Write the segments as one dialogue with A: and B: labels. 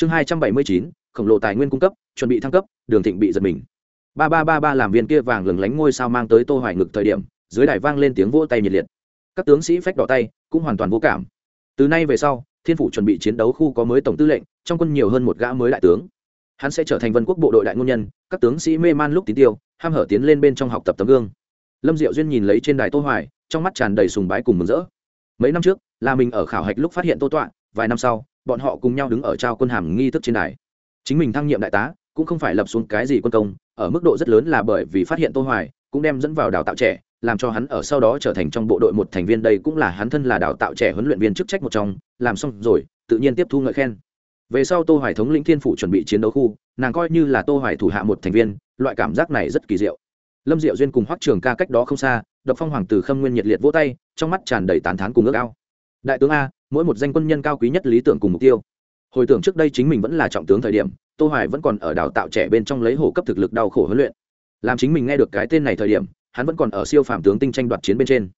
A: chương hai trăm bảy mươi chín, khổng lồ tài nguyên cung cấp, chuẩn bị thăng cấp, đường thịnh bị giật mình. Ba ba ba ba làm viên kia vàng lừng lánh ngôi sao mang tới tô hoài ngực thời điểm, dưới đài vang lên tiếng vỗ tay nhiệt liệt. Các tướng sĩ phách đỏ tay, cũng hoàn toàn vô cảm. Từ nay về sau, thiên phủ chuẩn bị chiến đấu khu có mới tổng tư lệnh, trong quân nhiều hơn một gã mới đại tướng. Hắn sẽ trở thành vân quốc bộ đội đại ngôn nhân, các tướng sĩ mê man lúc tín tiêu, ham hở tiến lên bên trong học tập tấm gương. Lâm diệu duyên nhìn lấy trên đài tô hoài, trong mắt tràn đầy sùng bái cùng mừng rỡ. Mấy năm trước, là mình ở khảo hạch lúc phát hiện tô tọa, vài năm sau bọn họ cùng nhau đứng ở trao quân hàm nghi thức trên đài. Chính mình thăng nhiệm đại tá, cũng không phải lập xuống cái gì quân công, ở mức độ rất lớn là bởi vì phát hiện tô hoài, cũng đem dẫn vào đào tạo trẻ, làm cho hắn ở sau đó trở thành trong bộ đội một thành viên đây cũng là hắn thân là đào tạo trẻ huấn luyện viên chức trách một trong, làm xong rồi, tự nhiên tiếp thu ngợi khen. Về sau tô hoài thống lĩnh thiên phủ chuẩn bị chiến đấu khu, nàng coi như là tô hoài thủ hạ một thành viên, loại cảm giác này rất kỳ diệu. Lâm diệu duyên cùng hoắc trường ca cách đó không xa, độc phong hoàng tử khâm nguyên nhiệt liệt vỗ tay, trong mắt tràn đầy tán thán cùng ước ao. Đại tướng a mỗi một danh quân nhân cao quý nhất lý tưởng cùng mục tiêu. Hồi tưởng trước đây chính mình vẫn là trọng tướng thời điểm, tô hoài vẫn còn ở đào tạo trẻ bên trong lấy hổ cấp thực lực đau khổ huấn luyện. Làm chính mình nghe được cái tên này thời điểm, hắn vẫn còn ở siêu phàm tướng tinh tranh đoạt chiến bên trên.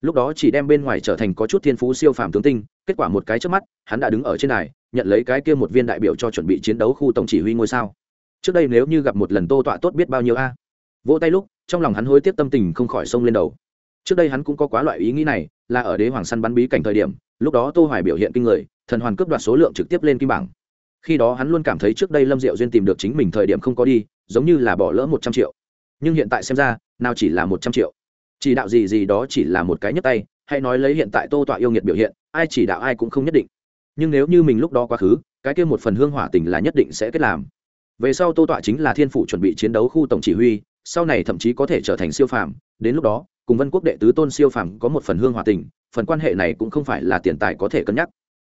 A: Lúc đó chỉ đem bên ngoài trở thành có chút thiên phú siêu phàm tướng tinh, kết quả một cái trước mắt, hắn đã đứng ở trên này nhận lấy cái kia một viên đại biểu cho chuẩn bị chiến đấu khu tổng chỉ huy ngôi sao. Trước đây nếu như gặp một lần tô tọa tốt biết bao nhiêu a? Vỗ tay lúc, trong lòng hắn hối tiếc tâm tình không khỏi sông lên đầu trước đây hắn cũng có quá loại ý nghĩ này, là ở đế hoàng săn bắn bí cảnh thời điểm, lúc đó tô hoài biểu hiện kinh người, thần hoàn cướp đoạt số lượng trực tiếp lên kim bảng. Khi đó hắn luôn cảm thấy trước đây lâm diệu duyên tìm được chính mình thời điểm không có đi, giống như là bỏ lỡ một trăm triệu. Nhưng hiện tại xem ra, nào chỉ là một trăm triệu. Chỉ đạo gì gì đó chỉ là một cái nhấc tay hay nói lấy hiện tại tô tọa yêu nghiệt biểu hiện, ai chỉ đạo ai cũng không nhất định. Nhưng nếu như mình lúc đó quá khứ, cái kia một phần hương hỏa tình là nhất định sẽ kết làm. Về sau tô tọa chính là thiên phủ chuẩn bị chiến đấu khu tổng chỉ huy, sau này thậm chí có thể trở thành siêu phàm, đến lúc đó cùng vân quốc đệ tứ tôn siêu phàm có một phần hương hòa tình, phần quan hệ này cũng không phải là tiền tài có thể cân nhắc.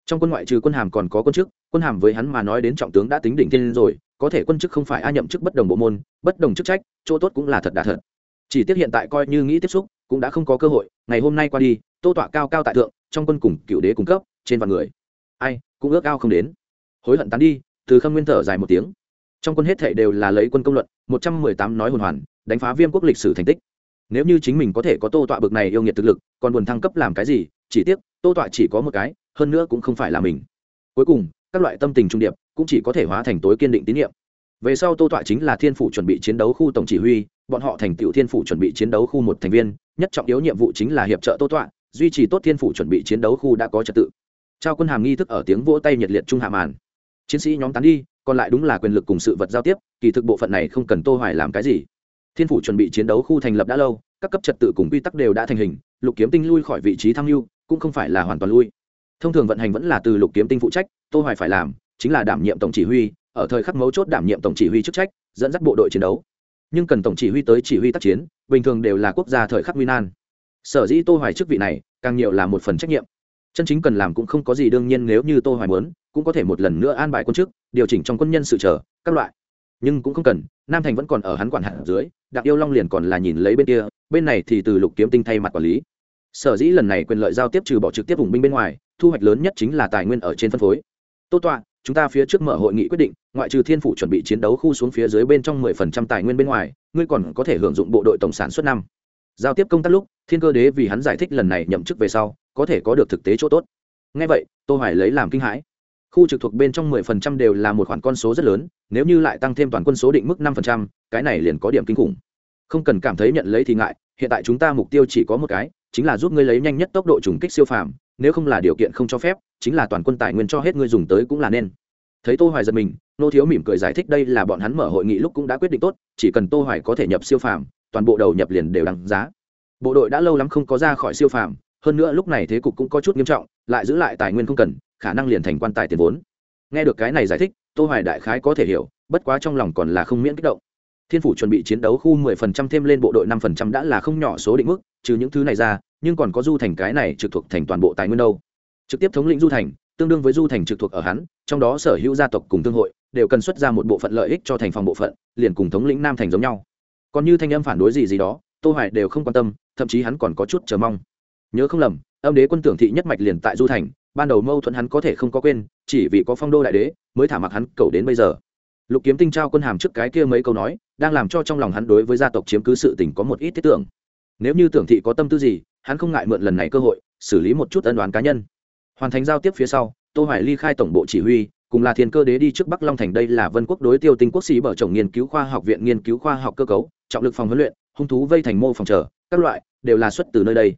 A: Trong quân ngoại trừ quân hàm còn có quân chức, quân hàm với hắn mà nói đến trọng tướng đã tính đỉnh thiên rồi, có thể quân chức không phải ai nhậm chức bất đồng bộ môn, bất đồng chức trách, chỗ tốt cũng là thật đà thật. Chỉ tiếc hiện tại coi như nghĩ tiếp xúc, cũng đã không có cơ hội, ngày hôm nay qua đi, tô tọa cao cao tại thượng, trong quân cùng cựu đế cung cấp, trên vạn người. Ai, cũng ước ao không đến. Hối hận tán đi, từ khâm nguyên thở dài một tiếng. Trong quân hết thể đều là lấy quân công luận, một trăm mười tám nói hồn hoàn, đánh phá viêm quốc lịch sử thành tích nếu như chính mình có thể có tô tọa bực này yêu nghiệt thực lực, còn buồn thăng cấp làm cái gì, chỉ tiếc, tô tọa chỉ có một cái, hơn nữa cũng không phải là mình. Cuối cùng, các loại tâm tình trung điệp cũng chỉ có thể hóa thành tối kiên định tín nhiệm. Về sau tô tọa chính là thiên phủ chuẩn bị chiến đấu khu tổng chỉ huy, bọn họ thành tựu thiên phủ chuẩn bị chiến đấu khu một thành viên, nhất trọng yếu nhiệm vụ chính là hiệp trợ tô tọa, duy trì tốt thiên phủ chuẩn bị chiến đấu khu đã có trật tự. Trao quân hàm nghi thức ở tiếng vỗ tay nhiệt liệt trung hạ màn. Chiến sĩ nhóm tán đi, còn lại đúng là quyền lực cùng sự vật giao tiếp, kỳ thực bộ phận này không cần tô hoài làm cái gì thiên phủ chuẩn bị chiến đấu khu thành lập đã lâu, các cấp trật tự cùng quy tắc đều đã thành hình, lục kiếm tinh lui khỏi vị trí tham mưu cũng không phải là hoàn toàn lui. Thông thường vận hành vẫn là từ lục kiếm tinh phụ trách, tô hoài phải làm, chính là đảm nhiệm tổng chỉ huy, ở thời khắc mấu chốt đảm nhiệm tổng chỉ huy chức trách, dẫn dắt bộ đội chiến đấu. Nhưng cần tổng chỉ huy tới chỉ huy tác chiến, bình thường đều là quốc gia thời khắc nguy nan. Sở dĩ tô hoài chức vị này, càng nhiều là một phần trách nhiệm. Chân chính cần làm cũng không có gì đương nhiên nếu như tô hoài muốn, cũng có thể một lần nữa an bài quân chức, điều chỉnh trong quân nhân sự chờ, các loại nhưng cũng không cần, nam thành vẫn còn ở hắn quản hạt dưới, đặng yêu long liền còn là nhìn lấy bên kia, bên này thì từ lục kiếm tinh thay mặt quản lý. Sở dĩ lần này quyền lợi giao tiếp trừ bỏ trực tiếp vùng binh bên ngoài, thu hoạch lớn nhất chính là tài nguyên ở trên phân phối. Tô tọa, chúng ta phía trước mở hội nghị quyết định, ngoại trừ thiên phủ chuẩn bị chiến đấu khu xuống phía dưới bên trong mười phần trăm tài nguyên bên ngoài, ngươi còn có thể hưởng dụng bộ đội tổng sản xuất năm. Giao tiếp công tác lúc, thiên cơ đế vì hắn giải thích lần này nhậm chức về sau, có thể có được thực tế chỗ tốt. Ngay vậy, tô hoài lấy làm kinh hãi khu trực thuộc bên trong 10% đều là một khoản con số rất lớn nếu như lại tăng thêm toàn quân số định mức 5%, cái này liền có điểm kinh khủng. Không cần cảm thấy nhận lấy thì ngại hiện tại chúng ta mục tiêu chỉ có một cái chính là giúp ngươi lấy nhanh nhất tốc độ trùng kích siêu phàm nếu không là điều kiện không cho phép chính là toàn quân tài nguyên cho hết ngươi dùng tới cũng là nên. Thấy tô hoài giật mình nô thiếu mỉm cười giải thích đây là bọn hắn mở hội nghị lúc cũng đã quyết định tốt chỉ cần tô hoài có thể nhập siêu phàm toàn bộ đầu nhập liền đều đăng giá. Bộ đội đã lâu lắm không có ra khỏi siêu phàm hơn nữa lúc này thế cục cũng có chút nghiêm trọng lại giữ lại tài nguyên không cần khả năng liền thành quan tài tiền vốn. Nghe được cái này giải thích, tô hoài đại khái có thể hiểu, bất quá trong lòng còn là không miễn kích động. Thiên phủ chuẩn bị chiến đấu khu 10% thêm lên bộ đội 5% đã là không nhỏ số định mức, trừ những thứ này ra, nhưng còn có du thành cái này trực thuộc thành toàn bộ tài nguyên đâu. Trực tiếp thống lĩnh du thành, tương đương với du thành trực thuộc ở hắn, trong đó sở hữu gia tộc cùng thương hội đều cần xuất ra một bộ phận lợi ích cho thành phòng bộ phận, liền cùng thống lĩnh nam thành giống nhau. Còn như thanh âm phản đối gì gì đó, tô hoài đều không quan tâm, thậm chí hắn còn có chút chờ mong. Nhớ không lầm, âm đế quân tưởng thị nhất mạch liền tại du thành ban đầu mâu thuẫn hắn có thể không có quên, chỉ vì có phong đô đại đế mới thả mặc hắn cầu đến bây giờ. Lục kiếm tinh trao quân hàm trước cái kia mấy câu nói, đang làm cho trong lòng hắn đối với gia tộc chiếm cứ sự tình có một ít thiết tưởng. Nếu như tưởng thị có tâm tư gì, hắn không ngại mượn lần này cơ hội, xử lý một chút ân đoán cá nhân. Hoàn thành giao tiếp phía sau, tô hoài ly khai tổng bộ chỉ huy, cùng là thiên cơ đế đi trước bắc long thành đây là vân quốc đối tiêu tinh quốc sĩ bở chồng nghiên cứu khoa học viện nghiên cứu khoa học cơ cấu, trọng lực phòng huấn luyện, hung thú vây thành mô phòng chờ, các loại, đều là xuất từ nơi đây.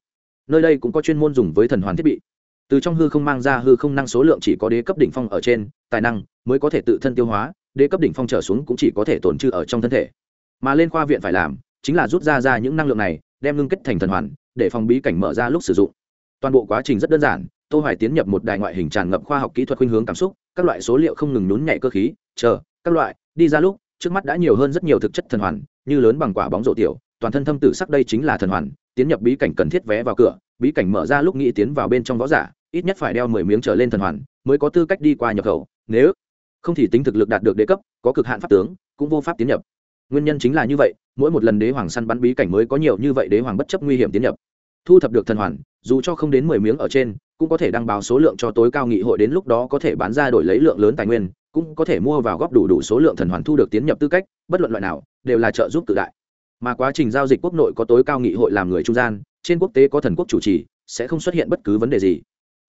A: Nơi đây cũng có chuyên môn dùng với thần hoàn thiết bị từ trong hư không mang ra hư không năng số lượng chỉ có đế cấp đỉnh phong ở trên, tài năng mới có thể tự thân tiêu hóa, đế cấp đỉnh phong trở xuống cũng chỉ có thể tồn trữ ở trong thân thể. Mà lên khoa viện phải làm, chính là rút ra ra những năng lượng này, đem ngưng kết thành thần hoàn, để phòng bí cảnh mở ra lúc sử dụng. Toàn bộ quá trình rất đơn giản, tô hoài tiến nhập một đài ngoại hình tràn ngập khoa học kỹ thuật khuynh hướng cảm xúc, các loại số liệu không ngừng nhún nhảy cơ khí, chờ, các loại, đi ra lúc, trước mắt đã nhiều hơn rất nhiều thực chất thần hoàn, như lớn bằng quả bóng rổ tiểu toàn thân thâm tử sắc đây chính là thần hoàn, tiến nhập bí cảnh cần thiết vé vào cửa, bí cảnh mở ra lúc nghĩ tiến vào bên trong võ giả, ít nhất phải đeo mười miếng trở lên thần hoàn mới có tư cách đi qua nhập khẩu, nếu không thì tính thực lực đạt được đế cấp, có cực hạn pháp tướng, cũng vô pháp tiến nhập. Nguyên nhân chính là như vậy, mỗi một lần đế hoàng săn bắn bí cảnh mới có nhiều như vậy đế hoàng bất chấp nguy hiểm tiến nhập. Thu thập được thần hoàn, dù cho không đến mười miếng ở trên, cũng có thể đăng báo số lượng cho tối cao nghị hội đến lúc đó có thể bán ra đổi lấy lượng lớn tài nguyên, cũng có thể mua vào góp đủ đủ số lượng thần hoàn thu được tiến nhập tư cách, bất luận loại nào, đều là trợ giúp tự đại mà quá trình giao dịch quốc nội có tối cao nghị hội làm người trung gian, trên quốc tế có thần quốc chủ trì, sẽ không xuất hiện bất cứ vấn đề gì.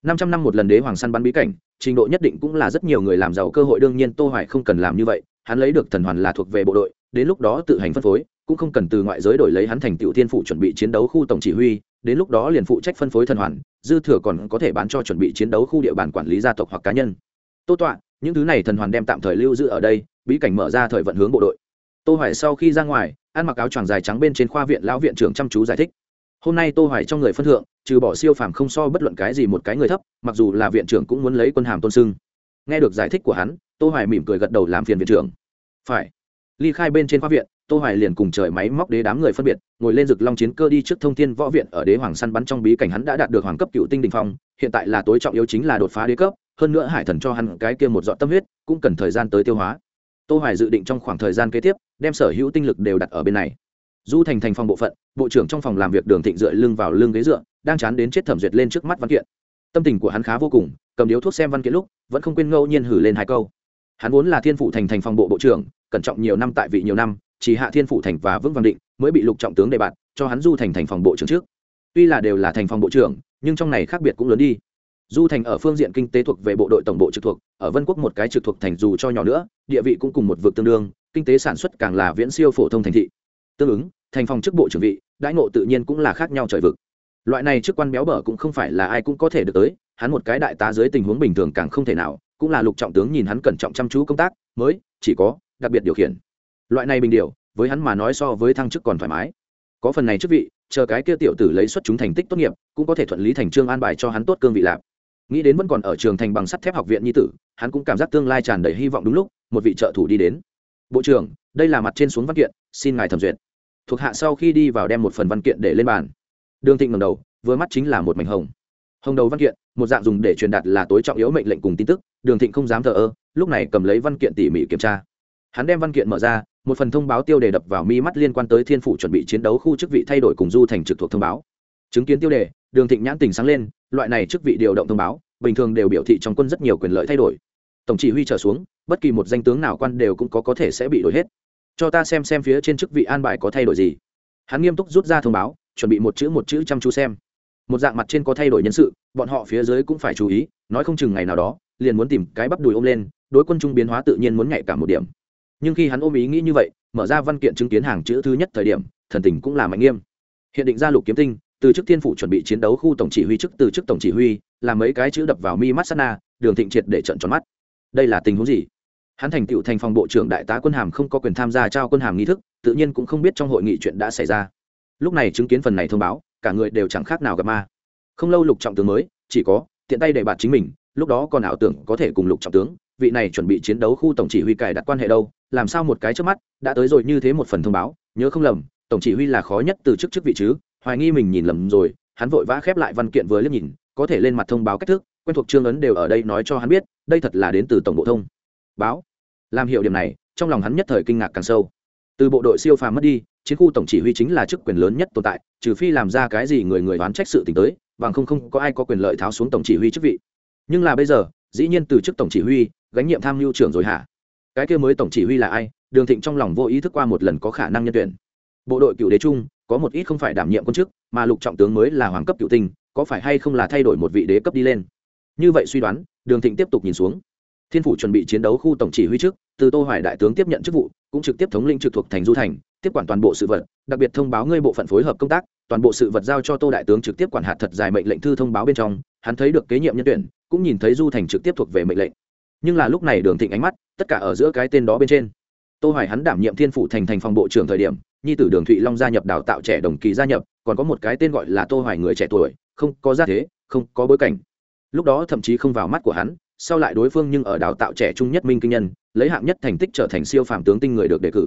A: Năm trăm năm một lần đế hoàng săn bắn bí cảnh, trình độ nhất định cũng là rất nhiều người làm giàu cơ hội, đương nhiên tô hoài không cần làm như vậy, hắn lấy được thần hoàn là thuộc về bộ đội, đến lúc đó tự hành phân phối, cũng không cần từ ngoại giới đổi lấy hắn thành tiểu thiên phụ chuẩn bị chiến đấu khu tổng chỉ huy, đến lúc đó liền phụ trách phân phối thần hoàn, dư thừa còn có thể bán cho chuẩn bị chiến đấu khu địa bàn quản lý gia tộc hoặc cá nhân. Tô tọa, những thứ này thần hoàn đem tạm thời lưu giữ ở đây, bí cảnh mở ra thời vận hướng bộ đội. Tô hoài sau khi ra ngoài ăn mặc áo choàng dài trắng bên trên khoa viện lão viện trưởng chăm chú giải thích. Hôm nay tô hoài trong người phân thượng, trừ bỏ siêu phàm không so bất luận cái gì một cái người thấp, mặc dù là viện trưởng cũng muốn lấy quân hàm tôn sưng. Nghe được giải thích của hắn, tô hoài mỉm cười gật đầu làm phiền viện trưởng. Phải. Ly khai bên trên khoa viện, tô hoài liền cùng trời máy móc đế đám người phân biệt, ngồi lên rực long chiến cơ đi trước thông thiên võ viện ở đế hoàng săn bắn trong bí cảnh hắn đã đạt được hoàng cấp cựu tinh đỉnh phong, hiện tại là tối trọng yếu chính là đột phá đế cấp, hơn nữa hải thần cho hắn cái kia một dọn tâm huyết, cũng cần thời gian tới tiêu hóa tô hoài dự định trong khoảng thời gian kế tiếp, đem sở hữu tinh lực đều đặt ở bên này. Du thành thành phòng bộ phận, bộ trưởng trong phòng làm việc đường thịnh dựa lưng vào lưng ghế dựa, đang chán đến chết thẩm duyệt lên trước mắt văn kiện. Tâm tình của hắn khá vô cùng, cầm điếu thuốc xem văn kiện lúc, vẫn không quên ngẫu nhiên hử lên hai câu. Hắn vốn là thiên phụ thành thành phòng bộ bộ trưởng, cẩn trọng nhiều năm tại vị nhiều năm, chỉ hạ thiên phụ thành và vững vàng định, mới bị lục trọng tướng đề bạt, cho hắn du thành thành phòng bộ trưởng trước. Tuy là đều là thành phòng bộ trưởng, nhưng trong này khác biệt cũng lớn đi du thành ở phương diện kinh tế thuộc về bộ đội tổng bộ trực thuộc, ở vân quốc một cái trực thuộc thành dù cho nhỏ nữa, địa vị cũng cùng một vực tương đương, kinh tế sản xuất càng là viễn siêu phổ thông thành thị. Tương ứng, thành phòng chức bộ trưởng vị, đãi ngộ tự nhiên cũng là khác nhau trời vực. Loại này chức quan béo bở cũng không phải là ai cũng có thể được tới, hắn một cái đại tá dưới tình huống bình thường càng không thể nào, cũng là lục trọng tướng nhìn hắn cẩn trọng chăm chú công tác, mới, chỉ có, đặc biệt điều khiển. Loại này bình điều, với hắn mà nói so với thăng chức còn thoải mái. Có phần này chức vị, chờ cái kia tiểu tử lấy xuất chúng thành tích tốt nghiệp, cũng có thể thuận lý thành trương an bài cho hắn tốt cương vị lạp nghĩ đến vẫn còn ở trường thành bằng sắt thép học viện nhi tử, hắn cũng cảm giác tương lai tràn đầy hy vọng đúng lúc, một vị trợ thủ đi đến. Bộ trưởng, đây là mặt trên xuống văn kiện, xin ngài thẩm duyệt. Thuộc hạ sau khi đi vào đem một phần văn kiện để lên bàn. Đường thịnh ngầm đầu, vừa mắt chính là một mảnh hồng. Hồng đầu văn kiện, một dạng dùng để truyền đạt là tối trọng yếu mệnh lệnh cùng tin tức, đường thịnh không dám thờ ơ, lúc này cầm lấy văn kiện tỉ mỉ kiểm tra. Hắn đem văn kiện mở ra, một phần thông báo tiêu đề đập vào mi mắt liên quan tới thiên phủ chuẩn bị chiến đấu khu chức vị thay đổi cùng du thành trực thuộc thông báo. Chứng kiến tiêu đề, đường thịnh nhãn tình sáng lên loại này chức vị điều động thông báo, bình thường đều biểu thị trong quân rất nhiều quyền lợi thay đổi. Tổng chỉ huy trở xuống, bất kỳ một danh tướng nào quan đều cũng có có thể sẽ bị đổi hết. Cho ta xem xem phía trên chức vị an bài có thay đổi gì. Hắn nghiêm túc rút ra thông báo, chuẩn bị một chữ một chữ chăm chú xem. Một dạng mặt trên có thay đổi nhân sự, bọn họ phía dưới cũng phải chú ý, nói không chừng ngày nào đó, liền muốn tìm cái bắp đùi ôm lên, đối quân trung biến hóa tự nhiên muốn nhạy cả một điểm. Nhưng khi hắn ôm ý nghĩ như vậy, mở ra văn kiện chứng kiến hàng chữ thứ nhất thời điểm, thần tình cũng là mạnh nghiêm. Hiện định ra lục kiếm tinh từ chức thiên phủ chuẩn bị chiến đấu khu tổng chỉ huy chức từ chức tổng chỉ huy làm mấy cái chữ đập vào mi mắt sana đường thịnh triệt để trận tròn mắt. Đây là tình huống gì? Hắn thành tựu thành phòng bộ trưởng đại tá quân hàm không có quyền tham gia trao quân hàm nghi thức, tự nhiên cũng không biết trong hội nghị chuyện đã xảy ra. Lúc này chứng kiến phần này thông báo, cả người đều chẳng khác nào gặp ma. Không lâu lục trọng tướng mới, chỉ có, tiện tay để bạt chính mình, lúc đó còn ảo tưởng có thể cùng lục trọng tướng, vị này chuẩn bị chiến đấu khu tổng chỉ huy cài đặt quan hệ đâu, làm sao một cái trước mắt, đã tới rồi như thế một phần thông báo, nhớ không lầm, tổng chỉ huy là khó nhất từ chức chức vị chứ hoài nghi mình nhìn lầm rồi, hắn vội vã khép lại văn kiện vừa liếc nhìn, có thể lên mặt thông báo cách thức, quen thuộc trương ấn đều ở đây nói cho hắn biết, đây thật là đến từ tổng bộ thông. Báo. Làm hiệu điểm này, trong lòng hắn nhất thời kinh ngạc càng sâu. Từ bộ đội siêu phàm mất đi, chiến khu tổng chỉ huy chính là chức quyền lớn nhất tồn tại, trừ phi làm ra cái gì người người đoán trách sự t ì n h tới, bằng không không có ai có quyền lợi tháo xuống tổng chỉ huy chức vị. Nhưng là bây giờ, dĩ nhiên từ chức tổng chỉ huy, gánh nhiệm tham mưu trưởng rồi hả? Cái kia mới tổng chỉ huy là ai? Đường thịnh trong lòng vô ý thức qua một lần có khả năng nhân tuyển. Bộ đội cựu đế trung có một ít không phải đảm nhiệm quân chức, mà lục trọng tướng mới là hoàng cấp cựu tinh, có phải hay không là thay đổi một vị đế cấp đi lên? Như vậy suy đoán, đường thịnh tiếp tục nhìn xuống. Thiên phủ chuẩn bị chiến đấu khu tổng chỉ huy trước, từ tô hoài đại tướng tiếp nhận chức vụ, cũng trực tiếp thống lĩnh trực thuộc thành du thành, tiếp quản toàn bộ sự vật, đặc biệt thông báo ngươi bộ phận phối hợp công tác, toàn bộ sự vật giao cho tô đại tướng trực tiếp quản hạt thật dài mệnh lệnh thư thông báo bên trong, hắn thấy được kế nhiệm nhân tuyển, cũng nhìn thấy du thành trực tiếp thuộc về mệnh lệnh. Nhưng là lúc này đường thịnh ánh mắt, tất cả ở giữa cái tên đó bên trên. Tô hoài hắn đảm nhiệm thiên phủ thành thành phòng bộ trưởng thời điểm nhi tử đường thụy long gia nhập đào tạo trẻ đồng kỳ gia nhập, còn có một cái tên gọi là tô hoài người trẻ tuổi, không có gia thế, không có bối cảnh. Lúc đó thậm chí không vào mắt của hắn, sau lại đối phương nhưng ở đào tạo trẻ trung nhất minh kinh nhân, lấy hạng nhất thành tích trở thành siêu phàm tướng tinh người được đề cử.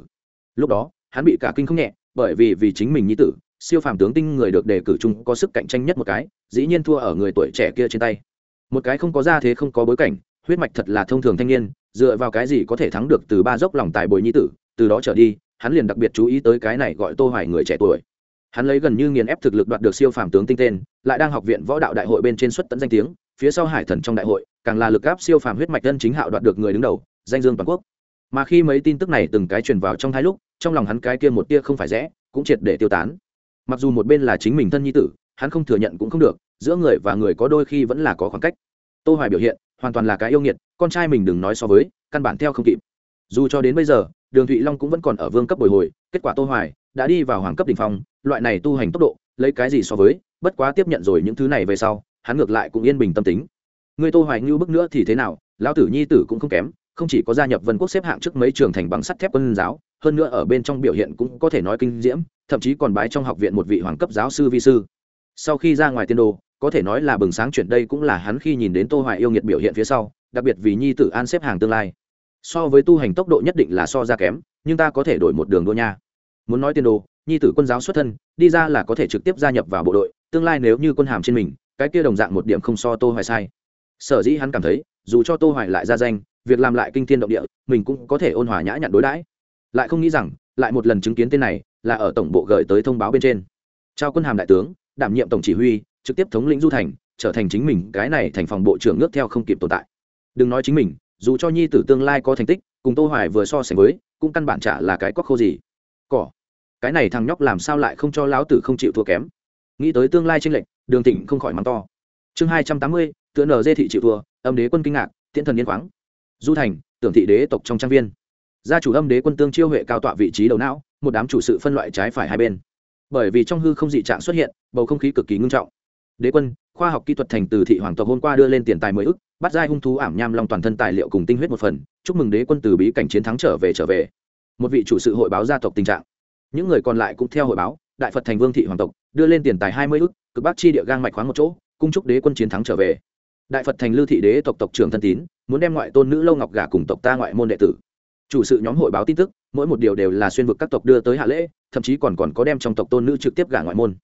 A: Lúc đó, hắn bị cả kinh không nhẹ, bởi vì vì chính mình nhi tử, siêu phàm tướng tinh người được đề cử chung có sức cạnh tranh nhất một cái, dĩ nhiên thua ở người tuổi trẻ kia trên tay. Một cái không có gia thế không có bối cảnh, huyết mạch thật là thông thường thanh niên, dựa vào cái gì có thể thắng được từ ba dốc lòng tài bồi nhi tử, từ đó trở đi hắn liền đặc biệt chú ý tới cái này gọi tô hoài người trẻ tuổi. Hắn lấy gần như nghiền ép thực lực đoạt được siêu phàm tướng tinh tên, lại đang học viện võ đạo đại hội bên trên xuất tận danh tiếng, phía sau hải thần trong đại hội, càng là lực áp siêu phàm huyết mạch tân chính hạo đoạt được người đứng đầu, danh dương toàn quốc. Mà khi mấy tin tức này từng cái truyền vào trong hai lúc, trong lòng hắn cái kia một tia không phải rẽ, cũng triệt để tiêu tán. Mặc dù một bên là chính mình thân nhi tử, hắn không thừa nhận cũng không được, giữa người và người có đôi khi vẫn là có khoảng cách. Tô hoài biểu hiện, hoàn toàn là cái yêu nghiệt, con trai mình đừng nói so với, căn bản theo không kịp. Dù cho đến bây giờ đường thụy long cũng vẫn còn ở vương cấp bồi hồi, kết quả tô hoài đã đi vào hoàng cấp đỉnh phong, loại này tu hành tốc độ, lấy cái gì so với, bất quá tiếp nhận rồi những thứ này về sau, hắn ngược lại cũng yên bình tâm tính. Người tô hoài như bức nữa thì thế nào, lão tử nhi tử cũng không kém, không chỉ có gia nhập vân quốc xếp hạng trước mấy trường thành bằng sắt thép quân giáo, hơn nữa ở bên trong biểu hiện cũng có thể nói kinh diễm, thậm chí còn bái trong học viện một vị hoàng cấp giáo sư vi sư. Sau khi ra ngoài tiên đồ, có thể nói là bừng sáng chuyện đây cũng là hắn khi nhìn đến tô hoài yêu nghiệt biểu hiện phía sau, đặc biệt vì nhi tử an xếp hàng tương lai so với tu hành tốc độ nhất định là so ra kém, nhưng ta có thể đổi một đường đua nha. Muốn nói tiên đồ, nhi tử quân giáo xuất thân, đi ra là có thể trực tiếp gia nhập vào bộ đội, tương lai nếu như quân hàm trên mình, cái kia đồng dạng một điểm không so tô hoài sai. Sở dĩ hắn cảm thấy, dù cho tô hoài lại ra danh, việc làm lại kinh thiên động địa, mình cũng có thể ôn hòa nhã nhặn đối đãi. Lại không nghĩ rằng, lại một lần chứng kiến tên này, là ở tổng bộ gửi tới thông báo bên trên. Trao quân hàm đại tướng, đảm nhiệm tổng chỉ huy, trực tiếp thống lĩnh du thành, trở thành chính mình, cái này thành phòng bộ trưởng nước theo không kịp tồn tại. Đừng nói chính mình dù cho nhi tử tương lai có thành tích, cùng tô hoài vừa so sánh với, cũng căn bản trả là cái cóc khô gì. Cỏ, cái này thằng nhóc làm sao lại không cho lão tử không chịu thua kém? Nghĩ tới tương lai tranh lệch, đường thịnh không khỏi mắng to. Chương hai trăm tám mươi, tựa nở dê thị chịu thua, âm đế quân kinh ngạc, tiễn thần yên khoáng. Du thành, tưởng thị đế tộc trong trang viên. Gia chủ âm đế quân tương chiêu huệ cao tọa vị trí đầu não, một đám chủ sự phân loại trái phải hai bên. Bởi vì trong hư không dị trạng xuất hiện, bầu không khí cực kỳ ngưng trọng. Đế quân, khoa học kỹ thuật thành từ thị hoàng tộc hôm qua đưa lên tiền tài mới ức bắt giai hung thú ảm nham long toàn thân tài liệu cùng tinh huyết một phần, chúc mừng đế quân từ bí cảnh chiến thắng trở về trở về. Một vị chủ sự hội báo gia tộc tình trạng. Những người còn lại cũng theo hội báo, đại phật thành vương thị hoàng tộc, đưa lên tiền tài hai mươi ước cực bắc chi địa gang mạch khoáng một chỗ, cung chúc đế quân chiến thắng trở về. Đại phật thành lưu thị đế tộc tộc trưởng thân tín, muốn đem ngoại tôn nữ lâu ngọc gả cùng tộc ta ngoại môn đệ tử. Chủ sự nhóm hội báo tin tức, mỗi một điều đều là xuyên vực các tộc đưa tới hạ lễ, thậm chí còn còn có đem trong tộc tôn nữ trực tiếp gả ngoại môn.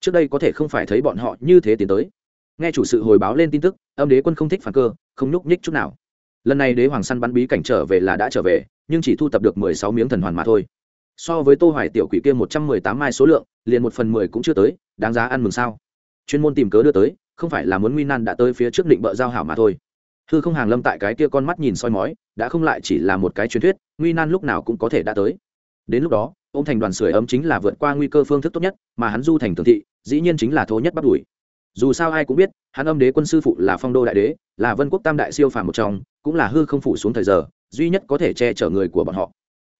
A: Trước đây có thể không phải thấy bọn họ như thế tiến tới nghe chủ sự hồi báo lên tin tức, âm đế quân không thích phản cơ, không nhúc nhích chút nào. Lần này đế hoàng săn bắn bí cảnh trở về là đã trở về, nhưng chỉ thu tập được mười sáu miếng thần hoàn mà thôi. So với tô hoài tiểu quỷ kia một trăm mười tám mai số lượng, liền một phần mười cũng chưa tới, đáng giá ăn mừng sao? Chuyên môn tìm cớ đưa tới, không phải là muốn nguy nan đã tới phía trước định bợ giao hảo mà thôi. Hư không hàng lâm tại cái kia con mắt nhìn soi mói, đã không lại chỉ là một cái truyền thuyết, nguy nan lúc nào cũng có thể đã tới. Đến lúc đó, ông thành đoàn sưởi ấm chính là vượt qua nguy cơ phương thức tốt nhất, mà hắn du thành tường thị, dĩ nhiên chính là thố nhất bắt đuổi dù sao ai cũng biết, hắn âm đế quân sư phụ là phong đô đại đế, là vân quốc tam đại siêu phàm một trong, cũng là hư không phủ xuống thời giờ, duy nhất có thể che chở người của bọn họ.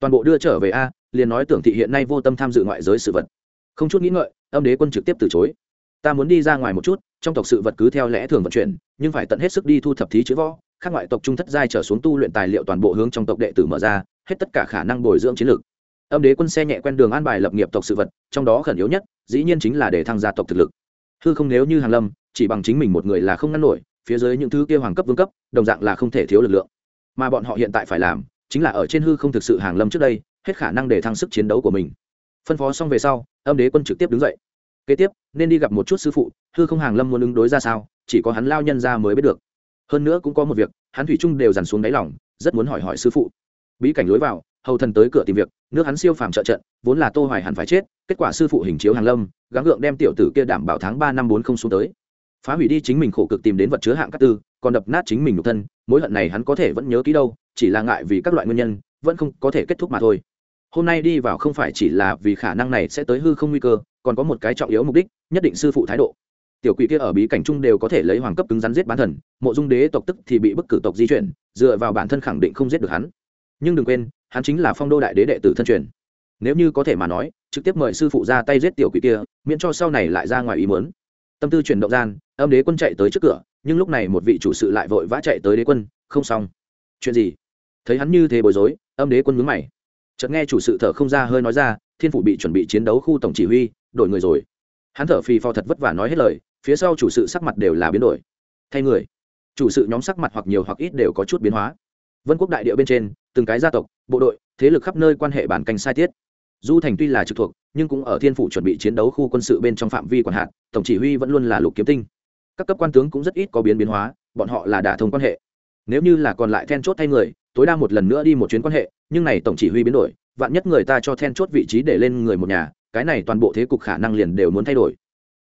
A: Toàn bộ đưa trở về a, liền nói tưởng thị hiện nay vô tâm tham dự ngoại giới sự vật. Không chút nghĩ ngợi, âm đế quân trực tiếp từ chối. Ta muốn đi ra ngoài một chút, trong tộc sự vật cứ theo lẽ thường vận chuyển, nhưng phải tận hết sức đi thu thập thí chữ võ các ngoại tộc trung thất giai trở xuống tu luyện tài liệu toàn bộ hướng trong tộc đệ tử mở ra, hết tất cả khả năng bồi dưỡng chiến lược. Âm đế quân xe nhẹ quen đường an bài lập nghiệp tộc sự vật, trong đó khẩn yếu nhất, dĩ nhiên chính là để thăng gia tộc thực lực hư không nếu như hàng lâm, chỉ bằng chính mình một người là không ngăn nổi, phía dưới những thứ kia hoàng cấp vương cấp, đồng dạng là không thể thiếu lực lượng. Mà bọn họ hiện tại phải làm, chính là ở trên hư không thực sự hàng lâm trước đây, hết khả năng để thăng sức chiến đấu của mình. Phân phó xong về sau, âm đế quân trực tiếp đứng dậy. Kế tiếp, nên đi gặp một chút sư phụ, hư không hàng lâm muốn ứng đối ra sao, chỉ có hắn lao nhân ra mới biết được. Hơn nữa cũng có một việc, hắn thủy trung đều dằn xuống đáy lòng, rất muốn hỏi hỏi sư phụ. Bí cảnh lối vào hầu thần tới cửa tìm việc, nước hắn siêu phàm trợ trận, vốn là tô hoài hẳn phải chết, kết quả sư phụ hình chiếu hàng lâm, gắng gượng đem tiểu tử kia đảm bảo tháng ba năm bốn không xuống tới. Phá hủy đi chính mình khổ cực tìm đến vật chứa hạng các tư, còn đập nát chính mình nhục thân, mối hận này hắn có thể vẫn nhớ kỹ đâu, chỉ là ngại vì các loại nguyên nhân, vẫn không có thể kết thúc mà thôi. Hôm nay đi vào không phải chỉ là vì khả năng này sẽ tới hư không nguy cơ, còn có một cái trọng yếu mục đích, nhất định sư phụ thái độ. Tiểu quỷ kia ở bí cảnh chung đều có thể lấy hoàng cấp cứng rắn giết bán thần, mộ dung đế tộc tức thì bị bức cử tộc di chuyển, dựa vào bản thân khẳng định không giết được hắn. Nhưng đừng quên hắn chính là phong đô đại đế đệ tử thân truyền. Nếu như có thể mà nói, trực tiếp mời sư phụ ra tay giết tiểu quỷ kia, miễn cho sau này lại ra ngoài ý muốn. Tâm tư chuyển động gian, âm đế quân chạy tới trước cửa, nhưng lúc này một vị chủ sự lại vội vã chạy tới đế quân, không xong. Chuyện gì? Thấy hắn như thế bối rối, âm đế quân mướn mày. Chợt nghe chủ sự thở không ra hơi nói ra, thiên phủ bị chuẩn bị chiến đấu khu tổng chỉ huy, đổi người rồi. Hắn thở phì phò thật vất vả nói hết lời, phía sau chủ sự sắc mặt đều là biến đổi. Thay người. Chủ sự nhóm sắc mặt hoặc nhiều hoặc ít đều có chút biến hóa. Vân quốc đại địa bên trên từng cái gia tộc, bộ đội, thế lực khắp nơi quan hệ bản canh sai tiết. Du thành tuy là trực thuộc, nhưng cũng ở thiên phủ chuẩn bị chiến đấu khu quân sự bên trong phạm vi quản hạt, tổng chỉ huy vẫn luôn là lục kiếm tinh. Các cấp quan tướng cũng rất ít có biến biến hóa, bọn họ là đả thông quan hệ. Nếu như là còn lại then chốt thay người, tối đa một lần nữa đi một chuyến quan hệ, nhưng này tổng chỉ huy biến đổi, vạn nhất người ta cho then chốt vị trí để lên người một nhà, cái này toàn bộ thế cục khả năng liền đều muốn thay đổi.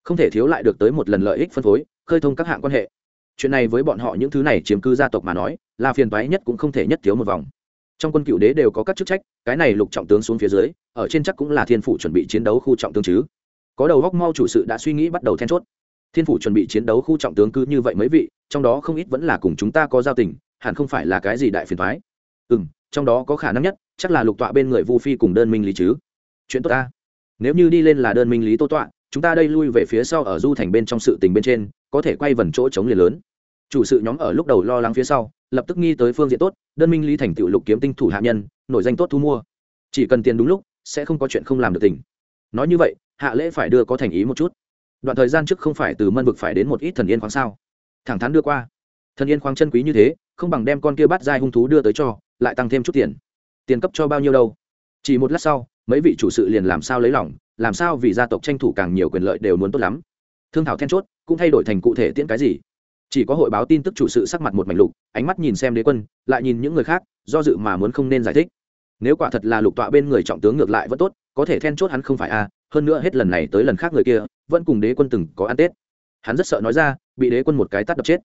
A: Không thể thiếu lại được tới một lần lợi ích phân phối, khơi thông các hạng quan hệ. Chuyện này với bọn họ những thứ này chiếm cư gia tộc mà nói, là phiền toái nhất cũng không thể nhất thiếu một vòng trong quân cựu đế đều có các chức trách, cái này lục trọng tướng xuống phía dưới, ở trên chắc cũng là thiên phủ chuẩn bị chiến đấu khu trọng tướng chứ. Có đầu góc mau chủ sự đã suy nghĩ bắt đầu then chốt. Thiên phủ chuẩn bị chiến đấu khu trọng tướng cứ như vậy mấy vị, trong đó không ít vẫn là cùng chúng ta có giao tình, hẳn không phải là cái gì đại phiền thoái ừ m trong đó có khả năng nhất, chắc là lục tọa bên người vu phi cùng đơn minh lý chứ. Chuyện tốt ta. Nếu như đi lên là đơn minh lý tô tọa, chúng ta đây lui về phía sau ở du thành bên trong sự tình bên trên, có thể quay vần chỗ chống liền lớn. Chủ sự nhóm ở lúc đầu lo lắng phía sau lập tức nghi tới phương diện tốt, đơn minh lý thành tựu lục kiếm tinh thủ hạ nhân, nổi danh tốt thu mua. Chỉ cần tiền đúng lúc, sẽ không có chuyện không làm được tình. Nói như vậy, hạ lễ phải đưa có thành ý một chút. Đoạn thời gian trước không phải từ mân vực phải đến một ít thần yên khoáng sao? Thẳng thắn đưa qua. Thần yên khoáng chân quý như thế, không bằng đem con kia bắt dai hung thú đưa tới cho, lại tăng thêm chút tiền. Tiền cấp cho bao nhiêu đâu? Chỉ một lát sau, mấy vị chủ sự liền làm sao lấy lòng, làm sao vì gia tộc tranh thủ càng nhiều quyền lợi đều muốn tốt lắm. Thương thảo then chốt, cũng thay đổi thành cụ thể tiễn cái gì? Chỉ có hội báo tin tức chủ sự sắc mặt một mảnh lục, ánh mắt nhìn xem đế quân, lại nhìn những người khác, do dự mà muốn không nên giải thích. Nếu quả thật là lục tọa bên người trọng tướng ngược lại vẫn tốt, có thể then chốt hắn không phải a, hơn nữa hết lần này tới lần khác người kia, vẫn cùng đế quân từng có ăn tết. Hắn rất sợ nói ra, bị đế quân một cái tắt đập chết.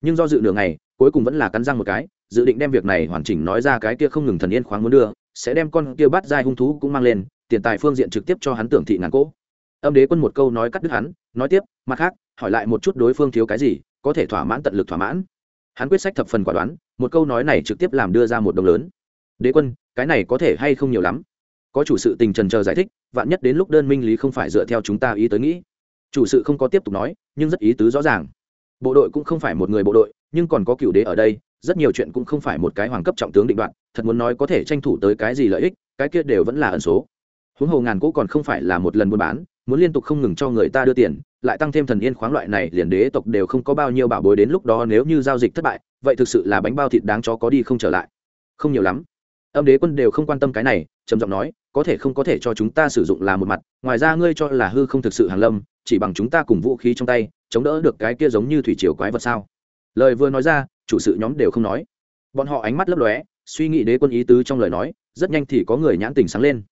A: Nhưng do dự nửa ngày, cuối cùng vẫn là cắn răng một cái, dự định đem việc này hoàn chỉnh nói ra cái kia không ngừng thần yên khoáng muốn đưa, sẽ đem con kia bắt dai hung thú cũng mang lên, tiền tài phương diện trực tiếp cho hắn tưởng thị ngàn cỗ. Âm đế quân một câu nói cắt đứt hắn, nói tiếp, mặt khác, hỏi lại một chút đối phương thiếu cái gì có thể thỏa mãn tận lực thỏa mãn. Hắn quyết sách thập phần quả đoán, một câu nói này trực tiếp làm đưa ra một đồng lớn. Đế quân, cái này có thể hay không nhiều lắm? Có chủ sự tình trần chờ giải thích, vạn nhất đến lúc đơn minh lý không phải dựa theo chúng ta ý tới nghĩ. Chủ sự không có tiếp tục nói, nhưng rất ý tứ rõ ràng. Bộ đội cũng không phải một người bộ đội, nhưng còn có cựu đế ở đây, rất nhiều chuyện cũng không phải một cái hoàng cấp trọng tướng định đoạt. thật muốn nói có thể tranh thủ tới cái gì lợi ích, cái kia đều vẫn là ẩn số. Huống hồ ngàn cũ còn không phải là một lần buôn bán, muốn liên tục không ngừng cho người ta đưa tiền lại tăng thêm thần yên khoáng loại này, liền đế tộc đều không có bao nhiêu bảo bối đến lúc đó nếu như giao dịch thất bại, vậy thực sự là bánh bao thịt đáng cho có đi không trở lại. Không nhiều lắm. Âm đế quân đều không quan tâm cái này, trầm giọng nói, có thể không có thể cho chúng ta sử dụng là một mặt, ngoài ra ngươi cho là hư không thực sự hàng lâm, chỉ bằng chúng ta cùng vũ khí trong tay, chống đỡ được cái kia giống như thủy triều quái vật sao? Lời vừa nói ra, chủ sự nhóm đều không nói. Bọn họ ánh mắt lấp lóe, suy nghĩ đế quân ý tứ trong lời nói, rất nhanh thì có người nhãn tình sáng lên.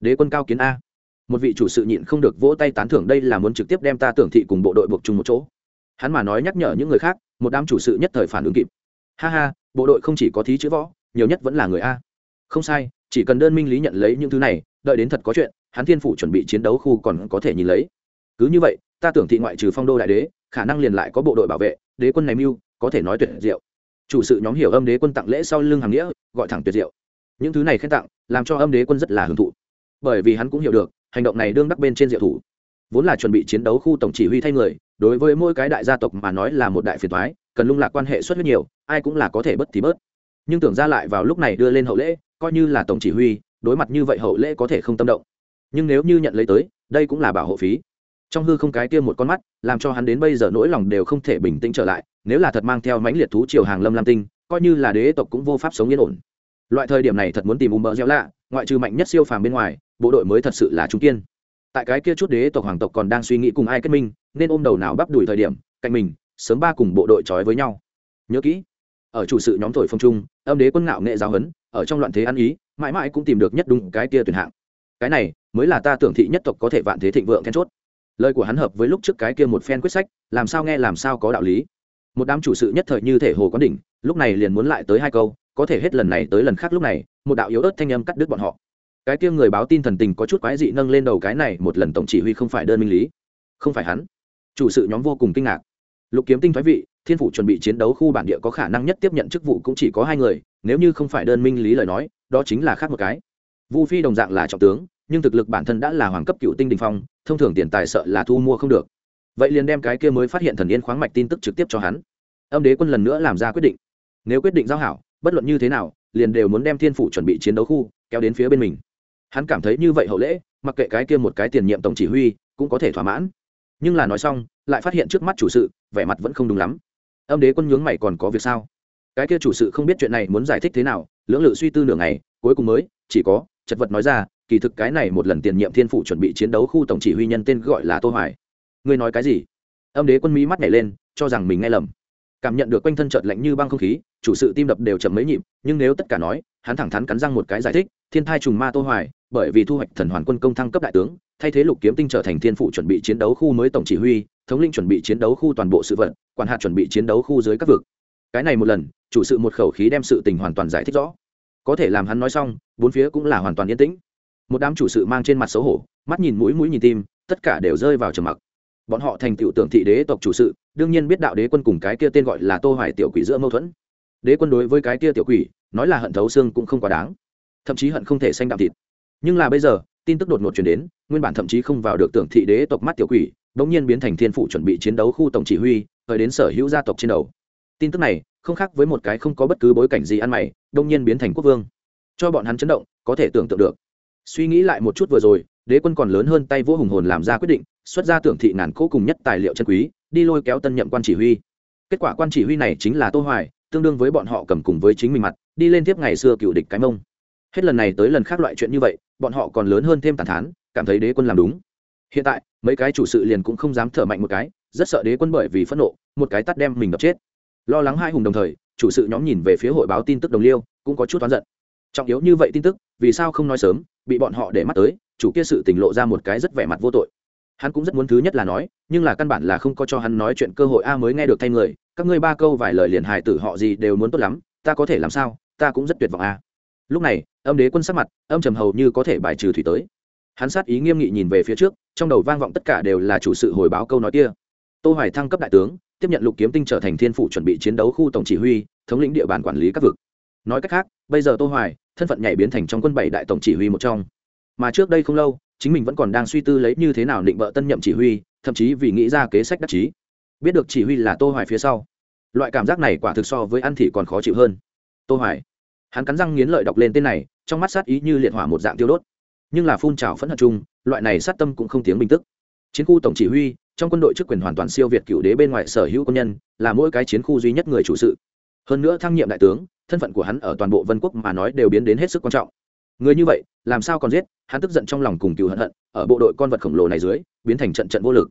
A: Đế quân cao kiến a một vị chủ sự nhịn không được vỗ tay tán thưởng đây là muốn trực tiếp đem ta tưởng thị cùng bộ đội buộc chung một chỗ. Hắn mà nói nhắc nhở những người khác, một đám chủ sự nhất thời phản ứng kịp. Ha ha, bộ đội không chỉ có thí chữ võ, nhiều nhất vẫn là người a. Không sai, chỉ cần đơn minh lý nhận lấy những thứ này, đợi đến thật có chuyện, hắn thiên phủ chuẩn bị chiến đấu khu còn có thể nhìn lấy. Cứ như vậy, ta tưởng thị ngoại trừ phong đô đại đế, khả năng liền lại có bộ đội bảo vệ, đế quân này mưu, có thể nói tuyệt diệu. Chủ sự nhóm hiểu âm đế quân tặng lễ sau lưng hàng nghĩa, gọi thẳng tuyệt diệu. Những thứ này khen tặng, làm cho âm đế quân rất là hưởng thụ. Bởi vì hắn cũng hiểu được hành động này đương đắc bên trên diệu thủ. Vốn là chuẩn bị chiến đấu khu tổng chỉ huy thay người, đối với mỗi cái đại gia tộc mà nói là một đại phiền thoái cần lung lạc quan hệ xuất huyết nhiều, ai cũng là có thể bất thì bớt. Nhưng tưởng ra lại vào lúc này đưa lên hậu lễ, coi như là tổng chỉ huy, đối mặt như vậy hậu lễ có thể không tâm động. Nhưng nếu như nhận lấy tới, đây cũng là bảo hộ phí. Trong hư không cái kia một con mắt, làm cho hắn đến bây giờ nỗi lòng đều không thể bình tĩnh trở lại, nếu là thật mang theo mãnh liệt thú triều hàng lâm lam tinh, coi như là đế tộc cũng vô pháp sống yên ổn. Loại thời điểm này thật muốn tìm ùm mỡ gieo lạ ngoại trừ mạnh nhất siêu phàm bên ngoài, bộ đội mới thật sự là trung kiên. Tại cái kia chút đế tộc hoàng tộc còn đang suy nghĩ cùng ai kết minh, nên ôm đầu nào bắp đuổi thời điểm, cạnh mình, sớm ba cùng bộ đội trói với nhau. Nhớ kỹ, ở chủ sự nhóm thổi phong trung, âm đế quân ngạo nghệ giáo huấn, ở trong loạn thế ăn ý, mãi mãi cũng tìm được nhất đúng cái kia tuyển hạng. Cái này, mới là ta tưởng thị nhất tộc có thể vạn thế thịnh vượng then chốt. Lời của hắn hợp với lúc trước cái kia một phen quyết sách, làm sao nghe làm sao có đạo lý. Một đám chủ sự nhất thời như thể hồ quán đỉnh, lúc này liền muốn lại tới hai câu, có thể hết lần này tới lần khác lúc này một đạo yếu ớt thanh âm cắt đứt bọn họ. Cái kia người báo tin thần tình có chút quái dị nâng lên đầu cái này, một lần tổng chỉ huy không phải đơn minh lý, không phải hắn. Chủ sự nhóm vô cùng kinh ngạc. Lục kiếm tinh thoái vị, thiên phủ chuẩn bị chiến đấu khu bản địa có khả năng nhất tiếp nhận chức vụ cũng chỉ có hai người, nếu như không phải đơn minh lý lời nói, đó chính là khác một cái. Vu phi đồng dạng là trọng tướng, nhưng thực lực bản thân đã là hoàng cấp cựu tinh đình phong, thông thường tiền tài sợ là thu mua không được. Vậy liền đem cái kia mới phát hiện thần yên khoáng mạch tin tức trực tiếp cho hắn. Âm đế quân lần nữa làm ra quyết định. Nếu quyết định giao hảo, bất luận như thế nào liền đều muốn đem thiên phủ chuẩn bị chiến đấu khu kéo đến phía bên mình. Hắn cảm thấy như vậy hậu lễ, mặc kệ cái kia một cái tiền nhiệm tổng chỉ huy, cũng có thể thỏa mãn. Nhưng là nói xong, lại phát hiện trước mắt chủ sự, vẻ mặt vẫn không đúng lắm. Âm đế quân nhướng mày còn có việc sao? Cái kia chủ sự không biết chuyện này muốn giải thích thế nào, lưỡng lự suy tư nửa ngày, cuối cùng mới, chỉ có, chật vật nói ra, kỳ thực cái này một lần tiền nhiệm thiên phủ chuẩn bị chiến đấu khu tổng chỉ huy nhân tên gọi là tô hoài. Ngươi nói cái gì? Âm đế quân mỹ mắt nhảy lên, cho rằng mình nghe lầm cảm nhận được quanh thân chợt lạnh như băng không khí, chủ sự tim đập đều chậm mấy nhịp, nhưng nếu tất cả nói, hắn thẳng thắn cắn răng một cái giải thích, thiên thai trùng ma tô hoài, bởi vì thu hoạch thần hoàn quân công thăng cấp đại tướng, thay thế lục kiếm tinh trở thành thiên phụ chuẩn bị chiến đấu khu mới tổng chỉ huy, thống linh chuẩn bị chiến đấu khu toàn bộ sự vận quản hạt chuẩn bị chiến đấu khu dưới các vực. Cái này một lần, chủ sự một khẩu khí đem sự tình hoàn toàn giải thích rõ. Có thể làm hắn nói xong, bốn phía cũng là hoàn toàn yên tĩnh. Một đám chủ sự mang trên mặt xấu hổ, mắt nhìn mũi mũi nhìn tim, tất cả đều rơi vào trầm mặc bọn họ thành tựu tưởng thị đế tộc chủ sự, đương nhiên biết đạo đế quân cùng cái kia tên gọi là tô hoài tiểu quỷ giữa mâu thuẫn. Đế quân đối với cái kia tiểu quỷ, nói là hận thấu xương cũng không quá đáng, thậm chí hận không thể xanh đạm thịt. Nhưng là bây giờ, tin tức đột ngột truyền đến, nguyên bản thậm chí không vào được tưởng thị đế tộc mắt tiểu quỷ, bỗng nhiên biến thành thiên phụ chuẩn bị chiến đấu khu tổng chỉ huy thời đến sở hữu gia tộc trên đầu. Tin tức này, không khác với một cái không có bất cứ bối cảnh gì ăn mày đông nhiên biến thành quốc vương. Cho bọn hắn chấn động, có thể tưởng tượng được. Suy nghĩ lại một chút vừa rồi đế quân còn lớn hơn tay vua hùng hồn làm ra quyết định, xuất ra tưởng thị ngàn cố cùng nhất tài liệu chân quý, đi lôi kéo tân nhậm quan chỉ huy. Kết quả quan chỉ huy này chính là tô hoài, tương đương với bọn họ cầm cùng với chính mình mặt, đi lên tiếp ngày xưa cựu địch cái mông. Hết lần này tới lần khác loại chuyện như vậy, bọn họ còn lớn hơn thêm tàn thán, cảm thấy đế quân làm đúng. Hiện tại, mấy cái chủ sự liền cũng không dám thở mạnh một cái, rất sợ đế quân bởi vì phẫn nộ, một cái tắt đem mình đập chết. Lo lắng hai hùng đồng thời, chủ sự nhóm nhìn về phía hội báo tin tức đồng liêu, cũng có chút oán giận trọng yếu như vậy tin tức, vì sao không nói sớm, bị bọn họ để mắt tới, chủ kia sự tỉnh lộ ra một cái rất vẻ mặt vô tội. Hắn cũng rất muốn thứ nhất là nói, nhưng là căn bản là không có cho hắn nói chuyện cơ hội a mới nghe được thay người, các ngươi ba câu vài lời liền hài tử họ gì đều muốn tốt lắm, ta có thể làm sao, ta cũng rất tuyệt vọng a. Lúc này, âm đế quân sắc mặt, âm trầm hầu như có thể bài trừ thủy tới. Hắn sát ý nghiêm nghị nhìn về phía trước, trong đầu vang vọng tất cả đều là chủ sự hồi báo câu nói kia. Tô hoài thăng cấp đại tướng, tiếp nhận lục kiếm tinh trở thành thiên phụ chuẩn bị chiến đấu khu tổng chỉ huy, thống lĩnh địa bàn quản lý các vực. Nói cách khác bây giờ tô hoài, thân phận nhảy biến thành trong quân bảy đại tổng chỉ huy một trong. Mà trước đây không lâu, chính mình vẫn còn đang suy tư lấy như thế nào định vợ tân nhậm chỉ huy, thậm chí vì nghĩ ra kế sách đắc chí. Biết được chỉ huy là tô hoài phía sau. Loại cảm giác này quả thực so với ăn thì còn khó chịu hơn. Tô hoài, hắn cắn răng nghiến lợi đọc lên tên này, trong mắt sát ý như liệt hỏa một dạng tiêu đốt. Nhưng là phun trào phẫn hận chung, loại này sát tâm cũng không tiếng bình tức. Chiến khu tổng chỉ huy, trong quân đội chức quyền hoàn toàn siêu việt cựu đế bên ngoài sở hữu quân nhân, là mỗi cái chiến khu duy nhất người chủ sự. Hơn nữa thăng nhiệm đại tướng thân phận của hắn ở toàn bộ vân quốc mà nói đều biến đến hết sức quan trọng. Người như vậy, làm sao còn giết? Hắn tức giận trong lòng cùng cựu hận hận, ở bộ đội con vật khổng lồ này dưới, biến thành trận trận vô lực.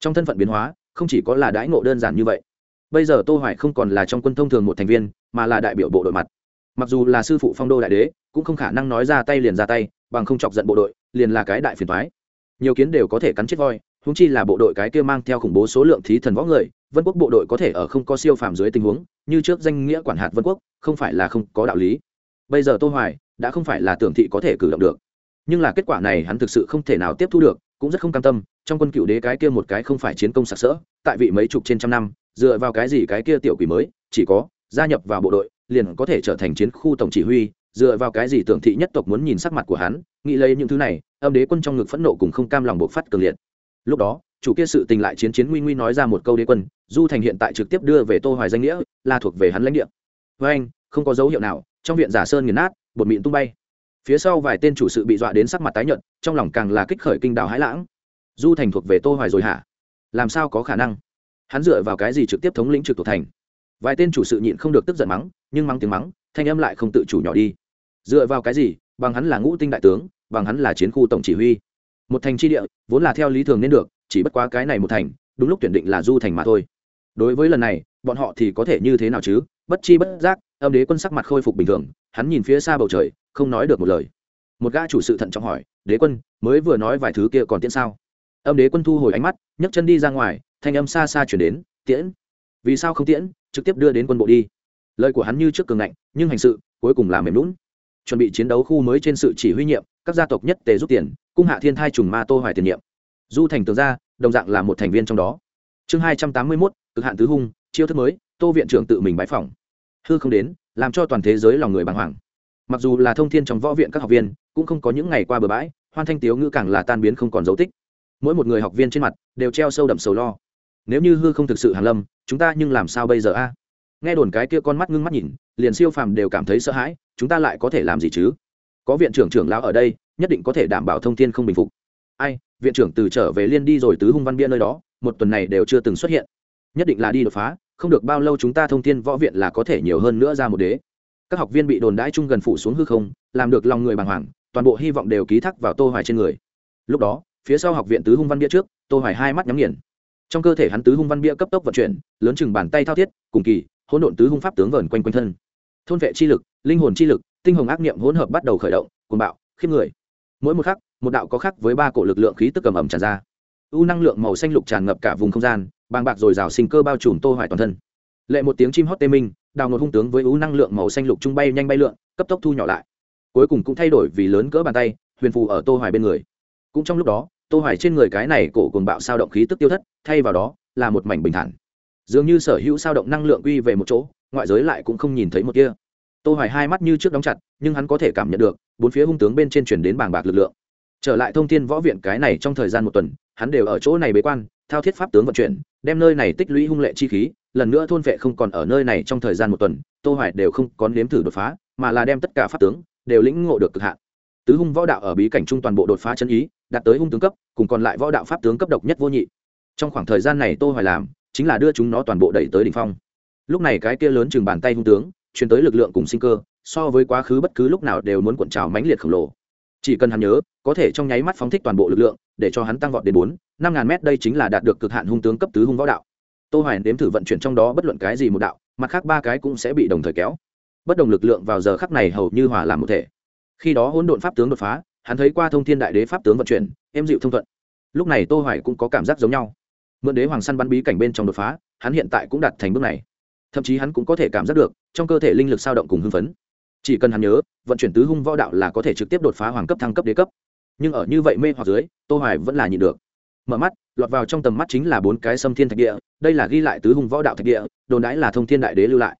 A: Trong thân phận biến hóa, không chỉ có là đãi ngộ đơn giản như vậy. Bây giờ tô hoài không còn là trong quân thông thường một thành viên, mà là đại biểu bộ đội mặt. Mặc dù là sư phụ phong đô đại đế, cũng không khả năng nói ra tay liền ra tay, bằng không chọc giận bộ đội, liền là cái đại phiền toái. Nhiều kiến đều có thể cắn chết voi, huống chi là bộ đội cái kia mang theo khủng bố số lượng thí thần võ người, vân quốc bộ đội có thể ở không có siêu phàm dưới tình huống như trước danh nghĩa quản hạt vân quốc, không phải là không có đạo lý. Bây giờ tô hoài đã không phải là tưởng thị có thể cử động được. Nhưng là kết quả này hắn thực sự không thể nào tiếp thu được, cũng rất không cam tâm. Trong quân cựu đế cái kia một cái không phải chiến công sặc sỡ, tại vị mấy chục trên trăm năm, dựa vào cái gì cái kia tiểu quỷ mới, chỉ có gia nhập vào bộ đội, liền có thể trở thành chiến khu tổng chỉ huy, dựa vào cái gì tưởng thị nhất tộc muốn nhìn sắc mặt của hắn, nghĩ lấy những thứ này, âm đế quân trong ngực phẫn nộ cùng không cam lòng bộc phát cường liệt. Lúc đó chủ kia sự tình lại chiến chiến nguy nguy nói ra một câu đế quân, du thành hiện tại trực tiếp đưa về tô hoài danh nghĩa, là thuộc về hắn lãnh địa. Với anh, không có dấu hiệu nào, trong viện giả sơn nghiền nát, bột mịn tung bay. Phía sau vài tên chủ sự bị dọa đến sắc mặt tái nhợt, trong lòng càng là kích khởi kinh đảo hãi lãng. Du thành thuộc về tô hoài rồi hả? Làm sao có khả năng? Hắn dựa vào cái gì trực tiếp thống lĩnh trực thuộc thành? Vài tên chủ sự nhịn không được tức giận mắng, nhưng mắng tiếng mắng, thanh âm lại không tự chủ nhỏ đi. Dựa vào cái gì? Bằng hắn là ngũ tinh đại tướng, bằng hắn là chiến khu tổng chỉ huy. Một thành tri địa, vốn là theo lý thường nên được chỉ bất quá cái này một thành, đúng lúc tuyển định là du thành mà thôi. Đối với lần này, bọn họ thì có thể như thế nào chứ? Bất chi bất giác, âm đế quân sắc mặt khôi phục bình thường, hắn nhìn phía xa bầu trời, không nói được một lời. Một gã chủ sự thận trọng hỏi, đế quân, mới vừa nói vài thứ kia còn tiễn sao? Âm đế quân thu hồi ánh mắt, nhấc chân đi ra ngoài, thanh âm xa xa chuyển đến, tiễn. Vì sao không tiễn? Trực tiếp đưa đến quân bộ đi. Lời của hắn như trước cường ngạnh, nhưng hành sự, cuối cùng là mềm lún chuẩn bị chiến đấu khu mới trên sự chỉ huy nhiệm, các gia tộc nhất tề rút tiền, cung hạ thiên thai trùng ma tô hoài tiền nhiệm du thành tường gia, đồng dạng là một thành viên trong đó. Chương hai trăm tám mươi mốt, cực hạn tứ hung, chiêu thức mới, tô viện trưởng tự mình bãi phỏng. Hư không đến, làm cho toàn thế giới lòng người bàng hoàng. Mặc dù là thông thiên trong võ viện các học viên, cũng không có những ngày qua bờ bãi, hoan thanh tiếu ngữ càng là tan biến không còn dấu tích. Mỗi một người học viên trên mặt đều treo sâu đậm sầu lo. Nếu như hư không thực sự hàn lâm, chúng ta nhưng làm sao bây giờ a? Nghe đồn cái kia con mắt ngưng mắt nhìn, liền siêu phàm đều cảm thấy sợ hãi, chúng ta lại có thể làm gì chứ? Có viện trưởng trưởng lão ở đây, nhất định có thể đảm bảo thông tin không bình phục. Ai viện trưởng từ trở về liên đi rồi tứ hung văn bia nơi đó, một tuần này đều chưa từng xuất hiện. Nhất định là đi đột phá, không được bao lâu chúng ta thông tin võ viện là có thể nhiều hơn nữa ra một đế. Các học viên bị đồn đãi chung gần phủ xuống hư không, làm được lòng người bàng hoàng, toàn bộ hy vọng đều ký thác vào tô hoài trên người. Lúc đó, phía sau học viện tứ hung văn bia trước, tô hoài hai mắt nhắm nghiền. Trong cơ thể hắn tứ hung văn bia cấp tốc vận chuyển, lớn chừng bàn tay thao thiết, cùng kỳ, hỗn độn tứ hung pháp tướng vẩn quanh quanh thân. Thôn vệ chi lực, linh hồn chi lực, tinh hồng ác niệm hỗn hợp bắt đầu khởi động, cuồng bạo, khiếp người. Mỗi một khắc một đạo có khắc với ba cổ lực lượng khí tức cầm ẩm tràn ra. U năng lượng màu xanh lục tràn ngập cả vùng không gian, bàng bạc dồi rào sinh cơ bao trùm tô hoài toàn thân. Lệ một tiếng chim hót tê minh, đào ngột hung tướng với u năng lượng màu xanh lục trung bay nhanh bay lượn, cấp tốc thu nhỏ lại. Cuối cùng cũng thay đổi vì lớn cỡ bàn tay, huyền phù ở tô hoài bên người. Cũng trong lúc đó, tô hoài trên người cái này cổ cuồng bạo sao động khí tức tiêu thất, thay vào đó, là một mảnh bình thản. Dường như sở hữu sao động năng lượng quy về một chỗ, ngoại giới lại cũng không nhìn thấy một kia. Tô hoài hai mắt như trước đóng chặt, nhưng hắn có thể cảm nhận được, bốn phía hung tướng bên trên truyền đến bàng bạc lực lượng trở lại thông thiên võ viện cái này trong thời gian một tuần, hắn đều ở chỗ này bế quan, thao thiết pháp tướng vận chuyển, đem nơi này tích lũy hung lệ chi khí, lần nữa thôn vệ không còn ở nơi này trong thời gian một tuần, tô hoài đều không có nếm thử đột phá, mà là đem tất cả pháp tướng đều lĩnh ngộ được cực hạn. Tứ hung võ đạo ở bí cảnh trung toàn bộ đột phá chân ý, đạt tới hung tướng cấp, cùng còn lại võ đạo pháp tướng cấp độc nhất vô nhị. Trong khoảng thời gian này tô hoài làm, chính là đưa chúng nó toàn bộ đẩy tới đỉnh phong. Lúc này cái kia lớn chừng bàn tay hung tướng, truyền tới lực lượng cùng sinh cơ, so với quá khứ bất cứ lúc nào đều muốn cuộn trào mãnh liệt khổng lồ chỉ cần hắn nhớ, có thể trong nháy mắt phóng thích toàn bộ lực lượng, để cho hắn tăng vọt đến bốn, năm ngàn mét đây chính là đạt được cực hạn hung tướng cấp tứ hung võ đạo. Tô hoài đếm thử vận chuyển trong đó bất luận cái gì một đạo, mặt khác ba cái cũng sẽ bị đồng thời kéo. Bất đồng lực lượng vào giờ khắc này hầu như hòa làm một thể. Khi đó hỗn độn pháp tướng đột phá, hắn thấy qua thông thiên đại đế pháp tướng vận chuyển em dịu thông thuận. Lúc này tô hoài cũng có cảm giác giống nhau. Mượn đế hoàng săn bắn bí cảnh bên trong đột phá, hắn hiện tại cũng đạt thành bước này. Thậm chí hắn cũng có thể cảm giác được, trong cơ thể linh lực sao động cùng hưng phấn chỉ cần hắn nhớ, vận chuyển tứ hung võ đạo là có thể trực tiếp đột phá hoàng cấp, thăng cấp, đế cấp. Nhưng ở như vậy mê hoặc dưới, tô hoài vẫn là nhịn được. Mở mắt, lọt vào trong tầm mắt chính là bốn cái sâm thiên thạch địa, đây là ghi lại tứ hung võ đạo thạch địa, đồn đãi là thông thiên đại đế lưu lại.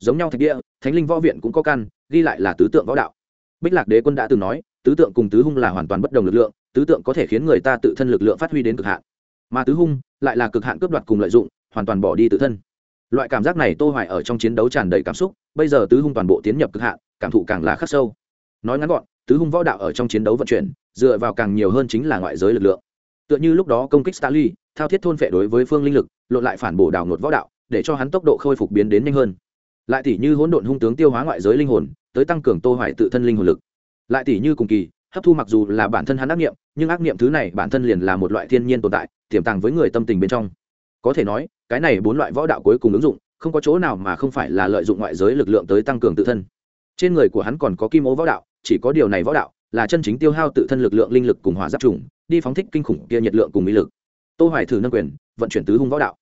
A: Giống nhau thạch địa, thánh linh võ viện cũng có căn, ghi lại là tứ tượng võ đạo. Bích lạc đế quân đã từng nói, tứ tượng cùng tứ hung là hoàn toàn bất đồng lực lượng, tứ tượng có thể khiến người ta tự thân lực lượng phát huy đến cực hạn. Mà tứ hung lại là cực hạn cướp đoạt cùng lợi dụng, hoàn toàn bỏ đi tự thân. Loại cảm giác này tô hoài ở trong chiến đấu tràn đầy cảm xúc bây giờ tứ hung toàn bộ tiến nhập cực hạn cảm thụ càng là khắc sâu. Nói ngắn gọn tứ hung võ đạo ở trong chiến đấu vận chuyển dựa vào càng nhiều hơn chính là ngoại giới lực lượng. Tựa như lúc đó công kích Starly, thao thiết thôn phệ đối với phương linh lực lộn lại phản bổ đảo ngột võ đạo để cho hắn tốc độ khôi phục biến đến nhanh hơn. Lại tỷ như hỗn độn hung tướng tiêu hóa ngoại giới linh hồn tới tăng cường tô hoài tự thân linh hồn lực. Lại tỷ như cùng kỳ hấp thu mặc dù là bản thân hắn ác niệm nhưng ác niệm thứ này bản thân liền là một loại thiên nhiên tồn tại tiềm tàng với người tâm tình bên trong. Có thể nói cái này bốn loại võ đạo cuối cùng ứng dụng không có chỗ nào mà không phải là lợi dụng ngoại giới lực lượng tới tăng cường tự thân. Trên người của hắn còn có kim ố võ đạo, chỉ có điều này võ đạo là chân chính tiêu hao tự thân lực lượng linh lực cùng hỏa giáp trùng, đi phóng thích kinh khủng kia nhiệt lượng cùng mỹ lực. Tô hoài thử nâng quyền, vận chuyển tứ hung võ đạo.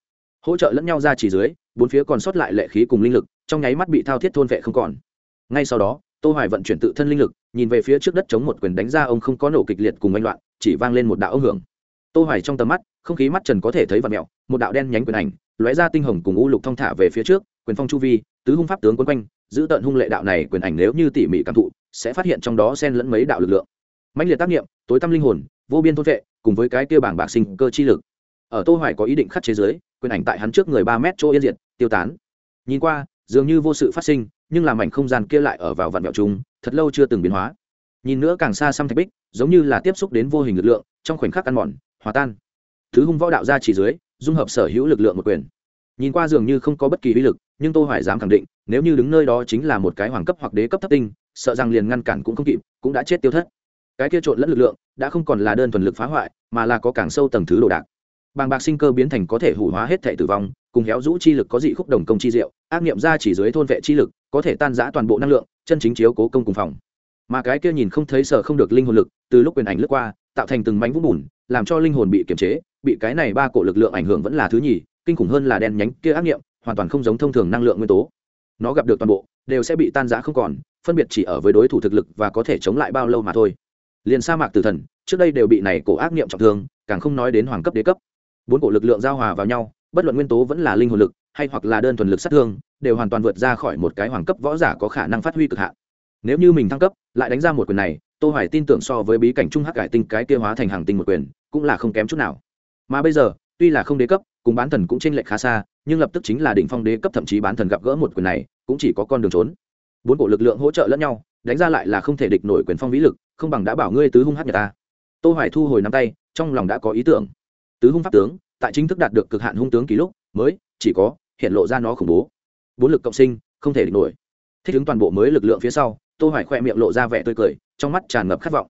A: Hỗ trợ lẫn nhau ra chỉ dưới, bốn phía còn sót lại lệ khí cùng linh lực, trong nháy mắt bị thao thiết thôn vệ không còn. Ngay sau đó, tô hoài vận chuyển tự thân linh lực, nhìn về phía trước đất chống một quyền đánh ra ông không có nổ kịch liệt cùng anh loạn, chỉ vang lên một đạo âm hưởng. Tô hoài trong tầm mắt, không khí mắt trần có thể thấy vật mèo một đạo đen nhánh quyền ảnh lóe ra tinh hồng cùng u lục thông thả về phía trước, quyền phong chu vi, tứ hung pháp tướng quấn quanh, giữ tận hung lệ đạo này quyền ảnh nếu như tỉ mỉ cảm thụ, sẽ phát hiện trong đó xen lẫn mấy đạo lực lượng. Mãnh liệt tác nghiệm, tối tâm linh hồn, vô biên thôn vệ, cùng với cái kia bảng bạc sinh cơ chi lực. Ở tô hoài có ý định khắc chế giới quyền ảnh tại hắn trước người 3 mét chỗ yên diệt, tiêu tán. Nhìn qua, dường như vô sự phát sinh, nhưng làm mảnh không gian kia lại ở vào vạn mẹo chúng thật lâu chưa từng biến hóa. Nhìn nữa càng xa xăm thạch bích, giống như là tiếp xúc đến vô hình lực lượng, trong khoảnh khắc ăn mòn, hòa tan. Thứ hung võ đạo ra chỉ dưới dung hợp sở hữu lực lượng một quyền. Nhìn qua dường như không có bất kỳ uy lực, nhưng tô hoài dám khẳng định, nếu như đứng nơi đó chính là một cái hoàng cấp hoặc đế cấp thấp tinh, sợ rằng liền ngăn cản cũng không kịp, cũng đã chết tiêu thất. Cái kia trộn lẫn lực lượng, đã không còn là đơn thuần lực phá hoại, mà là có càng sâu tầng thứ đồ đạc. Bàng bạc sinh cơ biến thành có thể hủ hóa hết thể tử vong, cùng héo rũ chi lực có dị khúc đồng công chi diệu, ác nghiệm ra chỉ dưới thôn vệ chi lực, có thể tan giã toàn bộ năng lượng, chân chính chiếu cố công cùng phòng. Mà cái kia nhìn không thấy sở không được linh hồn lực, từ lúc quyền ảnh lướt qua, tạo thành từng mảnh vũng bùn, làm cho linh hồn bị kiềm chế bị cái này ba cổ lực lượng ảnh hưởng vẫn là thứ nhì, kinh khủng hơn là đen nhánh kia ác nghiệm, hoàn toàn không giống thông thường năng lượng nguyên tố. Nó gặp được toàn bộ, đều sẽ bị tan giã không còn, phân biệt chỉ ở với đối thủ thực lực và có thể chống lại bao lâu mà thôi. Liền sa mạc tử thần, trước đây đều bị này cổ ác nghiệm trọng thương, càng không nói đến hoàng cấp đế cấp. Bốn cổ lực lượng giao hòa vào nhau, bất luận nguyên tố vẫn là linh hồn lực, hay hoặc là đơn thuần lực sát thương, đều hoàn toàn vượt ra khỏi một cái hoàng cấp võ giả có khả năng phát huy cực hạn. Nếu như mình thăng cấp, lại đánh ra một quyền này, tô hoài tin tưởng so với bí cảnh trung hắc cải tinh cái kia hóa thành hàng tinh một quyền, cũng là không kém chút nào mà bây giờ, tuy là không đế cấp, cùng bán thần cũng trên lệch khá xa, nhưng lập tức chính là đỉnh phong đế cấp, thậm chí bán thần gặp gỡ một quyền này, cũng chỉ có con đường trốn. Bốn cổ lực lượng hỗ trợ lẫn nhau, đánh ra lại là không thể địch nổi quyền phong vĩ lực, không bằng đã bảo ngươi tứ hung hát người ta. Tô hoài thu hồi nắm tay, trong lòng đã có ý tưởng. Tứ hung pháp tướng, tại chính thức đạt được cực hạn hung tướng ký lúc, mới chỉ có hiện lộ ra nó khủng bố. Bốn lực cộng sinh, không thể địch nổi. Thích ứng toàn bộ mới lực lượng phía sau, tô hoài khoe miệng lộ ra vẻ tươi cười, trong mắt tràn ngập khát vọng.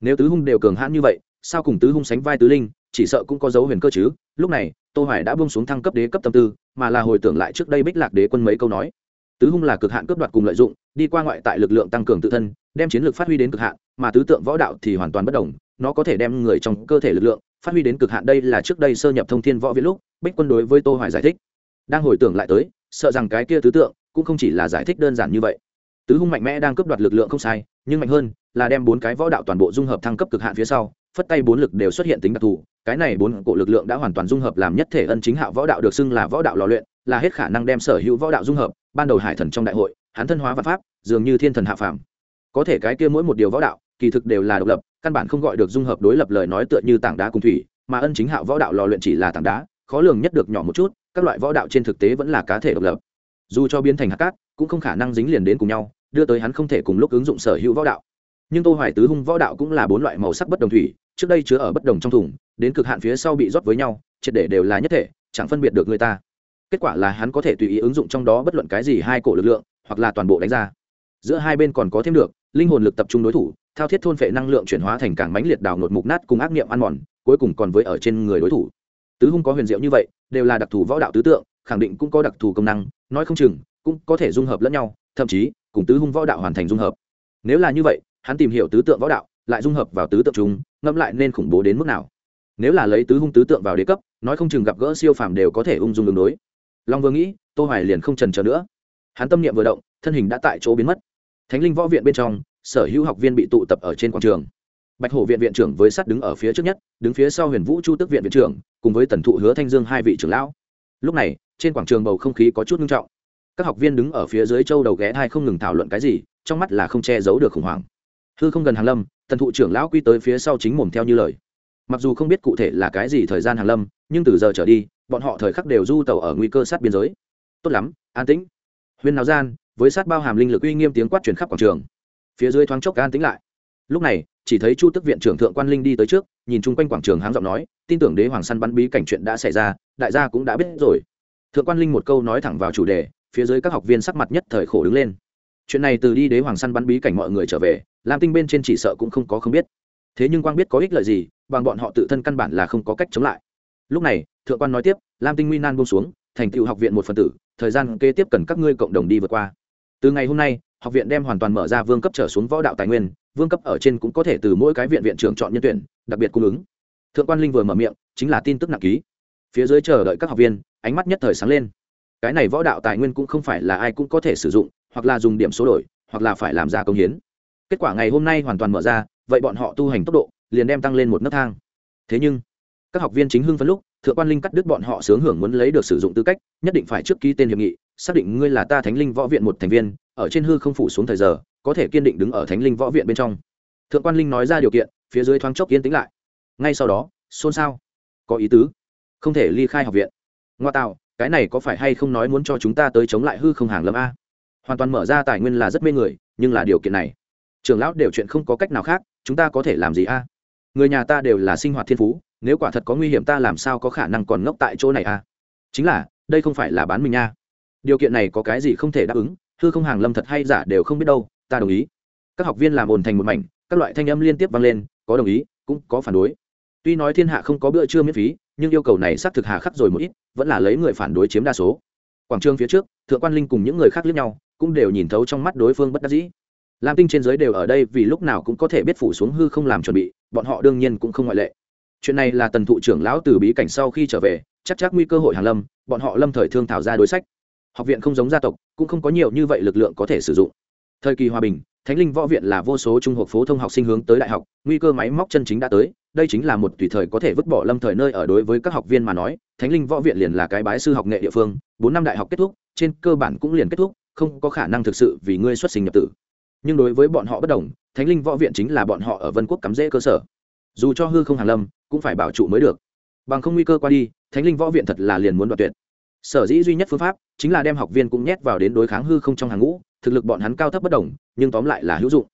A: Nếu tứ hung đều cường hãn như vậy, sao cùng tứ hung sánh vai tứ linh chỉ sợ cũng có dấu huyền cơ chứ. Lúc này, tô hoài đã buông xuống thăng cấp đế cấp tâm tư, mà là hồi tưởng lại trước đây bích lạc đế quân mấy câu nói. Tứ hung là cực hạn cướp đoạt cùng lợi dụng, đi qua ngoại tại lực lượng tăng cường tự thân, đem chiến lược phát huy đến cực hạn, mà tứ tượng võ đạo thì hoàn toàn bất đồng, nó có thể đem người trong cơ thể lực lượng phát huy đến cực hạn. Đây là trước đây sơ nhập thông thiên võ viễn lúc, bích quân đối với tô hoài giải thích. Đang hồi tưởng lại tới, sợ rằng cái kia tứ tượng cũng không chỉ là giải thích đơn giản như vậy. Tứ hung mạnh mẽ đang cướp đoạt lực lượng không sai, nhưng mạnh hơn là đem bốn cái võ đạo toàn bộ dung hợp thăng cấp cực hạn phía sau, phất tay bốn lực đều xuất hiện tính đặc thù cái này bốn cổ lực lượng đã hoàn toàn dung hợp làm nhất thể ân chính hạo võ đạo được xưng là võ đạo lò luyện, là hết khả năng đem sở hữu võ đạo dung hợp, ban đầu hải thần trong đại hội, hắn thân hóa văn pháp, dường như thiên thần hạ phàm. Có thể cái kia mỗi một điều võ đạo, kỳ thực đều là độc lập, căn bản không gọi được dung hợp đối lập lời nói tựa như tảng đá cùng thủy, mà ân chính hạo võ đạo lò luyện chỉ là tảng đá, khó lường nhất được nhỏ một chút, các loại võ đạo trên thực tế vẫn là cá thể độc lập. Dù cho biến thành hạt cát, cũng không khả năng dính liền đến cùng nhau, đưa tới hắn không thể cùng lúc ứng dụng sở hữu võ đạo. Nhưng tô hoài tứ hung võ đạo cũng là bốn loại màu sắc bất đồng thủy, trước đây chứa ở bất đồng trong thùng đến cực hạn phía sau bị rót với nhau, triệt để đều là nhất thể, chẳng phân biệt được người ta. Kết quả là hắn có thể tùy ý ứng dụng trong đó bất luận cái gì hai cổ lực lượng, hoặc là toàn bộ đánh ra. Giữa hai bên còn có thêm được, linh hồn lực tập trung đối thủ, thao thiết thôn phệ năng lượng chuyển hóa thành càng mãnh liệt đào nột mục nát cùng ác niệm ăn mòn, cuối cùng còn với ở trên người đối thủ. Tứ hung có huyền diệu như vậy, đều là đặc thù võ đạo tứ tượng, khẳng định cũng có đặc thù công năng, nói không chừng, cũng có thể dung hợp lẫn nhau, thậm chí, cùng tứ hung võ đạo hoàn thành dung hợp. Nếu là như vậy, hắn tìm hiểu tứ tượng võ đạo, lại dung hợp vào tứ tượng chúng ngẫm lại nên khủng bố đến mức nào? Nếu là lấy tứ hung tứ tượng vào đế cấp, nói không chừng gặp gỡ siêu phàm đều có thể ung dung đường đối. Long vừa nghĩ, tô hoài liền không trần chờ nữa. Hắn tâm niệm vừa động, thân hình đã tại chỗ biến mất. Thánh linh võ viện bên trong, sở hữu học viên bị tụ tập ở trên quảng trường. Bạch hổ viện viện trưởng với sát đứng ở phía trước nhất, đứng phía sau huyền vũ chu tức viện viện trưởng, cùng với tần thụ hứa thanh dương hai vị trưởng lão. Lúc này, trên quảng trường bầu không khí có chút nghiêm trọng. Các học viên đứng ở phía dưới châu đầu ghé hai không ngừng thảo luận cái gì, trong mắt là không che giấu được khủng hoảng. Hư không gần hàng lâm, tần thụ trưởng lão quy tới phía sau chính mồm theo như lời mặc dù không biết cụ thể là cái gì thời gian hàng lâm, nhưng từ giờ trở đi, bọn họ thời khắc đều du tàu ở nguy cơ sát biên giới. Tốt lắm, an tĩnh. Huyên náo gian, với sát bao hàm linh lực uy nghiêm tiếng quát truyền khắp quảng trường. Phía dưới thoáng chốc an tĩnh lại. Lúc này, chỉ thấy chu tức viện trưởng thượng quan linh đi tới trước, nhìn chung quanh quảng trường háng giọng nói, tin tưởng đế hoàng săn bắn bí cảnh chuyện đã xảy ra, đại gia cũng đã biết rồi. Thượng quan linh một câu nói thẳng vào chủ đề, phía dưới các học viên sắc mặt nhất thời khổ đứng lên. Chuyện này từ đi đế hoàng săn bắn bí cảnh mọi người trở về, lam tinh bên trên chỉ sợ cũng không có không biết thế nhưng quang biết có ích lợi gì, bằng bọn họ tự thân căn bản là không có cách chống lại. Lúc này, thượng quan nói tiếp, lam tinh nguy nan buông xuống, thành tựu học viện một phần tử, thời gian kế tiếp cần các ngươi cộng đồng đi vượt qua. Từ ngày hôm nay, học viện đem hoàn toàn mở ra vương cấp trở xuống võ đạo tài nguyên, vương cấp ở trên cũng có thể từ mỗi cái viện viện trưởng chọn nhân tuyển, đặc biệt cung ứng. Thượng quan linh vừa mở miệng, chính là tin tức nặng ký. Phía dưới chờ đợi các học viên, ánh mắt nhất thời sáng lên. Cái này võ đạo tài nguyên cũng không phải là ai cũng có thể sử dụng, hoặc là dùng điểm số đổi, hoặc là phải làm ra công hiến. Kết quả ngày hôm nay hoàn toàn mở ra vậy bọn họ tu hành tốc độ liền đem tăng lên một nấc thang. Thế nhưng, các học viên chính hưng phấn lúc, thượng quan linh cắt đứt bọn họ sướng hưởng muốn lấy được sử dụng tư cách, nhất định phải trước ký tên hiệp nghị, xác định ngươi là ta thánh linh võ viện một thành viên, ở trên hư không phủ xuống thời giờ, có thể kiên định đứng ở thánh linh võ viện bên trong. Thượng quan linh nói ra điều kiện, phía dưới thoáng chốc yên tĩnh lại. Ngay sau đó, xôn xao. Có ý tứ. Không thể ly khai học viện. Ngoa tạo, cái này có phải hay không nói muốn cho chúng ta tới chống lại hư không hàng lâm a? Hoàn toàn mở ra tài nguyên là rất mê người, nhưng là điều kiện này trường lão đều chuyện không có cách nào khác, chúng ta có thể làm gì a? Người nhà ta đều là sinh hoạt thiên phú, nếu quả thật có nguy hiểm ta làm sao có khả năng còn ngốc tại chỗ này a? Chính là, đây không phải là bán mình nha. Điều kiện này có cái gì không thể đáp ứng, hư không hàng lâm thật hay giả đều không biết đâu, ta đồng ý. Các học viên làm ồn thành một mảnh, các loại thanh âm liên tiếp vang lên, có đồng ý, cũng có phản đối. Tuy nói thiên hạ không có bữa trưa miễn phí, nhưng yêu cầu này xác thực hà khắc rồi một ít, vẫn là lấy người phản đối chiếm đa số. Quảng trường phía trước, thượng quan linh cùng những người khác liếc nhau, cũng đều nhìn thấu trong mắt đối phương bất đắc dĩ lam tinh trên giới đều ở đây vì lúc nào cũng có thể biết phủ xuống hư không làm chuẩn bị, bọn họ đương nhiên cũng không ngoại lệ. Chuyện này là tần thụ trưởng lão từ bí cảnh sau khi trở về, chắc chắc nguy cơ hội hàn lâm, bọn họ lâm thời thương thảo ra đối sách. Học viện không giống gia tộc, cũng không có nhiều như vậy lực lượng có thể sử dụng. Thời kỳ hòa bình, thánh linh võ viện là vô số trung học phổ thông học sinh hướng tới đại học, nguy cơ máy móc chân chính đã tới, đây chính là một tùy thời có thể vứt bỏ lâm thời nơi ở đối với các học viên mà nói, thánh linh võ viện liền là cái bái sư học nghệ địa phương, bốn năm đại học kết thúc, trên cơ bản cũng liền kết thúc, không có khả năng thực sự vì ngươi xuất sinh nhập tử nhưng đối với bọn họ bất đồng, thánh linh võ viện chính là bọn họ ở vân quốc cắm rễ cơ sở. Dù cho hư không hàn lâm, cũng phải bảo trụ mới được. Bằng không nguy cơ qua đi, thánh linh võ viện thật là liền muốn đoạt tuyệt. Sở dĩ duy nhất phương pháp chính là đem học viên cũng nhét vào đến đối kháng hư không trong hàng ngũ, thực lực bọn hắn cao thấp bất đồng, nhưng tóm lại là hữu dụng.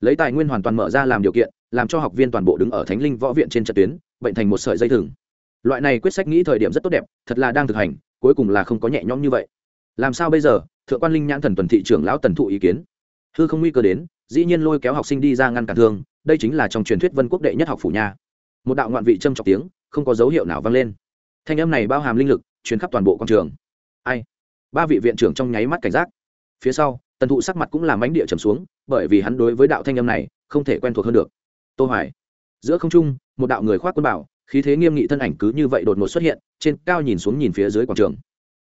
A: Lấy tài nguyên hoàn toàn mở ra làm điều kiện, làm cho học viên toàn bộ đứng ở thánh linh võ viện trên trận tuyến, bệnh thành một sợi dây thừng. Loại này quyết sách nghĩ thời điểm rất tốt đẹp, thật là đang thực hành, cuối cùng là không có nhẹ nhõm như vậy. Làm sao bây giờ? Thượng quan linh nhãn thần tuần thị trưởng lão tần thụ ý kiến hư không nguy cơ đến, dĩ nhiên lôi kéo học sinh đi ra ngăn cản thương đây chính là trong truyền thuyết vân quốc đệ nhất học phủ nha. Một đạo ngoạn vị châm trọc tiếng, không có dấu hiệu nào vang lên. Thanh âm này bao hàm linh lực chuyến khắp toàn bộ quảng trường. Ai? Ba vị viện trưởng trong nháy mắt cảnh giác. Phía sau, tần thụ sắc mặt cũng làm ánh địa trầm xuống, bởi vì hắn đối với đạo thanh âm này, không thể quen thuộc hơn được. Tô hoài. Giữa không trung, một đạo người khoác quân bảo, khí thế nghiêm nghị thân ảnh cứ như vậy đột ngột xuất hiện, trên cao nhìn xuống nhìn phía dưới quảng trường.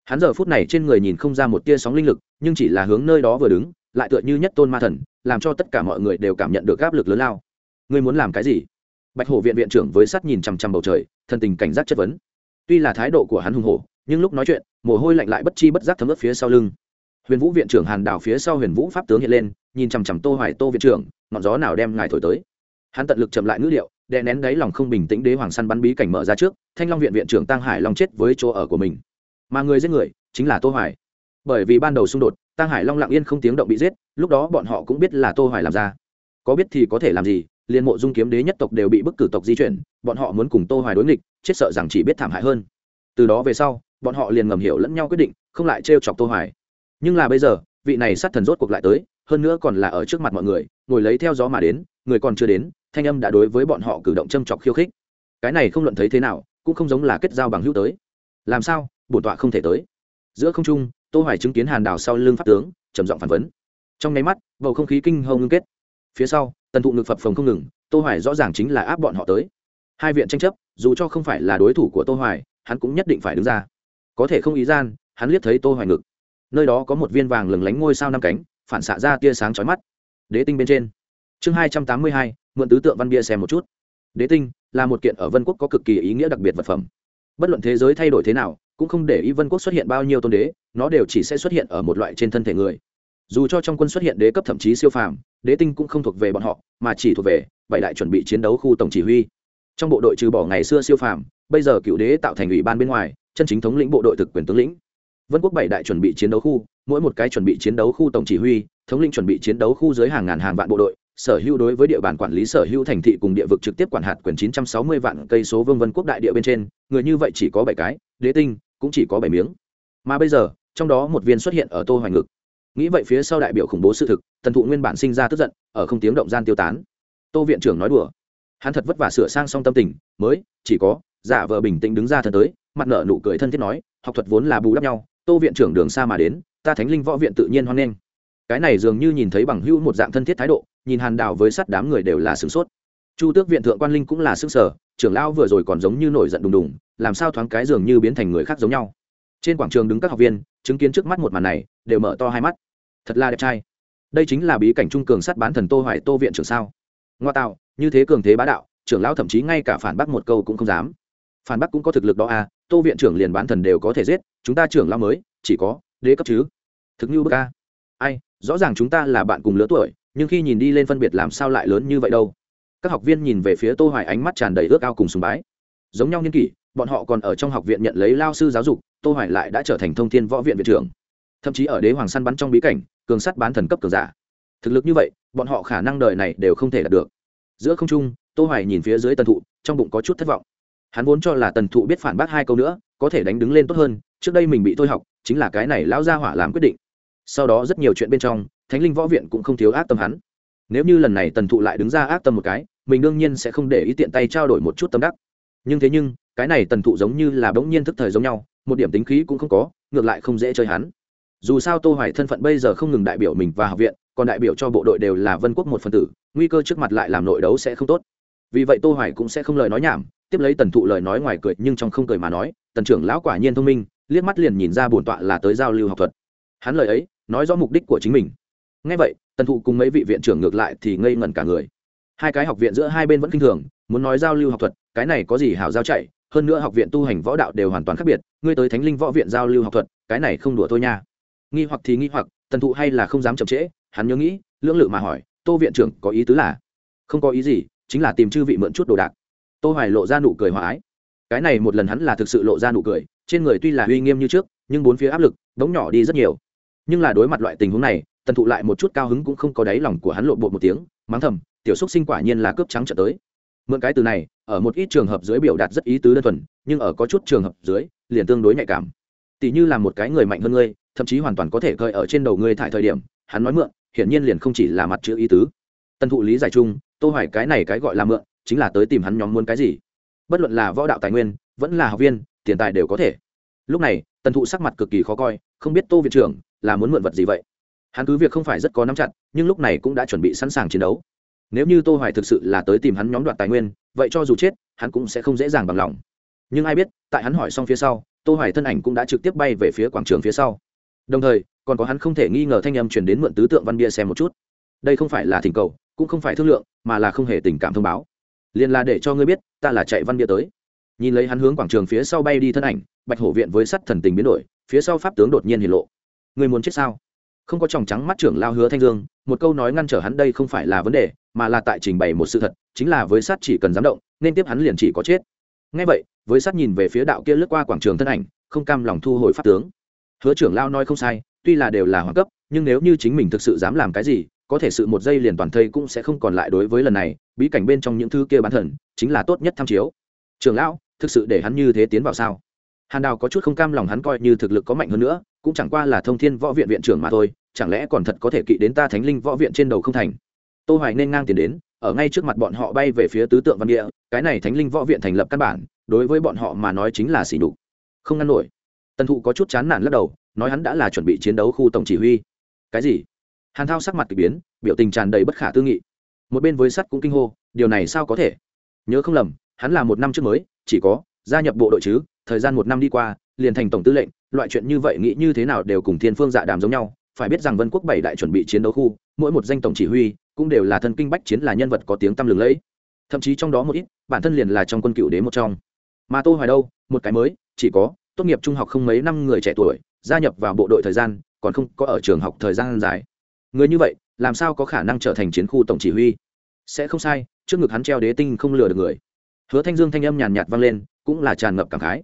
A: Hắn giờ phút này trên người nhìn không ra một tia sóng linh lực, nhưng chỉ là hướng nơi đó vừa đứng lại tựa như nhất tôn ma thần, làm cho tất cả mọi người đều cảm nhận được áp lực lớn lao. Ngươi muốn làm cái gì? Bạch hổ viện viện trưởng với sắt nhìn chằm chằm bầu trời, thân tình cảnh giác chất vấn. Tuy là thái độ của hắn hùng hổ, nhưng lúc nói chuyện, mồ hôi lạnh lại bất chi bất giác thấm ướt phía sau lưng. Huyền vũ viện trưởng hàn đảo phía sau huyền vũ pháp tướng hiện lên, nhìn chằm chằm tô hoài tô viện trưởng, ngọn gió nào đem ngài thổi tới? Hắn tận lực chậm lại ngữ liệu đè nén đáy lòng không bình tĩnh đế hoàng săn bắn bí cảnh mở ra trước, thanh long viện viện trưởng tăng hải long chết với chỗ ở của mình. Mà người giết người, chính là tô hoài. Bởi vì ban đầu xung đột tăng hải long lặng yên không tiếng động bị giết, lúc đó bọn họ cũng biết là tô hoài làm ra. Có biết thì có thể làm gì liên mộ dung kiếm đế nhất tộc đều bị bức cử tộc di chuyển, bọn họ muốn cùng tô hoài đối nghịch, chết sợ rằng chỉ biết thảm hại hơn. Từ đó về sau, bọn họ liền ngầm hiểu lẫn nhau quyết định, không lại trêu chọc tô hoài. Nhưng là bây giờ, vị này sát thần rốt cuộc lại tới, hơn nữa còn là ở trước mặt mọi người, ngồi lấy theo gió mà đến, người còn chưa đến, thanh âm đã đối với bọn họ cử động châm chọc khiêu khích. Cái này không luận thấy thế nào, cũng không giống là kết giao bằng hữu tới. Làm sao, bổn tọa không thể tới? Giữa không trung tô hoài chứng kiến hàn đào sau lưng pháp tướng trầm giọng phản vấn. Trong nháy mắt bầu không khí kinh hồn ngưng kết. Phía sau tần thụ ngực phập phồng không ngừng tô hoài rõ ràng chính là áp bọn họ tới. Hai viện tranh chấp dù cho không phải là đối thủ của tô hoài hắn cũng nhất định phải đứng ra. Có thể không ý gian hắn liếc thấy tô hoài ngực. Nơi đó có một viên vàng lừng lánh ngôi sao năm cánh phản xạ ra tia sáng chói mắt. Đế tinh bên trên. Chương 282, mượn tứ tượng văn bia xem một chút. Đế tinh là một kiện ở vân quốc có cực kỳ ý nghĩa đặc biệt vật phẩm. Bất luận thế giới thay đổi thế nào cũng không để ý vân quốc xuất hiện bao nhiêu tôn đế nó đều chỉ sẽ xuất hiện ở một loại trên thân thể người. Dù cho trong quân xuất hiện đế cấp thậm chí siêu phàm, đế tinh cũng không thuộc về bọn họ, mà chỉ thuộc về bảy đại chuẩn bị chiến đấu khu tổng chỉ huy. Trong bộ đội trừ bỏ ngày xưa siêu phàm, bây giờ cựu đế tạo thành ủy ban bên ngoài, chân chính thống lĩnh bộ đội thực quyền tướng lĩnh. Vân quốc bảy đại chuẩn bị chiến đấu khu, mỗi một cái chuẩn bị chiến đấu khu tổng chỉ huy, thống lĩnh chuẩn bị chiến đấu khu dưới hàng ngàn hàng vạn bộ đội, sở hữu đối với địa bàn quản lý sở hữu thành thị cùng địa vực trực tiếp quản hạt quyền 960 vạn cây số vương vân quốc đại địa bên trên, người như vậy chỉ có bảy cái, đế tinh cũng chỉ có bảy miếng. Mà bây giờ trong đó một viên xuất hiện ở tô hoài ngực. Nghĩ vậy phía sau đại biểu khủng bố sự thực, tần thụ nguyên bản sinh ra tức giận, ở không tiếng động gian tiêu tán. Tô viện trưởng nói đùa. Hắn thật vất vả sửa sang xong tâm tình, mới, chỉ có, giả vờ bình tĩnh đứng ra thân tới, mặt nở nụ cười thân thiết nói, học thuật vốn là bù đắp nhau, tô viện trưởng đường xa mà đến, ta thánh linh võ viện tự nhiên hoan nghênh. Cái này dường như nhìn thấy bằng hữu một dạng thân thiết thái độ, nhìn hàn đào với sát đám người đều là sửng sốt. Chu tước viện thượng quan linh cũng là sức sở trưởng lão vừa rồi còn giống như nổi giận đùng đùng, làm sao thoáng cái dường như biến thành người khác giống nhau trên quảng trường đứng các học viên, chứng kiến trước mắt một màn này, đều mở to hai mắt. Thật là đẹp trai. Đây chính là bí cảnh trung cường sát bán thần tô hoài tô viện trưởng sao? Ngoa tạo, như thế cường thế bá đạo, trưởng lão thậm chí ngay cả phản bác một câu cũng không dám. Phản bác cũng có thực lực đó à tô viện trưởng liền bán thần đều có thể giết, chúng ta trưởng lão mới, chỉ có đế cấp chứ? Thực như bức a. Ai, rõ ràng chúng ta là bạn cùng lứa tuổi, nhưng khi nhìn đi lên phân biệt làm sao lại lớn như vậy đâu? Các học viên nhìn về phía tô hoài ánh mắt tràn đầy ước ao cùng sùng bái. Giống nhau niên kỷ, bọn họ còn ở trong học viện nhận lấy lao sư giáo dục tô hoài lại đã trở thành thông thiên võ viện viện trưởng. Thậm chí ở đế hoàng săn bắn trong bí cảnh, cường sắt bán thần cấp cường giả. Thực lực như vậy, bọn họ khả năng đời này đều không thể đạt được. Giữa không trung, tô hoài nhìn phía dưới tần thụ, trong bụng có chút thất vọng. Hắn vốn cho là tần thụ biết phản bác hai câu nữa, có thể đánh đứng lên tốt hơn, trước đây mình bị thôi học, chính là cái này lão gia hỏa làm quyết định. Sau đó rất nhiều chuyện bên trong, thánh linh võ viện cũng không thiếu ác tâm hắn. Nếu như lần này tần thụ lại đứng ra ác tâm một cái, mình đương nhiên sẽ không để ý tiện tay trao đổi một chút tâm đắc. Nhưng thế nhưng, cái này tần thụ giống như là bỗng nhiên thức thời giống nhau một điểm tính khí cũng không có, ngược lại không dễ chơi hắn. Dù sao tô hoài thân phận bây giờ không ngừng đại biểu mình và học viện, còn đại biểu cho bộ đội đều là vân quốc một phần tử, nguy cơ trước mặt lại làm nội đấu sẽ không tốt. Vì vậy tô hoài cũng sẽ không lời nói nhảm, tiếp lấy tần thụ lời nói ngoài cười, nhưng trong không cười mà nói, tần trưởng lão quả nhiên thông minh, liếc mắt liền nhìn ra bổn tọa là tới giao lưu học thuật. Hắn lời ấy, nói rõ mục đích của chính mình. Ngay vậy, tần thụ cùng mấy vị viện trưởng ngược lại thì ngây ngẩn cả người. Hai cái học viện giữa hai bên vẫn kinh thường, muốn nói giao lưu học thuật, cái này có gì hảo giao chạy hơn nữa học viện tu hành võ đạo đều hoàn toàn khác biệt, ngươi tới thánh linh võ viện giao lưu học thuật, cái này không đùa thôi nha. Nghi hoặc thì nghi hoặc, tần thụ hay là không dám chậm trễ, hắn nhớ nghĩ, lưỡng lự mà hỏi, tô viện trưởng, có ý tứ là? Không có ý gì, chính là tìm chư vị mượn chút đồ đạc. Tô hoài lộ ra nụ cười hòa ái. Cái này một lần hắn là thực sự lộ ra nụ cười, trên người tuy là uy nghiêm như trước, nhưng bốn phía áp lực, đống nhỏ đi rất nhiều. Nhưng là đối mặt loại tình huống này, tần thụ lại một chút cao hứng cũng không có đáy lòng của hắn lộ bộ một tiếng, mắng thầm, tiểu xúc sinh quả nhiên là cướp trắng trở tới mượn cái từ này, ở một ít trường hợp dưới biểu đạt rất ý tứ đơn thuần, nhưng ở có chút trường hợp dưới, liền tương đối nhạy cảm. Tỷ như là một cái người mạnh hơn ngươi, thậm chí hoàn toàn có thể cơi ở trên đầu ngươi tại thời điểm, hắn nói mượn, hiển nhiên liền không chỉ là mặt chữ ý tứ. Tân thụ lý giải chung, tô hỏi cái này cái gọi là mượn, chính là tới tìm hắn nhóm muốn cái gì. Bất luận là võ đạo tài nguyên, vẫn là học viên, tiền tài đều có thể. Lúc này, tần thụ sắc mặt cực kỳ khó coi, không biết tô viện trưởng là muốn mượn vật gì vậy. Hắn cứ việc không phải rất có nắm chặt, nhưng lúc này cũng đã chuẩn bị sẵn sàng chiến đấu nếu như tô hoài thực sự là tới tìm hắn nhóm đoạt tài nguyên, vậy cho dù chết, hắn cũng sẽ không dễ dàng bằng lòng. Nhưng ai biết, tại hắn hỏi xong phía sau, tô hoài thân ảnh cũng đã trực tiếp bay về phía quảng trường phía sau. Đồng thời, còn có hắn không thể nghi ngờ thanh âm truyền đến mượn tứ tượng văn bia xem một chút. Đây không phải là thỉnh cầu, cũng không phải thương lượng, mà là không hề tình cảm thông báo. Liền là để cho ngươi biết, ta là chạy văn bia tới. Nhìn lấy hắn hướng quảng trường phía sau bay đi thân ảnh, bạch hổ viện với sắt thần tình biến đổi, phía sau pháp tướng đột nhiên hiện lộ. Ngươi muốn chết sao? Không có tròng trắng mắt trưởng lao hứa thanh dương, một câu nói ngăn trở hắn đây không phải là vấn đề, mà là tại trình bày một sự thật, chính là với sắt chỉ cần dám động, nên tiếp hắn liền chỉ có chết. Ngay vậy, với sắt nhìn về phía đạo kia lướt qua quảng trường thân ảnh, không cam lòng thu hồi pháp tướng. Hứa trưởng lao nói không sai, tuy là đều là hoàng cấp, nhưng nếu như chính mình thực sự dám làm cái gì, có thể sự một giây liền toàn thây cũng sẽ không còn lại đối với lần này, bí cảnh bên trong những thứ kia bán thần, chính là tốt nhất tham chiếu. Trưởng lão, thực sự để hắn như thế tiến vào sao? Hàn đào có chút không cam lòng hắn coi như thực lực có mạnh hơn nữa cũng chẳng qua là thông thiên võ viện viện trưởng mà thôi, chẳng lẽ còn thật có thể kỵ đến ta thánh linh võ viện trên đầu không thành? Tô hoài nên ngang tiền đến, ở ngay trước mặt bọn họ bay về phía tứ tượng văn địa, cái này thánh linh võ viện thành lập căn bản, đối với bọn họ mà nói chính là xỉ đục không ngăn nổi. Tần thụ có chút chán nản lắc đầu, nói hắn đã là chuẩn bị chiến đấu khu tổng chỉ huy. Cái gì? Hàn thao sắc mặt kỳ biến, biểu tình tràn đầy bất khả tư nghị. Một bên với sắt cũng kinh hô, điều này sao có thể? Nhớ không lầm, hắn là một năm trước mới, chỉ có gia nhập bộ đội chứ, thời gian một năm đi qua liền thành tổng tư lệnh, loại chuyện như vậy nghĩ như thế nào đều cùng thiên phương dạ đàm giống nhau. Phải biết rằng vân quốc bảy đại chuẩn bị chiến đấu khu, mỗi một danh tổng chỉ huy cũng đều là thân kinh bách chiến là nhân vật có tiếng tăm lừng lẫy. Thậm chí trong đó một ít, bản thân liền là trong quân cựu đế một trong. Mà tô hoài đâu, một cái mới, chỉ có tốt nghiệp trung học không mấy năm người trẻ tuổi, gia nhập vào bộ đội thời gian, còn không có ở trường học thời gian dài. Người như vậy, làm sao có khả năng trở thành chiến khu tổng chỉ huy? Sẽ không sai, trước ngực hắn treo đế tinh không lừa được người. Hứa thanh dương thanh âm nhàn nhạt vang lên, cũng là tràn ngập cảm khái.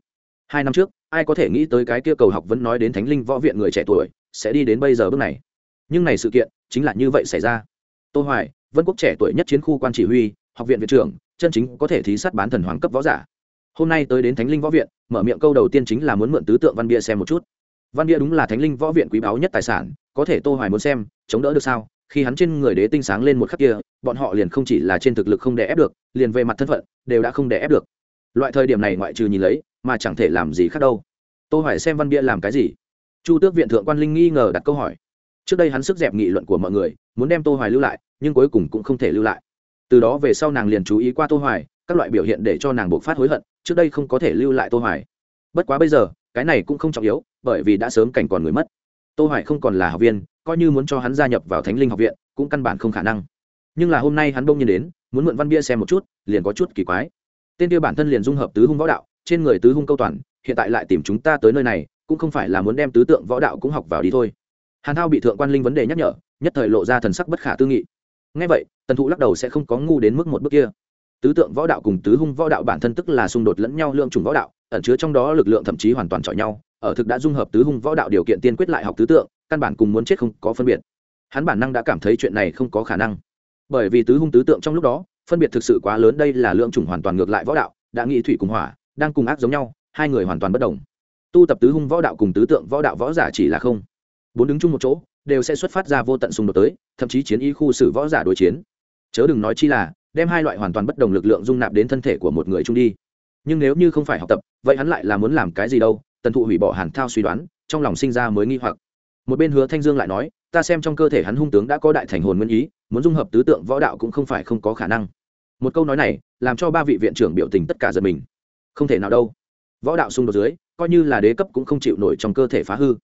A: Hai năm trước ai có thể nghĩ tới cái kia cầu học vẫn nói đến thánh linh võ viện người trẻ tuổi sẽ đi đến bây giờ bước này. Nhưng này sự kiện chính là như vậy xảy ra. Tô hoài, vân quốc trẻ tuổi nhất chiến khu quan chỉ huy, học viện viện trưởng, chân chính có thể thí sát bán thần hoàng cấp võ giả. Hôm nay tới đến thánh linh võ viện, mở miệng câu đầu tiên chính là muốn mượn tứ tượng văn bia xem một chút. Văn bia đúng là thánh linh võ viện quý báu nhất tài sản, có thể tô hoài muốn xem, chống đỡ được sao? Khi hắn trên người đế tinh sáng lên một khắc kia, bọn họ liền không chỉ là trên thực lực không đè ép được, liền về mặt thân phận đều đã không đè ép được. Loại thời điểm này ngoại trừ nhìn lấy mà chẳng thể làm gì khác đâu. Tô hoài xem văn bia làm cái gì? Chu tước viện thượng quan linh nghi ngờ đặt câu hỏi. Trước đây hắn sức dẹp nghị luận của mọi người, muốn đem tô hoài lưu lại, nhưng cuối cùng cũng không thể lưu lại. Từ đó về sau nàng liền chú ý qua tô hoài, các loại biểu hiện để cho nàng buộc phát hối hận, trước đây không có thể lưu lại tô hoài. Bất quá bây giờ, cái này cũng không trọng yếu, bởi vì đã sớm cảnh còn người mất. Tô hoài không còn là học viên, coi như muốn cho hắn gia nhập vào thánh linh học viện, cũng căn bản không khả năng. Nhưng là hôm nay hắn bỗng nhiên đến, muốn mượn văn bia xem một chút, liền có chút kỳ quái. Tên kia bản thân liền dung hợp tứ hung võ đạo trên người tứ hung câu toàn, hiện tại lại tìm chúng ta tới nơi này, cũng không phải là muốn đem tứ tượng võ đạo cũng học vào đi thôi. Hàn thao bị thượng quan linh vấn đề nhắc nhở, nhất thời lộ ra thần sắc bất khả tư nghị. Ngay vậy, tần thụ lắc đầu sẽ không có ngu đến mức một bước kia. Tứ tượng võ đạo cùng tứ hung võ đạo bản thân tức là xung đột lẫn nhau lượng chủng võ đạo, ẩn chứa trong đó lực lượng thậm chí hoàn toàn chọi nhau, ở thực đã dung hợp tứ hung võ đạo điều kiện tiên quyết lại học tứ tượng, căn bản cùng muốn chết không có phân biệt. Hắn bản năng đã cảm thấy chuyện này không có khả năng. Bởi vì tứ hung tứ tượng trong lúc đó, phân biệt thực sự quá lớn, đây là lượng chủng hoàn toàn ngược lại võ đạo, đã nghĩ thủy cùng hỏa đang cùng ác giống nhau, hai người hoàn toàn bất đồng. Tu tập tứ hung võ đạo cùng tứ tượng võ đạo võ giả chỉ là không. Bốn đứng chung một chỗ, đều sẽ xuất phát ra vô tận xung đột tới, thậm chí chiến y khu xử võ giả đối chiến. Chớ đừng nói chi là, đem hai loại hoàn toàn bất đồng lực lượng dung nạp đến thân thể của một người chung đi. Nhưng nếu như không phải học tập, vậy hắn lại là muốn làm cái gì đâu? Tần thụ hủy bỏ hàn thao suy đoán, trong lòng sinh ra mới nghi hoặc. Một bên hứa thanh dương lại nói, ta xem trong cơ thể hắn hung tướng đã có đại thành hồn nguyên ý, muốn dung hợp tứ tượng võ đạo cũng không phải không có khả năng. Một câu nói này, làm cho ba vị viện trưởng biểu tình tất cả giật mình không thể nào đâu. Võ đạo xung đột dưới, coi như là đế cấp cũng không chịu nổi trong cơ thể phá hư.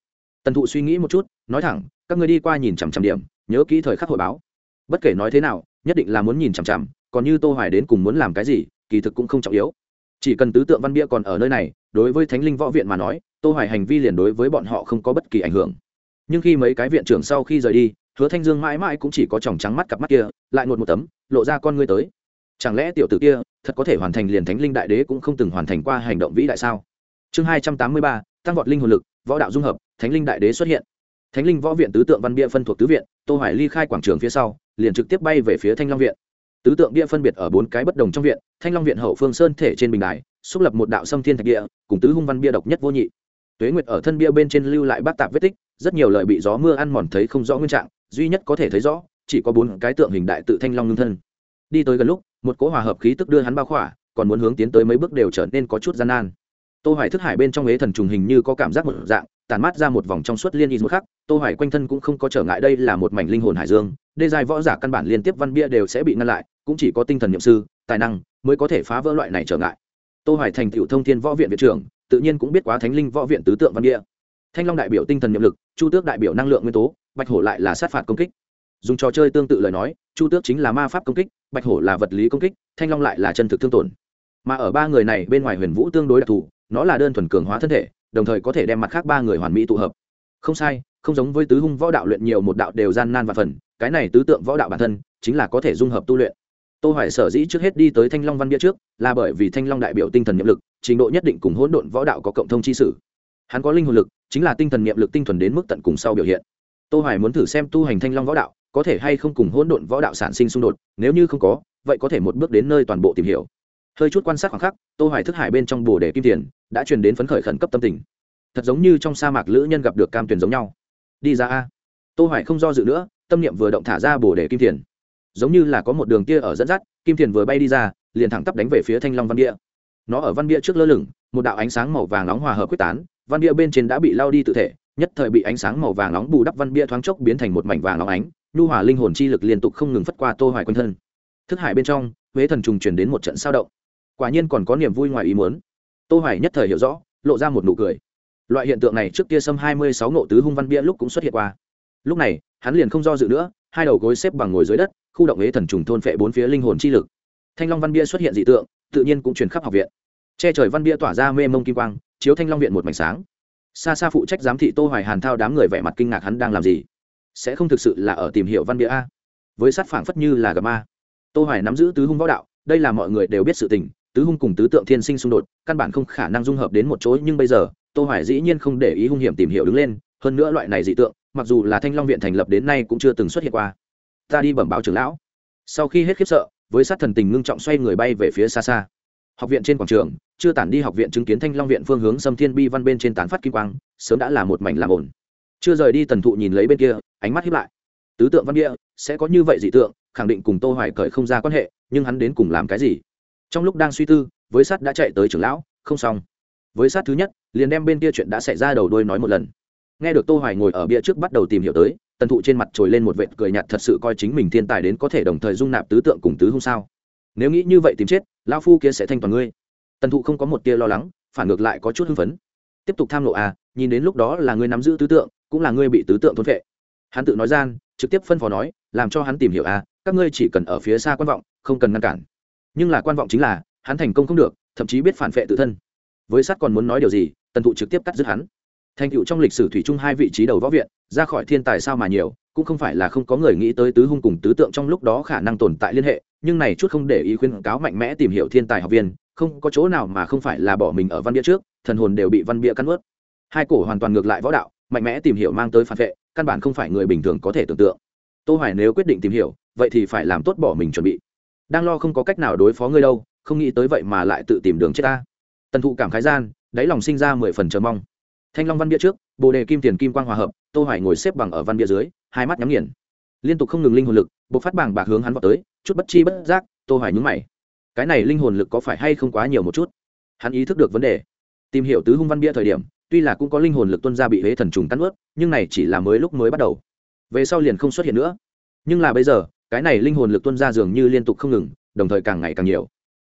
A: Tần thụ suy nghĩ một chút, nói thẳng, các người đi qua nhìn chằm chằm điểm, nhớ kỹ thời khắc hội báo. Bất kể nói thế nào, nhất định là muốn nhìn chằm chằm, còn như tô hoài đến cùng muốn làm cái gì, kỳ thực cũng không trọng yếu. Chỉ cần tứ tượng văn bia còn ở nơi này, đối với thánh linh võ viện mà nói, tô hoài hành vi liền đối với bọn họ không có bất kỳ ảnh hưởng. Nhưng khi mấy cái viện trưởng sau khi rời đi, hứa thanh dương mãi mãi cũng chỉ có tròng trắng mắt cặp mắt kia, lại nuột một tấm, lộ ra con ngươi tới. Chẳng lẽ tiểu tử kia thật có thể hoàn thành liền thánh linh đại đế cũng không từng hoàn thành qua hành động vĩ đại sao? Chương hai trăm tám mươi ba, tăng vọt linh hồn lực, võ đạo dung hợp, thánh linh đại đế xuất hiện. Thánh linh võ viện tứ tượng văn bia phân thuộc tứ viện, tô hoài ly khai quảng trường phía sau, liền trực tiếp bay về phía thanh long viện. Tứ tượng bia phân biệt ở bốn cái bất đồng trong viện, thanh long viện hậu phương sơn thể trên bình đài, xúc lập một đạo sâm thiên thạch địa, cùng tứ hung văn bia độc nhất vô nhị. Tuế nguyệt ở thân bia bên trên lưu lại bác tạp vết tích, rất nhiều lời bị gió mưa ăn mòn thấy không rõ nguyên trạng, duy nhất có thể thấy rõ, chỉ có bốn cái tượng hình đại tự thanh long ngưng thân. Đi tới gần lúc một cỗ hòa hợp khí tức đưa hắn bao khỏa, còn muốn hướng tiến tới mấy bước đều trở nên có chút gian nan. Tô hoài thức hải bên trong ế thần trùng hình như có cảm giác một dạng tàn mát ra một vòng trong suốt liên y một khắc, tô hoài quanh thân cũng không có trở ngại đây là một mảnh linh hồn hải dương, đê dài võ giả căn bản liên tiếp văn bia đều sẽ bị ngăn lại, cũng chỉ có tinh thần nhiệm sư, tài năng mới có thể phá vỡ loại này trở ngại. Tô hoài thành tiểu thông thiên võ viện viện trưởng, tự nhiên cũng biết quá thánh linh võ viện tứ tượng văn bia. Thanh long đại biểu tinh thần nhiệm lực, chu tước đại biểu năng lượng nguyên tố, bạch hổ lại là sát phạt công kích. Dùng trò chơi tương tự lời nói, chu tước chính là ma pháp công kích bạch hổ là vật lý công kích, thanh long lại là chân thực thương tổn. Mà ở ba người này bên ngoài huyền vũ tương đối đặc thù, nó là đơn thuần cường hóa thân thể, đồng thời có thể đem mặt khác ba người hoàn mỹ tụ hợp. Không sai, không giống với tứ hung võ đạo luyện nhiều một đạo đều gian nan và phần, cái này tứ tượng võ đạo bản thân chính là có thể dung hợp tu luyện. Tô hoài sở dĩ trước hết đi tới thanh long văn bia trước, là bởi vì thanh long đại biểu tinh thần nhiệm lực, trình độ nhất định cùng hỗn độn võ đạo có cộng thông chi sử hắn có linh hồn lực, chính là tinh thần nhiệm lực tinh thuần đến mức tận cùng sau biểu hiện. Tô hoài muốn thử xem tu hành thanh long võ đạo có thể hay không cùng hỗn độn võ đạo sản sinh xung đột, nếu như không có, vậy có thể một bước đến nơi toàn bộ tìm hiểu. Hơi chút quan sát khoảng khắc, tô hoài thức hải bên trong bồ đề kim tiền đã truyền đến phấn khởi khẩn cấp tâm tình. Thật giống như trong sa mạc lữ nhân gặp được cam tuyển giống nhau. Đi ra a. Tô hoài không do dự nữa, tâm niệm vừa động thả ra bồ đề kim tiền. Giống như là có một đường kia ở dẫn dắt, kim tiền vừa bay đi ra, liền thẳng tắp đánh về phía thanh long văn địa nó ở văn địa trước lơ lửng, một đạo ánh sáng màu vàng nóng hòa hợp quyết tán, văn địa bên trên đã bị lao đi tự thể, nhất thời bị ánh sáng màu vàng nóng bù đắp văn bia thoáng chốc biến thành một mảnh vàng nóng ánh nhu hòa linh hồn chi lực liên tục không ngừng phất qua tô hoài quanh thân. Thức hải bên trong, huế thần trùng chuyển đến một trận sao động. Quả nhiên còn có niềm vui ngoài ý muốn. Tô hoài nhất thời hiểu rõ, lộ ra một nụ cười. Loại hiện tượng này trước kia xâm 26 ngộ tứ hung văn bia lúc cũng xuất hiện qua. Lúc này, hắn liền không do dự nữa, hai đầu gối xếp bằng ngồi dưới đất, khu động huế thần trùng thôn phệ bốn phía linh hồn chi lực. Thanh long văn bia xuất hiện dị tượng, tự nhiên cũng truyền khắp học viện. Che trời văn bia tỏa ra mê mông kim quang, chiếu thanh long viện một mảnh sáng. Xa xa phụ trách giám thị tô hoài hàn thao đám người vẻ mặt kinh ngạc hắn đang làm gì sẽ không thực sự là ở tìm hiểu văn bia a. Với sát phảng phất như là gặp ma. Tô hoài nắm giữ tứ hung võ đạo, đây là mọi người đều biết sự tình, tứ hung cùng tứ tượng thiên sinh xung đột, căn bản không khả năng dung hợp đến một chỗ, nhưng bây giờ, tô hoài dĩ nhiên không để ý hung hiểm tìm hiểu đứng lên, hơn nữa loại này dị tượng, mặc dù là thanh long viện thành lập đến nay cũng chưa từng xuất hiện qua. Ta đi bẩm báo trưởng lão. Sau khi hết khiếp sợ, với sát thần tình ngưng trọng xoay người bay về phía xa xa. Học viện trên quảng trường, chưa tản đi học viện chứng kiến thanh long viện phương hướng xâm thiên bi văn bên trên tán phát kim quang, sớm đã là một mảnh làm ổn chưa rời đi tần thụ nhìn lấy bên kia, ánh mắt hiếp lại. Tứ tượng văn địa, sẽ có như vậy dị tượng, khẳng định cùng tô hoài cởi không ra quan hệ, nhưng hắn đến cùng làm cái gì? Trong lúc đang suy tư, với sát đã chạy tới trưởng lão, không xong. Với sát thứ nhất, liền đem bên kia chuyện đã xảy ra đầu đuôi nói một lần. Nghe được tô hoài ngồi ở bia trước bắt đầu tìm hiểu tới, tần thụ trên mặt trồi lên một vệt cười nhạt thật sự coi chính mình thiên tài đến có thể đồng thời dung nạp tứ tượng cùng tứ hung sao. Nếu nghĩ như vậy tìm chết, lão phu kia sẽ thanh toàn ngươi. Tần thụ không có một tia lo lắng, phản ngược lại có chút hưng phấn. Tiếp tục tham lộ à nhìn đến lúc đó là ngươi nắm giữ tứ tượng cũng là ngươi bị tứ tượng thôn vệ. Hắn tự nói gian, trực tiếp phân phó nói, làm cho hắn tìm hiểu à các ngươi chỉ cần ở phía xa quan vọng, không cần ngăn cản. Nhưng là quan vọng chính là, hắn thành công không được, thậm chí biết phản vệ tự thân. Với sát còn muốn nói điều gì, tần thụ trực tiếp cắt dứt hắn. Thành tựu trong lịch sử thủy chung hai vị trí đầu võ viện, ra khỏi thiên tài sao mà nhiều, cũng không phải là không có người nghĩ tới tứ hung cùng tứ tượng trong lúc đó khả năng tồn tại liên hệ, nhưng này chút không để ý khuyên cáo mạnh mẽ tìm hiểu thiên tài học viên, không có chỗ nào mà không phải là bỏ mình ở văn bia trước, thần hồn đều bị văn bia cắn ướt hai cổ hoàn toàn ngược lại võ đạo mạnh mẽ tìm hiểu mang tới phản vệ, căn bản không phải người bình thường có thể tưởng tượng. Tô hoài nếu quyết định tìm hiểu, vậy thì phải làm tốt bỏ mình chuẩn bị. Đang lo không có cách nào đối phó ngươi đâu, không nghĩ tới vậy mà lại tự tìm đường chết ta. Tần thụ cảm khái gian, đáy lòng sinh ra mười phần chờ mong. Thanh long văn bia trước, bồ đề kim tiền kim quang hòa hợp, tô hoài ngồi xếp bằng ở văn bia dưới, hai mắt nhắm nghiền. Liên tục không ngừng linh hồn lực, bộc phát bảng bạc hướng hắn vào tới, chút bất chi bất giác, tô hoài nhướng mày. Cái này linh hồn lực có phải hay không quá nhiều một chút? Hắn ý thức được vấn đề. Tìm hiểu tứ hung văn bia thời điểm tuy là cũng có linh hồn lực tuân ra bị hế thần trùng cắn ướt, nhưng này chỉ là mới lúc mới bắt đầu. Về sau liền không xuất hiện nữa. Nhưng là bây giờ, cái này linh hồn lực tuân ra dường như liên tục không ngừng, đồng thời càng ngày càng nhiều.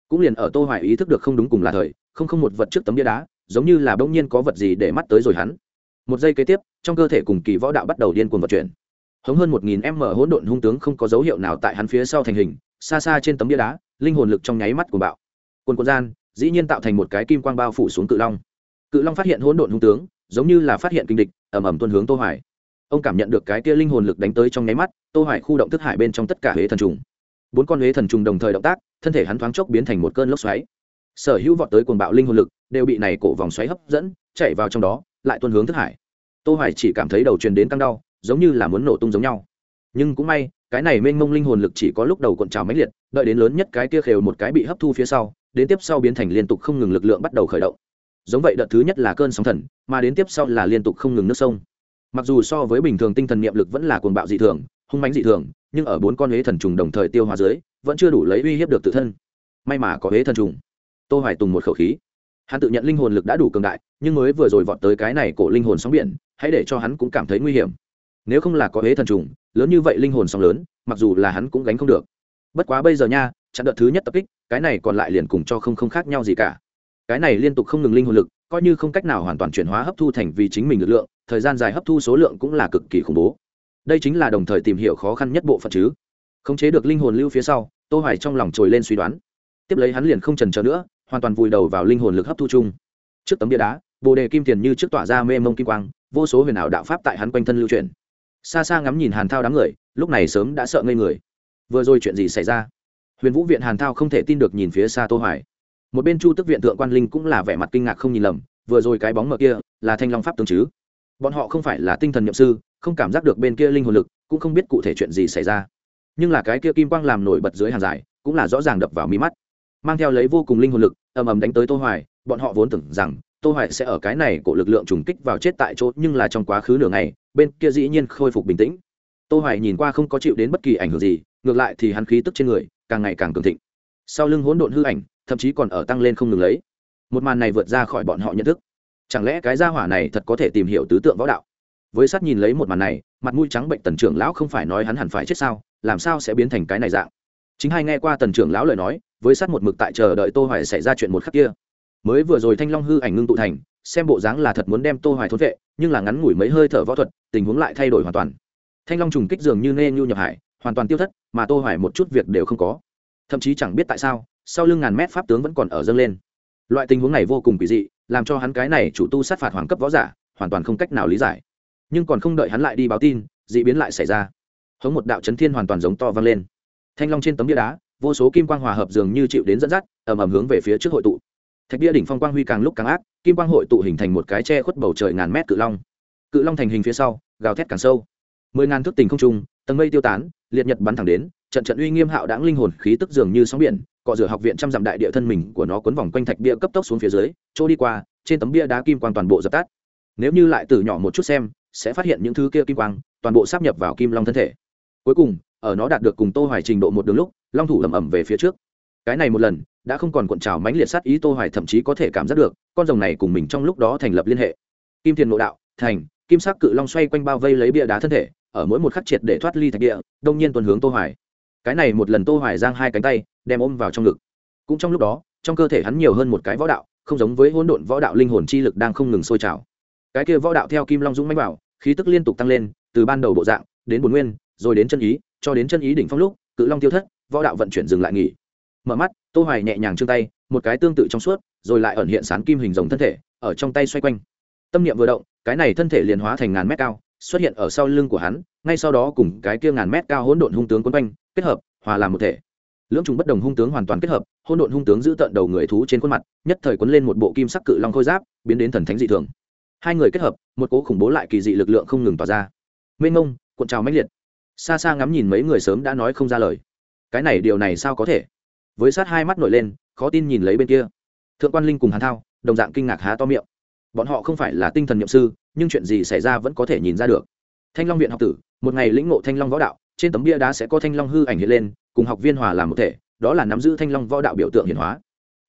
A: Cũng liền ở tô hoài ý thức được không đúng cùng là thời, không không một vật trước tấm bia đá, giống như là bỗng nhiên có vật gì để mắt tới rồi hắn. Một giây kế tiếp, trong cơ thể cùng kỳ võ đạo bắt đầu điên cuồng vận chuyển. Hống hơn một nghìn m hỗn độn hung tướng không có dấu hiệu nào tại hắn phía sau thành hình, xa xa trên tấm bia đá, linh hồn lực trong nháy mắt của bạo. Quân quân gian, dĩ nhiên tạo thành một cái kim quang bao phủ xuống cự long cự long phát hiện hỗn độn hung tướng, giống như là phát hiện kinh địch ẩm ẩm tuân hướng tô hoài. Ông cảm nhận được cái kia linh hồn lực đánh tới trong nháy mắt, tô hoài khu động thức hải bên trong tất cả huế thần trùng. Bốn con huế thần trùng đồng thời động tác, thân thể hắn thoáng chốc biến thành một cơn lốc xoáy. Sở hữu vọt tới cuồng bạo linh hồn lực, đều bị này cổ vòng xoáy hấp dẫn, chạy vào trong đó, lại tuân hướng thức hải. Tô hoài chỉ cảm thấy đầu truyền đến căng đau, giống như là muốn nổ tung giống nhau. Nhưng cũng may, cái này mênh mông linh hồn lực chỉ có lúc đầu cuộn trào mãnh liệt, đợi đến lớn nhất cái kia khều một cái bị hấp thu phía sau, đến tiếp sau biến thành liên tục không ngừng lực lượng bắt đầu khởi động giống vậy đợt thứ nhất là cơn sóng thần, mà đến tiếp sau là liên tục không ngừng nước sông. Mặc dù so với bình thường tinh thần niệm lực vẫn là cuồng bạo dị thường, hung mãnh dị thường, nhưng ở bốn con huế thần trùng đồng thời tiêu hóa dưới, vẫn chưa đủ lấy uy hiếp được tự thân. May mà có huế thần trùng. Tô hoài tùng một khẩu khí. Hắn tự nhận linh hồn lực đã đủ cường đại, nhưng mới vừa rồi vọt tới cái này cổ linh hồn sóng biển, hãy để cho hắn cũng cảm thấy nguy hiểm. Nếu không là có huế thần trùng, lớn như vậy linh hồn sóng lớn, mặc dù là hắn cũng gánh không được. Bất quá bây giờ nha, chặn đợt thứ nhất tập kích, cái này còn lại liền cùng cho không không khác nhau gì cả cái này liên tục không ngừng linh hồn lực, coi như không cách nào hoàn toàn chuyển hóa hấp thu thành vì chính mình lực lượng, thời gian dài hấp thu số lượng cũng là cực kỳ khủng bố. Đây chính là đồng thời tìm hiểu khó khăn nhất bộ phận chứ. Khống chế được linh hồn lưu phía sau, tô hoài trong lòng trồi lên suy đoán. Tiếp lấy hắn liền không chần chờ nữa, hoàn toàn vùi đầu vào linh hồn lực hấp thu chung. Trước tấm bia đá, bồ đề kim tiền như trước tỏa ra mê mông kim quang, vô số huyền ảo đạo pháp tại hắn quanh thân lưu truyền xa xa ngắm nhìn hàn thao đám người, lúc này sớm đã sợ ngây người. Vừa rồi chuyện gì xảy ra? Huyền vũ viện hàn thao không thể tin được nhìn phía xa tô hoài một bên chu tức viện thượng quan linh cũng là vẻ mặt kinh ngạc không nhìn lầm, vừa rồi cái bóng mờ kia là thanh long pháp tướng chứ? Bọn họ không phải là tinh thần nhậm sư, không cảm giác được bên kia linh hồn lực, cũng không biết cụ thể chuyện gì xảy ra. Nhưng là cái kia kim quang làm nổi bật dưới hàng dài, cũng là rõ ràng đập vào mi mắt. Mang theo lấy vô cùng linh hồn lực, ầm ầm đánh tới tô hoài, bọn họ vốn tưởng rằng tô hoài sẽ ở cái này của lực lượng trùng kích vào chết tại chỗ, nhưng là trong quá khứ nửa ngày, bên kia dĩ nhiên khôi phục bình tĩnh. Tô hoài nhìn qua không có chịu đến bất kỳ ảnh hưởng gì, ngược lại thì hắn khí tức trên người càng ngày càng cường thịnh. Sau lưng hỗn độn hư ảnh thậm chí còn ở tăng lên không ngừng lấy. Một màn này vượt ra khỏi bọn họ nhận thức. Chẳng lẽ cái gia hỏa này thật có thể tìm hiểu tứ tượng võ đạo? Với sát nhìn lấy một màn này, mặt mũi trắng bệnh tần trưởng lão không phải nói hắn hẳn phải chết sao, làm sao sẽ biến thành cái này dạng? Chính hai nghe qua tần trưởng lão lời nói, với sát một mực tại chờ đợi tô hoài xảy ra chuyện một khắc kia. Mới vừa rồi thanh long hư ảnh ngưng tụ thành, xem bộ dáng là thật muốn đem tô hoài thốn vệ, nhưng là ngắn ngủi mấy hơi thở võ thuật, tình huống lại thay đổi hoàn toàn. Thanh long trùng kích dường như nê nhu nhập hải, hoàn toàn tiêu thất, mà tô hoài một chút việc đều không có. Thậm chí chẳng biết tại sao sau lưng ngàn mét pháp tướng vẫn còn ở dâng lên. Loại tình huống này vô cùng kỳ dị, làm cho hắn cái này chủ tu sát phạt hoàng cấp võ giả, hoàn toàn không cách nào lý giải. Nhưng còn không đợi hắn lại đi báo tin, dị biến lại xảy ra. Hống một đạo chấn thiên hoàn toàn giống to vang lên. Thanh long trên tấm bia đá, vô số kim quang hòa hợp dường như chịu đến dẫn dắt, ầm ầm hướng về phía trước hội tụ. Thạch bia đỉnh phong quang huy càng lúc càng ác, kim quang hội tụ hình thành một cái che khuất bầu trời ngàn mét cự long. Cự long thành hình phía sau, gào thét càng sâu. Mười ngàn thước tình không trung, tầng mây tiêu tán, liệt nhật bắn thẳng đến, trận trận uy nghiêm hạo đáng linh hồn khí tức dường như sóng biển cọ rửa học viện trăm dặm đại địa thân mình của nó quấn vòng quanh thạch bia cấp tốc xuống phía dưới, chỗ đi qua, trên tấm bia đá kim quang toàn bộ dập tắt. Nếu như lại từ nhỏ một chút xem, sẽ phát hiện những thứ kia kim quang, toàn bộ sắp nhập vào kim long thân thể. Cuối cùng, ở nó đạt được cùng tô hoài trình độ một đường lúc, long thủ ầm ầm về phía trước. Cái này một lần, đã không còn cuộn trào mãnh liệt sát ý tô hoài thậm chí có thể cảm giác được, con rồng này cùng mình trong lúc đó thành lập liên hệ. Kim tiền nội đạo, thành, kim sắc cự long xoay quanh bao vây lấy bia đá thân thể, ở mỗi một khắc triệt để thoát ly thạch địa, đông nhiên tuần hướng tô hoài cái này một lần tô hoài giang hai cánh tay đem ôm vào trong ngực. Cũng trong lúc đó, trong cơ thể hắn nhiều hơn một cái võ đạo, không giống với hỗn độn võ đạo linh hồn chi lực đang không ngừng sôi trào. Cái kia võ đạo theo kim long dũng mãnh bảo, khí tức liên tục tăng lên, từ ban đầu bộ dạng, đến bổn nguyên, rồi đến chân ý, cho đến chân ý đỉnh phong lúc, cự long tiêu thất, võ đạo vận chuyển dừng lại nghỉ. Mở mắt, tô hoài nhẹ nhàng trương tay, một cái tương tự trong suốt, rồi lại ẩn hiện sán kim hình rồng thân thể, ở trong tay xoay quanh. Tâm niệm vừa động, cái này thân thể liền hóa thành ngàn mét cao xuất hiện ở sau lưng của hắn, ngay sau đó cùng cái kia ngàn mét cao hỗn độn hung tướng quấn quanh, kết hợp, hòa làm một thể. Lưỡng trùng bất đồng hung tướng hoàn toàn kết hợp, hỗn độn hung tướng giữ tận đầu người thú trên khuôn mặt, nhất thời quấn lên một bộ kim sắc cự long khôi giáp, biến đến thần thánh dị thường. Hai người kết hợp, một cố khủng bố lại kỳ dị lực lượng không ngừng tỏa ra. Mênh mông, cuộn trào mãnh liệt. Xa xa ngắm nhìn mấy người sớm đã nói không ra lời. Cái này điều này sao có thể? Với sát hai mắt nổi lên, khó tin nhìn lấy bên kia. Thượng quan linh cùng hàn thao, đồng dạng kinh ngạc há to miệng bọn họ không phải là tinh thần nhậm sư, nhưng chuyện gì xảy ra vẫn có thể nhìn ra được. Thanh long viện học tử, một ngày lĩnh ngộ thanh long võ đạo, trên tấm bia đá sẽ có thanh long hư ảnh hiện lên, cùng học viên hòa làm một thể, đó là nắm giữ thanh long võ đạo biểu tượng hiển hóa.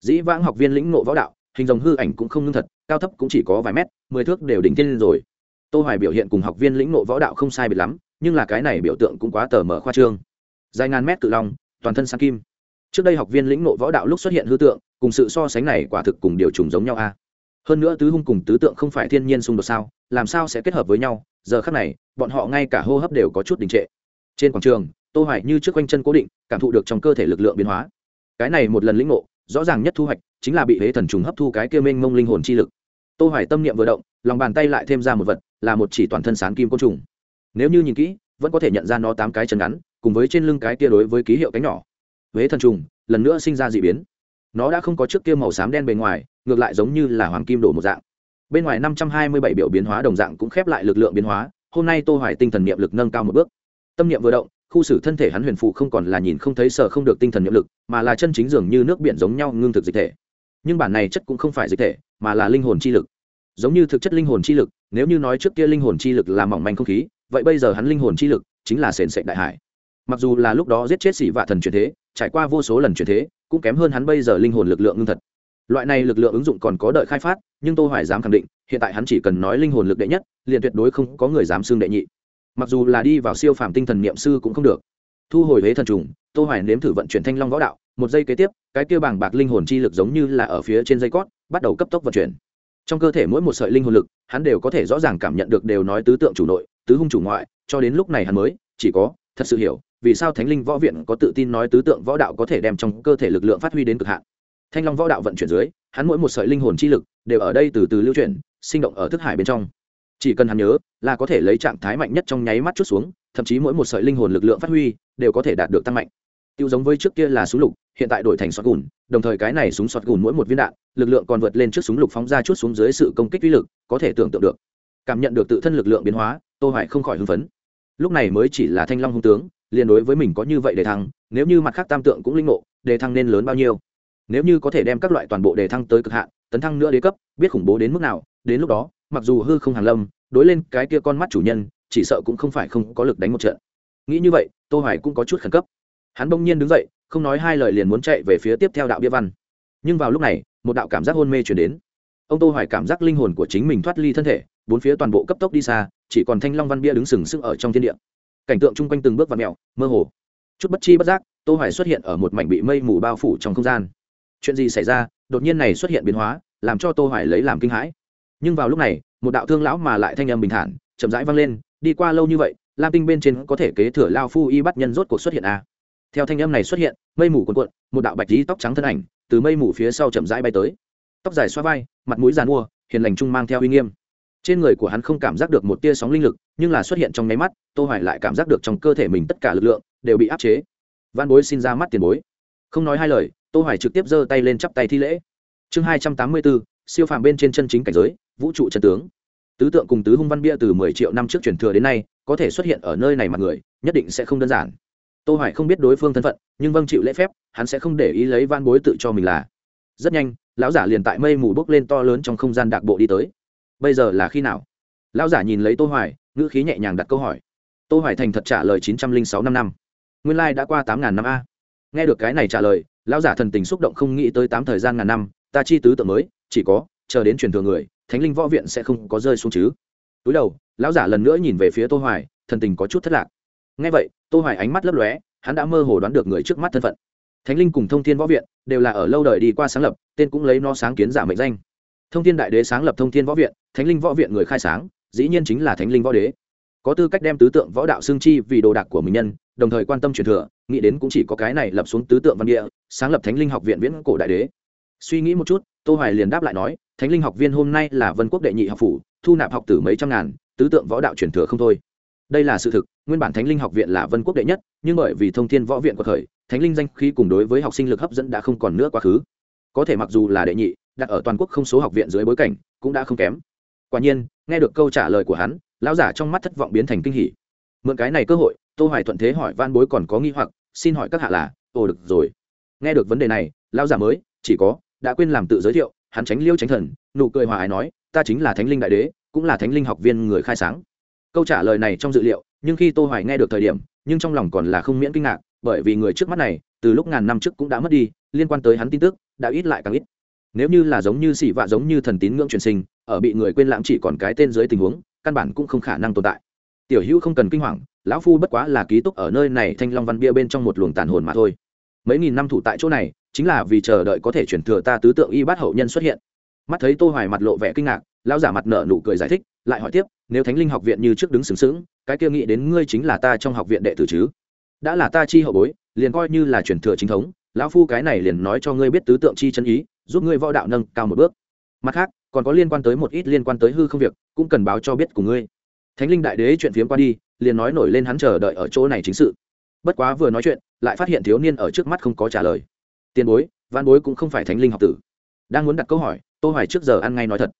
A: Dĩ vãng học viên lĩnh ngộ võ đạo, hình dòng hư ảnh cũng không ngưng thật, cao thấp cũng chỉ có vài mét, mười thước đều đỉnh tiên lên rồi. Tô hoài biểu hiện cùng học viên lĩnh ngộ võ đạo không sai biệt lắm, nhưng là cái này biểu tượng cũng quá tờ mở khoa trương. Dài ngàn mét cự long, toàn thân sang kim. Trước đây học viên lĩnh ngộ võ đạo lúc xuất hiện hư tượng, cùng sự so sánh này quả thực cùng điều trùng giống nhau a hơn nữa tứ hung cùng tứ tượng không phải thiên nhiên xung đột sao, làm sao sẽ kết hợp với nhau? Giờ khắc này, bọn họ ngay cả hô hấp đều có chút đình trệ. Trên quảng trường, tô hoài như trước quanh chân cố định, cảm thụ được trong cơ thể lực lượng biến hóa. Cái này một lần lĩnh ngộ, rõ ràng nhất thu hoạch chính là bị hế thần trùng hấp thu cái kia mênh mông linh hồn chi lực. Tô hoài tâm niệm vừa động, lòng bàn tay lại thêm ra một vật, là một chỉ toàn thân sáng kim côn trùng. Nếu như nhìn kỹ, vẫn có thể nhận ra nó tám cái chân ngắn, cùng với trên lưng cái kia đối với ký hiệu cánh nhỏ. Hế thần trùng, lần nữa sinh ra dị biến. Nó đã không có trước kia màu xám đen bề ngoài ngược lại giống như là hoàng kim đổ một dạng. Bên ngoài 527 biểu biến hóa đồng dạng cũng khép lại lực lượng biến hóa, hôm nay tô hoài tinh thần niệm lực nâng cao một bước. Tâm niệm vừa động, khu xử thân thể hắn huyền phụ không còn là nhìn không thấy sợ không được tinh thần niệm lực, mà là chân chính dường như nước biển giống nhau ngưng thực dịch thể. Nhưng bản này chất cũng không phải dịch thể, mà là linh hồn chi lực. Giống như thực chất linh hồn chi lực, nếu như nói trước kia linh hồn chi lực là mỏng manh không khí, vậy bây giờ hắn linh hồn chi lực chính là sền sệt đại hải. Mặc dù là lúc đó giết chết sĩ vạ thần chuyển thế, trải qua vô số lần chuyển thế, cũng kém hơn hắn bây giờ linh hồn lực lượng ngưng thật loại này lực lượng ứng dụng còn có đợi khai phát, nhưng tô hoài dám khẳng định, hiện tại hắn chỉ cần nói linh hồn lực đệ nhất, liền tuyệt đối không có người dám xưng đệ nhị. Mặc dù là đi vào siêu phàm tinh thần niệm sư cũng không được. Thu hồi huế thần trùng, tô hoài nếm thử vận chuyển thanh long võ đạo, một giây kế tiếp, cái kia bảng bạc linh hồn chi lực giống như là ở phía trên dây cót, bắt đầu cấp tốc vận chuyển. Trong cơ thể mỗi một sợi linh hồn lực, hắn đều có thể rõ ràng cảm nhận được đều nói tứ tượng chủ nội, tứ hung chủ ngoại, cho đến lúc này hắn mới, chỉ có, thật sự hiểu, vì sao thánh linh võ viện có tự tin nói tứ tượng võ đạo có thể đem trong cơ thể lực lượng phát huy đến cực hạn thanh long võ đạo vận chuyển dưới, hắn mỗi một sợi linh hồn chi lực đều ở đây từ từ lưu chuyển, sinh động ở thức hải bên trong. Chỉ cần hắn nhớ là có thể lấy trạng thái mạnh nhất trong nháy mắt chút xuống, thậm chí mỗi một sợi linh hồn lực lượng phát huy đều có thể đạt được tăng mạnh. Tiêu giống với trước kia là súng lục, hiện tại đổi thành sọt gùn, đồng thời cái này súng sọt gùn mỗi một viên đạn, lực lượng còn vượt lên trước súng lục phóng ra chút xuống dưới sự công kích uy lực, có thể tưởng tượng được. Cảm nhận được tự thân lực lượng biến hóa, tô hoài không khỏi hưng phấn. Lúc này mới chỉ là thanh long hung tướng, liền đối với mình có như vậy để thăng, nếu như mặt khác tam tượng cũng linh ngộ đề thăng nên lớn bao nhiêu? Nếu như có thể đem các loại toàn bộ đề thăng tới cực hạn, tấn thăng nữa đế cấp, biết khủng bố đến mức nào, đến lúc đó, mặc dù hư không hàn lâm, đối lên cái kia con mắt chủ nhân, chỉ sợ cũng không phải không có lực đánh một trận. Nghĩ như vậy, tô hoài cũng có chút khẩn cấp. Hắn bỗng nhiên đứng dậy, không nói hai lời liền muốn chạy về phía tiếp theo đạo bia văn. Nhưng vào lúc này, một đạo cảm giác hôn mê chuyển đến. Ông tô hoài cảm giác linh hồn của chính mình thoát ly thân thể, bốn phía toàn bộ cấp tốc đi xa, chỉ còn thanh long văn bia đứng sừng sững ở trong thiên địa. Cảnh tượng chung quanh từng bước và mèo, mơ hồ. Chút bất chi bất giác, tô hoài xuất hiện ở một mảnh bị mây mù bao phủ trong không gian chuyện gì xảy ra, đột nhiên này xuất hiện biến hóa, làm cho tô hoài lấy làm kinh hãi. Nhưng vào lúc này, một đạo thương lão mà lại thanh âm bình thản, chậm rãi vang lên, đi qua lâu như vậy, lam tinh bên trên có thể kế thừa lao phu y bắt nhân rốt cuộc xuất hiện à. theo thanh âm này xuất hiện, mây mù cuộn cuộn, một đạo bạch tí tóc trắng thân ảnh, từ mây mù phía sau chậm rãi bay tới. Tóc dài xoa vai, mặt mũi giàn mua, hiền lành trung mang theo uy nghiêm. Trên người của hắn không cảm giác được một tia sóng linh lực, nhưng là xuất hiện trong nháy mắt, tô hoài lại cảm giác được trong cơ thể mình tất cả lực lượng đều bị áp chế. Văn bối xin ra mắt tiền bối. Không nói hai lời tô hoài trực tiếp giơ tay lên chắp tay thi lễ. Chương 284, siêu phàm bên trên chân chính cảnh giới vũ trụ chân tướng. Tứ tượng cùng tứ hung văn bia từ 10 triệu năm trước truyền thừa đến nay có thể xuất hiện ở nơi này mà người nhất định sẽ không đơn giản. Tô hoài không biết đối phương thân phận nhưng vâng chịu lễ phép hắn sẽ không để ý lấy van bối tự cho mình là. Rất nhanh lão giả liền tại mây mù bốc lên to lớn trong không gian đạc bộ đi tới. Bây giờ là khi nào? Lão giả nhìn lấy tô hoài ngữ khí nhẹ nhàng đặt câu hỏi. Tô hoài thành thật trả lời 906 năm năm. Nguyên lai đã qua 8.000 năm a. Nghe được cái này trả lời lão giả thần tình xúc động không nghĩ tới tám thời gian ngàn năm, ta chi tứ tượng mới, chỉ có, chờ đến truyền thừa người, thánh linh võ viện sẽ không có rơi xuống chứ. Túi đầu, lão giả lần nữa nhìn về phía tô hoài, thần tình có chút thất lạc. Nghe vậy, tô hoài ánh mắt lấp lóe, hắn đã mơ hồ đoán được người trước mắt thân phận. Thánh linh cùng thông thiên võ viện đều là ở lâu đời đi qua sáng lập, tên cũng lấy nó sáng kiến giả mệnh danh. Thông thiên đại đế sáng lập thông thiên võ viện, thánh linh võ viện người khai sáng, dĩ nhiên chính là thánh linh võ đế có tư cách đem tứ tượng võ đạo xương chi vì đồ đạc của mình nhân, đồng thời quan tâm truyền thừa, nghĩ đến cũng chỉ có cái này lập xuống tứ tượng văn địa, sáng lập thánh linh học viện viễn cổ đại đế. Suy nghĩ một chút, tô hoài liền đáp lại nói, thánh linh học viên hôm nay là vân quốc đệ nhị học phủ, thu nạp học tử mấy trăm ngàn, tứ tượng võ đạo truyền thừa không thôi. Đây là sự thực, nguyên bản thánh linh học viện là vân quốc đệ nhất, nhưng bởi vì thông thiên võ viện của khởi, thánh linh danh khí cùng đối với học sinh lực hấp dẫn đã không còn nữa quá khứ. Có thể mặc dù là đệ nhị, đặt ở toàn quốc không số học viện dưới bối cảnh, cũng đã không kém. Quả nhiên, nghe được câu trả lời của hắn lão giả trong mắt thất vọng biến thành kinh hỉ. Mượn cái này cơ hội, tô hoài thuận thế hỏi van bối còn có nghi hoặc, xin hỏi các hạ là, ồ, được rồi. Nghe được vấn đề này, lão giả mới, chỉ có, đã quên làm tự giới thiệu, hắn tránh liêu tránh thần. Nụ cười hòa ái nói, ta chính là thánh linh đại đế, cũng là thánh linh học viên người khai sáng. Câu trả lời này trong dự liệu, nhưng khi tô hoài nghe được thời điểm, nhưng trong lòng còn là không miễn kinh ngạc, bởi vì người trước mắt này, từ lúc ngàn năm trước cũng đã mất đi, liên quan tới hắn tin tức, đã ít lại càng ít. Nếu như là giống như xỉ vạ giống như thần tín ngưỡng truyền sinh, ở bị người quên lãng chỉ còn cái tên dưới tình huống căn bản cũng không khả năng tồn tại. Tiểu hữu không cần kinh hoàng, lão phu bất quá là ký túc ở nơi này thanh long văn bia bên trong một luồng tàn hồn mà thôi. Mấy nghìn năm thủ tại chỗ này, chính là vì chờ đợi có thể chuyển thừa ta tứ tượng y bát hậu nhân xuất hiện. Mắt thấy tô hoài mặt lộ vẻ kinh ngạc, lão giả mặt nở nụ cười giải thích, lại hỏi tiếp, nếu thánh linh học viện như trước đứng sừng sững, cái kia nghĩ đến ngươi chính là ta trong học viện đệ tử chứ? Đã là ta chi hậu bối, liền coi như là truyền thừa chính thống, lão phu cái này liền nói cho ngươi biết tứ tượng chi chân ý, giúp ngươi võ đạo nâng cao một bước mặt khác, còn có liên quan tới một ít liên quan tới hư không việc, cũng cần báo cho biết của ngươi. Thánh linh đại đế chuyện phiếm qua đi, liền nói nổi lên hắn chờ đợi ở chỗ này chính sự. Bất quá vừa nói chuyện, lại phát hiện thiếu niên ở trước mắt không có trả lời. Tiền bối, văn bối cũng không phải thánh linh học tử. Đang muốn đặt câu hỏi, tô hoài trước giờ ăn ngay nói thật.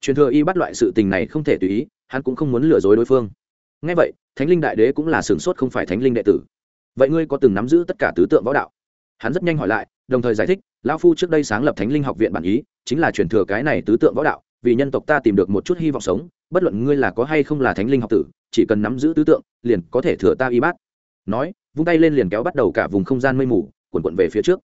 A: Truyền thừa y bắt loại sự tình này không thể tùy ý, hắn cũng không muốn lừa dối đối phương. Ngay vậy, thánh linh đại đế cũng là sửng sốt không phải thánh linh đệ tử. Vậy ngươi có từng nắm giữ tất cả tứ tượng võ đạo? Hắn rất nhanh hỏi lại đồng thời giải thích, lão phu trước đây sáng lập thánh linh học viện bản ý, chính là truyền thừa cái này tứ tượng võ đạo, vì nhân tộc ta tìm được một chút hy vọng sống, bất luận ngươi là có hay không là thánh linh học tử, chỉ cần nắm giữ tứ tượng, liền có thể thừa ta y bát. Nói, vung tay lên liền kéo bắt đầu cả vùng không gian mây mù quần quận về phía trước.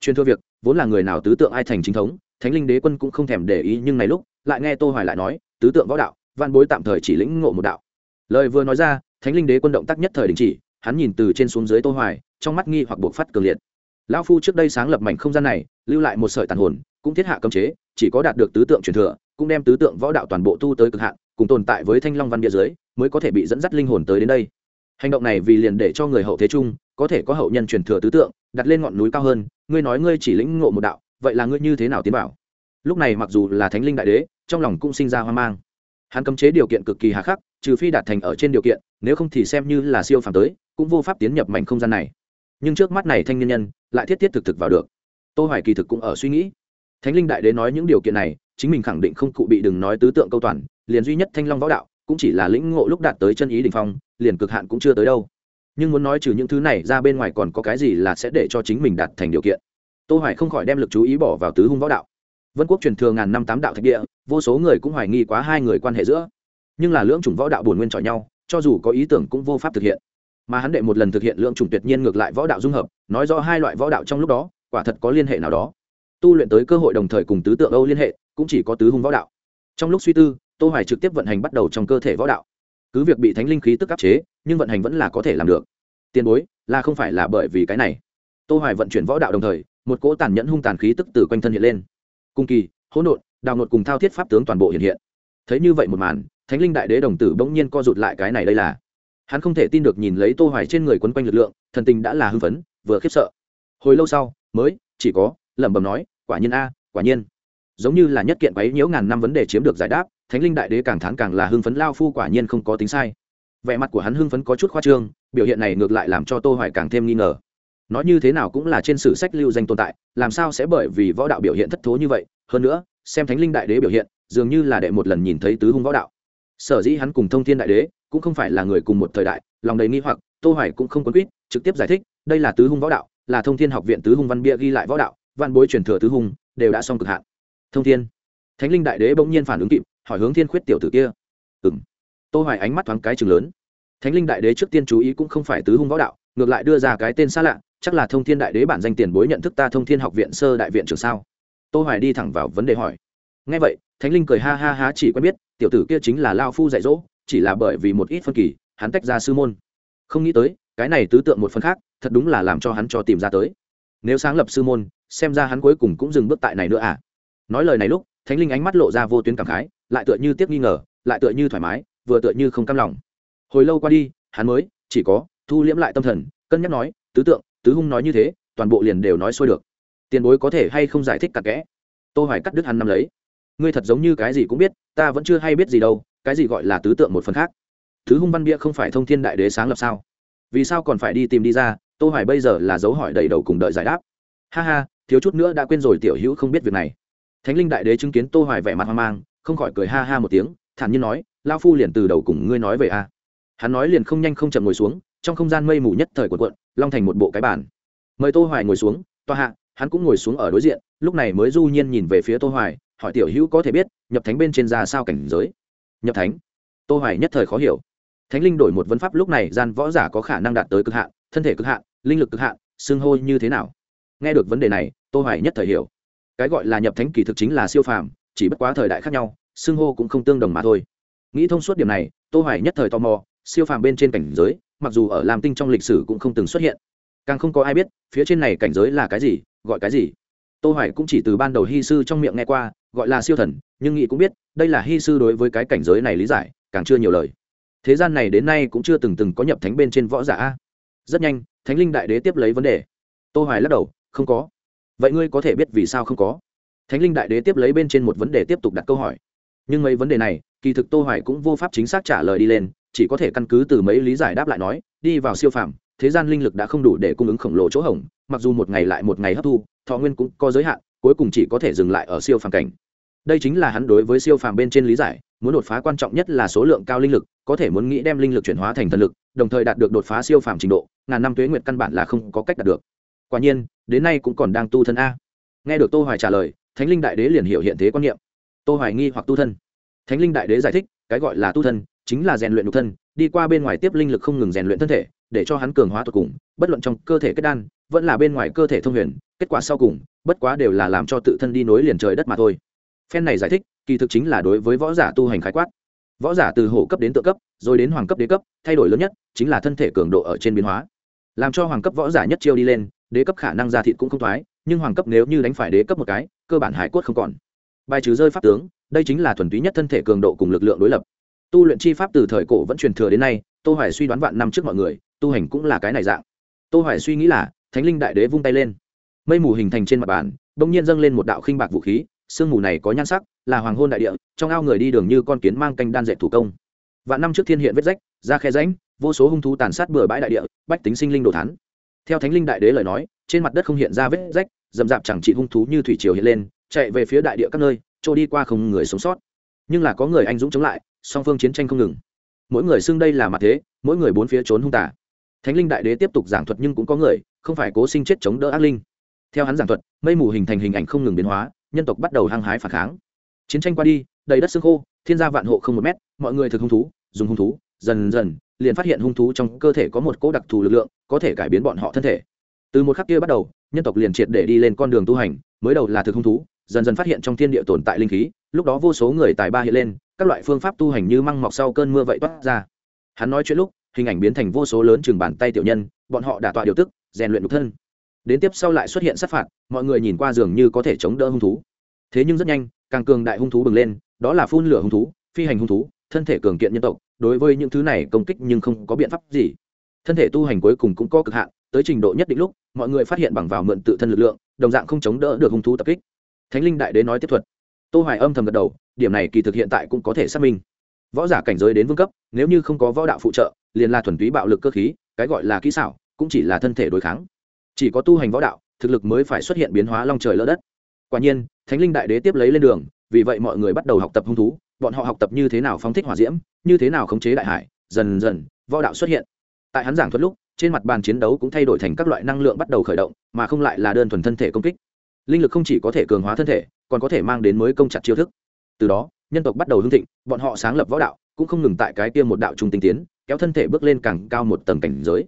A: Truyền thừa việc, vốn là người nào tứ tượng ai thành chính thống, thánh linh đế quân cũng không thèm để ý nhưng này lúc, lại nghe tô hoài lại nói, tứ tượng võ đạo văn bối tạm thời chỉ lĩnh ngộ một đạo. Lời vừa nói ra, thánh linh đế quân động tác nhất thời đình chỉ, hắn nhìn từ trên xuống dưới tô hoài, trong mắt nghi hoặc buộc phát cường liệt lão phu trước đây sáng lập mảnh không gian này, lưu lại một sợi tàn hồn, cũng thiết hạ cấm chế, chỉ có đạt được tứ tượng truyền thừa, cũng đem tứ tượng võ đạo toàn bộ tu tới cực hạn, cùng tồn tại với thanh long văn bia dưới, mới có thể bị dẫn dắt linh hồn tới đến đây. Hành động này vì liền để cho người hậu thế trung có thể có hậu nhân truyền thừa tứ tượng, đặt lên ngọn núi cao hơn, ngươi nói ngươi chỉ lĩnh ngộ một đạo, vậy là ngươi như thế nào tiến bảo lúc này mặc dù là thánh linh đại đế, trong lòng cũng sinh ra hoang mang. Hắn cấm chế điều kiện cực kỳ hà khắc, trừ phi đạt thành ở trên điều kiện, nếu không thì xem như là siêu phàm tới, cũng vô pháp tiến nhập mảnh không gian này nhưng trước mắt này thanh niên nhân lại thiết thiết thực thực vào được. Tô hoài kỳ thực cũng ở suy nghĩ. Thánh linh đại đế nói những điều kiện này, chính mình khẳng định không cụ bị đừng nói tứ tượng câu toàn, liền duy nhất thanh long võ đạo, cũng chỉ là lĩnh ngộ lúc đạt tới chân ý đỉnh phong, liền cực hạn cũng chưa tới đâu. Nhưng muốn nói trừ những thứ này ra bên ngoài còn có cái gì là sẽ để cho chính mình đạt thành điều kiện? Tô hoài không khỏi đem lực chú ý bỏ vào tứ hung võ đạo. Vân quốc truyền thừa ngàn năm tám đạo thạch địa, vô số người cũng hoài nghi quá hai người quan hệ giữa. Nhưng là lưỡng chủng võ đạo buồn nguyên chọi nhau, cho dù có ý tưởng cũng vô pháp thực hiện mà hắn đệ một lần thực hiện lượng chủng tuyệt nhiên ngược lại võ đạo dung hợp, nói rõ hai loại võ đạo trong lúc đó, quả thật có liên hệ nào đó. Tu luyện tới cơ hội đồng thời cùng tứ tượng âu liên hệ, cũng chỉ có tứ hung võ đạo. Trong lúc suy tư, tô hoài trực tiếp vận hành bắt đầu trong cơ thể võ đạo. Cứ việc bị thánh linh khí tức áp chế, nhưng vận hành vẫn là có thể làm được. Tiền bối, là không phải là bởi vì cái này. Tô hoài vận chuyển võ đạo đồng thời, một cỗ tàn nhẫn hung tàn khí tức từ quanh thân hiện lên. Cung kỳ, hỗn độn, đào nột cùng thao thiết pháp tướng toàn bộ hiện hiện. Thấy như vậy một màn, thánh linh đại đế đồng tử bỗng nhiên co rụt lại cái này đây là hắn không thể tin được nhìn lấy tô hoài trên người quấn quanh lực lượng, thần tình đã là hưng phấn, vừa khiếp sợ. Hồi lâu sau, mới, chỉ có, lẩm bẩm nói, quả nhiên a, quả nhiên. Giống như là nhất kiện bấy nhiễu ngàn năm vấn đề chiếm được giải đáp, thánh linh đại đế càng thán càng là hưng phấn, lao phu quả nhiên không có tính sai. Vẻ mặt của hắn hưng phấn có chút khoa trương, biểu hiện này ngược lại làm cho tô hoài càng thêm nghi ngờ. Nói như thế nào cũng là trên sử sách lưu danh tồn tại, làm sao sẽ bởi vì võ đạo biểu hiện thất thố như vậy? Hơn nữa, xem thánh linh đại đế biểu hiện, dường như là đệ một lần nhìn thấy tứ hung võ đạo. Sở dĩ hắn cùng thông thiên đại đế cũng không phải là người cùng một thời đại, lòng đầy nghi hoặc, tô hoài cũng không quấn quýt, trực tiếp giải thích, đây là tứ hung võ đạo, là thông thiên học viện tứ hung văn bia ghi lại võ đạo, văn bối truyền thừa tứ hung, đều đã xong cực hạn. Thông thiên, thánh linh đại đế bỗng nhiên phản ứng kịp, hỏi hướng thiên khuyết tiểu tử kia. Ừm. Tô hoài ánh mắt thoáng cái chừng lớn. Thánh linh đại đế trước tiên chú ý cũng không phải tứ hung võ đạo, ngược lại đưa ra cái tên xa lạ, chắc là thông thiên đại đế bản danh tiền bối nhận thức ta thông thiên học viện sơ đại viện trưởng sao? Tô hoài đi thẳng vào vấn đề hỏi. Nghe vậy, thánh linh cười ha ha ha chỉ quen biết, tiểu tử kia chính là lao phu dạy dỗ chỉ là bởi vì một ít phân kỳ, hắn tách ra sư môn. Không nghĩ tới, cái này tứ tượng một phần khác, thật đúng là làm cho hắn cho tìm ra tới. Nếu sáng lập sư môn, xem ra hắn cuối cùng cũng dừng bước tại này nữa à? Nói lời này lúc, thánh linh ánh mắt lộ ra vô tuyến cảm khái, lại tựa như tiếc nghi ngờ, lại tựa như thoải mái, vừa tựa như không cam lòng. Hồi lâu qua đi, hắn mới, chỉ có, thu liễm lại tâm thần, cân nhắc nói, tứ tượng, tứ hung nói như thế, toàn bộ liền đều nói xuôi được. Tiền bối có thể hay không giải thích cặn kẽ? Tô hoài cắt đứt hắn năm lấy. Ngươi thật giống như cái gì cũng biết, ta vẫn chưa hay biết gì đâu cái gì gọi là tứ tượng một phần khác? Thứ hung văn bia không phải thông thiên đại đế sáng lập sao? Vì sao còn phải đi tìm đi ra? Tô hoài bây giờ là dấu hỏi đầy đầu cùng đợi giải đáp. Ha ha thiếu chút nữa đã quên rồi tiểu hữu không biết việc này. Thánh linh đại đế chứng kiến tô hoài vẻ mặt hoang mang không khỏi cười ha ha một tiếng thản nhiên nói lao phu liền từ đầu cùng ngươi nói về a. Hắn nói liền không nhanh không chậm ngồi xuống trong không gian mây mù nhất thời của quận, long thành một bộ cái bàn. Mời tô hoài ngồi xuống toa hạ hắn cũng ngồi xuống ở đối diện lúc này mới du nhiên nhìn về phía tô hoài hỏi tiểu hữu có thể biết nhập thánh bên trên ra sao cảnh giới? Nhập thánh. Tô hoài nhất thời khó hiểu. Thánh linh đổi một vấn pháp lúc này, gian võ giả có khả năng đạt tới cực hạn, thân thể cực hạn, linh lực cực hạn xương hô như thế nào? Nghe được vấn đề này, tô hoài nhất thời hiểu. Cái gọi là nhập thánh kỳ thực chính là siêu phàm, chỉ bất quá thời đại khác nhau xương hô cũng không tương đồng mà thôi. Nghĩ thông suốt điểm này, tô hoài nhất thời tò mò, siêu phàm bên trên cảnh giới, mặc dù ở làm tinh trong lịch sử cũng không từng xuất hiện. Càng không có ai biết, phía trên này cảnh giới là cái gì, gọi cái gì. Tô hoài cũng chỉ từ ban đầu hy sư trong miệng nghe qua gọi là siêu thần, nhưng nghị cũng biết, đây là hy sư đối với cái cảnh giới này lý giải, càng chưa nhiều lời. Thế gian này đến nay cũng chưa từng từng có nhập thánh bên trên võ giả rất nhanh, thánh linh đại đế tiếp lấy vấn đề. Tô hoài lắc đầu, không có. Vậy ngươi có thể biết vì sao không có? Thánh linh đại đế tiếp lấy bên trên một vấn đề tiếp tục đặt câu hỏi. Nhưng mấy vấn đề này, kỳ thực tô hoài cũng vô pháp chính xác trả lời đi lên, chỉ có thể căn cứ từ mấy lý giải đáp lại nói, đi vào siêu phàm, thế gian linh lực đã không đủ để cung ứng khổng lồ chỗ hổng, mặc dù một ngày lại một ngày hấp thu, thọ nguyên cũng có giới hạn, cuối cùng chỉ có thể dừng lại ở siêu phàm cảnh đây chính là hắn đối với siêu phàm bên trên lý giải, muốn đột phá quan trọng nhất là số lượng cao linh lực, có thể muốn nghĩ đem linh lực chuyển hóa thành thần lực, đồng thời đạt được đột phá siêu phàm trình độ, ngàn năm tuế nguyệt căn bản là không có cách đạt được. Quả nhiên, đến nay cũng còn đang tu thân a. Nghe được tô hoài trả lời, thánh linh đại đế liền hiểu hiện thế quan niệm. Tô hoài nghi hoặc tu thân. Thánh linh đại đế giải thích, cái gọi là tu thân, chính là rèn luyện nhục thân, đi qua bên ngoài tiếp linh lực không ngừng rèn luyện thân thể, để cho hắn cường hóa tuyệt cùng, bất luận trong cơ thể kết đan, vẫn là bên ngoài cơ thể thông huyền, kết quả sau cùng, bất quá đều là làm cho tự thân đi nối liền trời đất mà thôi phen này giải thích, kỳ thực chính là đối với võ giả tu hành khái quát. Võ giả từ hổ cấp đến tự cấp, rồi đến hoàng cấp đế cấp, thay đổi lớn nhất chính là thân thể cường độ ở trên biến hóa. Làm cho hoàng cấp võ giả nhất chiêu đi lên, đế cấp khả năng ra thịt cũng không thoái, nhưng hoàng cấp nếu như đánh phải đế cấp một cái, cơ bản hải cốt không còn. Bài trừ rơi pháp tướng, đây chính là thuần túy nhất thân thể cường độ cùng lực lượng đối lập. Tu luyện chi pháp từ thời cổ vẫn truyền thừa đến nay, tô hoài suy đoán vạn năm trước mọi người, tu hành cũng là cái này dạng. Tô hoài suy nghĩ là, thánh linh đại đế vung tay lên. Mây mù hình thành trên mặt bàn, bỗng nhiên dâng lên một đạo khinh bạc vũ khí sương mù này có nhan sắc, là hoàng hôn đại địa, trong ao người đi đường như con kiến mang canh đan dệt thủ công. Vạn năm trước thiên hiện vết rách, ra khe ránh vô số hung thú tàn sát bừa bãi đại địa, bách tính sinh linh đồ thán. Theo thánh linh đại đế lời nói, trên mặt đất không hiện ra vết rách dầm dạp chẳng trị hung thú như thủy triều hiện lên, chạy về phía đại địa các nơi trôi đi qua không người sống sót. Nhưng là có người anh dũng chống lại, song phương chiến tranh không ngừng. Mỗi người xưng đây là mặt thế, mỗi người bốn phía trốn hung tả thánh linh đại đế tiếp tục giảng thuật nhưng cũng có người, không phải cố sinh chết chống đỡ ác linh. Theo hắn giảng thuật, mây mù hình thành hình ảnh không ngừng biến hóa nhân tộc bắt đầu hăng hái phản kháng. Chiến tranh qua đi, đầy đất xương khô, thiên gia vạn hộ không một mét, mọi người thực hung thú, dùng hung thú, dần dần, liền phát hiện hung thú trong cơ thể có một cỗ đặc thù lực lượng, có thể cải biến bọn họ thân thể. Từ một khắc kia bắt đầu, nhân tộc liền triệt để đi lên con đường tu hành, mới đầu là thực hung thú, dần dần phát hiện trong thiên địa tồn tại linh khí, lúc đó vô số người tài ba hiện lên, các loại phương pháp tu hành như măng mọc sau cơn mưa vậy toát ra. Hắn nói chuyện lúc, hình ảnh biến thành vô số lớn chừng bàn tay tiểu nhân, bọn họ đả tọa điều tức, rèn luyện nhục thân đến tiếp sau lại xuất hiện sát phạt, mọi người nhìn qua dường như có thể chống đỡ hung thú. Thế nhưng rất nhanh, càng cường đại hung thú bừng lên, đó là phun lửa hung thú, phi hành hung thú, thân thể cường kiện nhân tộc, đối với những thứ này công kích nhưng không có biện pháp gì. Thân thể tu hành cuối cùng cũng có cực hạn, tới trình độ nhất định lúc, mọi người phát hiện bằng vào mượn tự thân lực lượng, đồng dạng không chống đỡ được hung thú tập kích. Thánh linh đại đế nói tiếp thuật. Tô hoài âm thầm gật đầu, điểm này kỳ thực hiện tại cũng có thể xác minh. Võ giả cảnh giới đến vương cấp, nếu như không có võ đạo phụ trợ, liền là thuần túy bạo lực cơ khí, cái gọi là kỹ xảo, cũng chỉ là thân thể đối kháng chỉ có tu hành võ đạo, thực lực mới phải xuất hiện biến hóa long trời lỡ đất. Quả nhiên, thánh linh đại đế tiếp lấy lên đường, vì vậy mọi người bắt đầu học tập hung thú, bọn họ học tập như thế nào phóng thích hỏa diễm, như thế nào khống chế đại hải, dần dần, võ đạo xuất hiện. Tại hắn giảng thuật lúc, trên mặt bàn chiến đấu cũng thay đổi thành các loại năng lượng bắt đầu khởi động, mà không lại là đơn thuần thân thể công kích. Linh lực không chỉ có thể cường hóa thân thể, còn có thể mang đến mới công chặt chiêu thức. Từ đó, nhân tộc bắt đầu hưng thịnh, bọn họ sáng lập võ đạo, cũng không ngừng tại cái tiêm một đạo trung tinh tiến, kéo thân thể bước lên càng cao một tầng cảnh giới.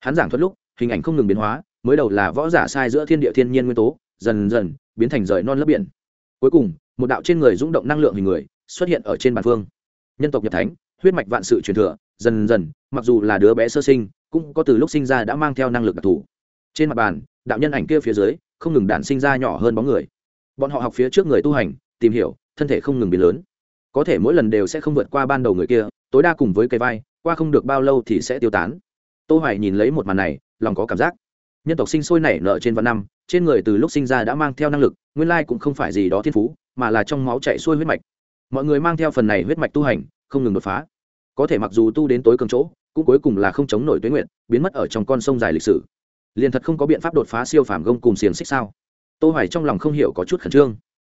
A: Hắn giảng thuật lúc, hình ảnh không ngừng biến hóa mới đầu là võ giả sai giữa thiên địa thiên nhiên nguyên tố, dần dần biến thành rời non lấp biển. Cuối cùng, một đạo trên người rung động năng lượng hình người xuất hiện ở trên bàn phương. Nhân tộc nhập thánh, huyết mạch vạn sự truyền thừa, dần dần, mặc dù là đứa bé sơ sinh, cũng có từ lúc sinh ra đã mang theo năng lực đặc thù. Trên mặt bàn, đạo nhân ảnh kia phía dưới, không ngừng đạn sinh ra nhỏ hơn bóng người. Bọn họ học phía trước người tu hành, tìm hiểu, thân thể không ngừng biến lớn. Có thể mỗi lần đều sẽ không vượt qua ban đầu người kia, tối đa cùng với cây vai, qua không được bao lâu thì sẽ tiêu tán. Tô hoài nhìn lấy một màn này, lòng có cảm giác nhân tộc sinh sôi nảy nở trên vạn năm, trên người từ lúc sinh ra đã mang theo năng lực, nguyên lai cũng không phải gì đó thiên phú, mà là trong máu chạy xuôi huyết mạch. Mọi người mang theo phần này huyết mạch tu hành, không ngừng đột phá. Có thể mặc dù tu đến tối cường chỗ, cũng cuối cùng là không chống nổi tuyến nguyện biến mất ở trong con sông dài lịch sử. Liền thật không có biện pháp đột phá siêu phàm gông cùng xiềng xích sao? Tô hoài trong lòng không hiểu có chút khẩn trương.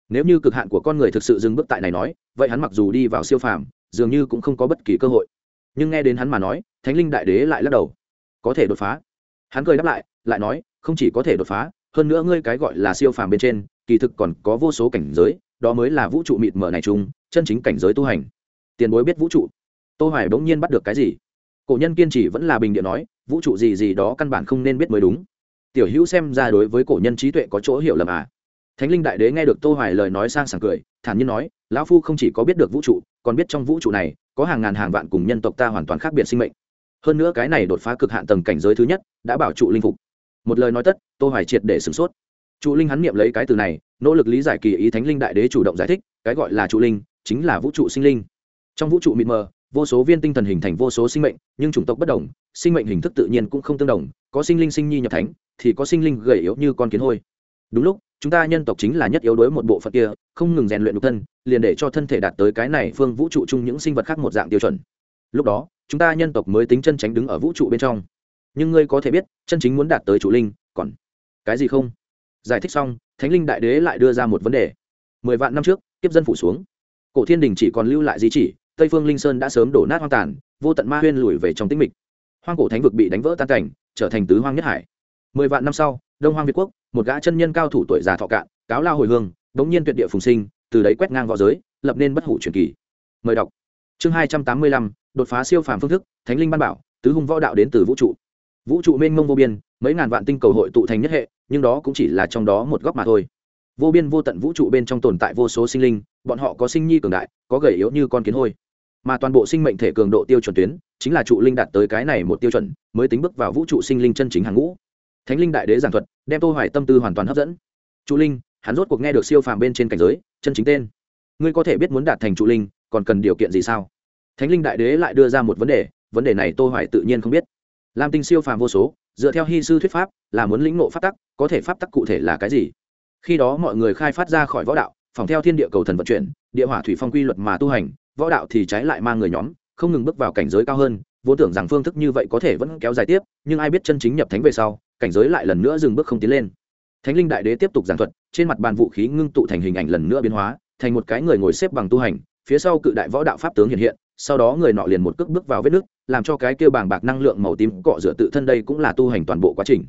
A: Nếu như cực hạn của con người thực sự dừng bước tại này nói, vậy hắn mặc dù đi vào siêu phàm, dường như cũng không có bất kỳ cơ hội. Nhưng nghe đến hắn mà nói, thánh linh đại đế lại lắc đầu. Có thể đột phá hắn cười đáp lại lại nói, không chỉ có thể đột phá, hơn nữa ngươi cái gọi là siêu phàm bên trên, kỳ thực còn có vô số cảnh giới, đó mới là vũ trụ mịt mở này chung, chân chính cảnh giới tu hành. Tiền bối biết vũ trụ. Tô hoài bỗng nhiên bắt được cái gì? Cổ nhân kiên trì vẫn là bình địa nói, vũ trụ gì gì đó căn bản không nên biết mới đúng. Tiểu hữu xem ra đối với cổ nhân trí tuệ có chỗ hiểu lầm à? Thánh linh đại đế nghe được tô hoài lời nói sang sảng cười, thản nhiên nói, lão phu không chỉ có biết được vũ trụ, còn biết trong vũ trụ này, có hàng ngàn hàng vạn cùng nhân tộc ta hoàn toàn khác biệt sinh mệnh hơn nữa cái này đột phá cực hạn tầng cảnh giới thứ nhất, đã bảo trụ linh phục. Một lời nói tất, tô hoài triệt để sửng sốt. Trụ linh hắn niệm lấy cái từ này, nỗ lực lý giải kỳ ý thánh linh đại đế chủ động giải thích, cái gọi là trụ linh, chính là vũ trụ sinh linh. Trong vũ trụ mịt mờ, vô số viên tinh thần hình thành vô số sinh mệnh, nhưng chủng tộc bất đồng, sinh mệnh hình thức tự nhiên cũng không tương đồng, có sinh linh sinh nhi nhập thánh, thì có sinh linh gầy yếu như con kiến hôi. Đúng lúc, chúng ta nhân tộc chính là nhất yếu đối một bộ phận kia, không ngừng rèn luyện nhục thân, liền để cho thân thể đạt tới cái này phương vũ trụ chung những sinh vật khác một dạng tiêu chuẩn lúc đó, chúng ta nhân tộc mới tính chân tránh đứng ở vũ trụ bên trong. Nhưng ngươi có thể biết, chân chính muốn đạt tới chủ linh, còn cái gì không? Giải thích xong, thánh linh đại đế lại đưa ra một vấn đề. Mười vạn năm trước tiếp dân phủ xuống. Cổ thiên đình chỉ còn lưu lại di chỉ, tây phương linh sơn đã sớm đổ nát hoang tàn, vô tận ma huyên lùi về trong tĩnh mịch. Hoang cổ thánh vực bị đánh vỡ tan cảnh, trở thành tứ hoang nhất hải. Mười vạn năm sau, đông hoang việt quốc, một gã chân nhân cao thủ tuổi già thọ cạn, cáo lao hồi hương bỗng nhiên tuyệt địa phùng sinh, từ đấy quét ngang v õ giới, lập nên bất hủ truyền kỳ. Mời đọc chương hai trăm tám mươi lăm, đột phá siêu phàm phương thức, thánh linh ban bảo, tứ hung võ đạo đến từ vũ trụ. Vũ trụ mênh mông vô biên, mấy ngàn vạn tinh cầu hội tụ thành nhất hệ, nhưng đó cũng chỉ là trong đó một góc mà thôi. Vô biên vô tận vũ trụ bên trong tồn tại vô số sinh linh, bọn họ có sinh nhi cường đại, có gầy yếu như con kiến hôi. Mà toàn bộ sinh mệnh thể cường độ tiêu chuẩn tuyến, chính là trụ linh đạt tới cái này một tiêu chuẩn, mới tính bước vào vũ trụ sinh linh chân chính hàng ngũ. Thánh linh đại đế giảng thuật, đem tô hoài tâm tư hoàn toàn hấp dẫn. Trụ linh, hắn rốt cuộc nghe được siêu phàm bên trên cảnh giới, chân chính tên. Ngươi có thể biết muốn đạt thành trụ linh còn cần điều kiện gì sao? Thánh linh đại đế lại đưa ra một vấn đề vấn đề này tô hoài tự nhiên không biết. Lam tinh siêu phàm vô số, dựa theo hy sư thuyết pháp, là muốn lĩnh ngộ pháp tắc, có thể pháp tắc cụ thể là cái gì? Khi đó mọi người khai phát ra khỏi võ đạo, phòng theo thiên địa cầu thần vận chuyển, địa hỏa thủy phong quy luật mà tu hành, võ đạo thì trái lại mang người nhóm, không ngừng bước vào cảnh giới cao hơn, vốn tưởng rằng phương thức như vậy có thể vẫn kéo dài tiếp, nhưng ai biết chân chính nhập thánh về sau, cảnh giới lại lần nữa dừng bước không tiến lên. Thánh linh đại đế tiếp tục giảng thuật, trên mặt bàn vũ khí ngưng tụ thành hình ảnh lần nữa biến hóa, thành một cái người ngồi xếp bằng tu hành phía sau cự đại võ đạo pháp tướng hiện hiện, sau đó người nọ liền một cước bước vào vết nước, làm cho cái kêu bàng bạc năng lượng màu tím cọ rửa tự thân đây cũng là tu hành toàn bộ quá trình.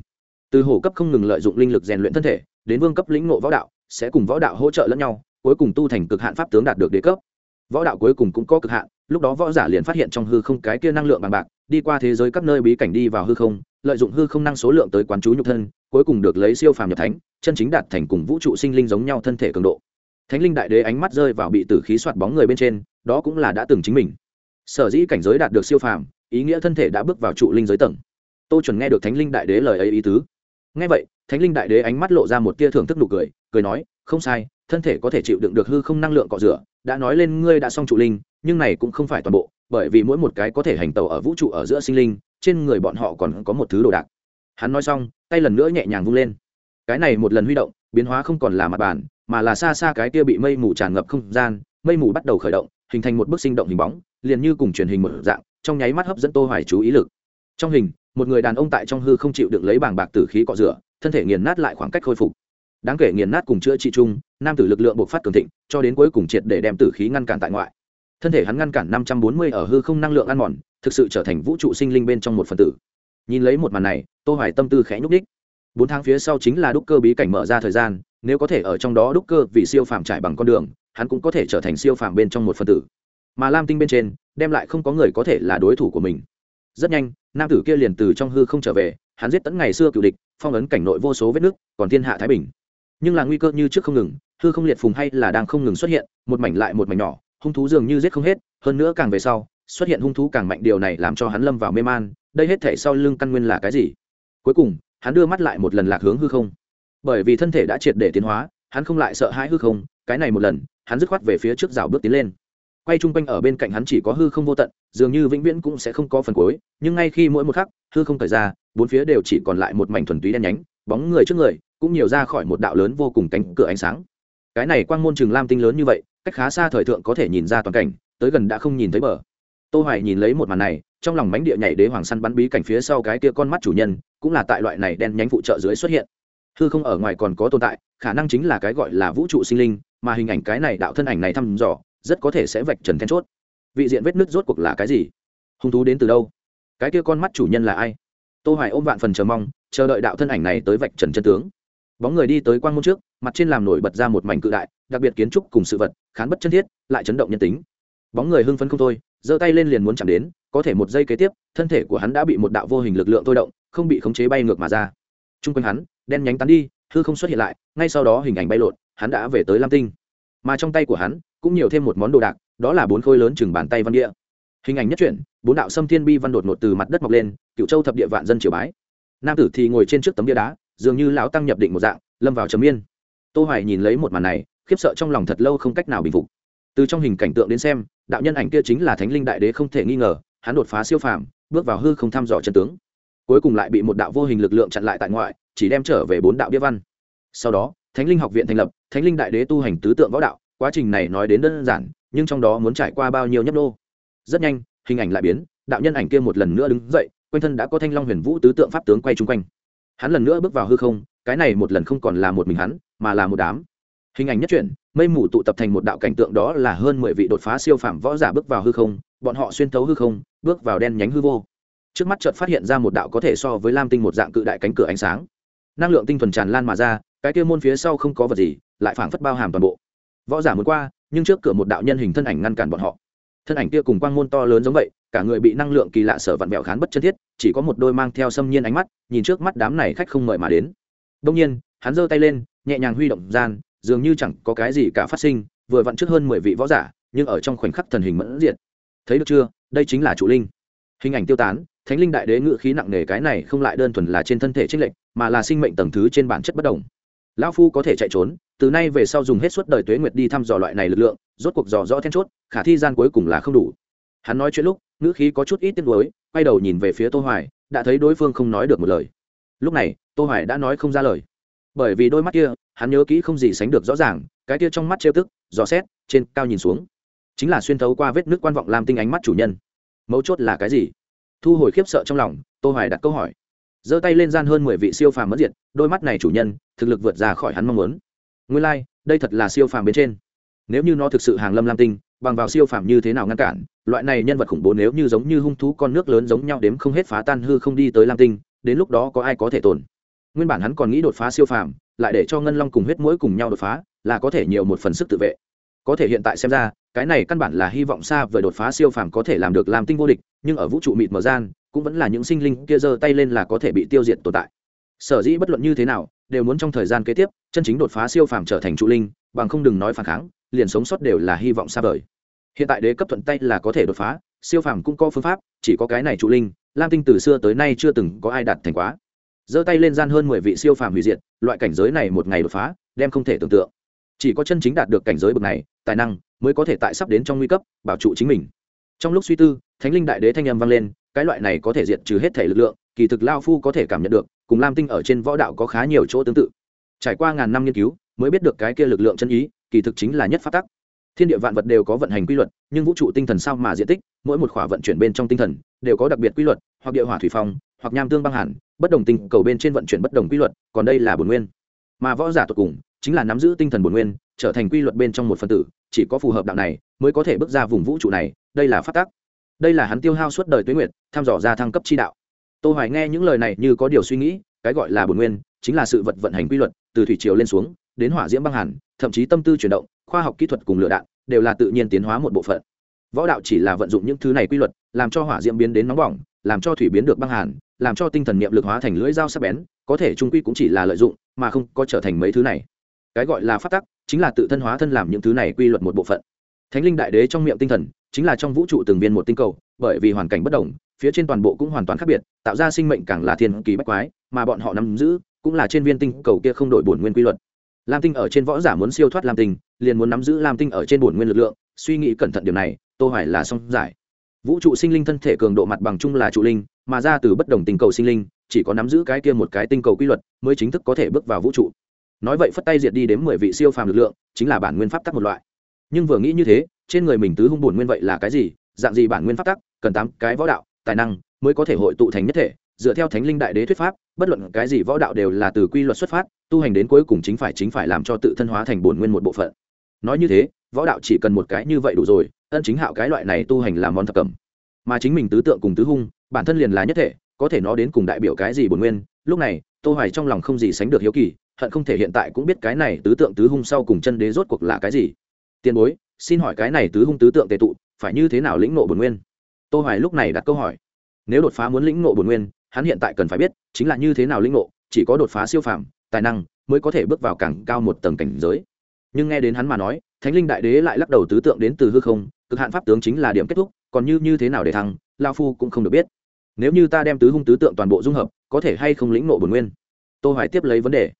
A: Từ hổ cấp không ngừng lợi dụng linh lực rèn luyện thân thể, đến vương cấp lĩnh ngộ võ đạo, sẽ cùng võ đạo hỗ trợ lẫn nhau, cuối cùng tu thành cực hạn pháp tướng đạt được đế cấp. Võ đạo cuối cùng cũng có cực hạn, lúc đó võ giả liền phát hiện trong hư không cái kia năng lượng bằng bạc, đi qua thế giới các nơi bí cảnh đi vào hư không, lợi dụng hư không năng số lượng tới quán chú nhục thân, cuối cùng được lấy siêu phàm nhập thánh, chân chính đạt thành cùng vũ trụ sinh linh giống nhau thân thể cường độ thánh linh đại đế ánh mắt rơi vào bị tử khí soạt bóng người bên trên, đó cũng là đã từng chính mình. Sở dĩ cảnh giới đạt được siêu phàm, ý nghĩa thân thể đã bước vào trụ linh giới tầng. Tô chuẩn nghe được thánh linh đại đế lời ấy ý tứ. Nghe vậy, thánh linh đại đế ánh mắt lộ ra một tia thưởng thức nụ cười cười nói, không sai, thân thể có thể chịu đựng được hư không năng lượng cọ rửa, đã nói lên ngươi đã xong trụ linh, nhưng này cũng không phải toàn bộ, bởi vì mỗi một cái có thể hành tàu ở vũ trụ ở giữa sinh linh, trên người bọn họ còn có một thứ đồ đạc. Hắn nói xong, tay lần nữa nhẹ nhàng vung lên. Cái này một lần huy động, biến hóa không còn là mặt bàn mà là xa xa cái kia bị mây mù tràn ngập không gian, mây mù bắt đầu khởi động, hình thành một bức sinh động hình bóng, liền như cùng truyền hình một dạng, trong nháy mắt hấp dẫn tô hoài chú ý lực. Trong hình, một người đàn ông tại trong hư không chịu đựng lấy bảng bạc tử khí cọ rửa, thân thể nghiền nát lại khoảng cách khôi phục. Đáng kể nghiền nát cùng chữa trị chung, nam tử lực lượng bộc phát cường thịnh, cho đến cuối cùng triệt để đem tử khí ngăn cản tại ngoại. Thân thể hắn ngăn cản 540 ở hư không năng lượng ăn mòn, thực sự trở thành vũ trụ sinh linh bên trong một phần tử. Nhìn lấy một màn này, tô hoài tâm tư khẽ nhúc đích bốn tháng phía sau chính là đúc cơ bí cảnh mở ra thời gian nếu có thể ở trong đó đúc cơ vì siêu phàm trải bằng con đường, hắn cũng có thể trở thành siêu phàm bên trong một phân tử. Mà lam tinh bên trên, đem lại không có người có thể là đối thủ của mình. Rất nhanh, nam tử kia liền từ trong hư không trở về, hắn giết tận ngày xưa cựu địch, phong ấn cảnh nội vô số vết nước còn thiên hạ thái bình. Nhưng là nguy cơ như trước không ngừng, hư không liệt phùng hay là đang không ngừng xuất hiện, một mảnh lại một mảnh nhỏ, hung thú dường như giết không hết, hơn nữa càng về sau, xuất hiện hung thú càng mạnh, điều này làm cho hắn lâm vào mê man, đây hết thể sau lưng căn nguyên là cái gì? Cuối cùng, hắn đưa mắt lại một lần lạc hướng hư không bởi vì thân thể đã triệt để tiến hóa, hắn không lại sợ hãi hư không, cái này một lần, hắn dứt khoát về phía trước rào bước tiến lên. Quay chung quanh ở bên cạnh hắn chỉ có hư không vô tận, dường như vĩnh viễn cũng sẽ không có phần cuối, nhưng ngay khi mỗi một khắc, hư không thời ra, bốn phía đều chỉ còn lại một mảnh thuần túy đen nhánh, bóng người trước người cũng nhiều ra khỏi một đạo lớn vô cùng cánh cửa ánh sáng. Cái này quang môn trường lam tinh lớn như vậy, cách khá xa thời thượng có thể nhìn ra toàn cảnh, tới gần đã không nhìn thấy bờ. Tô hoài nhìn lấy một màn này, trong lòng mánh địa nhảy đế hoàng săn bắn bí cảnh phía sau cái kia con mắt chủ nhân, cũng là tại loại này đen nhánh phụ trợ dưới xuất hiện hư không ở ngoài còn có tồn tại, khả năng chính là cái gọi là vũ trụ sinh linh, mà hình ảnh cái này đạo thân ảnh này thăm dò, rất có thể sẽ vạch trần then chốt. Vị diện vết nứt rốt cuộc là cái gì? Hung thú đến từ đâu? Cái kia con mắt chủ nhân là ai? Tô hoài ôm vạn phần chờ mong, chờ đợi đạo thân ảnh này tới vạch trần chân tướng. Bóng người đi tới quang môn trước, mặt trên làm nổi bật ra một mảnh cự đại, đặc biệt kiến trúc cùng sự vật, khán bất chân thiết, lại chấn động nhân tính. Bóng người hưng phấn không thôi, giơ tay lên liền muốn chạm đến, có thể một giây kế tiếp, thân thể của hắn đã bị một đạo vô hình lực lượng thôi động, không bị khống chế bay ngược mà ra. Trung quanh hắn đen nhánh tán đi, hư không xuất hiện lại, ngay sau đó hình ảnh bay lộn, hắn đã về tới lam tinh. Mà trong tay của hắn, cũng nhiều thêm một món đồ đạc, đó là bốn khối lớn chừng bàn tay văn địa. Hình ảnh nhất chuyển, bốn đạo xâm thiên bi văn đột ngột từ mặt đất mọc lên, cựu châu thập địa vạn dân triều bái. Nam tử thì ngồi trên trước tấm bia đá, dường như lão tăng nhập định một dạng, lâm vào trầm yên. Tô hoài nhìn lấy một màn này, khiếp sợ trong lòng thật lâu không cách nào bình phục. Từ trong hình cảnh tượng đến xem, đạo nhân ảnh kia chính là thánh linh đại đế không thể nghi ngờ, hắn đột phá siêu phàm, bước vào hư không thăm dò chân tướng. Cuối cùng lại bị một đạo vô hình lực lượng chặn lại tại ngoại chỉ đem trở về bốn đạo bia văn. Sau đó, thánh linh học viện thành lập, thánh linh đại đế tu hành tứ tượng võ đạo, quá trình này nói đến đơn giản, nhưng trong đó muốn trải qua bao nhiêu nhấp đô rất nhanh, hình ảnh lại biến, đạo nhân ảnh kia một lần nữa đứng dậy, quanh thân đã có thanh long huyền vũ tứ tượng pháp tướng quay chung quanh. Hắn lần nữa bước vào hư không, cái này một lần không còn là một mình hắn, mà là một đám. Hình ảnh nhất truyện mây mù tụ tập thành một đạo cảnh tượng đó là hơn mười vị đột phá siêu phạm võ giả bước vào hư không, bọn họ xuyên thấu hư không, bước vào đen nhánh hư vô. Trước mắt chợt phát hiện ra một đạo có thể so với lam tinh một dạng cự đại cánh cửa ánh sáng năng lượng tinh thuần tràn lan mà ra, cái kia môn phía sau không có vật gì, lại phảng phất bao hàm toàn bộ. Võ giả muốn qua, nhưng trước cửa một đạo nhân hình thân ảnh ngăn cản bọn họ. Thân ảnh kia cùng quang môn to lớn giống vậy, cả người bị năng lượng kỳ lạ sở vặn vẹo khán bất chân thiết, chỉ có một đôi mang theo xâm nhiên ánh mắt, nhìn trước mắt đám này khách không mời mà đến. Đông nhiên, hắn giơ tay lên, nhẹ nhàng huy động gian, dường như chẳng có cái gì cả phát sinh, vừa vặn trước hơn mười vị võ giả, nhưng ở trong khoảnh khắc thần hình mẫn diệt. Thấy được chưa? Đây chính là chủ linh. Hình ảnh tiêu tán thánh linh đại đế ngự khí nặng nề cái này không lại đơn thuần là trên thân thể trích lệnh mà là sinh mệnh tầng thứ trên bản chất bất đồng. Lão phu có thể chạy trốn, từ nay về sau dùng hết suốt đời tuế nguyệt đi thăm dò loại này lực lượng, rốt cuộc dò rõ then chốt, khả thi gian cuối cùng là không đủ. Hắn nói chuyện lúc, ngữ khí có chút ít tiếc nuối, quay đầu nhìn về phía tô hoài, đã thấy đối phương không nói được một lời. Lúc này, tô hoài đã nói không ra lời. Bởi vì đôi mắt kia, hắn nhớ kỹ không gì sánh được rõ ràng, cái kia trong mắt trêu tức, dò xét, trên cao nhìn xuống. Chính là xuyên thấu qua vết nước quan vọng làm tinh ánh mắt chủ nhân. Mấu chốt là cái gì? Thu hồi khiếp sợ trong lòng tô hoài đặt câu hỏi. Giơ tay lên gian hơn 10 vị siêu phàm mất diệt đôi mắt này chủ nhân thực lực vượt ra khỏi hắn mong muốn. Nguyên lai like, đây thật là siêu phàm bên trên. Nếu như nó thực sự hàng lâm lam tinh bằng vào siêu phàm như thế nào ngăn cản loại này nhân vật khủng bố nếu như giống như hung thú con nước lớn giống nhau đếm không hết phá tan hư không đi tới lam tinh đến lúc đó có ai có thể tồn nguyên bản hắn còn nghĩ đột phá siêu phàm lại để cho ngân long cùng huyết mũi cùng nhau đột phá là có thể nhiều một phần sức tự vệ có thể hiện tại xem ra, cái này căn bản là hy vọng xa vời đột phá siêu phàm có thể làm được làm tinh vô địch, nhưng ở vũ trụ mịt mờ gian, cũng vẫn là những sinh linh kia giơ tay lên là có thể bị tiêu diệt tồn tại. Sở dĩ bất luận như thế nào, đều muốn trong thời gian kế tiếp, chân chính đột phá siêu phàm trở thành trụ linh, bằng không đừng nói phản kháng, liền sống sót đều là hy vọng xa vời. Hiện tại đế cấp thuận tay là có thể đột phá, siêu phàm cũng có phương pháp, chỉ có cái này trụ linh, lam tinh từ xưa tới nay chưa từng có ai đạt thành quá. Giơ tay lên gian hơn mười vị siêu phàm hủy diệt, loại cảnh giới này một ngày đột phá, đem không thể tưởng tượng chỉ có chân chính đạt được cảnh giới bậc này, tài năng mới có thể tại sắp đến trong nguy cấp, bảo trụ chính mình. Trong lúc suy tư, thánh linh đại đế thanh âm vang lên, cái loại này có thể diệt trừ hết thể lực lượng, kỳ thực lao phu có thể cảm nhận được, cùng lam tinh ở trên võ đạo có khá nhiều chỗ tương tự. Trải qua ngàn năm nghiên cứu, mới biết được cái kia lực lượng chân ý, kỳ thực chính là nhất phát tắc. Thiên địa vạn vật đều có vận hành quy luật, nhưng vũ trụ tinh thần sao mà diện tích, mỗi một khỏa vận chuyển bên trong tinh thần, đều có đặc biệt quy luật, hoặc địa hỏa thủy phong, hoặc nham tương băng hẳn bất đồng tinh cầu bên trên vận chuyển bất đồng quy luật, còn đây là bổn nguyên. Mà võ giả tột cùng chính là nắm giữ tinh thần bổn nguyên, trở thành quy luật bên trong một phần tử, chỉ có phù hợp đạo này mới có thể bước ra vùng vũ trụ này, đây là phát tắc. đây là hắn tiêu hao suốt đời tuế nguyệt, tham dò ra thăng cấp chi đạo. Tô hoài nghe những lời này như có điều suy nghĩ, cái gọi là bổn nguyên, chính là sự vật vận hành quy luật, từ thủy triều lên xuống, đến hỏa diễm băng hàn, thậm chí tâm tư chuyển động, khoa học kỹ thuật cùng lựa đạn, đều là tự nhiên tiến hóa một bộ phận. Võ đạo chỉ là vận dụng những thứ này quy luật, làm cho hỏa diễm biến đến nóng bỏng, làm cho thủy biến được băng hàn, làm cho tinh thần niệm lực hóa thành lưỡi dao sắc bén, có thể trung quy cũng chỉ là lợi dụng, mà không có trở thành mấy thứ này cái gọi là phát tắc chính là tự thân hóa thân làm những thứ này quy luật một bộ phận. Thánh linh đại đế trong miệng tinh thần chính là trong vũ trụ từng viên một tinh cầu, bởi vì hoàn cảnh bất đồng, phía trên toàn bộ cũng hoàn toàn khác biệt, tạo ra sinh mệnh càng là thiên kỳ bách quái, mà bọn họ nắm giữ cũng là trên viên tinh cầu kia không đổi bổn nguyên quy luật. Lam tinh ở trên võ giả muốn siêu thoát lam tinh, liền muốn nắm giữ lam tinh ở trên bổn nguyên lực lượng, suy nghĩ cẩn thận điều này, tô hoài là song giải. Vũ trụ sinh linh thân thể cường độ mặt bằng chung là trụ linh, mà ra từ bất đồng tinh cầu sinh linh, chỉ có nắm giữ cái kia một cái tinh cầu quy luật mới chính thức có thể bước vào vũ trụ nói vậy phất tay diệt đi đến mười vị siêu phàm lực lượng, chính là bản nguyên pháp tắc một loại. Nhưng vừa nghĩ như thế, trên người mình tứ hung bổn nguyên vậy là cái gì? Dạng gì bản nguyên pháp tắc? Cần tám cái võ đạo, tài năng mới có thể hội tụ thành nhất thể. Dựa theo thánh linh đại đế thuyết pháp, bất luận cái gì võ đạo đều là từ quy luật xuất phát, tu hành đến cuối cùng chính phải chính phải làm cho tự thân hóa thành bổn nguyên một bộ phận. Nói như thế, võ đạo chỉ cần một cái như vậy đủ rồi, ân chính hạo cái loại này tu hành làm món thập cẩm. Mà chính mình tứ tượng cùng tứ hung, bản thân liền là nhất thể, có thể nó đến cùng đại biểu cái gì bổn nguyên? Lúc này, tô hoài trong lòng không gì sánh được hiếu kỳ hận không thể hiện tại cũng biết cái này tứ tượng tứ hung sau cùng chân đế rốt cuộc là cái gì. Tiền bối, xin hỏi cái này tứ hung tứ tượng tề tụ, phải như thế nào lĩnh ngộ bổn nguyên? Tô hoài lúc này đặt câu hỏi. Nếu đột phá muốn lĩnh ngộ bổn nguyên, hắn hiện tại cần phải biết chính là như thế nào lĩnh ngộ, chỉ có đột phá siêu phàm, tài năng mới có thể bước vào càng cao một tầng cảnh giới. Nhưng nghe đến hắn mà nói, thánh linh đại đế lại lắc đầu tứ tượng đến từ hư không, cực hạn pháp tướng chính là điểm kết thúc, còn như như thế nào để thăng lao phu cũng không được biết. Nếu như ta đem tứ hung tứ tượng toàn bộ dung hợp, có thể hay không lĩnh nộ bổn nguyên? Tô hoài tiếp lấy vấn đề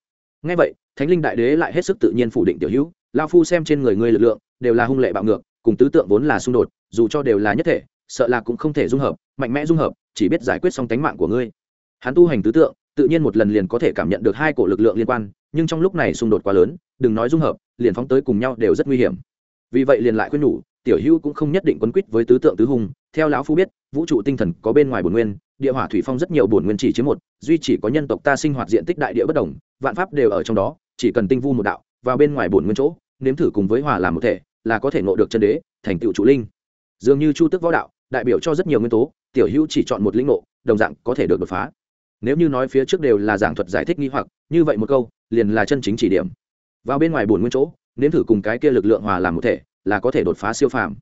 A: ngay vậy, thánh linh đại đế lại hết sức tự nhiên phủ định tiểu hữu, lao phu xem trên người ngươi lực lượng, đều là hung lệ bạo ngược, cùng tứ tượng vốn là xung đột, dù cho đều là nhất thể, sợ là cũng không thể dung hợp, mạnh mẽ dung hợp, chỉ biết giải quyết xong tánh mạng của ngươi. Hắn tu hành tứ tượng, tự nhiên một lần liền có thể cảm nhận được hai cổ lực lượng liên quan, nhưng trong lúc này xung đột quá lớn, đừng nói dung hợp, liền phóng tới cùng nhau đều rất nguy hiểm. Vì vậy liền lại khuyên nhủ, tiểu hữu cũng không nhất định quấn quýt với tứ tượng tứ hùng theo lão phu biết, vũ trụ tinh thần có bên ngoài bổn nguyên địa hỏa thủy phong rất nhiều bổn nguyên chỉ chiếm một, duy chỉ có nhân tộc ta sinh hoạt diện tích đại địa bất đồng, vạn pháp đều ở trong đó, chỉ cần tinh vu một đạo, vào bên ngoài bổn nguyên chỗ, nếm thử cùng với hỏa làm một thể, là có thể ngộ được chân đế, thành tựu trụ linh. Dường như chu tức võ đạo, đại biểu cho rất nhiều nguyên tố, tiểu hữu chỉ chọn một lĩnh ngộ, đồng dạng có thể được đột phá. Nếu như nói phía trước đều là giảng thuật giải thích nghi hoặc, như vậy một câu, liền là chân chính chỉ điểm. Vào bên ngoài bổn nguyên chỗ, nếm thử cùng cái kia lực lượng hòa làm một thể, là có thể đột phá siêu phàm.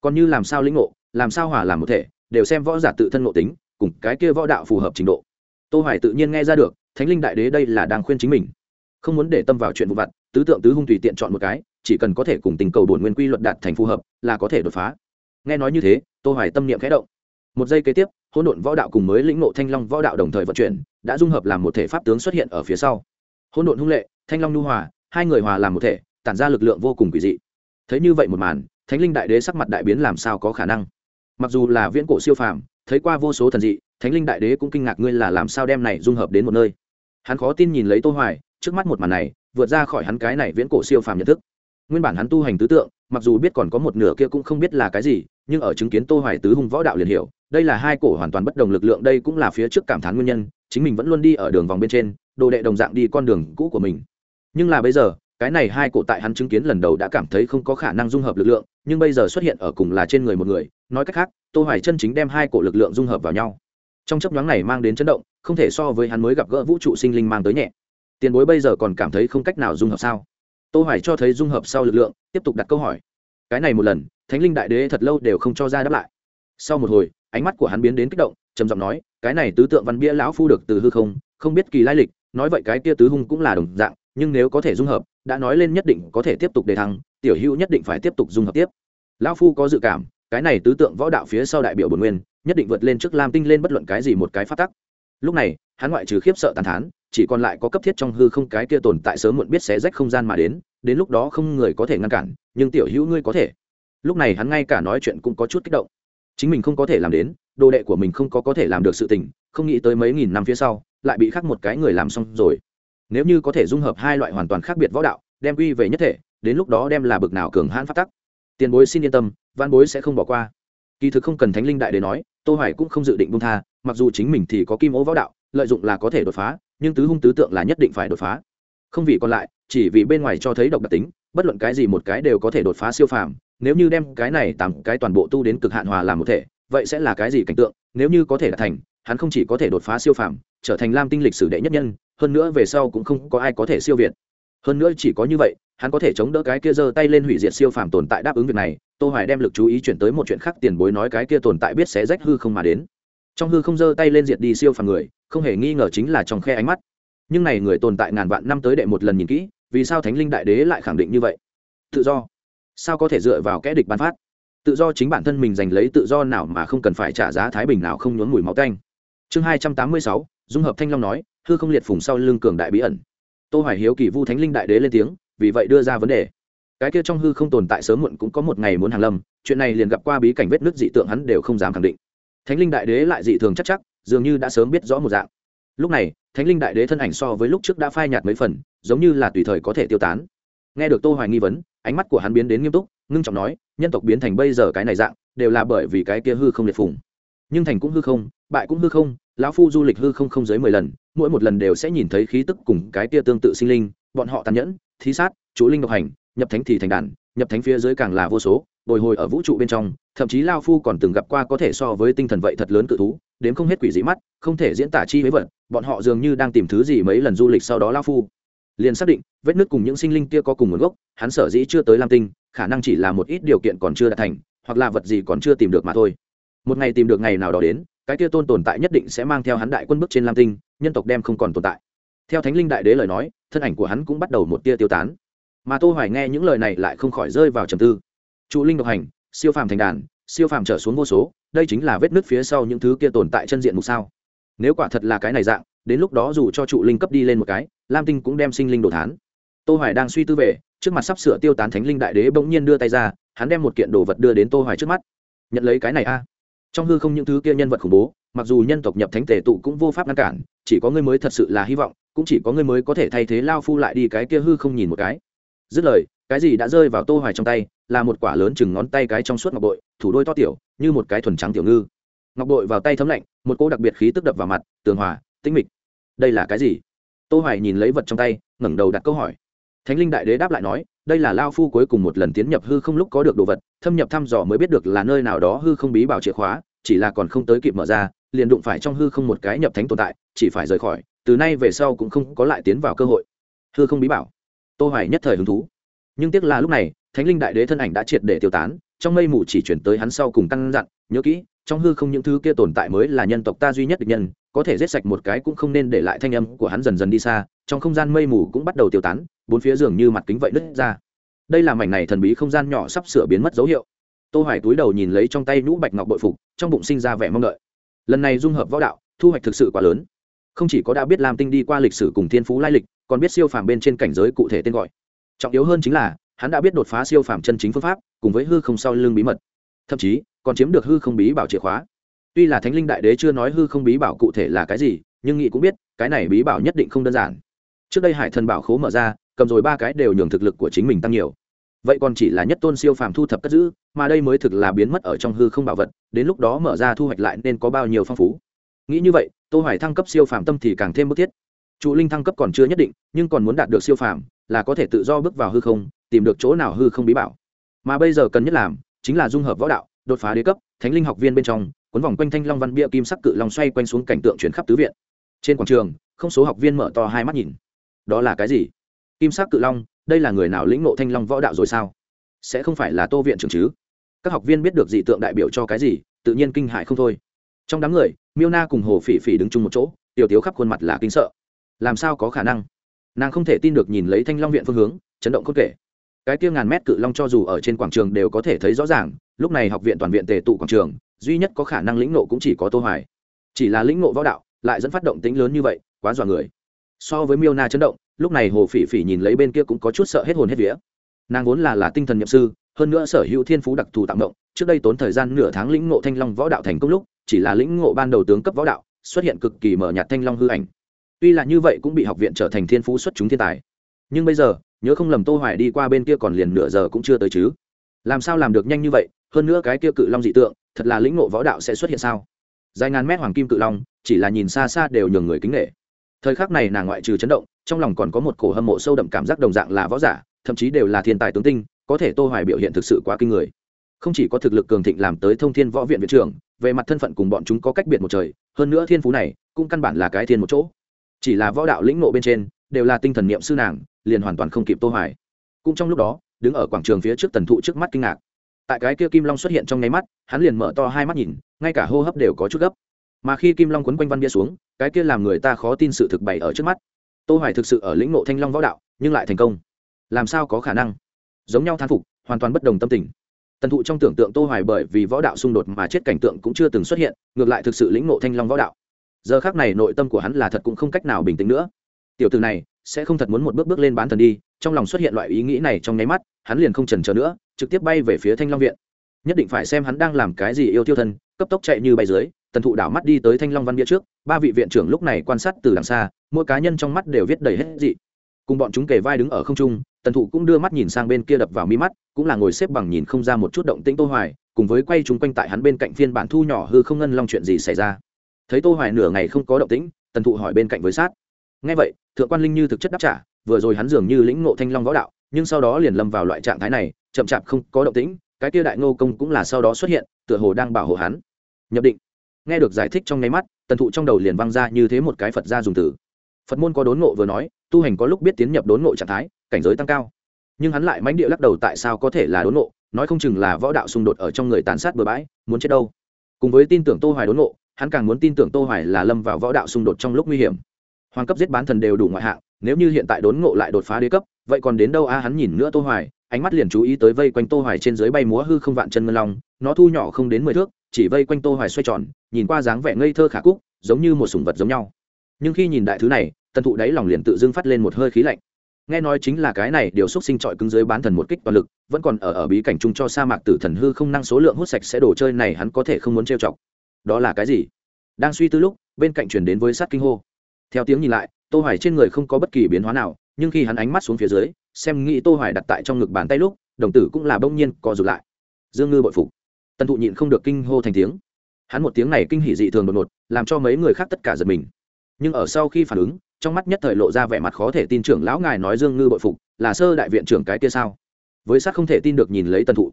A: Còn như làm sao lĩnh ngộ, làm sao hòa làm một thể, đều xem võ giả tự thân ngộ tính cùng cái kia võ đạo phù hợp trình độ. Tô hoài tự nhiên nghe ra được, thánh linh đại đế đây là đang khuyên chính mình. Không muốn để tâm vào chuyện vụ vặt, tứ tượng tứ hung tùy tiện chọn một cái, chỉ cần có thể cùng tình cầu bổn nguyên quy luật đạt thành phù hợp, là có thể đột phá. Nghe nói như thế, tô hoài tâm niệm khẽ động. Một giây kế tiếp, hỗn độn võ đạo cùng mới lĩnh ngộ thanh long võ đạo đồng thời vận chuyển, đã dung hợp làm một thể pháp tướng xuất hiện ở phía sau. Hỗn độn hung lệ, thanh long nhu hòa, hai người hòa làm một thể, tản ra lực lượng vô cùng quỷ dị. Thấy như vậy một màn, thánh linh đại đế sắc mặt đại biến làm sao có khả năng. Mặc dù là viễn cổ siêu phàm thấy qua vô số thần dị, thánh linh đại đế cũng kinh ngạc ngươi là làm sao đem này dung hợp đến một nơi. Hắn khó tin nhìn lấy tô hoài, trước mắt một màn này, vượt ra khỏi hắn cái này viễn cổ siêu phàm nhận thức. Nguyên bản hắn tu hành tứ tượng, mặc dù biết còn có một nửa kia cũng không biết là cái gì, nhưng ở chứng kiến tô hoài tứ hùng võ đạo liền hiểu, đây là hai cổ hoàn toàn bất đồng lực lượng, đây cũng là phía trước cảm thán nguyên nhân, chính mình vẫn luôn đi ở đường vòng bên trên, đồ đệ đồng dạng đi con đường cũ của mình. Nhưng là bây giờ cái này hai cổ tại hắn chứng kiến lần đầu đã cảm thấy không có khả năng dung hợp lực lượng, nhưng bây giờ xuất hiện ở cùng là trên người một người, nói cách khác, tô hoài chân chính đem hai cổ lực lượng dung hợp vào nhau. Trong chấp nhoáng này mang đến chấn động, không thể so với hắn mới gặp gỡ vũ trụ sinh linh mang tới nhẹ. Tiền bối bây giờ còn cảm thấy không cách nào dung hợp sao? Tô hoài cho thấy dung hợp sau lực lượng, tiếp tục đặt câu hỏi. Cái này một lần, thánh linh đại đế thật lâu đều không cho ra đáp lại. Sau một hồi, ánh mắt của hắn biến đến kích động, trầm giọng nói, cái này tứ tượng văn bia lão phu được từ hư không không biết kỳ lai lịch, nói vậy cái kia tứ hung cũng là đồng dạng nhưng nếu có thể dung hợp, đã nói lên nhất định có thể tiếp tục đề thăng, tiểu hữu nhất định phải tiếp tục dung hợp tiếp. Lão phu có dự cảm, cái này tứ tượng võ đạo phía sau đại biểu bồn nguyên, nhất định vượt lên trước lam tinh lên bất luận cái gì một cái phát tắc. Lúc này, hắn ngoại trừ khiếp sợ tàn thán, chỉ còn lại có cấp thiết trong hư không cái kia tồn tại sớm muộn biết xé rách không gian mà đến đến lúc đó không người có thể ngăn cản, nhưng tiểu hữu ngươi có thể. Lúc này hắn ngay cả nói chuyện cũng có chút kích động. Chính mình không có thể làm đến, đồ đệ của mình không có có thể làm được sự tình, không nghĩ tới mấy nghìn năm phía sau, lại bị khác một cái người làm xong rồi nếu như có thể dung hợp hai loại hoàn toàn khác biệt võ đạo, đem quy về nhất thể, đến lúc đó đem là bực nào cường hãn phát tắc. Tiền bối xin yên tâm, văn bối sẽ không bỏ qua. Kỳ thực không cần thánh linh đại để nói, tô hoài cũng không dự định buông tha, mặc dù chính mình thì có kim ố võ đạo, lợi dụng là có thể đột phá, nhưng tứ hung tứ tượng là nhất định phải đột phá. Không vì còn lại, chỉ vì bên ngoài cho thấy độc đặc tính, bất luận cái gì một cái đều có thể đột phá siêu phàm, nếu như đem cái này tạm cái toàn bộ tu đến cực hạn hòa làm một thể, vậy sẽ là cái gì cảnh tượng? Nếu như có thể đạt thành, hắn không chỉ có thể đột phá siêu phàm trở thành lam tinh lịch sử đệ nhất nhân, hơn nữa về sau cũng không có ai có thể siêu việt. Hơn nữa chỉ có như vậy, hắn có thể chống đỡ cái kia giơ tay lên hủy diệt siêu phàm tồn tại đáp ứng việc này, tô hoài đem lực chú ý chuyển tới một chuyện khác tiền bối nói cái kia tồn tại biết sẽ rách hư không mà đến. Trong hư không giơ tay lên diệt đi siêu phàm người, không hề nghi ngờ chính là trong khe ánh mắt. Nhưng này người tồn tại ngàn vạn năm tới đệ một lần nhìn kỹ, vì sao thánh linh đại đế lại khẳng định như vậy? Tự do. Sao có thể dựa vào kẻ địch ban phát? Tự do chính bản thân mình giành lấy tự do nào mà không cần phải trả giá thái bình nào không nhốn mùi máu tanh. Chương hai trăm tám mươi sáu dung hợp thanh long nói, hư không liệt phùng sau lưng cường đại bí ẩn. Tô hoài hiếu kỳ vu thánh linh đại đế lên tiếng, vì vậy đưa ra vấn đề. Cái kia trong hư không tồn tại sớm muộn cũng có một ngày muốn hàng lâm, chuyện này liền gặp qua bí cảnh vết nứt dị tượng hắn đều không dám khẳng định. Thánh linh đại đế lại dị thường chắc chắc, dường như đã sớm biết rõ một dạng. Lúc này, thánh linh đại đế thân ảnh so với lúc trước đã phai nhạt mấy phần, giống như là tùy thời có thể tiêu tán. Nghe được tô hoài nghi vấn, ánh mắt của hắn biến đến nghiêm túc, ngưng trọng nói, nhân tộc biến thành bây giờ cái này dạng, đều là bởi vì cái kia hư không liệt phùng. Nhưng thành cũng hư không, bại cũng hư không lão phu du lịch hư không không dưới mười lần, mỗi một lần đều sẽ nhìn thấy khí tức cùng cái kia tương tự sinh linh, bọn họ tàn nhẫn, thí sát chú linh độc hành, nhập thánh thì thành đàn, nhập thánh phía dưới càng là vô số, bồi hồi ở vũ trụ bên trong, thậm chí lao phu còn từng gặp qua có thể so với tinh thần vậy thật lớn cự thú đến không hết quỷ dị mắt, không thể diễn tả chi với vật, bọn họ dường như đang tìm thứ gì mấy lần du lịch sau đó lao phu. Liền xác định, vết nứt cùng những sinh linh kia có cùng nguồn gốc, hắn sở dĩ chưa tới lam tinh, khả năng chỉ là một ít điều kiện còn chưa đạt thành, hoặc là vật gì còn chưa tìm được mà thôi một ngày tìm được ngày nào đó đến, cái kia tôn tồn tại nhất định sẽ mang theo hắn đại quân bước trên lam tinh, nhân tộc đem không còn tồn tại. Theo thánh linh đại đế lời nói, thân ảnh của hắn cũng bắt đầu một tia tiêu tán. Mà tô hoài nghe những lời này lại không khỏi rơi vào trầm tư. Trụ linh độc hành, siêu phàm thành đàn, siêu phàm trở xuống vô số, đây chính là vết nứt phía sau những thứ kia tồn tại chân diện mục sao? Nếu quả thật là cái này dạng, đến lúc đó dù cho trụ linh cấp đi lên một cái, lam tinh cũng đem sinh linh đồ thán. Tô hoài đang suy tư về, trước mặt sắp sửa tiêu tán thánh linh đại đế bỗng nhiên đưa tay ra, hắn đem một kiện đồ vật đưa đến tô hoài trước mắt. Nhận lấy cái này a trong hư không những thứ kia nhân vật khủng bố, mặc dù nhân tộc nhập thánh tề tụ cũng vô pháp ngăn cản, chỉ có ngươi mới thật sự là hy vọng, cũng chỉ có ngươi mới có thể thay thế lao phu lại đi cái kia hư không nhìn một cái. Dứt lời, cái gì đã rơi vào tô hoài trong tay, là một quả lớn chừng ngón tay cái trong suốt ngọc bội, thủ đôi to tiểu, như một cái thuần trắng tiểu ngư. Ngọc bội vào tay thấm lạnh, một cô đặc biệt khí tức đập vào mặt, tường hòa, tĩnh mịch. Đây là cái gì? Tô hoài nhìn lấy vật trong tay, ngẩng đầu đặt câu hỏi. Thánh linh đại đế đáp lại nói đây là lao phu cuối cùng một lần tiến nhập hư không lúc có được đồ vật, thâm nhập thăm dò mới biết được là nơi nào đó hư không bí bảo chìa khóa, chỉ là còn không tới kịp mở ra, liền đụng phải trong hư không một cái nhập thánh tồn tại, chỉ phải rời khỏi, từ nay về sau cũng không có lại tiến vào cơ hội. Hư không bí bảo. Tô hoài nhất thời hứng thú. Nhưng tiếc là lúc này, thánh linh đại đế thân ảnh đã triệt để tiêu tán, trong mây mù chỉ chuyển tới hắn sau cùng căn dặn, nhớ kỹ, trong hư không những thứ kia tồn tại mới là nhân tộc ta duy nhất địch nhân, có thể giết sạch một cái cũng không nên để lại thanh âm của hắn dần dần đi xa trong không gian mây mù cũng bắt đầu tiêu tán, bốn phía dường như mặt kính vậy nứt ra. Đây là mảnh này thần bí không gian nhỏ sắp sửa biến mất dấu hiệu. Tô hoài túi đầu nhìn lấy trong tay nhũ bạch ngọc bội phục, trong bụng sinh ra vẻ mong đợi. Lần này dung hợp võ đạo, thu hoạch thực sự quá lớn. Không chỉ có đã biết làm tinh đi qua lịch sử cùng thiên phú lai lịch, còn biết siêu phàm bên trên cảnh giới cụ thể tên gọi. Trọng yếu hơn chính là, hắn đã biết đột phá siêu phàm chân chính phương pháp, cùng với hư không sau lưng bí mật. Thậm chí, còn chiếm được hư không bí bảo chìa khóa. Tuy là thánh linh đại đế chưa nói hư không bí bảo cụ thể là cái gì, nhưng nghị cũng biết, cái này bí bảo nhất định không đơn giản trước đây hải thần bảo khố mở ra, cầm rồi ba cái đều nhường thực lực của chính mình tăng nhiều. Vậy còn chỉ là nhất tôn siêu phàm thu thập cất giữ, mà đây mới thực là biến mất ở trong hư không bảo vật, đến lúc đó mở ra thu hoạch lại nên có bao nhiêu phong phú. Nghĩ như vậy, tô hoài thăng cấp siêu phàm tâm thì càng thêm bức thiết. Trụ linh thăng cấp còn chưa nhất định, nhưng còn muốn đạt được siêu phàm, là có thể tự do bước vào hư không, tìm được chỗ nào hư không bí bảo. Mà bây giờ cần nhất làm, chính là dung hợp võ đạo, đột phá đế cấp, thánh linh học viên bên trong, cuốn vòng quanh thanh long văn bia kim sắc cự long xoay quanh xuống cảnh tượng chuyển khắp tứ viện. Trên quảng trường, không số học viên mở to hai mắt nhìn đó là cái gì? Kim sắc cự long, đây là người nào lĩnh ngộ thanh long võ đạo rồi sao? Sẽ không phải là tô viện trưởng chứ? Các học viên biết được dị tượng đại biểu cho cái gì, tự nhiên kinh hại không thôi. Trong đám người, miêu na cùng hồ phỉ phỉ đứng chung một chỗ, tiểu tiếu khắp khuôn mặt là kinh sợ. Làm sao có khả năng? Nàng không thể tin được nhìn lấy thanh long viện phương hướng, chấn động không kể. Cái tiêu ngàn mét cự long cho dù ở trên quảng trường đều có thể thấy rõ ràng, lúc này học viện toàn viện tề tụ quảng trường, duy nhất có khả năng lĩnh nộ cũng chỉ có tô hoài. Chỉ là lĩnh nộ võ đạo, lại dẫn phát động tính lớn như vậy, quá dọa người so với miêu na chấn động, lúc này hồ phỉ phỉ nhìn lấy bên kia cũng có chút sợ hết hồn hết vía. Nàng vốn là là tinh thần nhậm sư, hơn nữa sở hữu thiên phú đặc thù tạm động, trước đây tốn thời gian nửa tháng lĩnh ngộ thanh long võ đạo thành công lúc, chỉ là lĩnh ngộ ban đầu tướng cấp võ đạo, xuất hiện cực kỳ mở nhạt thanh long hư ảnh. Tuy là như vậy cũng bị học viện trở thành thiên phú xuất chúng thiên tài. Nhưng bây giờ, nhớ không lầm tô hoài đi qua bên kia còn liền nửa giờ cũng chưa tới chứ. Làm sao làm được nhanh như vậy, hơn nữa cái kia cự long dị tượng, thật là lĩnh ngộ võ đạo sẽ xuất hiện sao? Dài ngàn mét hoàng kim cự long, chỉ là nhìn xa xa đều nhường người kính nể thời khắc này nàng ngoại trừ chấn động, trong lòng còn có một cổ hâm mộ sâu đậm cảm giác đồng dạng là võ giả, thậm chí đều là thiên tài tướng tinh, có thể tô hoài biểu hiện thực sự quá kinh người. Không chỉ có thực lực cường thịnh làm tới thông thiên võ viện viện trưởng, về mặt thân phận cùng bọn chúng có cách biệt một trời, hơn nữa thiên phú này cũng căn bản là cái thiên một chỗ. Chỉ là võ đạo lĩnh ngộ bên trên, đều là tinh thần niệm sư nàng, liền hoàn toàn không kịp tô hoài. Cũng trong lúc đó, đứng ở quảng trường phía trước tần thụ trước mắt kinh ngạc. Tại cái kia kim long xuất hiện trong nháy mắt, hắn liền mở to hai mắt nhìn, ngay cả hô hấp đều có chút gấp. Mà khi kim long quấn quanh văn bia xuống cái kia làm người ta khó tin sự thực bày ở trước mắt. Tô hoài thực sự ở lĩnh ngộ thanh long võ đạo, nhưng lại thành công. Làm sao có khả năng? Giống nhau thán phục, hoàn toàn bất đồng tâm tình. Tần thụ trong tưởng tượng tô hoài bởi vì võ đạo xung đột mà chết cảnh tượng cũng chưa từng xuất hiện, ngược lại thực sự lĩnh ngộ thanh long võ đạo. Giờ khắc này nội tâm của hắn là thật cũng không cách nào bình tĩnh nữa. Tiểu tử này, sẽ không thật muốn một bước bước lên bán thần đi, trong lòng xuất hiện loại ý nghĩ này trong nháy mắt, hắn liền không chần chờ nữa, trực tiếp bay về phía thanh long viện. Nhất định phải xem hắn đang làm cái gì yêu tiêu thân, cấp tốc chạy như bay dưới tần thụ đảo mắt đi tới thanh long văn bia trước, ba vị viện trưởng lúc này quan sát từ đằng xa, mỗi cá nhân trong mắt đều viết đầy hết dị. Cùng bọn chúng kề vai đứng ở không trung, tần thụ cũng đưa mắt nhìn sang bên kia đập vào mi mắt, cũng là ngồi xếp bằng nhìn không ra một chút động tĩnh tô hoài, cùng với quay chúng quanh tại hắn bên cạnh phiên bản thu nhỏ hư không ngân long chuyện gì xảy ra. Thấy tô hoài nửa ngày không có động tĩnh, tần thụ hỏi bên cạnh với sát. Nghe vậy, thượng quan linh như thực chất đáp trả, vừa rồi hắn dường như lĩnh ngộ thanh long võ đạo, nhưng sau đó liền lâm vào loại trạng thái này, chậm chạp không có động tĩnh, cái kia đại ngô công cũng là sau đó xuất hiện, tựa hồ đang bảo hộ hắn. Nhập định nghe được giải thích trong nháy mắt, tần thụ trong đầu liền văng ra như thế một cái phật gia dùng từ. Phật môn có đốn ngộ vừa nói, tu hành có lúc biết tiến nhập đốn ngộ trạng thái, cảnh giới tăng cao. Nhưng hắn lại mãnh địa lắc đầu tại sao có thể là đốn ngộ, nói không chừng là võ đạo xung đột ở trong người tàn sát bừa bãi, muốn chết đâu. Cùng với tin tưởng tô hoài đốn ngộ, hắn càng muốn tin tưởng tô hoài là lâm vào võ đạo xung đột trong lúc nguy hiểm. Hoàng cấp giết bán thần đều đủ ngoại hạng, nếu như hiện tại đốn ngộ lại đột phá đế cấp, vậy còn đến đâu a? Hắn nhìn nữa tô hoài, ánh mắt liền chú ý tới vây quanh tô hoài trên dưới bay múa hư không vạn chân ngân long, nó thu nhỏ không đến mười thước chỉ vây quanh tô hoài xoay tròn, nhìn qua dáng vẻ ngây thơ khả cúc, giống như một sủng vật giống nhau. Nhưng khi nhìn đại thứ này, tần thụ đáy lòng liền tự dưng phát lên một hơi khí lạnh. Nghe nói chính là cái này điều xúc sinh trọi cứng dưới bán thần một kích toàn lực, vẫn còn ở ở bí cảnh chung cho sa mạc tử thần hư không năng số lượng hút sạch sẽ đồ chơi này hắn có thể không muốn trêu chọc. Đó là cái gì? Đang suy tư lúc, bên cạnh chuyển đến với sát kinh hô. Theo tiếng nhìn lại, tô hoài trên người không có bất kỳ biến hóa nào, nhưng khi hắn ánh mắt xuống phía dưới, xem nghĩ tô hoài đặt tại trong ngực bàn tay lúc, đồng tử cũng là bỗng nhiên co rụt lại. Dương ngư bội phục tần thụ nhịn không được kinh hô thành tiếng. Hắn một tiếng này kinh hỉ dị thường đột ngột, làm cho mấy người khác tất cả giật mình. Nhưng ở sau khi phản ứng, trong mắt nhất thời lộ ra vẻ mặt khó thể tin trưởng lão ngài nói dương ngư bội phục, là sơ đại viện trưởng cái kia sao? Với sát không thể tin được nhìn lấy tần thụ.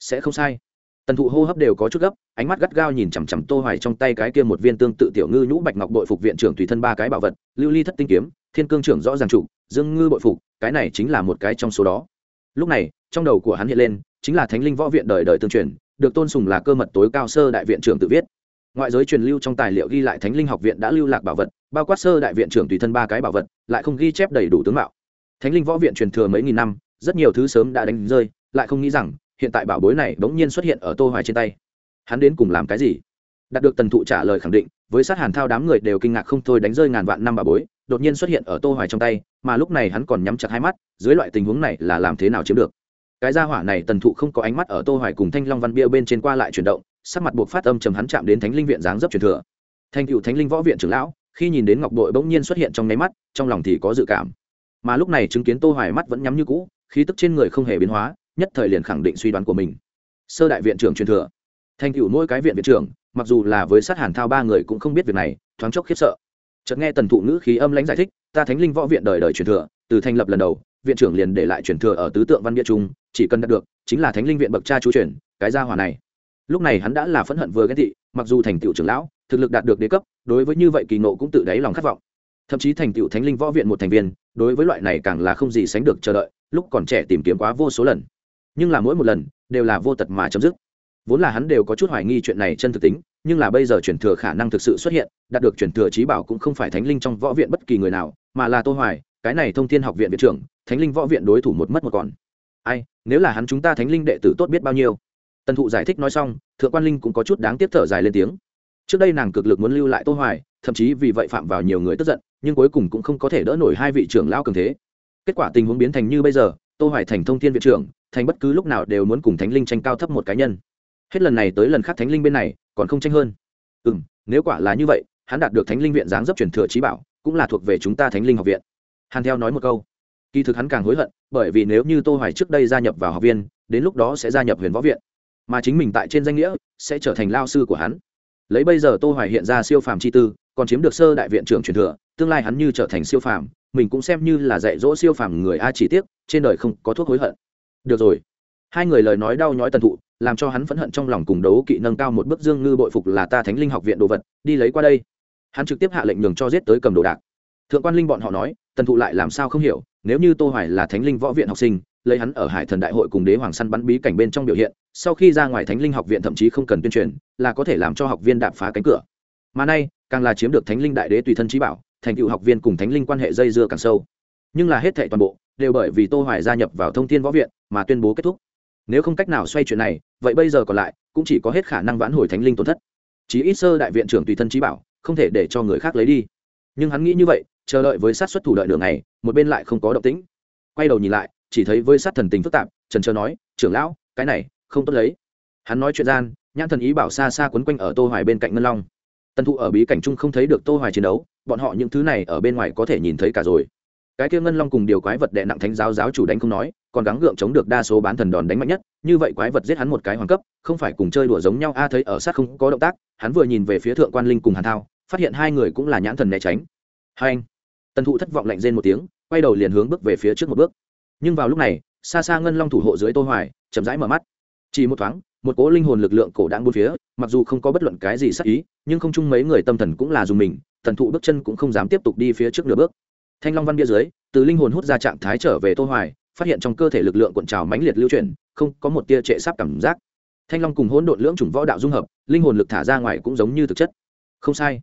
A: Sẽ không sai. Tần thụ hô hấp đều có chút gấp, ánh mắt gắt gao nhìn chằm chằm tô hoài trong tay cái kia một viên tương tự tiểu ngư nhũ bạch ngọc bội phục viện trưởng tùy thân ba cái bảo vật, lưu ly thất tinh kiếm, thiên cương trưởng rõ ràng chủ, dương ngư bội phục, cái này chính là một cái trong số đó. Lúc này, trong đầu của hắn hiện lên, chính là thánh linh võ viện đời đời tương truyền được tôn sùng là cơ mật tối cao sơ đại viện trưởng tự viết. Ngoại giới truyền lưu trong tài liệu ghi lại thánh linh học viện đã lưu lạc bảo vật, bao quát sơ đại viện trưởng tùy thân ba cái bảo vật, lại không ghi chép đầy đủ tướng mạo. Thánh linh võ viện truyền thừa mấy nghìn năm, rất nhiều thứ sớm đã đánh rơi, lại không nghĩ rằng, hiện tại bảo bối này bỗng nhiên xuất hiện ở tô hoài trên tay. Hắn đến cùng làm cái gì? Đạt được tần thụ trả lời khẳng định, với sát hàn thao đám người đều kinh ngạc không thôi đánh rơi ngàn vạn năm bảo bối, đột nhiên xuất hiện ở tô hoài trong tay, mà lúc này hắn còn nhắm chặt hai mắt, dưới loại tình huống này là làm thế nào chiếm được? Cái gia hỏa này tần thụ không có ánh mắt ở tô hoài cùng thanh long văn bia bên trên qua lại chuyển động, sắc mặt buộc phát âm trầm hắn chạm đến thánh linh viện dáng dấp truyền thừa. Thanh cựu thánh linh võ viện trưởng lão, khi nhìn đến ngọc đội bỗng nhiên xuất hiện trong nháy mắt, trong lòng thì có dự cảm. Mà lúc này chứng kiến tô hoài mắt vẫn nhắm như cũ, khí tức trên người không hề biến hóa, nhất thời liền khẳng định suy đoán của mình. Sơ đại viện trưởng truyền thừa. Thanh cựu mỗi cái viện viện trưởng, mặc dù là với sát hàn thao ba người cũng không biết việc này, thoáng chốc khiếp sợ. Chợt nghe tần thụ ngữ khí âm lãnh giải thích, ta thánh linh võ viện đời đời truyền thừa, từ thành lập lần đầu viện trưởng liền để lại truyền thừa ở tứ tượng văn bia trung, chỉ cần đạt được, chính là thánh linh viện bậc cha chú truyền, cái gia hỏa này. Lúc này hắn đã là phẫn hận vừa ghen tị, mặc dù thành tựu trưởng lão, thực lực đạt được đế cấp, đối với như vậy kỳ nộ cũng tự đáy lòng khát vọng. Thậm chí thành tựu thánh linh võ viện một thành viên, đối với loại này càng là không gì sánh được chờ đợi, lúc còn trẻ tìm kiếm quá vô số lần. Nhưng là mỗi một lần, đều là vô tật mà chấm dứt. Vốn là hắn đều có chút hoài nghi chuyện này chân thực tính, nhưng là bây giờ chuyển thừa khả năng thực sự xuất hiện, đạt được chuyển thừa trí bảo cũng không phải thánh linh trong võ viện bất kỳ người nào, mà là tô hoài, cái này thông thiên học viện viện trưởng thánh linh võ viện đối thủ một mất một còn. Ai, nếu là hắn chúng ta thánh linh đệ tử tốt biết bao nhiêu? Tần thụ giải thích nói xong, thượng quan linh cũng có chút đáng tiếc thở dài lên tiếng. Trước đây nàng cực lực muốn lưu lại tô hoài, thậm chí vì vậy phạm vào nhiều người tức giận, nhưng cuối cùng cũng không có thể đỡ nổi hai vị trưởng lão cường thế. Kết quả tình huống biến thành như bây giờ, tô hoài thành thông thiên viện trưởng, thành bất cứ lúc nào đều muốn cùng thánh linh tranh cao thấp một cá nhân. Hết lần này tới lần khác thánh linh bên này, còn không tranh hơn. Ừ nếu quả là như vậy, hắn đạt được thánh linh viện dáng dấp truyền thừa trí bảo, cũng là thuộc về chúng ta thánh linh học viện. Hàn theo nói một câu kỳ thực hắn càng hối hận, bởi vì nếu như tô hoài trước đây gia nhập vào học viên, đến lúc đó sẽ gia nhập huyền võ viện. Mà chính mình tại trên danh nghĩa sẽ trở thành lao sư của hắn. Lấy bây giờ tô hoài hiện ra siêu phàm chi tư, còn chiếm được sơ đại viện trưởng truyền thừa, tương lai hắn như trở thành siêu phàm, mình cũng xem như là dạy dỗ siêu phàm người a chỉ tiếc, trên đời không có thuốc hối hận. Được rồi. Hai người lời nói đau nhói tần thụ, làm cho hắn phẫn hận trong lòng cùng đấu kỵ nâng cao một bước dương ngư bội phục là ta thánh linh học viện đồ vật, đi lấy qua đây. Hắn trực tiếp hạ lệnh nhường cho giết tới cầm đồ đạc thượng quan linh bọn họ nói, tần thụ lại làm sao không hiểu, nếu như tô hoài là thánh linh võ viện học sinh, lấy hắn ở hải thần đại hội cùng đế hoàng săn bắn bí cảnh bên trong biểu hiện, sau khi ra ngoài thánh linh học viện thậm chí không cần tuyên truyền, là có thể làm cho học viên đạp phá cánh cửa. Mà nay, càng là chiếm được thánh linh đại đế tùy thân trí bảo, thành tựu học viên cùng thánh linh quan hệ dây dưa càng sâu. Nhưng là hết thệ toàn bộ, đều bởi vì tô hoài gia nhập vào thông thiên võ viện mà tuyên bố kết thúc. Nếu không cách nào xoay chuyện này, vậy bây giờ còn lại, cũng chỉ có hết khả năng vãn hồi thánh linh tổn thất. Chí ít sơ đại viện trưởng tùy thân trí bảo, không thể để cho người khác lấy đi. Nhưng hắn nghĩ như vậy chờ đợi với sát xuất thủ đợi đường này một bên lại không có động tĩnh. Quay đầu nhìn lại, chỉ thấy với sát thần tình phức tạp, trần trờ nói, trưởng lão, cái này không tốt lấy. Hắn nói chuyện gian, nhãn thần ý bảo xa xa quấn quanh ở tô hoài bên cạnh ngân long. Tần thụ ở bí cảnh chung không thấy được tô hoài chiến đấu, bọn họ những thứ này ở bên ngoài có thể nhìn thấy cả rồi. Cái kia ngân long cùng điều quái vật đệ nặng thánh giáo giáo chủ đánh không nói, còn gắng gượng chống được đa số bán thần đòn đánh mạnh nhất, như vậy quái vật giết hắn một cái hoàng cấp, không phải cùng chơi đùa giống nhau, a, thấy ở sát không có động tác, hắn vừa nhìn về phía thượng quan linh cùng hàn thao, phát hiện hai người cũng là nhãn thần né tránh. Hai anh tần thụ thất vọng lạnh rên một tiếng, quay đầu liền hướng bước về phía trước một bước. Nhưng vào lúc này, xa xa ngân long thủ hộ dưới tô hoài, chậm rãi mở mắt. Chỉ một thoáng, một cỗ linh hồn lực lượng cổ đang buôn phía, mặc dù không có bất luận cái gì sắc ý, nhưng không chung mấy người tâm thần cũng là dùng mình, Tần thụ bước chân cũng không dám tiếp tục đi phía trước nửa bước. Thanh long văn bia dưới, từ linh hồn hút ra trạng thái trở về tô hoài, phát hiện trong cơ thể lực lượng cuộn trào mãnh liệt lưu chuyển, không có một tia trệ sắp cảm giác. Thanh long cùng hỗn độn lưỡng chủng võ đạo dung hợp, linh hồn lực thả ra ngoài cũng giống như thực chất. Không sai.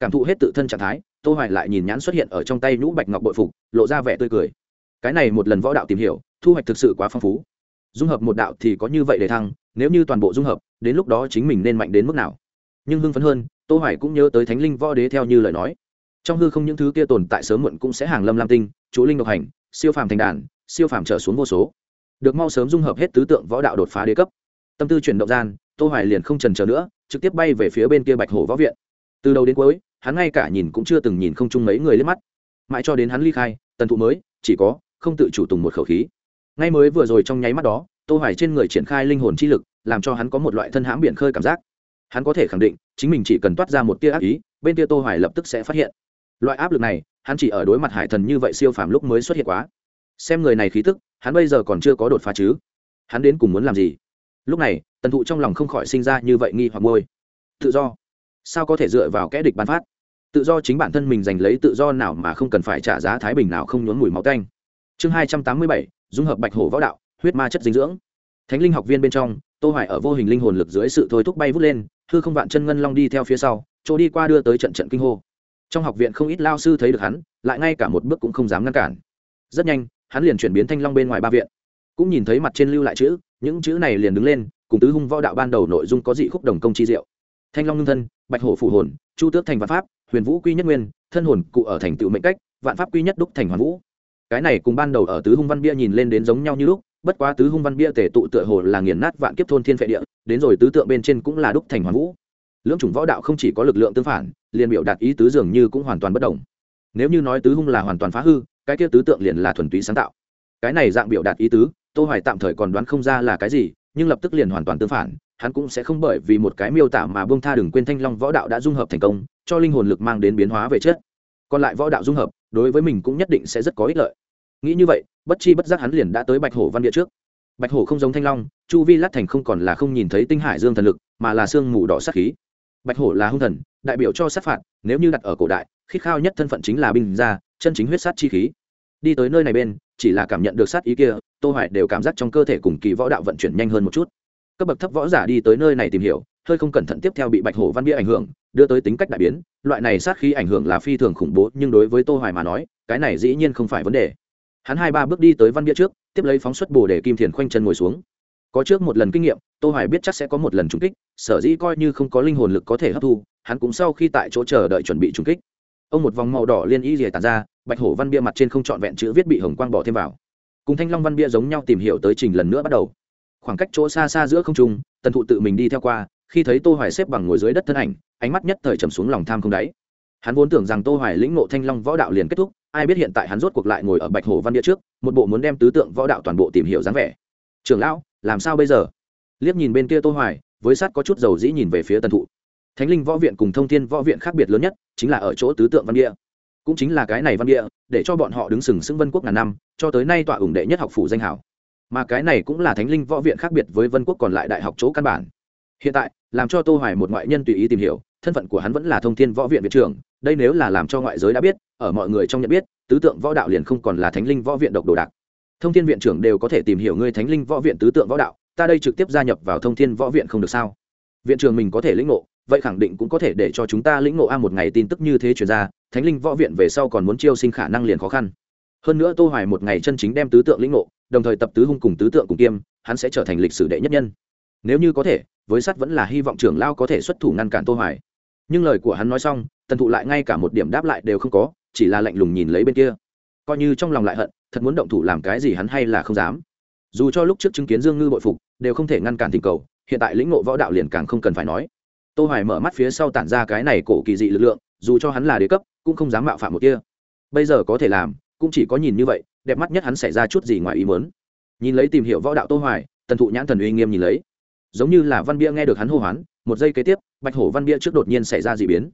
A: Cảm thụ hết tự thân trạng thái tô hoài lại nhìn nhãn xuất hiện ở trong tay nhũ bạch ngọc bội phục, lộ ra vẻ tươi cười. Cái này một lần võ đạo tìm hiểu, thu hoạch thực sự quá phong phú. Dung hợp một đạo thì có như vậy để thăng, nếu như toàn bộ dung hợp, đến lúc đó chính mình nên mạnh đến mức nào? Nhưng hưng phấn hơn, tô hoài cũng nhớ tới thánh linh võ đế theo như lời nói. Trong hư không những thứ kia tồn tại sớm muộn cũng sẽ hàng lâm lam tinh, chú linh độc hành, siêu phàm thành đàn, siêu phàm trở xuống vô số. Được mau sớm dung hợp hết tứ tượng võ đạo đột phá đế cấp. Tâm tư chuyển động gian, tô hoài liền không chần chờ nữa, trực tiếp bay về phía bên kia bạch hổ võ viện. Từ đầu đến cuối hắn ngay cả nhìn cũng chưa từng nhìn không chung mấy người lên mắt. Mãi cho đến hắn ly khai, tần thụ mới, chỉ có, không tự chủ tùng một khẩu khí. Ngay mới vừa rồi trong nháy mắt đó, tô hoài trên người triển khai linh hồn chi lực, làm cho hắn có một loại thân hãm biển khơi cảm giác. Hắn có thể khẳng định, chính mình chỉ cần toát ra một tia ác ý, bên tia tô hoài lập tức sẽ phát hiện. Loại áp lực này, hắn chỉ ở đối mặt hải thần như vậy siêu phàm lúc mới xuất hiện quá. Xem người này khí tức, hắn bây giờ còn chưa có đột phá chứ. Hắn đến cùng muốn làm gì? Lúc này, tần thụ trong lòng không khỏi sinh ra như vậy nghi hoặc môi. Tự do sao có thể dựa vào kẽ địch ban phát? Tự do chính bản thân mình giành lấy tự do nào mà không cần phải trả giá thái bình nào không nhốn mùi máu canh chương hai trăm tám mươi bảy, dung hợp bạch hổ võ đạo, huyết ma chất dinh dưỡng. Thánh linh học viên bên trong, tô hoài ở vô hình linh hồn lực dưới sự thôi thúc bay vút lên, hư không vạn chân ngân long đi theo phía sau, chỗ đi qua đưa tới trận trận kinh hô. Trong học viện không ít lao sư thấy được hắn, lại ngay cả một bước cũng không dám ngăn cản. Rất nhanh, hắn liền chuyển biến thanh long bên ngoài ba viện. Cũng nhìn thấy mặt trên lưu lại chữ, những chữ này liền đứng lên, cùng tứ hung võ đạo ban đầu nội dung có dị khúc đồng công chi diệu. Thanh long ngưng thân bạch hổ phù hồn, chu tước thành vạn pháp, huyền vũ quy nhất nguyên, thân hồn cụ ở thành tựu mệnh cách, vạn pháp quy nhất đúc thành hoàn vũ. Cái này cùng ban đầu ở tứ hung văn bia nhìn lên đến giống nhau như lúc, bất quá tứ hung văn bia tể tụ tựa hồ là nghiền nát vạn kiếp thôn thiên phệ địa, đến rồi tứ tượng bên trên cũng là đúc thành hoàn vũ. Lưỡng chủng võ đạo không chỉ có lực lượng tương phản, liền biểu đạt ý tứ dường như cũng hoàn toàn bất đồng. Nếu như nói tứ hung là hoàn toàn phá hư, cái kia tứ tượng liền là thuần túy sáng tạo. Cái này dạng biểu đạt ý tứ, tô hoài tạm thời còn đoán không ra là cái gì, nhưng lập tức liền hoàn toàn tương phản hắn cũng sẽ không bởi vì một cái miêu tả mà buông tha đừng quên thanh long võ đạo đã dung hợp thành công, cho linh hồn lực mang đến biến hóa về chất còn lại võ đạo dung hợp, đối với mình cũng nhất định sẽ rất có ích lợi. Nghĩ như vậy, bất chi bất giác hắn liền đã tới bạch hổ văn địa trước. Bạch hổ không giống thanh long, chu vi lát thành không còn là không nhìn thấy tinh hải dương thần lực, mà là sương mù đỏ sát khí. Bạch hổ là hung thần, đại biểu cho sát phạt, nếu như đặt ở cổ đại, khít khao nhất thân phận chính là binh gia, chân chính huyết sát chi khí. Đi tới nơi này bên, chỉ là cảm nhận được sát ý kia, tô hoài đều cảm giác trong cơ thể cùng kỳ võ đạo vận chuyển nhanh hơn một chút cấp bậc thấp võ giả đi tới nơi này tìm hiểu, hơi không cẩn thận tiếp theo bị bạch hổ văn bia ảnh hưởng, đưa tới tính cách đại biến, loại này sát khí ảnh hưởng là phi thường khủng bố, nhưng đối với tô hoài mà nói, cái này dĩ nhiên không phải vấn đề. Hắn hai ba bước đi tới văn bia trước, tiếp lấy phóng xuất bổ để kim thiền khoanh chân ngồi xuống. Có trước một lần kinh nghiệm, tô hoài biết chắc sẽ có một lần trúng kích, sở dĩ coi như không có linh hồn lực có thể hấp thu, hắn cũng sau khi tại chỗ chờ đợi chuẩn bị trúng kích. Ông một vòng màu đỏ liên y rìa tàn ra, bạch hổ văn bia mặt trên không trọn vẹn chữ viết bị hồng quang bỏ thêm vào. Cùng thanh long văn bia giống nhau tìm hiểu tới trình lần nữa bắt đầu khoảng cách chỗ xa xa giữa không trung, tần thụ tự mình đi theo qua, khi thấy tô hoài xếp bằng ngồi dưới đất thân ảnh, ánh mắt nhất thời trầm xuống lòng tham không đáy. Hắn vốn tưởng rằng tô hoài lĩnh ngộ thanh long võ đạo liền kết thúc, ai biết hiện tại hắn rốt cuộc lại ngồi ở bạch hổ văn địa trước, một bộ muốn đem tứ tượng võ đạo toàn bộ tìm hiểu dáng vẻ. Trưởng lão, làm sao bây giờ? Liếc nhìn bên kia tô hoài, với sát có chút dầu dĩ nhìn về phía tần thụ. Thánh linh võ viện cùng thông thiên võ viện khác biệt lớn nhất, chính là ở chỗ tứ tượng văn địa. Cũng chính là cái này văn địa, để cho bọn họ đứng sừng sững vân quốc ngàn năm, cho tới nay tọa ủng đệ nhất học phủ danh hảo mà cái này cũng là thánh linh võ viện khác biệt với vân quốc còn lại đại học chỗ căn bản. Hiện tại, làm cho tô hoài một ngoại nhân tùy ý tìm hiểu, thân phận của hắn vẫn là thông thiên võ viện viện trưởng, đây nếu là làm cho ngoại giới đã biết, ở mọi người trong nhận biết, tứ tượng võ đạo liền không còn là thánh linh võ viện độc đồ đạc. Thông thiên viện trưởng đều có thể tìm hiểu ngươi thánh linh võ viện tứ tượng võ đạo, ta đây trực tiếp gia nhập vào thông thiên võ viện không được sao? Viện trưởng mình có thể lĩnh ngộ, vậy khẳng định cũng có thể để cho chúng ta lĩnh ngộ a một ngày tin tức như thế chuyển ra, thánh linh võ viện về sau còn muốn chiêu sinh khả năng liền khó khăn. Hơn nữa tô hoài một ngày chân chính đem tứ tượng lĩnh ngộ đồng thời tập tứ hung cùng tứ tượng cùng kiêm, hắn sẽ trở thành lịch sử đệ nhất nhân. Nếu như có thể, với sắt vẫn là hy vọng trưởng lao có thể xuất thủ ngăn cản tô hoài. Nhưng lời của hắn nói xong, tần thụ lại ngay cả một điểm đáp lại đều không có, chỉ là lạnh lùng nhìn lấy bên kia. Coi như trong lòng lại hận, thật muốn động thủ làm cái gì hắn hay là không dám. Dù cho lúc trước chứng kiến dương ngư bội phục, đều không thể ngăn cản tình cầu, hiện tại lĩnh ngộ võ đạo liền càng không cần phải nói. Tô hoài mở mắt phía sau tản ra cái này cổ kỳ dị lực lượng, dù cho hắn là đế cấp, cũng không dám mạo phạm một kia. Bây giờ có thể làm, cũng chỉ có nhìn như vậy đẹp mắt nhất hắn xảy ra chút gì ngoài ý muốn. Nhìn lấy tìm hiểu võ đạo tô hoài, tần thụ nhãn thần uy nghiêm nhìn lấy. Giống như là văn bia nghe được hắn hô hoán, một giây kế tiếp, bạch hổ văn bia trước đột nhiên xảy ra dị biến.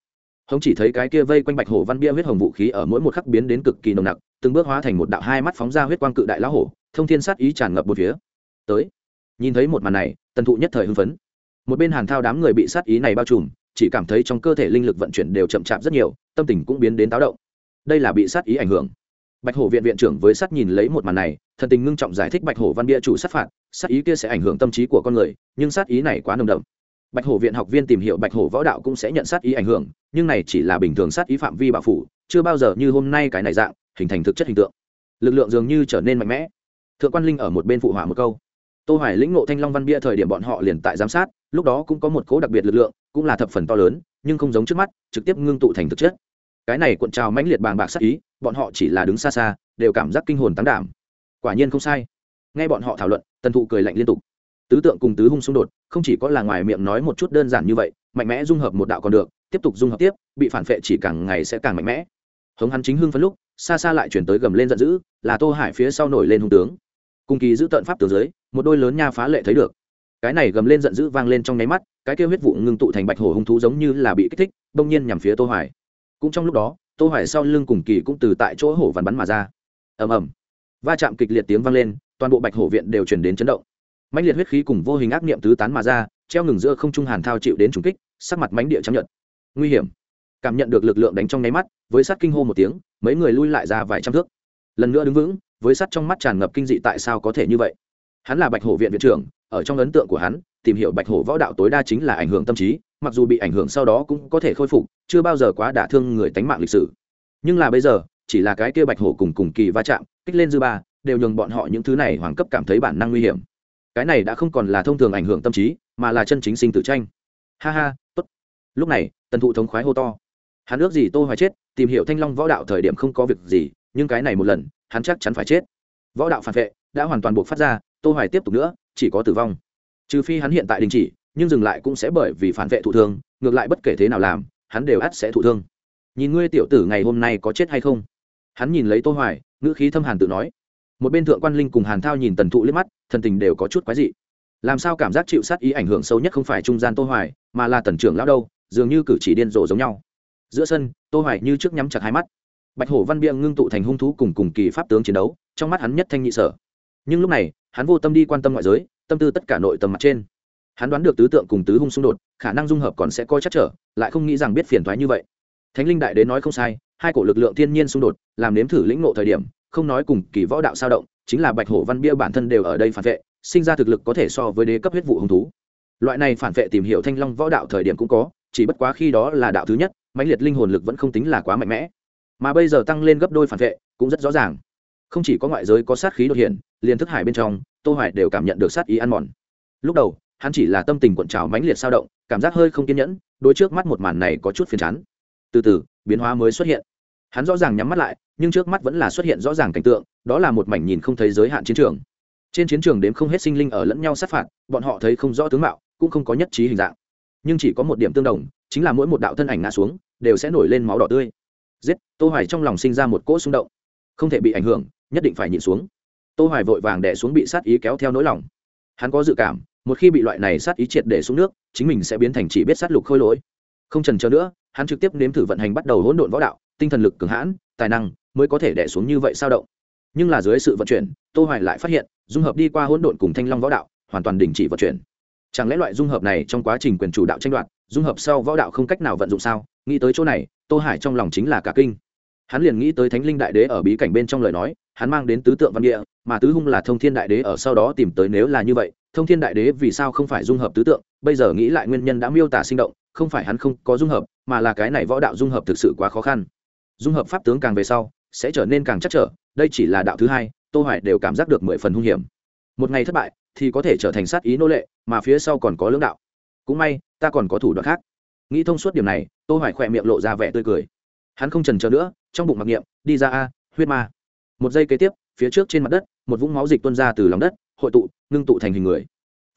A: Hống chỉ thấy cái kia vây quanh bạch hổ văn bia huyết hồng vũ khí ở mỗi một khắc biến đến cực kỳ nồng nặc, từng bước hóa thành một đạo hai mắt phóng ra huyết quang cự đại lão hổ, thông thiên sát ý tràn ngập một phía. Tới. Nhìn thấy một màn này, tần thụ nhất thời hưng phấn. Một bên hàn thao đám người bị sát ý này bao trùm, chỉ cảm thấy trong cơ thể linh lực vận chuyển đều chậm chạp rất nhiều, tâm tình cũng biến đến táo động. Đây là bị sát ý ảnh hưởng bạch hổ viện viện trưởng với sát nhìn lấy một màn này, thần tình ngưng trọng giải thích bạch hổ văn bia chủ sát phạt, sát ý kia sẽ ảnh hưởng tâm trí của con người, nhưng sát ý này quá nồng đậm. Bạch hổ viện học viên tìm hiểu bạch hổ võ đạo cũng sẽ nhận sát ý ảnh hưởng, nhưng này chỉ là bình thường sát ý phạm vi bạo phủ, chưa bao giờ như hôm nay cái này dạng, hình thành thực chất hình tượng. Lực lượng dường như trở nên mạnh mẽ. Thượng quan linh ở một bên phụ hỏa một câu. Tô hoài lĩnh ngộ thanh long văn bia thời điểm bọn họ liền tại giám sát, lúc đó cũng có một cố đặc biệt lực lượng, cũng là thập phần to lớn, nhưng không giống trước mắt, trực tiếp ngưng tụ thành thực chất cái này cuộn trào mãnh liệt bàng bạc sắc ý, bọn họ chỉ là đứng xa xa, đều cảm giác kinh hồn tán đảm. Quả nhiên không sai. Nghe bọn họ thảo luận, tần thụ cười lạnh liên tục. Tứ tượng cùng tứ hung xung đột, không chỉ có là ngoài miệng nói một chút đơn giản như vậy, mạnh mẽ dung hợp một đạo còn được, tiếp tục dung hợp tiếp, bị phản vệ chỉ càng ngày sẽ càng mạnh mẽ. Hống hắn chính hưng phân lúc, xa xa lại chuyển tới gầm lên giận dữ, là tô hải phía sau nổi lên hung tướng. Cùng kỳ giữ tận pháp tướng dưới, một đôi lớn nha phá lệ thấy được. Cái này gầm lên giận dữ vang lên trong nháy mắt, cái kêu huyết vụ ngưng tụ thành bạch hổ hung thú giống như là bị kích thích đông nhiên nhằm phía tô hoài cũng trong lúc đó, tô hoài sau lưng cùng kỳ cũng từ tại chỗ hổ vằn bắn mà ra. Ầm ầm. Va chạm kịch liệt tiếng vang lên, toàn bộ bạch hổ viện đều truyền đến chấn động. Mãnh liệt huyết khí cùng vô hình ác niệm tứ tán mà ra, treo ngừng giữa không trung hàn thao chịu đến trùng kích, sắc mặt mãnh địa chấp nhận nguy hiểm. Cảm nhận được lực lượng đánh trong nháy mắt, với sát kinh hô một tiếng, mấy người lui lại ra vài trăm thước. Lần nữa đứng vững, với sắt trong mắt tràn ngập kinh dị tại sao có thể như vậy? Hắn là bạch hổ viện viện trưởng, ở trong ấn tượng của hắn, tìm hiểu bạch hổ võ đạo tối đa chính là ảnh hưởng tâm trí mặc dù bị ảnh hưởng sau đó cũng có thể khôi phục, chưa bao giờ quá đả thương người tánh mạng lịch sử. Nhưng là bây giờ, chỉ là cái kia bạch hổ cùng cùng kỳ va chạm, kích lên dư ba, đều nhường bọn họ những thứ này hoàng cấp cảm thấy bản năng nguy hiểm. Cái này đã không còn là thông thường ảnh hưởng tâm trí, mà là chân chính sinh tử tranh. Ha ha, tốt. Lúc này, tần thụ thống khoái hô to. Hắn ước gì tô hoài chết, tìm hiểu thanh long võ đạo thời điểm không có việc gì, nhưng cái này một lần, hắn chắc chắn phải chết. Võ đạo phản vệ đã hoàn toàn buộc phát ra, tô hoài tiếp tục nữa, chỉ có tử vong. Trừ phi hắn hiện tại đình chỉ nhưng dừng lại cũng sẽ bởi vì phản vệ thụ thương, ngược lại bất kể thế nào làm, hắn đều ắt sẽ thụ thương. Nhìn ngươi tiểu tử ngày hôm nay có chết hay không? Hắn nhìn lấy tô hoài, ngữ khí thâm hàn tự nói. Một bên thượng quan linh cùng hàn thao nhìn tần thụ liếc mắt, thần tình đều có chút quái dị. Làm sao cảm giác chịu sát ý ảnh hưởng sâu nhất không phải trung gian tô hoài, mà là tần trưởng lão đâu, dường như cử chỉ điên rồ giống nhau. Giữa sân, tô hoài như trước nhắm chặt hai mắt. Bạch hổ văn bia ngưng tụ thành hung thú cùng cùng kỳ pháp tướng chiến đấu, trong mắt hắn nhất thanh nhị sở. Nhưng lúc này, hắn vô tâm đi quan tâm ngoại giới, tâm tư tất cả nội tâm mặt trên hắn đoán được tứ tượng cùng tứ hung xung đột, khả năng dung hợp còn sẽ coi chắc trở, lại không nghĩ rằng biết phiền thoái như vậy. Thánh linh đại đế nói không sai, hai cổ lực lượng thiên nhiên xung đột, làm nếm thử lĩnh ngộ thời điểm, không nói cùng kỳ võ đạo sao động, chính là bạch hổ văn bia bản thân đều ở đây phản vệ, sinh ra thực lực có thể so với đế cấp huyết vụ hung thú. Loại này phản vệ tìm hiểu thanh long võ đạo thời điểm cũng có, chỉ bất quá khi đó là đạo thứ nhất, mãnh liệt linh hồn lực vẫn không tính là quá mạnh mẽ. Mà bây giờ tăng lên gấp đôi phản vệ, cũng rất rõ ràng. Không chỉ có ngoại giới có sát khí đột hiện, liền thức hải bên trong, tô hoài đều cảm nhận được sát ý ăn mòn. Lúc đầu hắn chỉ là tâm tình cuộn trào mãnh liệt sao động, cảm giác hơi không kiên nhẫn, đôi trước mắt một màn này có chút phiền chán. Từ từ, biến hóa mới xuất hiện. Hắn rõ ràng nhắm mắt lại, nhưng trước mắt vẫn là xuất hiện rõ ràng cảnh tượng, đó là một mảnh nhìn không thấy giới hạn chiến trường. Trên chiến trường đếm không hết sinh linh ở lẫn nhau sát phạt, bọn họ thấy không rõ tướng mạo, cũng không có nhất trí hình dạng. Nhưng chỉ có một điểm tương đồng, chính là mỗi một đạo thân ảnh ngã xuống, đều sẽ nổi lên máu đỏ tươi. Giết, tô hoài trong lòng sinh ra một cỗ xung động. Không thể bị ảnh hưởng, nhất định phải nhịn xuống. Tô hoài vội vàng đè xuống bị sát ý kéo theo nỗi lòng. Hắn có dự cảm một khi bị loại này sát ý triệt để xuống nước, chính mình sẽ biến thành chỉ biết sát lục khôi lỗi. Không chần chờ nữa, hắn trực tiếp nếm thử vận hành bắt đầu hỗn độn võ đạo, tinh thần lực cường hãn, tài năng mới có thể đẻ xuống như vậy sao động. Nhưng là dưới sự vận chuyển, tô hoài lại phát hiện, dung hợp đi qua hỗn độn cùng thanh long võ đạo, hoàn toàn đình chỉ vận chuyển. Chẳng lẽ loại dung hợp này trong quá trình quyền chủ đạo tranh đoạt, dung hợp sau võ đạo không cách nào vận dụng sao? Nghĩ tới chỗ này, tô hải trong lòng chính là cả kinh. Hắn liền nghĩ tới thánh linh đại đế ở bí cảnh bên trong lời nói, hắn mang đến tứ tượng văn địa, mà tứ hung là thông thiên đại đế ở sau đó tìm tới nếu là như vậy thông thiên đại đế vì sao không phải dung hợp tứ tượng? Bây giờ nghĩ lại nguyên nhân đã miêu tả sinh động, không phải hắn không có dung hợp, mà là cái này võ đạo dung hợp thực sự quá khó khăn. Dung hợp pháp tướng càng về sau, sẽ trở nên càng chắc trở, đây chỉ là đạo thứ hai, tô hoài đều cảm giác được mười phần hung hiểm. Một ngày thất bại, thì có thể trở thành sát ý nô lệ, mà phía sau còn có lưỡng đạo. Cũng may, ta còn có thủ đoạn khác. Nghĩ thông suốt điểm này, tô hoài khỏe miệng lộ ra vẻ tươi cười. Hắn không chần chờ nữa, trong bụng mặc niệm, đi ra a, huyết ma. Một giây kế tiếp, phía trước trên mặt đất, một vũng máu dịch tuôn ra từ lòng đất hội tụ, ngưng tụ thành hình người.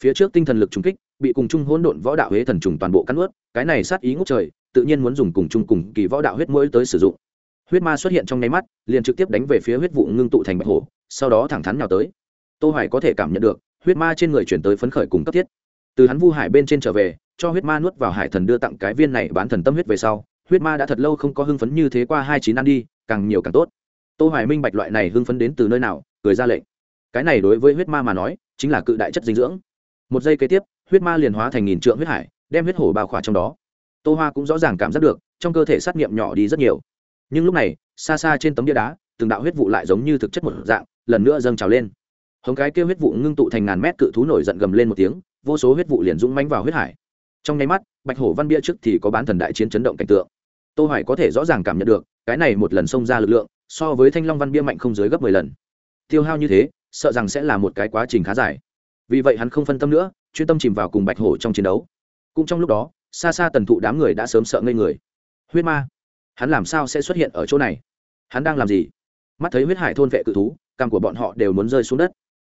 A: Phía trước tinh thần lực trùng kích, bị cùng chung hỗn độn võ đạo huế thần trùng toàn bộ cắn ướt cái này sát ý ngút trời, tự nhiên muốn dùng cùng chung cùng kỳ võ đạo huyết mũi tới sử dụng. Huyết ma xuất hiện trong nháy mắt, liền trực tiếp đánh về phía huyết vụ ngưng tụ thành bạch hổ, sau đó thẳng thắn nhào tới. Tô hoài có thể cảm nhận được, huyết ma trên người chuyển tới phấn khởi cùng cấp thiết. Từ hắn vu hải bên trên trở về, cho huyết ma nuốt vào hải thần đưa tặng cái viên này bán thần tâm huyết về sau, huyết ma đã thật lâu không có hưng phấn như thế qua hai chín ăn đi, càng nhiều càng tốt. Tô hoài minh bạch loại này hưng phấn đến từ nơi nào, cười ra lệnh cái này đối với huyết ma mà nói, chính là cự đại chất dinh dưỡng. Một giây kế tiếp, huyết ma liền hóa thành nghìn trượng huyết hải, đem huyết hổ bao khỏa trong đó. Tô hoa cũng rõ ràng cảm giác được, trong cơ thể sát nghiệm nhỏ đi rất nhiều. Nhưng lúc này, xa xa trên tấm bia đá, từng đạo huyết vụ lại giống như thực chất một dạng, lần nữa dâng trào lên. Hống cái kêu huyết vụ ngưng tụ thành ngàn mét cự thú nổi giận gầm lên một tiếng, vô số huyết vụ liền dũng mánh vào huyết hải. Trong nháy mắt, bạch hổ văn bia trước thì có bán thần đại chiến chấn động cảnh tượng. Tô hoài có thể rõ ràng cảm nhận được, cái này một lần xông ra lực lượng, so với thanh long văn bia mạnh không dưới gấp 10 lần. Tiêu hao như thế sợ rằng sẽ là một cái quá trình khá dài. Vì vậy hắn không phân tâm nữa, chuyên tâm chìm vào cùng bạch hổ trong chiến đấu. Cũng trong lúc đó, xa xa tần thụ đám người đã sớm sợ ngây người. Huyết ma, hắn làm sao sẽ xuất hiện ở chỗ này? Hắn đang làm gì? Mắt thấy huyết hải thôn vệ cự thú, cằm của bọn họ đều muốn rơi xuống đất.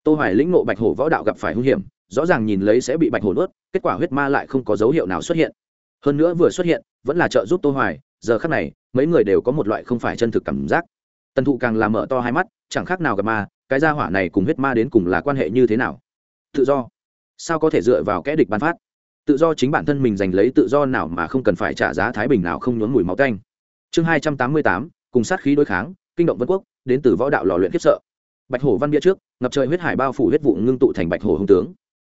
A: Tô hoài lĩnh ngộ bạch hổ võ đạo gặp phải hung hiểm, rõ ràng nhìn lấy sẽ bị bạch hổ nuốt, kết quả huyết ma lại không có dấu hiệu nào xuất hiện. Hơn nữa vừa xuất hiện, vẫn là trợ giúp tô hoài, giờ khắc này, mấy người đều có một loại không phải chân thực cảm giác tần thụ càng làm mở to hai mắt, chẳng khác nào gặp ma, cái gia hỏa này cùng huyết ma đến cùng là quan hệ như thế nào? Tự do. Sao có thể dựa vào kẽ địch ban phát? Tự do chính bản thân mình giành lấy tự do nào mà không cần phải trả giá thái bình nào không nhốn mùi máu canh chương hai trăm tám mươi tám, cùng sát khí đối kháng, kinh động vân quốc, đến từ võ đạo lò luyện khiếp sợ. Bạch hổ văn bia trước, ngập trời huyết hải bao phủ huyết vụ ngưng tụ thành bạch hổ hung tướng.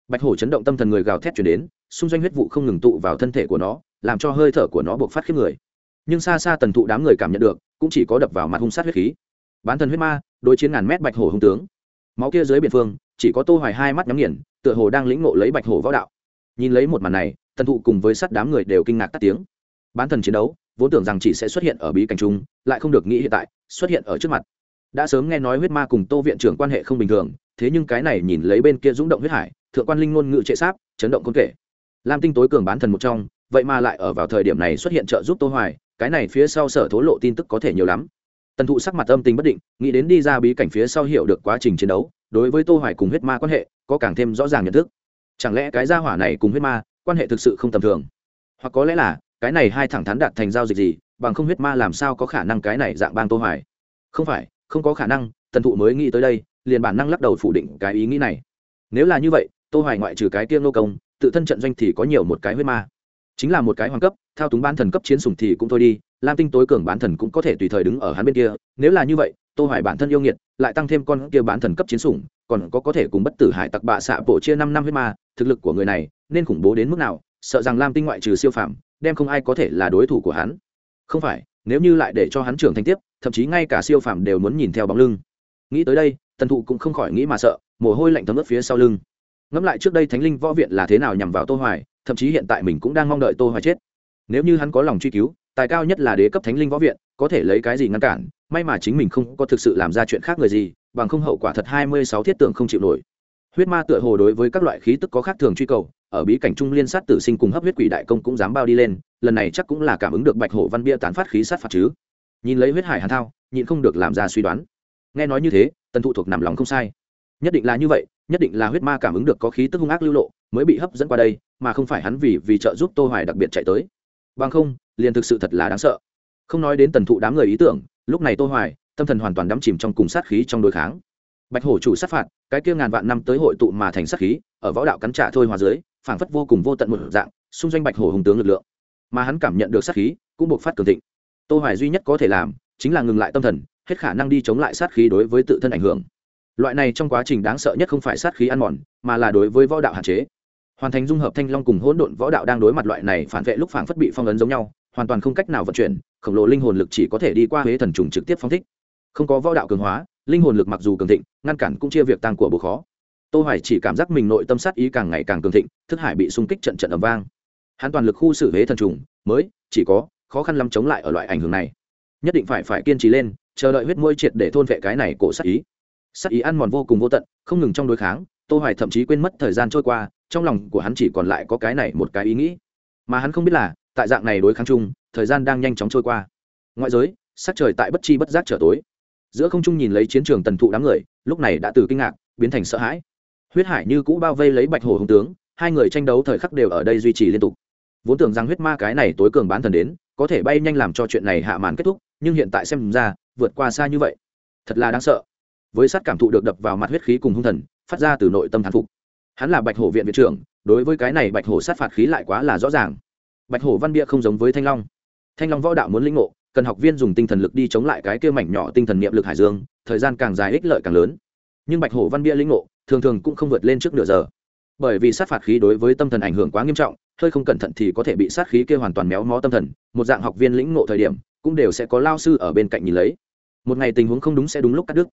A: Bạch hổ chấn động tâm thần người gào thét chuyển đến, xung doanh huyết vụ không ngừng tụ vào thân thể của nó, làm cho hơi thở của nó buộc phát khiếp người nhưng xa xa tần thụ đám người cảm nhận được, cũng chỉ có đập vào mặt hung sát huyết khí. Bán thần huyết ma, đối chiến ngàn mét bạch hổ hung tướng. Máu kia dưới biển phương, chỉ có tô hoài hai mắt nhắm nghiền, tựa hồ đang lĩnh ngộ lấy bạch hổ võ đạo. Nhìn lấy một màn này, tần thụ cùng với sát đám người đều kinh ngạc tắt tiếng. Bán thần chiến đấu, vốn tưởng rằng chỉ sẽ xuất hiện ở bí cảnh trung lại không được nghĩ hiện tại, xuất hiện ở trước mặt. Đã sớm nghe nói huyết ma cùng tô viện trưởng quan hệ không bình thường, thế nhưng cái này nhìn lấy bên kia rung động huyết hải, thượng quan linh ngôn ngự trệ sáp, chấn động không kể. Lam tinh tối cường bán thần một trong, vậy mà lại ở vào thời điểm này xuất hiện trợ giúp tô hoài cái này phía sau sở thố lộ tin tức có thể nhiều lắm. Tần thụ sắc mặt âm tình bất định, nghĩ đến đi ra bí cảnh phía sau hiểu được quá trình chiến đấu, đối với tô hoài cùng huyết ma quan hệ, có càng thêm rõ ràng nhận thức. Chẳng lẽ cái gia hỏa này cùng huyết ma, quan hệ thực sự không tầm thường? Hoặc có lẽ là, cái này hai thẳng thắn đạt thành giao dịch gì, bằng không huyết ma làm sao có khả năng cái này dạng bang tô hoài? Không phải, không có khả năng, tần thụ mới nghĩ tới đây, liền bản năng lắc đầu phủ định cái ý nghĩ này. Nếu là như vậy, tô hoài ngoại trừ cái kia nô công, tự thân trận doanh thì có nhiều một cái huyết ma. Chính là một cái hoàng cấp thao túng bán thần cấp chiến sủng thì cũng thôi đi, lam tinh tối cường bán thần cũng có thể tùy thời đứng ở hắn bên kia, nếu là như vậy, tô hoài bản thân yêu nghiệt, lại tăng thêm con kia bán thần cấp chiến sủng, còn có có thể cùng bất tử hải tặc bạ xạ bộ chia 5 năm huyết ma, thực lực của người này nên khủng bố đến mức nào, sợ rằng lam tinh ngoại trừ siêu phàm, đem không ai có thể là đối thủ của hắn. Không phải, nếu như lại để cho hắn trưởng thành tiếp, thậm chí ngay cả siêu phàm đều muốn nhìn theo bóng lưng. Nghĩ tới đây, tần thụ cũng không khỏi nghĩ mà sợ, mồ hôi lạnh thấm ướt phía sau lưng. Ngẫm lại trước đây thánh linh võ viện là thế nào nhằm vào tô hoài, thậm chí hiện tại mình cũng đang mong đợi tô hoài chết nếu như hắn có lòng truy cứu, tài cao nhất là đế cấp thánh linh võ viện, có thể lấy cái gì ngăn cản, may mà chính mình không có thực sự làm ra chuyện khác người gì, bằng không hậu quả thật 26 thiết tượng không chịu nổi. Huyết ma tựa hồ đối với các loại khí tức có khác thường truy cầu, ở bí cảnh trung liên sát tử sinh cùng hấp huyết quỷ đại công cũng dám bao đi lên, lần này chắc cũng là cảm ứng được bạch hổ văn bia tán phát khí sát phạt chứ. Nhìn lấy huyết hải hàn thao, nhịn không được làm ra suy đoán. Nghe nói như thế, tần thụ thuộc nằm lòng không sai. Nhất định là như vậy, nhất định là huyết ma cảm ứng được có khí tức hung ác lưu lộ, mới bị hấp dẫn qua đây, mà không phải hắn vì vì trợ giúp tô hoài đặc biệt chạy tới bằng không, liền thực sự thật là đáng sợ. Không nói đến tần thụ đám người ý tưởng, lúc này tô hoài, tâm thần hoàn toàn đắm chìm trong cùng sát khí trong đối kháng. Bạch hổ chủ sát phạt, cái kia ngàn vạn năm tới hội tụ mà thành sát khí, ở võ đạo cắn trả thôi hòa dưới, phảng phất vô cùng vô tận một dạng, xung doanh bạch hổ hùng tướng lực lượng. Mà hắn cảm nhận được sát khí, cũng buộc phát cường thịnh. Tô hoài duy nhất có thể làm, chính là ngừng lại tâm thần, hết khả năng đi chống lại sát khí đối với tự thân ảnh hưởng. Loại này trong quá trình đáng sợ nhất không phải sát khí ăn mòn, mà là đối với võ đạo hạn chế hoàn thành dung hợp thanh long cùng hỗn độn võ đạo đang đối mặt loại này phản vệ lúc phản phất bị phong ấn giống nhau, hoàn toàn không cách nào vận chuyển, khổng lồ linh hồn lực chỉ có thể đi qua huế thần trùng trực tiếp phong thích. Không có võ đạo cường hóa, linh hồn lực mặc dù cường thịnh, ngăn cản cũng chia việc tăng của bố khó. Tô hoài chỉ cảm giác mình nội tâm sát ý càng ngày càng cường thịnh, thức hải bị xung kích trận trận ầm vang. Hắn toàn lực khu xử huế thần trùng, mới, chỉ có, khó khăn lắm chống lại ở loại ảnh hưởng này. Nhất định phải phải kiên trì lên, chờ đợi huyết môi triệt để thôn vệ cái này cổ sát ý. Sát ý ăn mòn vô cùng vô tận, không ngừng trong đối kháng, tô hoài thậm chí quên mất thời gian trôi qua trong lòng của hắn chỉ còn lại có cái này một cái ý nghĩ. Mà hắn không biết là, tại dạng này đối kháng chung, thời gian đang nhanh chóng trôi qua. Ngoại giới, sắc trời tại bất chi bất giác trở tối. Giữa không trung nhìn lấy chiến trường tần thụ đám người, lúc này đã từ kinh ngạc, biến thành sợ hãi. Huyết hải như cũ bao vây lấy bạch hồ hùng tướng, hai người tranh đấu thời khắc đều ở đây duy trì liên tục. Vốn tưởng rằng huyết ma cái này tối cường bán thần đến, có thể bay nhanh làm cho chuyện này hạ màn kết thúc, nhưng hiện tại xem ra, vượt qua xa như vậy. Thật là đáng sợ. Với sát cảm thụ được đập vào mặt huyết khí cùng hung thần, phát ra từ nội tâm thán phục hắn là bạch hổ viện viện trưởng, đối với cái này bạch hổ sát phạt khí lại quá là rõ ràng. Bạch hổ văn bia không giống với thanh long. Thanh long võ đạo muốn lĩnh ngộ, cần học viên dùng tinh thần lực đi chống lại cái kia mảnh nhỏ tinh thần niệm lực hải dương, thời gian càng dài ích lợi càng lớn. Nhưng bạch hổ văn bia lĩnh ngộ, thường thường cũng không vượt lên trước nửa giờ. Bởi vì sát phạt khí đối với tâm thần ảnh hưởng quá nghiêm trọng, hơi không cẩn thận thì có thể bị sát khí kia hoàn toàn méo mó tâm thần, một dạng học viên lĩnh ngộ thời điểm, cũng đều sẽ có lao sư ở bên cạnh nhìn lấy. Một ngày tình huống không đúng sẽ đúng lúc cắt đứt.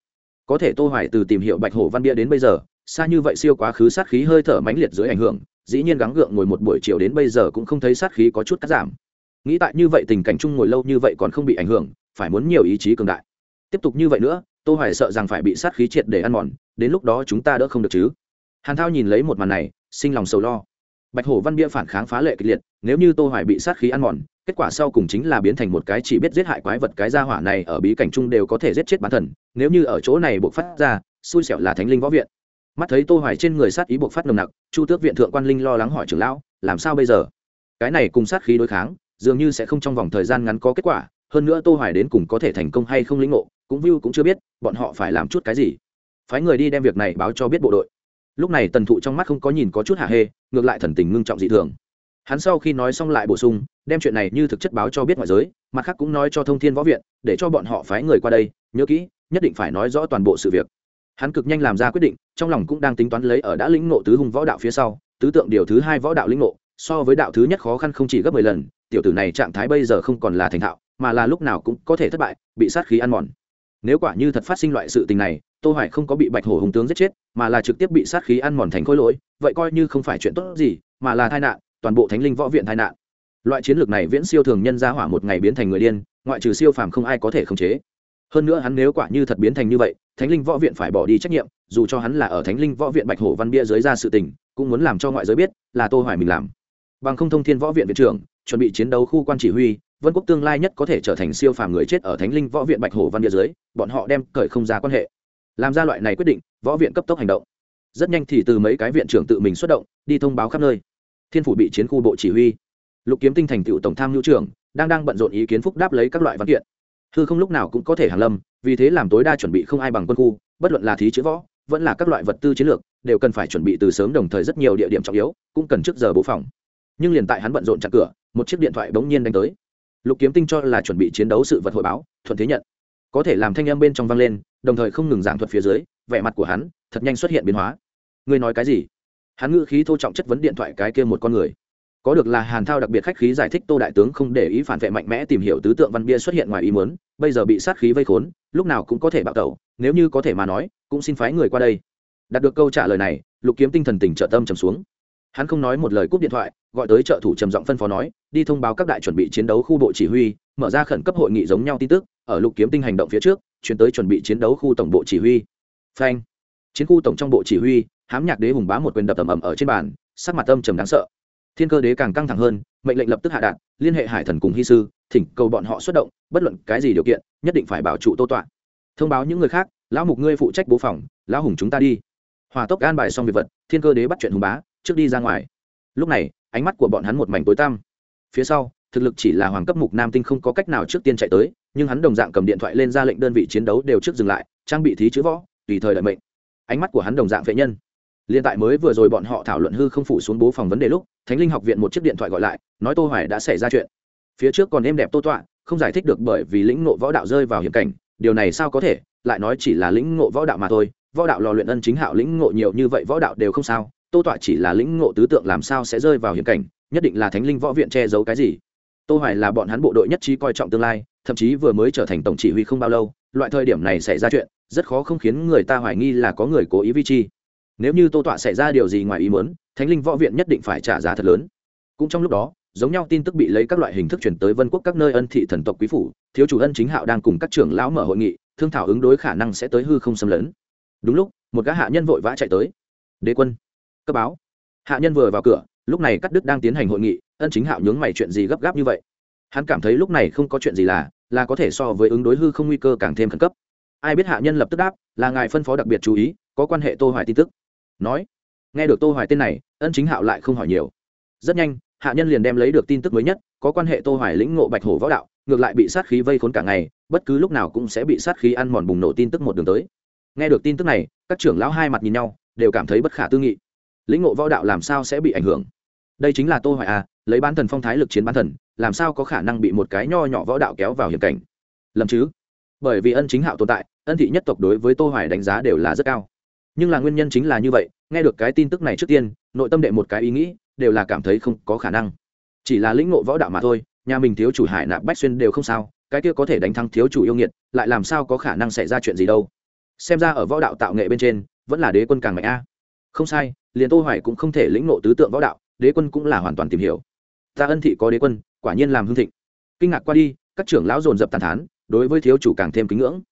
A: Có thể tô hoài từ tìm hiểu bạch hổ văn bia đến bây giờ xa như vậy siêu quá khứ sát khí hơi thở mãnh liệt dưới ảnh hưởng, dĩ nhiên gắng gượng ngồi một buổi chiều đến bây giờ cũng không thấy sát khí có chút cắt giảm. Nghĩ tại như vậy tình cảnh chung ngồi lâu như vậy còn không bị ảnh hưởng, phải muốn nhiều ý chí cường đại. Tiếp tục như vậy nữa, tô hoài sợ rằng phải bị sát khí triệt để ăn mòn, đến lúc đó chúng ta đỡ không được chứ. Hàn thao nhìn lấy một màn này, sinh lòng sầu lo. Bạch hổ văn bia phản kháng phá lệ kịch liệt, nếu như tô hoài bị sát khí ăn mòn, kết quả sau cùng chính là biến thành một cái chỉ biết giết hại quái vật cái gia hỏa này ở bí cảnh chung đều có thể giết chết bản thần nếu như ở chỗ này buộc phát ra, xui xẻo là thánh linh võ viện mắt thấy tô hoài trên người sát ý buộc phát nồng nặc, chu tước viện thượng quan linh lo lắng hỏi trưởng lão, làm sao bây giờ? Cái này cùng sát khí đối kháng, dường như sẽ không trong vòng thời gian ngắn có kết quả, hơn nữa tô hoài đến cùng có thể thành công hay không lĩnh ngộ, cũng view cũng chưa biết, bọn họ phải làm chút cái gì? Phái người đi đem việc này báo cho biết bộ đội. Lúc này tần thụ trong mắt không có nhìn có chút hạ hê, ngược lại thần tình ngưng trọng dị thường. Hắn sau khi nói xong lại bổ sung, đem chuyện này như thực chất báo cho biết ngoại giới, mặt khác cũng nói cho thông thiên võ viện, để cho bọn họ phái người qua đây, nhớ kỹ, nhất định phải nói rõ toàn bộ sự việc hắn cực nhanh làm ra quyết định, trong lòng cũng đang tính toán lấy ở đã lĩnh ngộ tứ hùng võ đạo phía sau, tứ tượng điều thứ hai võ đạo lĩnh ngộ, so với đạo thứ nhất khó khăn không chỉ gấp mười lần, tiểu tử này trạng thái bây giờ không còn là thành thạo, mà là lúc nào cũng có thể thất bại, bị sát khí ăn mòn. Nếu quả như thật phát sinh loại sự tình này, tô hoài không có bị bạch hổ hùng tướng giết chết, mà là trực tiếp bị sát khí ăn mòn thành khối lỗi, vậy coi như không phải chuyện tốt gì, mà là tai nạn, toàn bộ thánh linh võ viện tai nạn. Loại chiến lược này viễn siêu thường nhân ra hỏa một ngày biến thành người điên, ngoại trừ siêu phàm không ai có thể khống chế. Hơn nữa hắn nếu quả như thật biến thành như vậy thánh linh võ viện phải bỏ đi trách nhiệm, dù cho hắn là ở thánh linh võ viện bạch hổ văn bia dưới ra sự tình, cũng muốn làm cho ngoại giới biết, là tô hoài mình làm. Bằng không thông thiên võ viện viện trưởng, chuẩn bị chiến đấu khu quan chỉ huy, vân quốc tương lai nhất có thể trở thành siêu phàm người chết ở thánh linh võ viện bạch hổ văn bia dưới, bọn họ đem cởi không ra quan hệ. Làm ra loại này quyết định, võ viện cấp tốc hành động. Rất nhanh thì từ mấy cái viện trưởng tự mình xuất động, đi thông báo khắp nơi. Thiên phủ bị chiến khu bộ chỉ huy. Lục kiếm tinh thành tựu tổng tham nhu trưởng, đang đang bận rộn ý kiến phúc đáp lấy các loại văn kiện. Hư không lúc nào cũng có thể hàng lâm vì thế làm tối đa chuẩn bị không ai bằng quân khu, bất luận là thí chữ võ, vẫn là các loại vật tư chiến lược, đều cần phải chuẩn bị từ sớm đồng thời rất nhiều địa điểm trọng yếu, cũng cần trước giờ bố phòng. Nhưng liền tại hắn bận rộn chặt cửa, một chiếc điện thoại bỗng nhiên đánh tới. Lục kiếm tinh cho là chuẩn bị chiến đấu sự vật hội báo, thuận thế nhận. Có thể làm thanh âm bên trong vang lên, đồng thời không ngừng giảng thuật phía dưới, vẻ mặt của hắn thật nhanh xuất hiện biến hóa. Ngươi nói cái gì? Hắn ngữ khí thô trọng chất vấn điện thoại cái kia một con người. Có được là hàn thao đặc biệt khách khí giải thích tô đại tướng không để ý phản vệ mạnh mẽ tìm hiểu tứ tượng văn bia xuất hiện ngoài ý muốn bây giờ bị sát khí vây khốn, lúc nào cũng có thể bạo tẩu, nếu như có thể mà nói, cũng xin phái người qua đây. Đạt được câu trả lời này, lục kiếm tinh thần tỉnh trợ tâm trầm xuống. Hắn không nói một lời cúp điện thoại, gọi tới trợ thủ trầm giọng phân phó nói, đi thông báo các đại chuẩn bị chiến đấu khu bộ chỉ huy, mở ra khẩn cấp hội nghị giống nhau tin tức, ở lục kiếm tinh hành động phía trước, chuyển tới chuẩn bị chiến đấu khu tổng bộ chỉ huy. Phanh. Chiến khu tổng trong bộ chỉ huy, hám nhạc đế hùng bá một quyền đập ầm ầm ở trên bàn, sắc mặt âm trầm đáng sợ. Thiên cơ đế càng căng thẳng hơn, mệnh lệnh lập tức hạ đạn liên hệ hải thần cùng hy sư thỉnh cầu bọn họ xuất động, bất luận cái gì điều kiện, nhất định phải bảo trụ tô tọa. Thông báo những người khác, lão mục ngươi phụ trách bố phòng, lão hùng chúng ta đi. Hòa tốc gan bài xong việc vật, thiên cơ đế bắt chuyện hùng bá, trước đi ra ngoài. Lúc này, ánh mắt của bọn hắn một mảnh tối tăm. Phía sau, thực lực chỉ là hoàng cấp mục nam tinh không có cách nào trước tiên chạy tới, nhưng hắn đồng dạng cầm điện thoại lên ra lệnh đơn vị chiến đấu đều trước dừng lại, trang bị thí chữ võ, tùy thời đợi mệnh. Ánh mắt của hắn đồng dạng vệ nhân. Liên tại mới vừa rồi bọn họ thảo luận hư không phủ xuống bố phòng vấn đề lúc, thánh linh học viện một chiếc điện thoại gọi lại, nói tô hoài đã xảy ra chuyện phía trước còn êm đẹp tô tọa, không giải thích được bởi vì lĩnh ngộ võ đạo rơi vào hiểm cảnh. Điều này sao có thể? Lại nói chỉ là lĩnh ngộ võ đạo mà thôi. Võ đạo lò luyện ân chính hạo lĩnh ngộ nhiều như vậy võ đạo đều không sao. Tô tọa chỉ là lĩnh ngộ tứ tượng làm sao sẽ rơi vào hiểm cảnh, nhất định là thánh linh võ viện che giấu cái gì. Tô hoài là bọn hắn bộ đội nhất trí coi trọng tương lai, thậm chí vừa mới trở thành tổng chỉ huy không bao lâu, loại thời điểm này xảy ra chuyện, rất khó không khiến người ta hoài nghi là có người cố ý vi chi. Nếu như tô tọa xảy ra điều gì ngoài ý muốn, thánh linh võ viện nhất định phải trả giá thật lớn. Cũng trong lúc đó giống nhau tin tức bị lấy các loại hình thức chuyển tới vân quốc các nơi ân thị thần tộc quý phủ, thiếu chủ ân chính hạo đang cùng các trưởng lão mở hội nghị, thương thảo ứng đối khả năng sẽ tới hư không xâm lấn. Đúng lúc, một gã hạ nhân vội vã chạy tới. Đế quân, cấp báo. Hạ nhân vừa vào cửa, lúc này cắt đức đang tiến hành hội nghị, ân chính hạo nhướng mày chuyện gì gấp gáp như vậy? Hắn cảm thấy lúc này không có chuyện gì là là có thể so với ứng đối hư không nguy cơ càng thêm khẩn cấp. Ai biết hạ nhân lập tức đáp, là ngài phân phó đặc biệt chú ý, có quan hệ tô hoài tin tức. Nói, nghe được tô hoài tên này, ân chính hạo lại không hỏi nhiều. Rất nhanh hạ nhân liền đem lấy được tin tức mới nhất, có quan hệ tô hoài lĩnh ngộ bạch hổ võ đạo, ngược lại bị sát khí vây khốn cả ngày, bất cứ lúc nào cũng sẽ bị sát khí ăn mòn bùng nổ tin tức một đường tới. Nghe được tin tức này, các trưởng lão hai mặt nhìn nhau, đều cảm thấy bất khả tư nghị. Lĩnh ngộ võ đạo làm sao sẽ bị ảnh hưởng? Đây chính là tô hoài à lấy bán thần phong thái lực chiến bán thần, làm sao có khả năng bị một cái nho nhỏ võ đạo kéo vào hiểm cảnh? Lầm chứ? Bởi vì ân chính hạo tồn tại, ân thị nhất tộc đối với tô hoài đánh giá đều là rất cao. Nhưng là nguyên nhân chính là như vậy, nghe được cái tin tức này trước tiên, nội tâm đệ một cái ý nghĩ đều là cảm thấy không có khả năng. Chỉ là lĩnh ngộ võ đạo mà thôi, nhà mình thiếu chủ hải nạp bách xuyên đều không sao, cái kia có thể đánh thắng thiếu chủ yêu nghiệt, lại làm sao có khả năng xảy ra chuyện gì đâu. Xem ra ở võ đạo tạo nghệ bên trên, vẫn là đế quân càng mạnh a. Không sai, liền tô hoài cũng không thể lĩnh ngộ tứ tượng võ đạo, đế quân cũng là hoàn toàn tìm hiểu. Ta ân thị có đế quân, quả nhiên làm hương thịnh. Kinh ngạc qua đi, các trưởng lão dồn dập tàn thán, đối với thiếu chủ càng thêm kính ngưỡng.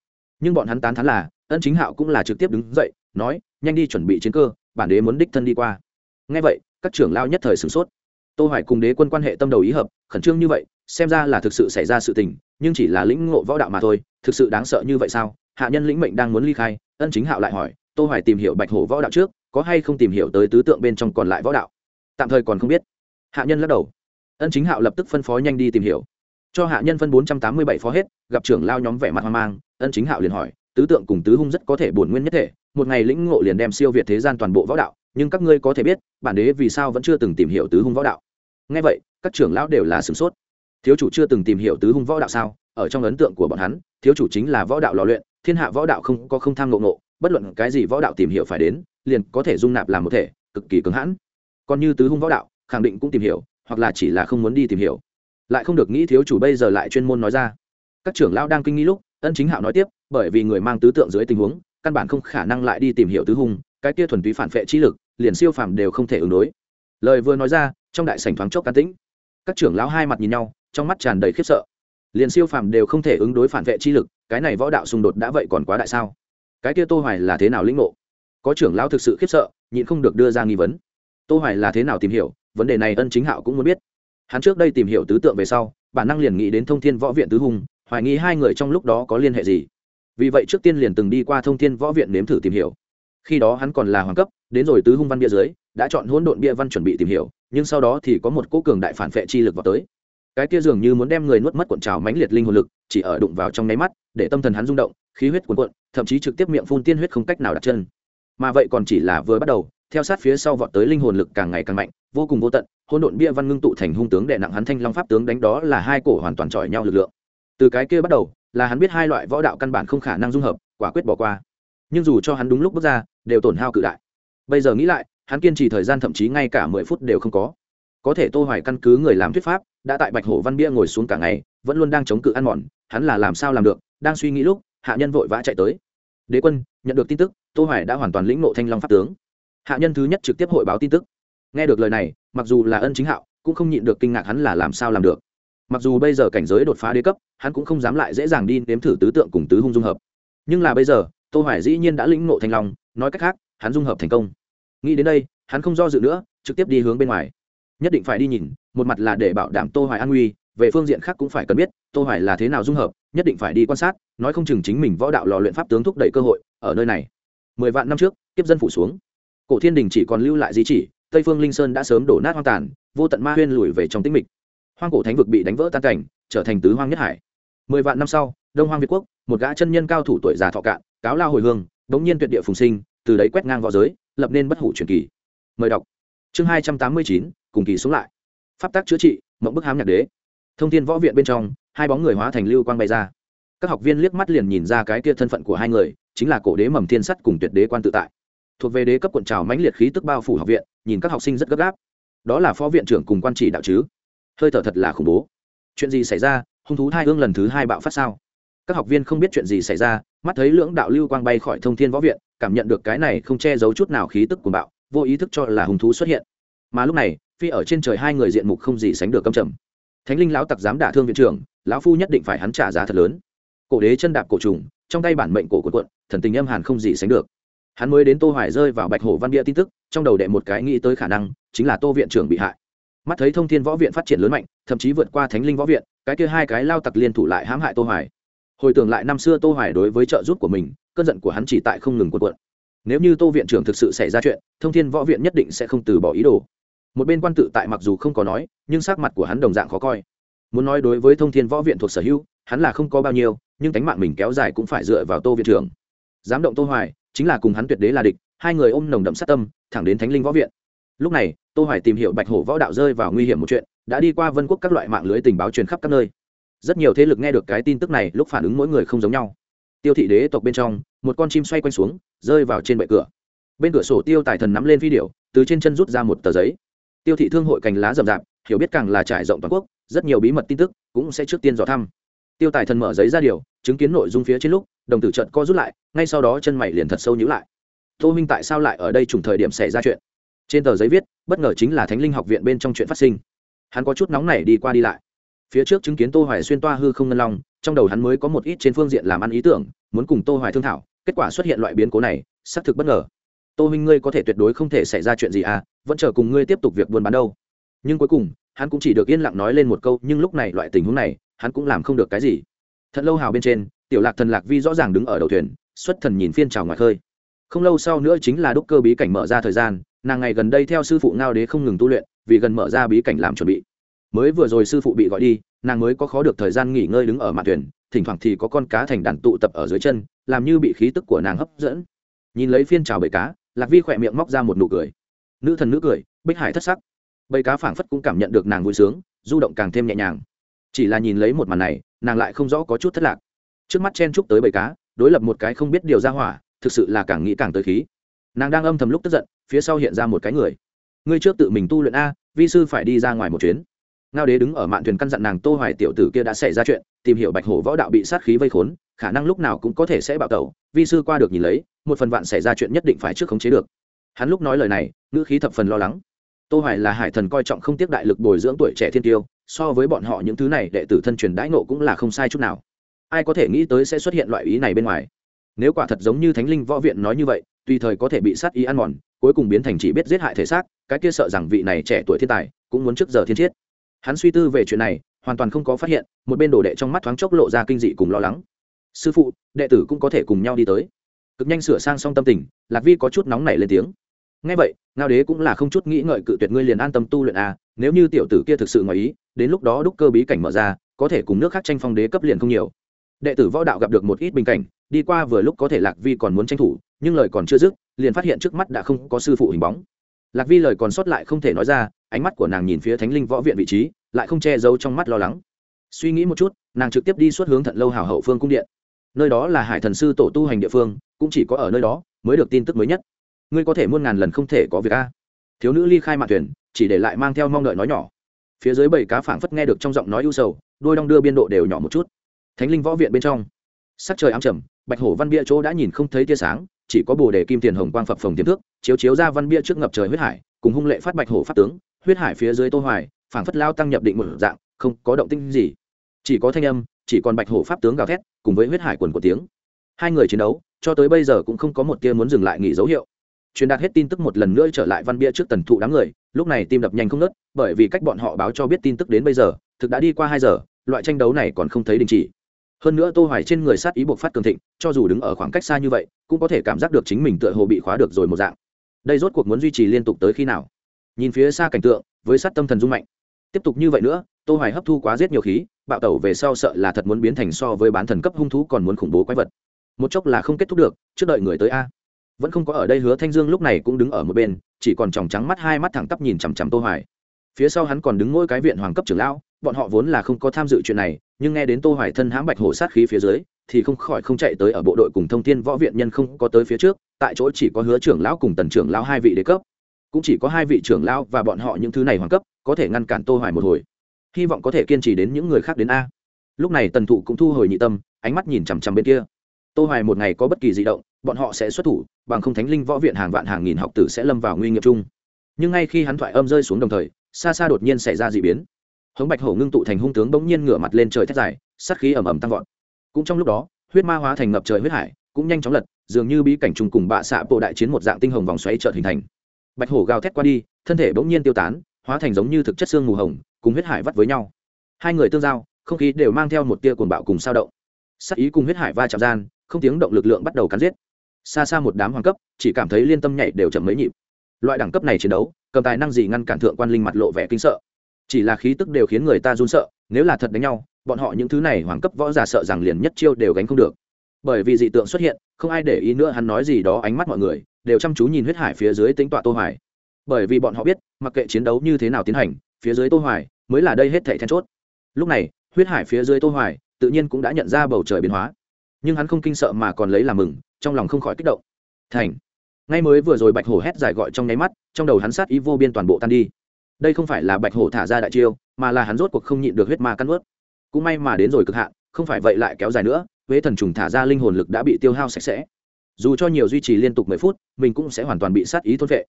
A: Nhưng bọn hắn tán thán là, ân chính hạo cũng là trực tiếp đứng dậy, nói, nhanh đi chuẩn bị chiến cơ, bản đế muốn đích thân đi qua. Ngay vậy các trưởng lao nhất thời sửng sốt. Tô hoài cùng đế quân quan hệ tâm đầu ý hợp, khẩn trương như vậy, xem ra là thực sự xảy ra sự tình, nhưng chỉ là lĩnh ngộ võ đạo mà thôi, thực sự đáng sợ như vậy sao? Hạ nhân lĩnh mệnh đang muốn ly khai, ân chính hạo lại hỏi, tô hoài tìm hiểu bạch hổ võ đạo trước, có hay không tìm hiểu tới tứ tượng bên trong còn lại võ đạo? Tạm thời còn không biết. Hạ nhân lắc đầu. Ân chính hạo lập tức phân phó nhanh đi tìm hiểu. Cho hạ nhân phân 487 phó hết, gặp trưởng lao nhóm vẻ mặt hoang mang, ân chính hạo liền hỏi, tứ tượng cùng tứ hung rất có thể bổn nguyên nhất thể, một ngày lĩnh ngộ liền đem siêu việt thế gian toàn bộ võ đạo nhưng các ngươi có thể biết, bản đế vì sao vẫn chưa từng tìm hiểu tứ hung võ đạo. Ngay vậy, các trưởng lão đều là sửng sốt. Thiếu chủ chưa từng tìm hiểu tứ hung võ đạo sao? Ở trong ấn tượng của bọn hắn, thiếu chủ chính là võ đạo lò luyện, thiên hạ võ đạo không có không tham ngộ ngộ, bất luận cái gì võ đạo tìm hiểu phải đến, liền có thể dung nạp làm một thể, cực kỳ cứng hãn. Còn như tứ hung võ đạo, khẳng định cũng tìm hiểu, hoặc là chỉ là không muốn đi tìm hiểu. Lại không được nghĩ thiếu chủ bây giờ lại chuyên môn nói ra. Các trưởng lão đang kinh nghi lúc, ân chính hạo nói tiếp, bởi vì người mang tứ tượng dưới tình huống, căn bản không khả năng lại đi tìm hiểu tứ hung, cái kia thuần túy phản vệ trí lực liền siêu phàm đều không thể ứng đối. Lời vừa nói ra, trong đại sảnh thoáng chốc căng tĩnh. Các trưởng lão hai mặt nhìn nhau, trong mắt tràn đầy khiếp sợ. Liền siêu phàm đều không thể ứng đối phản vệ chi lực, cái này võ đạo xung đột đã vậy còn quá đại sao? Cái kia tô hoài là thế nào lĩnh ngộ? Có trưởng lão thực sự khiếp sợ, nhịn không được đưa ra nghi vấn. Tô hoài là thế nào tìm hiểu, vấn đề này ân chính hạo cũng muốn biết. Hắn trước đây tìm hiểu tứ tượng về sau, bản năng liền nghĩ đến thông thiên võ viện tứ hùng hoài nghi hai người trong lúc đó có liên hệ gì. Vì vậy trước tiên liền từng đi qua thông thiên võ viện nếm thử tìm hiểu. Khi đó hắn còn là hoàng cấp đến rồi tứ hung văn bia dưới, đã chọn hỗn độn bia văn chuẩn bị tìm hiểu, nhưng sau đó thì có một cố cường đại phản vệ chi lực vào tới. Cái kia dường như muốn đem người nuốt mất cuộn trào mãnh liệt linh hồn lực, chỉ ở đụng vào trong nháy mắt, để tâm thần hắn rung động, khí huyết cuồn cuộn, thậm chí trực tiếp miệng phun tiên huyết không cách nào đặt chân. Mà vậy còn chỉ là vừa bắt đầu, theo sát phía sau vọt tới linh hồn lực càng ngày càng mạnh, vô cùng vô tận, hỗn độn bia văn ngưng tụ thành hung tướng đệ nặng hắn thanh long pháp tướng đánh đó là hai cổ hoàn toàn chọi nhau lực lượng. Từ cái kia bắt đầu, là hắn biết hai loại võ đạo căn bản không khả năng dung hợp, quả quyết bỏ qua. Nhưng dù cho hắn đúng lúc bước ra, đều tổn hao cự đại bây giờ nghĩ lại, hắn kiên trì thời gian thậm chí ngay cả mười phút đều không có. Có thể tô hoài căn cứ người làm thuyết pháp, đã tại bạch hổ văn bia ngồi xuống cả ngày, vẫn luôn đang chống cự ăn mòn, hắn là làm sao làm được, đang suy nghĩ lúc, hạ nhân vội vã chạy tới. Đế quân, nhận được tin tức, tô hoài đã hoàn toàn lĩnh ngộ thanh long pháp tướng. Hạ nhân thứ nhất trực tiếp hội báo tin tức. Nghe được lời này, mặc dù là ân chính hạo, cũng không nhịn được kinh ngạc hắn là làm sao làm được. Mặc dù bây giờ cảnh giới đột phá đế cấp, hắn cũng không dám lại dễ dàng đi nếm thử tứ tượng cùng tứ hung dung hợp. Nhưng là bây giờ, tô hoài dĩ nhiên đã lĩnh ngộ thanh long, nói cách khác hắn dung hợp thành công. Nghĩ đến đây, hắn không do dự nữa, trực tiếp đi hướng bên ngoài. Nhất định phải đi nhìn, một mặt là để bảo đảm tô hoài an nguy, về phương diện khác cũng phải cần biết, tô hoài là thế nào dung hợp, nhất định phải đi quan sát, nói không chừng chính mình võ đạo lò luyện pháp tướng thúc đẩy cơ hội, ở nơi này. Mười vạn năm trước tiếp dân phủ xuống. Cổ thiên đình chỉ còn lưu lại di chỉ, tây phương linh sơn đã sớm đổ nát hoang tàn, vô tận ma huyên lùi về trong tĩnh mịch. Hoang cổ thánh vực bị đánh vỡ tan cảnh, trở thành tứ hoang nhất hải. Mười vạn năm sau, đông hoang việt quốc, một gã chân nhân cao thủ tuổi già thọ cạn, cáo lao hồi hương đống nhiên tuyệt địa phùng sinh từ đấy quét ngang võ giới, lập nên bất hủ truyền kỳ. Mời đọc. Chương hai trăm tám mươi chín, cùng kỳ xuống lại. Pháp tác chữa trị, mộng bức hám nhạc đế. Thông tin võ viện bên trong, hai bóng người hóa thành lưu quang bay ra. Các học viên liếc mắt liền nhìn ra cái kia thân phận của hai người, chính là cổ đế mầm thiên sắt cùng tuyệt đế quan tự tại. Thuộc về đế cấp quận trào mãnh liệt khí tức bao phủ học viện, nhìn các học sinh rất gấp gáp. Đó là phó viện trưởng cùng quan chỉ đạo chứ. Hơi thở thật là khủng bố. Chuyện gì xảy ra? Hung thú thai hương lần thứ hai bạo phát sao? Các học viên không biết chuyện gì xảy ra, mắt thấy lưỡng đạo lưu quang bay khỏi thông thiên võ viện cảm nhận được cái này không che giấu chút nào khí tức của bạo, vô ý thức cho là hung thú xuất hiện. Mà lúc này, phi ở trên trời hai người diện mục không gì sánh được câm trầm. Thánh linh lão tặc dám đả thương viện trưởng, lão phu nhất định phải hắn trả giá thật lớn. Cổ đế chân đạp cổ trùng, trong tay bản mệnh cổ cuộn, thần tình âm hàn không gì sánh được. Hắn mới đến tô hoài rơi vào bạch hổ văn bia tin tức, trong đầu đệ một cái nghĩ tới khả năng, chính là tô viện trưởng bị hại. Mắt thấy thông thiên võ viện phát triển lớn mạnh, thậm chí vượt qua thánh linh võ viện, cái kia hai cái lao tặc liên thủ lại hãm hại tô hoài hồi tưởng lại năm xưa tô hoài đối với trợ giúp của mình, cơn giận của hắn chỉ tại không ngừng cuộn cuộn. Nếu như tô viện trưởng thực sự xảy ra chuyện, thông thiên võ viện nhất định sẽ không từ bỏ ý đồ. Một bên quan tự tại mặc dù không có nói, nhưng sắc mặt của hắn đồng dạng khó coi. Muốn nói đối với thông thiên võ viện thuộc sở hữu, hắn là không có bao nhiêu, nhưng tánh mạng mình kéo dài cũng phải dựa vào tô viện trưởng. Dám động tô hoài, chính là cùng hắn tuyệt đế là địch, hai người ôm nồng đậm sát tâm, thẳng đến thánh linh võ viện. Lúc này, tô hoài tìm hiểu bạch hổ võ đạo rơi vào nguy hiểm một chuyện, đã đi qua vân quốc các loại mạng lưới tình báo truyền khắp các nơi rất nhiều thế lực nghe được cái tin tức này, lúc phản ứng mỗi người không giống nhau. Tiêu thị đế tộc bên trong, một con chim xoay quanh xuống, rơi vào trên bệ cửa. Bên cửa sổ tiêu tài thần nắm lên phi điệu từ trên chân rút ra một tờ giấy. Tiêu thị thương hội cành lá rậm rạp, hiểu biết càng là trải rộng toàn quốc, rất nhiều bí mật tin tức cũng sẽ trước tiên dò thăm. Tiêu tài thần mở giấy ra điều, chứng kiến nội dung phía trên lúc, đồng tử trận co rút lại, ngay sau đó chân mày liền thật sâu nhữ lại. Tô minh tại sao lại ở đây trùng thời điểm xảy ra chuyện? Trên tờ giấy viết, bất ngờ chính là thánh linh học viện bên trong chuyện phát sinh. Hắn có chút nóng này đi qua đi lại phía trước chứng kiến tô hoài xuyên toa hư không ngân long, trong đầu hắn mới có một ít trên phương diện làm ăn ý tưởng, muốn cùng tô hoài thương thảo, kết quả xuất hiện loại biến cố này, xác thực bất ngờ. Tô minh ngươi có thể tuyệt đối không thể xảy ra chuyện gì à vẫn chờ cùng ngươi tiếp tục việc buôn bán đâu. Nhưng cuối cùng, hắn cũng chỉ được yên lặng nói lên một câu, nhưng lúc này loại tình huống này, hắn cũng làm không được cái gì. Thật lâu hào bên trên, tiểu lạc thần lạc vi rõ ràng đứng ở đầu thuyền, xuất thần nhìn phiên trào ngoài khơi. Không lâu sau nữa chính là đúc cơ bí cảnh mở ra thời gian, nàng ngày gần đây theo sư phụ ngao đế không ngừng tu luyện, vì gần mở ra bí cảnh làm chuẩn bị mới vừa rồi sư phụ bị gọi đi, nàng mới có khó được thời gian nghỉ ngơi đứng ở mặt thuyền, thỉnh thoảng thì có con cá thành đàn tụ tập ở dưới chân, làm như bị khí tức của nàng hấp dẫn. Nhìn lấy phiên trào bầy cá, lạc vi khỏe miệng móc ra một nụ cười. Nữ thần nữ cười, bích hải thất sắc. Bầy cá phảng phất cũng cảm nhận được nàng vui sướng, du động càng thêm nhẹ nhàng. Chỉ là nhìn lấy một màn này, nàng lại không rõ có chút thất lạc. Trước mắt chen chúc tới bầy cá, đối lập một cái không biết điều ra hỏa, thực sự là càng nghĩ càng tới khí. Nàng đang âm thầm lúc tức giận, phía sau hiện ra một cái người. Ngươi trước tự mình tu luyện a, vi sư phải đi ra ngoài một chuyến ngao đế đứng ở mạn thuyền căn dặn nàng tô hoài tiểu tử kia đã xảy ra chuyện, tìm hiểu bạch hổ võ đạo bị sát khí vây khốn, khả năng lúc nào cũng có thể sẽ bạo tẩu, vi sư qua được nhìn lấy, một phần vạn xảy ra chuyện nhất định phải trước khống chế được. Hắn lúc nói lời này, ngữ khí thập phần lo lắng. Tô hoài là hải thần coi trọng không tiếc đại lực bồi dưỡng tuổi trẻ thiên tiêu, so với bọn họ những thứ này đệ tử thân truyền đãi nộ cũng là không sai chút nào. Ai có thể nghĩ tới sẽ xuất hiện loại ý này bên ngoài. Nếu quả thật giống như thánh linh võ viện nói như vậy, tùy thời có thể bị sát ý ăn mòn, cuối cùng biến thành chỉ biết giết hại thể xác, cái kia sợ rằng vị này trẻ tuổi thiên tài cũng muốn trước giờ thiên chiết hắn suy tư về chuyện này, hoàn toàn không có phát hiện, một bên đồ đệ trong mắt thoáng chốc lộ ra kinh dị cùng lo lắng. Sư phụ, đệ tử cũng có thể cùng nhau đi tới. Cực nhanh sửa sang xong tâm tình, lạc vi có chút nóng nảy lên tiếng. Ngay vậy, ngao đế cũng là không chút nghĩ ngợi cự tuyệt ngươi liền an tâm tu luyện à nếu như tiểu tử kia thực sự ngoài ý, đến lúc đó đúc cơ bí cảnh mở ra, có thể cùng nước khác tranh phong đế cấp liền không nhiều. Đệ tử võ đạo gặp được một ít bình cảnh, đi qua vừa lúc có thể lạc vi còn muốn tranh thủ, nhưng lời còn chưa dứt, liền phát hiện trước mắt đã không có sư phụ hình bóng. Lạc vi lời còn sót lại không thể nói ra ánh mắt của nàng nhìn phía thánh linh võ viện vị trí, lại không che giấu trong mắt lo lắng. Suy nghĩ một chút, nàng trực tiếp đi suốt hướng thận lâu hào hậu phương cung điện. Nơi đó là hải thần sư tổ tu hành địa phương, cũng chỉ có ở nơi đó mới được tin tức mới nhất. Ngươi có thể muôn ngàn lần không thể có việc a. Thiếu nữ ly khai mạn thuyền, chỉ để lại mang theo mong đợi nói nhỏ. Phía dưới bảy cá phảng phất nghe được trong giọng nói ưu sầu, đôi đong đưa biên độ đều nhỏ một chút. Thánh linh võ viện bên trong, sắc trời ám trầm, bạch hổ văn bia chỗ đã nhìn không thấy tia sáng, chỉ có bồ đề kim tiền hồng quang phập phồng tiềm thước chiếu chiếu ra văn bia trước ngập trời huyết hải, cùng hung lệ phát bạch hổ phát tướng huyết hải phía dưới tô hoài, phảng phất lao tăng nhập định một dạng, không có động tĩnh gì. Chỉ có thanh âm, chỉ còn bạch hổ pháp tướng gào thét, cùng với huyết hải quần của tiếng. Hai người chiến đấu, cho tới bây giờ cũng không có một tia muốn dừng lại nghỉ dấu hiệu. Truyền đạt hết tin tức một lần nữa trở lại văn bia trước tần thụ đám người, lúc này tim đập nhanh không nớt bởi vì cách bọn họ báo cho biết tin tức đến bây giờ, thực đã đi qua hai giờ, loại tranh đấu này còn không thấy đình chỉ. Hơn nữa tô hoài trên người sát ý buộc phát cường thịnh, cho dù đứng ở khoảng cách xa như vậy, cũng có thể cảm giác được chính mình tựa hồ bị khóa được rồi một dạng. Đây rốt cuộc muốn duy trì liên tục tới khi nào? Nhìn phía xa cảnh tượng, với sát tâm thần dung mạnh. Tiếp tục như vậy nữa, tô hoài hấp thu quá giết nhiều khí, bạo tẩu về sau sợ là thật muốn biến thành so với bán thần cấp hung thú còn muốn khủng bố quái vật. Một chốc là không kết thúc được, trước đợi người tới a. Vẫn không có ở đây hứa thanh dương lúc này cũng đứng ở một bên, chỉ còn tròng trắng mắt hai mắt thẳng tắp nhìn chằm chằm tô hoài. Phía sau hắn còn đứng ngôi cái viện hoàng cấp trưởng lão, bọn họ vốn là không có tham dự chuyện này, nhưng nghe đến tô hoài thân hãm bạch hổ sát khí phía dưới, thì không khỏi không chạy tới ở bộ đội cùng thông thiên võ viện nhân không có tới phía trước, tại chỗ chỉ có hứa trưởng lão cùng tần trưởng lão hai vị đế cấp cũng chỉ có hai vị trưởng lão và bọn họ những thứ này hoàng cấp, có thể ngăn cản tô hoài một hồi. Hy vọng có thể kiên trì đến những người khác đến a. Lúc này tần thụ cũng thu hồi nhị tâm, ánh mắt nhìn chằm chằm bên kia. Tô hoài một ngày có bất kỳ dị động, bọn họ sẽ xuất thủ, bằng không thánh linh võ viện hàng vạn hàng nghìn học tử sẽ lâm vào nguy nghiệp chung. Nhưng ngay khi hắn thoại âm rơi xuống đồng thời, xa xa đột nhiên xảy ra dị biến. Hống bạch hổ ngưng tụ thành hung tướng bỗng nhiên ngửa mặt lên trời thét dài, sát khí ầm ầm tăng vọt. Cũng trong lúc đó, huyết ma hóa thành ngập trời huyết hải, cũng nhanh chóng lật, dường như bí cảnh trùng cùng bạ xạ bộ đại chiến một dạng tinh hồng vòng xoáy chợt hình thành bạch hổ gào thét qua đi, thân thể bỗng nhiên tiêu tán, hóa thành giống như thực chất xương mù hồng, cùng huyết hải vắt với nhau. Hai người tương giao, không khí đều mang theo một tia cuồng bạo cùng sao động. Sắc ý cùng huyết hải va chạm gian, không tiếng động lực lượng bắt đầu cắn giết. Xa xa một đám hoàng cấp, chỉ cảm thấy liên tâm nhảy đều chậm mấy nhịp. Loại đẳng cấp này chiến đấu, cầm tài năng gì ngăn cản thượng quan linh mặt lộ vẻ kinh sợ. Chỉ là khí tức đều khiến người ta run sợ, nếu là thật đánh nhau, bọn họ những thứ này hoàng cấp võ giả sợ rằng liền nhất chiêu đều gánh không được. Bởi vì dị tượng xuất hiện, không ai để ý nữa hắn nói gì đó ánh mắt mọi người đều chăm chú nhìn huyết hải phía dưới tính tọa tô hoài. Bởi vì bọn họ biết, mặc kệ chiến đấu như thế nào tiến hành, phía dưới tô hoài mới là đây hết thảy then chốt. Lúc này, huyết hải phía dưới tô hoài tự nhiên cũng đã nhận ra bầu trời biến hóa. Nhưng hắn không kinh sợ mà còn lấy làm mừng, trong lòng không khỏi kích động. Thành. Ngay mới vừa rồi bạch hổ hét dài gọi trong nháy mắt, trong đầu hắn sát ý vô biên toàn bộ tan đi. Đây không phải là bạch hổ thả ra đại chiêu, mà là hắn rốt cuộc không nhịn được huyết ma cắn ướt cũng may mà đến rồi cực hạn, không phải vậy lại kéo dài nữa, huế thần trùng thả ra linh hồn lực đã bị tiêu hao sạch sẽ dù cho nhiều duy trì liên tục mười phút, mình cũng sẽ hoàn toàn bị sát ý thôn vệ.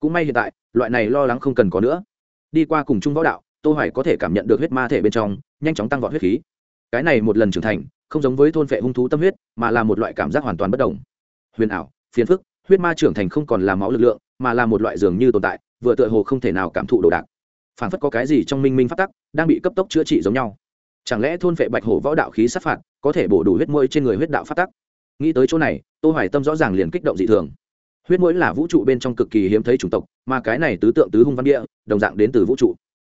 A: Cũng may hiện tại, loại này lo lắng không cần có nữa. Đi qua cùng chung võ đạo, tô hoài có thể cảm nhận được huyết ma thể bên trong, nhanh chóng tăng vọt huyết khí. Cái này một lần trưởng thành, không giống với thôn vệ hung thú tâm huyết, mà là một loại cảm giác hoàn toàn bất đồng huyền ảo, phiền phức, huyết ma trưởng thành không còn là máu lực lượng, mà là một loại dường như tồn tại, vừa tựa hồ không thể nào cảm thụ đồ đạc. Phản phất có cái gì trong minh minh phát tắc, đang bị cấp tốc chữa trị giống nhau. Chẳng lẽ thôn vệ bạch hổ võ đạo khí sát phạt, có thể bổ đủ huyết môi trên người huyết đạo phát tắc? Nghĩ tới chỗ này tô hoài tâm rõ ràng liền kích động dị thường. Huyết mũi là vũ trụ bên trong cực kỳ hiếm thấy chủng tộc, mà cái này tứ tượng tứ hung văn địa, đồng dạng đến từ vũ trụ.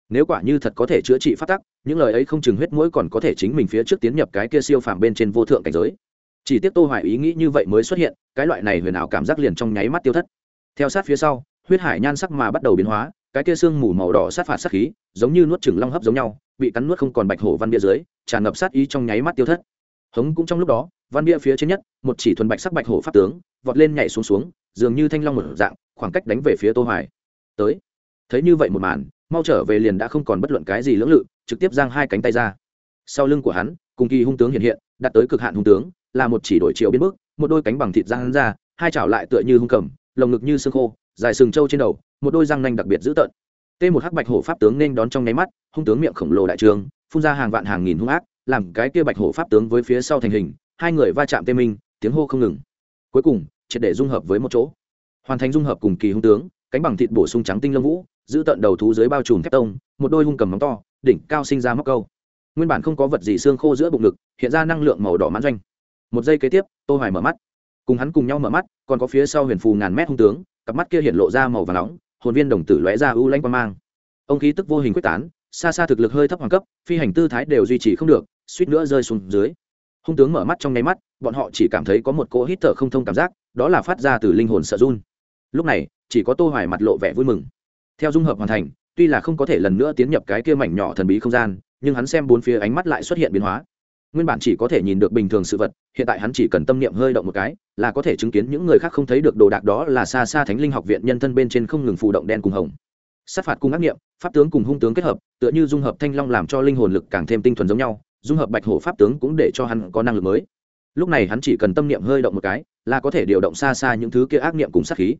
A: Nếu quả như thật có thể chữa trị phát tắc, những lời ấy không chừng huyết mũi còn có thể chính mình phía trước tiến nhập cái kia siêu phàm bên trên vô thượng cảnh giới. Chỉ tiếc tô hoài ý nghĩ như vậy mới xuất hiện, cái loại này huyền ảo cảm giác liền trong nháy mắt tiêu thất. Theo sát phía sau, huyết hải nhan sắc mà bắt đầu biến hóa, cái kia xương mù màu đỏ sát phạt sát khí, giống như nuốt chửng long hấp giống nhau, bị cắn nuốt không còn bạch hổ văn bia dưới, tràn ngập sát ý trong nháy mắt tiêu thất hống cũng trong lúc đó, văn bia phía trên nhất, một chỉ thuần bạch sắc bạch hổ pháp tướng, vọt lên nhảy xuống xuống, dường như thanh long một dạng, khoảng cách đánh về phía tô hoài. Tới. Thấy như vậy một màn, mau trở về liền đã không còn bất luận cái gì lưỡng lự, trực tiếp giang hai cánh tay ra. Sau lưng của hắn, cùng kỳ hung tướng hiện hiện đạt tới cực hạn hung tướng, là một chỉ đổi chiều biến bước, một đôi cánh bằng thịt răng ra, hai chảo lại tựa như hung cầm, lồng ngực như xương khô, dài sừng trâu trên đầu, một đôi răng nanh đặc biệt dữ tợn. T một hắc bạch hổ pháp tướng nên đón trong nháy mắt, hung tướng miệng khổng lồ đại trường, phun ra hàng vạn hàng nghìn hung ác làm cái kia bạch hổ pháp tướng với phía sau thành hình, hai người va chạm tê minh, tiếng hô không ngừng. Cuối cùng, triệt để dung hợp với một chỗ. Hoàn thành dung hợp cùng kỳ hung tướng, cánh bằng thịt bổ sung trắng tinh lông vũ, giữ tận đầu thú dưới bao trùm thép tông, một đôi hung cầm móng to, đỉnh cao sinh ra móc câu. Nguyên bản không có vật gì xương khô giữa bụng ngực, hiện ra năng lượng màu đỏ mãn doanh. Một giây kế tiếp, tô hoài mở mắt. Cùng hắn cùng nhau mở mắt, còn có phía sau huyền phù ngàn mét hung tướng, cặp mắt kia hiện lộ ra màu vàng nóng, hồn viên đồng tử lóe ra ưu lãnh quang mang. Ông khí tức vô hình quyết tán, xa xa thực lực hơi thấp hoàng cấp, phi hành tư thái đều duy trì không được suýt nữa rơi xuống dưới. Hung tướng mở mắt trong nháy mắt, bọn họ chỉ cảm thấy có một cỗ hít thở không thông cảm giác, đó là phát ra từ linh hồn sợ run. Lúc này, chỉ có tô hoài mặt lộ vẻ vui mừng. Theo dung hợp hoàn thành, tuy là không có thể lần nữa tiến nhập cái kia mảnh nhỏ thần bí không gian, nhưng hắn xem bốn phía ánh mắt lại xuất hiện biến hóa. Nguyên bản chỉ có thể nhìn được bình thường sự vật, hiện tại hắn chỉ cần tâm niệm hơi động một cái, là có thể chứng kiến những người khác không thấy được đồ đạc đó là xa xa thánh linh học viện nhân thân bên trên không ngừng phụ động đen cùng hồng. Sát phạt cùng ác nghiệm, pháp tướng cùng hung tướng kết hợp, tựa như dung hợp thanh long làm cho linh hồn lực càng thêm tinh thuần giống nhau dung hợp bạch hổ pháp tướng cũng để cho hắn có năng lực mới. Lúc này hắn chỉ cần tâm niệm hơi động một cái, là có thể điều động xa xa những thứ kia ác niệm cùng sát khí.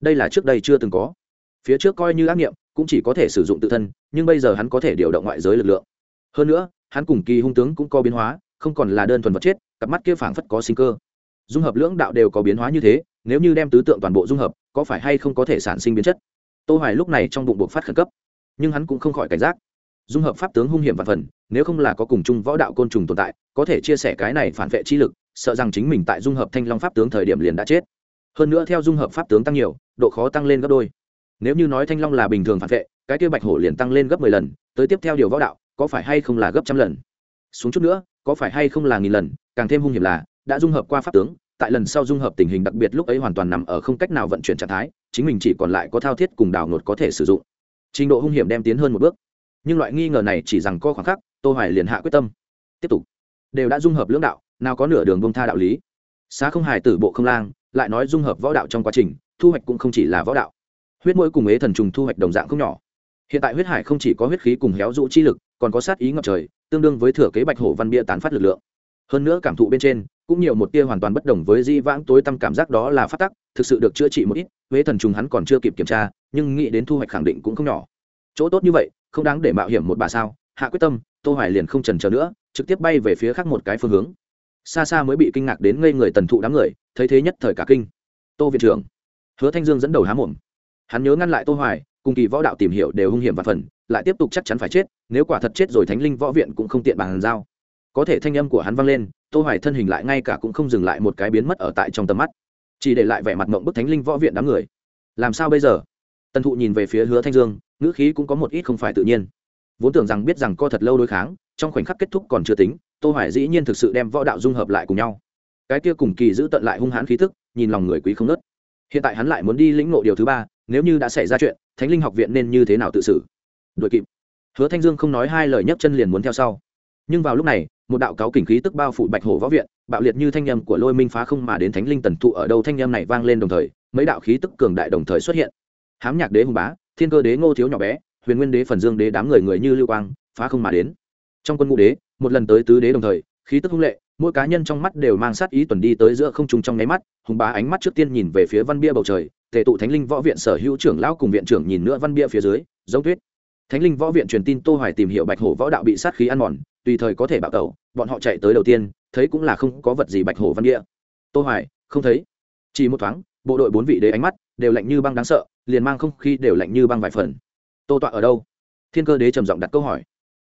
A: Đây là trước đây chưa từng có. Phía trước coi như ác niệm, cũng chỉ có thể sử dụng tự thân, nhưng bây giờ hắn có thể điều động ngoại giới lực lượng. Hơn nữa, hắn cùng kỳ hung tướng cũng có biến hóa, không còn là đơn thuần vật chết, cặp mắt kia phảng phất có sinh cơ. Dung hợp lưỡng đạo đều có biến hóa như thế, nếu như đem tứ tượng toàn bộ dung hợp, có phải hay không có thể sản sinh biến chất? Tô hoài lúc này trong bụng buộc phát khẩn cấp, nhưng hắn cũng không khỏi cảnh giác dung hợp pháp tướng hung hiểm và phần, nếu không là có cùng chung võ đạo côn trùng tồn tại, có thể chia sẻ cái này phản vệ chi lực, sợ rằng chính mình tại dung hợp thanh long pháp tướng thời điểm liền đã chết. Hơn nữa theo dung hợp pháp tướng tăng nhiều, độ khó tăng lên gấp đôi. Nếu như nói thanh long là bình thường phản vệ, cái kia bạch hổ liền tăng lên gấp 10 lần, tới tiếp theo điều võ đạo, có phải hay không là gấp trăm lần? Xuống chút nữa, có phải hay không là nghìn lần, càng thêm hung hiểm là, đã dung hợp qua pháp tướng, tại lần sau dung hợp tình hình đặc biệt lúc ấy hoàn toàn nằm ở không cách nào vận chuyển trạng thái, chính mình chỉ còn lại có thao thiết cùng đào nột có thể sử dụng. Trình độ hung hiểm đem tiến hơn một bước nhưng loại nghi ngờ này chỉ rằng có khoảng khắc, tô hoài liền hạ quyết tâm. Tiếp tục. Đều đã dung hợp lưỡng đạo, nào có nửa đường bông tha đạo lý. Xá không hài tử bộ không lang, lại nói dung hợp võ đạo trong quá trình, thu hoạch cũng không chỉ là võ đạo. Huyết mũi cùng ế thần trùng thu hoạch đồng dạng không nhỏ. Hiện tại huyết hải không chỉ có huyết khí cùng héo dụ chi lực, còn có sát ý ngập trời, tương đương với thừa kế bạch hổ văn bia tán phát lực lượng. Hơn nữa cảm thụ bên trên, cũng nhiều một tia hoàn toàn bất đồng với di vãng tối tâm cảm giác đó là phát tắc, thực sự được chữa trị một ít huế thần trùng hắn còn chưa kịp kiểm tra, nhưng nghĩ đến thu hoạch khẳng định cũng không nhỏ. Chỗ tốt như vậy không đáng để mạo hiểm một bà sao? Hạ quyết tâm, tô hoài liền không trần chờ nữa, trực tiếp bay về phía khác một cái phương hướng. Xa xa mới bị kinh ngạc đến ngây người tần thụ đám người, thấy thế nhất thời cả kinh. Tô viện trưởng, hứa thanh dương dẫn đầu há mồm. Hắn nhớ ngăn lại tô hoài, cùng kỳ võ đạo tìm hiểu đều hung hiểm và phần, lại tiếp tục chắc chắn phải chết, nếu quả thật chết rồi thánh linh võ viện cũng không tiện bàn giao. Có thể thanh âm của hắn vang lên, tô hoài thân hình lại ngay cả cũng không dừng lại một cái biến mất ở tại trong tầm mắt. Chỉ để lại vẻ mặt mộng bức thánh linh võ viện đám người. Làm sao bây giờ? Tần thụ nhìn về phía hứa thanh dương ngữ khí cũng có một ít không phải tự nhiên. Vốn tưởng rằng biết rằng co thật lâu đối kháng, trong khoảnh khắc kết thúc còn chưa tính, tô hoài dĩ nhiên thực sự đem võ đạo dung hợp lại cùng nhau. Cái kia cùng kỳ giữ tận lại hung hãn khí tức nhìn lòng người quý không nớt hiện tại hắn lại muốn đi lĩnh ngộ điều thứ ba, nếu như đã xảy ra chuyện, thánh linh học viện nên như thế nào tự xử? Đuổi kịp. Hứa thanh dương không nói hai lời nhấc chân liền muốn theo sau. Nhưng vào lúc này, một đạo cáo kình khí tức bao phủ bạch hổ võ viện, bạo liệt như thanh âm của lôi minh phá không mà đến thánh linh tần thụ ở đâu thanh âm này vang lên đồng thời, mấy đạo khí tức cường đại đồng thời xuất hiện. Hám nhạc đế hùng bá thiên cơ đế ngô thiếu nhỏ bé, huyền nguyên đế phần dương đế đám người người như lưu quang, phá không mà đến. Trong quân ngũ đế, một lần tới tứ đế đồng thời, khí tức hung lệ, mỗi cá nhân trong mắt đều mang sát ý tuần đi tới giữa không trung trong nháy mắt, hùng bá ánh mắt trước tiên nhìn về phía văn bia bầu trời, tề tụ thánh linh võ viện sở hữu trưởng lão cùng viện trưởng nhìn nữa văn bia phía dưới, giống tuyết. Thánh linh võ viện truyền tin tô hoài tìm hiểu bạch hổ võ đạo bị sát khí ăn mòn, tùy thời có thể bạo tẩu, bọn họ chạy tới đầu tiên, thấy cũng là không có vật gì bạch hổ văn bia. Tô hoài, không thấy. Chỉ một thoáng bộ đội bốn vị đế ánh mắt đều lạnh như băng đáng sợ, liền mang không khí đều lạnh như băng vài phần. Tô tọa ở đâu? Thiên cơ đế trầm giọng đặt câu hỏi.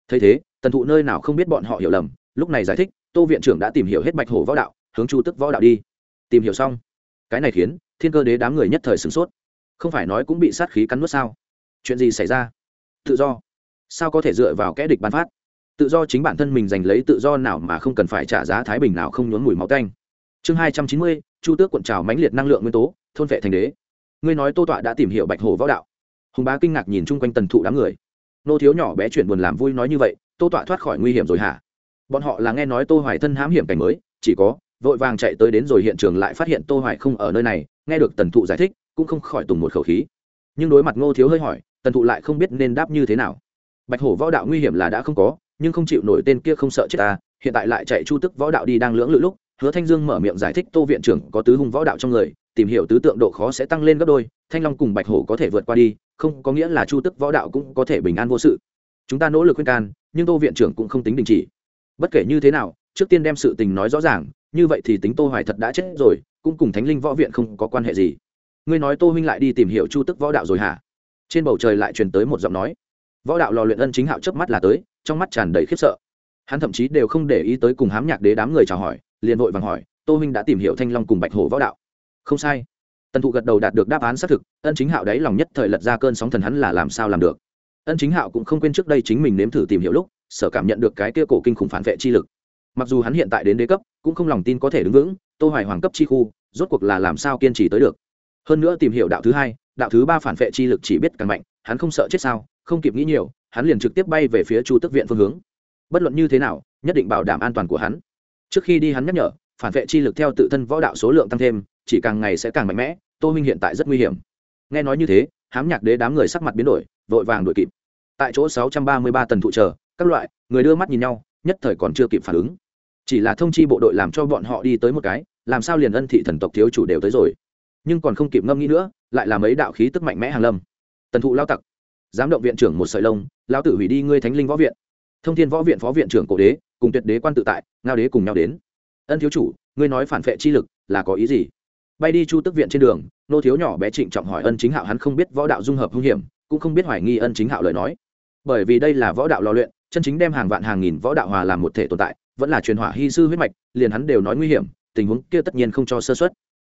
A: Thấy thế, tần thụ nơi nào không biết bọn họ hiểu lầm, lúc này giải thích, tô viện trưởng đã tìm hiểu hết bạch hổ võ đạo, hướng chu tức võ đạo đi. Tìm hiểu xong. Cái này khiến thiên cơ đế đám người nhất thời sửng sốt. Không phải nói cũng bị sát khí cắn nuốt sao? Chuyện gì xảy ra? Tự do. Sao có thể dựa vào kẽ địch bán phát? Tự do chính bản thân mình giành lấy tự do nào mà không cần phải trả giá thái bình nào không nhốn mùi máu tanh chương hai trăm chín mươi, chu tước cuộn trào mãnh liệt năng lượng nguyên tố, thôn vệ thành đế. Ngươi nói tô tọa đã tìm hiểu bạch hổ võ đạo. Hùng bá kinh ngạc nhìn chung quanh tần thụ đám người. Nô thiếu nhỏ bé chuyển buồn làm vui nói như vậy, tô tọa thoát khỏi nguy hiểm rồi hả? Bọn họ là nghe nói tô hoài thân hãm hiểm cảnh mới, chỉ có, vội vàng chạy tới đến rồi hiện trường lại phát hiện tô hoài không ở nơi này, nghe được tần thụ giải thích, cũng không khỏi tùng một khẩu khí. Nhưng đối mặt ngô thiếu hơi hỏi, tần thụ lại không biết nên đáp như thế nào. Bạch hổ võ đạo nguy hiểm là đã không có, nhưng không chịu nổi tên kia không sợ chết ta, hiện tại lại chạy chu tức võ đạo đi đang lưỡng lự lúc hứa thanh dương mở miệng giải thích tô viện trưởng có tứ hung võ đạo trong người, tìm hiểu tứ tượng độ khó sẽ tăng lên gấp đôi, thanh long cùng bạch hổ có thể vượt qua đi, không có nghĩa là chu tức võ đạo cũng có thể bình an vô sự. Chúng ta nỗ lực khuyên can, nhưng tô viện trưởng cũng không tính đình chỉ. Bất kể như thế nào, trước tiên đem sự tình nói rõ ràng, như vậy thì tính tô hoài thật đã chết rồi, cũng cùng thánh linh võ viện không có quan hệ gì. Ngươi nói tô huynh lại đi tìm hiểu chu tức võ đạo rồi hả? Trên bầu trời lại truyền tới một giọng nói. Võ đạo lò luyện ân chính hạo chớp mắt là tới, trong mắt tràn đầy khiếp sợ. Hắn thậm chí đều không để ý tới cùng hám nhạc đế đám người chào hỏi liền vội vàng hỏi, tô huynh đã tìm hiểu thanh long cùng bạch hổ võ đạo? Không sai. Tần thụ gật đầu đạt được đáp án xác thực, ân chính hạo đáy lòng nhất thời lật ra cơn sóng thần hắn là làm sao làm được. Ân chính hạo cũng không quên trước đây chính mình nếm thử tìm hiểu lúc, sở cảm nhận được cái kia cổ kinh khủng phản vệ chi lực. Mặc dù hắn hiện tại đến đế cấp, cũng không lòng tin có thể đứng vững, tô hoài hoàng cấp chi khu, rốt cuộc là làm sao kiên trì tới được. Hơn nữa tìm hiểu đạo thứ hai, đạo thứ ba phản vệ chi lực chỉ biết càng mạnh, hắn không sợ chết sao, không kịp nghĩ nhiều, hắn liền trực tiếp bay về phía chu tức viện phương hướng. Bất luận như thế nào, nhất định bảo đảm an toàn của hắn trước khi đi hắn nhắc nhở, phản vệ chi lực theo tự thân võ đạo số lượng tăng thêm, chỉ càng ngày sẽ càng mạnh mẽ, tô minh hiện tại rất nguy hiểm. Nghe nói như thế, hám nhạc đế đám người sắc mặt biến đổi, vội vàng đuổi kịp. Tại chỗ sáu trăm ba mươi ba tần thụ chờ, các loại, người đưa mắt nhìn nhau, nhất thời còn chưa kịp phản ứng. Chỉ là thông chi bộ đội làm cho bọn họ đi tới một cái, làm sao liền ân thị thần tộc thiếu chủ đều tới rồi. Nhưng còn không kịp ngâm nghĩ nữa, lại là mấy đạo khí tức mạnh mẽ hàng lâm. Tần thụ lao tặc. Giám động viện trưởng một sợi lông lao tử hủy đi ngươi thánh linh võ viện. Thông thiên võ viện phó viện trưởng cổ đế cùng tuyệt đế quan tự tại, ngao đế cùng nhau đến. Ân thiếu chủ, ngươi nói phản vệ chi lực là có ý gì? Bay đi chu tức viện trên đường, nô thiếu nhỏ bé trịnh trọng hỏi ân chính hạo hắn không biết võ đạo dung hợp hung hiểm, cũng không biết hoài nghi ân chính hạo lời nói. Bởi vì đây là võ đạo lò luyện, chân chính đem hàng vạn hàng nghìn võ đạo hòa làm một thể tồn tại, vẫn là truyền hỏa hy sư huyết mạch, liền hắn đều nói nguy hiểm, tình huống kia tất nhiên không cho sơ xuất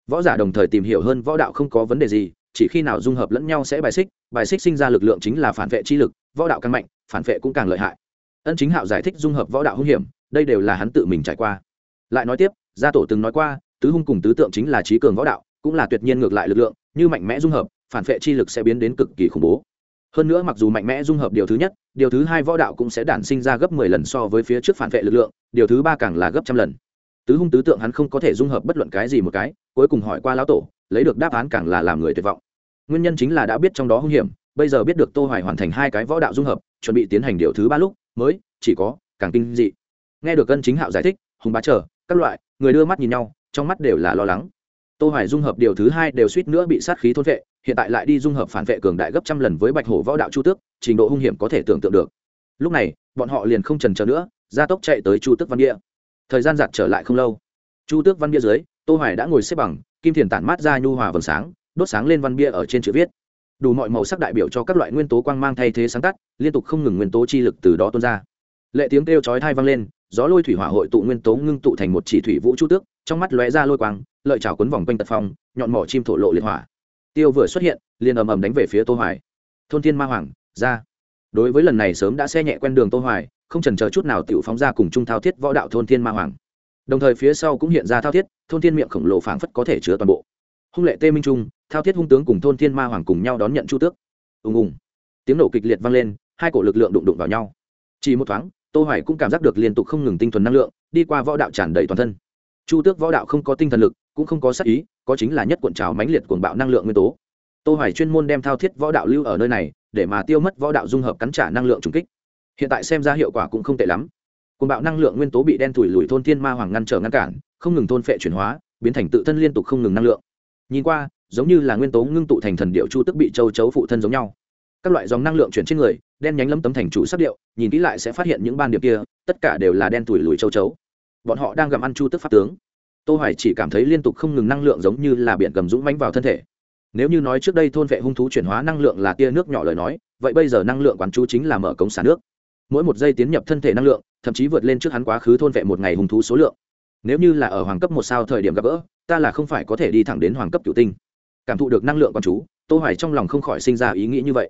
A: võ giả đồng thời tìm hiểu hơn võ đạo không có vấn đề gì, chỉ khi nào dung hợp lẫn nhau sẽ bài xích bài xích sinh ra lực lượng chính là phản vệ chi lực, võ đạo càng mạnh, phản vệ cũng càng lợi hại ân chính hạo giải thích dung hợp võ đạo hung hiểm, đây đều là hắn tự mình trải qua. Lại nói tiếp, gia tổ từng nói qua, tứ hung cùng tứ tượng chính là trí cường võ đạo, cũng là tuyệt nhiên ngược lại lực lượng, như mạnh mẽ dung hợp, phản vệ chi lực sẽ biến đến cực kỳ khủng bố. Hơn nữa mặc dù mạnh mẽ dung hợp điều thứ nhất, điều thứ hai võ đạo cũng sẽ đản sinh ra gấp mười lần so với phía trước phản vệ lực lượng, điều thứ ba càng là gấp trăm lần. Tứ hung tứ tượng hắn không có thể dung hợp bất luận cái gì một cái, cuối cùng hỏi qua lão tổ, lấy được đáp án càng là làm người tuyệt vọng. Nguyên nhân chính là đã biết trong đó hung hiểm, bây giờ biết được tô hoài hoàn thành hai cái võ đạo dung hợp, chuẩn bị tiến hành điều thứ ba lúc mới, chỉ có, càng kinh dị. Nghe được cân chính hạo giải thích, hùng bá chờ các loại, người đưa mắt nhìn nhau, trong mắt đều là lo lắng. Tô hoài dung hợp điều thứ hai đều suýt nữa bị sát khí thôn vệ, hiện tại lại đi dung hợp phản vệ cường đại gấp trăm lần với bạch hổ võ đạo chu tước, trình độ hung hiểm có thể tưởng tượng được. Lúc này, bọn họ liền không chần chờ nữa, gia tốc chạy tới chu tước văn địa thời gian giặt trở lại không lâu. Chu tước văn bia dưới, tô hoài đã ngồi xếp bằng, kim thiền tản mát ra nhu hòa vầng sáng, đốt sáng lên văn bia ở trên chữ viết đủ mọi màu sắc đại biểu cho các loại nguyên tố quang mang thay thế sáng tắt liên tục không ngừng nguyên tố chi lực từ đó tuôn ra. Lệ tiếng kêu chói thai vang lên, gió lôi thủy hỏa hội tụ nguyên tố ngưng tụ thành một chỉ thủy vũ chu tước, trong mắt lóe ra lôi quang, lợi chảo quấn vòng quanh tật phong, nhọn mỏ chim thổ lộ liệt hỏa. Tiêu vừa xuất hiện, liền ầm ầm đánh về phía tô hoài. Thôn thiên ma hoàng, ra. Đối với lần này sớm đã xe nhẹ quen đường tô hoài, không chần chờ chút nào tiểu phóng ra cùng trung thao thiết võ đạo thôn thiên ma hoàng. Đồng thời phía sau cũng hiện ra thao thiết, thôn thiên miệng khổng lồ phảng phất có thể chứa toàn bộ hung lệ tê minh trung, thao thiết hung tướng cùng thôn thiên ma hoàng cùng nhau đón nhận chu tước. Ùng ùng. Tiếng nổ kịch liệt vang lên, hai cổ lực lượng đụng đụng vào nhau. Chỉ một thoáng, tô hoài cũng cảm giác được liên tục không ngừng tinh thuần năng lượng, đi qua võ đạo tràn đầy toàn thân. Chu tước võ đạo không có tinh thần lực, cũng không có sát ý, có chính là nhất cuộn trào mãnh liệt cuồng bạo năng lượng nguyên tố. Tô hoài chuyên môn đem thao thiết võ đạo lưu ở nơi này, để mà tiêu mất võ đạo dung hợp cắn trả năng lượng trùng kích. Hiện tại xem ra hiệu quả cũng không tệ lắm. Cuồng bạo năng lượng nguyên tố bị đen thủi lùi thôn thiên ma hoàng ngăn trở ngăn cản, không ngừng thôn phệ chuyển hóa, biến thành tự thân liên tục không ngừng năng lượng nhìn qua, giống như là nguyên tố ngưng tụ thành thần điệu chu tức bị châu chấu phụ thân giống nhau. Các loại dòng năng lượng chuyển trên người, đen nhánh lâm tấm thành chủ sắc điệu, nhìn kỹ lại sẽ phát hiện những ban điệp kia, tất cả đều là đen tủi lùi châu chấu. Bọn họ đang gặm ăn chu tức pháp tướng. Tô hoài chỉ cảm thấy liên tục không ngừng năng lượng giống như là biển gầm dũng mãnh vào thân thể. Nếu như nói trước đây thôn vệ hung thú chuyển hóa năng lượng là tia nước nhỏ lời nói, vậy bây giờ năng lượng quán chú chính là mở cống xả nước. Mỗi một giây tiến nhập thân thể năng lượng, thậm chí vượt lên trước hắn quá khứ thôn vệ một ngày hung thú số lượng. Nếu như là ở hoàng cấp một sao thời điểm gặp gỡ ta là không phải có thể đi thẳng đến hoàng cấp cựu tinh. Cảm thụ được năng lượng con chú, tô hoài trong lòng không khỏi sinh ra ý nghĩ như vậy.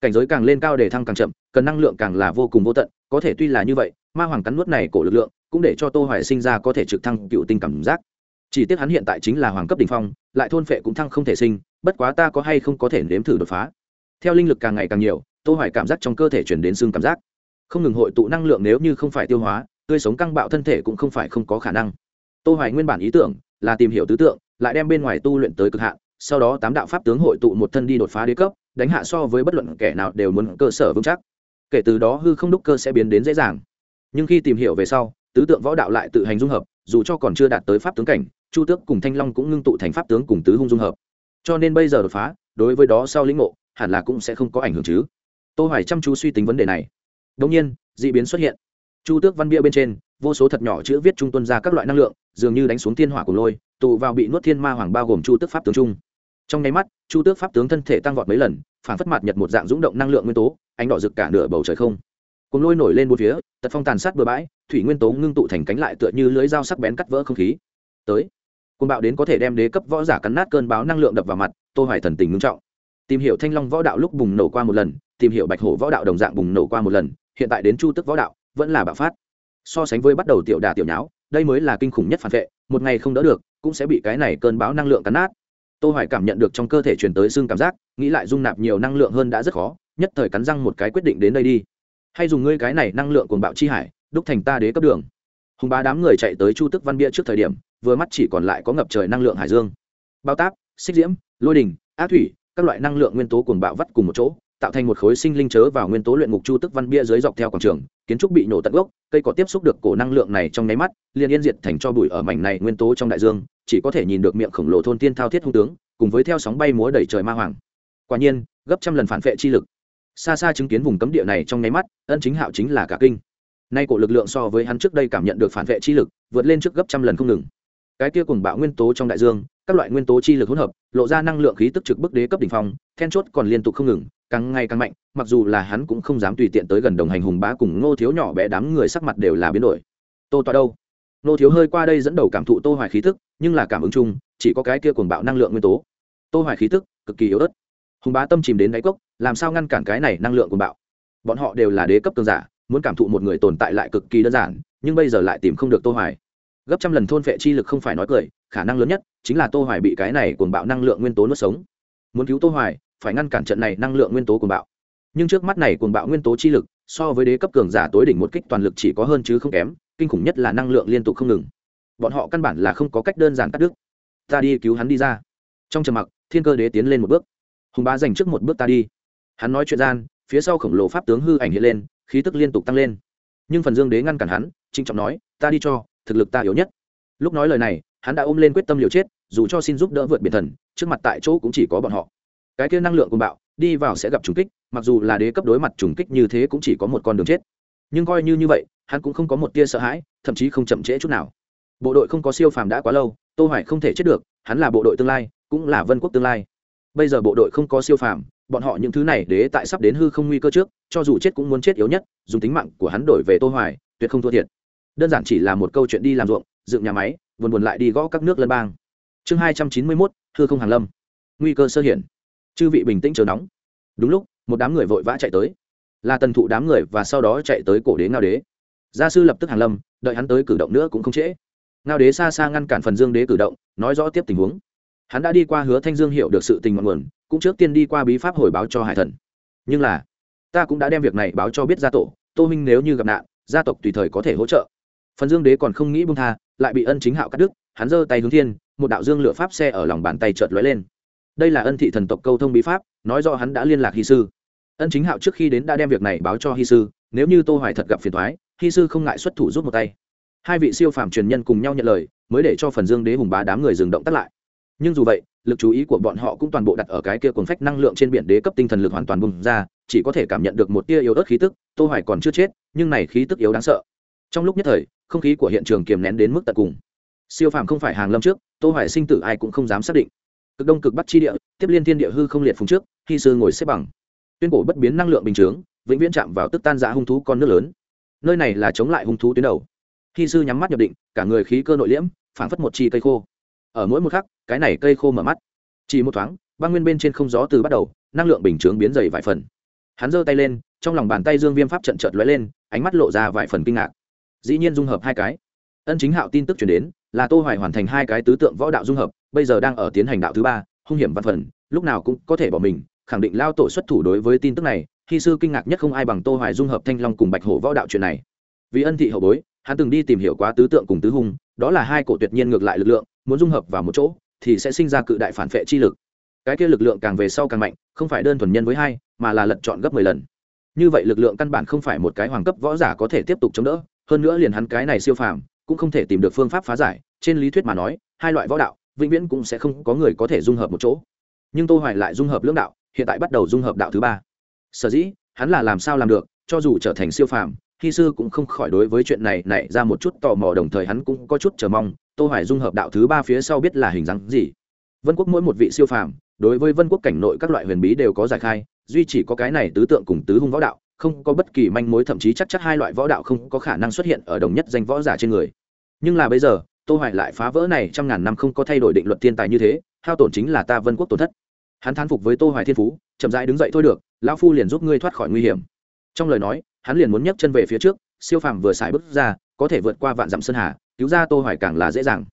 A: Cảnh giới càng lên cao để thăng càng chậm, cần năng lượng càng là vô cùng vô tận, có thể tuy là như vậy, ma hoàng cắn nuốt này cổ lực lượng, cũng để cho tô hoài sinh ra có thể trực thăng cựu tinh cảm giác. Chỉ tiếc hắn hiện tại chính là hoàng cấp đỉnh phong, lại thôn phệ cũng thăng không thể sinh, bất quá ta có hay không có thể nếm thử đột phá. Theo linh lực càng ngày càng nhiều, tô hoài cảm giác trong cơ thể chuyển đến xương cảm giác. Không ngừng hội tụ năng lượng nếu như không phải tiêu hóa, tươi sống căng bạo thân thể cũng không phải không có khả năng. Tô hoài nguyên bản ý tưởng là tìm hiểu tứ tượng, lại đem bên ngoài tu luyện tới cực hạn, sau đó tám đạo pháp tướng hội tụ một thân đi đột phá đế cấp, đánh hạ so với bất luận kẻ nào đều muốn cơ sở vững chắc. Kể từ đó hư không đúc cơ sẽ biến đến dễ dàng. Nhưng khi tìm hiểu về sau, tứ tượng võ đạo lại tự hành dung hợp, dù cho còn chưa đạt tới pháp tướng cảnh, chu tước cùng thanh long cũng ngưng tụ thành pháp tướng cùng tứ hung dung hợp. Cho nên bây giờ đột phá, đối với đó sau lĩnh ngộ, hẳn là cũng sẽ không có ảnh hưởng chứ. Tô hoài chăm chú suy tính vấn đề này. Đồng nhiên, dị biến xuất hiện. Chu tước văn bia bên trên vô số thật nhỏ chữ viết trung tuân ra các loại năng lượng, dường như đánh xuống thiên hỏa của lôi, tụ vào bị nuốt thiên ma hoàng bao gồm chu tước pháp tướng trung. Trong nháy mắt, chu tước pháp tướng thân thể tăng vọt mấy lần, phản phất mặt nhật một dạng rúng động năng lượng nguyên tố, ánh đỏ rực cả nửa bầu trời không. Cùng lôi nổi lên một phía, tật phong tàn sát bừa bãi, thủy nguyên tố ngưng tụ thành cánh lại tựa như lưới dao sắc bén cắt vỡ không khí. Tới côn bạo đến có thể đem đế cấp võ giả cắn nát cơn báo năng lượng đập vào mặt, tô hoài thần tình ngưng trọng. Tìm hiểu thanh long võ đạo lúc bùng nổ qua một lần, tìm hiểu bạch hổ võ đạo đồng dạng bùng nổ qua một lần, hiện tại đến chu tức võ đạo, vẫn là bạo phát so sánh với bắt đầu tiểu đà tiểu nháo, đây mới là kinh khủng nhất phản vệ, một ngày không đỡ được, cũng sẽ bị cái này cơn bão năng lượng cắn nát. Tô hoài cảm nhận được trong cơ thể truyền tới xương cảm giác, nghĩ lại dung nạp nhiều năng lượng hơn đã rất khó, nhất thời cắn răng một cái quyết định đến đây đi. Hay dùng ngươi cái này năng lượng cuồng bạo chi hải, đúc thành ta đế cấp đường. Hùng bá đám người chạy tới chu tức văn bia trước thời điểm, vừa mắt chỉ còn lại có ngập trời năng lượng hải dương. Bao táp, xích diễm, lôi đình á thủy, các loại năng lượng nguyên tố cuồng bạo vắt cùng một chỗ tạo thành một khối sinh linh chớ vào nguyên tố luyện ngục chu tức văn bia dưới dọc theo quảng trường, kiến trúc bị nổ tận gốc, cây có tiếp xúc được cổ năng lượng này trong nháy mắt, liền yên diệt thành cho bụi ở mảnh này nguyên tố trong đại dương, chỉ có thể nhìn được miệng khổng lồ thôn tiên thao thiết hung tướng, cùng với theo sóng bay múa đẩy trời ma hoàng. Quả nhiên, gấp trăm lần phản vệ chi lực. Xa xa chứng kiến vùng cấm địa này trong nháy mắt, ân chính hạo chính là cả kinh. Nay cổ lực lượng so với hắn trước đây cảm nhận được phản vệ chi lực, vượt lên trước gấp trăm lần không ngừng. Cái kia cùng bạo nguyên tố trong đại dương, các loại nguyên tố chi lực hỗn hợp, lộ ra năng lượng khí tức trực bức đế cấp đỉnh phong, then chốt còn liên tục không ngừng càng ngày càng mạnh, mặc dù là hắn cũng không dám tùy tiện tới gần đồng hành hùng bá cùng ngô thiếu nhỏ bé đám người sắc mặt đều là biến đổi. Tô tọa đâu? Ngô thiếu hơi qua đây dẫn đầu cảm thụ tô hoài khí tức, nhưng là cảm ứng chung, chỉ có cái kia cuồng bạo năng lượng nguyên tố. Tô hoài khí tức, cực kỳ yếu ớt. Hùng bá tâm chìm đến đáy cốc, làm sao ngăn cản cái này năng lượng cuồng bạo? Bọn họ đều là đế cấp cường giả, muốn cảm thụ một người tồn tại lại cực kỳ đơn giản, nhưng bây giờ lại tìm không được tô hoài. Gấp trăm lần thôn phệ chi lực không phải nói cười, khả năng lớn nhất chính là tô hoài bị cái này cuồng bạo năng lượng nguyên tố nuốt sống. Muốn cứu tô hoài phải ngăn cản trận này năng lượng nguyên tố cuồng bạo. Nhưng trước mắt này cuồng bạo nguyên tố chi lực, so với đế cấp cường giả tối đỉnh một kích toàn lực chỉ có hơn chứ không kém, kinh khủng nhất là năng lượng liên tục không ngừng. Bọn họ căn bản là không có cách đơn giản cắt đứt. Ta đi cứu hắn đi ra. Trong trầm mặc, thiên cơ đế tiến lên một bước. Hùng bá dành trước một bước ta đi. Hắn nói chuyện gian, phía sau khổng lồ pháp tướng hư ảnh hiện lên, khí tức liên tục tăng lên. Nhưng phần dương đế ngăn cản hắn trinh trọng nói, ta đi cho, thực lực ta yếu nhất. Lúc nói lời này, hắn đã ôm lên quyết tâm liều chết, dù cho xin giúp đỡ vượt biển thần, trước mặt tại chỗ cũng chỉ có bọn họ cái kia năng lượng của bạo đi vào sẽ gặp trùng kích mặc dù là đế cấp đối mặt trùng kích như thế cũng chỉ có một con đường chết. Nhưng coi như như vậy hắn cũng không có một tia sợ hãi thậm chí không chậm trễ chút nào. Bộ đội không có siêu phàm đã quá lâu tô hoài không thể chết được hắn là bộ đội tương lai cũng là vân quốc tương lai. Bây giờ bộ đội không có siêu phàm bọn họ những thứ này đế tại sắp đến hư không nguy cơ trước cho dù chết cũng muốn chết yếu nhất dùng tính mạng của hắn đổi về tô hoài tuyệt không thua thiệt. Đơn giản chỉ là một câu chuyện đi làm ruộng dựng nhà máy buồn buồn lại đi gõ các nước lân bang. Chương 291, hư không hàng lâm. Nguy cơ sơ hiển chư vị bình tĩnh chờ nóng. Đúng lúc, một đám người vội vã chạy tới. Là tần thụ đám người và sau đó chạy tới cổ đế ngao đế. Gia sư lập tức hàng lâm, đợi hắn tới cử động nữa cũng không trễ. Ngao đế xa xa ngăn cản phần dương đế cử động, nói rõ tiếp tình huống. Hắn đã đi qua hứa thanh dương hiểu được sự tình ngọn nguồn, cũng trước tiên đi qua bí pháp hồi báo cho hải thần. Nhưng là, ta cũng đã đem việc này báo cho biết gia tổ, tô minh nếu như gặp nạn, gia tộc tùy thời có thể hỗ trợ. Phần dương đế còn không nghĩ bung tha, lại bị ân chính hạo cắt đứt, hắn giơ tay hướng thiên, một đạo dương lửa pháp xe ở lòng bàn tay chợt lóe lên đây là ân thị thần tộc câu thông bí pháp, nói do hắn đã liên lạc hy sư. Ân chính hạo trước khi đến đã đem việc này báo cho hy sư, nếu như tô hoài thật gặp phiền thoái hy sư không ngại xuất thủ giúp một tay. Hai vị siêu phàm truyền nhân cùng nhau nhận lời, mới để cho phần dương đế hùng bá đám người dừng động tắt lại. Nhưng dù vậy, lực chú ý của bọn họ cũng toàn bộ đặt ở cái kia cuồng phách năng lượng trên biển đế cấp tinh thần lực hoàn toàn bùng ra, chỉ có thể cảm nhận được một tia yếu ớt khí tức, tô hoài còn chưa chết, nhưng này khí tức yếu đáng sợ. Trong lúc nhất thời, không khí của hiện trường kiềm nén đến mức tận cùng. Siêu phàm không phải hàng lâm trước, tô hoài sinh tử ai cũng không dám xác định cực đông cực bắc chi địa, tiếp liên thiên địa hư không liệt phùng trước, khi sư ngồi xếp bằng. Tuyên cổ bất biến năng lượng bình chướng, vĩnh viễn chạm vào tức tan giã hung thú con nước lớn. Nơi này là chống lại hung thú tuyến đầu. Khi sư nhắm mắt nhập định, cả người khí cơ nội liễm, phảng phất một chi cây khô. Ở mỗi một khắc, cái này cây khô mở mắt. Chỉ một thoáng, băng nguyên bên trên không gió từ bắt đầu, năng lượng bình chướng biến dày vài phần. Hắn giơ tay lên, trong lòng bàn tay dương viêm pháp trận trợt lóe lên, ánh mắt lộ ra vài phần kinh ngạc. Dĩ nhiên dung hợp hai cái. Ân chính hạo tin tức chuyển đến là tô hoài hoàn thành hai cái tứ tượng võ đạo dung hợp, bây giờ đang ở tiến hành đạo thứ ba, hung hiểm văn phần, lúc nào cũng có thể bỏ mình, khẳng định lao tổ xuất thủ đối với tin tức này, khi sư kinh ngạc nhất không ai bằng tô hoài dung hợp thanh long cùng bạch hổ võ đạo chuyện này. Vì ân thị hậu bối, hắn từng đi tìm hiểu quá tứ tượng cùng tứ hung, đó là hai cổ tuyệt nhiên ngược lại lực lượng, muốn dung hợp vào một chỗ, thì sẽ sinh ra cự đại phản phệ chi lực. Cái kia lực lượng càng về sau càng mạnh, không phải đơn thuần nhân với hai, mà là lật chọn gấp mười lần. Như vậy lực lượng căn bản không phải một cái hoàng cấp võ giả có thể tiếp tục chống đỡ, hơn nữa liền hắn cái này siêu phàm, cũng không thể tìm được phương pháp phá giải trên lý thuyết mà nói, hai loại võ đạo, vĩnh viễn cũng sẽ không có người có thể dung hợp một chỗ. Nhưng tô hoài lại dung hợp lưỡng đạo, hiện tại bắt đầu dung hợp đạo thứ ba. Sở dĩ, hắn là làm sao làm được, cho dù trở thành siêu phàm, khi sư cũng không khỏi đối với chuyện này nảy ra một chút tò mò, đồng thời hắn cũng có chút chờ mong, tô hoài dung hợp đạo thứ ba phía sau biết là hình dáng gì. Vân quốc mỗi một vị siêu phàm, đối với vân quốc cảnh nội các loại huyền bí đều có giải khai, duy chỉ có cái này tứ tượng cùng tứ hung võ đạo, không có bất kỳ manh mối, thậm chí chắc chắc hai loại võ đạo không có khả năng xuất hiện ở đồng nhất danh võ giả trên người. Nhưng là bây giờ tô hoài lại phá vỡ này trăm ngàn năm không có thay đổi định luật thiên tài như thế, hao tổn chính là ta vân quốc tổn thất. Hắn thán phục với tô hoài thiên phú, chậm rãi đứng dậy thôi được, lão phu liền giúp ngươi thoát khỏi nguy hiểm. Trong lời nói, hắn liền muốn nhấc chân về phía trước, siêu phàm vừa xài bước ra, có thể vượt qua vạn dặm sơn hà, cứu ra tô hoài càng là dễ dàng.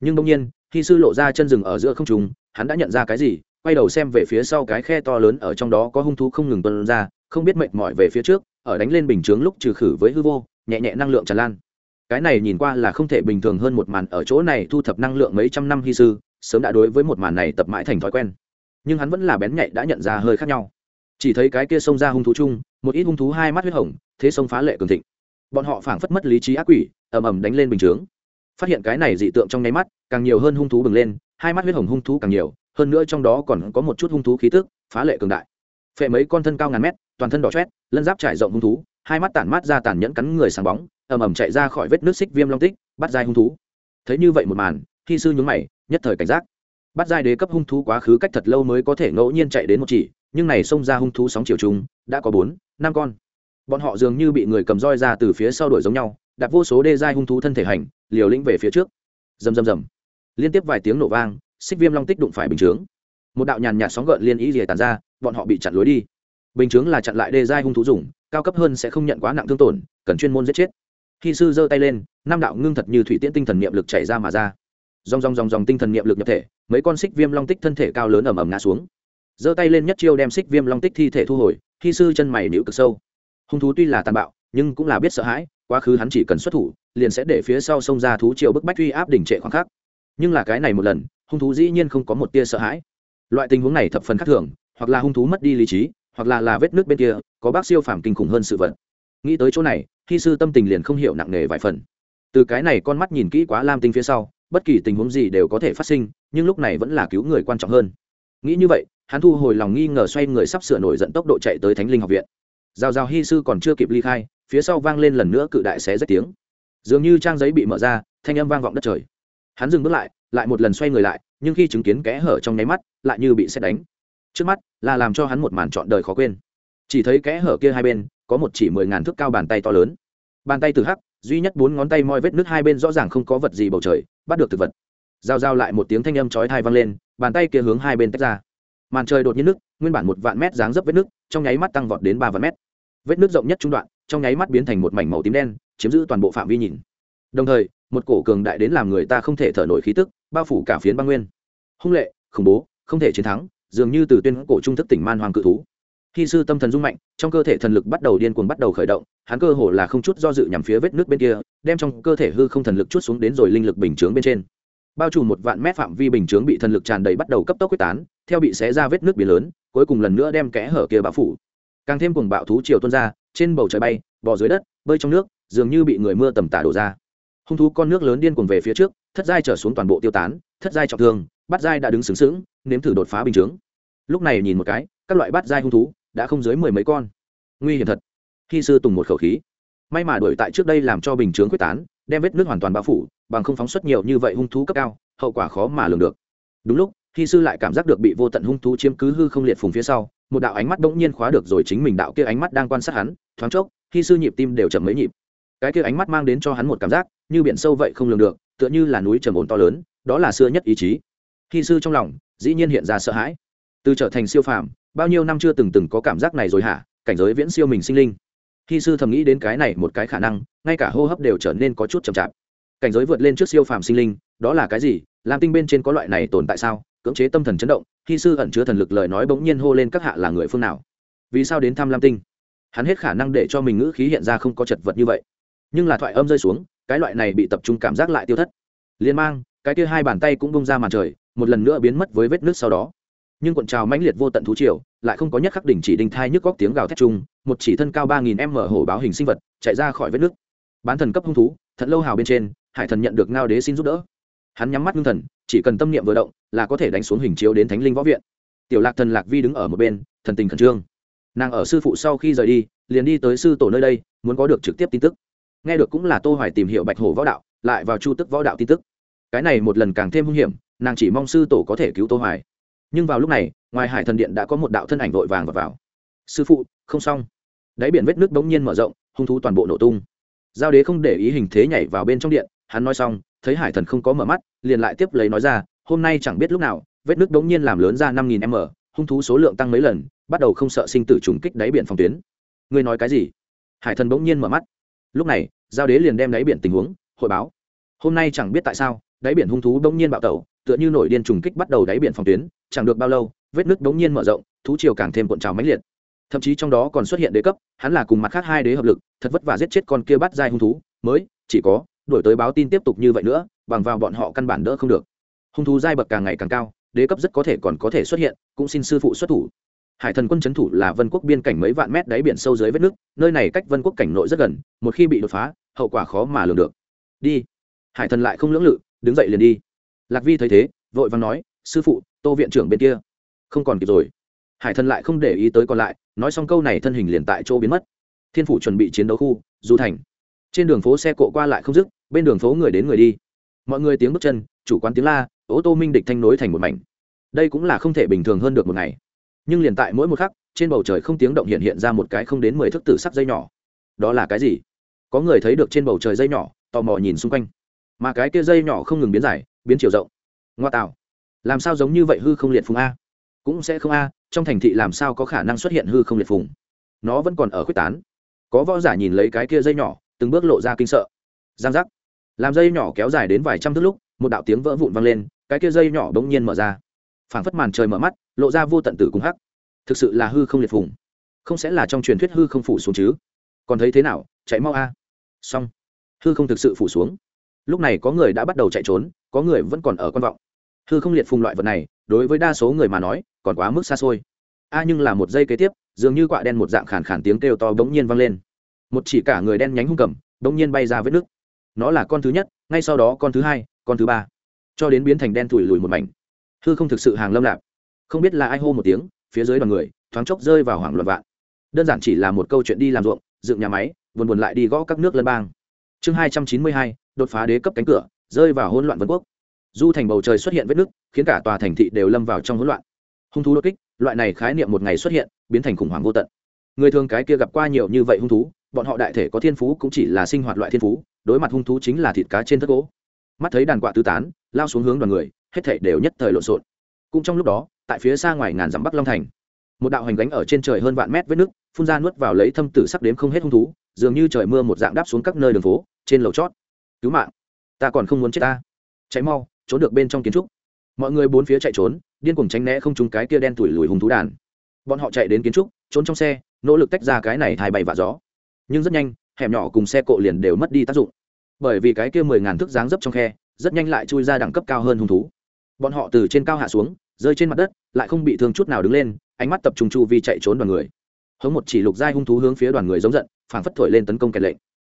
A: Nhưng đương nhiên, khi sư lộ ra chân rừng ở giữa không trung, hắn đã nhận ra cái gì, quay đầu xem về phía sau cái khe to lớn ở trong đó có hung thú không ngừng tuôn ra, không biết mệt mỏi về phía trước, ở đánh lên bình chướng lúc trừ khử với hư vô, nhẹ nhẹ năng lượng tràn lan cái này nhìn qua là không thể bình thường hơn một màn ở chỗ này thu thập năng lượng mấy trăm năm hy sư, sớm đã đối với một màn này tập mãi thành thói quen. Nhưng hắn vẫn là bén nhạy đã nhận ra hơi khác nhau. Chỉ thấy cái kia xông ra hung thú chung, một ít hung thú hai mắt huyết hồng, thế sông phá lệ cường thịnh. Bọn họ phảng phất mất lý trí ác quỷ, ầm ầm đánh lên bình chướng. Phát hiện cái này dị tượng trong nháy mắt, càng nhiều hơn hung thú bừng lên, hai mắt huyết hồng hung thú càng nhiều, hơn nữa trong đó còn có một chút hung thú khí tức, phá lệ cường đại. Phệ mấy con thân cao ngàn mét, toàn thân đỏ chét lân giáp trải rộng hung thú, hai mắt tản mát ra tàn nhẫn cắn người sáng bóng ầm ầm chạy ra khỏi vết nước xích viêm long tích, bắt dai hung thú. Thấy như vậy một màn khi sư nhúng mày, nhất thời cảnh giác. Bắt dai đế cấp hung thú quá khứ cách thật lâu mới có thể ngẫu nhiên chạy đến một chỉ, nhưng này xông ra hung thú sóng chiều trùng, đã có bốn, năm con. Bọn họ dường như bị người cầm roi ra từ phía sau đuổi giống nhau, đặt vô số đê dai hung thú thân thể hành, liều lĩnh về phía trước. Rầm rầm rầm. Liên tiếp vài tiếng nổ vang, xích viêm long tích đụng phải bình chướng. Một đạo nhàn nhạt sóng gợn liên ý rìa tàn ra, bọn họ bị chặn lối đi. Bình chướng là chặn lại đê giai hung thú dùng, cao cấp hơn sẽ không nhận quá nặng thương tổn, cần chuyên môn giết chết khi sư giơ tay lên, năm đạo ngưng thật như thủy tiễn tinh thần niệm lực chảy ra mà ra. Dòng dòng dòng dòng tinh thần niệm lực nhập thể, mấy con xích viêm long tích thân thể cao lớn ầm ầm ngã xuống. Giơ tay lên nhất chiêu đem xích viêm long tích thi thể thu hồi, khi sư chân mày níu cực sâu. Hung thú tuy là tàn bạo, nhưng cũng là biết sợ hãi, quá khứ hắn chỉ cần xuất thủ, liền sẽ để phía sau sông ra thú triều bức bách uy áp đỉnh trệ khoảng khắc. Nhưng là cái này một lần, hung thú dĩ nhiên không có một tia sợ hãi. Loại tình huống này thập phần khác thường, hoặc là hung thú mất đi lý trí, hoặc là là vết nước bên kia, có bác siêu phàm kinh khủng hơn sự vật. Nghĩ tới chỗ này Hi sư tâm tình liền không hiểu nặng nề vài phần. Từ cái này con mắt nhìn kỹ quá lam tinh phía sau, bất kỳ tình huống gì đều có thể phát sinh, nhưng lúc này vẫn là cứu người quan trọng hơn. Nghĩ như vậy, hắn thu hồi lòng nghi ngờ xoay người sắp sửa nổi dẫn tốc độ chạy tới thánh linh học viện. Rào rào hy sư còn chưa kịp ly khai, phía sau vang lên lần nữa cự đại xé rách tiếng. Dường như trang giấy bị mở ra, thanh âm vang vọng đất trời. Hắn dừng bước lại lại một lần xoay người lại, nhưng khi chứng kiến kẽ hở trong nháy mắt, lại như bị xét đánh. Trước mắt là làm cho hắn một màn trọn đời khó quên. Chỉ thấy kẽ hở kia hai bên có một chỉ mười ngàn thước cao bàn tay to lớn. Bàn tay từ hắc, duy nhất bốn ngón tay moi vết nước hai bên rõ ràng không có vật gì bầu trời, bắt được thực vật. Giao giao lại một tiếng thanh âm chói thai vang lên, bàn tay kia hướng hai bên tách ra. Màn trời đột nhiên nước nguyên bản một vạn mét dáng dấp vết nước trong nháy mắt tăng vọt đến ba vạn mét. Vết nước rộng nhất trung đoạn, trong nháy mắt biến thành một mảnh màu tím đen, chiếm giữ toàn bộ phạm vi nhìn. Đồng thời, một cổ cường đại đến làm người ta không thể thở nổi khí tức, bao phủ cả phiến băng nguyên. Hung lệ, khủng bố, không thể chiến thắng, dường như từ tuyên cổ trung thức tỉnh man hoàng cự thú khi sư tâm thần rung mạnh, trong cơ thể thần lực bắt đầu điên cuồng bắt đầu khởi động, hắn cơ hồ là không chút do dự nhằm phía vết nước bên kia, đem trong cơ thể hư không thần lực chút xuống đến rồi linh lực bình chướng bên trên. Bao trùm một vạn mét phạm vi bình chướng bị thần lực tràn đầy bắt đầu cấp tốc quyết tán, theo bị xé ra vết nước biển lớn, cuối cùng lần nữa đem kẽ hở kia bao phủ. Càng thêm cùng bạo thú chiều tuôn ra, trên bầu trời bay, bò dưới đất, bơi trong nước, dường như bị người mưa tầm tả đổ ra. Hung thú con nước lớn điên cuồng về phía trước, thất giai trở xuống toàn bộ tiêu tán, thất giai trọng thương bắt giai đã đứng sướng sướng nếm thử đột phá bình chướng. Lúc này nhìn một cái, các loại bắt giai hung thú đã không dưới mười mấy con. Nguy hiểm thật. Khi sư tùng một khẩu khí, may mà đuổi tại trước đây làm cho bình chướng quyết tán, đem vết nước hoàn toàn bao phủ, bằng không phóng xuất nhiều như vậy hung thú cấp cao, hậu quả khó mà lường được. Đúng lúc, khi sư lại cảm giác được bị vô tận hung thú chiếm cứ hư không liệt phùng phía sau, một đạo ánh mắt bỗng nhiên khóa được rồi chính mình đạo kia ánh mắt đang quan sát hắn, thoáng chốc, khi sư nhịp tim đều chậm mấy nhịp. Cái kia ánh mắt mang đến cho hắn một cảm giác, như biển sâu vậy không lường được, tựa như là núi trầm ổn to lớn, đó là xưa nhất ý chí. Khi sư trong lòng, dĩ nhiên hiện ra sợ hãi. Từ trở thành siêu phàm bao nhiêu năm chưa từng từng có cảm giác này rồi hả? Cảnh giới viễn siêu mình sinh linh. Khi sư thầm nghĩ đến cái này một cái khả năng, ngay cả hô hấp đều trở nên có chút chậm chạp. Cảnh giới vượt lên trước siêu phàm sinh linh, đó là cái gì? Lam tinh bên trên có loại này tồn tại sao? Cưỡng chế tâm thần chấn động, khi sư ẩn chứa thần lực lời nói bỗng nhiên hô lên các hạ là người phương nào? Vì sao đến thăm lam tinh? Hắn hết khả năng để cho mình ngữ khí hiện ra không có chật vật như vậy. Nhưng là thoại âm rơi xuống, cái loại này bị tập trung cảm giác lại tiêu thất. Liên mang, cái kia hai bàn tay cũng bông ra màn trời, một lần nữa biến mất với vết nước sau đó. Nhưng cuộn trào mãnh liệt vô tận thú triều lại không có nhất khắc đỉnh chỉ đinh thai nhức góc tiếng gào thét chung, một chỉ thân cao ba nghìn m hổ báo hình sinh vật, chạy ra khỏi vết nước. Bán thần cấp hung thú, thật lâu hào bên trên, hải thần nhận được ngao đế xin giúp đỡ. Hắn nhắm mắt ngưng thần, chỉ cần tâm niệm vừa động, là có thể đánh xuống hình chiếu đến thánh linh võ viện. Tiểu lạc thần lạc vi đứng ở một bên, thần tình khẩn trương. Nàng ở sư phụ sau khi rời đi, liền đi tới sư tổ nơi đây, muốn có được trực tiếp tin tức. Nghe được cũng là tô hoài tìm hiểu bạch hổ võ đạo, lại vào chu tức võ đạo tin tức. Cái này một lần càng thêm hung hiểm, nàng chỉ mong sư tổ có thể cứu tô hoài. Nhưng vào lúc này ngoài hải thần điện đã có một đạo thân ảnh vội vàng vào, vào. sư phụ không xong. Đáy biển vết nước bỗng nhiên mở rộng hung thú toàn bộ nổ tung. Giao đế không để ý hình thế nhảy vào bên trong điện hắn nói xong thấy hải thần không có mở mắt liền lại tiếp lấy nói ra hôm nay chẳng biết lúc nào vết nước bỗng nhiên làm lớn ra năm nghìn m hung thú số lượng tăng mấy lần bắt đầu không sợ sinh tử trùng kích đáy biển phòng tuyến. Ngươi nói cái gì? Hải thần bỗng nhiên mở mắt. Lúc này giao đế liền đem đáy biển tình huống hội báo. Hôm nay chẳng biết tại sao đáy biển hung thú bỗng nhiên bạo tẩu tựa như nổi điên trùng kích bắt đầu đáy biển phòng tuyến chẳng được bao lâu vết nước đống nhiên mở rộng, thú chiều càng thêm cuộn trào mãnh liệt. Thậm chí trong đó còn xuất hiện đế cấp, hắn là cùng mặt khác hai đế hợp lực, thật vất vả giết chết con kia bắt dai hung thú, mới, chỉ có đổi tới báo tin tiếp tục như vậy nữa, bằng vào bọn họ căn bản đỡ không được. Hung thú giai bậc càng ngày càng cao, đế cấp rất có thể còn có thể xuất hiện, cũng xin sư phụ xuất thủ. Hải thần quân c thủ là vân quốc biên cảnh mấy vạn mét đáy biển sâu dưới vết nước nơi này cách vân quốc cảnh nội rất gần, một khi bị đột phá, hậu quả khó mà lường được. Đi. Hải thần lại không lưỡng lự, đứng dậy liền đi. Lạc vi thấy thế, vội vàng nói, sư phụ, tô viện trưởng bên kia không còn kịp rồi. Hải thần lại không để ý tới còn lại, nói xong câu này thân hình liền tại chỗ biến mất. Thiên phủ chuẩn bị chiến đấu khu, du thành. Trên đường phố xe cộ qua lại không dứt, bên đường phố người đến người đi. Mọi người tiếng bước chân, chủ quán tiếng la, ô tô minh địch thanh nối thành một mảnh. Đây cũng là không thể bình thường hơn được một ngày. Nhưng liền tại mỗi một khắc, trên bầu trời không tiếng động hiện hiện ra một cái không đến mười thức tử sắc dây nhỏ. Đó là cái gì? Có người thấy được trên bầu trời dây nhỏ, tò mò nhìn xung quanh. Mà cái kia dây nhỏ không ngừng biến dài, biến chiều rộng. Ngoa tạo. Làm sao giống như vậy hư không liệt phùng a? Cũng sẽ không a, trong thành thị làm sao có khả năng xuất hiện hư không liệt phùng? Nó vẫn còn ở khuếch tán. Có võ giả nhìn lấy cái kia dây nhỏ, từng bước lộ ra kinh sợ. Giang giác. Làm dây nhỏ kéo dài đến vài trăm thước lúc, một đạo tiếng vỡ vụn vang lên, cái kia dây nhỏ bỗng nhiên mở ra. Phảng phất màn trời mở mắt, lộ ra vô tận tử cung hắc. Thực sự là hư không liệt phùng. Không sẽ là trong truyền thuyết hư không phủ xuống chứ? Còn thấy thế nào? Chạy mau a. Xong. Hư không thực sự phủ xuống. Lúc này có người đã bắt đầu chạy trốn, có người vẫn còn ở quan vọng. Hư không liệt phùng loại vật này, đối với đa số người mà nói còn quá mức xa xôi. A nhưng là một giây kế tiếp, dường như quạ đen một dạng khàn khàn tiếng kêu to bỗng nhiên vang lên. Một chỉ cả người đen nhánh hung cầm, bỗng nhiên bay ra vết nước. Nó là con thứ nhất, ngay sau đó con thứ hai, con thứ ba. Cho đến biến thành đen thủi lùi một mảnh. Hư không thực sự hàng lâm lạp. Không biết là ai hô một tiếng, phía dưới đoàn người, thoáng chốc rơi vào hoảng loạn vạn. Đơn giản chỉ là một câu chuyện đi làm ruộng, dựng nhà máy, buồn buồn lại đi gõ các nước lân bang. Chương hai trăm chín mươi hai, đột phá đế cấp cánh cửa, rơi vào hỗn loạn vân quốc. Du thành bầu trời xuất hiện vết nứt khiến cả tòa thành thị đều lâm vào trong hỗn loạn hung thú đột kích, loại này khái niệm một ngày xuất hiện, biến thành khủng hoảng vô tận. Người thường cái kia gặp qua nhiều như vậy hung thú, bọn họ đại thể có thiên phú cũng chỉ là sinh hoạt loại thiên phú, đối mặt hung thú chính là thịt cá trên thất gỗ. Mắt thấy đàn quạ tứ tán, lao xuống hướng đoàn người, hết thể đều nhất thời lộn xộn. Cũng trong lúc đó, tại phía xa ngoài ngàn dặm bắc long thành, một đạo hành gánh ở trên trời hơn vạn mét vết nước, phun ra nuốt vào lấy thâm tử sắc đếm không hết hung thú, dường như trời mưa một dạng đáp xuống các nơi đường phố, trên lầu chót. Cứu mạng, ta còn không muốn chết ta. Cháy mau, trốn được bên trong kiến trúc. Mọi người bốn phía chạy trốn điên cuồng tránh né không trúng cái kia đen tuổi lùi hùng thú đàn. Bọn họ chạy đến kiến trúc, trốn trong xe, nỗ lực tách ra cái này thai bay vạ gió. Nhưng rất nhanh, hẻm nhỏ cùng xe cộ liền đều mất đi tác dụng. Bởi vì cái kia mười ngàn thước dáng dấp trong khe, rất nhanh lại chui ra đẳng cấp cao hơn hung thú. Bọn họ từ trên cao hạ xuống, rơi trên mặt đất, lại không bị thương chút nào đứng lên, ánh mắt tập trung chu vi chạy trốn đoàn người. Hống một chỉ lục giai hung thú hướng phía đoàn người giống giận, phảng phất thổi lên tấn công kèn lệnh.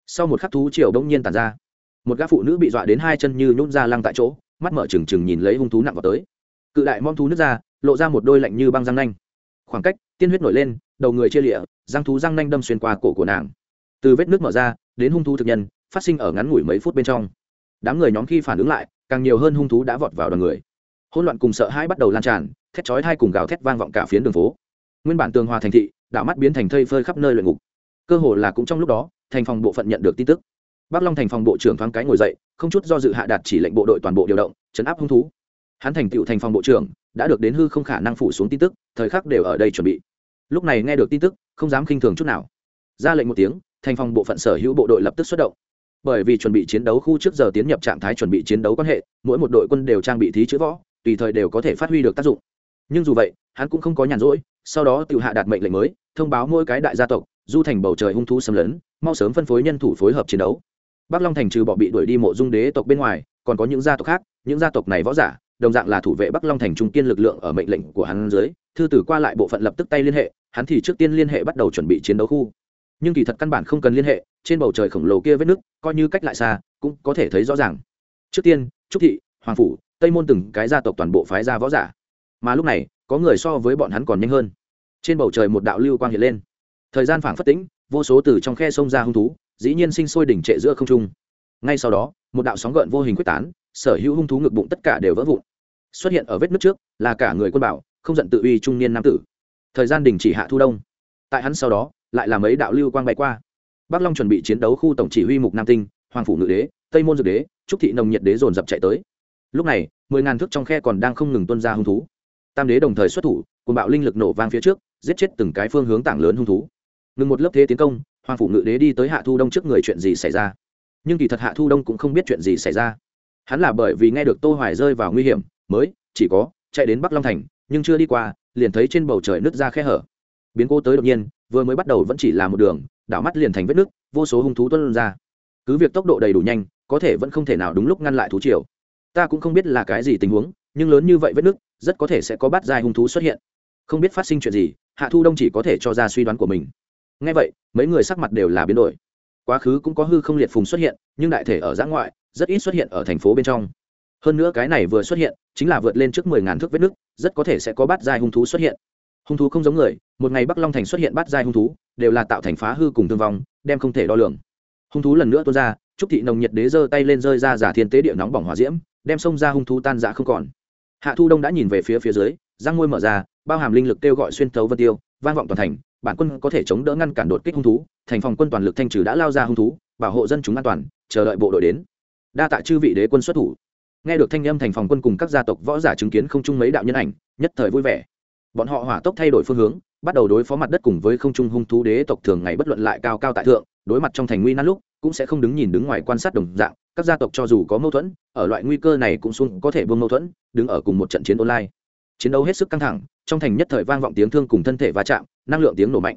A: Sau một khắc thú triều đông nhiên tàn ra. Một gã phụ nữ bị dọa đến hai chân như nhún ra lăng tại chỗ, mắt mở trừng trừng nhìn lấy hung thú nặng vào tới cự đại mong thú nước ra, lộ ra một đôi lạnh như băng răng nanh. Khoảng cách, tiên huyết nổi lên, đầu người chia lịa, răng thú răng nanh đâm xuyên qua cổ của nàng. Từ vết nước mở ra, đến hung thú thực nhân, phát sinh ở ngắn ngủi mấy phút bên trong. Đám người nhóm khi phản ứng lại, càng nhiều hơn hung thú đã vọt vào đoàn người. Hỗn loạn cùng sợ hãi bắt đầu lan tràn, thét chói hai cùng gào thét vang vọng cả phiến đường phố. Nguyên bản tường hòa thành thị, đạo mắt biến thành thây phơi khắp nơi luyện ngục. Cơ hồ là cũng trong lúc đó, thành phòng bộ phận nhận được tin tức. Bắc long thành phòng bộ trưởng thoáng cái ngồi dậy, không chút do dự hạ đạt chỉ lệnh bộ đội toàn bộ điều động, chấn áp hung thú hắn thành tựu thành phòng bộ trưởng, đã được đến hư không khả năng phủ xuống tin tức, thời khắc đều ở đây chuẩn bị. Lúc này nghe được tin tức, không dám khinh thường chút nào. Ra lệnh một tiếng, thành phòng bộ phận sở hữu bộ đội lập tức xuất động. Bởi vì chuẩn bị chiến đấu khu trước giờ tiến nhập trạng thái chuẩn bị chiến đấu quan hệ, mỗi một đội quân đều trang bị thí chữ võ, tùy thời đều có thể phát huy được tác dụng. Nhưng dù vậy, hắn cũng không có nhàn rỗi, sau đó tự hạ đạt mệnh lệnh mới, thông báo mỗi cái đại gia tộc, du thành bầu trời hung thú xâm lấn, mau sớm phân phối nhân thủ phối hợp chiến đấu. Bắc long thành trừ bỏ bị đuổi đi mộ dung đế tộc bên ngoài, còn có những gia tộc khác, những gia tộc này võ giả đồng dạng là thủ vệ bắc long thành trung kiên lực lượng ở mệnh lệnh của hắn dưới, thư tử qua lại bộ phận lập tức tay liên hệ, hắn thì trước tiên liên hệ bắt đầu chuẩn bị chiến đấu khu. Nhưng kỳ thật căn bản không cần liên hệ, trên bầu trời khổng lồ kia vết nước, coi như cách lại xa, cũng có thể thấy rõ ràng. Trước tiên, trúc thị, hoàng phủ, tây môn từng cái gia tộc toàn bộ phái ra võ giả. Mà lúc này, có người so với bọn hắn còn nhanh hơn. Trên bầu trời một đạo lưu quang hiện lên. Thời gian phảng phất tĩnh, vô số từ trong khe sông ra hung thú, dĩ nhiên sinh sôi đỉnh trệ giữa không trung. Ngay sau đó, một đạo sóng gợn vô hình quyết tán sở hữu hung thú ngực bụng tất cả đều vỡ vụn. Xuất hiện ở vết nước trước là cả người quân bảo, không giận tự uy trung niên nam tử. Thời gian đình chỉ hạ thu đông. Tại hắn sau đó, lại là mấy đạo lưu quang bay qua. Bắc long chuẩn bị chiến đấu khu tổng chỉ huy mục nam tinh, hoàng phủ ngự đế, tây môn dược đế, trúc thị nồng nhiệt đế dồn dập chạy tới. Lúc này, mười ngàn thước trong khe còn đang không ngừng tuân ra hung thú. Tam đế đồng thời xuất thủ cùng bạo linh lực nổ vang phía trước, giết chết từng cái phương hướng tảng lớn hung thú. Ngừng một lớp thế tiến công, hoàng phủ ngự đế đi tới hạ thu đông trước người chuyện gì xảy ra. Nhưng kỳ thật hạ thu đông cũng không biết chuyện gì xảy ra hắn là bởi vì nghe được tô hoài rơi vào nguy hiểm, mới, chỉ có, chạy đến bắc long thành, nhưng chưa đi qua, liền thấy trên bầu trời nứt ra khe hở. Biến cố tới đột nhiên, vừa mới bắt đầu vẫn chỉ là một đường, đảo mắt liền thành vết nước vô số hung thú tuân ra. Cứ việc tốc độ đầy đủ nhanh, có thể vẫn không thể nào đúng lúc ngăn lại thú triều. Ta cũng không biết là cái gì tình huống, nhưng lớn như vậy vết nước rất có thể sẽ có bát dài hung thú xuất hiện. Không biết phát sinh chuyện gì, hạ thu đông chỉ có thể cho ra suy đoán của mình. Ngay vậy, mấy người sắc mặt đều là biến đổi. Quá khứ cũng có hư không liệt phùng xuất hiện, nhưng đại thể ở giã ngoại rất ít xuất hiện ở thành phố bên trong. Hơn nữa cái này vừa xuất hiện, chính là vượt lên trước mười ngàn thước vết nước rất có thể sẽ có bát giai hung thú xuất hiện. Hung thú không giống người, một ngày bắc long thành xuất hiện bát giai hung thú, đều là tạo thành phá hư cùng thương vong, đem không thể đo lường. Hung thú lần nữa tuôn ra, trúc thị nồng nhiệt đế giơ tay lên rơi ra giả thiên tế địa nóng bỏng hỏa diễm, đem xông ra hung thú tan rã không còn. Hạ thu đông đã nhìn về phía phía dưới, răng môi mở ra, bao hàm linh lực kêu gọi xuyên thấu vân tiêu, vang vọng toàn thành, bản quân có thể chống đỡ ngăn cản đột kích hung thú, thành phòng quân toàn lực thanh trừ đã lao ra hung thú, bảo hộ dân chúng an toàn, chờ đợi bộ đội đến đa tạ chư vị đế quân xuất thủ. Nghe được thanh âm thành phòng quân cùng các gia tộc võ giả chứng kiến không chung mấy đạo nhân ảnh, nhất thời vui vẻ. Bọn họ hỏa tốc thay đổi phương hướng, bắt đầu đối phó mặt đất cùng với không trung hung thú đế tộc thường ngày bất luận lại cao cao tại thượng, đối mặt trong thành nguy nan lúc, cũng sẽ không đứng nhìn đứng ngoài quan sát đồng dạng, các gia tộc cho dù có mâu thuẫn, ở loại nguy cơ này cũng xuống có thể buông mâu thuẫn, đứng ở cùng một trận chiến online. Chiến đấu hết sức căng thẳng, trong thành nhất thời vang vọng tiếng thương cùng thân thể va chạm, năng lượng tiếng nổ mạnh.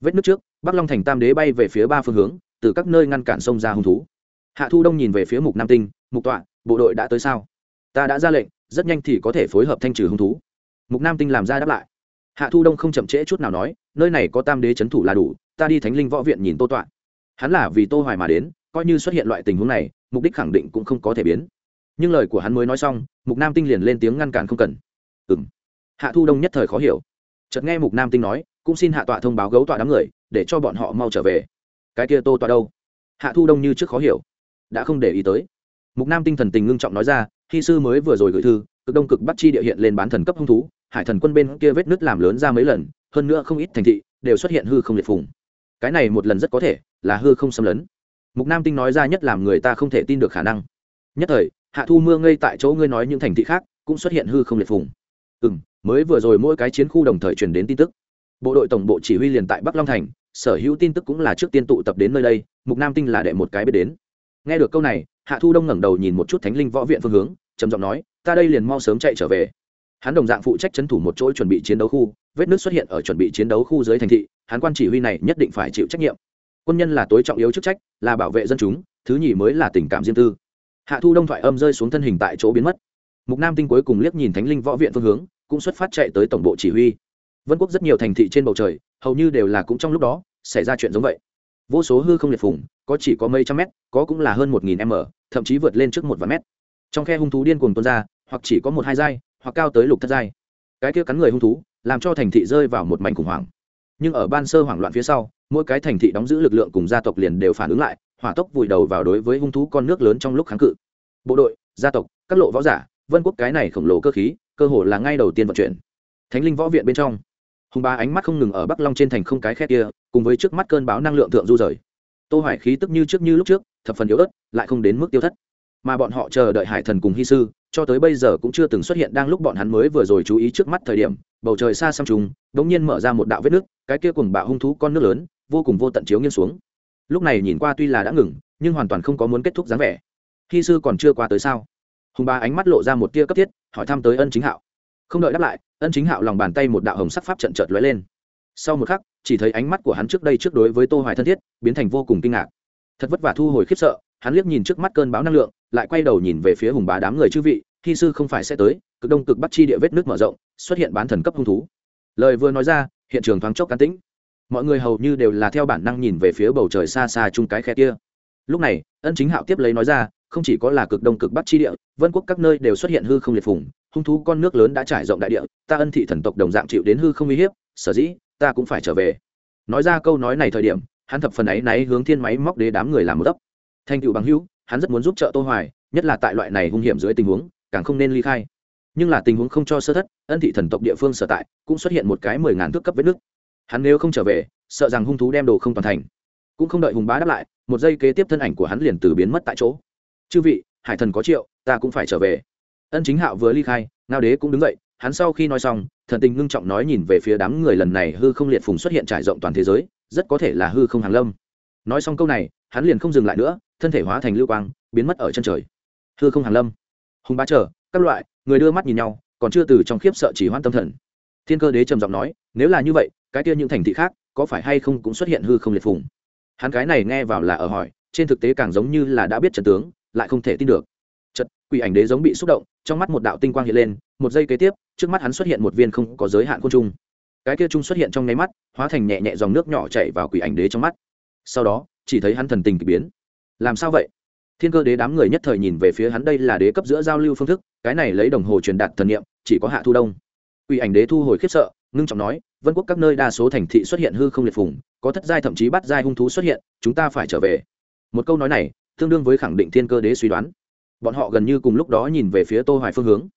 A: Vết nước trước, bắc long thành tam đế bay về phía ba phương hướng, từ các nơi ngăn cản sông ra hung thú hạ thu đông nhìn về phía mục nam tinh, mục tọa, bộ đội đã tới sao? Ta đã ra lệnh, rất nhanh thì có thể phối hợp thanh trừ hung thú. Mục nam tinh làm ra đáp lại. Hạ thu đông không chậm trễ chút nào nói, nơi này có tam đế c h ấ n thủ là đủ, ta đi thánh linh võ viện nhìn tô tọa. Hắn là vì tô hoài mà đến, coi như xuất hiện loại tình huống này, mục đích khẳng định cũng không có thể biến. Nhưng lời của hắn mới nói xong, mục nam tinh liền lên tiếng ngăn cản không cần. Ừ m hạ thu đông nhất thời khó hiểu. Chợt nghe mục nam tinh nói, cũng xin hạ tọa thông báo gấu tọa đám người, để cho bọn họ mau trở về. Cái kia tô tọa đâu? Hạ thu đông như trước khó hiểu đã không để ý tới. Mục nam tinh thần tình ngưng trọng nói ra khi sư mới vừa rồi gửi thư, cực đông cực bắc chi địa hiện lên bán thần cấp hung thú, hải thần quân bên kia vết nứt làm lớn ra mấy lần, hơn nữa không ít thành thị đều xuất hiện hư không liệt phùng. Cái này một lần rất có thể là hư không xâm lấn. Mục nam tinh nói ra nhất làm người ta không thể tin được khả năng. Nhất thời, hạ thu mưa ngây tại chỗ ngươi nói những thành thị khác cũng xuất hiện hư không liệt phùng. Ừ m mới vừa rồi mỗi cái chiến khu đồng thời truyền đến tin tức. Bộ đội tổng bộ chỉ huy liền tại bắc long thành, sở hữu tin tức cũng là trước tiên tụ tập đến nơi đây, mục nam tinh là đệ một cái biết đến nghe được câu này, hạ thu đông ngẩng đầu nhìn một chút thánh linh võ viện phương hướng, trầm giọng nói, ta đây liền mau sớm chạy trở về. Hắn đồng dạng phụ trách trấn thủ một chỗ chuẩn bị chiến đấu khu, vết nước xuất hiện ở chuẩn bị chiến đấu khu dưới thành thị, hắn quan chỉ huy này nhất định phải chịu trách nhiệm. Quân nhân là tối trọng yếu chức trách, là bảo vệ dân chúng, thứ nhì mới là tình cảm riêng tư. Hạ thu đông thoại âm rơi xuống thân hình tại chỗ biến mất. Mục nam tinh cuối cùng liếc nhìn thánh linh võ viện phương hướng, cũng xuất phát chạy tới tổng bộ chỉ huy. Vân quốc rất nhiều thành thị trên bầu trời, hầu như đều là cũng trong lúc đó, xảy ra chuyện giống vậy. Vô số hư không liệt phủng có chỉ có mấy trăm mét, có cũng là hơn một nghìn m, thậm chí vượt lên trước một vạn mét. Trong khe hung thú điên cuồng tuôn ra, hoặc chỉ có một hai giai, hoặc cao tới lục thất giai. Cái kia cắn người hung thú, làm cho thành thị rơi vào một mảnh khủng hoảng. Nhưng ở ban sơ hoảng loạn phía sau, mỗi cái thành thị đóng giữ lực lượng cùng gia tộc liền đều phản ứng lại, hỏa tốc vùi đầu vào đối với hung thú con nước lớn trong lúc kháng cự. Bộ đội, gia tộc, các lộ võ giả, vân quốc cái này khổng lồ cơ khí, cơ hồ là ngay đầu tiên vận chuyển. Thánh linh võ viện bên trong hùng bá ánh mắt không ngừng ở bắc long trên thành không cái khe kia, cùng với trước mắt cơn báo năng lượng thượng du rời tô hoài khí tức như trước như lúc trước, thập phần yếu ớt, lại không đến mức tiêu thất. Mà bọn họ chờ đợi hải thần cùng hy sư, cho tới bây giờ cũng chưa từng xuất hiện đang lúc bọn hắn mới vừa rồi chú ý trước mắt thời điểm, bầu trời xa xăm trùng, đống nhiên mở ra một đạo vết nước, cái kia cùng bạo hung thú con nước lớn, vô cùng vô tận chiếu nghiêng xuống. Lúc này nhìn qua tuy là đã ngừng, nhưng hoàn toàn không có muốn kết thúc dáng vẻ. Hy sư còn chưa qua tới sao? Hùng ba ánh mắt lộ ra một tia cấp thiết, hỏi thăm tới ân chính hạo. Không đợi đáp lại, ân chính hạo lòng bàn tay một đạo hồng sắc pháp trận chợt lóe lên. Sau một khắc chỉ thấy ánh mắt của hắn trước đây trước đối với tô hoài thân thiết, biến thành vô cùng kinh ngạc. Thật vất vả thu hồi khiếp sợ, hắn liếc nhìn trước mắt cơn bão năng lượng, lại quay đầu nhìn về phía hùng bá đám người chư vị khi sư không phải sẽ tới, cực đông cực bắc chi địa vết nước mở rộng, xuất hiện bán thần cấp hung thú. Lời vừa nói ra, hiện trường thoáng chốc căng tĩnh. Mọi người hầu như đều là theo bản năng nhìn về phía bầu trời xa xa chung cái khe kia. Lúc này, ân chính hạo tiếp lấy nói ra, không chỉ có là cực đông cực bắc chi địa, vân quốc các nơi đều xuất hiện hư không liệt phùng, hung thú con nước lớn đã trải rộng đại địa, ta ân thị thần tộc đồng dạng chịu đến hư không uy hiếp, sở dĩ ta cũng phải trở về. Nói ra câu nói này thời điểm, hắn thập phần ấy náy hướng thiên máy móc đế đám người làm một tấp thành tựu bằng hữu, hắn rất muốn giúp trợ tô hoài, nhất là tại loại này hung hiểm dưới tình huống, càng không nên ly khai. Nhưng là tình huống không cho sơ thất, ân thị thần tộc địa phương sở tại, cũng xuất hiện một cái mười ngàn thước cấp vết nước hắn nếu không trở về, sợ rằng hung thú đem đồ không toàn thành. Cũng không đợi hùng bá đáp lại, một giây kế tiếp thân ảnh của hắn liền từ biến mất tại chỗ. Chư vị, hải thần có triệu, ta cũng phải trở về. Ân chính hạo vừa ly khai, ngao đế cũng đứng dậy hắn sau khi nói xong, thần tình ngưng trọng nói nhìn về phía đám người lần này hư không liệt phùng xuất hiện trải rộng toàn thế giới, rất có thể là hư không hàng lâm. Nói xong câu này, hắn liền không dừng lại nữa, thân thể hóa thành lưu quang, biến mất ở chân trời. Hư không hàng lâm. Hùng bá chờ, các loại, người đưa mắt nhìn nhau, còn chưa từ trong khiếp sợ chỉ hoan tâm thần. Thiên cơ đế trầm giọng nói, nếu là như vậy, cái kia những thành thị khác, có phải hay không cũng xuất hiện hư không liệt phùng? Hắn cái này nghe vào là ở hỏi, trên thực tế càng giống như là đã biết trận tướng, lại không thể tin được quỷ ảnh đế giống bị xúc động, trong mắt một đạo tinh quang hiện lên, một giây kế tiếp, trước mắt hắn xuất hiện một viên không có giới hạn côn trùng. cái kia trung xuất hiện trong nháy mắt, hóa thành nhẹ nhẹ dòng nước nhỏ chảy vào quỷ ảnh đế trong mắt. Sau đó, chỉ thấy hắn thần tình k ỳ biến. Làm sao vậy? Thiên cơ đế đám người nhất thời nhìn về phía hắn, đây là đế cấp giữa giao lưu phương thức, cái này lấy đồng hồ truyền đạt thần nghiệm chỉ có hạ thu đông. Quỷ ảnh đế thu hồi khiếp sợ, ngưng trọng nói, vân quốc các nơi đa số thành thị xuất hiện hư không liệt phùng, có thất giai thậm chí bắt giai hung thú xuất hiện, chúng ta phải trở về. Một câu nói này, tương đương với khẳng định thiên cơ đế suy đoán bọn họ gần như cùng lúc đó nhìn về phía tô hoài phương hướng.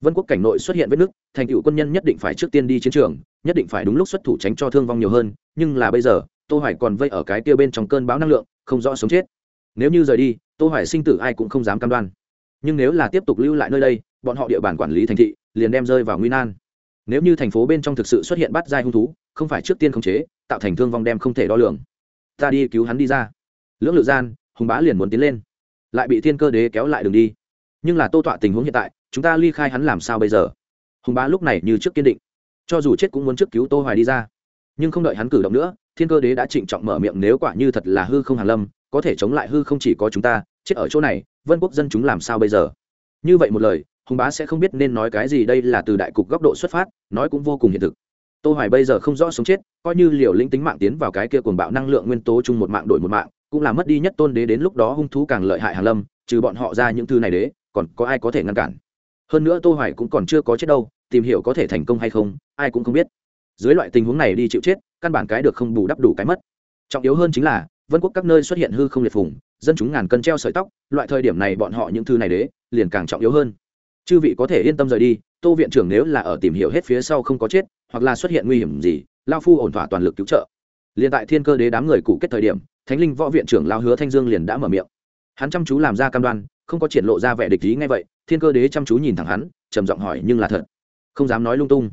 A: Vân quốc cảnh nội xuất hiện vết nứt, thành tựu quân nhân nhất định phải trước tiên đi chiến trường, nhất định phải đúng lúc xuất thủ tránh cho thương vong nhiều hơn, nhưng là bây giờ, tô hoài còn vây ở cái kia bên trong cơn bão năng lượng, không rõ sống chết. Nếu như rời đi, tô hoài sinh tử ai cũng không dám cam đoan. Nhưng nếu là tiếp tục lưu lại nơi đây, bọn họ địa bàn quản lý thành thị, liền đem rơi vào nguy nan. Nếu như thành phố bên trong thực sự xuất hiện bắt giai hung thú, không phải trước tiên khống chế, tạo thành thương vong đem không thể đo lường. Ta đi cứu hắn đi ra. Lưỡng lự gian, hùng bá liền muốn tiến lên lại bị thiên cơ đế kéo lại đường đi. Nhưng là tô tọa tình huống hiện tại, chúng ta ly khai hắn làm sao bây giờ? Hùng bá lúc này như trước kiên định. Cho dù chết cũng muốn trước cứu tô hoài đi ra. Nhưng không đợi hắn cử động nữa, thiên cơ đế đã trịnh trọng mở miệng nếu quả như thật là hư không hàn lâm, có thể chống lại hư không chỉ có chúng ta, chết ở chỗ này, vân quốc dân chúng làm sao bây giờ? Như vậy một lời, hùng bá sẽ không biết nên nói cái gì đây là từ đại cục góc độ xuất phát, nói cũng vô cùng hiện thực. Tô hoài bây giờ không rõ sống chết, coi như liều lĩnh tính mạng tiến vào cái kia cuồng bạo năng lượng nguyên tố chung một mạng đổi một mạng cũng là mất đi nhất tôn đế đến lúc đó hung thú càng lợi hại hàng lâm, trừ bọn họ ra những thứ này đế, còn có ai có thể ngăn cản? Hơn nữa tô hoài cũng còn chưa có chết đâu, tìm hiểu có thể thành công hay không, ai cũng không biết. Dưới loại tình huống này đi chịu chết, căn bản cái được không bù đắp đủ cái mất. Trọng yếu hơn chính là, vân quốc các nơi xuất hiện hư không liệt phùng, dân chúng ngàn cân treo sợi tóc, loại thời điểm này bọn họ những thứ này đế, liền càng trọng yếu hơn. Chư vị có thể yên tâm rời đi, tô viện trưởng nếu là ở tìm hiểu hết phía sau không có chết, hoặc là xuất hiện nguy hiểm gì, lao phu ổn thỏa toàn lực cứu trợ liền tại thiên cơ đế đám người cụ kết thời điểm, thánh linh võ viện trưởng lao hứa thanh dương liền đã mở miệng. Hắn chăm chú làm ra cam đoan, không có triển lộ ra vẻ địch ý ngay vậy, thiên cơ đế chăm chú nhìn thẳng hắn, trầm giọng hỏi nhưng là thật. Không dám nói lung tung.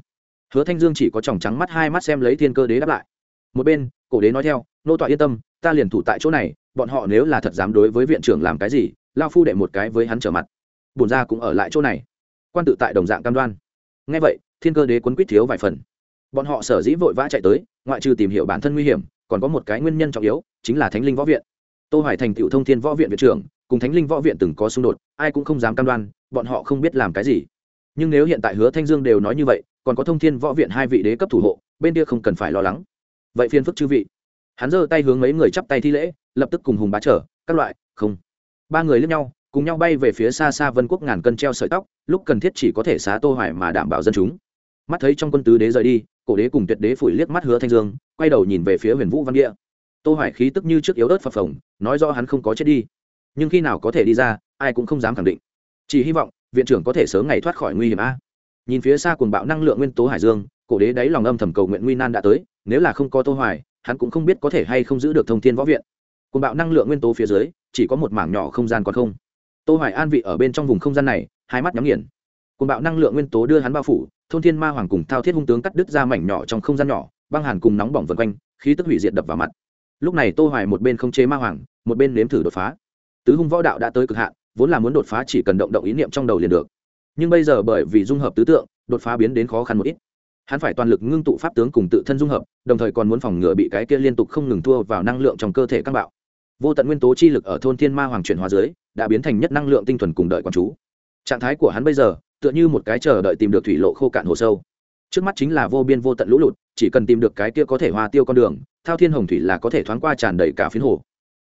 A: Hứa thanh dương chỉ có tròng trắng mắt hai mắt xem lấy thiên cơ đế đáp lại. Một bên, cổ đế nói theo, nô tọa yên tâm, ta liền thủ tại chỗ này, bọn họ nếu là thật dám đối với viện trưởng làm cái gì lao phu đệ một cái với hắn trở mặt, bổn ra cũng ở lại chỗ này. Quan tự tại đồng dạng cam đoan. Ngay vậy, thiên cơ đế quấn quýt thiếu vài phần. Bọn họ sở dĩ vội vã chạy tới ngoại trừ tìm hiểu bản thân nguy hiểm, còn có một cái nguyên nhân trọng yếu, chính là thánh linh võ viện. Tô hoài thành tựu thông thiên võ viện viện trưởng, cùng thánh linh võ viện từng có xung đột, ai cũng không dám cam đoan, bọn họ không biết làm cái gì. Nhưng nếu hiện tại hứa thanh dương đều nói như vậy, còn có thông thiên võ viện hai vị đế cấp thủ hộ, bên kia không cần phải lo lắng. Vậy phiên phức chư vị. Hắn giơ tay hướng mấy người chắp tay thi lễ, lập tức cùng hùng bá trở, các loại, không. Ba người lướt nhau, cùng nhau bay về phía xa xa vân quốc ngàn cân treo sợi tóc, lúc cần thiết chỉ có thể xá tô hoài mà đảm bảo dân chúng mắt thấy trong quân tứ đế rời đi, cổ đế cùng tuyệt đế phủi liếc mắt hứa thanh dương, quay đầu nhìn về phía huyền vũ văn địa. Tô hoài khí tức như trước yếu ớt phập phồng, nói rõ hắn không có chết đi. Nhưng khi nào có thể đi ra, ai cũng không dám khẳng định. Chỉ hy vọng, viện trưởng có thể sớm ngày thoát khỏi nguy hiểm a. Nhìn phía xa cuồng bạo năng lượng nguyên tố hải dương, cổ đế đáy lòng âm thầm cầu nguyện nguy nan đã tới, nếu là không có tô hoài, hắn cũng không biết có thể hay không giữ được thông thiên võ viện. Cuồng bạo năng lượng nguyên tố phía dưới, chỉ có một mảng nhỏ không gian còn không. Tô hoài an vị ở bên trong vùng không gian này, hai mắt nhắm nghiền cùng bạo năng lượng nguyên tố đưa hắn bao phủ, thôn thiên ma hoàng cùng thao thiết hung tướng cắt đứt ra mảnh nhỏ trong không gian nhỏ, băng hàn cùng nóng bỏng vần quanh, khí tức hủy diệt đập vào mặt. Lúc này tô hoài một bên không chế ma hoàng, một bên nếm thử đột phá. Tứ hung võ đạo đã tới cực hạn, vốn là muốn đột phá chỉ cần động động ý niệm trong đầu liền được. Nhưng bây giờ bởi vì dung hợp tứ tượng, đột phá biến đến khó khăn một ít. Hắn phải toàn lực ngưng tụ pháp tướng cùng tự thân dung hợp, đồng thời còn muốn phòng ngừa bị cái kia liên tục không ngừng thua vào năng lượng trong cơ thể các bạo. Vô tận nguyên tố chi lực ở thôn thiên ma hoàng chuyển hóa dưới, đã biến thành nhất năng lượng tinh thuần cùng đợi quan chú. Trạng thái của hắn bây giờ tựa như một cái chờ đợi tìm được thủy lộ khô cạn hồ sâu. Trước mắt chính là vô biên vô tận lũ lụt, chỉ cần tìm được cái kia có thể hòa tiêu con đường, thao thiên hồng thủy là có thể thoáng qua tràn đầy cả phiến hồ.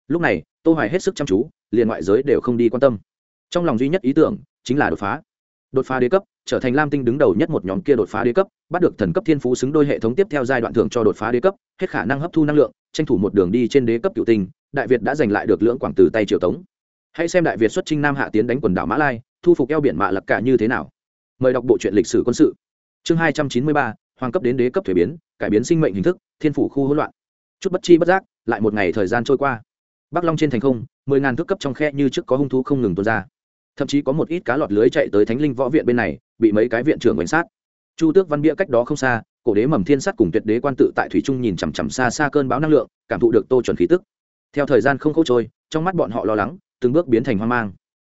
A: Lúc này, tô hoài hết sức chăm chú, liền ngoại giới đều không đi quan tâm. Trong lòng duy nhất ý tưởng chính là đột phá. Đột phá đế cấp, trở thành lam tinh đứng đầu nhất một nhóm kia đột phá đế cấp, bắt được thần cấp thiên phú xứng đôi hệ thống tiếp theo giai đoạn thưởng cho đột phá đế cấp, hết khả năng hấp thu năng lượng, tranh thủ một đường đi trên đế cấp cựu tinh, đại việt đã giành lại được lưỡng quảng từ tay triều tống hãy xem đại việt xuất trinh nam hạ tiến đánh quần đảo mã lai, thu phục eo biển mạ lặc cả như thế nào. Mời đọc bộ truyện lịch sử quân sự. Chương hai trăm chín mươi ba, hoàng cấp đến đế cấp thuế biến, cải biến sinh mệnh hình thức, thiên phủ khu hỗn loạn. Chút bất chi bất giác, lại một ngày thời gian trôi qua. Bắc long trên thành không, mười ngàn thước cấp trong khe như trước có hung thú không ngừng tuôn ra. Thậm chí có một ít cá lọt lưới chạy tới thánh linh võ viện bên này, bị mấy cái viện trưởng cảnh sát. Chu tước văn bia cách đó không xa, cổ đế mầm thiên sát cùng tuyệt đế quan tự tại thủy trung nhìn chằm chằm xa xa cơn bão năng lượng, cảm thụ được tô chuẩn khí tức. Theo thời gian không khâu trôi, trong mắt bọn họ lo lắng từng bước biến thành hoang mang.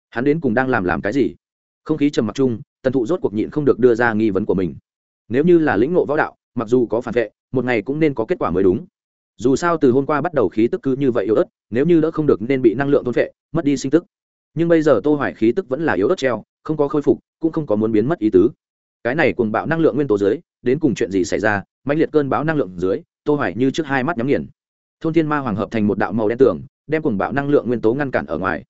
A: Hắn đến cùng đang làm làm cái gì? Không khí trầm mặc chung, tần thụ rốt cuộc nhịn không được đưa ra nghi vấn của mình. Nếu như là lĩnh ngộ võ đạo, mặc dù có phản vệ, một ngày cũng nên có kết quả mới đúng. Dù sao từ hôm qua bắt đầu khí tức cứ như vậy yếu ớt, nếu như đỡ không được nên bị năng lượng thôn vệ mất đi sinh tức. Nhưng bây giờ tô hoài khí tức vẫn là yếu ớt treo, không có khôi phục, cũng không có muốn biến mất ý tứ. Cái này cùng bạo năng lượng nguyên tố dưới, đến cùng chuyện gì xảy ra? Mãnh liệt cơn bão năng lượng dưới, tô hoài như trước hai mắt nhắm nghiền thôn thiên ma hoàng hợp thành một đạo màu đen tường, đem cùng bạo năng lượng nguyên tố ngăn cản ở ngoài.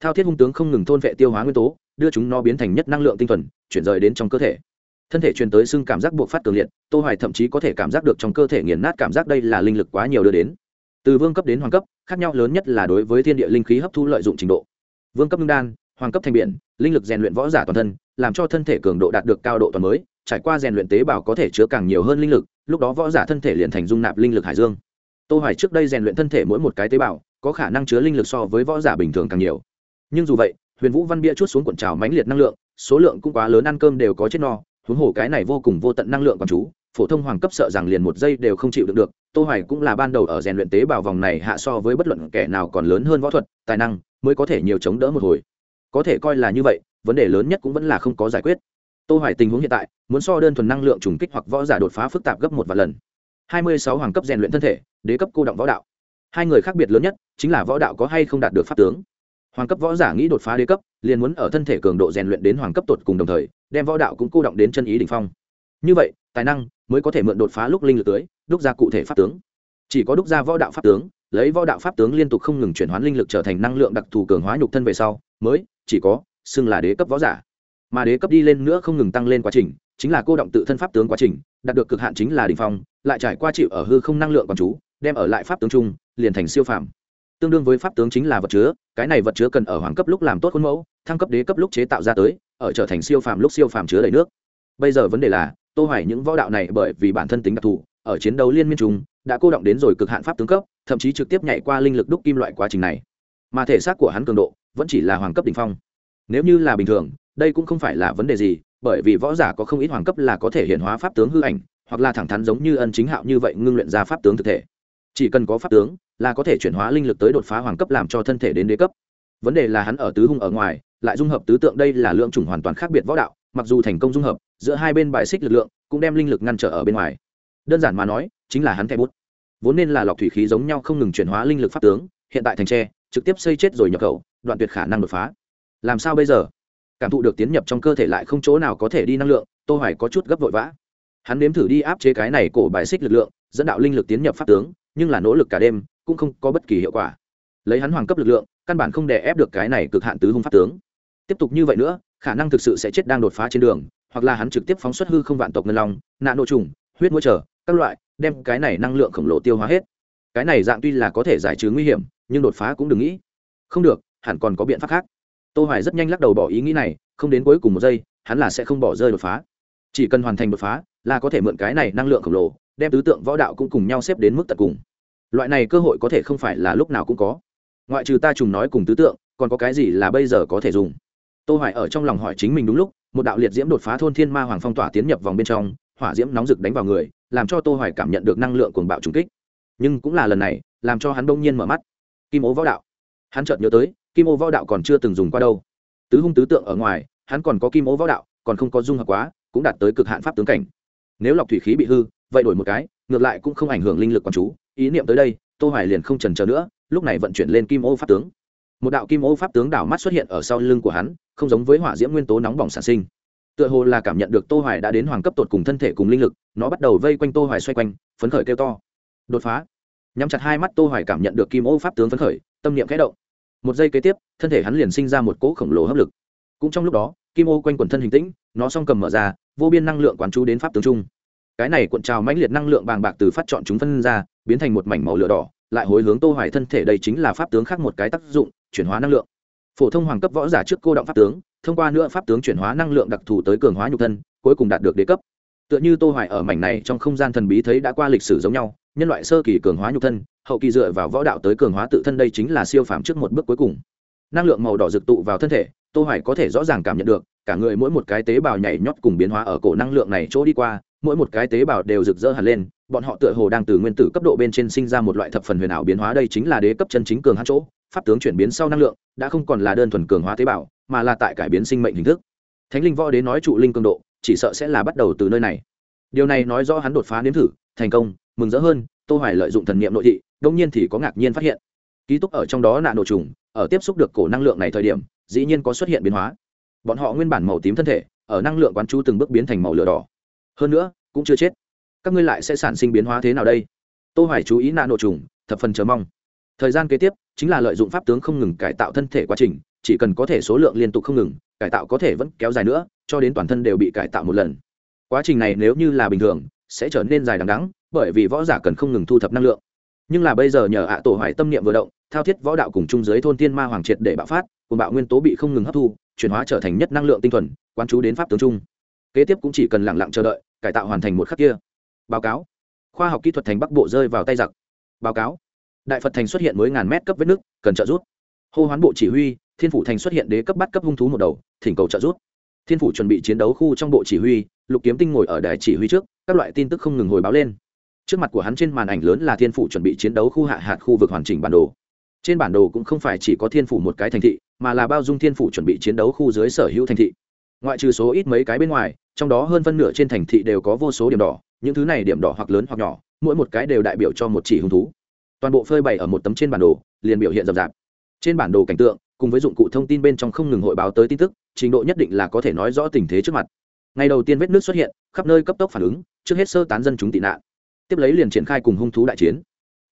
A: Thao thiết hung tướng không ngừng thôn vệ tiêu hóa nguyên tố, đưa chúng nó biến thành nhất năng lượng tinh thuần, chuyển rời đến trong cơ thể. Thân thể truyền tới xương cảm giác buộc phát cường liệt, tô hoài thậm chí có thể cảm giác được trong cơ thể nghiền nát cảm giác đây là linh lực quá nhiều đưa đến. Từ vương cấp đến hoàng cấp, khác nhau lớn nhất là đối với thiên địa linh khí hấp thu lợi dụng trình độ. Vương cấp ngưng đan, hoàng cấp thành biển, linh lực rèn luyện võ giả toàn thân, làm cho thân thể cường độ đạt được cao độ toàn mới, trải qua rèn luyện tế bào có thể chứa càng nhiều hơn linh lực, lúc đó võ giả thân thể liền thành dung nạp linh lực hải dương tô hoài trước đây rèn luyện thân thể mỗi một cái tế bào, có khả năng chứa linh lực so với võ giả bình thường càng nhiều. Nhưng dù vậy, huyền vũ văn bia chút xuống cuộn trào mãnh liệt năng lượng, số lượng cũng quá lớn, ăn cơm đều có chết no, huống hồ cái này vô cùng vô tận năng lượng còn chú, phổ thông hoàng cấp sợ rằng liền một giây đều không chịu được được, tô hoài cũng là ban đầu ở rèn luyện tế bào vòng này hạ so với bất luận kẻ nào còn lớn hơn võ thuật, tài năng mới có thể nhiều chống đỡ một hồi. Có thể coi là như vậy, vấn đề lớn nhất cũng vẫn là không có giải quyết. Tô hoài tình huống hiện tại, muốn so đơn thuần năng lượng trùng kích hoặc võ giả đột phá phức tạp gấp một vài lần. 26 hoàng cấp rèn luyện thân thể, đế cấp cô động võ đạo. Hai người khác biệt lớn nhất chính là võ đạo có hay không đạt được pháp tướng. Hoàng cấp võ giả nghĩ đột phá đế cấp, liền muốn ở thân thể cường độ rèn luyện đến hoàng cấp tột cùng đồng thời, đem võ đạo cũng cô động đến chân ý đỉnh phong. Như vậy, tài năng mới có thể mượn đột phá lúc linh lực tưới, đúc ra cụ thể pháp tướng. Chỉ có đúc ra võ đạo pháp tướng, lấy võ đạo pháp tướng liên tục không ngừng chuyển hóa linh lực trở thành năng lượng đặc thù cường hóa nhục thân về sau, mới chỉ có xưng là đế cấp võ giả mà đế cấp đi lên nữa không ngừng tăng lên quá trình, chính là cô động tự thân pháp tướng quá trình, đạt được cực hạn chính là đ ỉ n h phong, lại trải qua chịu ở hư không năng lượng còn chú, đem ở lại pháp tướng chung, liền thành siêu phàm. Tương đương với pháp tướng chính là vật chứa, cái này vật chứa cần ở hoàng cấp lúc làm tốt khuôn mẫu, thăng cấp đế cấp lúc chế tạo ra tới, ở trở thành siêu phàm lúc siêu phàm chứa đầy nước. Bây giờ vấn đề là, tô hoài những võ đạo này bởi vì bản thân tính đặc thù, ở chiến đấu liên miên trùng, đã cô động đến rồi cực hạn pháp tướng cấp, thậm chí trực tiếp nhảy qua linh lực đúc kim loại quá trình này. Mà thể xác của hắn cường độ, vẫn chỉ là hoàng cấp đỉnh phong. Nếu như là bình thường đây cũng không phải là vấn đề gì, bởi vì võ giả có không ít hoàng cấp là có thể hiện hóa pháp tướng hư ảnh, hoặc là thẳng thắn giống như ân chính hạo như vậy ngưng luyện ra pháp tướng thực thể. Chỉ cần có pháp tướng, là có thể chuyển hóa linh lực tới đột phá hoàng cấp làm cho thân thể đến đế cấp. Vấn đề là hắn ở tứ hung ở ngoài, lại dung hợp tứ tượng đây là lượng chủng hoàn toàn khác biệt võ đạo, mặc dù thành công dung hợp, giữa hai bên bài xích lực lượng, cũng đem linh lực ngăn trở ở bên ngoài. Đơn giản mà nói, chính là hắn thẻ bút. Vốn nên là lọc thủy khí giống nhau không ngừng chuyển hóa linh lực pháp tướng, hiện tại thành tre, trực tiếp xây chết rồi nhập khẩu, đoạn tuyệt khả năng đột phá. Làm sao bây giờ? Cảm thụ được tiến nhập trong cơ thể lại không chỗ nào có thể đi năng lượng, tô hoài có chút gấp vội vã. Hắn nếm thử đi áp chế cái này cổ bài xích lực lượng, dẫn đạo linh lực tiến nhập pháp tướng, nhưng là nỗ lực cả đêm, cũng không có bất kỳ hiệu quả. Lấy hắn hoàng cấp lực lượng, căn bản không đè ép được cái này cực hạn tứ hung pháp tướng. Tiếp tục như vậy nữa, khả năng thực sự sẽ chết đang đột phá trên đường, hoặc là hắn trực tiếp phóng xuất hư không vạn tộc ngân long, nạn nội trùng, huyết mũi trở, các loại, đem cái này năng lượng khổng lồ tiêu hóa hết. Cái này dạng tuy là có thể giải trừ nguy hiểm, nhưng đột phá cũng đừng nghĩ. Không được, hẳn còn có biện pháp khác tô hoài rất nhanh lắc đầu bỏ ý nghĩ này, không đến cuối cùng một giây, hắn là sẽ không bỏ rơi đột phá. Chỉ cần hoàn thành đột phá, là có thể mượn cái này năng lượng khổng lồ, đem tứ tượng võ đạo cũng cùng nhau xếp đến mức tận cùng. Loại này cơ hội có thể không phải là lúc nào cũng có. Ngoại trừ ta trùng nói cùng tứ tượng, còn có cái gì là bây giờ có thể dùng? Tô hoài ở trong lòng hỏi chính mình đúng lúc, một đạo liệt diễm đột phá thôn thiên ma hoàng phong tỏa tiến nhập vòng bên trong, hỏa diễm nóng rực đánh vào người, làm cho tô hoài cảm nhận được năng lượng cuồng bạo trùng kích. Nhưng cũng là lần này, làm cho hắn đông nhiên mở mắt. Kim ố võ đạo. Hắn chợt nhớ tới kim ô võ đạo còn chưa từng dùng qua đâu. Tứ hung tứ tượng ở ngoài, hắn còn có kim ô võ đạo, còn không có dung hợp quá, cũng đạt tới cực hạn pháp tướng cảnh. Nếu lọc thủy khí bị hư, vậy đổi một cái, ngược lại cũng không ảnh hưởng linh lực quán chú. Ý niệm tới đây, tô hoài liền không chần chờ nữa, lúc này vận chuyển lên kim ô pháp tướng. Một đạo kim ô pháp tướng đảo mắt xuất hiện ở sau lưng của hắn, không giống với hỏa diễm nguyên tố nóng bỏng sản sinh. Tựa hồ là cảm nhận được tô hoài đã đến hoàng cấp tột cùng thân thể cùng linh lực, nó bắt đầu vây quanh tô hoài xoay quanh, phấn khởi kêu to. Đột phá. Nhắm chặt hai mắt tô hoài cảm nhận được kim ô pháp tướng phấn khởi, tâm niệm khẽ động một giây kế tiếp, thân thể hắn liền sinh ra một cỗ khổng lồ hấp lực. Cũng trong lúc đó, kim ô quanh quần thân hình tĩnh, nó song cầm mở ra, vô biên năng lượng quán chú đến pháp tướng trung. Cái này cuộn trào mãnh liệt năng lượng bàng bạc từ phát chọn chúng phân ra, biến thành một mảnh màu lửa đỏ, lại hối hướng tô hoài thân thể đây chính là pháp tướng khác một cái tác dụng, chuyển hóa năng lượng. Phổ thông hoàng cấp võ giả trước cô động pháp tướng, thông qua nữa pháp tướng chuyển hóa năng lượng đặc thù tới cường hóa nhục thân, cuối cùng đạt được đế cấp. Tựa như tô hoài ở mảnh này trong không gian thần bí thấy đã qua lịch sử giống nhau, nhân loại sơ kỳ cường hóa nhục thân hậu kỳ dựa vào võ đạo tới cường hóa tự thân đây chính là siêu phàm trước một bước cuối cùng. Năng lượng màu đỏ rực tụ vào thân thể, tô hoài có thể rõ ràng cảm nhận được, cả người mỗi một cái tế bào nhảy nhót cùng biến hóa ở cổ năng lượng này chỗ đi qua, mỗi một cái tế bào đều rực rỡ hẳn lên, bọn họ tựa hồ đang từ nguyên tử cấp độ bên trên sinh ra một loại thập phần huyền ảo biến hóa đây chính là đế cấp chân chính cường hãn chỗ, pháp tướng chuyển biến sau năng lượng, đã không còn là đơn thuần cường hóa tế bào, mà là tại cải biến sinh mệnh hình thức. Thánh linh võ đế nói trụ linh cường độ, chỉ sợ sẽ là bắt đầu từ nơi này. Điều này nói rõ hắn đột phá nếm thử, thành công, mừng rỡ hơn, tô hoài lợi dụng thần niệm nội thị đông nhiên thì có ngạc nhiên phát hiện. Ký túc ở trong đó nạn nổ trùng, ở tiếp xúc được cổ năng lượng này thời điểm, dĩ nhiên có xuất hiện biến hóa. Bọn họ nguyên bản màu tím thân thể, ở năng lượng quán chú từng bước biến thành màu lửa đỏ. Hơn nữa, cũng chưa chết. Các ngươi lại sẽ sản sinh biến hóa thế nào đây? Tô hoài chú ý nạn nổ trùng, thập phần chờ mong. Thời gian kế tiếp, chính là lợi dụng pháp tướng không ngừng cải tạo thân thể quá trình, chỉ cần có thể số lượng liên tục không ngừng, cải tạo có thể vẫn kéo dài nữa, cho đến toàn thân đều bị cải tạo một lần. Quá trình này nếu như là bình thường, sẽ trở nên dài đằng đắng bởi vì võ giả cần không ngừng thu thập năng lượng nhưng là bây giờ nhờ ạ tổ hoài tâm niệm vừa động, thao thiết võ đạo cùng chung giới thôn tiên ma hoàng triệt để bạo phát, cùng bạo nguyên tố bị không ngừng hấp thu, chuyển hóa trở thành nhất năng lượng tinh thuần, quán chú đến pháp tướng trung kế tiếp cũng chỉ cần lẳng lặng chờ đợi, cải tạo hoàn thành một khắc kia. Báo cáo. Khoa học kỹ thuật thành bắc bộ rơi vào tay giặc. Báo cáo. Đại phật thành xuất hiện mới ngàn mét cấp vết nước cần trợ giúp. Hô hoán bộ chỉ huy, thiên phủ thành xuất hiện đế cấp bắt cấp hung thú một đầu, thỉnh cầu trợ giúp. Thiên phủ chuẩn bị chiến đấu khu trong bộ chỉ huy, lục kiếm tinh ngồi ở đài chỉ huy trước, các loại tin tức không ngừng hồi báo lên trước mặt của hắn trên màn ảnh lớn là thiên phủ chuẩn bị chiến đấu khu hạ hạt khu vực hoàn chỉnh bản đồ. Trên bản đồ cũng không phải chỉ có thiên phủ một cái thành thị, mà là bao dung thiên phủ chuẩn bị chiến đấu khu dưới sở hữu thành thị. Ngoại trừ số ít mấy cái bên ngoài, trong đó hơn phân nửa trên thành thị đều có vô số điểm đỏ, những thứ này điểm đỏ hoặc lớn hoặc nhỏ, mỗi một cái đều đại biểu cho một chỉ hung thú. Toàn bộ phơi bày ở một tấm trên bản đồ, liền biểu hiện rậm rạp. Trên bản đồ cảnh tượng, cùng với dụng cụ thông tin bên trong không ngừng hội báo tới tin tức, trình độ nhất định là có thể nói rõ tình thế trước mặt. Ngày đầu tiên vết nước xuất hiện, khắp nơi cấp tốc phản ứng, trước hết sơ tán dân chúng tị nạn tiếp lấy liền triển khai cùng hung thú đại chiến.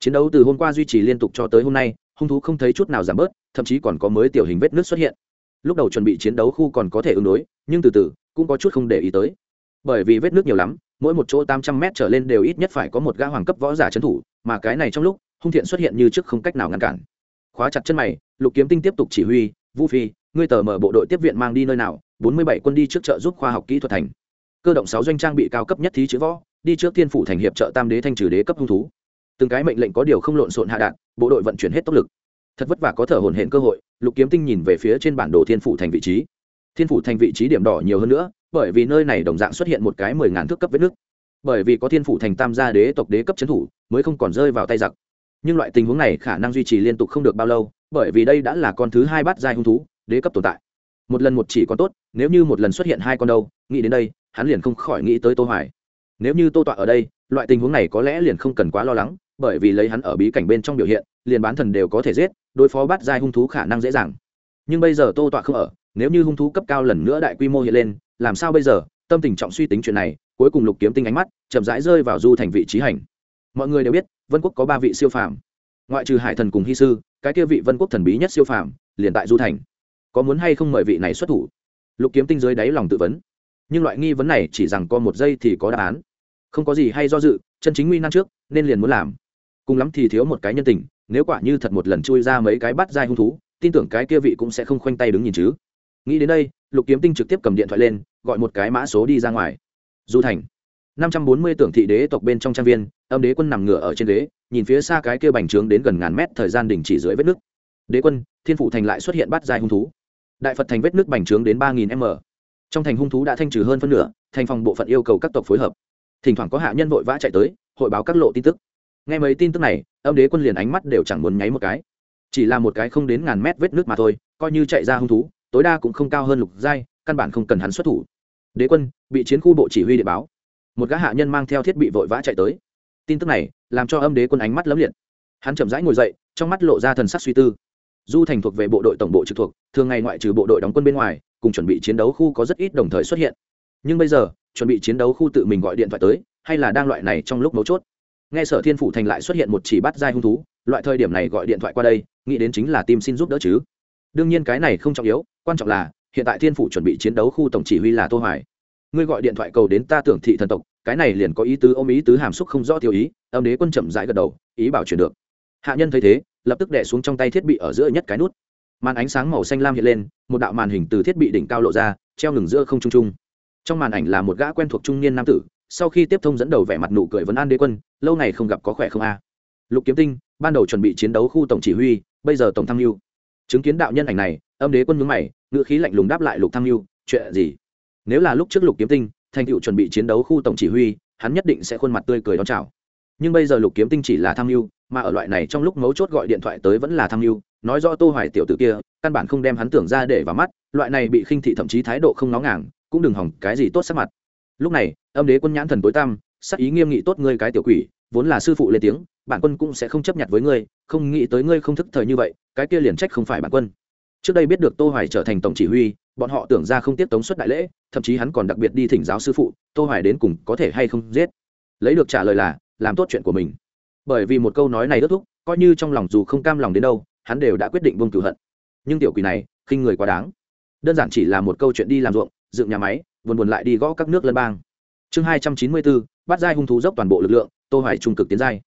A: Chiến đấu từ hôm qua duy trì liên tục cho tới hôm nay, hung thú không thấy chút nào giảm bớt, thậm chí còn có mới tiểu hình vết nước xuất hiện. Lúc đầu chuẩn bị chiến đấu khu còn có thể ứng đối, nhưng từ từ, cũng có chút không để ý tới. Bởi vì vết nước nhiều lắm, mỗi một chỗ tám trăm m trở lên đều ít nhất phải có một gã hoàng cấp võ giả trấn thủ, mà cái này trong lúc, hung thiện xuất hiện như trước không cách nào ngăn cản. Khóa chặt chân mày, lục kiếm tinh tiếp tục chỉ huy, vũ phi, ngươi tờ mở bộ đội tiếp viện mang đi nơi nào, bốn mươi bảy quân đi trước trợ giúp khoa học kỹ thuật thành. Cơ động sáu doanh trang bị cao cấp nhất thí chữ võ đi trước thiên phủ thành hiệp trợ tam đế thanh trừ đế cấp hung thú. Từng cái mệnh lệnh có điều không lộn xộn hạ đạn bộ đội vận chuyển hết tốc lực. Thật vất vả có thở hồn hển cơ hội, lục kiếm tinh nhìn về phía trên bản đồ thiên phủ thành vị trí. Thiên phủ thành vị trí điểm đỏ nhiều hơn nữa, bởi vì nơi này đồng dạng xuất hiện một cái mười ngàn thước cấp vết nước. Bởi vì có thiên phủ thành tam gia đế tộc đế cấp trấn thủ, mới không còn rơi vào tay giặc. Nhưng loại tình huống này khả năng duy trì liên tục không được bao lâu, bởi vì đây đã là con thứ hai bát giai hung thú, đế cấp tồn tại. Một lần một chỉ có tốt, nếu như một lần xuất hiện hai con đâu, nghĩ đến đây, hắn liền không khỏi nghĩ tới tô hoài nếu như tô tọa ở đây, loại tình huống này có lẽ liền không cần quá lo lắng, bởi vì lấy hắn ở bí cảnh bên trong biểu hiện, liền bán thần đều có thể giết, đối phó bắt giai hung thú khả năng dễ dàng. Nhưng bây giờ tô tọa không ở, nếu như hung thú cấp cao lần nữa đại quy mô hiện lên, làm sao bây giờ? Tâm tình trọng suy tính chuyện này, cuối cùng lục kiếm tinh ánh mắt chậm rãi rơi vào du thành vị trí hành. Mọi người đều biết, vân quốc có ba vị siêu phàm. Ngoại trừ hải thần cùng hy sư, cái kia vị vân quốc thần bí nhất siêu phàm liền tại du thành. Có muốn hay không mời vị này xuất thủ? Lục kiếm tinh dưới đáy lòng tự vấn. Nhưng loại nghi vấn này chỉ rằng có một giây thì có đáp án không có gì hay do dự chân chính nguy năng trước nên liền muốn làm. Cùng lắm thì thiếu một cái nhân tình nếu quả như thật một lần chui ra mấy cái bắt dai hung thú tin tưởng cái kia vị cũng sẽ không khoanh tay đứng nhìn chứ. Nghĩ đến đây lục kiếm tinh trực tiếp cầm điện thoại lên gọi một cái mã số đi ra ngoài. Du thành. năm trăm bốn mươi tưởng thị đế tộc bên trong trang viên âm đế quân nằm ngửa ở trên đế, nhìn phía xa cái kia bành trướng đến gần ngàn mét thời gian đình chỉ dưới vết nước. Đế quân thiên phụ thành lại xuất hiện bắt dài hung thú. Đại phật thành vết nước bành trướng đến ba nghìn m. Trong thành hung thú đã thanh trừ hơn phân nửa thành phòng bộ phận yêu cầu các tộc phối hợp thỉnh thoảng có hạ nhân vội vã chạy tới, hội báo các lộ tin tức. Nghe mấy tin tức này, âm đế quân liền ánh mắt đều chẳng muốn nháy một cái. Chỉ là một cái không đến ngàn mét vết nước mà thôi, coi như chạy ra hung thú, tối đa cũng không cao hơn lục giai, căn bản không cần hắn xuất thủ. Đế quân, bị chiến khu bộ chỉ huy địa báo. Một gã hạ nhân mang theo thiết bị vội vã chạy tới. Tin tức này, làm cho âm đế quân ánh mắt lấm liệt. Hắn chậm rãi ngồi dậy, trong mắt lộ ra thần sắc suy tư. Du thành thuộc về bộ đội tổng bộ trực thuộc, thường ngày ngoại trừ bộ đội đóng quân bên ngoài, cùng chuẩn bị chiến đấu khu có rất ít đồng thời xuất hiện. Nhưng bây giờ chuẩn bị chiến đấu khu tự mình gọi điện thoại tới, hay là đang loại này trong lúc mấu chốt. Nghe sở thiên phủ thành lại xuất hiện một chỉ bắt giai hung thú, loại thời điểm này gọi điện thoại qua đây, nghĩ đến chính là tim xin giúp đỡ chứ. Đương nhiên cái này không trọng yếu, quan trọng là, hiện tại thiên phủ chuẩn bị chiến đấu khu tổng chỉ huy là tô hoài. Ngươi gọi điện thoại cầu đến ta tưởng thị thần tộc, cái này liền có ý tứ ôm ý tứ hàm xúc không rõ thiếu ý, âm đế quân chậm rãi gật đầu, ý bảo chuyển được. Hạ nhân thấy thế, lập tức đè xuống trong tay thiết bị ở giữa nhất cái nút. Màn ánh sáng màu xanh lam hiện lên, một đạo màn hình từ thiết bị đỉnh cao lộ ra, treo ngừng giữa không trung trung trong màn ảnh là một gã quen thuộc trung niên nam tử, sau khi tiếp thông dẫn đầu vẻ mặt nụ cười vấn an đế quân, lâu ngày không gặp có khỏe không a? Lục kiếm tinh, ban đầu chuẩn bị chiến đấu khu tổng chỉ huy, bây giờ tổng tham mưu. Chứng kiến đạo nhân ảnh này, âm đế quân nhướng mày ngựa khí lạnh lùng đáp lại lục tham mưu, chuyện gì? Nếu là lúc trước lục kiếm tinh, thành tựu chuẩn bị chiến đấu khu tổng chỉ huy, hắn nhất định sẽ khuôn mặt tươi cười đón chào. Nhưng bây giờ lục kiếm tinh chỉ là tham mưu, mà ở loại này trong lúc mấu chốt gọi điện thoại tới vẫn là tham mưu, nói rõ tô hoài tiểu tử kia, căn bản không đem hắn tưởng ra để vào mắt, loại này bị khinh thị thậm chí thái độ không nóng ngàng cũng đừng hỏng cái gì tốt sắc mặt. Lúc này, âm đế quân nhãn thần tối tăm, sắc ý nghiêm nghị tốt ngươi cái tiểu quỷ, vốn là sư phụ lên tiếng, bản quân cũng sẽ không chấp nhận với ngươi, không nghĩ tới ngươi không thức thời như vậy, cái kia liền trách không phải bản quân. Trước đây biết được tô hoài trở thành tổng chỉ huy, bọn họ tưởng ra không tiếp tống suất đại lễ, thậm chí hắn còn đặc biệt đi thỉnh giáo sư phụ, tô hoài đến cùng có thể hay không giết. Lấy được trả lời là, làm tốt chuyện của mình. Bởi vì một câu nói này đứt thúc, coi như trong lòng dù không cam lòng đến đâu, hắn đều đã quyết định buông cửu hận. Nhưng tiểu quỷ này, khinh người quá đáng. Đơn giản chỉ là một câu chuyện đi làm ruộng dựng nhà máy buồn buồn lại đi gõ các nước lân bang. Chương 294, bắt giai hung thú dốc toàn bộ lực lượng tô hoài trung cực tiến giai.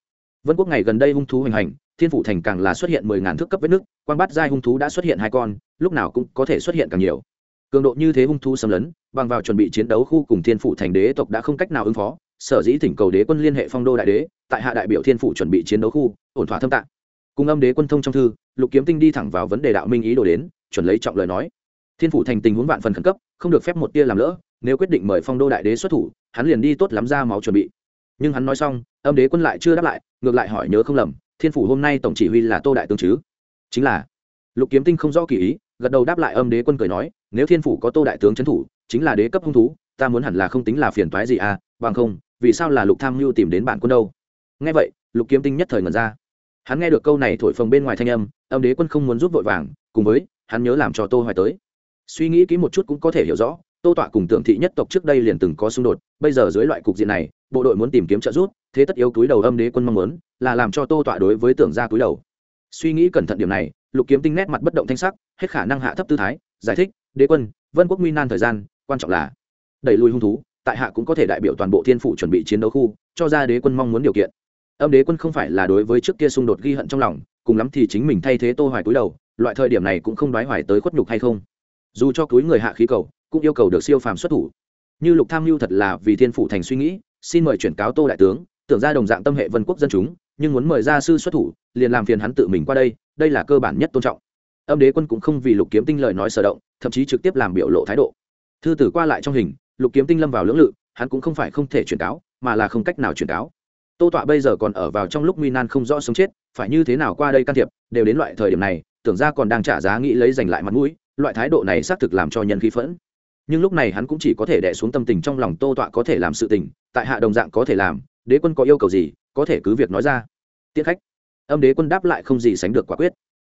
A: Vân quốc ngày gần đây hung thú hành hành thiên phủ thành càng là xuất hiện mười ngàn thước cấp vết nước quan bắt giai hung thú đã xuất hiện hai con lúc nào cũng có thể xuất hiện càng nhiều. Cường độ như thế hung thú xâm lấn bằng vào chuẩn bị chiến đấu khu cùng thiên phủ thành đế tộc đã không cách nào ứng phó sở dĩ thỉnh cầu đế quân liên hệ phong đô đại đế tại hạ đại biểu thiên phủ chuẩn bị chiến đấu khu ổn thỏa thâm tạng. Cùng âm đế quân thông trong thư lục kiếm tinh đi thẳng vào vấn đề đạo minh ý đồ đến chuẩn lấy trọng lời nói thiên phủ thành tình huống vạn phần khẩn cấp, không được phép một tia làm lỡ, nếu quyết định mời phong đô đại đế xuất thủ, hắn liền đi tốt lắm ra máu chuẩn bị. Nhưng hắn nói xong, âm đế quân lại chưa đáp lại, ngược lại hỏi nhớ không lầm, thiên phủ hôm nay tổng chỉ huy là tô đại tướng chứ? Chính là. Lục kiếm tinh không rõ kỳ ý, gật đầu đáp lại âm đế quân cười nói, nếu thiên phủ có tô đại tướng trấn thủ, chính là đế cấp hung thú, ta muốn hẳn là không tính là phiền toái gì à bằng không, vì sao là lục tham mưu tìm đến bạn quân đâu? Nghe vậy, lục kiếm tinh nhất thời ngần ra. Hắn nghe được câu này thổi phồng bên ngoài thanh âm âm đế quân không muốn giúp vội vàng, cùng với, hắn nhớ làm cho tô hoài tới suy nghĩ kỹ một chút cũng có thể hiểu rõ, tô tọa cùng tưởng thị nhất tộc trước đây liền từng có xung đột, bây giờ dưới loại cục diện này, bộ đội muốn tìm kiếm trợ giúp, thế tất yếu túi đầu âm đế quân mong muốn, là làm cho tô tọa đối với tưởng gia túi đầu. Suy nghĩ cẩn thận điểm này, lục kiếm tinh nét mặt bất động thanh sắc, hết khả năng hạ thấp tư thái, giải thích, đế quân, vân quốc nguy nan thời gian, quan trọng là đẩy lùi hung thú, tại hạ cũng có thể đại biểu toàn bộ thiên phủ chuẩn bị chiến đấu khu, cho ra đế quân mong muốn điều kiện. Âm đế quân không phải là đối với trước kia xung đột ghi hận trong lòng, cùng lắm thì chính mình thay thế tô hoài túi đầu, loại thời điểm này cũng không đoái hoài tới khuất nhục hay không dù cho túi người hạ khí cầu, cũng yêu cầu được siêu phàm xuất thủ. Như lục tham mưu thật là vì thiên phủ thành suy nghĩ, xin mời chuyển cáo tô đại tướng, tưởng ra đồng dạng tâm hệ vân quốc dân chúng, nhưng muốn mời gia sư xuất thủ, liền làm phiền hắn tự mình qua đây đây là cơ bản nhất tôn trọng. Âm đế quân cũng không vì lục kiếm tinh lời nói sở động, thậm chí trực tiếp làm biểu lộ thái độ. Thư tử qua lại trong hình, lục kiếm tinh lâm vào lưỡng lự, hắn cũng không phải không thể chuyển cáo, mà là không cách nào chuyển cáo. Tô tọa bây giờ còn ở vào trong lúc nguy nan không rõ sống chết, phải như thế nào qua đây can thiệp, đều đến loại thời điểm này, tưởng ra còn đang trả giá nghĩ lấy giành lại mặt mũi loại thái độ này xác thực làm cho nhân khí phẫn. Nhưng lúc này hắn cũng chỉ có thể đẻ xuống tâm tình trong lòng tô tọa có thể làm sự tình, tại hạ đồng dạng có thể làm, đế quân có yêu cầu gì, có thể cứ việc nói ra. Tiết khách. Âm đế quân đáp lại không gì sánh được quả quyết.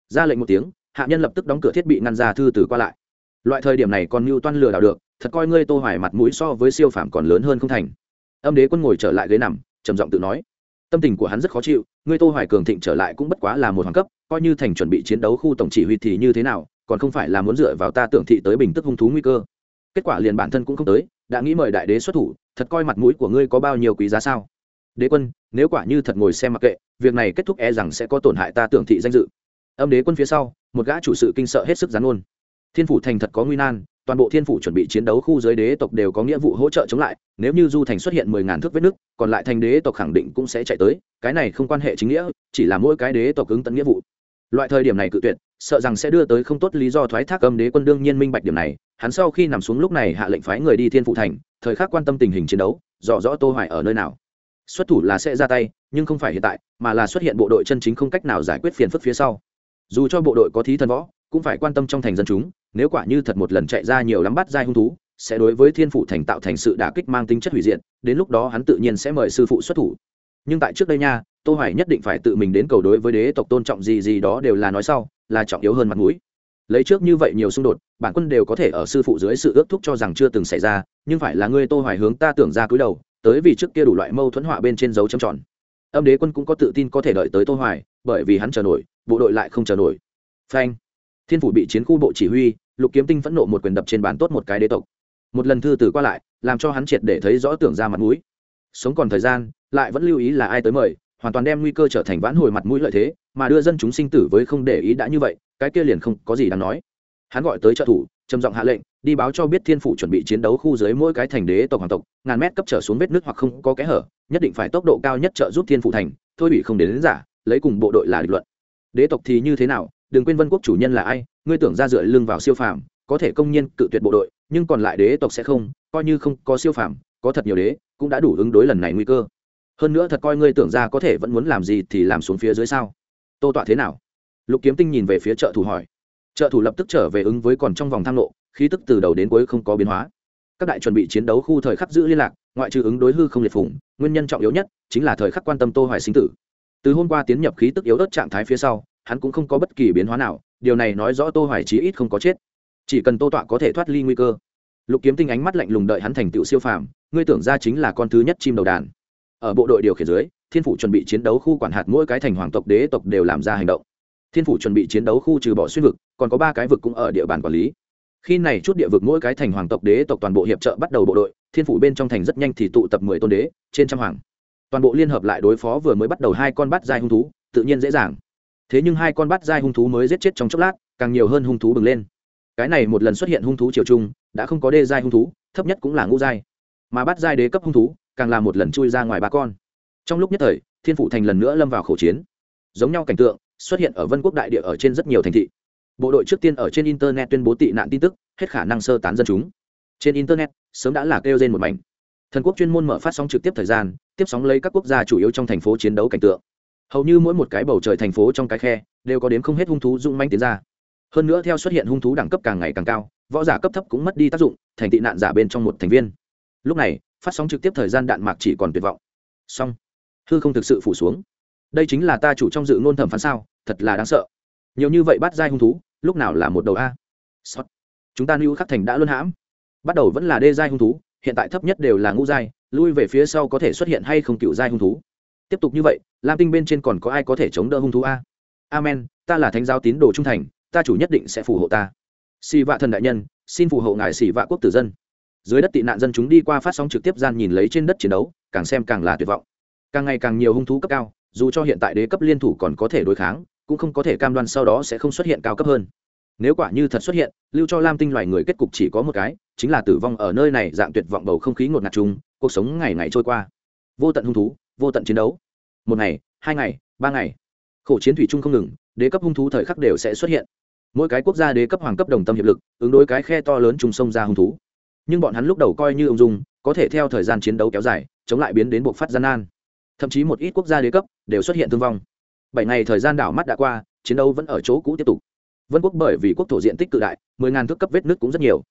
A: Ra lệnh một tiếng, hạ nhân lập tức đóng cửa thiết bị ngăn ra thư từ qua lại. Loại thời điểm này còn mưu toan lừa đảo được, thật coi ngươi tô hoài mặt mũi so với siêu phàm còn lớn hơn không thành. Âm đế quân ngồi trở lại ghế nằm, trầm giọng tự nói. Tâm tình của hắn rất khó chịu, ngươi tô hoài cường thịnh trở lại cũng bất quá là một hoàng cấp, coi như thành chuẩn bị chiến đấu khu tổng chỉ huy thì như thế nào còn không phải là muốn dựa vào ta tưởng thị tới bình tức hung thú nguy cơ. Kết quả liền bản thân cũng không tới, đã nghĩ mời đại đế xuất thủ, thật coi mặt mũi của ngươi có bao nhiêu quý giá sao? Đế quân, nếu quả như thật ngồi xem mặc kệ, việc này kết thúc e rằng sẽ có tổn hại ta tưởng thị danh dự. Âm đế quân phía sau, một gã chủ sự kinh sợ hết sức gián ôn. Thiên phủ thành thật có nguy nan, toàn bộ thiên phủ chuẩn bị chiến đấu khu giới đế tộc đều có nghĩa vụ hỗ trợ chống lại, nếu như du thành xuất hiện mười ngàn thước vết nước còn lại thành đế tộc khẳng định cũng sẽ chạy tới, cái này không quan hệ chính nghĩa, chỉ là mỗi cái đế tộc ứng tận nghĩa vụ loại thời điểm này cự tuyệt, sợ rằng sẽ đưa tới không tốt lý do thoái thác âm đế quân đương nhiên minh bạch điểm này, hắn sau khi nằm xuống lúc này hạ lệnh phái người đi thiên phụ thành, thời khắc quan tâm tình hình chiến đấu, rõ rõ tô hoài ở nơi nào. Xuất thủ là sẽ ra tay, nhưng không phải hiện tại, mà là xuất hiện bộ đội chân chính không cách nào giải quyết phiền phức phía sau. Dù cho bộ đội có thí thần võ, cũng phải quan tâm trong thành dân chúng, nếu quả như thật một lần chạy ra nhiều lắm bắt dai hung thú, sẽ đối với thiên phụ thành tạo thành sự đả kích mang tính chất hủy diệt, đến lúc đó hắn tự nhiên sẽ mời sư phụ xuất thủ. Nhưng tại trước đây nha tô hoài nhất định phải tự mình đến cầu đối với đế tộc tôn trọng gì gì đó đều là nói sau, là trọng yếu hơn mặt mũi. Lấy trước như vậy nhiều xung đột, bản quân đều có thể ở sư phụ dưới sự ước thúc cho rằng chưa từng xảy ra, nhưng phải là ngươi tô hoài hướng ta tưởng ra cúi đầu, tới vì trước kia đủ loại mâu thuẫn họa bên trên dấu chấm tròn. Âm đế quân cũng có tự tin có thể đợi tới tô hoài, bởi vì hắn chờ nổi, bộ đội lại không chờ nổi. Phanh. Thiên phủ bị chiến khu bộ chỉ huy, lục kiếm tinh phẫn nộ một quyền đập trên bàn tốt một cái đế tộc. Một lần thư từ qua lại, làm cho hắn triệt để thấy rõ tưởng ra mặt mũi. Sống còn thời gian, lại vẫn lưu ý là ai tới mời hoàn toàn đem nguy cơ trở thành vãn hồi mặt mũi lợi thế mà đưa dân chúng sinh tử với không để ý đã như vậy cái kia liền không có gì đáng nói. Hắn gọi tới trợ thủ trầm giọng hạ lệnh đi báo cho biết thiên phủ chuẩn bị chiến đấu khu dưới mỗi cái thành đế tộc hoàng tộc ngàn mét cấp trở xuống vết nước hoặc không có kẽ hở nhất định phải tốc độ cao nhất trợ giúp thiên phủ thành thôi bị không đến, đến giả lấy cùng bộ đội là định luận. Đế tộc thì như thế nào đừng quên vân quốc chủ nhân là ai ngươi tưởng ra dựa lưng vào siêu phàm có thể công nhiên cự tuyệt bộ đội nhưng còn lại đế tộc sẽ không coi như không có siêu phàm có thật nhiều đế cũng đã đủ ứng đối lần này nguy cơ hơn nữa thật coi ngươi tưởng ra có thể vẫn muốn làm gì thì làm xuống phía dưới sao? Tô tọa thế nào? Lục kiếm tinh nhìn về phía trợ thủ hỏi. Trợ thủ lập tức trở về ứng với còn trong vòng thang lộ, khí tức từ đầu đến cuối không có biến hóa. Các đại chuẩn bị chiến đấu khu thời khắc giữ liên lạc, ngoại trừ ứng đối hư không liệt phủng nguyên nhân trọng yếu nhất chính là thời khắc quan tâm tô hoài sinh tử. Từ hôm qua tiến nhập khí tức yếu đất trạng thái phía sau, hắn cũng không có bất kỳ biến hóa nào, điều này nói rõ tô hoài chí ít không có chết. Chỉ cần tô tọa có thể thoát ly nguy cơ. Lục kiếm tinh ánh mắt lạnh lùng đợi hắn thành tựu siêu phàm, ngươi tưởng ra chính là con thứ nhất chim đầu đàn ở bộ đội điều khiển dưới, thiên phủ chuẩn bị chiến đấu khu quản hạt mỗi cái thành hoàng tộc, đế tộc đều làm ra hành động. Thiên phủ chuẩn bị chiến đấu khu trừ bỏ xuyên vực, còn có ba cái vực cũng ở địa bàn quản lý. Khi này chút địa vực mỗi cái thành hoàng tộc, đế tộc toàn bộ hiệp trợ bắt đầu bộ đội, thiên phủ bên trong thành rất nhanh thì tụ tập mười tôn đế, trên trăm hoàng. Toàn bộ liên hợp lại đối phó vừa mới bắt đầu hai con bắt dai hung thú, tự nhiên dễ dàng. Thế nhưng hai con bắt dai hung thú mới giết chết trong chốc lát, càng nhiều hơn hung thú bừng lên. Cái này một lần xuất hiện hung thú triều trung, đã không có đê dai hung thú, thấp nhất cũng là ngũ dai mà bắt giai đế cấp hung thú, càng là một lần chui ra ngoài ba con. Trong lúc nhất thời, thiên phụ thành lần nữa lâm vào khẩu chiến. Giống nhau cảnh tượng, xuất hiện ở vân quốc đại địa ở trên rất nhiều thành thị. Bộ đội trước tiên ở trên internet tuyên bố tị nạn tin tức, hết khả năng sơ tán dân chúng. Trên internet, sớm đã là kêu trên một mảnh. Thần quốc chuyên môn mở phát sóng trực tiếp thời gian, tiếp sóng lấy các quốc gia chủ yếu trong thành phố chiến đấu cảnh tượng. Hầu như mỗi một cái bầu trời thành phố trong cái khe, đều có đến không hết hung thú dung manh tiến ra. Hơn nữa theo xuất hiện hung thú đẳng cấp càng ngày càng cao, võ giả cấp thấp cũng mất đi tác dụng, thành tị nạn giả bên trong một thành viên lúc này, phát sóng trực tiếp thời gian đạn mạc chỉ còn tuyệt vọng. Song hư không thực sự phủ xuống. Đây chính là ta chủ trong dự ngôn thẩm phán sao, thật là đáng sợ. Nhiều như vậy bắt giai hung thú, lúc nào là một đầu a? Sót. chúng ta lưu khắc thành đã luân hãm. Bắt đầu vẫn là đê giai hung thú, hiện tại thấp nhất đều là ngũ giai, lui về phía sau có thể xuất hiện hay không cựu giai hung thú. Tiếp tục như vậy, lam tinh bên trên còn có ai có thể chống đỡ hung thú a? Amen, ta là thánh giáo tín đồ trung thành, ta chủ nhất định sẽ phù hộ ta. Xì vạ thần đại nhân, xin phù hộ ngài xì vạ quốc tử dân dưới đất tị nạn dân chúng đi qua phát sóng trực tiếp gian nhìn lấy trên đất chiến đấu, càng xem càng là tuyệt vọng. Càng ngày càng nhiều hung thú cấp cao, dù cho hiện tại đế cấp liên thủ còn có thể đối kháng, cũng không có thể cam đoan sau đó sẽ không xuất hiện cao cấp hơn. Nếu quả như thật xuất hiện, lưu cho lam tinh loài người kết cục chỉ có một cái, chính là tử vong ở nơi này dạng tuyệt vọng bầu không khí ngột ngạt chung, cuộc sống ngày ngày trôi qua. Vô tận hung thú, vô tận chiến đấu. Một ngày, hai ngày, ba ngày. Khổ chiến thủy chung không ngừng, đế cấp hung thú thời khắc đều sẽ xuất hiện. Mỗi cái quốc gia đế cấp hoàng cấp đồng tâm hiệp lực, ứng đối cái khe to lớn trùng sông ra hung thú nhưng bọn hắn lúc đầu coi như ông dung, có thể theo thời gian chiến đấu kéo dài, chống lại biến đến buộc phát gian nan. Thậm chí một ít quốc gia đế cấp đều xuất hiện thương vong. Bảy ngày thời gian đảo mắt đã qua, chiến đấu vẫn ở chỗ cũ tiếp tục. Vân quốc bởi vì quốc thổ diện tích cự đại, mười ngàn thước cấp vết nước cũng rất nhiều.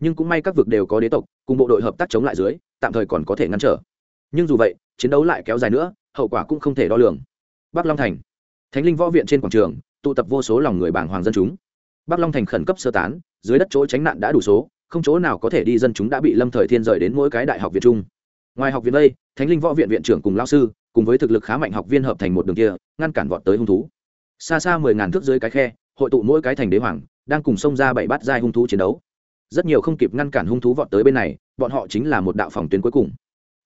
A: Nhưng cũng may các vực đều có đế tộc, cùng bộ đội hợp tác chống lại dưới, tạm thời còn có thể ngăn trở. Nhưng dù vậy, chiến đấu lại kéo dài nữa, hậu quả cũng không thể đo lường. Bắc long thành. Thánh linh võ viện trên quảng trường, tụ tập vô số lòng người bảng hoàng dân chúng. Bắc long thành khẩn cấp sơ tán, dưới đất chỗ tránh nạn đã đủ số không chỗ nào có thể đi dân chúng đã bị lâm thời thiên rời đến mỗi cái đại học viện trung. Ngoài học viện đây, thánh linh võ viện viện trưởng cùng lao sư, cùng với thực lực khá mạnh học viên hợp thành một đường kia, ngăn cản vọt tới hung thú. Xa xa mười ngàn thước dưới cái khe, hội tụ mỗi cái thành đế hoàng, đang cùng xông ra bảy bát giai hung thú chiến đấu. Rất nhiều không kịp ngăn cản hung thú vọt tới bên này, bọn họ chính là một đạo phòng tuyến cuối cùng.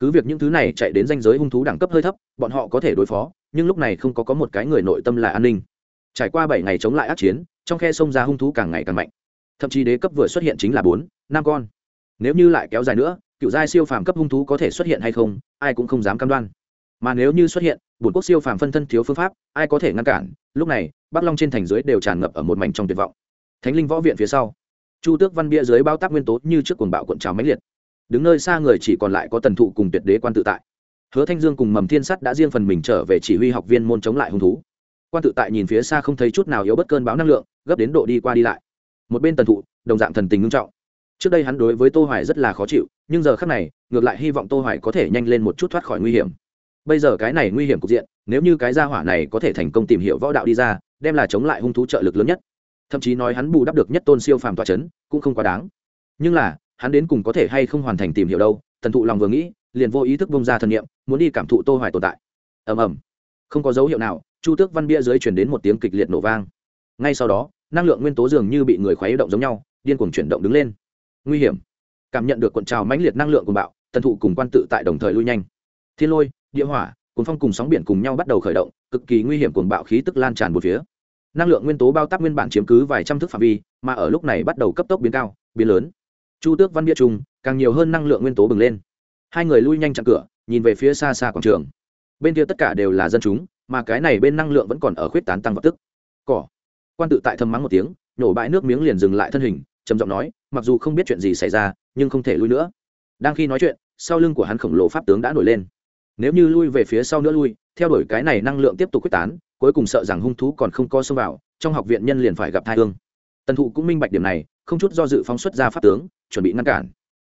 A: Cứ việc những thứ này chạy đến danh giới hung thú đẳng cấp hơi thấp, bọn họ có thể đối phó, nhưng lúc này không có có một cái người nội tâm là an ninh. Trải qua bảy ngày chống lại ác chiến, trong khe sông ra hung thú càng ngày càng mạnh thậm chí đế cấp vừa xuất hiện chính là bốn, năm con. Nếu như lại kéo dài nữa, cựu giai siêu phàm cấp hung thú có thể xuất hiện hay không, ai cũng không dám cam đoan. Mà nếu như xuất hiện, bổn quốc siêu phàm phân thân thiếu phương pháp, ai có thể ngăn cản? Lúc này, bắc long trên thành dưới đều tràn ngập ở một mảnh trong tuyệt vọng. Thánh linh võ viện phía sau, chu tước văn bia dưới bao tác nguyên tố như trước cuồng bạo cuộn trào máy liệt. Đứng nơi xa người chỉ còn lại có tần thụ cùng tuyệt đế quan tự tại. Hứa thanh dương cùng mầm thiên sắt đã riêng phần mình trở về chỉ huy học viên môn chống lại hung thú. Quan tự tại nhìn phía xa không thấy chút nào yếu bất cơn báo năng lượng, gấp đến độ đi qua đi lại một bên tần thụ, đồng dạng thần tình ngưng trọng. Trước đây hắn đối với tô hoài rất là khó chịu, nhưng giờ khắc này, ngược lại hy vọng tô hoài có thể nhanh lên một chút thoát khỏi nguy hiểm. Bây giờ cái này nguy hiểm cục diện, nếu như cái gia hỏa này có thể thành công tìm hiểu võ đạo đi ra, đem là chống lại hung thú trợ lực lớn nhất. Thậm chí nói hắn bù đắp được nhất tôn siêu phàm tọa chấn, cũng không quá đáng. Nhưng là, hắn đến cùng có thể hay không hoàn thành tìm hiểu đâu, tần thụ lòng vừa nghĩ, liền vô ý thức bông ra thần niệm, muốn đi cảm thụ tô hoài tồn tại. Ầm ầm. Không có dấu hiệu nào, chu tước văn bia dưới truyền đến một tiếng kịch liệt nổ vang. Ngay sau đó năng lượng nguyên tố dường như bị người khuấy động giống nhau, điên cuồng chuyển động đứng lên. Nguy hiểm. Cảm nhận được cuộn trào mãnh liệt năng lượng của bạo, tần thụ cùng quan tự tại đồng thời lui nhanh. Thiên lôi, địa hỏa, cuốn phong cùng sóng biển cùng nhau bắt đầu khởi động, cực kỳ nguy hiểm cuồng bạo khí tức lan tràn một phía. Năng lượng nguyên tố bao tác nguyên bản chiếm cứ vài trăm thước phạm vi, mà ở lúc này bắt đầu cấp tốc biến cao, biến lớn. Chu tước văn bia trung càng nhiều hơn năng lượng nguyên tố bừng lên. Hai người lui nhanh chặn cửa, nhìn về phía xa xa quảng trường. Bên kia tất cả đều là dân chúng, mà cái này bên năng lượng vẫn còn ở khuyết tán tăng vật tức. Cỏ quan tự tại thâm mắng một tiếng, nhổ bãi nước miếng liền dừng lại thân hình, trầm giọng nói, mặc dù không biết chuyện gì xảy ra, nhưng không thể lui nữa. Đang khi nói chuyện, sau lưng của hắn khổng lồ pháp tướng đã nổi lên. Nếu như lui về phía sau nữa lui, theo đuổi cái này năng lượng tiếp tục quyết tán, cuối cùng sợ rằng hung thú còn không co xông vào, trong học viện nhân liền phải gặp thai hương. Tần thụ cũng minh bạch điểm này, không chút do dự phóng xuất ra pháp tướng, chuẩn bị ngăn cản.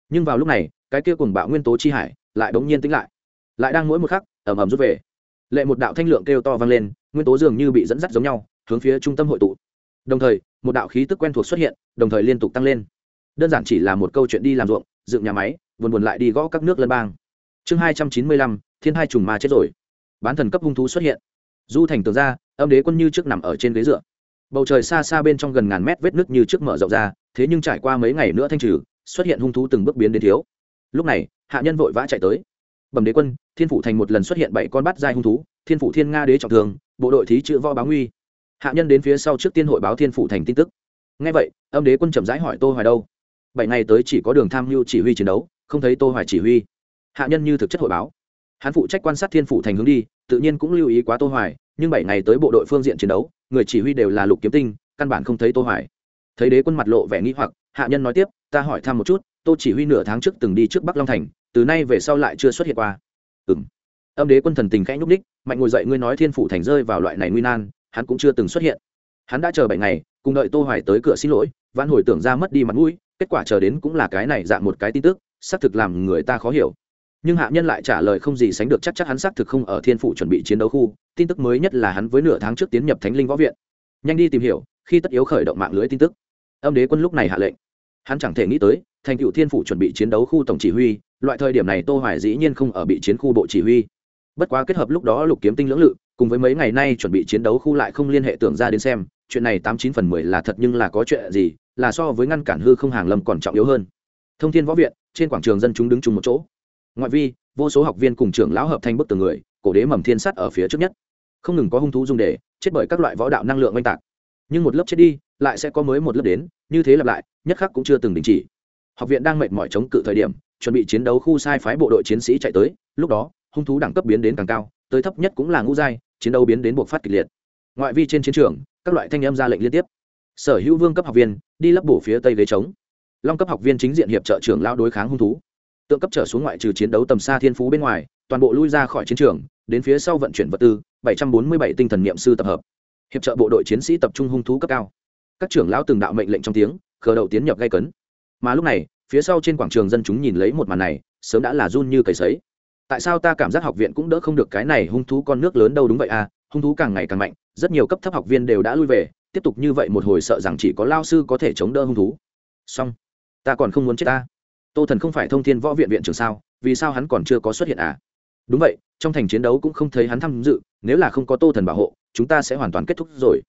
A: Nhưng vào lúc này, cái kia cùng bạo nguyên tố chi hải lại bỗng nhiên tính lại. Lại đang mỗi một khắc, ầm ầm rút về. Lệ một đạo thanh lượng kêu to vang lên, nguyên tố dường như bị dẫn dắt giống nhau hướng phía trung tâm hội tụ. Đồng thời, một đạo khí tức quen thuộc xuất hiện, đồng thời liên tục tăng lên. Đơn giản chỉ là một câu chuyện đi làm ruộng, dựng nhà máy, buồn buồn lại đi gõ các nước lân bang. Chương hai trăm chín mươi lăm, thiên hai trùng ma chết rồi. Bán thần cấp hung thú xuất hiện. Du thành tường ra, âm đế quân như trước nằm ở trên ghế dựa. Bầu trời xa xa bên trong gần ngàn mét vết nứt như trước mở rộng ra, thế nhưng trải qua mấy ngày nữa thanh trừ, xuất hiện hung thú từng bước biến đến thiếu. Lúc này, hạ nhân vội vã chạy tới. Bẩm đế quân, thiên phủ thành một lần xuất hiện bảy con bắt giai hung thú, thiên phủ thiên nga đế trọng thường bộ đội thí chữ võ báo nguy hạ nhân đến phía sau trước tiên hội báo thiên phủ thành tin tức. Ngay vậy, âm đế quân chậm rãi hỏi tô hoài đâu? Bảy ngày tới chỉ có đường tham mưu chỉ huy chiến đấu, không thấy tô hoài chỉ huy. Hạ nhân như thực chất hội báo. Hắn phụ trách quan sát thiên phủ thành hướng đi, tự nhiên cũng lưu ý quá tô hoài, nhưng bảy ngày tới bộ đội phương diện chiến đấu, người chỉ huy đều là lục kiếm tinh, căn bản không thấy tô hoài. Thấy đế quân mặt lộ vẻ nghi hoặc, hạ nhân nói tiếp, ta hỏi thăm một chút, tô chỉ huy nửa tháng trước từng đi trước bắc long thành, từ nay về sau lại chưa xuất hiện qua. Ừm. Âm đế quân thần tình khẽ nhúc đích mạnh ngồi dậy ngươi nói thiên phủ thành rơi vào loại này nguy nan hắn cũng chưa từng xuất hiện. Hắn đã chờ bảy ngày, cùng đợi tô hoài tới cửa xin lỗi, vãn hồi tưởng ra mất đi mặt mũi, kết quả chờ đến cũng là cái này dạng một cái tin tức, xác thực làm người ta khó hiểu. Nhưng hạ nhân lại trả lời không gì sánh được chắc chắc hắn xác thực không ở thiên phủ chuẩn bị chiến đấu khu, tin tức mới nhất là hắn với nửa tháng trước tiến nhập thánh linh võ viện. Nhanh đi tìm hiểu, khi tất yếu khởi động mạng lưới tin tức. Âm đế quân lúc này hạ lệnh. Hắn chẳng thể nghĩ tới, thành cựu thiên phủ chuẩn bị chiến đấu khu tổng chỉ huy, loại thời điểm này tô hoài dĩ nhiên không ở bị chiến khu bộ chỉ huy. Bất quá kết hợp lúc đó lục kiếm tinh lưỡng lự cùng với mấy ngày nay chuẩn bị chiến đấu khu lại không liên hệ tưởng ra đến xem, chuyện này tám chín phần mười là thật nhưng là có chuyện gì, là so với ngăn cản hư không hàng lâm còn trọng yếu hơn. Thông thiên võ viện, trên quảng trường dân chúng đứng chung một chỗ. Ngoại vi, vô số học viên cùng trưởng lão hợp thành bức tường người, cổ đế mầm thiên sắt ở phía trước nhất. Không ngừng có hung thú dùng để, chết bởi các loại võ đạo năng lượng oanh tạc. Nhưng một lớp chết đi, lại sẽ có mới một lớp đến, như thế lặp lại, nhất khắc cũng chưa từng đình chỉ. Học viện đang mệt mỏi chống cự thời điểm, chuẩn bị chiến đấu khu sai phái bộ đội chiến sĩ chạy tới, lúc đó, hung thú đẳng cấp biến đến càng cao, tới thấp nhất cũng là ngũ giai chiến đấu biến đến buộc phát kịch liệt. Ngoại vi trên chiến trường, các loại thanh âm ra lệnh liên tiếp. Sở hữu vương cấp học viên, đi lấp bổ phía tây ghế trống. Long cấp học viên chính diện hiệp trợ trưởng lao đối kháng hung thú. Tượng cấp trở xuống ngoại trừ chiến đấu tầm xa thiên phú bên ngoài, toàn bộ lui ra khỏi chiến trường, đến phía sau vận chuyển vật tư 747 tinh thần niệm sư tập hợp. Hiệp trợ bộ đội chiến sĩ tập trung hung thú cấp cao. Các trưởng lão từng đạo mệnh lệnh trong tiếng, khờ đầu tiến nhập gây cấn. Mà lúc này, phía sau trên quảng trường dân chúng nhìn lấy một màn này, sớm đã là run như cầy sấy tại sao ta cảm giác học viện cũng đỡ không được cái này hung thú con nước lớn đâu đúng vậy à hung thú càng ngày càng mạnh, rất nhiều cấp thấp học viên đều đã lui về, tiếp tục như vậy một hồi sợ rằng chỉ có lao sư có thể chống đỡ hung thú. Song ta còn không muốn chết ta. Tô thần không phải thông thiên võ viện viện trưởng sao, vì sao hắn còn chưa có xuất hiện à? Đúng vậy, trong thành chiến đấu cũng không thấy hắn tham dự, nếu là không có tô thần bảo hộ, chúng ta sẽ hoàn toàn kết thúc rồi.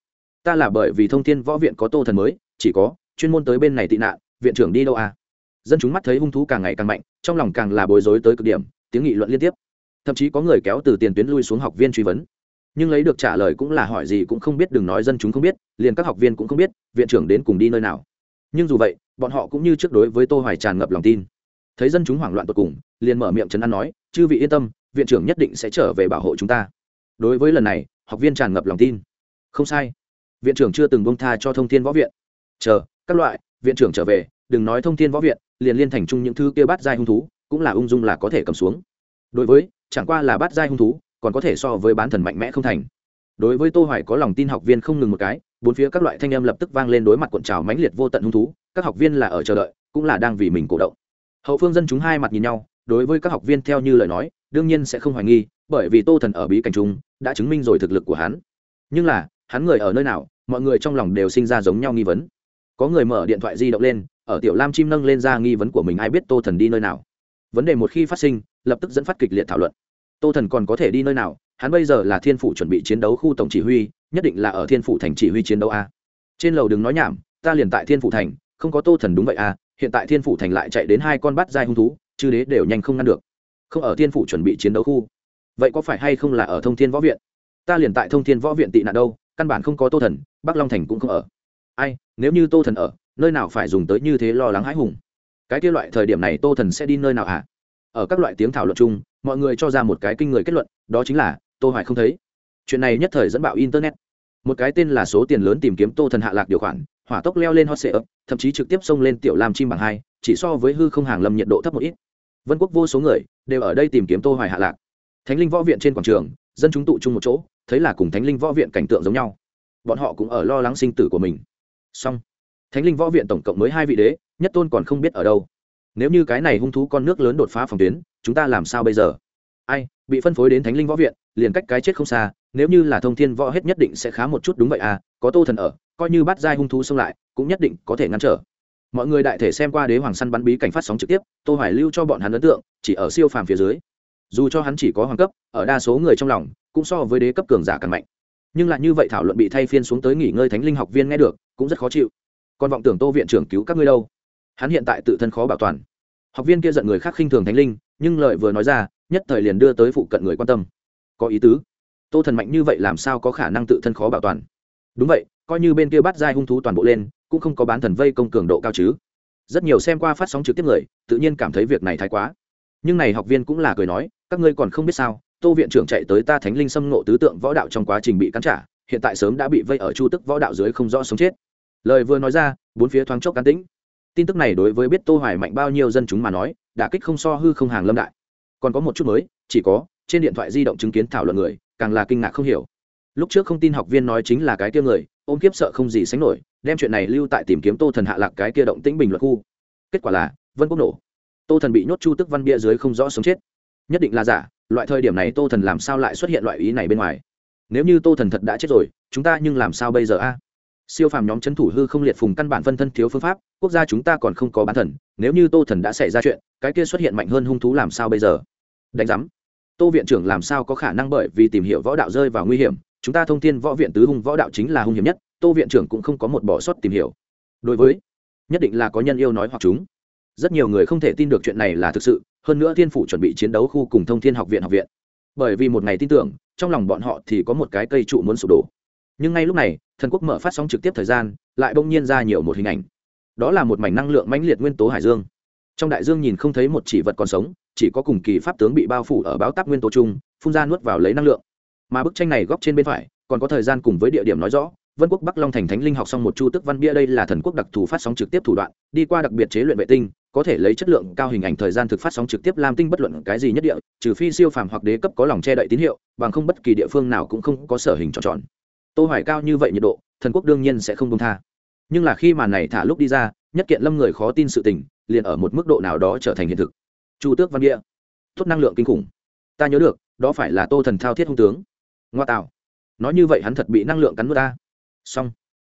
A: Ta là bởi vì thông thiên võ viện có tô thần mới, chỉ có chuyên môn tới bên này tị nạn, viện trưởng đi đâu à? Dân chúng mắt thấy hung thú càng ngày càng mạnh, trong lòng càng là bối rối tới cực điểm tiếng nghị luận liên tiếp. Thậm chí có người kéo từ tiền tuyến lui xuống học viên truy vấn. Nhưng lấy được trả lời cũng là hỏi gì cũng không biết, đừng nói dân chúng không biết, liền các học viên cũng không biết, viện trưởng đến cùng đi nơi nào. Nhưng dù vậy, bọn họ cũng như trước đối với tô hoài tràn ngập lòng tin. Thấy dân chúng hoảng loạn tột cùng, liền mở miệng chấn an nói, chư vị yên tâm, viện trưởng nhất định sẽ trở về bảo hộ chúng ta. Đối với lần này, học viên tràn ngập lòng tin. Không sai. Viện trưởng chưa từng bông tha cho thông thiên võ viện. Chờ, các loại, viện trưởng trở về, đừng nói thông thiên võ viện, liền liên thành chung những thứ kia bắt giai hung thú cũng là ung dung là có thể cầm xuống. Đối với, chẳng qua là bát giai hung thú, còn có thể so với bán thần mạnh mẽ không thành. Đối với tô hoài có lòng tin học viên không ngừng một cái, bốn phía các loại thanh âm lập tức vang lên đối mặt cuộn trào mãnh liệt vô tận hung thú, các học viên là ở chờ đợi, cũng là đang vì mình cổ động. Hậu phương dân chúng hai mặt nhìn nhau, đối với các học viên theo như lời nói, đương nhiên sẽ không hoài nghi, bởi vì tô thần ở bí cảnh trung đã chứng minh rồi thực lực của hắn. Nhưng là, hắn người ở nơi nào, mọi người trong lòng đều sinh ra giống nhau nghi vấn. Có người mở điện thoại di động lên, ở tiểu lam chim nâng lên ra nghi vấn của mình ai biết tô thần đi nơi nào vấn đề một khi phát sinh, lập tức dẫn phát kịch liệt thảo luận. Tô thần còn có thể đi nơi nào? Hắn bây giờ là thiên phủ chuẩn bị chiến đấu khu tổng chỉ huy, nhất định là ở thiên phủ thành chỉ huy chiến đấu a. Trên lầu đừng nói nhảm, ta liền tại thiên phủ thành, không có tô thần đúng vậy a, hiện tại thiên phủ thành lại chạy đến hai con bắt dai hung thú, chư đế đều nhanh không ngăn được. Không ở thiên phủ chuẩn bị chiến đấu khu. Vậy có phải hay không là ở thông thiên võ viện? Ta liền tại thông thiên võ viện tị nạn đâu, căn bản không có tô thần, bắc long thành cũng không ở. Ai, nếu như tô thần ở, nơi nào phải dùng tới như thế lo lắng hãi hùng? Cái kia loại thời điểm này tô thần sẽ đi nơi nào hả? Ở các loại tiếng thảo luận chung, mọi người cho ra một cái kinh người kết luận, đó chính là, tô hoài không thấy. Chuyện này nhất thời dẫn bạo internet. Một cái tên là số tiền lớn tìm kiếm tô thần hạ lạc điều khoản, hỏa tốc leo lên hot sệ ấp thậm chí trực tiếp xông lên tiểu lam chim bằng hai, chỉ so với hư không hàng lâm nhiệt độ thấp một ít. Vân quốc vô số người đều ở đây tìm kiếm tô hoài hạ lạc. Thánh linh võ viện trên quảng trường, dân chúng tụ chung một chỗ, thấy là cùng thánh linh võ viện cảnh tượng giống nhau. Bọn họ cũng ở lo lắng sinh tử của mình. Song thánh linh võ viện tổng cộng mới hai vị đế nhất tôn còn không biết ở đâu. Nếu như cái này hung thú con nước lớn đột phá phòng tuyến, chúng ta làm sao bây giờ? Ai, bị phân phối đến thánh linh võ viện, liền cách cái chết không xa, nếu như là thông thiên võ hết nhất định sẽ khá một chút đúng vậy à có tô thần ở, coi như bắt giai hung thú xông lại, cũng nhất định có thể ngăn trở. Mọi người đại thể xem qua đế hoàng săn bắn bí cảnh phát sóng trực tiếp, tô hoài lưu cho bọn hắn ấn tượng, chỉ ở siêu phàm phía dưới. Dù cho hắn chỉ có hoàng cấp, ở đa số người trong lòng, cũng so với đế cấp cường giả càng mạnh. Nhưng lại như vậy thảo luận bị thay phiên xuống tới nghỉ ngơi thánh linh học viên nghe được, cũng rất khó chịu. Còn vọng tưởng tô viện trưởng cứu các ngươi đâu? Hắn hiện tại tự thân khó bảo toàn. Học viên kia giận người khác khinh thường thánh linh, nhưng lời vừa nói ra, nhất thời liền đưa tới phụ cận người quan tâm. Có ý tứ. Tô thần mạnh như vậy làm sao có khả năng tự thân khó bảo toàn? Đúng vậy, coi như bên kia bắt giai hung thú toàn bộ lên, cũng không có bán thần vây công cường độ cao chứ. Rất nhiều xem qua phát sóng trực tiếp người, tự nhiên cảm thấy việc này thái quá. Nhưng này học viên cũng là cười nói, các ngươi còn không biết sao, tô viện trưởng chạy tới ta thánh linh xâm ngộ tứ tượng võ đạo trong quá trình bị cắn trả, hiện tại sớm đã bị vây ở chu tức võ đạo dưới không rõ sống chết. Lời vừa nói ra, bốn phía thoáng chốc cán tĩnh tin tức này đối với biết tô hoài mạnh bao nhiêu dân chúng mà nói đã kích không so hư không hàng lâm đại. Còn có một chút mới, chỉ có, trên điện thoại di động chứng kiến thảo luận người, càng là kinh ngạc không hiểu. Lúc trước không tin học viên nói chính là cái kia người, ôm kiếp sợ không gì sánh nổi, đem chuyện này lưu tại tìm kiếm tô thần hạ lạc cái kia động tĩnh bình luận khu. Kết quả là, vân quốc nổ. Tô thần bị nhốt chu tức văn bia dưới không rõ sống chết. Nhất định là giả, loại thời điểm này tô thần làm sao lại xuất hiện loại ý này bên ngoài? Nếu như tô thần thật đã chết rồi, chúng ta nhưng làm sao bây giờ a? Siêu phàm nhóm c h ấ n thủ hư không liệt phùng căn bản phân thân thiếu phương pháp, quốc gia chúng ta còn không có bán thần, nếu như tô thần đã xảy ra chuyện, cái kia xuất hiện mạnh hơn hung thú làm sao bây giờ? Đánh giám. Tô viện trưởng làm sao có khả năng bởi vì tìm hiểu võ đạo rơi vào nguy hiểm, chúng ta thông tin võ viện tứ hung võ đạo chính là hung hiểm nhất, tô viện trưởng cũng không có một bỏ sót tìm hiểu. Đối với, nhất định là có nhân yêu nói hoặc chúng. Rất nhiều người không thể tin được chuyện này là thực sự, hơn nữa thiên phủ chuẩn bị chiến đấu khu cùng thông thiên học viện học viện. Bởi vì một ngày tin tưởng, trong lòng bọn họ thì có một cái cây trụ muốn sụp đổ nhưng ngay lúc này, thần quốc mở phát sóng trực tiếp thời gian, lại bỗng nhiên ra nhiều một hình ảnh. Đó là một mảnh năng lượng mãnh liệt nguyên tố hải dương. Trong đại dương nhìn không thấy một chỉ vật còn sống, chỉ có cùng kỳ pháp tướng bị bao phủ ở báo táp nguyên tố chung, phun ra nuốt vào lấy năng lượng. Mà bức tranh này góc trên bên phải, còn có thời gian cùng với địa điểm nói rõ, vân quốc bắc long thành thánh linh học xong một chu tức văn bia đây là thần quốc đặc thù phát sóng trực tiếp thủ đoạn, đi qua đặc biệt chế luyện vệ tinh, có thể lấy chất lượng cao hình ảnh thời gian thực phát sóng trực tiếp làm tinh bất luận cái gì nhất địa, trừ phi siêu phàm hoặc đế cấp có lòng che đậy tín hiệu, bằng không bất kỳ địa phương nào cũng không có sở hình tròn tròn tô hoài cao như vậy nhiệt độ, thần quốc đương nhiên sẽ không công tha. Nhưng là khi màn này thả lúc đi ra, nhất kiện lâm người khó tin sự tình, liền ở một mức độ nào đó trở thành hiện thực. Chu tước văn địa. Tốt năng lượng kinh khủng. Ta nhớ được, đó phải là tô thần thao thiết hung tướng. Ngoa tạo. Nói như vậy hắn thật bị năng lượng cắn nuốt ta. Xong.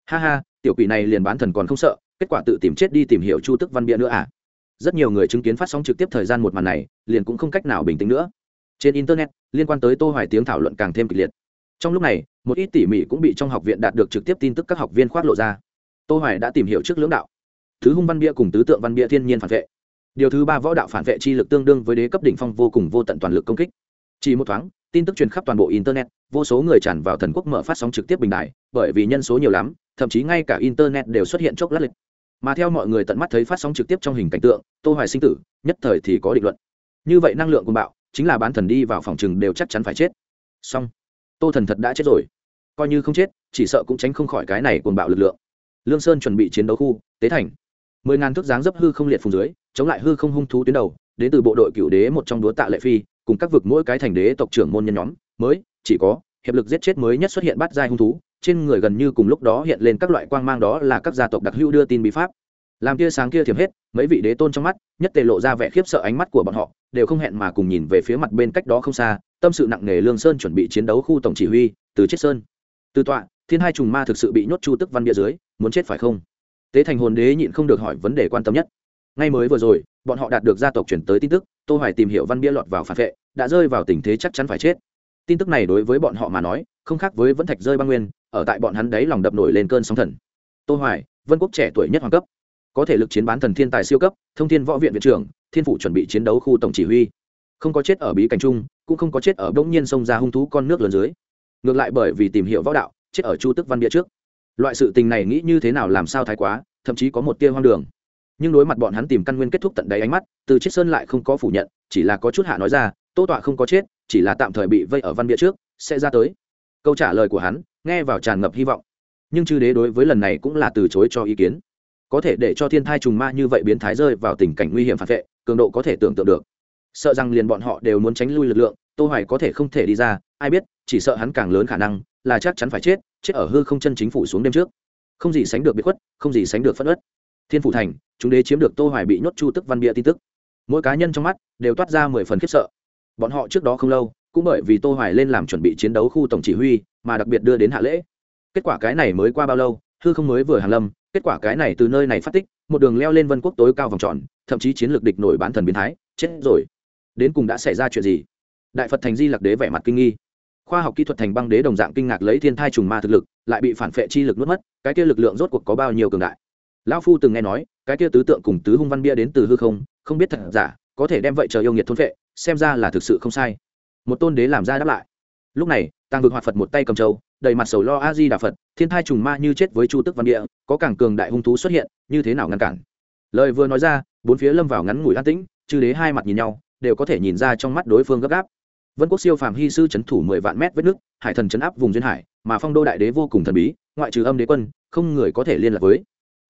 A: Ha ha, tiểu quỷ này liền bán thần còn không sợ, kết quả tự tìm chết đi tìm hiểu chu tức văn bia nữa à? Rất nhiều người chứng kiến phát sóng trực tiếp thời gian một màn này, liền cũng không cách nào bình tĩnh nữa. Trên internet, liên quan tới tô hoài tiếng thảo luận càng thêm kịch liệt trong lúc này, một ít tỉ mỉ cũng bị trong học viện đạt được trực tiếp tin tức các học viên khoác lộ ra. Tô hoài đã tìm hiểu trước lưỡng đạo. Thứ hung văn bia cùng tứ tượng văn bia thiên nhiên phản vệ. Điều thứ ba võ đạo phản vệ chi lực tương đương với đế cấp đỉnh phong vô cùng vô tận toàn lực công kích. Chỉ một thoáng, tin tức truyền khắp toàn bộ internet, vô số người tràn vào thần quốc mở phát sóng trực tiếp bình đại bởi vì nhân số nhiều lắm, thậm chí ngay cả internet đều xuất hiện chốc lát lịch. Mà theo mọi người tận mắt thấy phát sóng trực tiếp trong hình cảnh tượng, tô hoài sinh tử, nhất thời thì có định luận. Như vậy năng lượng của bạo, chính là bán thần đi vào phòng trừng đều chắc chắn phải chết. Song tô thần thật đã chết rồi. Coi như không chết, chỉ sợ cũng tránh không khỏi cái này cuồng bạo lực lượng. Lương sơn chuẩn bị chiến đấu khu, tế thành. Mười ngàn thước dáng dấp hư không liệt phùng dưới, chống lại hư không hung thú tuyến đầu, đến từ bộ đội cựu đế một trong đúa tạ lệ phi, cùng các vực mỗi cái thành đế tộc trưởng môn nhân nhóm, mới, chỉ có, hiệp lực giết chết mới nhất xuất hiện bắt giai hung thú, trên người gần như cùng lúc đó hiện lên các loại quang mang đó là các gia tộc đặc hữu đưa tin bí pháp. Làm tia sáng kia thiểm hết, mấy vị đế tôn trong mắt, nhất tề lộ ra vẻ khiếp sợ ánh mắt của bọn họ, đều không hẹn mà cùng nhìn về phía mặt bên cách đó không xa tâm sự nặng nề lương sơn chuẩn bị chiến đấu khu tổng chỉ huy, từ chết sơn. Từ tọa, thiên hai trùng ma thực sự bị nhốt chu tức văn địa dưới, muốn chết phải không? Tế thành hồn đế nhịn không được hỏi vấn đề quan tâm nhất. Ngay mới vừa rồi, bọn họ đạt được gia tộc chuyển tới tin tức, tô hoài tìm hiểu văn bia lọt vào phản vệ, đã rơi vào tình thế chắc chắn phải chết. Tin tức này đối với bọn họ mà nói, không khác với vẫn thạch rơi băng nguyên, ở tại bọn hắn đấy lòng đập nổi lên cơn sóng thần. Tô hoài, vân quốc trẻ tuổi nhất hoàng cấp, có thể lực chiến bán thần thiên tài siêu cấp, thông thiên võ viện viện trưởng, thiên phủ chuẩn bị chiến đấu khu tổng chỉ huy. Không có chết ở bí cảnh trung cũng không có chết ở bỗng nhiên sông ra hung thú con nước lớn dưới. Ngược lại bởi vì tìm hiểu võ đạo, chết ở chu tức văn bia trước. Loại sự tình này nghĩ như thế nào làm sao thái quá, thậm chí có một tia hoang đường. Nhưng đối mặt bọn hắn tìm căn nguyên kết thúc tận đáy ánh mắt, từ chiết sơn lại không có phủ nhận, chỉ là có chút hạ nói ra, tô tọa không có chết, chỉ là tạm thời bị vây ở văn bia trước, sẽ ra tới. Câu trả lời của hắn, nghe vào tràn ngập hy vọng. Nhưng chư đế đối với lần này cũng là từ chối cho ý kiến. Có thể để cho thiên thai trùng ma như vậy biến thái rơi vào tình cảnh nguy hiểm phản vệ, cường độ có thể tưởng tượng được. Sợ rằng liền bọn họ đều muốn tránh lui lực lượng tô hoài có thể không thể đi ra, ai biết, chỉ sợ hắn càng lớn khả năng là chắc chắn phải chết chết ở hư không chân chính phủ xuống đêm trước. Không gì sánh được biệt khuất, không gì sánh được phất ớt thiên phủ thành, chúng đế chiếm được tô hoài bị nhốt chu tức văn bịa tin tức. Mỗi cá nhân trong mắt đều toát ra mười phần khiếp sợ. Bọn họ trước đó không lâu, cũng bởi vì tô hoài lên làm chuẩn bị chiến đấu khu tổng chỉ huy, mà đặc biệt đưa đến hạ lễ. Kết quả cái này mới qua bao lâu, hư không mới vừa hàng lâm, kết quả cái này từ nơi này phát tích, một đường leo lên vân quốc tối cao vòng tròn, thậm chí chiến lược địch nổi bán thần biến thái, chết rồi. Đến cùng đã xảy ra chuyện gì? Đại phật thành di lặc đế vẻ mặt kinh nghi khoa học kỹ thuật thành băng đế đồng dạng kinh ngạc lấy thiên thai trùng ma thực lực lại bị phản phệ chi lực nuốt mất cái kia lực lượng rốt cuộc có bao nhiêu cường đại lão phu từng nghe nói cái kia tứ tượng cùng tứ hung văn bia đến từ hư không không biết thật giả có thể đem vậy chờ yêu nghiệt thôn phệ xem ra là thực sự không sai một tôn đế làm ra đáp lại lúc này tăng vực hoạt phật một tay cầm trâu đầy mặt sầu lo a di đà phật thiên thai trùng ma như chết với chu tức văn địa có càng cường đại hung thú xuất hiện như thế nào ngăn cản lời vừa nói ra bốn phía lâm vào ngắn ngủi an tĩnh chư đế hai mặt nhìn nhau đều có thể nhìn ra trong mắt đối phương gấp gáp vân quốc siêu phàm hy sư c h ấ n thủ mười vạn mét vết nước, hải thần chấn áp vùng duyên hải, mà phong đô đại đế vô cùng thần bí, ngoại trừ âm đế quân, không người có thể liên lạc với.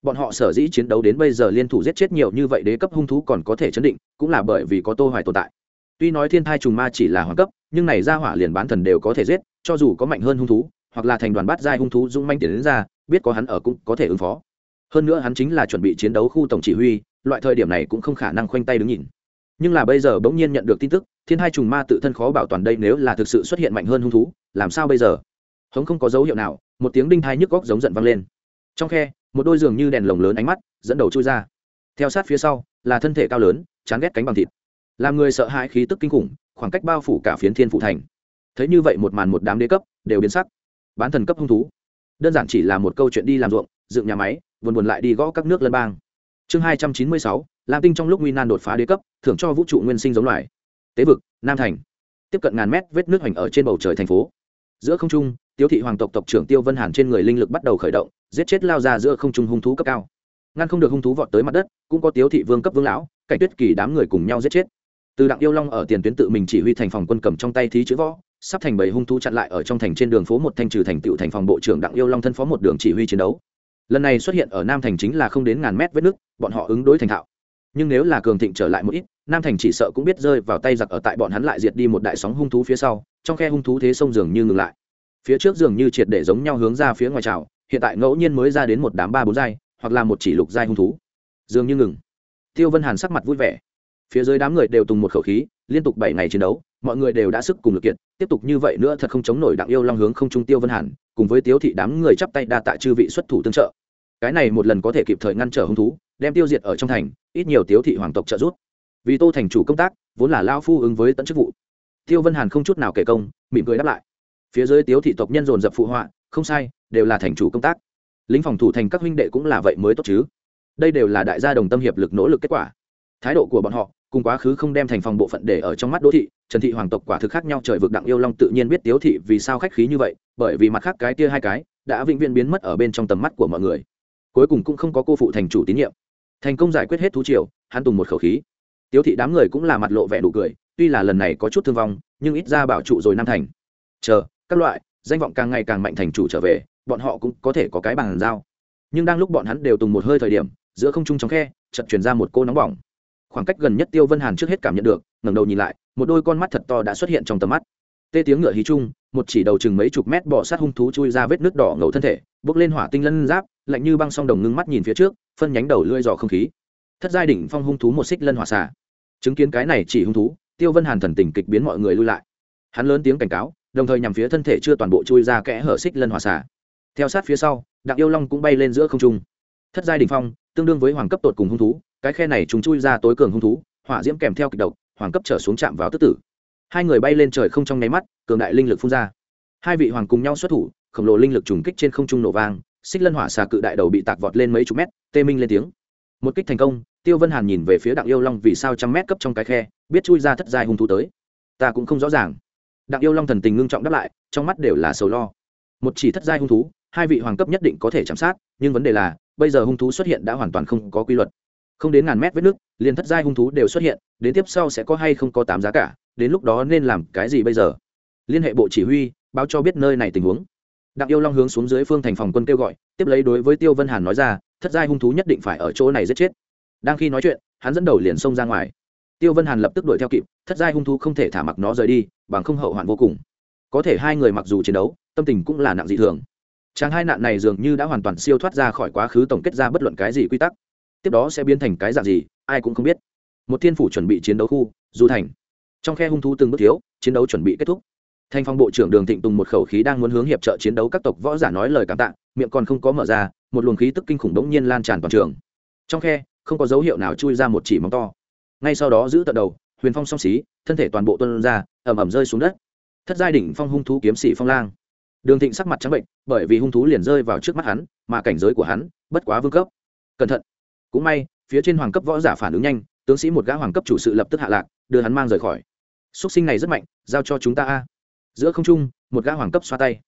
A: Bọn họ sở dĩ chiến đấu đến bây giờ liên thủ giết chết nhiều như vậy đế cấp hung thú còn có thể chấn định, cũng là bởi vì có tô hoài tồn tại. Tuy nói thiên thai trùng ma chỉ là hoàng cấp, nhưng này ra hỏa liền bán thần đều có thể giết, cho dù có mạnh hơn hung thú, hoặc là thành đoàn bát giai hung thú dũng manh tiến đến ra, biết có hắn ở cũng có thể ứng phó. Hơn nữa hắn chính là chuẩn bị chiến đấu khu tổng chỉ huy, loại thời điểm này cũng không khả năng khoanh tay đứng nhìn. Nhưng là bây giờ bỗng nhiên nhận được tin tức thiên hai trùng ma tự thân khó bảo toàn đây nếu là thực sự xuất hiện mạnh hơn hung thú, làm sao bây giờ? Hống không có dấu hiệu nào, một tiếng đinh thai nhức góc giống giận vang lên. Trong khe, một đôi giường như đèn lồng lớn ánh mắt, dẫn đầu chui ra. Theo sát phía sau, là thân thể cao lớn, chán ghét cánh bằng thịt. Làm người sợ hãi khí tức kinh khủng, khoảng cách bao phủ cả phiến thiên phụ thành. Thấy như vậy một màn một đám đế cấp, đều biến sắc. Bán thần cấp hung thú. Đơn giản chỉ là một câu chuyện đi làm ruộng, dựng nhà máy, buồn buồn lại đi gõ các nước lân bang. Chương hai trăm chín mươi sáu, lam tinh trong lúc nguy nan đột phá đế cấp, thưởng cho vũ trụ nguyên sinh giống loài tế vực, nam thành. Tiếp cận ngàn mét, vết nước hoành ở trên bầu trời thành phố. Giữa không trung tiêu thị hoàng tộc tộc trưởng tiêu vân hàn trên người linh lực bắt đầu khởi động, giết chết lao ra giữa không trung hung thú cấp cao. Ngăn không được hung thú vọt tới mặt đất, cũng có tiếu thị vương cấp vương lão, cảnh tuyết kỳ đám người cùng nhau giết chết. Từ đặng yêu long ở tiền tuyến tự mình chỉ huy thành phòng quân cầm trong tay thí chữ võ, sắp thành bảy hung thú chặn lại ở trong thành trên đường phố một thanh trừ thành tựu thành phòng bộ trưởng đặng yêu long thân phó một đường chỉ huy chiến đấu. Lần này xuất hiện ở nam thành chính là không đến ngàn mét vết nước, bọn họ ứng đối thành thạo. Nhưng nếu là cường thịnh trở lại một ít nam thành chỉ sợ cũng biết rơi vào tay giặc ở tại bọn hắn lại diệt đi một đại sóng hung thú phía sau, trong khe hung thú thế sông dường như ngừng lại. Phía trước dường như triệt để giống nhau hướng ra phía ngoài trào hiện tại ngẫu nhiên mới ra đến một đám ba bốn giai, hoặc là một chỉ lục giai hung thú. Dường như ngừng. Tiêu vân hàn sắc mặt vui vẻ. Phía dưới đám người đều tùng một khẩu khí, liên tục bảy ngày chiến đấu, mọi người đều đã sức cùng lực kiện tiếp tục như vậy nữa thật không chống nổi đặng yêu long hướng không trung tiêu vân hàn, cùng với tiếu thị đám người chắp tay đa tạ chư vị xuất thủ tương trợ. Cái này một lần có thể kịp thời ngăn trở hung thú, đem tiêu diệt ở trong thành, ít nhiều tiếu thị hoàng tộc trợ giúp vì tô thành chủ công tác, vốn là lao phu ứng với tận chức vụ. Tiêu vân hàn không chút nào kể công, mỉm cười đáp lại. Phía dưới tiếu thị tộc nhân dồn dập phụ họa, không sai, đều là thành chủ công tác. Lính phòng thủ thành các huynh đệ cũng là vậy mới tốt chứ. Đây đều là đại gia đồng tâm hiệp lực nỗ lực kết quả. Thái độ của bọn họ, cùng quá khứ không đem thành phòng bộ phận để ở trong mắt đỗ thị, trần thị hoàng tộc quả thực khác nhau, trời vực đặng yêu long tự nhiên biết tiếu thị vì sao khách khí như vậy, bởi vì mặt khác cái kia hai cái, đã vĩnh viễn biến mất ở bên trong tầm mắt của mọi người. Cuối cùng cũng không có cô phụ thành chủ tín nhiệm. Thành công giải quyết hết thú triều, hắn tùng một khẩu khí tiếu thị đám người cũng là mặt lộ vẻ đủ cười, tuy là lần này có chút thương vong, nhưng ít ra bảo trụ rồi nam thành. Chờ, các loại, danh vọng càng ngày càng mạnh thành chủ trở về, bọn họ cũng có thể có cái bàn giao. Nhưng đang lúc bọn hắn đều tùng một hơi thời điểm, giữa không trung trong khe chật chuyển ra một cô nóng bỏng. Khoảng cách gần nhất tiêu vân hàn trước hết cảm nhận được, ngẩng đầu nhìn lại, một đôi con mắt thật to đã xuất hiện trong tầm mắt. Tê tiếng ngựa hí chung, một chỉ đầu chừng mấy chục mét bỏ sát hung thú chui ra vết nước đỏ ngầu thân thể, bước lên hỏa tinh lân giáp, lạnh như băng song đồng ngưng mắt nhìn phía trước, phân nhánh đầu lưỡi dò không khí. Thất giai đỉnh phong hung thú một xích lân hỏa xả chứng kiến cái này chỉ hung thú, tiêu vân hàn thần tình kịch biến mọi người lui lại. Hắn lớn tiếng cảnh cáo, đồng thời nhằm phía thân thể chưa toàn bộ chui ra kẽ hở xích lân hỏa xả theo sát phía sau, đặng yêu long cũng bay lên giữa không trung. Thất giai đỉnh phong, tương đương với hoàng cấp tột cùng hung thú, cái khe này chúng chui ra tối cường hung thú, hỏa diễm kèm theo kịch độc, hoàng cấp trở xuống chạm vào tức tử. Hai người bay lên trời không trong nháy mắt, cường đại linh lực phun ra. Hai vị hoàng cùng nhau xuất thủ, khổng lồ linh lực trùng kích trên không trung nổ vang, xích lân hỏa xà cự đại đầu bị tạc vọt lên mấy chục mét, tê minh lên tiếng một kích thành công, tiêu vân hàn nhìn về phía đặng yêu long vì sao trăm mét cấp trong cái khe, biết chui ra thất giai hung thú tới. Ta cũng không rõ ràng. Đặng yêu long thần tình ngưng trọng đáp lại, trong mắt đều là sầu lo. Một chỉ thất giai hung thú, hai vị hoàng cấp nhất định có thể chạm sát, nhưng vấn đề là, bây giờ hung thú xuất hiện đã hoàn toàn không có quy luật. Không đến ngàn mét vết nước liền thất giai hung thú đều xuất hiện, đến tiếp sau sẽ có hay không có tám giá cả, đến lúc đó nên làm cái gì bây giờ? Liên hệ bộ chỉ huy, báo cho biết nơi này tình huống. Đặng yêu long hướng xuống dưới phương thành phòng quân kêu gọi, tiếp lấy đối với tiêu vân hàn nói ra thất giai hung thú nhất định phải ở chỗ này giết chết. Đang khi nói chuyện, hắn dẫn đầu liền xông ra ngoài. Tiêu vân hàn lập tức đuổi theo kịp, thất giai hung thú không thể thả mặc nó rời đi, bằng không hậu hoạn vô cùng. Có thể hai người mặc dù chiến đấu, tâm tình cũng là nặng dị thường. Chàng hai nạn này dường như đã hoàn toàn siêu thoát ra khỏi quá khứ tổng kết ra bất luận cái gì quy tắc. Tiếp đó sẽ biến thành cái dạng gì, ai cũng không biết. Một thiên phủ chuẩn bị chiến đấu khu, du thành. Trong khe hung thú từng bước thiếu, chiến đấu chuẩn bị kết thúc. Thành phong bộ trưởng đường thịnh tùng một khẩu khí đang muốn hướng hiệp trợ chiến đấu các tộc võ giả nói lời cảm tạ, miệng còn không có mở ra một luồng khí tức kinh khủng đống nhiên lan tràn toàn trường. Trong khe, không có dấu hiệu nào chui ra một chỉ móng to. Ngay sau đó giữ tận đầu, huyền phong song xí, thân thể toàn bộ tuân ra ẩm ẩm rơi xuống đất. Thất giai đỉnh phong hung thú kiếm sĩ phong lang. Đường thịnh sắc mặt trắng bệnh, bởi vì hung thú liền rơi vào trước mắt hắn, mà cảnh giới của hắn, bất quá vương cấp. Cẩn thận. Cũng may, phía trên hoàng cấp võ giả phản ứng nhanh, tướng sĩ một gã hoàng cấp chủ sự lập tức hạ lạc, đưa hắn mang rời khỏi. Xuất sinh này rất mạnh, giao cho chúng ta a. Giữa không trung, một gã hoàng cấp xoa tay.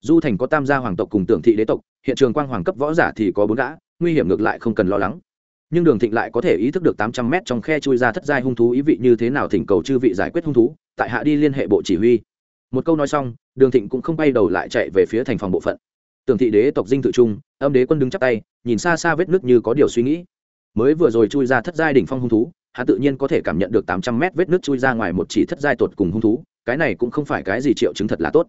A: Du thành có tam gia hoàng tộc cùng tưởng thị đế tộc hiện trường quang hoàng cấp võ giả thì có bốn gã, nguy hiểm ngược lại không cần lo lắng. Nhưng đường thịnh lại có thể ý thức được tám trăm mét trong khe chui ra thất giai hung thú ý vị như thế nào thỉnh cầu chư vị giải quyết hung thú, tại hạ đi liên hệ bộ chỉ huy. Một câu nói xong, đường thịnh cũng không bay đầu lại chạy về phía thành phòng bộ phận. Tưởng thị đế tộc dinh tự trung, âm đế quân đứng chắp tay, nhìn xa xa vết nước như có điều suy nghĩ. Mới vừa rồi chui ra thất giai đỉnh phong hung thú, hắn tự nhiên có thể cảm nhận được tám trăm mét vết nước chui ra ngoài một chỉ thất giai tột cùng hung thú, cái này cũng không phải cái gì triệu chứng thật là tốt.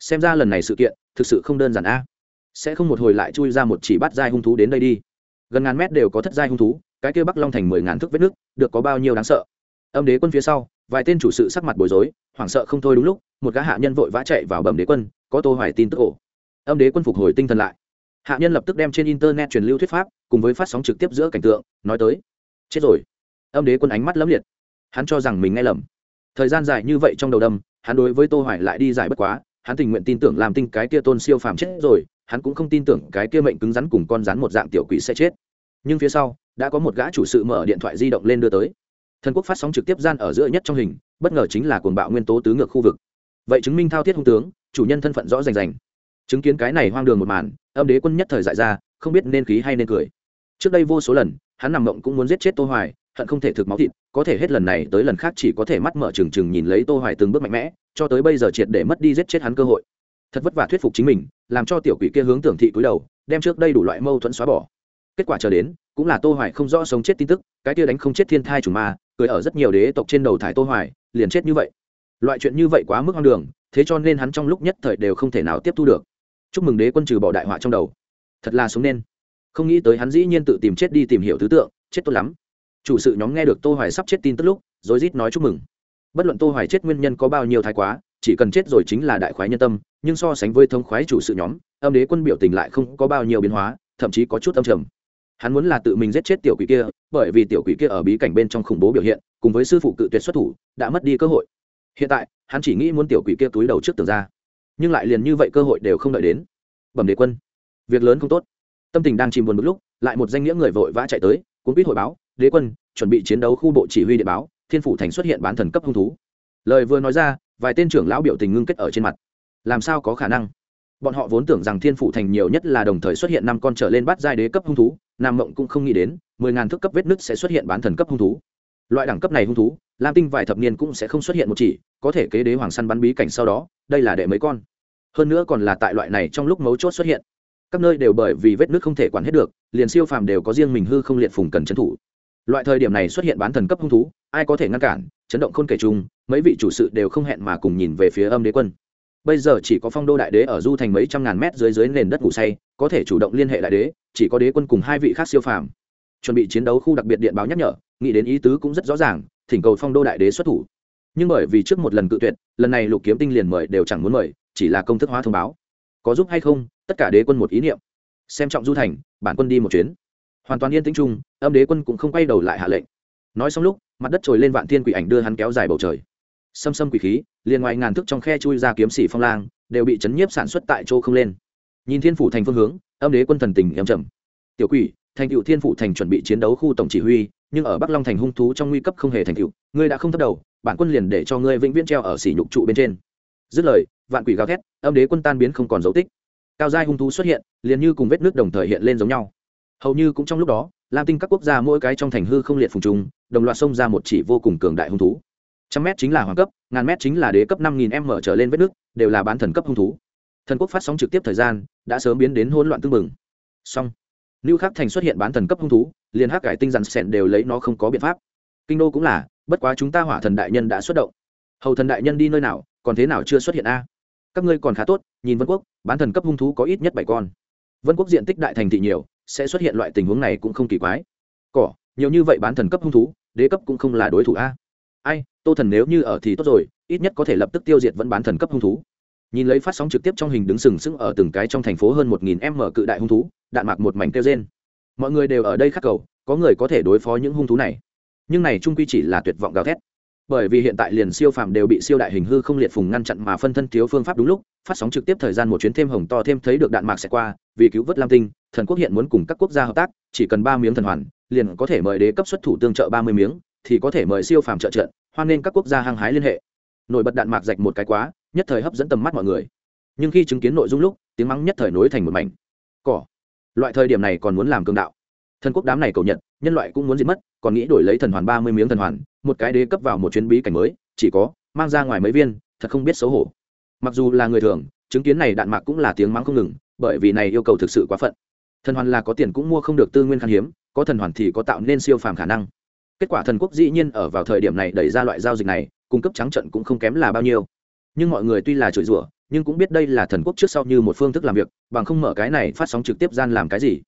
A: Xem ra lần này sự kiện thực sự không đơn giản a sẽ không một hồi lại chui ra một chỉ bắt dai hung thú đến đây đi. Gần ngàn mét đều có thất giai hung thú, cái kia bắc long thành mười ngàn thước vết nước, được có bao nhiêu đáng sợ? Âm đế quân phía sau, vài tên chủ sự sắc mặt bối rối, hoảng sợ không thôi đúng lúc, một gã hạ nhân vội vã chạy vào bẩm đế quân, có tô hoài tin tức ổ. Âm đế quân phục hồi tinh thần lại. Hạ nhân lập tức đem trên internet truyền lưu thuyết pháp, cùng với phát sóng trực tiếp giữa cảnh tượng, nói tới. Chết rồi. Âm đế quân ánh mắt lấm liệt. Hắn cho rằng mình nghe lầm. Thời gian dài như vậy trong đầu đâm, hắn đối với tô hoài lại đi giải bất quá, hắn tình nguyện tin tưởng làm tinh cái kia tôn siêu phàm chết rồi hắn cũng không tin tưởng cái kia mệnh cứng rắn cùng con rắn một dạng tiểu quỷ sẽ chết. Nhưng phía sau, đã có một gã chủ sự mở điện thoại di động lên đưa tới. Thần quốc phát sóng trực tiếp gian ở giữa nhất trong hình, bất ngờ chính là cuồng bạo nguyên tố tứ ngược khu vực. Vậy chứng minh thao thiết hung tướng, chủ nhân thân phận rõ rành rành. Chứng kiến cái này hoang đường một màn, âm đế quân nhất thời dại ra, không biết nên khí hay nên cười. Trước đây vô số lần, hắn nằm mộng cũng muốn giết chết tô hoài, hận không thể thực máu thịt, có thể hết lần này tới lần khác chỉ có thể mắt mở trừng trừng nhìn lấy tô hoài từng bước mạnh mẽ, cho tới bây giờ triệt để mất đi giết chết hắn cơ hội thật vất vả thuyết phục chính mình, làm cho tiểu quỷ kia hướng tưởng thị cúi đầu, đem trước đây đủ loại mâu thuẫn xóa bỏ. Kết quả chờ đến, cũng là tô hoài không rõ sống chết tin tức, cái kia đánh không chết thiên thai chủ ma, cười ở rất nhiều đế tộc trên đầu thải tô hoài, liền chết như vậy. Loại chuyện như vậy quá mức hoang đường, thế cho nên hắn trong lúc nhất thời đều không thể nào tiếp thu được. Chúc mừng đế quân trừ bỏ đại họa trong đầu. Thật là sống nên. Không nghĩ tới hắn dĩ nhiên tự tìm chết đi tìm hiểu thứ tượng chết tốt lắm. Chủ sự nhóm nghe được tô hoài sắp chết tin tức lúc rồi rít nói chúc mừng. Bất luận tô hoài chết nguyên nhân có bao nhiêu thái quá, chỉ cần chết rồi chính là đại khoái nhân tâm nhưng so sánh với thống khoái chủ sự nhóm, âm đế quân biểu tình lại không có bao nhiêu biến hóa, thậm chí có chút âm trầm. Hắn muốn là tự mình giết chết tiểu quỷ kia, bởi vì tiểu quỷ kia ở bí cảnh bên trong khủng bố biểu hiện, cùng với sư phụ cự tuyệt xuất thủ, đã mất đi cơ hội. Hiện tại, hắn chỉ nghĩ muốn tiểu quỷ kia túi đầu trước tường ra, nhưng lại liền như vậy cơ hội đều không đợi đến. Bẩm đế quân, việc lớn không tốt. Tâm tình đang chìm buồn một lúc, lại một danh nghĩa người vội vã chạy tới, cuốn quýt hội báo, đế quân, chuẩn bị chiến đấu khu bộ chỉ huy địa báo, thiên phủ thành xuất hiện bán thần cấp hung thú. Lời vừa nói ra, vài tên trưởng lão biểu tình ngưng kết ở trên mặt làm sao có khả năng? Bọn họ vốn tưởng rằng thiên phủ thành nhiều nhất là đồng thời xuất hiện năm con trở lên bắt giai đế cấp hung thú, nam mộng cũng không nghĩ đến, mười ngàn thước cấp vết nứt sẽ xuất hiện bán thần cấp hung thú. Loại đẳng cấp này hung thú, lam tinh vài thập niên cũng sẽ không xuất hiện một chỉ, có thể kế đế hoàng săn bắn bí cảnh sau đó, đây là đệ mấy con. Hơn nữa còn là tại loại này trong lúc mấu chốt xuất hiện. Các nơi đều bởi vì vết nước không thể quản hết được, liền siêu phàm đều có riêng mình hư không liệt phùng cần trấn thủ. Loại thời điểm này xuất hiện bán thần cấp hung thú, ai có thể ngăn cản, chấn động khôn kể chung, mấy vị chủ sự đều không hẹn mà cùng nhìn về phía âm đế quân bây giờ chỉ có phong đô đại đế ở du thành mấy trăm ngàn mét dưới dưới nền đất ngủ say, có thể chủ động liên hệ đại đế, chỉ có đế quân cùng hai vị khác siêu phàm. Chuẩn bị chiến đấu khu đặc biệt điện báo nhắc nhở, nghĩ đến ý tứ cũng rất rõ ràng, thỉnh cầu phong đô đại đế xuất thủ. Nhưng bởi vì trước một lần cự tuyệt, lần này lục kiếm tinh liền mời đều chẳng muốn mời, chỉ là công thức hóa thông báo. Có giúp hay không, tất cả đế quân một ý niệm. Xem trọng du thành, bản quân đi một chuyến. Hoàn toàn yên tĩnh chung, âm đế quân cũng không quay đầu lại hạ lệnh. Nói xong lúc, mặt đất trồi lên vạn thiên quỷ ảnh đưa hắn kéo dài bầu trời. Xâm xâm quỷ khí liền ngoài ngàn thước trong khe chui ra kiếm sĩ phong lang, đều bị chấn nhiếp sản xuất tại chỗ không lên. Nhìn thiên phủ thành phương hướng, âm đế quân thần tình em trầm. Tiểu quỷ, thành cựu thiên phủ thành chuẩn bị chiến đấu khu tổng chỉ huy, nhưng ở bắc long thành hung thú trong nguy cấp không hề thành cựu ngươi đã không thấp đầu, bản quân liền để cho ngươi vĩnh viễn treo ở sỉ nhục trụ bên trên. Dứt lời, vạn quỷ gào thét, âm đế quân tan biến không còn dấu tích. Cao giai hung thú xuất hiện, liền như cùng vết nước đồng thời hiện lên giống nhau. Hầu như cũng trong lúc đó, lam tinh các quốc gia mỗi cái trong thành hư không liệt phùng trùng, đồng loạt xông ra một chỉ vô cùng cường đại hung thú trăm mét chính là hoàng cấp, ngàn mét chính là đế cấp, năm nghìn m trở lên vết nước đều là bán thần cấp hung thú. Thần quốc phát sóng trực tiếp thời gian đã sớm biến đến hỗn loạn tương mừng song lưu khắc thành xuất hiện bán thần cấp hung thú, liền hắc cải tinh dằn sẹn đều lấy nó không có biện pháp. Kinh đô cũng là, bất quá chúng ta hỏa thần đại nhân đã xuất động. Hầu thần đại nhân đi nơi nào, còn thế nào chưa xuất hiện a? Các ngươi còn khá tốt, nhìn vân quốc, bán thần cấp hung thú có ít nhất bảy con. Vân quốc diện tích đại thành thị nhiều, sẽ xuất hiện loại tình huống này cũng không kỳ quái. Cỏ, nhiều như vậy bán thần cấp hung thú, đế cấp cũng không là đối thủ a ai, tô thần nếu như ở thì tốt rồi, ít nhất có thể lập tức tiêu diệt vẫn bán thần cấp hung thú. Nhìn lấy phát sóng trực tiếp trong hình đứng sừng sững ở từng cái trong thành phố hơn một nghìn m cự đại hung thú, đạn mạc một mảnh kêu trên mọi người đều ở đây khắc cầu, có người có thể đối phó những hung thú này. Nhưng này trung quy chỉ là tuyệt vọng gào thét. Bởi vì hiện tại liền siêu phàm đều bị siêu đại hình hư không liệt phùng ngăn chặn mà phân thân thiếu phương pháp đúng lúc, phát sóng trực tiếp thời gian một chuyến thêm hồng to thêm thấy được đạn mạc sẽ qua, vì cứu vớt lam tinh, thần quốc hiện muốn cùng các quốc gia hợp tác, chỉ cần ba miếng thần hoàn, liền có thể mời đế cấp xuất thủ tương trợ ba mươi miếng thì có thể mời siêu phàm trợ trận, hoan nên các quốc gia hăng hái liên hệ. Nổi bật đạn mạc rạch một cái quá, nhất thời hấp dẫn tầm mắt mọi người. Nhưng khi chứng kiến nội dung lúc, tiếng mắng nhất thời nối thành một mảnh. Cỏ. Loại thời điểm này còn muốn làm cường đạo. Thần quốc đám này cầu nhận nhân loại cũng muốn diệt mất, còn nghĩ đổi lấy thần hoàn ba mươi miếng thần hoàn, một cái đế cấp vào một chuyến bí cảnh mới, chỉ có mang ra ngoài mấy viên, thật không biết xấu hổ. Mặc dù là người thường, chứng kiến này đạn mạc cũng là tiếng mắng không ngừng, bởi vì này yêu cầu thực sự quá phận. Thần hoàn là có tiền cũng mua không được tư nguyên khan hiếm, có thần hoàn thì có tạo nên siêu phàm khả năng kết quả thần quốc dĩ nhiên ở vào thời điểm này đẩy ra loại giao dịch này, cung cấp trắng trận cũng không kém là bao nhiêu. Nhưng mọi người tuy là chửi rủa, nhưng cũng biết đây là thần quốc trước sau như một phương thức làm việc, bằng không mở cái này phát sóng trực tiếp gian làm cái gì.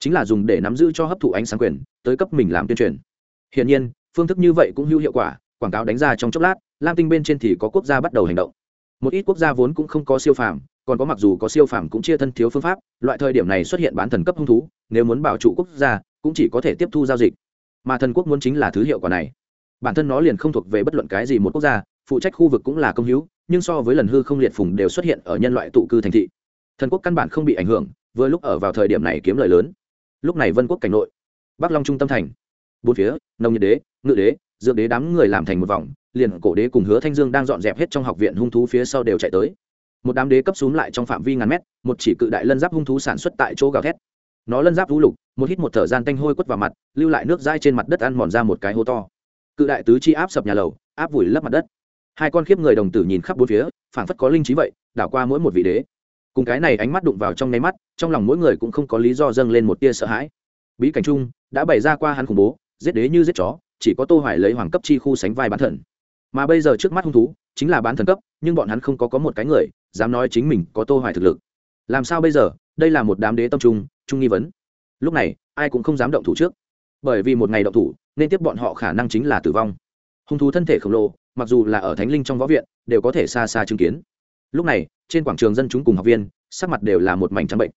A: Chính là dùng để nắm giữ cho hấp thụ ánh sáng quyền, tới cấp mình làm tuyên truyền. Hiển nhiên, phương thức như vậy cũng hữu hiệu quả, quảng cáo đánh ra trong chốc lát, lam tinh bên trên thì có quốc gia bắt đầu hành động. Một ít quốc gia vốn cũng không có siêu phàm, còn có mặc dù có siêu phàm cũng chia thân thiếu phương pháp, loại thời điểm này xuất hiện bán thần cấp hung thú, nếu muốn bảo trụ quốc gia, cũng chỉ có thể tiếp thu giao dịch mà thần quốc muốn chính là thứ hiệu quả này. Bản thân nó liền không thuộc về bất luận cái gì một quốc gia, phụ trách khu vực cũng là công hữu, nhưng so với lần hư không liệt phùng đều xuất hiện ở nhân loại tụ cư thành thị. Thần quốc căn bản không bị ảnh hưởng, vừa lúc ở vào thời điểm này kiếm lời lớn. Lúc này vân quốc cảnh nội, bắc long trung tâm thành. Bốn phía, nông nhiệt đế, ngự đế, dược đế đám người làm thành một vòng, liền cổ đế cùng hứa thanh dương đang dọn dẹp hết trong học viện hung thú phía sau đều chạy tới. Một đám đế cấp xuống lại trong phạm vi ngàn mét, một chỉ cự đại lân giáp hung thú sản xuất tại chỗ gào thét nó lân giáp vũ lục, một hít một thở gian tanh hôi quất vào mặt, lưu lại nước dai trên mặt đất ăn mòn ra một cái hố to. Cự đại tứ chi áp sập nhà lầu, áp vùi lấp mặt đất. Hai con khiếp người đồng tử nhìn khắp bốn phía, phảng phất có linh trí vậy, đảo qua mỗi một vị đế. Cùng cái này ánh mắt đụng vào trong nháy mắt, trong lòng mỗi người cũng không có lý do dâng lên một tia sợ hãi. Bí cảnh chung, đã bày ra qua hắn khủng bố, giết đế như giết chó, chỉ có tô hoài lấy hoàng cấp chi khu sánh vai bán thần. Mà bây giờ trước mắt hung thú, chính là bán thần cấp, nhưng bọn hắn không có có một cái người, dám nói chính mình có tô hoài thực lực. Làm sao bây giờ? Đây là một đám đế tâm trung trung nghi vấn. Lúc này, ai cũng không dám động thủ trước. Bởi vì một ngày động thủ, nên tiếp bọn họ khả năng chính là tử vong. Hung thú thân thể khổng lồ, mặc dù là ở thánh linh trong võ viện, đều có thể xa xa chứng kiến. Lúc này, trên quảng trường dân chúng cùng học viên, sắc mặt đều là một mảnh trắng bệnh.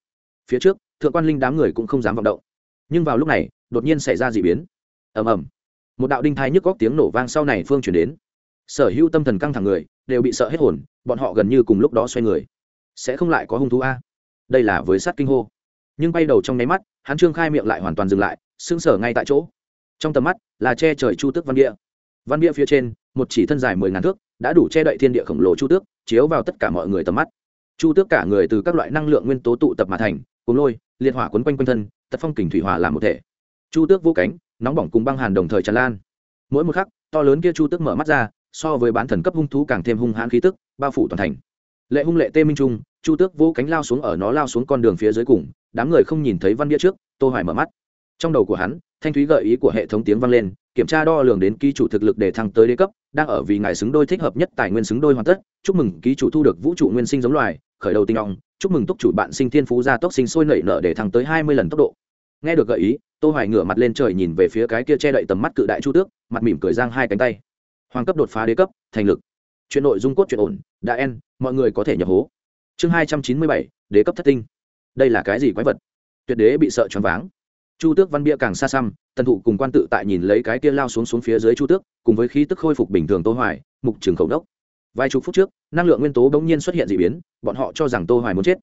A: Phía trước, thượng quan linh đám người cũng không dám vọng động. Nhưng vào lúc này, đột nhiên xảy ra d ị biến. Ầm ầm. Một đạo đinh thai nhức góc tiếng nổ vang sau này phương chuyển đến. Sở hữu tâm thần căng thẳng người, đều bị sợ hết hồn, bọn họ gần như cùng lúc đó xoay người. Sẽ không lại có hung thú a đây là với sát kinh hô. Nhưng bay đầu trong nháy mắt, hắn trương khai miệng lại hoàn toàn dừng lại, sững sờ ngay tại chỗ. Trong tầm mắt là che trời chu tước văn địa văn địa phía trên, một chỉ thân dài mười ngàn thước, đã đủ che đậy thiên địa khổng lồ chu tước, chiếu vào tất cả mọi người tầm mắt. Chu tước cả người từ các loại năng lượng nguyên tố tụ tập mà thành cuốn lôi, liệt hỏa quấn quanh quanh thân, tật phong kình thủy hòa làm một thể. Chu tước vô cánh, nóng bỏng cùng băng hàn đồng thời tràn lan. Mỗi một khắc, to lớn kia chu tước mở mắt ra, so với bán thần cấp hung thú càng thêm hung hãn khí tức, bao phủ toàn thành. Lệ hung lệ tê minh trung chu tước vô cánh lao xuống ở nó lao xuống con đường phía dưới cùng, đám người không nhìn thấy văn bia trước, tô hoài mở mắt. Trong đầu của hắn, thanh thúy gợi ý của hệ thống tiếng vang lên, kiểm tra đo lường đến ký chủ thực lực để thăng tới đế cấp, đang ở vì ngài xứng đôi thích hợp nhất tài nguyên xứng đôi hoàn tất, chúc mừng ký chủ thu được vũ trụ nguyên sinh giống loài, khởi đầu tinh ong, chúc mừng túc chủ bạn sinh thiên phú gia tốc sinh sôi nảy nở để thăng tới hai mươi lần tốc độ. Nghe được gợi ý, tô hoài ngửa mặt lên trời nhìn về phía cái kia che đậy tầm mắt cự đại chu tước, mặt mỉm cười giang hai cánh tay. Hoàng cấp đột phá đế cấp, thành lực. Chuyện nội dung cốt chuyện ổn, đã en mọi người có thể nhập hố chương hai trăm chín mươi bảy, đế cấp thất tinh. Đây là cái gì quái vật? Tuyệt đế bị sợ choáng váng. Chu tước văn bia càng xa xăm, tần thụ cùng quan tự tại nhìn lấy cái kia lao xuống xuống phía dưới chu tước, cùng với khí tức khôi phục bình thường tô hoài, mục trường khẩu đốc. Vài chục phút trước, năng lượng nguyên tố bỗng nhiên xuất hiện dị biến, bọn họ cho rằng tô hoài muốn chết.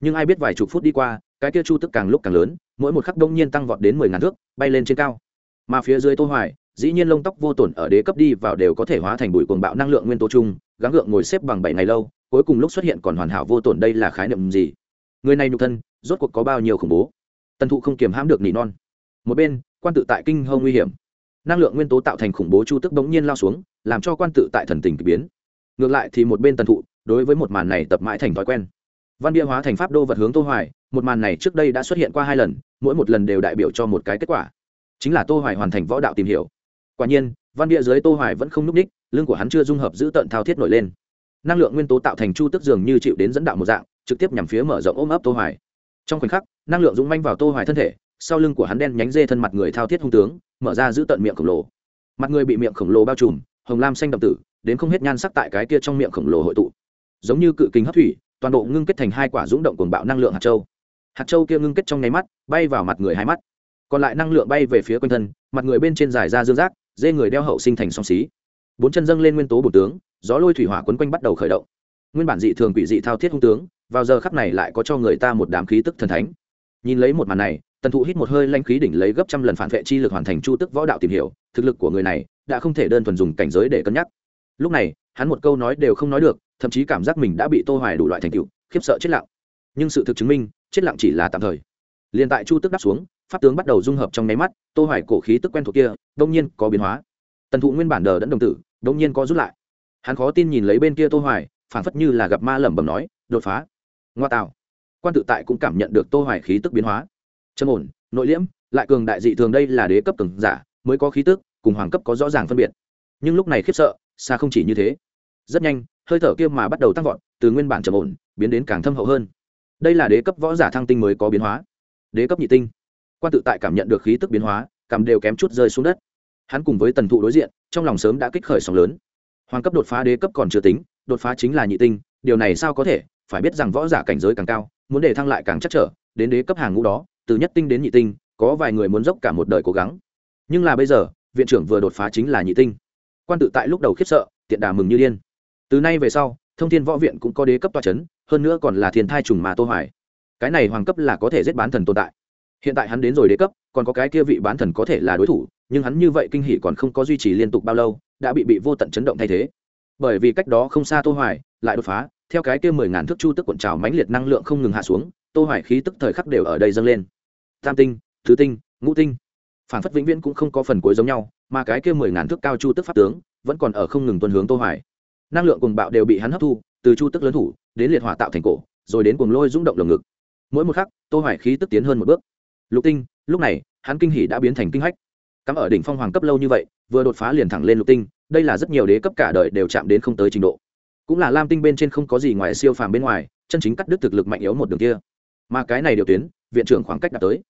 A: Nhưng ai biết vài chục phút đi qua, cái kia chu tước càng lúc càng lớn, mỗi một khắc bỗng nhiên tăng vọt đến mười ngàn thước, bay lên trên cao. Mà phía dưới tô hoài, dĩ nhiên lông tóc vô tổn ở đế cấp đi vào đều có thể hóa thành bụi cuồng bạo năng lượng nguyên tố chung gắng gượng ngồi xếp bằng bảy ngày lâu, cuối cùng lúc xuất hiện còn hoàn hảo vô tổn đây là khái niệm gì? Người này nhục thân, rốt cuộc có bao nhiêu khủng bố? Tần thụ không kiềm hãm được nỉ non. Một bên, quan tự tại kinh hâu nguy hiểm. Năng lượng nguyên tố tạo thành khủng bố chu tức bỗng nhiên lao xuống, làm cho quan tự tại thần tình k ỳ biến. Ngược lại thì một bên tần thụ, đối với một màn này tập mãi thành thói quen. Văn bia hóa thành pháp đô vật hướng tô hoài, một màn này trước đây đã xuất hiện qua hai lần, mỗi một lần đều đại biểu cho một cái kết quả. Chính là tô hoài hoàn thành võ đạo tìm hiểu. Quả nhiên, văn bia dưới tô hoài vẫn không núp ních lưng của hắn chưa dung hợp giữ tận thao thiết nổi lên. Năng lượng nguyên tố tạo thành chu tức dường như chịu đến dẫn đạo một dạng, trực tiếp nhằm phía mở rộng ôm ấp tô hoài. Trong khoảnh khắc, năng lượng dũng manh vào tô hoài thân thể, sau lưng của hắn đen nhánh dê thân mặt người thao thiết hung tướng, mở ra giữ tận miệng khổng lồ. Mặt người bị miệng khổng lồ bao trùm, hồng lam xanh đậm tử, đến không hết nhan sắc tại cái kia trong miệng khổng lồ hội tụ. Giống như cự kính hấp thủy, toàn bộ ngưng kết thành hai quả dũng động cuồng bạo năng lượng hạt châu. Hạt châu kia ngưng kết trong nháy mắt, bay vào mặt người hai mắt. Còn lại năng lượng bay về phía quanh thân, mặt người bên trên dài ra dương rác, dê người đeo hậu sinh thành song xí bốn chân dâng lên nguyên tố bổ tướng, gió lôi thủy hỏa quấn quanh bắt đầu khởi động. Nguyên bản dị thường quỷ dị thao thiết hung tướng, vào giờ khắp này lại có cho người ta một đám khí tức thần thánh. Nhìn lấy một màn này, tần thụ hít một hơi lanh khí đỉnh lấy gấp trăm lần phản vệ chi lực hoàn thành chu tức võ đạo tìm hiểu, thực lực của người này đã không thể đơn thuần dùng cảnh giới để cân nhắc. Lúc này, hắn một câu nói đều không nói được, thậm chí cảm giác mình đã bị tô hoài đủ loại thành tựu, khiếp sợ chết lặng. Nhưng sự thực chứng minh, chết lặng chỉ là tạm thời. Liền tại chu tức đáp xuống, pháp tướng bắt đầu dung hợp trong nháy mắt, tô hoài cổ khí tức quen thuộc kia, đông nhiên có biến hóa. Tần thụ nguyên bản đờ đẫn đồng tử đông nhiên có rút lại. Hắn khó tin nhìn lấy bên kia tô hoài phản phất như là gặp ma lẩm bẩm nói, đột phá. Ngoa tạo. Quan tự tại cũng cảm nhận được tô hoài khí tức biến hóa. Trầm ổn, nội liễm, lại cường đại dị thường đây là đế cấp cường giả, mới có khí tức, cùng hoàng cấp có rõ ràng phân biệt. Nhưng lúc này khiếp sợ, xa không chỉ như thế. Rất nhanh, hơi thở kia mà bắt đầu tăng vọt, từ nguyên bản trầm ổn, biến đến càng thâm hậu hơn. Đây là đế cấp võ giả thăng tinh mới có biến hóa. Đế cấp nhị tinh. Quan tự tại cảm nhận được khí tức biến hóa, cảm đều kém chút rơi xuống đất hắn cùng với tần thụ đối diện, trong lòng sớm đã kích khởi sóng lớn. Hoàng cấp đột phá đế cấp còn chưa tính, đột phá chính là nhị tinh, điều này sao có thể? Phải biết rằng võ giả cảnh giới càng cao, muốn để thăng lại càng chắc trở, đến đế cấp hàng ngũ đó, từ nhất tinh đến nhị tinh, có vài người muốn dốc cả một đời cố gắng. Nhưng là bây giờ, viện trưởng vừa đột phá chính là nhị tinh. Quan tự tại lúc đầu khiếp sợ, tiện đà mừng như điên. Từ nay về sau, thông thiên võ viện cũng có đế cấp toa c h ấ n hơn nữa còn là thiên thai trùng mà tô hoài. Cái này hoàng cấp là có thể giết bán thần tồn tại hiện tại hắn đến rồi đế cấp, còn có cái kia vị bán thần có thể là đối thủ, nhưng hắn như vậy kinh hỉ còn không có duy trì liên tục bao lâu, đã bị bị vô tận chấn động thay thế. Bởi vì cách đó không xa tô hoài, lại đột phá, theo cái kia mười ngàn thước chu tức cuộn trào mãnh liệt năng lượng không ngừng hạ xuống, tô hoài khí tức thời khắc đều ở đây dâng lên. Tam tinh, thứ tinh, ngũ tinh. Phản phất vĩnh viễn cũng không có phần cuối giống nhau, mà cái kia mười ngàn thước cao chu tức pháp tướng vẫn còn ở không ngừng tuân hướng tô hoài. Năng lượng cùng bạo đều bị hắn hấp thu, từ chu tức lớn thủ đến liệt hỏa tạo thành cổ, rồi đến cuồng lôi rung động lồng ngực. Mỗi một khắc, tô hoài khí tức tiến hơn một bước lục tinh, lúc này, hắn kinh hỉ đã biến thành kinh hách. Cắm ở đỉnh phong hoàng cấp lâu như vậy, vừa đột phá liền thẳng lên lục tinh, đây là rất nhiều đế cấp cả đời đều chạm đến không tới trình độ. Cũng là lam tinh bên trên không có gì ngoài siêu phàm bên ngoài, chân chính cắt đứt thực lực mạnh yếu một đường kia. Mà cái này điều tuyến, viện trưởng khoảng cách đã tới.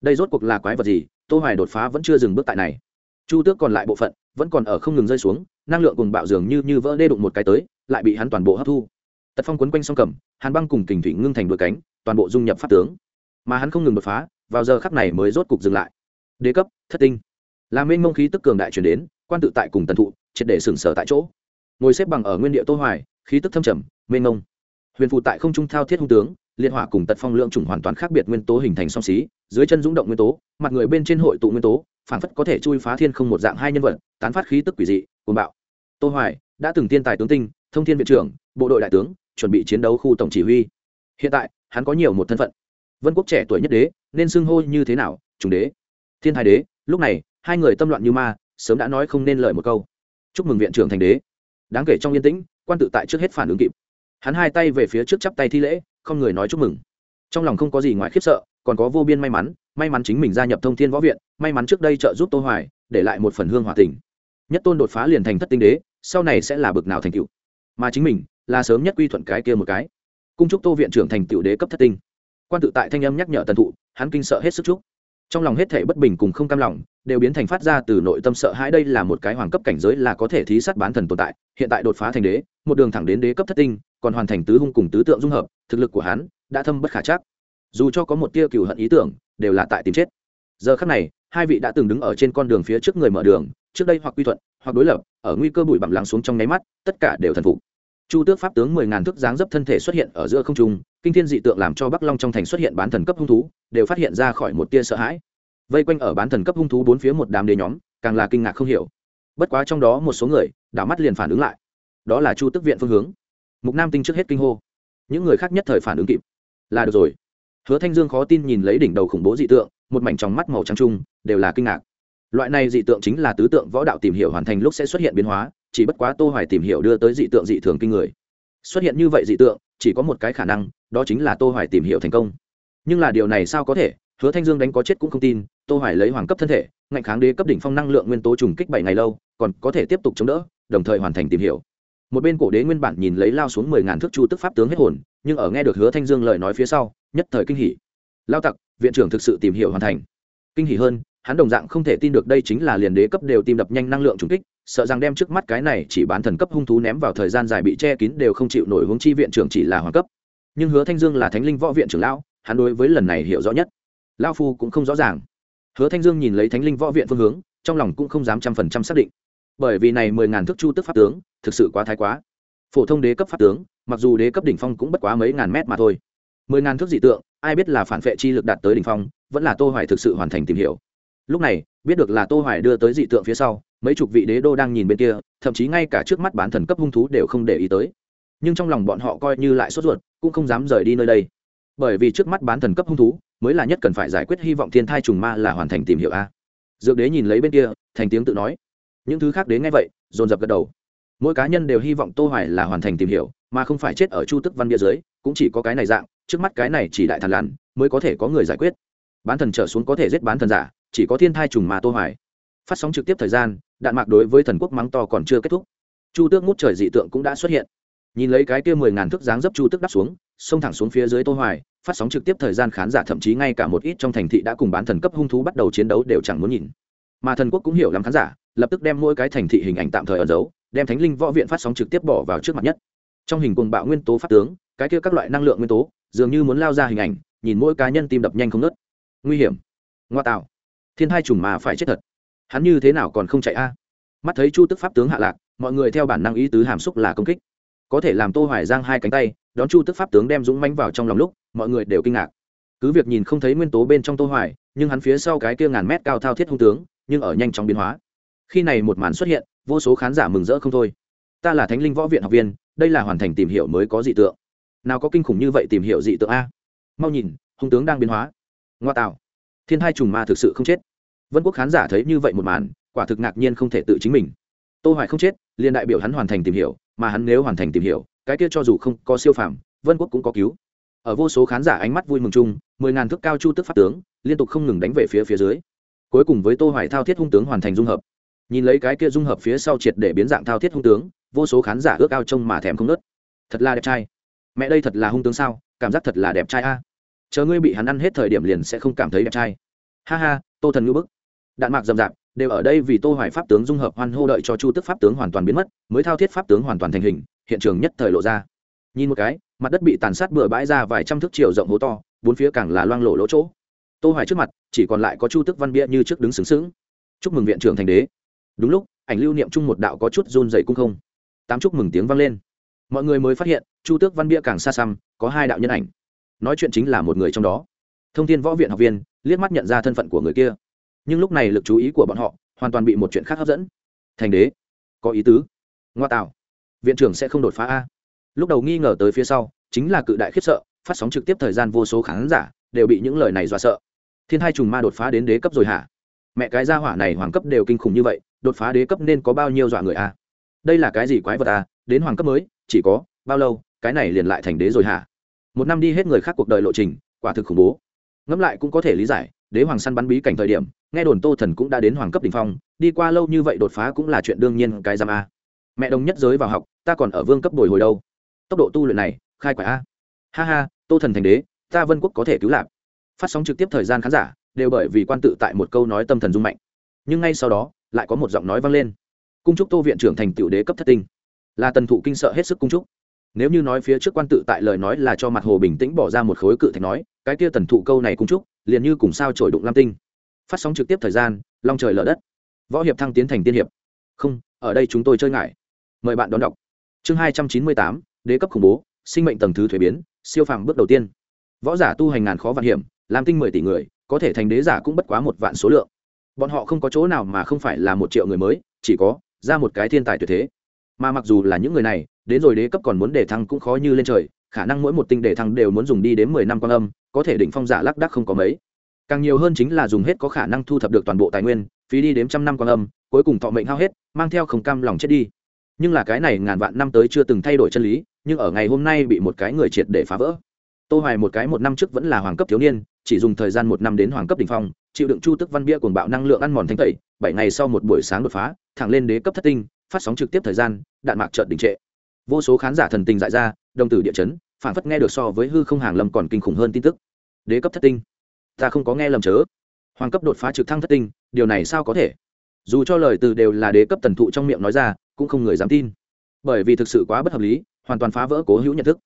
A: Đây rốt cuộc là quái vật gì, tô hoài đột phá vẫn chưa dừng bước tại này. Chu tước còn lại bộ phận, vẫn còn ở không ngừng rơi xuống, năng lượng cùng bạo dường như như vỡ đê đụng một cái tới, lại bị hắn toàn bộ hấp thu. Tật phong quấn quanh song cầm, hàn băng cùng kình thủy ngưng thành đôi cánh, toàn bộ dung nhập pháp tướng. Mà hắn không ngừng đột phá vào giờ khắc này mới rốt cục dừng lại. Đế cấp, thất tinh. Làm mênh mông khí tức cường đại chuyển đến, quan tự tại cùng tần thụ, triệt để sừng sở tại chỗ. Ngồi xếp bằng ở nguyên địa tô hoài, khí tức thâm trầm, mênh mông. Huyền phụ tại không trung thao thiết hung tướng liệt hỏa cùng tật phong lượng chủng hoàn toàn khác biệt nguyên tố hình thành song xí, dưới chân rung động nguyên tố, mặt người bên trên hội tụ nguyên tố, phản phất có thể chui phá thiên không một dạng hai nhân vật, tán phát khí tức quỷ dị, cuồng bạo. Tô hoài đã từng tiên tài tướng tinh, thông thiên viện trưởng, bộ đội đại tướng, chuẩn bị chiến đấu khu tổng chỉ huy. Hiện tại, hắn có nhiều một thân phận. Vân quốc trẻ tuổi nhất đế nên xưng hô như thế nào trùng đế. Thiên thái đế, lúc này, hai người tâm loạn như ma, sớm đã nói không nên lời một câu. Chúc mừng viện trưởng thành đế. Đáng kể trong yên tĩnh, quan tự tại trước hết phản ứng kịp. Hắn hai tay về phía trước chắp tay thi lễ, không người nói chúc mừng. Trong lòng không có gì ngoài khiếp sợ, còn có vô biên may mắn may mắn chính mình gia nhập thông thiên võ viện, may mắn trước đây trợ giúp tô hoài, để lại một phần hương hòa tình. Nhất tôn đột phá liền thành thất tinh đế, sau này sẽ là bực nào thành tựu. Mà chính mình, là sớm nhất quy thuận cái kia một cái. Cung chúc tô viện trưởng thành tựu đế cấp thất tinh quan tự tại thanh âm nhắc nhở tần thụ, hắn kinh sợ hết sức chúc. Trong lòng hết thể bất bình cùng không cam lòng, đều biến thành phát ra từ nội tâm sợ hãi đây là một cái hoàng cấp cảnh giới là có thể thí sát bán thần tồn tại, hiện tại đột phá thành đế, một đường thẳng đến đế cấp thất tinh, còn hoàn thành tứ hung cùng tứ tượng dung hợp, thực lực của hắn đã thâm bất khả chắc. Dù cho có một tia cựu hận ý tưởng, đều là tại tìm chết. Giờ khắc này, hai vị đã từng đứng ở trên con đường phía trước người mở đường, trước đây hoặc quy thuận, hoặc đối lập, ở nguy cơ bụi bặm lắng xuống trong nháy mắt, tất cả đều thần phục chu tước pháp tướng mười ngàn thước dáng dấp thân thể xuất hiện ở giữa không trung, kinh thiên dị tượng làm cho bắc long trong thành xuất hiện bán thần cấp hung thú, đều phát hiện ra khỏi một tia sợ hãi. Vây quanh ở bán thần cấp hung thú bốn phía một đám đế nhóm, càng là kinh ngạc không hiểu. Bất quá trong đó một số người, đảo mắt liền phản ứng lại. Đó là chu tức viện phương hướng. Mục nam tinh trước hết kinh hô. Những người khác nhất thời phản ứng kịp. Là được rồi. Hứa thanh dương khó tin nhìn lấy đỉnh đầu khủng bố dị tượng, một mảnh trong mắt màu trắng trung, đều là kinh ngạc. Loại này dị tượng chính là tứ tượng võ đạo tìm hiểu hoàn thành lúc sẽ xuất hiện biến hóa chỉ bất quá tô hoài tìm hiểu đưa tới dị tượng dị thường kinh người. Xuất hiện như vậy dị tượng, chỉ có một cái khả năng, đó chính là tô hoài tìm hiểu thành công. Nhưng là điều này sao có thể? Hứa thanh dương đánh có chết cũng không tin, tô hoài lấy hoàng cấp thân thể, ngạnh kháng đế cấp đỉnh phong năng lượng nguyên tố trùng kích bảy ngày lâu, còn có thể tiếp tục chống đỡ, đồng thời hoàn thành tìm hiểu. Một bên cổ đế nguyên bản nhìn lấy lao xuống mười ngàn thước chu tức pháp tướng hết hồn, nhưng ở nghe được hứa thanh dương lời nói phía sau, nhất thời kinh hỉ. Lao tặc, viện trưởng thực sự tìm hiểu hoàn thành. Kinh hỉ hơn, hắn đồng dạng không thể tin được đây chính là liền đế cấp đều tìm đập nhanh năng lượng trùng kích sợ rằng đem trước mắt cái này chỉ bán thần cấp hung thú ném vào thời gian dài bị che kín đều không chịu nổi hướng chi viện trưởng chỉ là hoàng cấp. Nhưng hứa thanh dương là thánh linh võ viện trưởng lão, hắn đối với lần này hiểu rõ nhất. Lao phu cũng không rõ ràng. Hứa thanh dương nhìn lấy thánh linh võ viện phương hướng, trong lòng cũng không dám trăm phần trăm xác định. Bởi vì này mười ngàn thước chu tức pháp tướng, thực sự quá thái quá. Phổ thông đế cấp pháp tướng, mặc dù đế cấp đỉnh phong cũng bất quá mấy ngàn mét mà thôi. Mười ngàn thước dị tượng, ai biết là phản vệ chi lực đạt tới đỉnh phong, vẫn là tô hoài thực sự hoàn thành tìm hiểu. Lúc này biết được là tô hoài đưa tới dị tượng phía sau, mấy chục vị đế đô đang nhìn bên kia, thậm chí ngay cả trước mắt bán thần cấp hung thú đều không để ý tới. Nhưng trong lòng bọn họ coi như lại sốt ruột, cũng không dám rời đi nơi đây. Bởi vì trước mắt bán thần cấp hung thú, mới là nhất cần phải giải quyết hy vọng thiên thai trùng ma là hoàn thành tìm hiểu a. Dược đế nhìn lấy bên kia, thành tiếng tự nói. Những thứ khác đến ngay vậy, dồn dập gật đầu. Mỗi cá nhân đều hy vọng tô hoài là hoàn thành tìm hiểu, mà không phải chết ở chu tức văn bia dưới, cũng chỉ có cái này dạng, trước mắt cái này chỉ đại thần lằn mới có thể có người giải quyết bán thần trở xuống có thể giết bán thần giả, chỉ có thiên thai trùng mà tô hoài. Phát sóng trực tiếp thời gian, đạn mạc đối với thần quốc mắng to còn chưa kết thúc. Chu tước ngút trời dị tượng cũng đã xuất hiện. Nhìn lấy cái kia mười ngàn thước dáng dấp chu tước đắp xuống, xông thẳng xuống phía dưới tô hoài, phát sóng trực tiếp thời gian khán giả thậm chí ngay cả một ít trong thành thị đã cùng bán thần cấp hung thú bắt đầu chiến đấu đều chẳng muốn nhìn. Mà thần quốc cũng hiểu lắm khán giả, lập tức đem mỗi cái thành thị hình ảnh tạm thời ẩn giấu, đem thánh linh võ viện phát sóng trực tiếp bỏ vào trước mặt nhất. Trong hình cuồng bạo nguyên tố phát tướng, cái kia các loại năng lượng nguyên tố, dường như muốn lao ra hình ảnh, nhìn mỗi cá nhân tim đập nhanh không nớt nguy hiểm. Ngoa tạo. Thiên hai trùng mà phải chết thật. Hắn như thế nào còn không chạy a? Mắt thấy chu tức pháp tướng hạ lạc, mọi người theo bản năng ý tứ hàm xúc là công kích. Có thể làm tô hoài giang hai cánh tay, đón chu tức pháp tướng đem dũng mãnh vào trong lòng lúc, mọi người đều kinh ngạc. Cứ việc nhìn không thấy nguyên tố bên trong tô hoài, nhưng hắn phía sau cái kia ngàn mét cao thao thiết hung tướng, nhưng ở nhanh chóng biến hóa. Khi này một màn xuất hiện, vô số khán giả mừng rỡ không thôi. Ta là thánh linh võ viện học viên, đây là hoàn thành tìm hiểu mới có dị tượng. Nào có kinh khủng như vậy tìm hiểu dị tượng a? Mau nhìn, hung tướng đang biến hóa ngoa tạo. Thiên hai trùng ma thực sự không chết. Vân quốc khán giả thấy như vậy một màn, quả thực ngạc nhiên không thể tự chính mình. Tô hoài không chết, liền đại biểu hắn hoàn thành tìm hiểu, mà hắn nếu hoàn thành tìm hiểu, cái kia cho dù không có siêu phàm, vân quốc cũng có cứu. Ở vô số khán giả ánh mắt vui mừng chung, mười ngàn thước cao chu tức pháp tướng, liên tục không ngừng đánh về phía phía dưới. Cuối cùng với tô hoài thao thiết hung tướng hoàn thành dung hợp. Nhìn lấy cái kia dung hợp phía sau triệt để biến dạng thao thiết hung tướng, vô số khán giả ước ao trông mà thèm không nớt thật là đẹp trai. Mẹ đây thật là hung tướng sao? Cảm giác thật là đẹp trai a chờ ngươi bị hắn ăn hết thời điểm liền sẽ không cảm thấy đẹp trai. Ha ha, tô thần ngữ bức. Đạn mạc rậm rạp, đều ở đây vì tô hoài pháp tướng dung hợp hoan hô đợi cho chu tức pháp tướng hoàn toàn biến mất, mới thao thiết pháp tướng hoàn toàn thành hình, hiện trường nhất thời lộ ra. Nhìn một cái, mặt đất bị tàn sát bừa bãi ra vài trăm thước chiều rộng hố to, bốn phía càng là loang lổ lỗ chỗ. Tô hoài trước mặt, chỉ còn lại có chu tức văn bia như trước đứng sướng sướng chúc mừng viện trưởng thành đế. Đúng lúc, ảnh lưu niệm chung một đạo có chút run dày cung không. Tám chúc mừng tiếng vang lên. Mọi người mới phát hiện, chu tước văn bia càng xa xăm, có hai đạo nhân ảnh nói chuyện chính là một người trong đó. Thông tin võ viện học viên liếc mắt nhận ra thân phận của người kia. Nhưng lúc này lực chú ý của bọn họ hoàn toàn bị một chuyện khác hấp dẫn. Thành đế, có ý tứ. Ngoa tạo, viện trưởng sẽ không đột phá a. Lúc đầu nghi ngờ tới phía sau, chính là cự đại khiếp sợ, phát sóng trực tiếp thời gian vô số khán giả đều bị những lời này dọa sợ. Thiên hai trùng ma đột phá đến đế cấp rồi hả? Mẹ cái gia hỏa này hoàng cấp đều kinh khủng như vậy, đột phá đế cấp nên có bao nhiêu dọa người a? Đây là cái gì quái vật a? Đến hoàng cấp mới, chỉ có bao lâu, cái này liền lại thành đế rồi hả? Một năm đi hết người khác cuộc đời lộ trình, quả thực khủng bố. Ngẫm lại cũng có thể lý giải, đế hoàng săn bắn bí cảnh thời điểm, nghe đồn tô thần cũng đã đến hoàng cấp đ ỉ n h phong, đi qua lâu như vậy đột phá cũng là chuyện đương nhiên cái giam a. Mẹ đồng nhất giới vào học, ta còn ở vương cấp bồi hồi đâu. Tốc độ tu luyện này, khai quả a. Ha ha, tô thần thành đế, ta vân quốc có thể cứu lạp. Phát sóng trực tiếp thời gian khán giả, đều bởi vì quan tự tại một câu nói tâm thần dung mạnh. Nhưng ngay sau đó, lại có một giọng nói vang lên. Cung trúc tô viện trưởng thành tựu đế cấp thất tinh. Là tần thụ kinh sợ hết sức cung trúc nếu như nói phía trước quan tự tại lời nói là cho mặt hồ bình tĩnh bỏ ra một khối cự thạch nói, cái kia tần thụ câu này cung trúc liền như cùng sao trổi đụng lam tinh. Phát sóng trực tiếp thời gian, long trời lở đất. Võ hiệp thăng tiến thành tiên hiệp. Không, ở đây chúng tôi chơi ngại. Mời bạn đón đọc. Chương hai trăm chín mươi tám, đế cấp khủng bố, sinh mệnh tầng thứ thuế biến, siêu phàm bước đầu tiên. Võ giả tu hành ngàn khó vạn hiểm, lam tinh mười tỷ người, có thể thành đế giả cũng bất quá một vạn số lượng. Bọn họ không có chỗ nào mà không phải là một triệu người mới, chỉ có ra một cái thiên tài tuyệt thế mà mặc dù là những người này, đến rồi đế cấp còn muốn đề thăng cũng khó như lên trời, khả năng mỗi một tinh đề thăng đều muốn dùng đi đến mười năm quan âm, có thể đỉnh phong giả lác đắc không có mấy. Càng nhiều hơn chính là dùng hết có khả năng thu thập được toàn bộ tài nguyên, phí đi đến trăm năm quan âm, cuối cùng thọ mệnh hao hết, mang theo không cam lòng chết đi. Nhưng là cái này ngàn vạn năm tới chưa từng thay đổi chân lý, nhưng ở ngày hôm nay bị một cái người triệt để phá vỡ. Tô hoài một cái một năm trước vẫn là hoàng cấp thiếu niên, chỉ dùng thời gian một năm đến hoàng cấp đỉnh phong, chịu đựng chu tức văn bia cuồng bạo năng lượng ăn mòn thanh tẩy, bảy ngày sau một buổi sáng đột phá, thẳng lên đế cấp thất tinh phát sóng trực tiếp thời gian, đạn mạc chợt đình trệ. Vô số khán giả thần tình dại ra, đồng tử địa chấn phản phất nghe được so với hư không hàng lâm còn kinh khủng hơn tin tức. Đế cấp thất tinh. Ta không có nghe lầm chớ. Hoàng cấp đột phá trực thăng thất tinh, điều này sao có thể? Dù cho lời từ đều là đế cấp tần thụ trong miệng nói ra, cũng không người dám tin. Bởi vì thực sự quá bất hợp lý, hoàn toàn phá vỡ cố hữu nhận thức.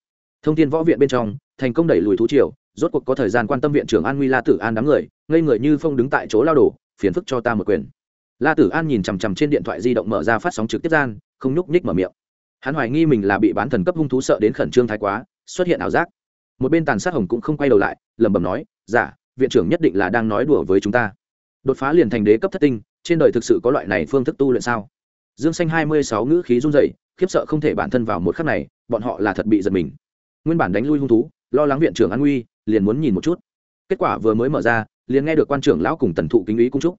A: Thông tin võ viện bên trong, thành công đẩy lùi thú triều, rốt cuộc có thời gian quan tâm viện trưởng an nguy la tử an đám người, ngây người như phong đứng tại chỗ lao đổ, phiền phức cho ta một quyền la tử an nhìn chằm chằm trên điện thoại di động mở ra phát sóng trực tiếp gian không nhúc nhích mở miệng. Hắn hoài nghi mình là bị bán thần cấp hung thú sợ đến khẩn trương thái quá xuất hiện ảo giác. Một bên tàn sát hồng cũng không quay đầu lại lẩm bẩm nói giả dạ, viện trưởng nhất định là đang nói đùa với chúng ta. Đột phá liền thành đế cấp thất tinh trên đời thực sự có loại này phương thức tu luyện sao? Dương xanh hai mươi sáu ngữ khí run rẩy, khiếp sợ không thể bản thân vào một khắc này bọn họ là thật bị giật mình. Nguyên bản đánh lui hung thú lo lắng viện trưởng an nguy liền muốn nhìn một chút. Kết quả vừa mới mở ra liền nghe được quan trưởng lão cùng tần thụ kính ý cung trúc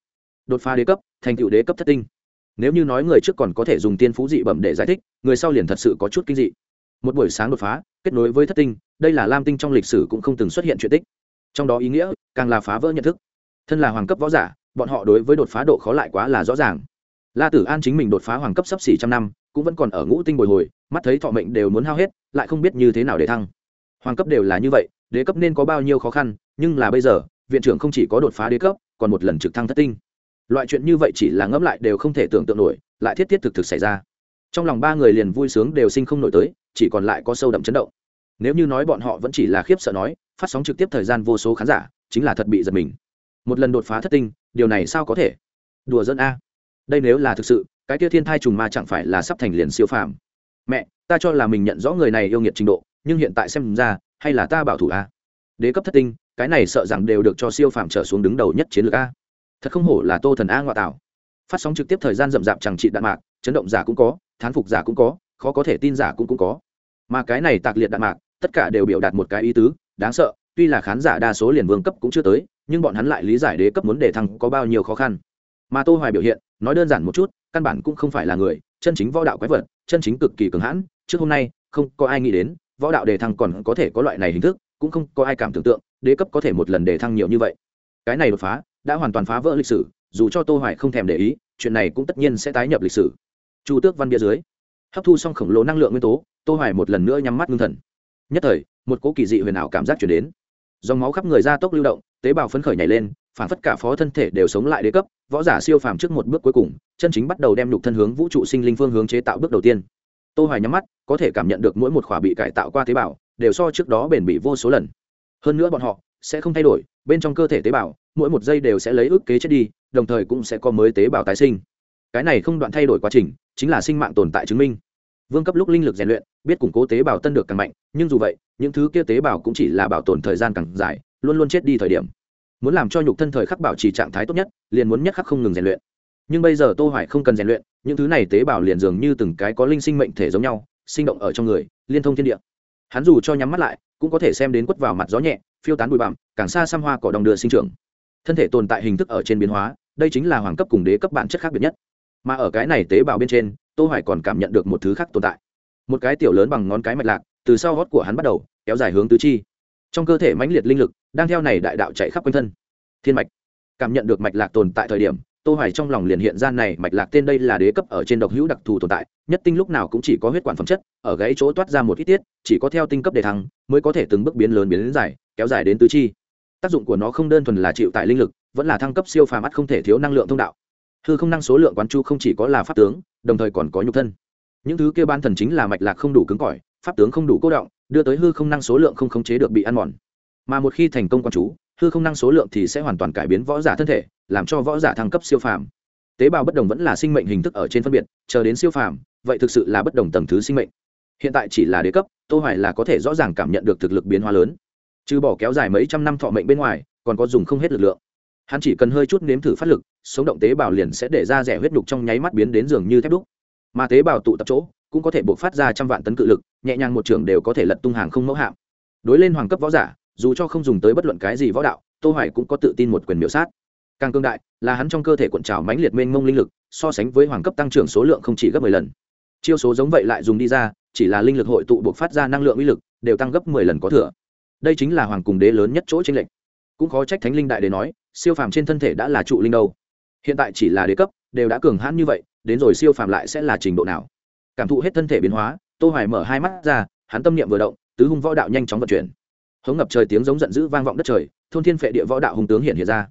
A: đột phá đế cấp, thành tựu đế cấp thất tinh. Nếu như nói người trước còn có thể dùng tiên phú dị bẩm để giải thích, người sau liền thật sự có chút kinh dị. Một buổi sáng đột phá, kết nối với thất tinh, đây là lam tinh trong lịch sử cũng không từng xuất hiện chuyện tích. Trong đó ý nghĩa, càng là phá vỡ nhận thức. Thân là hoàng cấp võ giả, bọn họ đối với đột phá độ khó lại quá là rõ ràng. La tử an chính mình đột phá hoàng cấp sắp xỉ trăm năm, cũng vẫn còn ở ngũ tinh bồi hồi, mắt thấy thọ mệnh đều muốn hao hết, lại không biết như thế nào để thăng. Hoàng cấp đều là như vậy, đế cấp nên có bao nhiêu khó khăn, nhưng là bây giờ, viện trưởng không chỉ có đột phá đế cấp, còn một lần trực thăng thất tinh loại chuyện như vậy chỉ là ngẫm lại đều không thể tưởng tượng nổi, lại thiết thiết thực thực xảy ra. Trong lòng ba người liền vui sướng đều sinh không nổi tới, chỉ còn lại có sâu đậm chấn động. Nếu như nói bọn họ vẫn chỉ là khiếp sợ nói, phát sóng trực tiếp thời gian vô số khán giả, chính là thật bị giật mình. Một lần đột phá thất tinh, điều này sao có thể? Đùa dân a. Đây nếu là thực sự, cái kia thiên thai trùng ma chẳng phải là sắp thành liền siêu phàm. Mẹ, ta cho là mình nhận rõ người này yêu nghiệt trình độ, nhưng hiện tại xem ra, hay là ta bảo thủ a. Đế cấp thất tinh, cái này sợ rằng đều được cho siêu phàm trở xuống đứng đầu nhất chiến lược a thật không hổ là tô thần a ngoại tạo. Phát sóng trực tiếp thời gian rậm rạp chẳng trị đạn mạc, chấn động giả cũng có, thán phục giả cũng có, khó có thể tin giả cũng cũng có. Mà cái này tạc liệt đạn mạc, tất cả đều biểu đạt một cái ý tứ, đáng sợ, tuy là khán giả đa số liền vương cấp cũng chưa tới, nhưng bọn hắn lại lý giải đế cấp muốn đề thăng có bao nhiêu khó khăn. Mà tô hoài biểu hiện, nói đơn giản một chút, căn bản cũng không phải là người, chân chính võ đạo quái vật, chân chính cực kỳ cường hãn, trước hôm nay, không có ai nghĩ đến, võ đạo đề thăng còn có thể có loại này hình thức, cũng không có ai cảm tưởng tượng, đế cấp có thể một lần đề thăng nhiều như vậy. Cái này đột phá đã hoàn toàn phá vỡ lịch sử, dù cho tô hoài không thèm để ý, chuyện này cũng tất nhiên sẽ tái nhập lịch sử. Chu tước văn bia dưới. Hấp thu xong khổng lồ năng lượng nguyên tố, tô hoài một lần nữa nhắm mắt ngưng thần. Nhất thời, một cỗ kỳ dị huyền ảo cảm giác truyền đến. Dòng máu khắp người ra tốc lưu động, tế bào phấn khởi nhảy lên, phản phất cả phó thân thể đều sống lại đế cấp, võ giả siêu phàm trước một bước cuối cùng, chân chính bắt đầu đem nhục thân hướng vũ trụ sinh linh phương hướng chế tạo bước đầu tiên. Tô hoài nhắm mắt, có thể cảm nhận được mỗi một khỏa bị cải tạo qua tế bào, đều so trước đó bền bỉ vô số lần. Hơn nữa bọn họ sẽ không thay đổi, bên trong cơ thể tế bào mỗi một giây đều sẽ lấy ước kế chết đi, đồng thời cũng sẽ có mới tế bào tái sinh. Cái này không đoạn thay đổi quá trình, chính là sinh mạng tồn tại chứng minh. Vương cấp lúc linh lực rèn luyện, biết củng cố tế bào tân được càng mạnh, nhưng dù vậy, những thứ kia tế bào cũng chỉ là bảo tồn thời gian càng dài, luôn luôn chết đi thời điểm. Muốn làm cho nhục thân thời khắc bảo trì trạng thái tốt nhất, liền muốn nhất khắc không ngừng rèn luyện. Nhưng bây giờ tô hoài không cần rèn luyện, những thứ này tế bào liền dường như từng cái có linh sinh mệnh thể giống nhau, sinh động ở trong người, liên thông thiên địa. Hắn dù cho nhắm mắt lại, cũng có thể xem đến quất vào mặt gió nhẹ, phiêu tán bụi bặm, càng xa xăm hoa cỏ đồng đưa sinh trưởng thân thể tồn tại hình thức ở trên biến hóa, đây chính là hoàng cấp cùng đế cấp bản chất khác biệt nhất. Mà ở cái này tế bào bên trên, tô hoài còn cảm nhận được một thứ khác tồn tại. Một cái tiểu lớn bằng ngón cái mạch lạc, từ sau gót của hắn bắt đầu, kéo dài hướng tứ chi. Trong cơ thể mãnh liệt linh lực, đang theo này đại đạo chạy khắp quanh thân. Thiên mạch. Cảm nhận được mạch lạc tồn tại thời điểm, tô hoài trong lòng liền hiện ra này mạch lạc tên đây là đế cấp ở trên độc hữu đặc thù tồn tại, nhất tinh lúc nào cũng chỉ có huyết quản phẩm chất, ở gãy chỗ toát ra một ít tiết, chỉ có theo tinh cấp đề thăng, mới có thể từng bước biến lớn biến lớn dài, kéo dài đến tứ chi tác dụng của nó không đơn thuần là chịu tại linh lực, vẫn là thăng cấp siêu phàm ắt không thể thiếu năng lượng thông đạo. Hư không năng số lượng quán chu không chỉ có là pháp tướng, đồng thời còn có nhục thân. Những thứ kia ban thần chính là mạch lạc không đủ cứng cỏi, pháp tướng không đủ cố động, đưa tới hư không năng số lượng không khống chế được bị ăn mòn. Mà một khi thành công quán chú, hư không năng số lượng thì sẽ hoàn toàn cải biến võ giả thân thể, làm cho võ giả thăng cấp siêu phàm. Tế bào bất đồng vẫn là sinh mệnh hình thức ở trên phân biệt, chờ đến siêu phàm, vậy thực sự là bất đồng tầng thứ sinh mệnh. Hiện tại chỉ là đế cấp, tô hoài là có thể rõ ràng cảm nhận được thực lực biến hóa lớn trừ bỏ kéo dài mấy trăm năm thọ mệnh bên ngoài, còn có dùng không hết lực lượng. Hắn chỉ cần hơi chút nếm thử phát lực, sống động tế bào liền sẽ để ra rẻ huyết đục trong nháy mắt biến đến giường như thép đúc. Mà tế bào tụ tập chỗ, cũng có thể buộc phát ra trăm vạn tấn cự lực, nhẹ nhàng một trường đều có thể lật tung hàng không mẫu hạm. Đối lên hoàng cấp võ giả, dù cho không dùng tới bất luận cái gì võ đạo, tô hoài cũng có tự tin một quyền miểu sát. Càng cương đại, là hắn trong cơ thể cuộn trào mãnh liệt mênh mông linh lực, so sánh với hoàng cấp tăng trưởng số lượng không chỉ gấp 10 lần. Chiêu số giống vậy lại dùng đi ra, chỉ là linh lực hội tụ buộc phát ra năng lượng uy lực, đều tăng gấp 10 lần có thừa đây chính là hoàng cùng đế lớn nhất chỗ tranh lệnh cũng khó trách thánh linh đại đế nói, siêu phàm trên thân thể đã là trụ linh đâu. Hiện tại chỉ là đế cấp, đều đã cường hãn như vậy, đến rồi siêu phàm lại sẽ là trình độ nào? Cảm thụ hết thân thể biến hóa, tô hoài mở hai mắt ra, hắn tâm niệm vừa động, tứ hung võ đạo nhanh chóng vận chuyển. Hống ngập trời tiếng giống giận dữ vang vọng đất trời, thôn thiên phệ địa võ đạo hùng tướng hiện hiện ra.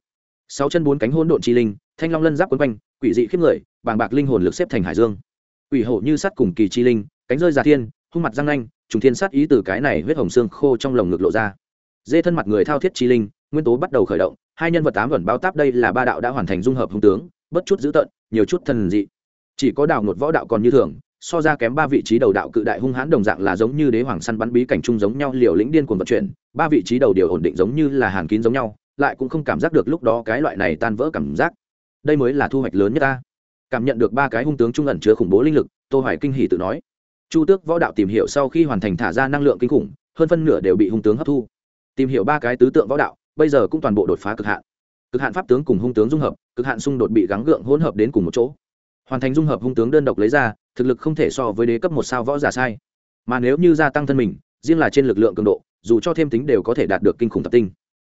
A: Sáu chân bốn cánh hỗn độn chi linh, thanh long lân giáp quấn quanh, quỷ dị khiếp người, bàng bạc linh hồn lực xếp thành hải dương. Quỷ hổ như sắt cùng kỳ chi linh, cánh rơi ra thiên hung mặt răng nanh, trùng thiên sát ý từ cái này huyết hồng xương khô trong lồng ngực lộ ra. Dê thân mặt người thao thiết chi linh, nguyên tố bắt đầu khởi động, hai nhân vật tám vẩn bao táp đây là ba đạo đã hoàn thành dung hợp hung tướng, bất chút dữ tợn, nhiều chút thần dị. Chỉ có đào một võ đạo còn như thường, so ra kém ba vị trí đầu đạo cự đại hung hãn đồng dạng là giống như đế hoàng săn bắn bí cảnh chung giống nhau liều lĩnh điên cuồng vận chuyển, ba vị trí đầu đều ổn định giống như là hàn kín giống nhau, lại cũng không cảm giác được lúc đó cái loại này tan vỡ cảm giác. Đây mới là thu hoạch lớn nhất ta. Cảm nhận được ba cái hung tướng trung ẩn chứa khủng bố linh lực, tô hoài kinh hỉ tự nói chu tước võ đạo tìm hiểu sau khi hoàn thành thả ra năng lượng kinh khủng, hơn phân nửa đều bị hung tướng hấp thu. Tìm hiểu ba cái tứ tượng võ đạo, bây giờ cũng toàn bộ đột phá cực hạn. Cực hạn pháp tướng cùng hung tướng dung hợp, cực hạn xung đột bị gắng gượng hỗn hợp đến cùng một chỗ. Hoàn thành dung hợp hung tướng đơn độc lấy ra, thực lực không thể so với đế cấp một sao võ giả sai. Mà nếu như gia tăng thân mình, riêng là trên lực lượng cường độ, dù cho thêm tính đều có thể đạt được kinh khủng thập tinh.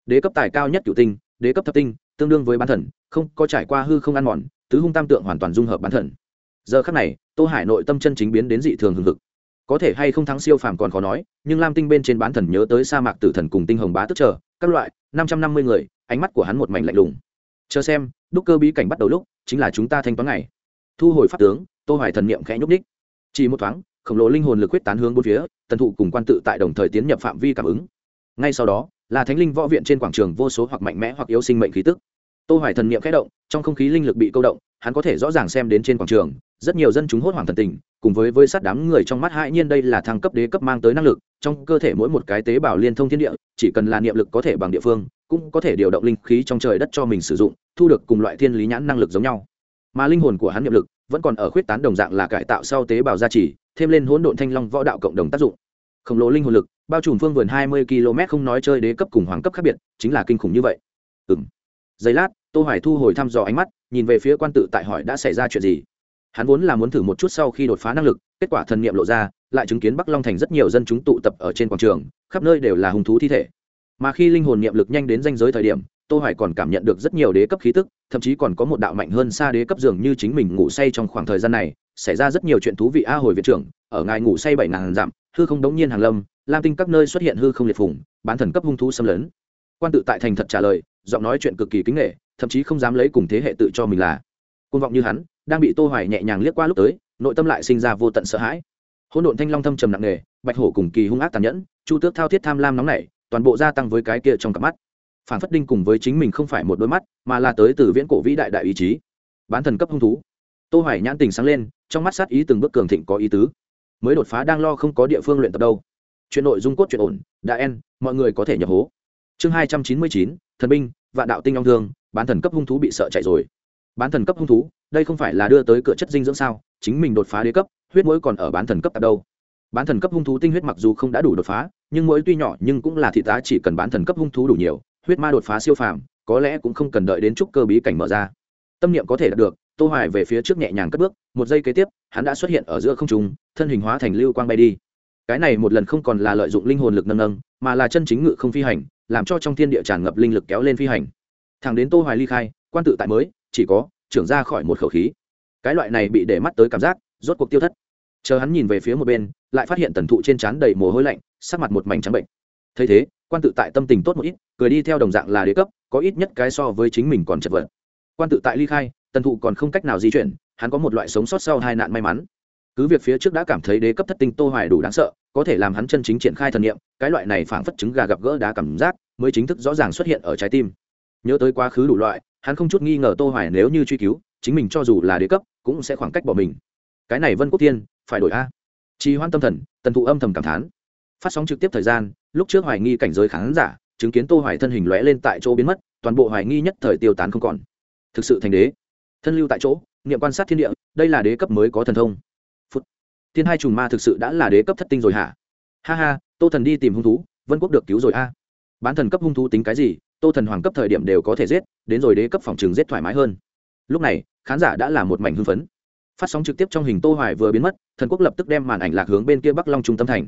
A: Đế cấp tài cao nhất cửu tinh, đế cấp thập tinh, tương đương với bán thần, không có trải qua hư không ăn mòn, tứ hung tam tượng hoàn toàn dung hợp bán thần giờ khắc này, tô hải nội tâm chân chính biến đến dị thường hừng hực. Có thể hay không thắng siêu phàm còn khó nói, nhưng lam tinh bên trên bán thần nhớ tới sa mạc tử thần cùng tinh hồng bá tức chờ, các loại, năm trăm năm mươi người, ánh mắt của hắn một mảnh lạnh lùng. Chờ xem, đúc cơ bí cảnh bắt đầu lúc, chính là chúng ta thanh toán ngày. Thu hồi pháp tướng, tô hoài thần niệm khẽ nhúc ních chỉ một thoáng, khổng lồ linh hồn lực quyết tán hướng bốn phía, tần thụ cùng quan tự tại đồng thời tiến nhập phạm vi cảm ứng. Ngay sau đó, là thánh linh võ viện trên quảng trường vô số hoặc mạnh mẽ hoặc yếu sinh mệnh khí tức. Tô hoài thần niệm khẽ động, trong không khí linh lực bị câu động hắn có thể rõ ràng xem đến trên quảng trường, rất nhiều dân chúng hốt hoảng thần tình, cùng với với sát đám người trong mắt hãi nhiên đây là thăng cấp đế cấp mang tới năng lực, trong cơ thể mỗi một cái tế bào liên thông thiên địa, chỉ cần là niệm lực có thể bằng địa phương, cũng có thể điều động linh khí trong trời đất cho mình sử dụng, thu được cùng loại thiên lý nhãn năng lực giống nhau. Mà linh hồn của hắn niệm lực vẫn còn ở khuyết tán đồng dạng là cải tạo sau tế bào gia trì, thêm lên hỗn độn thanh long võ đạo cộng đồng tác dụng. Khổng lồ linh hồn lực, bao trùm phương vườn hai mươi km không nói chơi đế cấp cùng hoàng cấp khác biệt, chính là kinh khủng như vậy. Ừ giây lát, tô hoài thu hồi thăm dò ánh mắt, nhìn về phía quan tự tại hỏi đã xảy ra chuyện gì. Hắn vốn là muốn thử một chút sau khi đột phá năng lực, kết quả thần niệm lộ ra, lại chứng kiến bắc long thành rất nhiều dân chúng tụ tập ở trên quảng trường, khắp nơi đều là hung thú thi thể. Mà khi linh hồn niệm lực nhanh đến danh giới thời điểm, tô hoài còn cảm nhận được rất nhiều đế cấp khí tức, thậm chí còn có một đạo mạnh hơn xa đế cấp dường như chính mình ngủ say trong khoảng thời gian này, xảy ra rất nhiều chuyện thú vị a hồi viện trưởng, ở ngài ngủ say bảy ngàn dặm, hư không đống nhiên hàng lâm, lam tinh các nơi xuất hiện hư không liệt phùng, bán thần cấp hung thú xâm lấn quan tự tại thành thật trả lời, giọng nói chuyện cực kỳ kính nghệ thậm chí không dám lấy cùng thế hệ tự cho mình là. Côn vọng như hắn, đang bị tô hoài nhẹ nhàng liếc qua lúc tới, nội tâm lại sinh ra vô tận sợ hãi. Hỗn độn thanh long thâm trầm nặng nề, bạch hổ cùng kỳ hung ác tàn nhẫn, chu tước thao thiết tham lam nóng nảy, toàn bộ gia tăng với cái kia trong cặp mắt. Phản phất đinh cùng với chính mình không phải một đôi mắt, mà là tới từ viễn cổ vĩ đại đại ý chí. Bán thần cấp hung thú. Tô hoài nhãn tình sáng lên, trong mắt sát ý từng bước cường thịnh có ý tứ. Mới đột phá đang lo không có địa phương luyện tập đâu. Chuyện nội dung cốt chuyện ổn, đã en mọi người có thể nhập hố chương hai trăm chín mươi chín, thần binh, vạn đạo tinh long thương, bán thần cấp hung thú bị sợ chạy rồi. Bán thần cấp hung thú, đây không phải là đưa tới cửa chất dinh dưỡng sao? Chính mình đột phá đế cấp, huyết mũi còn ở bán thần cấp tại đâu. Bán thần cấp hung thú tinh huyết mặc dù không đã đủ đột phá, nhưng mỗi tuy nhỏ nhưng cũng là thị tá chỉ cần bán thần cấp hung thú đủ nhiều, huyết ma đột phá siêu phàm, có lẽ cũng không cần đợi đến chút cơ bí cảnh mở ra. Tâm niệm có thể đạt được, tô hoài về phía trước nhẹ nhàng cất bước, một giây kế tiếp, hắn đã xuất hiện ở giữa không trung, thân hình hóa thành lưu quang bay đi. Cái này một lần không còn là lợi dụng linh hồn lực nâng nâng, mà là chân chính ngự không phi hành làm cho trong thiên địa tràn ngập linh lực kéo lên phi hành. Thẳng đến tô hoài ly khai, quan tự tại mới, chỉ có trưởng ra khỏi một khẩu khí. Cái loại này bị để mắt tới cảm giác, rốt cuộc tiêu thất. Chờ hắn nhìn về phía một bên, lại phát hiện tần thụ trên trán đầy mồ hôi lạnh, sắc mặt một mảnh trắng bệnh. Thấy thế, quan tự tại tâm tình tốt một ít, cười đi theo đồng dạng là đế cấp, có ít nhất cái so với chính mình còn chật vật. Quan tự tại ly khai, tần thụ còn không cách nào di chuyển, hắn có một loại sống sót sau hai nạn may mắn. Cứ việc phía trước đã cảm thấy đế cấp thất tinh tô hoài đủ đáng sợ có thể làm hắn chân chính triển khai thần niệm, cái loại này phảng phất chứng gà gặp gỡ đá cảm giác mới chính thức rõ ràng xuất hiện ở trái tim. Nhớ tới quá khứ đủ loại, hắn không chút nghi ngờ tô hoài nếu như truy cứu, chính mình cho dù là đế cấp, cũng sẽ khoảng cách bỏ mình. Cái này vân quốc thiên, phải đổi a. Trì hoan tâm thần, tần thụ âm thầm cảm thán. Phát sóng trực tiếp thời gian, lúc trước hoài nghi cảnh giới khán giả, chứng kiến tô hoài thân hình lóe lên tại chỗ biến mất, toàn bộ hoài nghi nhất thời tiêu tán không còn. Thực sự thành đế. Thân lưu tại chỗ, niệm quan sát thiên địa, đây là đế cấp mới có thần thông thiên hai trùng ma thực sự đã là đế cấp thất tinh rồi hả? Ha ha, tô thần đi tìm hung thú, vân quốc được cứu rồi a. Bán thần cấp hung thú tính cái gì? Tô thần hoàng cấp thời điểm đều có thể giết, đến rồi đế cấp phòng trường giết thoải mái hơn. Lúc này, khán giả đã là một mảnh hưng phấn. Phát sóng trực tiếp trong hình tô hoài vừa biến mất, thần quốc lập tức đem màn ảnh lạc hướng bên kia bắc long trung tâm thành.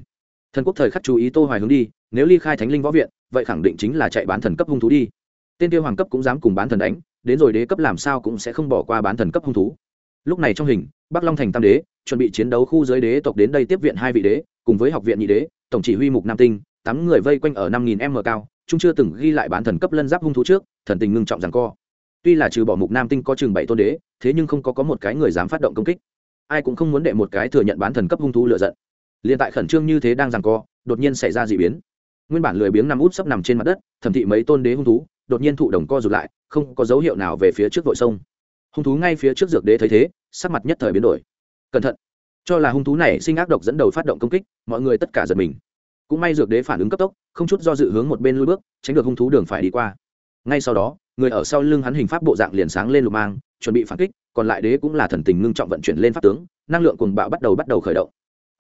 A: Thần quốc thời khắc chú ý tô hoài hướng đi, nếu ly khai thánh linh võ viện, vậy khẳng định chính là chạy bán thần cấp hung thú đi. Tên tiêu hoàng cấp cũng dám cùng bán thần đánh, đến rồi đế cấp làm sao cũng sẽ không bỏ qua bán thần cấp hung thú. Lúc này trong hình, bắc long thành tam đế chuẩn bị chiến đấu khu giới đế tộc đến đây tiếp viện hai vị đế, cùng với học viện nhị đế, tổng chỉ huy mục nam tinh, tám người vây quanh ở năm nghìn m cao, chúng chưa từng ghi lại bán thần cấp lân giáp hung thú trước, thần tình ngưng trọng rằng co. Tuy là trừ bỏ mục nam tinh có chừng bảy tôn đế, thế nhưng không có có một cái người dám phát động công kích. Ai cũng không muốn đệ một cái thừa nhận bán thần cấp hung thú lựa giận. Liền tại khẩn trương như thế đang rằng co, đột nhiên xảy ra d ị biến. Nguyên bản lười biếng nằm út sấp nằm trên mặt đất, thẩm thị mấy tôn đế hung thú, đột nhiên thụ đồng co rụt lại, không có dấu hiệu nào về phía trước vội sông. Hung thú ngay phía trước dược đế thấy thế, sắc mặt nhất thời biến đổi cẩn thận. Cho là hung thú này sinh ác độc dẫn đầu phát động công kích, mọi người tất cả giật mình. Cũng may dược đế phản ứng cấp tốc, không chút do dự hướng một bên lui bước, tránh được hung thú đường phải đi qua. Ngay sau đó, người ở sau lưng hắn hình pháp bộ dạng liền sáng lên lục mang, chuẩn bị phản kích, còn lại đế cũng là thần tình ngưng trọng vận chuyển lên pháp tướng, năng lượng cùng bạo bắt đầu bắt đầu khởi động.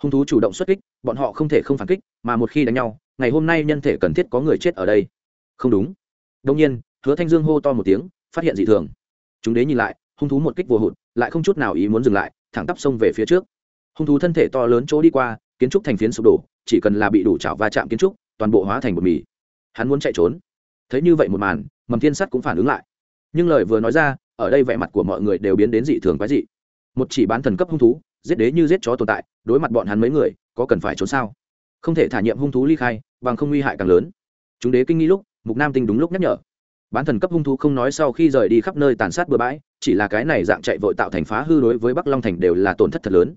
A: Hung thú chủ động xuất kích, bọn họ không thể không phản kích, mà một khi đánh nhau, ngày hôm nay nhân thể cần thiết có người chết ở đây. Không đúng. Đông nhiên, hứa thanh dương hô to một tiếng, phát hiện dị thường. Chúng đế nhìn lại, hung thú một kích vô hụt, lại không chút nào ý muốn dừng lại thẳng tắp sông về phía trước. Hung thú thân thể to lớn chỗ đi qua, kiến trúc thành phiến sụp đổ, chỉ cần là bị đủ chảo va chạm kiến trúc, toàn bộ hóa thành một mì. Hắn muốn chạy trốn. Thấy như vậy một màn, mầm thiên sắt cũng phản ứng lại. Nhưng lời vừa nói ra, ở đây vẻ mặt của mọi người đều biến đến dị thường quái dị. Một chỉ bán thần cấp hung thú, giết đế như giết chó tồn tại, đối mặt bọn hắn mấy người, có cần phải trốn sao? Không thể thả nhiệm hung thú ly khai, bằng không nguy hại càng lớn. Chúng đế kinh nghi lúc, mục nam tinh đúng lúc nhắc nhở bán thần cấp hung thú không nói sau khi rời đi khắp nơi tàn sát bừa bãi, chỉ là cái này dạng chạy vội tạo thành phá hư đối với bắc long thành đều là tổn thất thật lớn.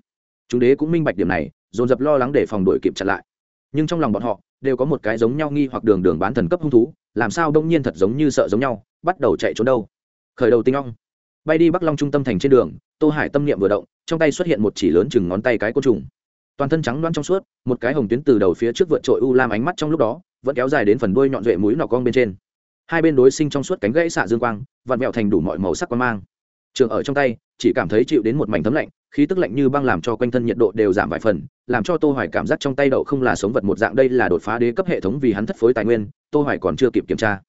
A: Chúng đế cũng minh bạch điểm này, dồn dập lo lắng để phòng đuổi kịp chặn lại. Nhưng trong lòng bọn họ, đều có một cái giống nhau nghi hoặc đường đường bán thần cấp hung thú, làm sao đông nhiên thật giống như sợ giống nhau, bắt đầu chạy trốn đâu. Khởi đầu tinh ong. Bay đi bắc long trung tâm thành trên đường, tô hải tâm niệm vừa động, trong tay xuất hiện một chỉ lớn chừng ngón tay cái côn trùng. Toàn thân trắng loan trong suốt, một cái hồng tuyến từ đầu phía trước vượt trội u lam ánh mắt trong lúc đó, vẫn kéo dài đến phần đuôi nhọn duệ mũi nọ cong bên trên hai bên đối sinh trong suốt cánh gãy xạ dương quang, vặn vẹo thành đủ mọi màu sắc quan mang. Trường ở trong tay, chỉ cảm thấy chịu đến một mảnh thấm lạnh, khí tức lạnh như băng làm cho quanh thân nhiệt độ đều giảm vài phần, làm cho tô hoài cảm giác trong tay đậu không là sống vật một dạng đây là đột phá đế cấp hệ thống vì hắn thất phối tài nguyên, tô hoài còn chưa kịp kiểm tra.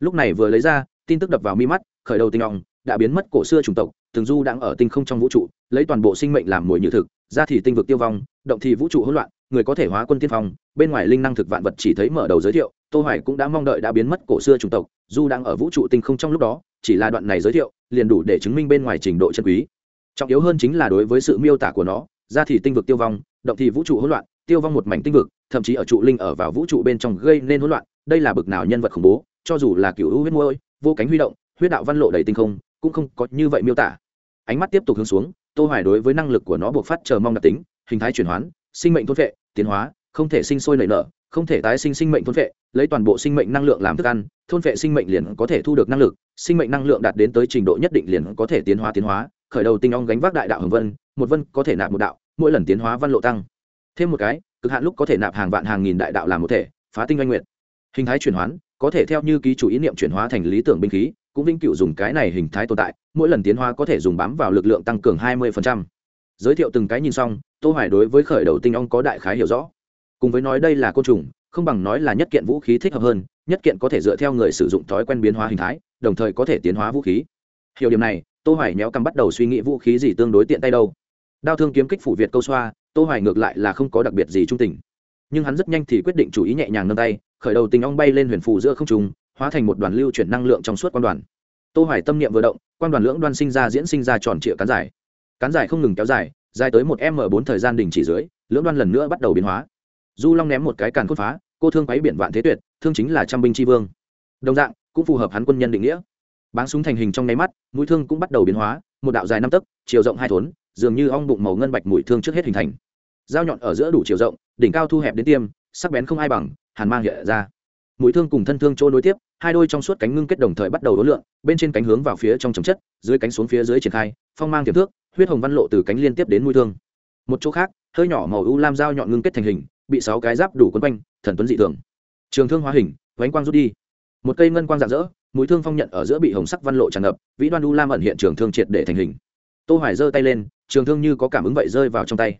A: Lúc này vừa lấy ra, tin tức đập vào mi mắt, khởi đầu tinh ong, đã biến mất cổ xưa chủng tộc từng du đang ở tinh không trong vũ trụ, lấy toàn bộ sinh mệnh làm mồi như thực ra thì tinh vực tiêu vong, động thì vũ trụ hỗn loạn người có thể hóa quân tiên phong, bên ngoài linh năng thực vạn vật chỉ thấy mở đầu giới thiệu, tô hoài cũng đã mong đợi đã biến mất cổ xưa chủng tộc, dù đang ở vũ trụ tinh không trong lúc đó, chỉ là đoạn này giới thiệu, liền đủ để chứng minh bên ngoài trình độ chân quý. Trọng yếu hơn chính là đối với sự miêu tả của nó, ra thì tinh vực tiêu vong, động thì vũ trụ hỗn loạn, tiêu vong một mảnh tinh vực, thậm chí ở trụ linh ở vào vũ trụ bên trong gây nên hỗn loạn, đây là bực nào nhân vật khủng bố, cho dù là cửu huyết môi, vô cánh huy động, huyết đạo văn lộ đầy tinh không, cũng không có như vậy miêu tả. Ánh mắt tiếp tục hướng xuống, tô hoài đối với năng lực của nó buộc phát chờ mong đặc tính, hình thái chuyển hoán, sinh mệnh thôn vệ tiến hóa, không thể sinh sôi nảy nở, không thể tái sinh sinh mệnh thôn vệ lấy toàn bộ sinh mệnh năng lượng làm thức ăn, thôn vệ sinh mệnh liền có thể thu được năng lực, sinh mệnh năng lượng đạt đến tới trình độ nhất định liền có thể tiến hóa tiến hóa, khởi đầu tinh ong gánh vác đại đạo hồng vân, một vân có thể nạp một đạo, mỗi lần tiến hóa văn lộ tăng thêm một cái, cực hạn lúc có thể nạp hàng vạn hàng nghìn đại đạo làm một thể, phá tinh oanh nguyện hình thái chuyển hoán, có thể theo như ký chủ ý niệm chuyển hóa thành lý tưởng binh khí, cũng vĩnh cửu dùng cái này hình thái tồn tại, mỗi lần tiến hóa có thể dùng bám vào lực lượng tăng cường hai 20%. giới thiệu từng cái nhìn xong tô hoài đối với khởi đầu tinh ong có đại khái hiểu rõ. Cùng với nói đây là côn trùng, không bằng nói là nhất kiện vũ khí thích hợp hơn, nhất kiện có thể dựa theo người sử dụng thói quen biến hóa hình thái, đồng thời có thể tiến hóa vũ khí. Hiểu điểm này, tô hoài nhéo cầm bắt đầu suy nghĩ vũ khí gì tương đối tiện tay đâu. Đao thương kiếm kích phủ việt câu xoa, tô hoài ngược lại là không có đặc biệt gì trung tình. Nhưng hắn rất nhanh thì quyết định chủ ý nhẹ nhàng nâng tay, khởi đầu tình ong bay lên huyền phù giữa không trung, hóa thành một đoàn lưu chuyển năng lượng trong suốt quan đoàn. Tô hoài tâm niệm vừa động, quan đoàn lưỡng đoan sinh ra diễn sinh ra tròn trịa cán dài. Cán dài không ngừng kéo dài dài tới một m 4 thời gian đình chỉ dưới, lưỡng đoan lần nữa bắt đầu biến hóa. Du long ném một cái càn cốt phá, cô thương quấy biển vạn thế tuyệt, thương chính là trăm binh tri vương. Đồng dạng, cũng phù hợp hắn quân nhân định nghĩa. Báng súng thành hình trong nháy mắt, mũi thương cũng bắt đầu biến hóa, một đạo dài năm tấc, chiều rộng hai thốn, dường như ong bụng màu ngân bạch mũi thương trước hết hình thành. Dao nhọn ở giữa đủ chiều rộng, đỉnh cao thu hẹp đến tiêm, sắc bén không ai bằng, hàn mang hiện ra. Mũi thương cùng thân thương chỗ nối tiếp, hai đôi trong suốt cánh ngưng kết đồng thời bắt đầu đối lượng, bên trên cánh hướng vào phía trong chấm chất, dưới cánh xuống phía dưới triển khai, phong mang tiềm thước huyết hồng văn lộ từ cánh liên tiếp đến mũi thương. Một chỗ khác, hơi nhỏ màu u lam dao nhọn ngưng kết thành hình, bị sáu cái giáp đủ quấn quanh, thần tuấn dị thường. Trường thương hóa hình vánh quang rút đi. Một cây ngân quang rạng rỡ, mũi thương phong nhận ở giữa bị hồng sắc văn lộ tràn ngập, vĩ đoan u lam ẩn hiện trường thương triệt để thành hình. Tô hoài giơ tay lên, trường thương như có cảm ứng vậy rơi vào trong tay.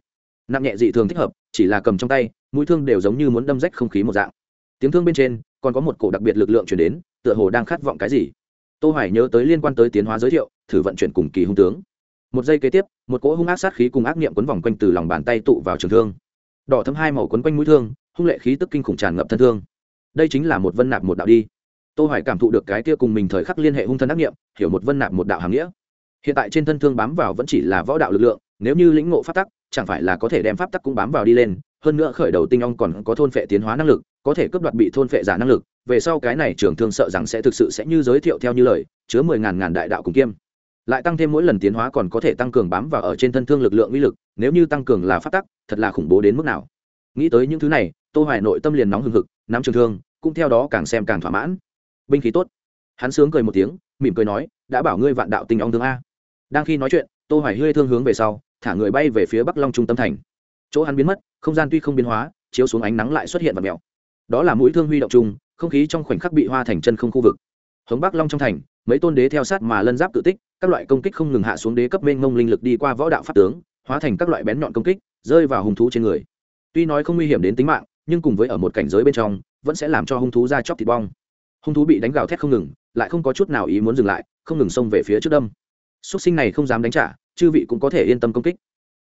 A: Nặng nhẹ dị thường thích hợp, chỉ là cầm trong tay, mũi thương đều giống như muốn đâm rách không khí một dạng. Tiếng thương bên trên, còn có một cổ đặc biệt lực lượng chuyển đến, tựa hồ đang khát vọng cái gì. Tô hoài nhớ tới liên quan tới tiến hóa giới thiệu, thử vận chuyển cùng kỳ hung tướng một giây kế tiếp, một cỗ hung ác sát khí cùng ác niệm quấn vòng quanh từ lòng bàn tay tụ vào trường thương. Đỏ thấm hai màu quấn quanh mũi thương, hung lệ khí tức kinh khủng tràn ngập thân thương. Đây chính là một vân nạp một đạo đi. Tô hoài cảm thụ được cái kia cùng mình thời khắc liên hệ hung thân ác niệm, hiểu một vân nạp một đạo hàng nghĩa. Hiện tại trên thân thương bám vào vẫn chỉ là võ đạo lực lượng, nếu như lĩnh ngộ pháp tắc, chẳng phải là có thể đem pháp tắc cũng bám vào đi lên, hơn nữa khởi đầu tinh ong còn có thôn phệ tiến hóa năng lực, có thể cướp đoạt bị thôn phệ giả năng lực, về sau cái này trường thương sợ rằng sẽ thực sự sẽ như giới thiệu theo như lời, chứa mười ngàn ngàn đại đạo cùng kiêm lại tăng thêm mỗi lần tiến hóa còn có thể tăng cường bám vào ở trên thân thương lực lượng uy lực, nếu như tăng cường là phát tắc, thật là khủng bố đến mức nào. Nghĩ tới những thứ này, tô hoài nội tâm liền nóng hừng hực, nắm trường thương, cũng theo đó càng xem càng thỏa mãn. Binh khí tốt. Hắn sướng cười một tiếng, mỉm cười nói, đã bảo ngươi vạn đạo tinh ong thương a. Đang khi nói chuyện, tô hoài hơi thương hướng về sau, thả người bay về phía bắc long trung tâm thành. Chỗ hắn biến mất, không gian tuy không biến hóa, chiếu xuống ánh nắng lại xuất hiện và mèo. Đó là mũi thương huy động chung, không khí trong khoảnh khắc bị hoa thành chân không khu vực. Hướng bắc long trong thành, mấy tôn đế theo sát mà lân giáp tự tích các loại công kích không ngừng hạ xuống đế cấp mênh mông linh lực đi qua võ đạo pháp tướng, hóa thành các loại bén nhọn công kích, rơi vào hung thú trên người. Tuy nói không nguy hiểm đến tính mạng, nhưng cùng với ở một cảnh giới bên trong, vẫn sẽ làm cho hung thú ra chóc thịt bong. Hung thú bị đánh gào thét không ngừng, lại không có chút nào ý muốn dừng lại, không ngừng xông về phía trước đâm. Xuất sinh này không dám đánh trả, chư vị cũng có thể yên tâm công kích.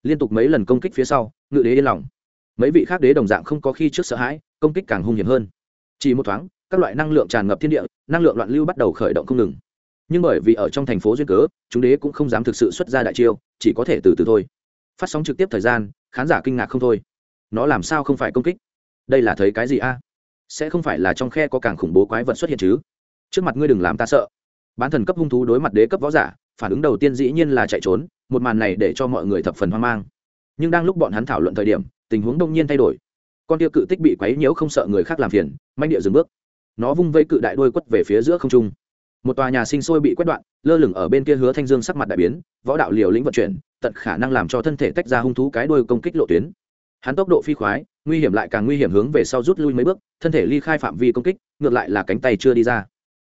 A: Liên tục mấy lần công kích phía sau, ngự đế yên lòng. Mấy vị khác đế đồng dạng không có khi trước sợ hãi, công kích càng hung hiểm hơn. Chỉ một thoáng, các loại năng lượng tràn ngập thiên địa, năng lượng loạn lưu bắt đầu khởi động không ngừng nhưng bởi vì ở trong thành phố duyên cớ, chúng đế cũng không dám thực sự xuất ra đại chiêu, chỉ có thể từ từ thôi. Phát sóng trực tiếp thời gian, khán giả kinh ngạc không thôi. Nó làm sao không phải công kích? Đây là thấy cái gì a? Sẽ không phải là trong khe có càng khủng bố quái vật xuất hiện chứ? Trước mặt ngươi đừng làm ta sợ. Bán thần cấp hung thú đối mặt đế cấp võ giả, phản ứng đầu tiên dĩ nhiên là chạy trốn, một màn này để cho mọi người thập phần hoang mang. Nhưng đang lúc bọn hắn thảo luận thời điểm, tình huống đông nhiên thay đổi. Con tiêu cự tích bị quấy nhiễu không sợ người khác làm phiền, manh địa dừng bước. Nó vung vây cự đại đuôi quất về phía giữa không trung một tòa nhà sinh sôi bị quét đoạn, lơ lửng ở bên kia hứa thanh dương sắc mặt đại biến, võ đạo liều lĩnh vận chuyển, tận khả năng làm cho thân thể tách ra hung thú cái đôi công kích lộ tuyến. Hắn tốc độ phi khoái, nguy hiểm lại càng nguy hiểm hướng về sau rút lui mấy bước, thân thể ly khai phạm vi công kích, ngược lại là cánh tay chưa đi ra.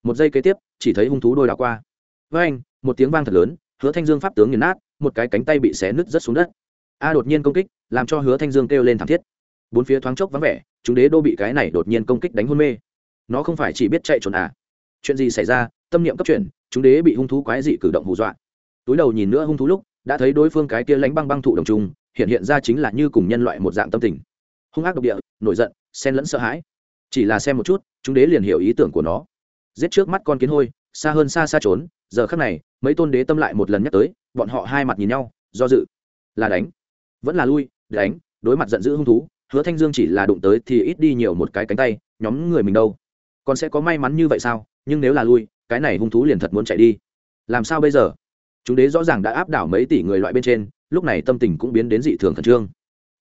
A: Một giây kế tiếp, chỉ thấy hung thú đôi đảo qua. Với anh một tiếng vang thật lớn, hứa thanh dương pháp tướng nghiền nát, một cái cánh tay bị xé nứt rất xuống đất. A đột nhiên công kích, làm cho hứa thanh dương kêu lên thảm thiết. Bốn phía thoáng chốc vắng vẻ, chúng đế đô bị cái này đột nhiên công kích đánh hôn mê. Nó không phải chỉ biết chạy trốn à. Chuyện gì xảy ra tâm niệm cấp chuyển, chúng đế bị hung thú quái dị cử động hù dọa. Túi đầu nhìn nữa hung thú lúc, đã thấy đối phương cái kia lánh băng băng thụ đồng trung hiện hiện ra chính là như cùng nhân loại một dạng tâm tình. Hung ác độc địa, nổi giận, xen lẫn sợ hãi. Chỉ là xem một chút, chúng đế liền hiểu ý tưởng của nó. Giết trước mắt con kiến hôi, xa hơn xa xa trốn, giờ khắc này, mấy tôn đế tâm lại một lần nhắc tới, bọn họ hai mặt nhìn nhau, do dự. Là đánh. Vẫn là lui, đánh, đối mặt giận dữ hung thú, hứa thanh dương chỉ là đụng tới thì ít đi nhiều một cái cánh tay, nhóm người mình đâu? Còn sẽ có may mắn như vậy sao? Nhưng nếu là lui cái này hung thú liền thật muốn chạy đi. Làm sao bây giờ? Chúng đế rõ ràng đã áp đảo mấy tỷ người loại bên trên, lúc này tâm tình cũng biến đến dị thường khẩn trương.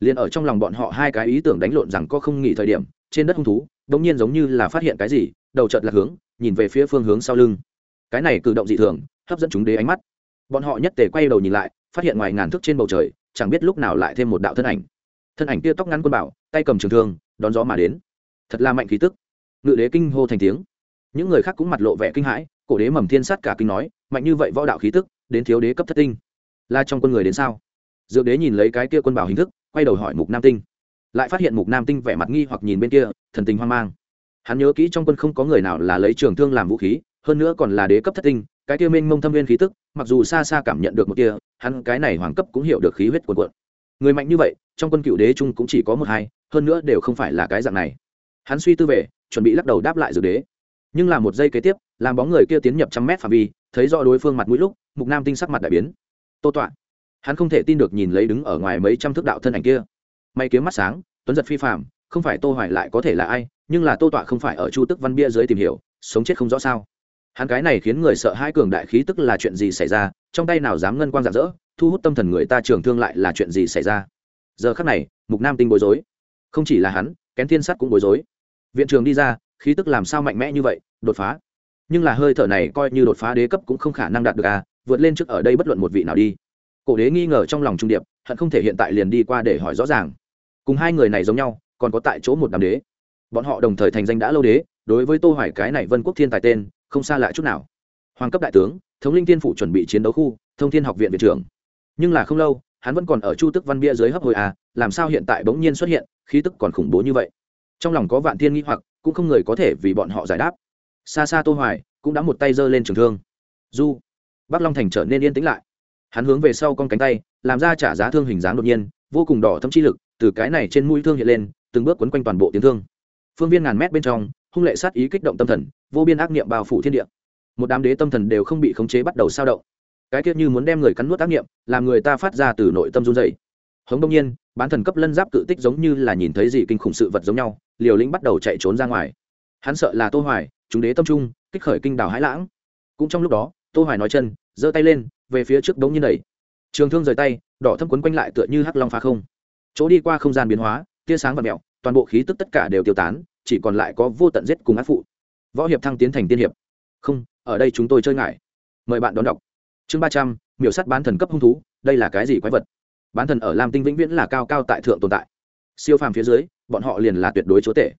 A: Liền ở trong lòng bọn họ hai cái ý tưởng đánh lộn rằng có không nghỉ thời điểm, trên đất hung thú đ ỗ n g nhiên giống như là phát hiện cái gì, đầu chợt lạc hướng, nhìn về phía phương hướng sau lưng. Cái này cử động dị thường, hấp dẫn chúng đế ánh mắt. Bọn họ nhất tề quay đầu nhìn lại, phát hiện ngoài ngàn thước trên bầu trời, chẳng biết lúc nào lại thêm một đạo thân ảnh. Thân ảnh kia tóc ngắn quân bảo, tay cầm trường thương, đón gió mà đến. Thật là mạnh khí tức. Ngự đế kinh hô thành tiếng những người khác cũng mặt lộ vẻ kinh hãi, cổ đế mầm thiên sát cả kinh nói, mạnh như vậy võ đạo khí tức, đến thiếu đế cấp thất tinh. Là trong quân người đến sao? Dược đế nhìn lấy cái kia quân bảo hình thức, quay đầu hỏi mục nam tinh. Lại phát hiện mục nam tinh vẻ mặt nghi hoặc nhìn bên kia, thần tình hoang mang. Hắn nhớ kỹ trong quân không có người nào là lấy trường thương làm vũ khí, hơn nữa còn là đế cấp thất tinh, cái kia minh mông thâm viên khí tức, mặc dù xa xa cảm nhận được một kia, hắn cái này hoàng cấp cũng hiểu được khí huyết quần quận người mạnh như vậy, trong quân cựu đế trung cũng chỉ có một hai, hơn nữa đều không phải là cái dạng này. Hắn suy tư về, chuẩn bị lắc đầu đáp lại dược đế nhưng là một giây kế tiếp, làm bóng người kia tiến nhập trăm mét phạm vi, thấy rõ đối phương mặt mũi lúc, mục nam tinh sắc mặt đại biến. Tô tọa. Hắn không thể tin được nhìn lấy đứng ở ngoài mấy trăm thước đạo thân ảnh kia. May kiếm mắt sáng, tuấn giật phi phạm không phải tô hoài lại có thể là ai, nhưng là tô tọa không phải ở chu tức văn bia dưới tìm hiểu, sống chết không rõ sao. Hắn cái này khiến người sợ hai cường đại khí tức là chuyện gì xảy ra, trong tay nào dám ngân quang rạng rỡ, thu hút tâm thần người ta trường thương lại là chuyện gì xảy ra. Giờ khắc này, mục nam tinh bối rối. Không chỉ là hắn, kén thiên sắt cũng bối rối. Viện trường đi ra khí tức làm sao mạnh mẽ như vậy, đột phá. Nhưng là hơi thở này coi như đột phá đế cấp cũng không khả năng đạt được à vượt lên trước ở đây bất luận một vị nào đi. Cổ đế nghi ngờ trong lòng trung điệp, hận không thể hiện tại liền đi qua để hỏi rõ ràng. Cùng hai người này giống nhau, còn có tại chỗ một đám đế. Bọn họ đồng thời thành danh đã lâu đế, đối với tô hoài cái này vân quốc thiên tài tên, không xa lạ chút nào. Hoàng cấp đại tướng, thống linh tiên phủ chuẩn bị chiến đấu khu, thông thiên học viện viện trưởng. Nhưng là không lâu, hắn vẫn còn ở chu tức văn bia dưới hấp hồi à làm sao hiện tại bỗng nhiên xuất hiện, khí tức còn khủng bố như vậy? Trong lòng có vạn thiên nghi hoặc, cũng không người có thể vì bọn họ giải đáp. Xa xa tô hoài cũng đã một tay giơ lên trường thương. Du, bắc long thành trở nên yên tĩnh lại. Hắn hướng về sau con cánh tay, làm ra trả giá thương hình dáng đột nhiên, vô cùng đỏ thâm chi lực, từ cái này trên mũi thương hiện lên, từng bước quấn quanh toàn bộ tiếng thương. Phương viên ngàn mét bên trong, hung lệ sát ý kích động tâm thần, vô biên ác niệm bao phủ thiên địa. Một đám đế tâm thần đều không bị khống chế bắt đầu sao động. Cái tiết như muốn đem người cắn nuốt ác niệm, làm người ta phát ra từ nội tâm run dày hống đông nhiên, bán thần cấp lân giáp cự tích giống như là nhìn thấy gì kinh khủng sự vật giống nhau, liều lĩnh bắt đầu chạy trốn ra ngoài. Hắn sợ là tô hoài, chúng đế tâm trung, kích khởi kinh đảo hãi lãng. Cũng trong lúc đó, tô hoài nói chân, giơ tay lên, về phía trước đống như đẩy. Trường thương rời tay, đỏ thâm quấn quanh lại tựa như hắc long phá không. Chỗ đi qua không gian biến hóa, tia sáng và mèo toàn bộ khí tức tất cả đều tiêu tán, chỉ còn lại có vô tận giết cùng ác phụ. Võ hiệp thăng tiến thành tiên hiệp. Không, ở đây chúng tôi chơi ngại. Mời bạn đón đọc. Chương ba trăm, miểu sắt bán thần cấp hung thú, đây là cái gì quái vật? Bán thần ở lam tinh vĩnh viễn là cao cao tại thượng tồn tại. Siêu phàm phía dưới, bọn họ liền là tuyệt đối chúa tể.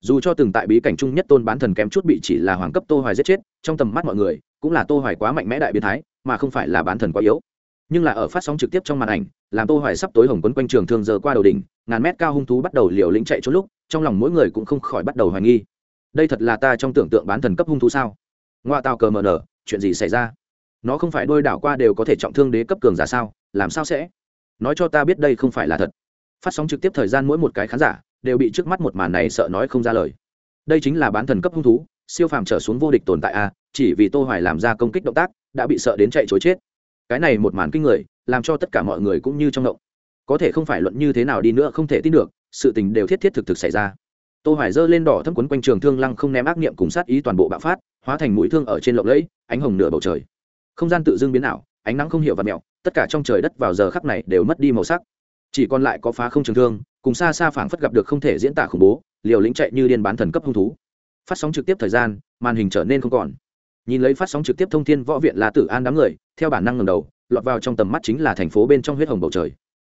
A: Dù cho từng tại bí cảnh chung nhất tôn bán thần kém chút bị chỉ là hoàng cấp tô hoài giết chết, trong tầm mắt mọi người, cũng là tô hoài quá mạnh mẽ đại biến thái, mà không phải là bán thần quá yếu. Nhưng là ở phát sóng trực tiếp trong màn ảnh, làm tô hoài sắp tối hồng quấn quanh trường thương giờ qua đầu đỉnh, ngàn mét cao hung thú bắt đầu liều lĩnh chạy trốn lúc, trong lòng mỗi người cũng không khỏi bắt đầu hoài nghi. Đây thật là ta trong tưởng tượng bán thần cấp hung thú sao? Ngoa tào cờ mờ nở, chuyện gì xảy ra? Nó không phải đôi đảo qua đều có thể trọng thương đế cấp cường giả sao? Làm sao sẽ? Nói cho ta biết đây không phải là thật. Phát sóng trực tiếp thời gian mỗi một cái khán giả đều bị trước mắt một màn này sợ nói không ra lời. Đây chính là bán thần cấp hung thú, siêu phàm trở xuống vô địch tồn tại a, chỉ vì tô hoài làm ra công kích động tác, đã bị sợ đến chạy chối chết. Cái này một màn kinh người, làm cho tất cả mọi người cũng như trong động có thể không phải luận như thế nào đi nữa không thể tin được, sự tình đều thiết thiết thực thực xảy ra. Tô hoài dơ lên đỏ thâm quấn quanh trường thương lăng không ném ác niệm cùng sát ý toàn bộ bạo phát, hóa thành mũi thương ở trên lộng lẫy, ánh hồng nửa bầu trời. Không gian tự dưng biến ảo, ánh nắng không hiểu và mèo tất cả trong trời đất vào giờ khắc này đều mất đi màu sắc. Chỉ còn lại có phá không trường thương, cùng xa xa phảng phất gặp được không thể diễn tả khủng bố, liều lĩnh chạy như điên bán thần cấp hung thú. Phát sóng trực tiếp thời gian, màn hình trở nên không còn. Nhìn lấy phát sóng trực tiếp thông thiên võ viện là tử an đám người, theo bản năng ngầm đầu, lọt vào trong tầm mắt chính là thành phố bên trong huyết hồng bầu trời.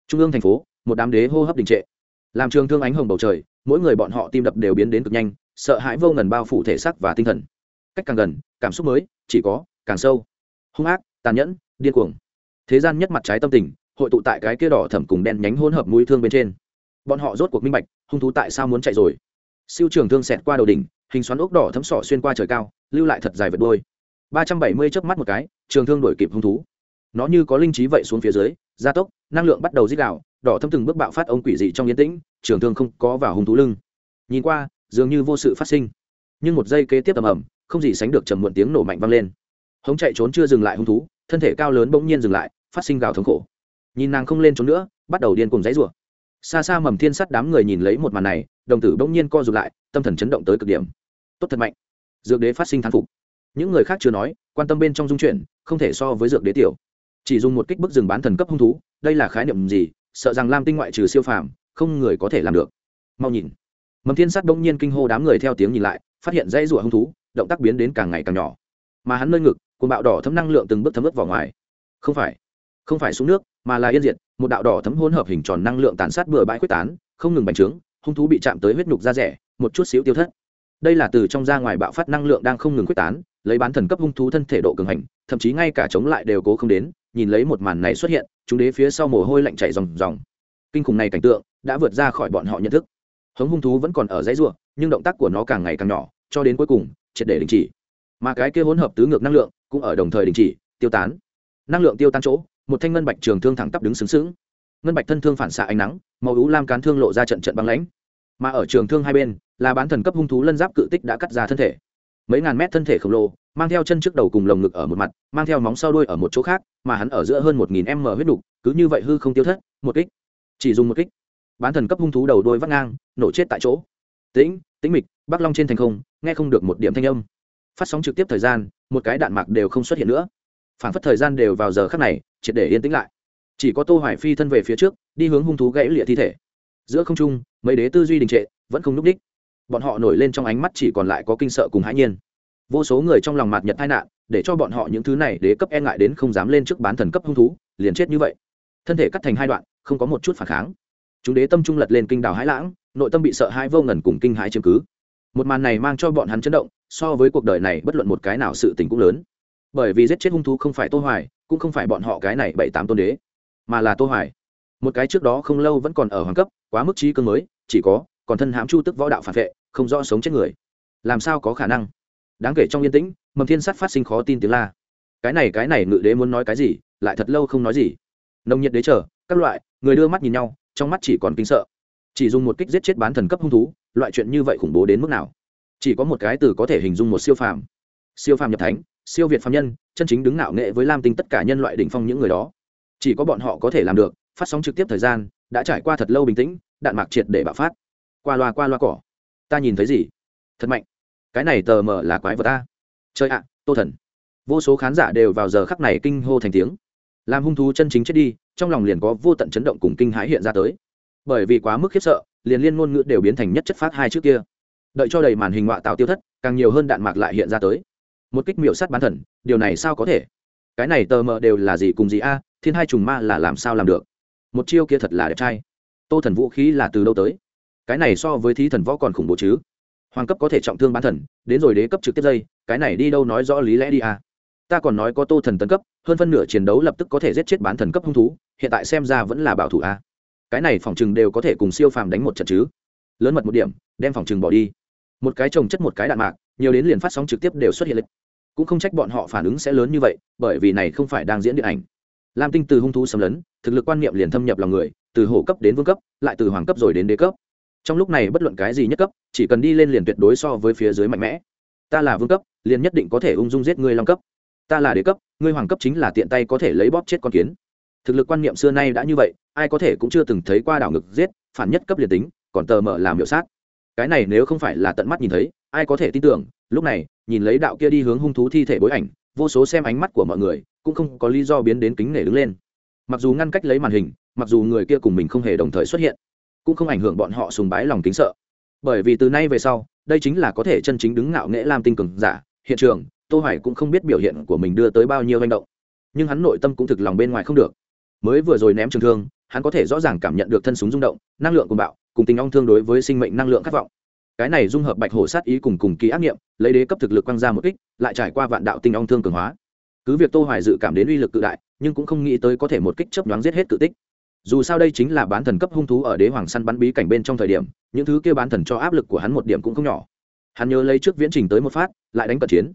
A: Trung ương thành phố, một đám đế hô hấp đình trệ. Làm trường thương ánh hồng bầu trời, mỗi người bọn họ tim đập đều biến đến cực nhanh, sợ hãi vô ngần bao phủ thể xác và tinh thần. Cách càng gần, cảm xúc mới, chỉ có càng sâu. Hung ác, tàn nhẫn, điên cuồng thế gian nhất mặt trái tâm tình, hội tụ tại cái kia đỏ thẩm cùng đen nhánh hỗn hợp mũi thương bên trên. Bọn họ rốt cuộc minh bạch, hung thú tại sao muốn chạy rồi. Siêu trường thương xẹt qua đầu đỉnh, hình xoắn ốc đỏ thấm sọ xuyên qua trời cao, lưu lại thật dài vật đôi ba trăm bảy mươi chớp mắt một cái, trường thương đổi kịp hung thú. Nó như có linh trí vậy xuống phía dưới, gia tốc, năng lượng bắt đầu dít đạo đỏ thâm từng bước bạo phát ông quỷ dị trong yên tĩnh, trường thương không có vào hung thú lưng. Nhìn qua, dường như vô sự phát sinh. Nhưng một giây kế tiếp tầm ẩm không gì sánh được trầm muộn tiếng nổ mạnh vang lên. Hống chạy trốn chưa dừng lại hung thú thân thể cao lớn bỗng nhiên dừng lại, phát sinh gào thống khổ. Nhìn nàng không lên trốn nữa, bắt đầu điên cùng dãy rủa xa xa mầm thiên sắt đám người nhìn lấy một màn này, đồng tử bỗng nhiên co rụt lại, tâm thần chấn động tới cực điểm. Tốt thật mạnh. Dược đế phát sinh thán phục. Những người khác chưa nói, quan tâm bên trong dung chuyển, không thể so với dược đế tiểu. Chỉ dùng một kích bức rừng bán thần cấp hung thú, đây là khái niệm gì? Sợ rằng lam tinh ngoại trừ siêu phàm, không người có thể làm được. Mau nhìn. Mầm thiên sắt bỗng nhiên kinh hô đám người theo tiếng nhìn lại, phát hiện dãy rủa hung thú, động tác biến đến càng ngày càng nhỏ mà hắn nơi ngực, cuồng bạo đỏ thấm năng lượng từng bước thấm ướt vào ngoài. Không phải không phải xuống nước, mà là yên diệt, một đạo đỏ thấm hỗn hợp hình tròn năng lượng tàn sát bừa bãi quyết tán, không ngừng bành trướng, hung thú bị chạm tới huyết nhục da rẻ, một chút xíu tiêu thất. Đây là từ trong ra ngoài bạo phát năng lượng đang không ngừng quyết tán, lấy bán thần cấp hung thú thân thể độ cường hành, thậm chí ngay cả chống lại đều cố không đến, nhìn lấy một màn này xuất hiện, chúng đế phía sau mồ hôi lạnh chảy ròng ròng. Kinh khủng này cảnh tượng đã vượt ra khỏi bọn họ nhận thức. Hống hung thú vẫn còn ở dãy ruộng nhưng động tác của nó càng ngày càng nhỏ, cho đến cuối cùng, triệt để đình chỉ mà cái kia hỗn hợp tứ ngược năng lượng cũng ở đồng thời đình chỉ, tiêu tán. Năng lượng tiêu tan chỗ, một thanh ngân bạch trường thương thẳng tắp đứng xứng xứng ngân bạch thân thương phản xạ ánh nắng, màu ú lam cán thương lộ ra trận trận băng lãnh. Mà ở trường thương hai bên, là bán thần cấp hung thú lân giáp cự tích đã cắt ra thân thể. Mấy ngàn mét thân thể khổng lồ, mang theo chân trước đầu cùng lồng ngực ở một mặt, mang theo móng sau đuôi ở một chỗ khác, mà hắn ở giữa hơn một nghìn m huyết đục, cứ như vậy hư không tiêu thất, một kích. Chỉ dùng một kích. Bán thần cấp hung thú đầu đôi vắt ngang, nổ chết tại chỗ. Tĩnh tĩnh mịch, bắc long trên thành không, nghe không được một điểm thanh âm phát sóng trực tiếp thời gian, một cái đạn mạc đều không xuất hiện nữa. Phản phất thời gian đều vào giờ khắc này, triệt để yên tĩnh lại. Chỉ có tô hoài phi thân về phía trước, đi hướng hung thú gãy lịa thi thể. Giữa không trung, mấy đế tư duy đình trệ, vẫn không núp đích. Bọn họ nổi lên trong ánh mắt chỉ còn lại có kinh sợ cùng hãi nhiên. Vô số người trong lòng mạt nhật tai nạn, để cho bọn họ những thứ này đế cấp e ngại đến không dám lên trước bán thần cấp hung thú, liền chết như vậy. Thân thể cắt thành hai đoạn, không có một chút phản kháng. Chúng đế tâm trung lật lên kinh đảo hãi lãng, nội tâm bị sợ hãi vô ngần cùng kinh hãi chiếm cứ một màn này mang cho bọn hắn chấn động, so với cuộc đời này bất luận một cái nào sự tình cũng lớn. Bởi vì giết chết hung thú không phải tô hoài, cũng không phải bọn họ cái này bảy tám tôn đế, mà là tô hoài. Một cái trước đó không lâu vẫn còn ở hoàng cấp, quá mức trí cương mới, chỉ có, còn thân hãm chu tức võ đạo phản vệ, không rõ sống chết người. Làm sao có khả năng? Đáng kể trong yên tĩnh, mầm thiên sắt phát sinh khó tin tiếng la. Cái này cái này ngự đế muốn nói cái gì, lại thật lâu không nói gì. Nồng nhiệt đế chờ, các loại, người đưa mắt nhìn nhau, trong mắt chỉ còn kinh sợ. Chỉ dùng một kích giết chết bán thần cấp hung thú loại chuyện như vậy khủng bố đến mức nào? Chỉ có một cái từ có thể hình dung một siêu phàm. Siêu phàm nhập thánh, siêu việt phàm nhân, chân chính đứng nạo nghệ với lam tinh tất cả nhân loại đỉnh phong những người đó. Chỉ có bọn họ có thể làm được, phát sóng trực tiếp thời gian, đã trải qua thật lâu bình tĩnh, đạn mạc triệt để bạo phát. Qua loa qua loa cỏ. Ta nhìn thấy gì? Thật mạnh. Cái này tờ mờ là quái vật ta. Chơi ạ, tô thần. Vô số khán giả đều vào giờ khắc này kinh hô thành tiếng. Làm hung thú chân chính chết đi, trong lòng liền có vô tận chấn động cùng kinh hãi hiện ra tới. Bởi vì quá mức khiếp sợ liền liên ngôn ngữ đều biến thành nhất chất phát hai trước kia. Đợi cho đầy màn hình họa tạo tiêu thất, càng nhiều hơn đạn mạc lại hiện ra tới. Một kích miểu sát bán thần, điều này sao có thể? Cái này tờ mờ đều là gì cùng gì a à? thiên hai trùng ma là làm sao làm được? Một chiêu kia thật là đẹp trai. Tô thần vũ khí là từ đâu tới? Cái này so với thí thần võ còn khủng bố chứ? Hoàng cấp có thể trọng thương bán thần, đến rồi đế cấp trực tiếp dây, cái này đi đâu nói rõ lý lẽ đi a? À? Ta còn nói có tô thần tấn cấp, hơn phân nửa chiến đấu lập tức có thể giết chết bán thần cấp hung thú, hiện tại xem ra vẫn là bảo thủ a cái này phòng chừng đều có thể cùng siêu phàm đánh một trận chứ. Lớn mật một điểm, đem phòng chừng bỏ đi. Một cái trồng chất một cái đạn mạc, nhiều đến liền phát sóng trực tiếp đều xuất hiện lịch. Cũng không trách bọn họ phản ứng sẽ lớn như vậy, bởi vì này không phải đang diễn điện ảnh. Lam tinh từ hung thú xâm lấn, thực lực quan niệm liền thâm nhập lòng người, từ hổ cấp đến vương cấp, lại từ hoàng cấp rồi đến đế cấp. Trong lúc này bất luận cái gì nhất cấp, chỉ cần đi lên liền tuyệt đối so với phía dưới mạnh mẽ. Ta là vương cấp, liền nhất định có thể ung dung giết ngươi long cấp. Ta là đế cấp, ngươi hoàng cấp chính là tiện tay có thể lấy bóp chết con kiến. Thực lực quan niệm xưa nay đã như vậy ai có thể cũng chưa từng thấy qua đảo ngực giết, phản nhất cấp liền tính, còn tờ mở làm hiệu sát. Cái này nếu không phải là tận mắt nhìn thấy, ai có thể tin tưởng, lúc này, nhìn lấy đạo kia đi hướng hung thú thi thể bối ảnh, vô số xem ánh mắt của mọi người, cũng không có lý do biến đến kính nể đứng lên. Mặc dù ngăn cách lấy màn hình, mặc dù người kia cùng mình không hề đồng thời xuất hiện, cũng không ảnh hưởng bọn họ sùng bái lòng kính sợ. Bởi vì từ nay về sau, đây chính là có thể chân chính đứng ngạo nghễ làm tinh cường giả, hiện trường, tô hoài cũng không biết biểu hiện của mình đưa tới bao nhiêu hành động. Nhưng hắn nội tâm cũng thực lòng bên ngoài không được. Mới vừa rồi ném trường thương hắn có thể rõ ràng cảm nhận được thân súng rung động, năng lượng cùng bạo, cùng tình ong thương đối với sinh mệnh năng lượng khát vọng. Cái này dung hợp bạch hổ sát ý cùng cùng kỳ ác nghiệm, lấy đế cấp thực lực quăng ra một kích, lại trải qua vạn đạo tinh ong thương cường hóa. Cứ việc tô hoài dự cảm đến uy lực cự đại, nhưng cũng không nghĩ tới có thể một kích chớp nhoáng giết hết cự tích. Dù sao đây chính là bán thần cấp hung thú ở đế hoàng săn bắn bí cảnh bên trong thời điểm, những thứ kia bán thần cho áp lực của hắn một điểm cũng không nhỏ. Hắn nhớ lấy trước viễn trình tới một phát, lại đánh cận chiến.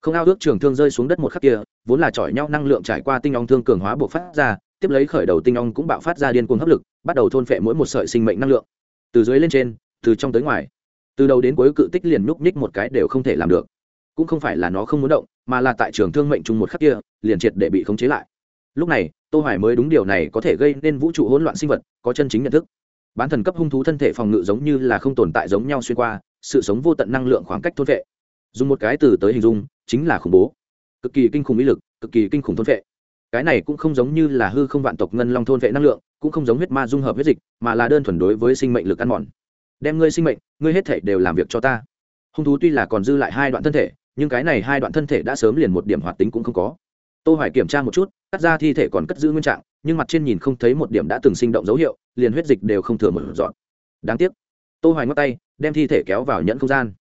A: Không ao ước trường thương rơi xuống đất một khắc kia, vốn là chọi nhau năng lượng trải qua tinh ong thương cường hóa buộc phát ra tiếp lấy khởi đầu tinh ong cũng bạo phát ra điên cuồng hấp lực, bắt đầu thôn phệ mỗi một sợi sinh mệnh năng lượng. Từ dưới lên trên, từ trong tới ngoài, từ đầu đến cuối cự tích liền núp nhích một cái đều không thể làm được. Cũng không phải là nó không muốn động, mà là tại trường thương mệnh chung một khắc kia, liền triệt để bị khống chế lại. Lúc này, tô hoài mới đúng điều này có thể gây nên vũ trụ hỗn loạn sinh vật, có chân chính nhận thức. Bán thần cấp hung thú thân thể phòng ngự giống như là không tồn tại giống nhau xuyên qua, sự sống vô tận năng lượng khoảng cách thôn vệ dùng một cái từ tới hình dung, chính là khủng bố. Cực kỳ kinh khủng ý lực, cực kỳ kinh khủng thôn vệ cái này cũng không giống như là hư không vạn tộc ngân long thôn vệ năng lượng, cũng không giống huyết ma dung hợp huyết dịch, mà là đơn thuần đối với sinh mệnh lực ăn mòn. Đem ngươi sinh mệnh, ngươi hết thể đều làm việc cho ta. Hung thú tuy là còn dư lại hai đoạn thân thể, nhưng cái này hai đoạn thân thể đã sớm liền một điểm hoạt tính cũng không có. Tô hoài kiểm tra một chút, cắt ra thi thể còn cất giữ nguyên trạng, nhưng mặt trên nhìn không thấy một điểm đã từng sinh động dấu hiệu, liền huyết dịch đều không thừa một dọn. Đáng tiếc. Tô hoài ngắt tay, đem thi thể kéo vào nhẫn không gian.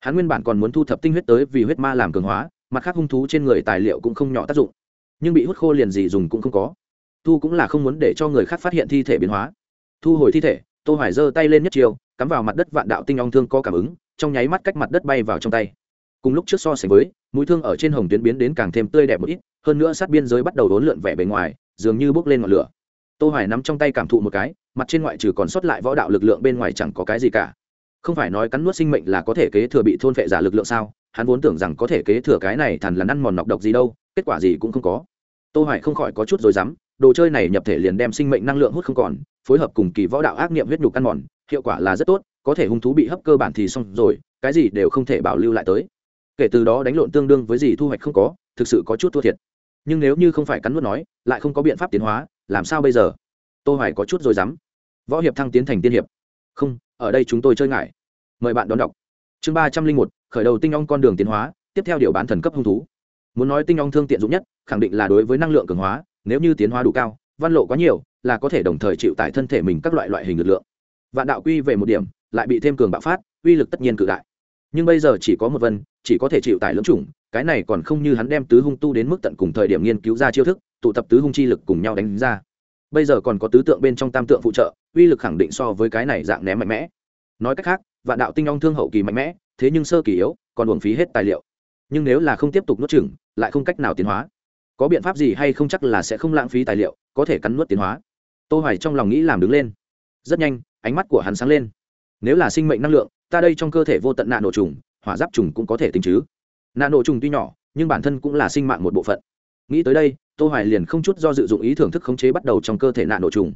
A: Hắn nguyên bản còn muốn thu thập tinh huyết tới vì huyết ma làm cường hóa, mặt khác hung thú trên người tài liệu cũng không nhỏ tác dụng nhưng bị hút khô liền gì dùng cũng không có. Thu cũng là không muốn để cho người khác phát hiện thi thể biến hóa. Thu hồi thi thể, tô hoài giơ tay lên nhất chiều cắm vào mặt đất vạn đạo tinh ong thương có cảm ứng, trong nháy mắt cách mặt đất bay vào trong tay. Cùng lúc trước so sánh với, mũi thương ở trên hồng tuyến biến đến càng thêm tươi đẹp một ít, hơn nữa sát biên giới bắt đầu đốn lượn vẻ bề ngoài, dường như bốc lên ngọn lửa. Tô hoài nắm trong tay cảm thụ một cái, mặt trên ngoại trừ còn sót lại võ đạo lực lượng bên ngoài chẳng có cái gì cả. Không phải nói cắn nuốt sinh mệnh là có thể kế thừa bị thôn phệ giả lực lượng sao? Hắn vốn tưởng rằng có thể kế thừa cái này thằn là ăn mòn nọc độc gì đâu kết quả gì cũng không có. Tô hoài không khỏi có chút rồi dám đồ chơi này nhập thể liền đem sinh mệnh năng lượng hút không còn, phối hợp cùng kỳ võ đạo ác niệm huyết nhục ăn mòn, hiệu quả là rất tốt, có thể hung thú bị hấp cơ bản thì xong rồi, cái gì đều không thể bảo lưu lại tới. Kể từ đó đánh lộn tương đương với gì thu hoạch không có, thực sự có chút thua thiệt. Nhưng nếu như không phải cắn nuốt nói, lại không có biện pháp tiến hóa, làm sao bây giờ? Tô hoài có chút rồi dám võ hiệp thăng tiến thành tiên hiệp. Không, ở đây chúng tôi chơi ngại. Mời bạn đón đọc. Chương ba trăm linh một, khởi đầu tinh ong con đường tiến hóa, tiếp theo điều bán thần cấp hung thú muốn nói tinh ong thương tiện dụng nhất, khẳng định là đối với năng lượng cường hóa, nếu như tiến hóa đủ cao, văn lộ quá nhiều, là có thể đồng thời chịu tải thân thể mình các loại loại hình lực lượng. Vạn đạo quy về một điểm, lại bị thêm cường bạo phát, uy lực tất nhiên cự đại. Nhưng bây giờ chỉ có một vân, chỉ có thể chịu tải lưỡng chủng, cái này còn không như hắn đem tứ hung tu đến mức tận cùng thời điểm nghiên cứu ra chiêu thức, tụ tập tứ hung chi lực cùng nhau đánh ra. Bây giờ còn có tứ tượng bên trong tam tượng phụ trợ, uy lực khẳng định so với cái này dạng ném mạnh mẽ. Nói cách khác, vạn đạo tinh ong thương hậu kỳ mạnh mẽ, thế nhưng sơ kỳ yếu, còn uổng phí hết tài liệu. Nhưng nếu là không tiếp tục nuốt chừng lại không cách nào tiến hóa. Có biện pháp gì hay không chắc là sẽ không lãng phí tài liệu, có thể cắn nuốt tiến hóa. Tô hoài trong lòng nghĩ làm đứng lên. Rất nhanh, ánh mắt của hắn sáng lên. Nếu là sinh mệnh năng lượng, ta đây trong cơ thể vô tận nạn nổ trùng, hỏa giáp trùng cũng có thể tính chứ. Nạn nổ trùng tuy nhỏ, nhưng bản thân cũng là sinh mạng một bộ phận. Nghĩ tới đây, tô hoài liền không chút do dự dụng ý thưởng thức khống chế bắt đầu trong cơ thể nạn nổ trùng.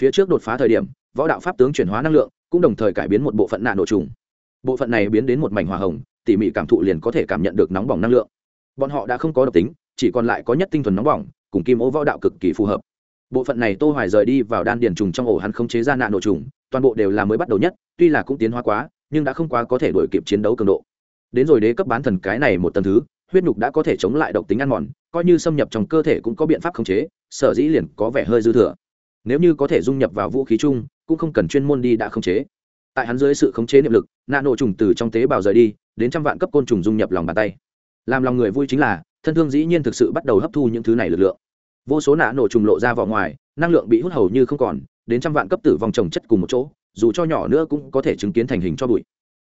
A: Phía trước đột phá thời điểm, võ đạo pháp tướng chuyển hóa năng lượng, cũng đồng thời cải biến một bộ phận nạn nổ trùng. Bộ phận này biến đến một mảnh hỏa hồng, tỉ mỉ cảm thụ liền có thể cảm nhận được nóng bỏng năng lượng bọn họ đã không có độc tính, chỉ còn lại có nhất tinh thuần nóng bỏng, cùng kim ô võ đạo cực kỳ phù hợp. Bộ phận này tô hoài rời đi vào đan điền trùng trong ổ hắn không chế ra nạn nổ trùng, toàn bộ đều là mới bắt đầu nhất, tuy là cũng tiến hóa quá, nhưng đã không quá có thể đuổi kịp chiến đấu cường độ. Đến rồi đế cấp bán thần cái này một tầng thứ, huyết nhục đã có thể chống lại độc tính ăn mòn, coi như xâm nhập trong cơ thể cũng có biện pháp khống chế, sở dĩ liền có vẻ hơi dư thừa. Nếu như có thể dung nhập vào vũ khí chung, cũng không cần chuyên môn đi đã khống chế. Tại hắn dưới sự khống chế niệm lực nạ nổ trùng từ trong tế bào rời đi, đến trăm vạn cấp côn trùng dung nhập lòng bàn tay làm lòng người vui chính là, thân thương dĩ nhiên thực sự bắt đầu hấp thu những thứ này lực lượng. Vô số nạ nổ trùng lộ ra vào ngoài, năng lượng bị hút hầu như không còn, đến trăm vạn cấp tử vong trồng chất cùng một chỗ, dù cho nhỏ nữa cũng có thể chứng kiến thành hình cho bụi.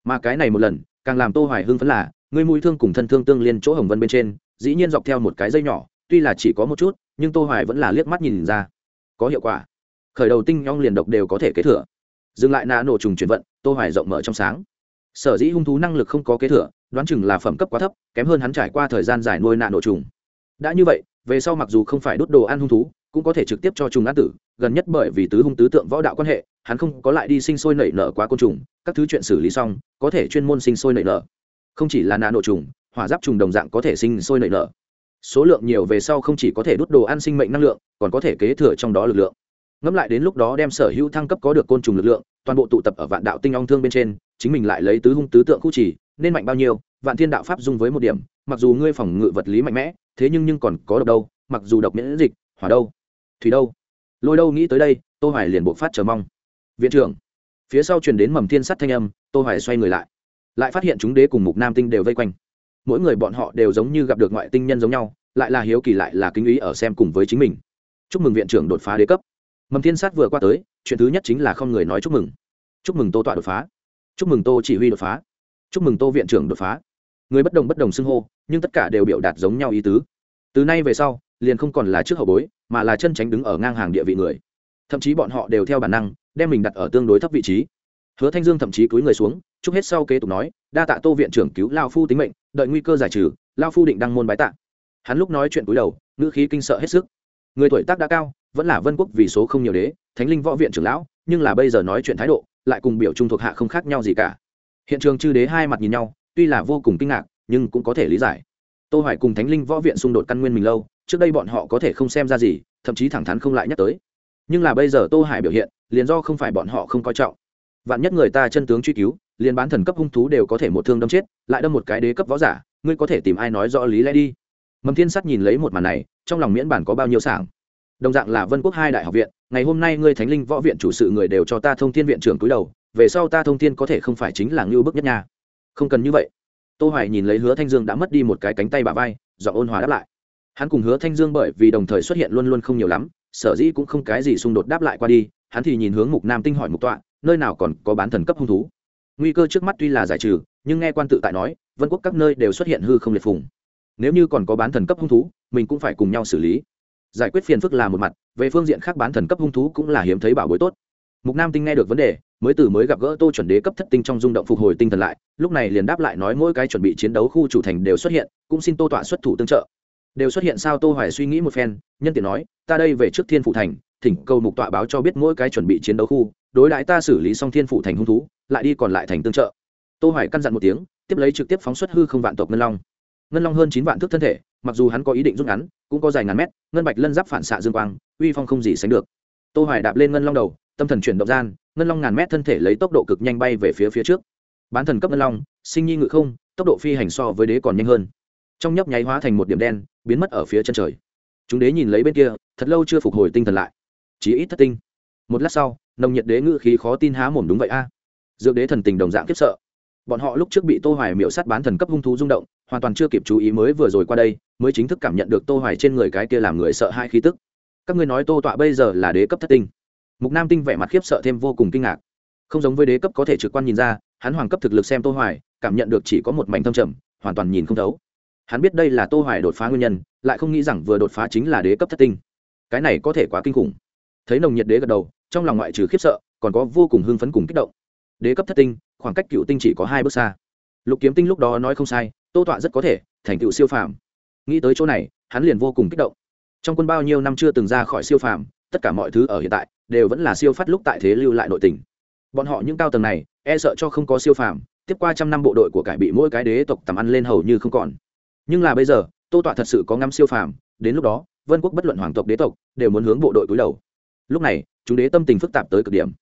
A: Mà cái này một lần, càng làm tô hoài hưng phấn là, người mũi thương cùng thân thương tương liên chỗ hồng vân bên trên, dĩ nhiên dọc theo một cái dây nhỏ, tuy là chỉ có một chút, nhưng tô hoài vẫn là liếc mắt nhìn ra. Có hiệu quả. Khởi đầu tinh nhong liền độc đều có thể kế thừa. Dừng lại nạ nổ trùng chuyển vận, tô hoài rộng mở trong sáng sở dĩ hung thú năng lực không có kế thừa, đoán chừng là phẩm cấp quá thấp, kém hơn hắn trải qua thời gian dài nuôi nạn nổ trùng. Đã như vậy, về sau mặc dù không phải đốt đồ ăn hung thú, cũng có thể trực tiếp cho trùng ăn tử, gần nhất bởi vì tứ hung tứ tượng võ đạo quan hệ, hắn không có lại đi sinh sôi nảy nở quá côn trùng, các thứ chuyện xử lý xong, có thể chuyên môn sinh sôi nảy nở. Không chỉ là nạn nổ trùng, hỏa giáp trùng đồng dạng có thể sinh sôi nảy nở. Số lượng nhiều về sau không chỉ có thể đốt đồ ăn sinh mệnh năng lượng, còn có thể kế thừa trong đó lực lượng ngẫm lại đến lúc đó đem sở hữu thăng cấp có được côn trùng lực lượng, toàn bộ tụ tập ở vạn đạo tinh ong thương bên trên, chính mình lại lấy tứ hung tứ tượng khu chỉ nên mạnh bao nhiêu, vạn thiên đạo pháp dung với một điểm, mặc dù ngươi phòng ngự vật lý mạnh mẽ, thế nhưng nhưng còn có độc đâu, mặc dù độc miễn dịch, hỏa đâu, thủy đâu. Lôi đâu nghĩ tới đây, tô hoài liền buộc phát chờ mong. Viện trưởng, phía sau truyền đến mầm thiên sắt thanh âm, tô hoài xoay người lại. Lại phát hiện chúng đế cùng mục nam tinh đều vây quanh. Mỗi người bọn họ đều giống như gặp được ngoại tinh nhân giống nhau, lại là hiếu kỳ lại là kính ý ở xem cùng với chính mình. Chúc mừng viện trưởng đột phá đế cấp mầm thiên sát vừa qua tới, chuyện thứ nhất chính là không người nói chúc mừng. Chúc mừng tô tọa đột phá. Chúc mừng tô chỉ huy đột phá. Chúc mừng tô viện trưởng đột phá. Người bất đồng bất đồng xưng hô, nhưng tất cả đều biểu đạt giống nhau ý tứ. Từ nay về sau, liền không còn là trước hậu bối, mà là chân tránh đứng ở ngang hàng địa vị người. Thậm chí bọn họ đều theo bản năng, đem mình đặt ở tương đối thấp vị trí. Hứa thanh dương thậm chí cúi người xuống, chúc hết sau kế tục nói, đa tạ tô viện trưởng cứu lao phu tính mệnh, đợi nguy cơ giải trừ, lao phu định đăng môn bái tạ. Hắn lúc nói chuyện cúi đầu, ngữ khí kinh sợ hết sức. Người tuổi tác đã cao vẫn là vân quốc vì số không nhiều đế, thánh linh võ viện trưởng lão, nhưng là bây giờ nói chuyện thái độ, lại cùng biểu trung thuộc hạ không khác nhau gì cả. Hiện trường chư đế hai mặt nhìn nhau, tuy là vô cùng kinh ngạc, nhưng cũng có thể lý giải. Tô hoài cùng thánh linh võ viện xung đột căn nguyên mình lâu, trước đây bọn họ có thể không xem ra gì, thậm chí thẳng thắn không lại nhắc tới. Nhưng là bây giờ tô hải biểu hiện, liền do không phải bọn họ không coi trọng. Vạn nhất người ta chân tướng truy cứu, liền bán thần cấp hung thú đều có thể một thương đâm chết, lại đâm một cái đế cấp võ giả, ngươi có thể tìm ai nói rõ lý lẽ đi? Mầm thiên sắt nhìn lấy một màn này, trong lòng miễn bản có bao nhiêu sảng đồng dạng là vân quốc hai đại học viện, ngày hôm nay ngươi thánh linh võ viện chủ sự người đều cho ta thông tin viện trưởng cúi đầu, về sau ta thông tin có thể không phải chính là ngưu bức nhất nha. Không cần như vậy. Tô hoài nhìn lấy hứa thanh dương đã mất đi một cái cánh tay bà vai dọn ôn hòa đáp lại. Hắn cùng hứa thanh dương bởi vì đồng thời xuất hiện luôn luôn không nhiều lắm, sở dĩ cũng không cái gì xung đột đáp lại qua đi, hắn thì nhìn hướng mục nam tinh hỏi mục tọa, nơi nào còn có bán thần cấp hung thú? Nguy cơ trước mắt tuy là giải trừ, nhưng nghe quan tự tại nói, vân quốc các nơi đều xuất hiện hư không liệt phùng. Nếu như còn có bán thần cấp hung thú, mình cũng phải cùng nhau xử lý giải quyết phiền phức là một mặt, về phương diện khác bán thần cấp hung thú cũng là hiếm thấy bảo bối tốt. Mục nam tinh nghe được vấn đề, mới từ mới gặp gỡ tô chuẩn đế cấp thất tinh trong rung động phục hồi tinh thần lại, lúc này liền đáp lại nói mỗi cái chuẩn bị chiến đấu khu chủ thành đều xuất hiện, cũng xin tô tọa xuất thủ tương trợ. Đều xuất hiện sao tô hoài suy nghĩ một phen, nhân tiện nói, ta đây về trước thiên phủ thành, thỉnh cầu mục tọa báo cho biết mỗi cái chuẩn bị chiến đấu khu, đối đãi ta xử lý xong thiên phủ thành hung thú, lại đi còn lại thành tương trợ. Tô hoài căn dặn một tiếng, tiếp lấy trực tiếp phóng xuất hư không vạn tộc ngân long ngân long hơn chín vạn thước thân thể, mặc dù hắn có ý định rút ngắn, cũng có dài ngàn mét, ngân bạch lân giáp phản xạ dương quang, uy phong không gì sánh được. Tô hoài đạp lên ngân long đầu, tâm thần chuyển động gian, ngân long ngàn mét thân thể lấy tốc độ cực nhanh bay về phía phía trước. Bán thần cấp ngân long, sinh nhi ngự không, tốc độ phi hành so với đế còn nhanh hơn. Trong nhấp nháy hóa thành một điểm đen, biến mất ở phía chân trời. Chúng đế nhìn lấy bên kia, thật lâu chưa phục hồi tinh thần lại. Chỉ ít thất tinh. Một lát sau, nồng nhiệt đế ngự khí khó tin há mồm đúng vậy a. Dược đế thần tình đồng dạng kiếp sợ bọn họ lúc trước bị tô hoài miểu sát bán thần cấp hung thú rung động, hoàn toàn chưa kịp chú ý mới vừa rồi qua đây, mới chính thức cảm nhận được tô hoài trên người cái kia làm người sợ hai khí tức. Các ngươi nói tô tọa bây giờ là đế cấp thất tinh. Mục nam tinh vẻ mặt khiếp sợ thêm vô cùng kinh ngạc. Không giống với đế cấp có thể trực quan nhìn ra, hắn hoàng cấp thực lực xem tô hoài, cảm nhận được chỉ có một mảnh thâm trầm, hoàn toàn nhìn không thấu. Hắn biết đây là tô hoài đột phá nguyên nhân, lại không nghĩ rằng vừa đột phá chính là đế cấp thất tinh. Cái này có thể quá kinh khủng. Thấy nồng nhiệt đế gật đầu, trong lòng ngoại trừ khiếp sợ, còn có vô cùng hưng phấn cùng kích động. Đế cấp thất tinh khoảng cách cựu tinh chỉ có hai bước xa. Lục kiếm tinh lúc đó nói không sai, tô tọa rất có thể thành tựu siêu phàm. Nghĩ tới chỗ này, hắn liền vô cùng kích động. Trong quân bao nhiêu năm chưa từng ra khỏi siêu phàm, tất cả mọi thứ ở hiện tại đều vẫn là siêu phát lúc tại thế lưu lại nội tình. Bọn họ những cao tầng này e sợ cho không có siêu phàm, tiếp qua trăm năm bộ đội của cải bị mỗi cái đế tộc tầm ăn lên hầu như không còn. Nhưng là bây giờ, tô tọa thật sự có ngắm siêu phàm, đến lúc đó, vân quốc bất luận hoàng tộc đế tộc đều muốn hướng bộ đội cúi đầu. Lúc này, chúng đế tâm tình phức tạp tới cực điểm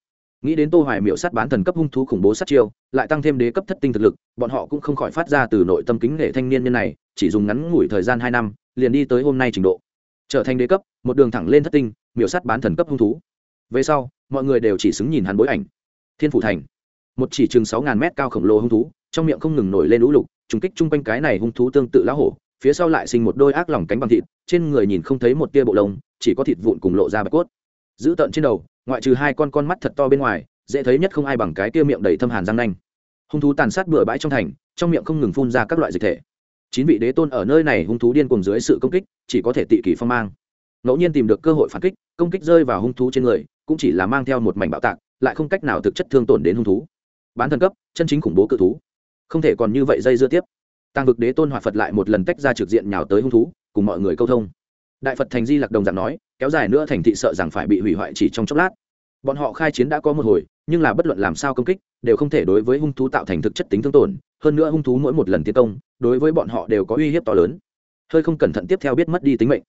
A: nghĩ đến tô hoài miểu sát bán thần cấp hung thú khủng bố sát chiêu, lại tăng thêm đế cấp thất tinh thực lực, bọn họ cũng không khỏi phát ra từ nội tâm kính nghệ thanh niên nhân này, chỉ dùng ngắn ngủi thời gian hai năm, liền đi tới hôm nay trình độ. Trở thành đế cấp, một đường thẳng lên thất tinh, miểu sát bán thần cấp hung thú. Về sau, mọi người đều chỉ xứng nhìn hắn bối ảnh. Thiên phủ thành. Một chỉ chừng sáu ngàn mét cao khổng lồ hung thú, trong miệng không ngừng nổi lên lũ lục trùng kích chung quanh cái này hung thú tương tự lá hổ, phía sau lại sinh một đôi ác lỏng cánh bằng thịt, trên người nhìn không thấy một tia bộ lông, chỉ có thịt vụn cùng lộ ra bạch cốt. Giữ tận trên đầu ngoại trừ hai con con mắt thật to bên ngoài, dễ thấy nhất không ai bằng cái kia miệng đầy thâm hàn răng nanh. Hung thú tàn sát bừa bãi trong thành, trong miệng không ngừng phun ra các loại dịch thể. Chín vị đế tôn ở nơi này hung thú điên cùng dưới sự công kích, chỉ có thể tị kỳ phong mang. Ngẫu nhiên tìm được cơ hội phản kích, công kích rơi vào hung thú trên người, cũng chỉ là mang theo một mảnh bạo tạc, lại không cách nào thực chất thương tổn đến hung thú. Bán thần cấp, chân chính khủng bố cự thú. Không thể còn như vậy dây dưa tiếp. Tăng vực đế tôn hòa phật lại một lần tách ra trực diện nhào tới hung thú, cùng mọi người câu thông. Đại phật thành di lạc đồng dạng nói kéo dài nữa thành thị sợ rằng phải bị hủy hoại chỉ trong chốc lát. Bọn họ khai chiến đã có một hồi nhưng là bất luận làm sao công kích đều không thể đối với hung thú tạo thành thực chất tính thương tổn. Hơn nữa hung thú mỗi một lần tiến công đối với bọn họ đều có uy hiếp to lớn. Hơi không cẩn thận tiếp theo biết mất đi tính mệnh.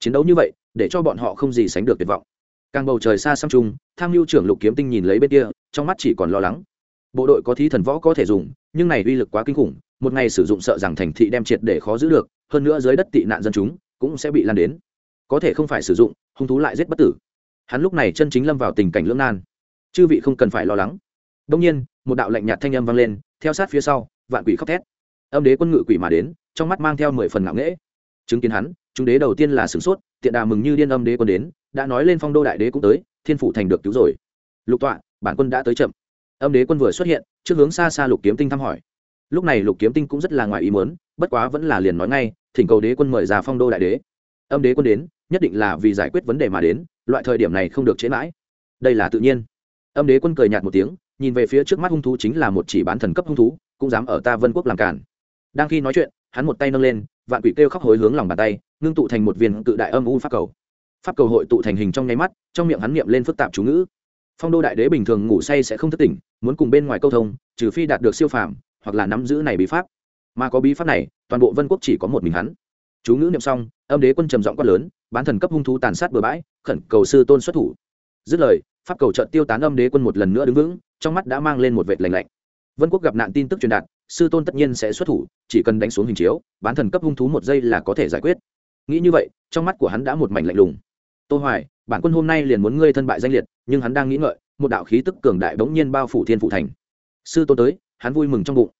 A: Chiến đấu như vậy để cho bọn họ không gì sánh được tuyệt vọng. Càng bầu trời xa xăm trùng, tham mưu trưởng lục kiếm tinh nhìn lấy bên kia trong mắt chỉ còn lo lắng. Bộ đội có thí thần võ có thể dùng nhưng này uy lực quá kinh khủng một ngày sử dụng sợ rằng thành thị đem triệt để khó giữ được hơn nữa dưới đất tị nạn dân chúng cũng sẽ bị lan đến có thể không phải sử dụng, hung thú lại giết bất tử. Hắn lúc này chân chính lâm vào tình cảnh lưỡng nan. Chư vị không cần phải lo lắng. Đông nhiên, một đạo lạnh nhạt thanh âm vang lên, theo sát phía sau, vạn quỷ khóc thét. Âm đế quân ngự quỷ mà đến, trong mắt mang theo mười phần ngạo nghễ. Chứng kiến hắn, chúng đế đầu tiên là sửng sốt, tiện đà mừng như điên âm đế quân đến, đã nói lên phong đô đại đế cũng tới, thiên phủ thành được cứu rồi. Lục tọa, bản quân đã tới chậm. Âm đế quân vừa xuất hiện, trước hướng xa xa lục kiếm tinh thăm hỏi. Lúc này lục kiếm tinh cũng rất là ngoài ý muốn, bất quá vẫn là liền nói ngay, thỉnh cầu đế quân mời ra phong đô đại đế. Âm đế quân đến nhất định là vì giải quyết vấn đề mà đến, loại thời điểm này không được chế mãi. Đây là tự nhiên. Âm đế quân cười nhạt một tiếng, nhìn về phía trước mắt hung thú chính là một chỉ bán thần cấp hung thú, cũng dám ở ta vân quốc làm cản. Đang khi nói chuyện, hắn một tay nâng lên, vạn quỷ kêu khóc hối hướng lòng bàn tay, ngưng tụ thành một viên cự đại âm u pháp cầu. Pháp cầu hội tụ thành hình trong nháy mắt, trong miệng hắn niệm lên phức tạp chú ngữ. Phong đô đại đế bình thường ngủ say sẽ không thức tỉnh, muốn cùng bên ngoài câu thông, trừ phi đạt được siêu phàm, hoặc là nắm giữ này bí pháp. Mà có bí pháp này, toàn bộ vân quốc chỉ có một mình hắn. Chú ngữ niệm xong, âm đế quân trầm giọng quát lớn bán thần cấp hung thú tàn sát bừa bãi, khẩn cầu sư tôn xuất thủ. Dứt lời, pháp cầu trận tiêu tán âm đế quân một lần nữa đứng vững, trong mắt đã mang lên một vệt lành lạnh. Vân quốc gặp nạn tin tức truyền đạt, sư tôn tất nhiên sẽ xuất thủ, chỉ cần đánh xuống hình chiếu, bán thần cấp hung thú một giây là có thể giải quyết. Nghĩ như vậy, trong mắt của hắn đã một mảnh lạnh lùng. Tô hoài, bản quân hôm nay liền muốn ngươi thân bại danh liệt, nhưng hắn đang nghĩ ngợi, một đạo khí tức cường đại bỗng nhiên bao phủ thiên phụ thành. Sư tôn tới, hắn vui mừng trong bụng.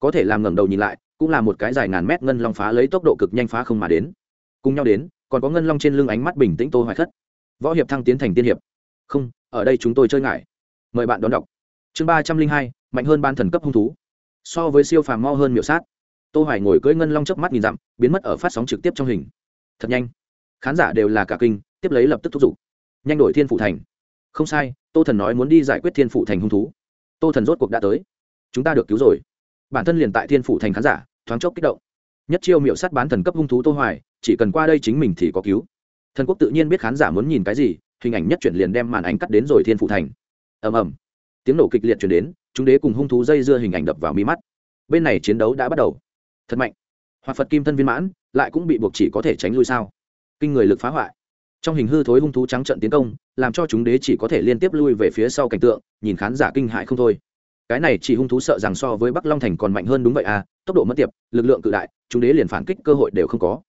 A: Có thể làm ngẩng đầu nhìn lại, cũng là một cái dài ngàn mét ngân long phá lấy tốc độ cực nhanh phá không mà đến. Cùng nhau đến còn có ngân long trên lưng ánh mắt bình tĩnh tô hoài khất. Võ hiệp thăng tiến thành tiên hiệp. Không, ở đây chúng tôi chơi ngại. Mời bạn đón đọc. Chương ba trăm linh hai, mạnh hơn ban thần cấp hung thú. So với siêu phàm mau hơn miểu sát. Tô hoài ngồi cưỡi ngân long chớp mắt nhìn dặm, biến mất ở phát sóng trực tiếp trong hình. Thật nhanh. Khán giả đều là cả kinh, tiếp lấy lập tức thúc giục. Nhanh đổi thiên phụ thành. Không sai, tô thần nói muốn đi giải quyết thiên phụ thành hung thú. Tô thần rốt cuộc đã tới. Chúng ta được cứu rồi. Bản thân liền tại thiên phụ thành khán giả, thoáng chốc kích động. Nhất chiêu miệu sát bán thần cấp hung thú tô hoài chỉ cần qua đây chính mình thì có cứu. Thần quốc tự nhiên biết khán giả muốn nhìn cái gì, hình ảnh nhất chuyển liền đem màn ảnh cắt đến rồi thiên phụ thành. Ầm ầm. Tiếng nổ kịch liệt chuyển đến, chúng đế cùng hung thú dây dưa hình ảnh đập vào mi mắt. Bên này chiến đấu đã bắt đầu. Thật mạnh. Hoặc phật kim thân viên mãn, lại cũng bị buộc chỉ có thể tránh lui sao? Kinh người lực phá hoại. Trong hình hư thối hung thú trắng trận tiến công, làm cho chúng đế chỉ có thể liên tiếp lui về phía sau cảnh tượng, nhìn khán giả kinh hại không thôi. Cái này chỉ hung thú sợ rằng so với bắc long thành còn mạnh hơn đúng vậy à tốc độ mất tiệp, lực lượng cự đại, chúng đế liền phản kích cơ hội đều không có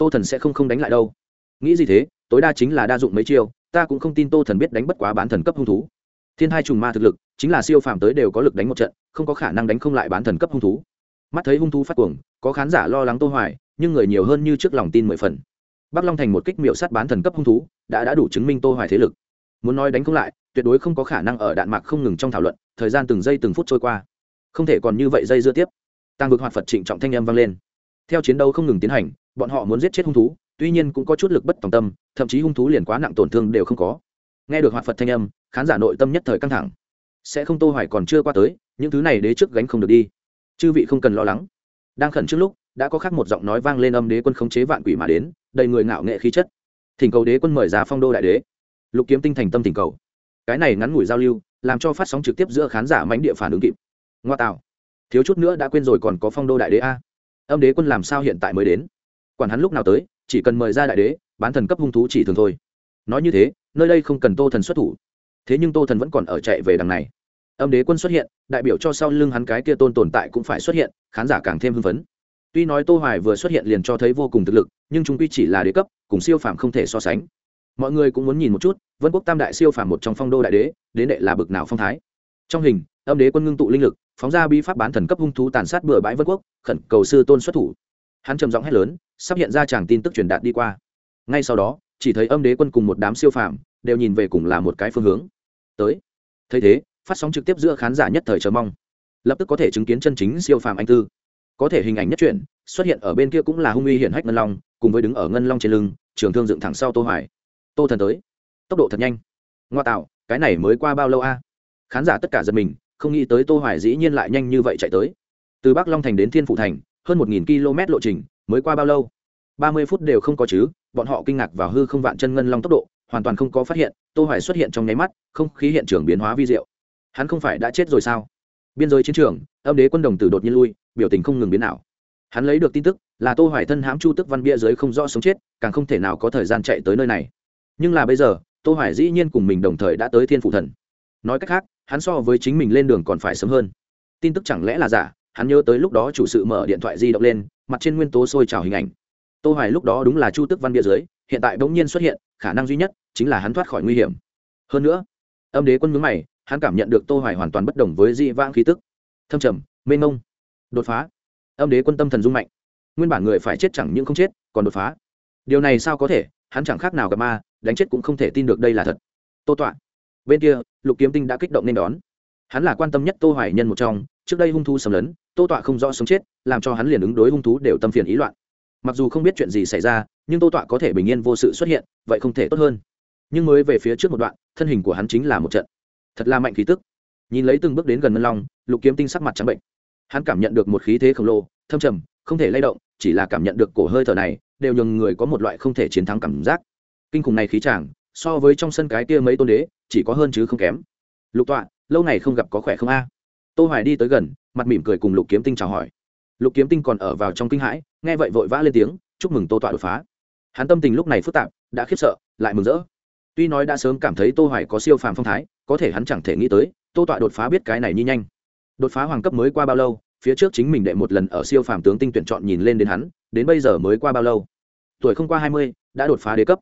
A: tô thần sẽ không không đánh lại đâu. Nghĩ gì thế? Tối đa chính là đa dụng mấy chiêu, ta cũng không tin tô thần biết đánh bất quá bán thần cấp hung thú. Thiên hai trùng ma thực lực, chính là siêu phàm tới đều có lực đánh một trận, không có khả năng đánh không lại bán thần cấp hung thú. Mắt thấy hung thú phát cuồng, có khán giả lo lắng tô hoài, nhưng người nhiều hơn như trước lòng tin mười phần. Bắc long thành một kích miệu sát bán thần cấp hung thú, đã đã đủ chứng minh tô hoài thế lực. Muốn nói đánh không lại, tuyệt đối không có khả năng ở đạn mạc không ngừng trong thảo luận, thời gian từng giây từng phút trôi qua. Không thể còn như vậy dây dưa tiếp. Tăng vực hoạt phật trịnh trọng thanh âm vang lên. Theo chiến đấu không ngừng tiến hành bọn họ muốn giết chết hung thú, tuy nhiên cũng có chút lực bất tòng tâm, thậm chí hung thú liền quá nặng tổn thương đều không có. Nghe được hoạt phật thanh âm, khán giả nội tâm nhất thời căng thẳng. Sẽ không tô hoài còn chưa qua tới, những thứ này đế trước gánh không được đi. Chư vị không cần lo lắng. Đang khẩn trước lúc, đã có khác một giọng nói vang lên âm đế quân khống chế vạn quỷ mà đến, đầy người ngạo nghệ khí chất. Thỉnh cầu đế quân mời ra phong đô đại đế. Lục kiếm tinh thành tâm thỉnh cầu. Cái này ngắn ngủi giao lưu, làm cho phát sóng trực tiếp giữa khán giả mãnh địa phản ứng kịp. Ngoa tạo. Thiếu chút nữa đã quên rồi còn có phong đô đại đế a. Âm đế quân làm sao hiện tại mới đến? Quản hắn lúc nào tới, chỉ cần mời ra đại đế, bán thần cấp hung thú chỉ thường thôi. Nói như thế, nơi đây không cần tô thần xuất thủ. Thế nhưng tô thần vẫn còn ở chạy về đằng này. Âm đế quân xuất hiện, đại biểu cho sau lưng hắn cái kia tôn tồn tại cũng phải xuất hiện, khán giả càng thêm hưng phấn. Tuy nói tô hoài vừa xuất hiện liền cho thấy vô cùng thực lực, nhưng chúng quy chỉ là đế cấp, cùng siêu phàm không thể so sánh. Mọi người cũng muốn nhìn một chút, vân quốc tam đại siêu phàm một trong phong đô đại đế, đến đệ là bực nào phong thái. Trong hình, âm đế quân ngưng tụ linh lực, phóng ra bi pháp bán thần cấp hung thú tàn sát bừa bãi vân quốc, khẩn cầu sư tôn xuất thủ. Hắn trầm giọng hét lớn sắp hiện ra chàng tin tức truyền đạt đi qua. Ngay sau đó, chỉ thấy âm đế quân cùng một đám siêu phàm đều nhìn về cùng là một cái phương hướng. Tới. Thấy thế, phát sóng trực tiếp giữa khán giả nhất thời chờ mong. Lập tức có thể chứng kiến chân chính siêu phàm anh tư. Có thể hình ảnh nhất truyện, xuất hiện ở bên kia cũng là hung uy hiển hách ngân long, cùng với đứng ở ngân long trên lưng, trường thương dựng thẳng sau tô hoài. Tô thần tới. Tốc độ thật nhanh. Ngoa tạo, cái này mới qua bao lâu a? Khán giả tất cả giật mình, không nghĩ tới tô hoài dĩ nhiên lại nhanh như vậy chạy tới. Từ bắc long thành đến thiên phụ thành, hơn 1.000 km lộ trình mới qua bao lâu? 30 phút đều không có chứ, bọn họ kinh ngạc vào hư không vạn chân ngân long tốc độ, hoàn toàn không có phát hiện, tô hoài xuất hiện trong nháy mắt, không khí hiện trường biến hóa vi diệu. Hắn không phải đã chết rồi sao? Biên giới chiến trường, âm đế quân đồng tử đột nhiên lui, biểu tình không ngừng biến nào hắn lấy được tin tức là tô hoài thân hãm chu tức văn bia giới không rõ sống chết, càng không thể nào có thời gian chạy tới nơi này. Nhưng là bây giờ, tô hoài dĩ nhiên cùng mình đồng thời đã tới thiên phụ thần. Nói cách khác, hắn so với chính mình lên đường còn phải sớm hơn. Tin tức chẳng lẽ là giả? Hắn nhớ tới lúc đó chủ sự mở điện thoại di động lên, mặt trên nguyên tố sôi trào hình ảnh. Tô hoài lúc đó đúng là chu tức văn bia giới hiện tại bỗng nhiên xuất hiện, khả năng duy nhất chính là hắn thoát khỏi nguy hiểm. Hơn nữa, âm đế quân mướn mày, hắn cảm nhận được tô hoài hoàn toàn bất đồng với di vãng khí tức. Thâm trầm, mênh mông. Đột phá. Âm đế quân tâm thần dung mạnh. Nguyên bản người phải chết chẳng những không chết, còn đột phá. Điều này sao có thể? Hắn chẳng khác nào gặp ma, đánh chết cũng không thể tin được đây là thật. Tô tọa. Bên kia, lục kiếm tinh đã kích động nên đón. Hắn là quan tâm nhất tô hoài nhân một trong trước đây hung thú sầm lấn, tô tọa không rõ sống chết, làm cho hắn liền ứng đối hung thú đều tâm phiền ý loạn. Mặc dù không biết chuyện gì xảy ra, nhưng tô tọa có thể bình yên vô sự xuất hiện, vậy không thể tốt hơn. Nhưng mới về phía trước một đoạn, thân hình của hắn chính là một trận. Thật là mạnh khí tức. Nhìn lấy từng bước đến gần ngân long, lục kiếm tinh sắc mặt trắng bệnh. Hắn cảm nhận được một khí thế khổng lồ, thâm trầm, không thể lay động, chỉ là cảm nhận được cổ hơi thở này, đều nhường người có một loại không thể chiến thắng cảm giác. Kinh khủng này khí chàng, so với trong sân cái kia mấy tôn đế, chỉ có hơn chứ không kém. Lục tọa, lâu ngày không gặp có khỏe không a? Tô hoài đi tới gần, mặt mỉm cười cùng lục kiếm tinh chào hỏi. Lục kiếm tinh còn ở vào trong kinh hãi, nghe vậy vội vã lên tiếng, chúc mừng tô tọa đột phá. Hắn tâm tình lúc này phức tạp, đã khiếp sợ, lại mừng rỡ. Tuy nói đã sớm cảm thấy tô hoài có siêu phàm phong thái, có thể hắn chẳng thể nghĩ tới, tô tọa đột phá biết cái này như nhanh. Đột phá hoàng cấp mới qua bao lâu, phía trước chính mình đệ một lần ở siêu phàm tướng tinh tuyển chọn nhìn lên đến hắn, đến bây giờ mới qua bao lâu? Tuổi không qua hai mươi, đã đột phá đế cấp.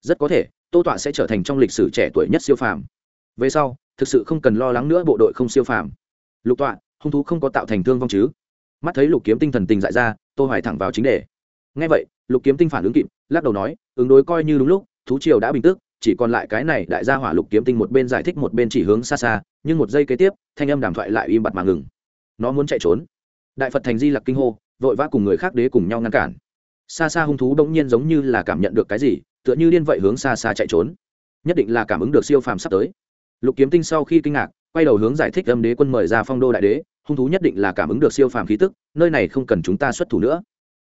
A: Rất có thể, tô tọa sẽ trở thành trong lịch sử trẻ tuổi nhất siêu phàm. Về sau, thực sự không cần lo lắng nữa bộ đội không siêu phàm lục tọa, hung thú không có tạo thành thương vong chứ? Mắt thấy lục kiếm tinh thần tình dại ra, tô hỏi thẳng vào chính đề. Ngay vậy, lục kiếm tinh phản ứng kịp, lắc đầu nói, ứng đối coi như đúng lúc, thú triều đã bình tức, chỉ còn lại cái này đại gia hỏa lục kiếm tinh một bên giải thích một bên chỉ hướng xa xa, nhưng một giây kế tiếp, thanh âm đàm thoại lại im bặt mà ngừng. Nó muốn chạy trốn. Đại phật thành di lặc kinh hô, vội vã cùng người khác đế cùng nhau ngăn cản. Xa xa hung thú bỗng nhiên giống như là cảm nhận được cái gì, tựa như điên vậy hướng xa xa chạy trốn. Nhất định là cảm ứng được siêu phàm sắp tới. Lục kiếm tinh sau khi kinh ngạc quay đầu hướng giải thích âm đế quân mời ra phong đô đại đế, hung thú nhất định là cảm ứng được siêu phàm khí tức, nơi này không cần chúng ta xuất thủ nữa.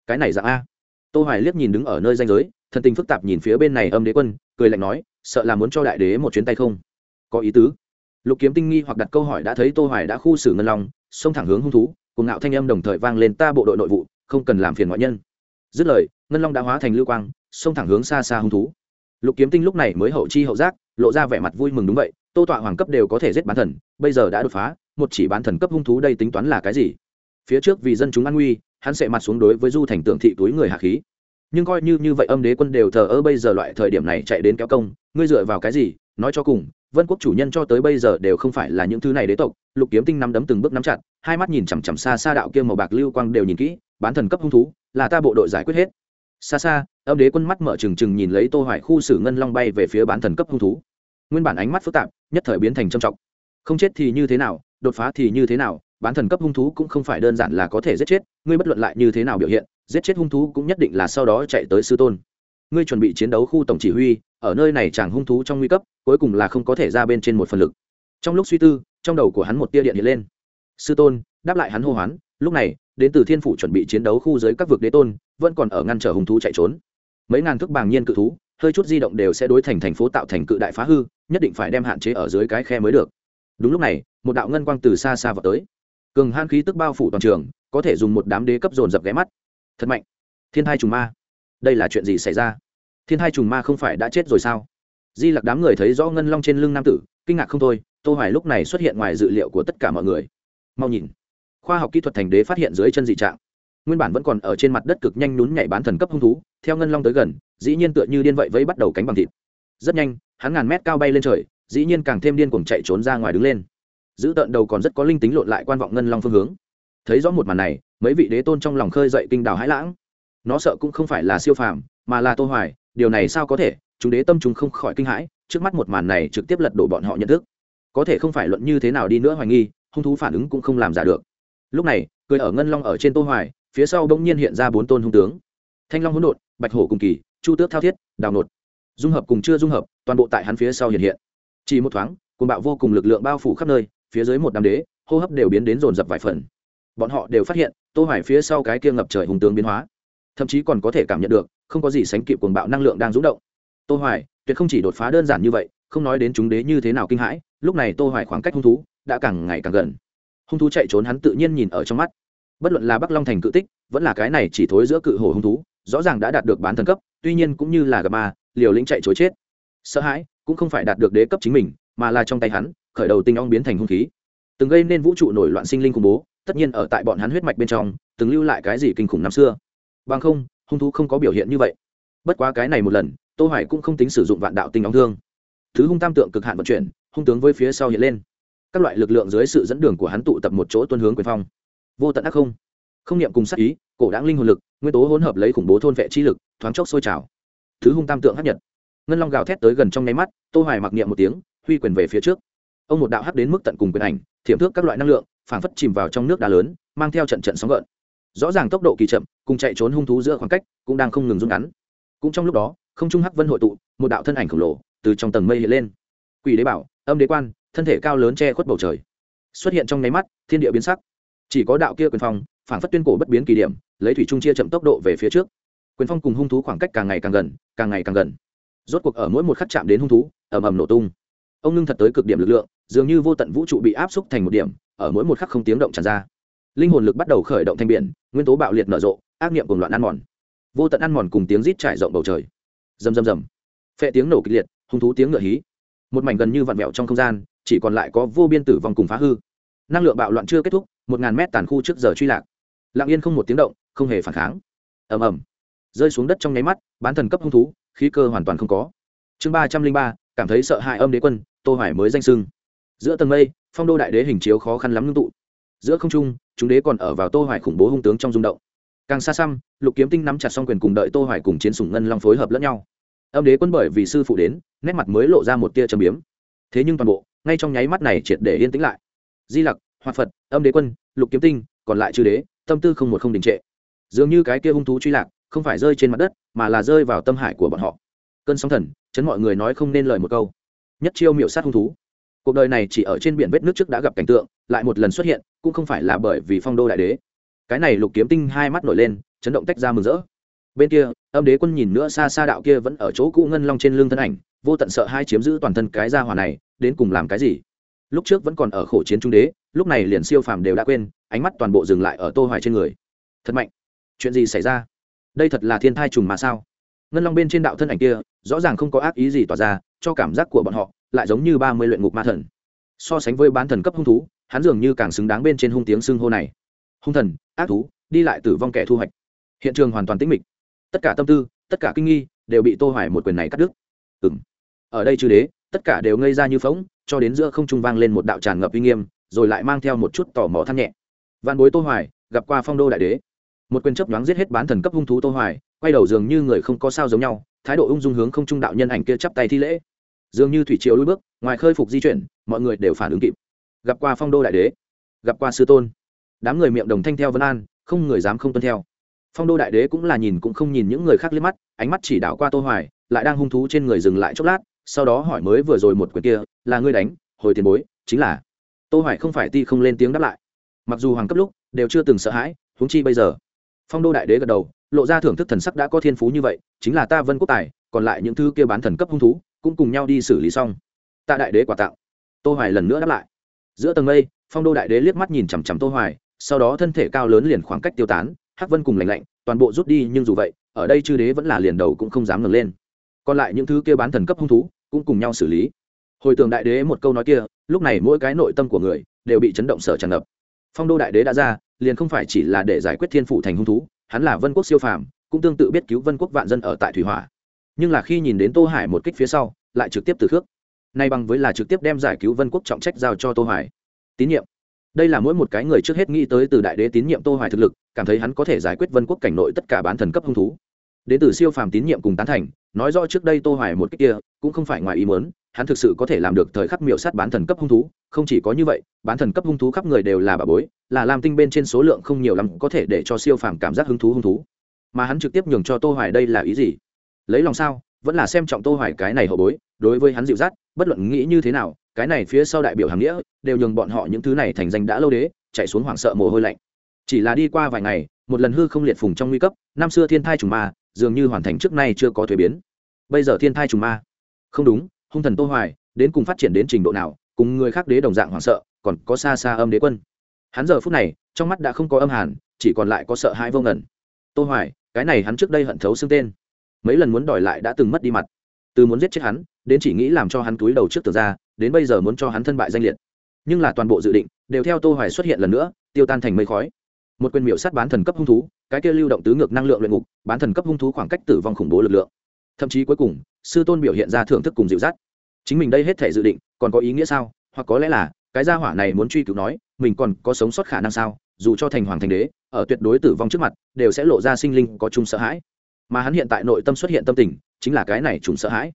A: Cái này dạng a. Tô hoài liếc nhìn đứng ở nơi danh giới, thần tình phức tạp nhìn phía bên này âm đế quân, cười lạnh nói, sợ là muốn cho đại đế một chuyến tay không? Có ý tứ. Lục kiếm tinh nghi hoặc đặt câu hỏi đã thấy tô hoài đã khu xử ngân long, xông thẳng hướng hung thú, cùng ngạo thanh âm đồng thời vang lên, ta bộ đội nội vụ, không cần làm phiền ngoại nhân. Dứt lời, ngân long đã hóa thành lưu quang, xông thẳng hướng xa xa hung thú. Lục kiếm tinh lúc này mới hậu chi hậu giác, lộ ra vẻ mặt vui mừng đúng vậy tô tọa hoàng cấp đều có thể giết bán thần, bây giờ đã đột phá, một chỉ bán thần cấp hung thú đây tính toán là cái gì? Phía trước vì dân chúng an nguy, hắn sẽ mặt xuống đối với du thành tượng thị túi người hạ khí. Nhưng coi như như vậy âm đế quân đều thờ ơ bây giờ loại thời điểm này chạy đến kéo công, ngươi dựa vào cái gì? Nói cho cùng, vân quốc chủ nhân cho tới bây giờ đều không phải là những thứ này đế tộc, lục kiếm tinh nắm đấm từng bước nắm chặt, hai mắt nhìn chằm chằm xa xa đạo kia màu bạc lưu quang đều nhìn kỹ, bán thần cấp hung thú, là ta bộ đội giải quyết hết. Xa xa, âm đế quân mắt mở trừng trừng nhìn lấy tô hoài khu xử ngân long bay về phía bán thần cấp hung thú. Nguyên bản ánh mắt phức tạp nhất thời biến thành trầm trọng. Không chết thì như thế nào, đột phá thì như thế nào, bán thần cấp hung thú cũng không phải đơn giản là có thể giết chết, ngươi bất luận lại như thế nào biểu hiện, giết chết hung thú cũng nhất định là sau đó chạy tới sư tôn. Ngươi chuẩn bị chiến đấu khu tổng chỉ huy, ở nơi này chàng hung thú trong nguy cấp, cuối cùng là không có thể ra bên trên một phần lực. Trong lúc suy tư, trong đầu của hắn một tia điện hiện lên. Sư tôn, đáp lại hắn hô hoán, lúc này, đến từ thiên phủ chuẩn bị chiến đấu khu dưới các vực đế tôn, vẫn còn ở ngăn trở hung thú chạy trốn. Mấy ngàn thước bàng nhiên cự thú hơi chút di động đều sẽ đối thành thành phố tạo thành cự đại phá hư, nhất định phải đem hạn chế ở dưới cái khe mới được. Đúng lúc này, một đạo ngân quang từ xa xa vào tới. Cường han khí tức bao phủ toàn trường, có thể dùng một đám đế cấp dồn dập ghé mắt. Thật mạnh. Thiên thai trùng ma. Đây là chuyện gì xảy ra? Thiên thai trùng ma không phải đã chết rồi sao? Di lặc đám người thấy rõ ngân long trên lưng nam tử, kinh ngạc không thôi, tô hoài lúc này xuất hiện ngoài dự liệu của tất cả mọi người. Mau nhìn. Khoa học kỹ thuật thành đế phát hiện dưới chân dị trạng. Nguyên bản vẫn còn ở trên mặt đất cực nhanh nhún nhảy bán thần cấp hung thú, theo ngân long tới gần dĩ nhiên tựa như điên vậy vẫy bắt đầu cánh bằng thịt. Rất nhanh, hắn ngàn mét cao bay lên trời, dĩ nhiên càng thêm điên cuồng chạy trốn ra ngoài đứng lên. Giữ tận đầu còn rất có linh tính lộn lại quan vọng ngân long phương hướng. Thấy rõ một màn này, mấy vị đế tôn trong lòng khơi dậy kinh đào hãi lãng. Nó sợ cũng không phải là siêu phàm, mà là tô hoài, điều này sao có thể? Chúng đế tâm chúng không khỏi kinh hãi, trước mắt một màn này trực tiếp lật đổ bọn họ nhận thức. Có thể không phải luận như thế nào đi nữa hoài nghi, hung thú phản ứng cũng không làm giả được. Lúc này, cười ở ngân long ở trên tô hoài, phía sau bỗng nhiên hiện ra bốn tôn hung tướng. Thanh long hỗn độn, bạch hổ cùng kỳ chu tước thao thiết, đào nột. Dung hợp cùng chưa dung hợp, toàn bộ tại hắn phía sau hiện hiện. Chỉ một thoáng cùng bạo vô cùng lực lượng bao phủ khắp nơi, phía dưới một đám đế, hô hấp đều biến đến rồn rập vài phần. Bọn họ đều phát hiện, tô hoài phía sau cái kia ngập trời hùng tướng biến hóa, thậm chí còn có thể cảm nhận được, không có gì sánh kịp cuồng bạo năng lượng đang rung động. Tô hoài, tuyệt không chỉ đột phá đơn giản như vậy, không nói đến chúng đế như thế nào kinh hãi, lúc này tô hoài khoảng cách hung thú đã càng ngày càng gần. Hung thú chạy trốn hắn tự nhiên nhìn ở trong mắt. Bất luận là bắc long thành cự tích, vẫn là cái này chỉ thối giữa cự hổ hung thú rõ ràng đã đạt được bán thần cấp, tuy nhiên cũng như là gặp ma, liều lĩnh chạy trốn chết. Sợ hãi cũng không phải đạt được đế cấp chính mình, mà là trong tay hắn, khởi đầu tinh ong biến thành hung khí. Từng gây nên vũ trụ nổi loạn sinh linh khủng bố, tất nhiên ở tại bọn hắn huyết mạch bên trong, từng lưu lại cái gì kinh khủng năm xưa. Bằng không, hung thú không có biểu hiện như vậy. Bất quá cái này một lần, tô hoài cũng không tính sử dụng vạn đạo tinh ong thương. Thứ hung tam tượng cực hạn vận chuyển, hung tướng với phía sau hiện lên. Các loại lực lượng dưới sự dẫn đường của hắn tụ tập một chỗ tuân hướng quyền phong. Vô tận ác không không niệm cùng sát ý, cổ đáng linh hồn lực, nguyên tố hỗn hợp lấy khủng bố thôn vệ chi lực, thoáng chốc sôi trào. Thứ hung tam tượng hấp nhật. Ngân long gào thét tới gần trong nháy mắt, tô hoài mặc niệm một tiếng, huy quyền về phía trước. Ông một đạo hắc đến mức tận cùng quyền ảnh, thiểm thước các loại năng lượng, phảng phất chìm vào trong nước đá lớn, mang theo trận trận sóng gợn. Rõ ràng tốc độ kỳ chậm, cùng chạy trốn hung thú giữa khoảng cách, cũng đang không ngừng rút ngắn. Cũng trong lúc đó, không trung hắc vân hội tụ, một đạo thân ảnh khổng lồ, từ trong tầng mây hiện lên. Quỷ đế bảo, âm đế quan, thân thể cao lớn che khuất bầu trời. Xuất hiện trong nháy mắt, thiên địa biến sắc chỉ có đạo kia quyền phong, phảng phất tuyên cổ bất biến kỳ điểm, lấy thủy trung chia chậm tốc độ về phía trước. Quyền phong cùng hung thú khoảng cách càng ngày càng gần, càng ngày càng gần. Rốt cuộc ở mỗi một khắc chạm đến hung thú, ầm ầm nổ tung. Ông ngưng thật tới cực điểm lực lượng, dường như vô tận vũ trụ bị áp xúc thành một điểm, ở mỗi một khắc không tiếng động tràn ra. Linh hồn lực bắt đầu khởi động thanh biển, nguyên tố bạo liệt nở rộ, ác niệm cùng loạn ăn mòn. Vô tận ăn mòn cùng tiếng rít trải rộng bầu trời. Rầm rầm rầm. Phệ tiếng nổ kịch liệt, hung thú tiếng ngựa hí. Một mảnh gần như vặn vẹo trong không gian, chỉ còn lại có vô biên tử vong cùng phá hư. Năng lượng bạo loạn chưa kết thúc một ngàn mét tàn khu trước giờ truy lạc. Lặng yên không một tiếng động, không hề phản kháng. Ầm ầm. Rơi xuống đất trong nháy mắt, bán thần cấp hung thú, khí cơ hoàn toàn không có. Chương ba trăm linh ba, cảm thấy sợ hãi âm đế quân, tô hoài mới danh sưng giữa tầng mây, phong đô đại đế hình chiếu khó khăn lắm ngưng tụ. Giữa không trung, chúng đế còn ở vào tô hoài khủng bố hung tướng trong rung động. Càng xa xăm, lục kiếm tinh nắm chặt song quyền cùng đợi tô hoài cùng chiến sủng ngân long phối hợp lẫn nhau. Âm đế quân bởi vì sư phụ đến, nét mặt mới lộ ra một tia trầm biếm. Thế nhưng toàn bộ, ngay trong nháy mắt này triệt để yên tĩnh lại. Di lặc hoạt phật, âm đế quân, lục kiếm tinh, còn lại chư đế, tâm tư không một không đình trệ. Dường như cái kia hung thú truy lạc, không phải rơi trên mặt đất, mà là rơi vào tâm hải của bọn họ. Cơn sóng thần, chấn mọi người nói không nên lời một câu. Nhất chiêu miểu sát hung thú. Cuộc đời này chỉ ở trên biển vết nước trước đã gặp cảnh tượng, lại một lần xuất hiện, cũng không phải là bởi vì phong đô đại đế. Cái này lục kiếm tinh hai mắt nổi lên, chấn động tách ra mừng rỡ. Bên kia, âm đế quân nhìn nữa xa xa đạo kia vẫn ở chỗ cũ ngân long trên lưng thân ảnh, vô tận sợ hai chiếm giữ toàn thân cái gia hỏa này, đến cùng làm cái gì? Lúc trước vẫn còn ở khổ chiến trung đế, lúc này liền siêu phàm đều đã quên, ánh mắt toàn bộ dừng lại ở tô hoài trên người. Thật mạnh. Chuyện gì xảy ra? Đây thật là thiên thai trùng mà sao? Ngân long bên trên đạo thân ảnh kia, rõ ràng không có ác ý gì tỏa ra, cho cảm giác của bọn họ, lại giống như ba mươi luyện ngục ma thần. So sánh với bán thần cấp hung thú, hắn dường như càng xứng đáng bên trên hung tiếng xưng hô này. Hung thần, ác thú, đi lại tử vong kẻ thu hoạch. Hiện trường hoàn toàn tĩnh mịch. Tất cả tâm tư, tất cả kinh nghi, đều bị tô hoài một quyền này cắt đứt. Ừ ở đây chư đế, tất cả đều ngây ra như phóng cho đến giữa không trung vang lên một đạo tràn ngập uy nghiêm, rồi lại mang theo một chút tò mò than nhẹ. Văn bối tô hoài, gặp qua phong đô đại đế. Một quyền chấp đoán giết hết bán thần cấp hung thú tô hoài, quay đầu dường như người không có sao giống nhau, thái độ ung dung hướng không trung đạo nhân ảnh kia chắp tay thi lễ. Dường như thủy triều lui bước, ngoài khơi phục di chuyển, mọi người đều phản ứng kịp. Gặp qua phong đô đại đế, gặp qua sư tôn. Đám người miệng đồng thanh theo vân an, không người dám không tuân theo. Phong đô đại đế cũng là nhìn cũng không nhìn những người khác liếc mắt, ánh mắt chỉ đảo qua tô hoài, lại đang hung thú trên người dừng lại chốc lát sau đó hỏi mới vừa rồi một quyền kia, là ngươi đánh, hồi tiền bối, chính là. Tô hoài không phải ti không lên tiếng đáp lại. Mặc dù hoàng cấp lúc, đều chưa từng sợ hãi, huống chi bây giờ. Phong đô đại đế gật đầu, lộ ra thưởng thức thần sắc đã có thiên phú như vậy, chính là ta vân quốc tài, còn lại những thứ kia bán thần cấp hung thú, cũng cùng nhau đi xử lý xong. Ta đại đế quả tạo. Tô hoài lần nữa đáp lại. Giữa tầng mây, phong đô đại đế liếc mắt nhìn chằm chằm tô hoài, sau đó thân thể cao lớn liền khoảng cách tiêu tán, hắc vân cùng lạnh lạnh, toàn bộ rút đi, nhưng dù vậy, ở đây chư đế vẫn là liền đầu cũng không dám ngẩng lên. Còn lại những thứ kia bán thần cấp hung thú cũng cùng nhau xử lý. Hồi tưởng đại đế một câu nói kia, lúc này mỗi cái nội tâm của người đều bị chấn động sở tràn ngập. Phong đô đại đế đã ra, liền không phải chỉ là để giải quyết thiên phủ thành hung thú, hắn là vân quốc siêu phàm, cũng tương tự biết cứu vân quốc vạn dân ở tại thủy hỏa. Nhưng là khi nhìn đến tô hải một kích phía sau, lại trực tiếp từ khước. Nay bằng với là trực tiếp đem giải cứu vân quốc trọng trách giao cho tô hoài tín nhiệm. Đây là mỗi một cái người trước hết nghĩ tới từ đại đế tín nhiệm tô hoài thực lực, cảm thấy hắn có thể giải quyết vân quốc cảnh nội tất cả bán thần cấp hung thú đến từ siêu phàm tín nhiệm cùng tán thành, nói rõ trước đây tô hoài một cách kia, cũng không phải ngoài ý muốn, hắn thực sự có thể làm được thời khắc miểu sát bán thần cấp hung thú, không chỉ có như vậy, bán thần cấp hung thú khắp người đều là bà bối, là làm tinh bên trên số lượng không nhiều lắm có thể để cho siêu phàm cảm giác hứng thú hung thú. Mà hắn trực tiếp nhường cho tô hoài đây là ý gì? Lấy lòng sao? Vẫn là xem trọng tô hoài cái này hậu bối, đối với hắn dịu dắt, bất luận nghĩ như thế nào, cái này phía sau đại biểu hàng nghĩa, đều nhường bọn họ những thứ này thành danh đã lâu đế, chạy xuống hoảng sợ mồ hôi lạnh. Chỉ là đi qua vài ngày, một lần hư không liệt phùng trong nguy cấp, năm xưa thiên thai trùng ma dường như hoàn thành trước nay chưa có thuế biến. Bây giờ thiên thai trùng ma. Không đúng, hung thần tô hoài, đến cùng phát triển đến trình độ nào, cùng người khác đế đồng dạng hoảng sợ, còn có xa xa âm đế quân. Hắn giờ phút này, trong mắt đã không có âm hàn, chỉ còn lại có sợ hãi vô ngẩn. tô hoài, cái này hắn trước đây hận thấu xương tên. Mấy lần muốn đòi lại đã từng mất đi mặt. Từ muốn giết chết hắn, đến chỉ nghĩ làm cho hắn túi đầu trước tử ra, đến bây giờ muốn cho hắn thân bại danh liệt. Nhưng là toàn bộ dự định, đều theo tô hoài xuất hiện lần nữa, tiêu tan thành mây khói một quyền miểu sát bán thần cấp hung thú, cái kia lưu động tứ ngược năng lượng luyện ngục, bán thần cấp hung thú khoảng cách tử vong khủng bố lực lượng. Thậm chí cuối cùng, sư tôn biểu hiện ra thưởng thức cùng dịu dắt. Chính mình đây hết thể dự định, còn có ý nghĩa sao? Hoặc có lẽ là, cái gia hỏa này muốn truy cứu nói, mình còn có sống sót khả năng sao? Dù cho thành hoàng thành đế, ở tuyệt đối tử vong trước mặt, đều sẽ lộ ra sinh linh có chung sợ hãi. Mà hắn hiện tại nội tâm xuất hiện tâm tình, chính là cái này chúng sợ hãi.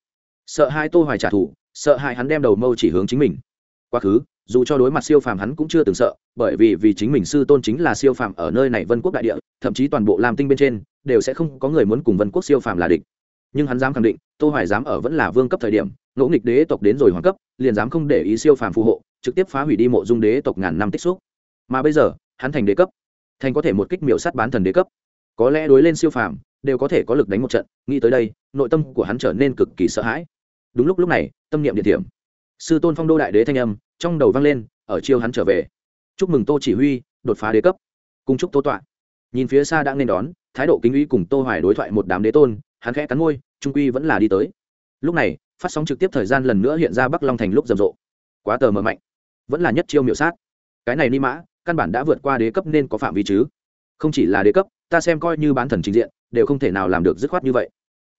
A: Sợ hai tô hoài trả thù, sợ hai hắn đem đầu mâu chỉ hướng chính mình. Quá khứ dù cho đối mặt siêu phàm hắn cũng chưa từng sợ, bởi vì vì chính mình sư tôn chính là siêu phàm ở nơi này vân quốc đại địa, thậm chí toàn bộ lam tinh bên trên, đều sẽ không có người muốn cùng vân quốc siêu phàm là địch. Nhưng hắn dám khẳng định, tô hoài dám ở vẫn là vương cấp thời điểm, ngỗ nghịch đế tộc đến rồi hoàng cấp, liền dám không để ý siêu phàm phù hộ, trực tiếp phá hủy đi mộ dung đế tộc ngàn năm tích xúc. Mà bây giờ, hắn thành đế cấp, thành có thể một kích miểu sát bán thần đế cấp. Có lẽ đối lên siêu phàm, đều có thể có lực đánh một trận, nghĩ tới đây, nội tâm của hắn trở nên cực kỳ sợ hãi. Đúng lúc lúc này, tâm niệm địa điểm sư tôn phong đô đại đế thanh âm trong đầu vang lên, ở chiêu hắn trở về. Chúc mừng tô chỉ huy, đột phá đế cấp. Cùng chúc tô tọa. Nhìn phía xa đang nên đón, thái độ kính uy cùng tô hoài đối thoại một đám đế tôn, hắn khẽ cắn môi, trung quy vẫn là đi tới. Lúc này, phát sóng trực tiếp thời gian lần nữa hiện ra bắc long thành lúc rầm rộ. Quá tờ mờ mạnh. Vẫn là nhất chiêu miểu sát. Cái này ni mã, căn bản đã vượt qua đế cấp nên có phạm vi chứ. Không chỉ là đế cấp, ta xem coi như bán thần trình diện, đều không thể nào làm được dứt khoát như vậy.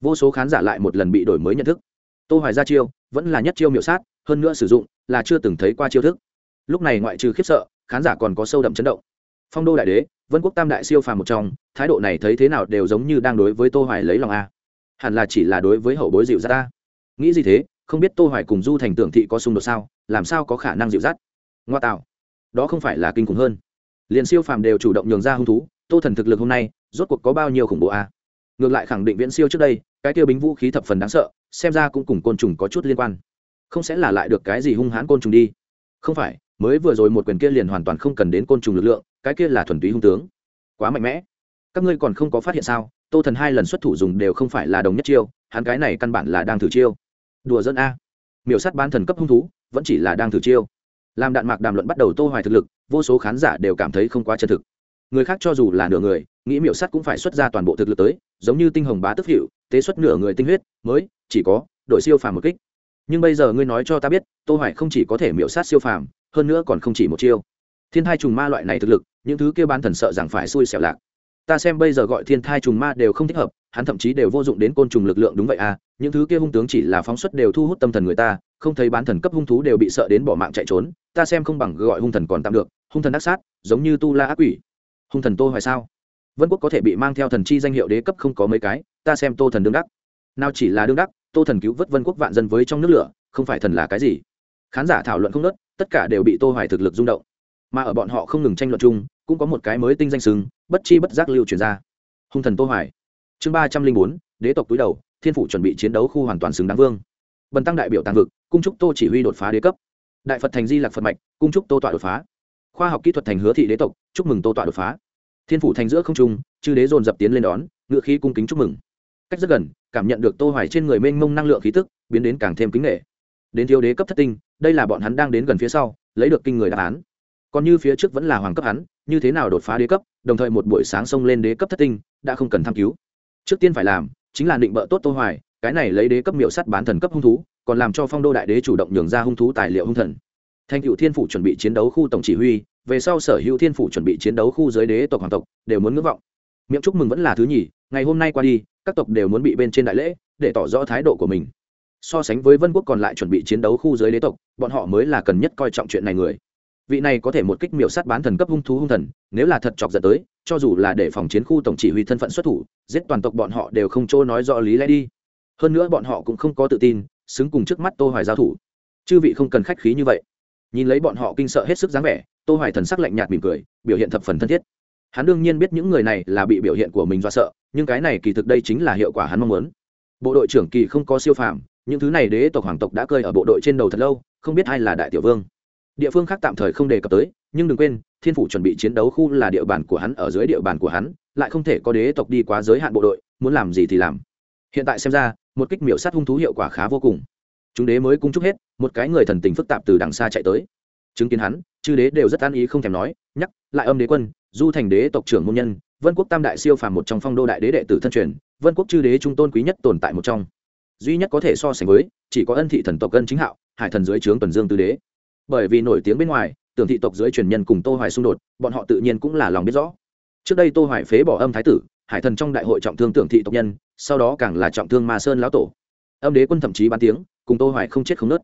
A: Vô số khán giả lại một lần bị đổi mới nhận thức tô hoài ra chiêu vẫn là nhất chiêu miểu sát, hơn nữa sử dụng là chưa từng thấy qua chiêu thức. Lúc này ngoại trừ khiếp sợ, khán giả còn có sâu đậm chấn động. Phong đô đại đế, vân quốc tam đại siêu phàm một trong, thái độ này thấy thế nào đều giống như đang đối với tô hoài lấy lòng a. Hẳn là chỉ là đối với hậu bối dịu dắt ta. Nghĩ gì thế, không biết tô hoài cùng du thành tưởng thị có xung đột sao, làm sao có khả năng dịu dắt? Ngoa tạo, đó không phải là kinh khủng hơn. Liền siêu phàm đều chủ động nhường ra hung thú, tô thần thực lực hôm nay rốt cuộc có bao nhiêu khủng bố a? Ngược lại khẳng định viễn siêu trước đây cái tiêu bính vũ khí thập phần đáng sợ, xem ra cũng cùng côn trùng có chút liên quan. Không sẽ là lại được cái gì hung hãn côn trùng đi. Không phải, mới vừa rồi một quyền kia liền hoàn toàn không cần đến côn trùng lực lượng, cái kia là thuần túy hung tướng. Quá mạnh mẽ. Các ngươi còn không có phát hiện sao, tô thần hai lần xuất thủ dùng đều không phải là đồng nhất chiêu, hắn cái này căn bản là đang thử chiêu. Đùa dân a. Miểu sát ban thần cấp hung thú, vẫn chỉ là đang thử chiêu. Làm đạn mạc đàm luận bắt đầu tô hoài thực lực, vô số khán giả đều cảm thấy không quá chân thực. Người khác cho dù là nửa người nghĩ miểu sát cũng phải xuất ra toàn bộ thực lực tới, giống như tinh hồng bá tức hiệu tế xuất nửa người tinh huyết, mới, chỉ có đội siêu phàm một kích. Nhưng bây giờ ngươi nói cho ta biết, tô hoài không chỉ có thể miểu sát siêu phàm, hơn nữa còn không chỉ một chiêu. Thiên thai trùng ma loại này thực lực, những thứ kia ban thần sợ rằng phải xui xẻo lạc. Ta xem bây giờ gọi thiên thai trùng ma đều không thích hợp, hắn thậm chí đều vô dụng đến côn trùng lực lượng đúng vậy à những thứ kia hung tướng chỉ là phóng xuất đều thu hút tâm thần người ta, không thấy bán thần cấp hung thú đều bị sợ đến bỏ mạng chạy trốn, ta xem không bằng gọi hung thần còn tạm được, hung thần ác sát, giống như tu la ác quỷ. Hung thần tô hoài sao? Vân quốc có thể bị mang theo thần chi danh hiệu đế cấp không có mấy cái, ta xem tô thần đương đắc. Nào chỉ là đương đắc, tô thần cứu vớt vân quốc vạn dân với trong nước lửa, không phải thần là cái gì. Khán giả thảo luận không nớt tất cả đều bị tô hoài thực lực rung động. Mà ở bọn họ không ngừng tranh luận chung, cũng có một cái mới tinh danh sừng bất chi bất giác lưu truyền ra. Hung thần tô hoài. Chương ba trăm linh bốn, đế tộc túi đầu, thiên phủ chuẩn bị chiến đấu khu hoàn toàn xứng đáng vương. Bần tăng đại biểu tàng vực, cung trúc tô chỉ huy đột phá đế cấp. Đại phật thành di lạc phật mạch, cung trúc tô tọa đột phá. Khoa học kỹ thuật thành hứa thị đế tộc, chúc mừng tô tọa đột phá thiên phủ thành giữa không trung, chư đế dồn dập tiến lên đón, ngựa khí cung kính chúc mừng. Cách rất gần, cảm nhận được tô hoài trên người mênh mông năng lượng khí tức, biến đến càng thêm kính nghệ đến thiếu đế cấp thất tinh, đây là bọn hắn đang đến gần phía sau, lấy được kinh người đáp án. Còn như phía trước vẫn là hoàng cấp hắn, như thế nào đột phá đế cấp, đồng thời một buổi sáng xông lên đế cấp thất tinh, đã không cần tham cứu. Trước tiên phải làm, chính là định bợ tốt tô hoài, cái này lấy đế cấp miểu sắt bán thần cấp hung thú, còn làm cho phong đô đại đế chủ động nhường ra hung thú tài liệu hung thần. Thành cựu thiên phủ chuẩn bị chiến đấu khu tổng chỉ huy về sau sở hữu thiên phủ chuẩn bị chiến đấu khu giới đế tộc hoàng tộc, đều muốn ngưỡng vọng. Miệng chúc mừng vẫn là thứ nhì, ngày hôm nay qua đi, các tộc đều muốn bị bên trên đại lễ, để tỏ rõ thái độ của mình. So sánh với vân quốc còn lại chuẩn bị chiến đấu khu giới đế tộc, bọn họ mới là cần nhất coi trọng chuyện này người. Vị này có thể một kích miểu sát bán thần cấp hung thú hung thần, nếu là thật chọc giận tới, cho dù là để phòng chiến khu tổng chỉ huy thân phận xuất thủ, giết toàn tộc bọn họ đều không chỗ nói rõ lý lẽ đi. Hơn nữa bọn họ cũng không có tự tin, xứng cùng trước mắt tô hoài giao thủ. Chư vị không cần khách khí như vậy. Nhìn lấy bọn họ kinh sợ hết sức dáng vẻ tô hoài thần sắc lạnh nhạt mỉm cười, biểu hiện thập phần thân thiết. Hắn đương nhiên biết những người này là bị biểu hiện của mình do sợ, nhưng cái này kỳ thực đây chính là hiệu quả hắn mong muốn. Bộ đội trưởng kỳ không có siêu phàm, những thứ này đế tộc hoàng tộc đã cơi ở bộ đội trên đầu thật lâu, không biết ai là đại tiểu vương. Địa phương khác tạm thời không đề cập tới, nhưng đừng quên, thiên phủ chuẩn bị chiến đấu khu là địa bàn của hắn, ở dưới địa bàn của hắn, lại không thể có đế tộc đi quá giới hạn bộ đội, muốn làm gì thì làm. Hiện tại xem ra, một kích miểu sát hung thú hiệu quả khá vô cùng. Chúng đế mới cung chúc hết, một cái người thần tình phức tạp từ đằng xa chạy tới. Chứng kiến hắn chư đế đều rất an ý không thèm nói, nhắc lại âm đế quân, du thành đế tộc trưởng môn nhân, vân quốc tam đại siêu phàm một trong phong đô đại đế đệ tử thân truyền, vân quốc chư đế trung tôn quý nhất tồn tại một trong. Duy nhất có thể so sánh với, chỉ có ân thị thần tộc ân chính hạo, hải thần dưới trướng tuần dương tư đế. Bởi vì nổi tiếng bên ngoài, tưởng thị tộc dưới truyền nhân cùng tô hoài xung đột, bọn họ tự nhiên cũng là lòng biết rõ. Trước đây tô hoài phế bỏ âm thái tử, hải thần trong đại hội trọng thương tưởng thị tộc nhân, sau đó càng là trọng thương ma sơn lão tổ. Âm đế quân thậm chí bán tiếng, cùng tô hoài không chết không nứt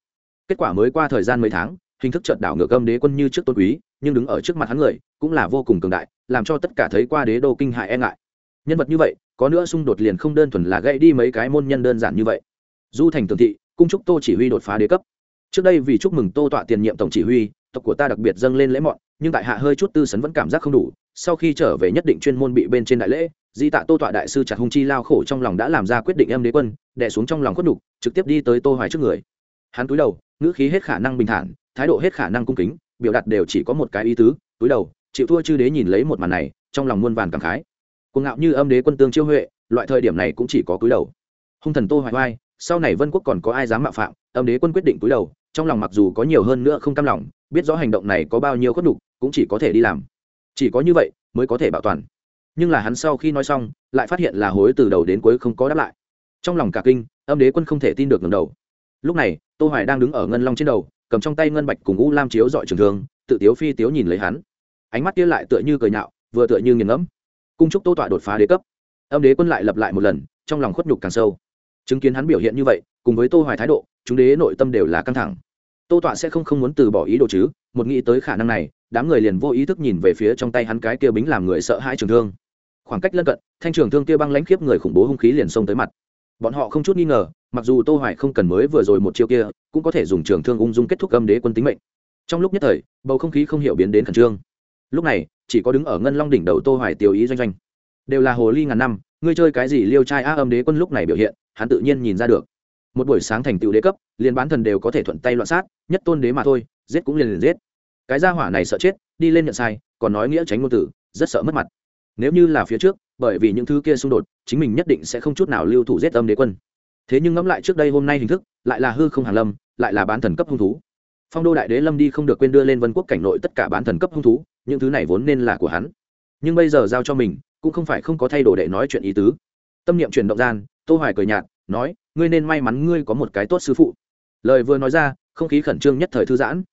A: kết quả mới qua thời gian mấy tháng hình thức trợt đảo ngược âm đế quân như trước tôn quý, nhưng đứng ở trước mặt hắn người cũng là vô cùng cường đại, làm cho tất cả thấy qua đế đô kinh hại e ngại. Nhân vật như vậy, có nữa xung đột liền không đơn thuần là gây đi mấy cái môn nhân đơn giản như vậy. Du thành tường thị, cung trúc tô chỉ huy đột phá đế cấp. Trước đây vì chúc mừng tô tọa tiền nhiệm tổng chỉ huy, tộc của ta đặc biệt dâng lên lễ mọn, nhưng tại hạ hơi chút tư sấn vẫn cảm giác không đủ, sau khi trở về nhất định chuyên môn bị bên trên đại lễ, di tạ tô tọa đại sư chặt hung chi lao khổ trong lòng đã làm ra quyết định em đế quân đẻ xuống trong lòng khuất đục trực tiếp đi tới tô hoài trước người. Hắn túi đầu, ngữ khí hết khả năng bình thản thái độ hết khả năng cung kính, biểu đạt đều chỉ có một cái ý tứ, túi đầu, chịu thua chư đế nhìn lấy một màn này, trong lòng muôn vàn cảm khái. Cuồng ngạo như âm đế quân tương chiêu huệ, loại thời điểm này cũng chỉ có cúi đầu. Hung thần tô hoài vai sau này vân quốc còn có ai dám mạo phạm, âm đế quân quyết định cúi đầu, trong lòng mặc dù có nhiều hơn nữa không cam lòng, biết rõ hành động này có bao nhiêu khuất đục cũng chỉ có thể đi làm. Chỉ có như vậy mới có thể bảo toàn. Nhưng là hắn sau khi nói xong, lại phát hiện là hối từ đầu đến cuối không có đáp lại. Trong lòng cả kinh, âm đế quân không thể tin được ngầm đầu. Lúc này, tô hoài đang đứng ở ngân long trên đầu cầm trong tay ngân bạch cùng u lam chiếu dọi trường thương, tự tiếu phi tiếu nhìn lấy hắn. Ánh mắt kia lại tựa như cười nhạo, vừa tựa như nghiền ngẫm. Cung trúc tô tọa đột phá đế cấp. Âm đế quân lại lập lại một lần, trong lòng khuất nhục càng sâu. Chứng kiến hắn biểu hiện như vậy, cùng với tô hoài thái độ, chúng đế nội tâm đều là căng thẳng. Tô tọa sẽ không không muốn từ bỏ ý đồ chứ, một nghĩ tới khả năng này, đám người liền vô ý thức nhìn về phía trong tay hắn cái kia bính làm người sợ hãi trường thương. Khoảng cách lân cận, thanh trường thương kia băng lãnh khiếp người khủng bố hung khí liền xông tới mặt bọn họ không chút nghi ngờ, mặc dù tô hoài không cần mới vừa rồi một chiêu kia, cũng có thể dùng trường thương ung dung kết thúc âm đế quân tính mệnh. Trong lúc nhất thời, bầu không khí không hiểu biến đến khẩn trương. Lúc này, chỉ có đứng ở ngân long đỉnh đầu tô hoài tiêu ý doanh doanh. Đều là hồ ly ngàn năm, ngươi chơi cái gì liêu trai a âm đế quân lúc này biểu hiện, hắn tự nhiên nhìn ra được. Một buổi sáng thành tựu đế cấp, liền bán thần đều có thể thuận tay loạn sát, nhất tôn đế mà thôi, giết cũng liền liền giết. Cái gia hỏa này sợ chết, đi lên nhận sai, còn nói nghĩa tránh ngôn tử, rất sợ mất mặt. Nếu như là phía trước bởi vì những thứ kia xung đột, chính mình nhất định sẽ không chút nào lưu thủ giết âm đế quân. Thế nhưng ngẫm lại trước đây hôm nay hình thức, lại là hư không hàn lâm, lại là bán thần cấp hung thú. Phong đô đại đế lâm đi không được quên đưa lên vân quốc cảnh nội tất cả bán thần cấp hung thú, những thứ này vốn nên là của hắn. Nhưng bây giờ giao cho mình, cũng không phải không có thay đổi để nói chuyện ý tứ. Tâm niệm chuyển động gian, tô hoài cười nhạt, nói, ngươi nên may mắn ngươi có một cái tốt sư phụ. Lời vừa nói ra, không khí khẩn trương nhất thời thư giãn.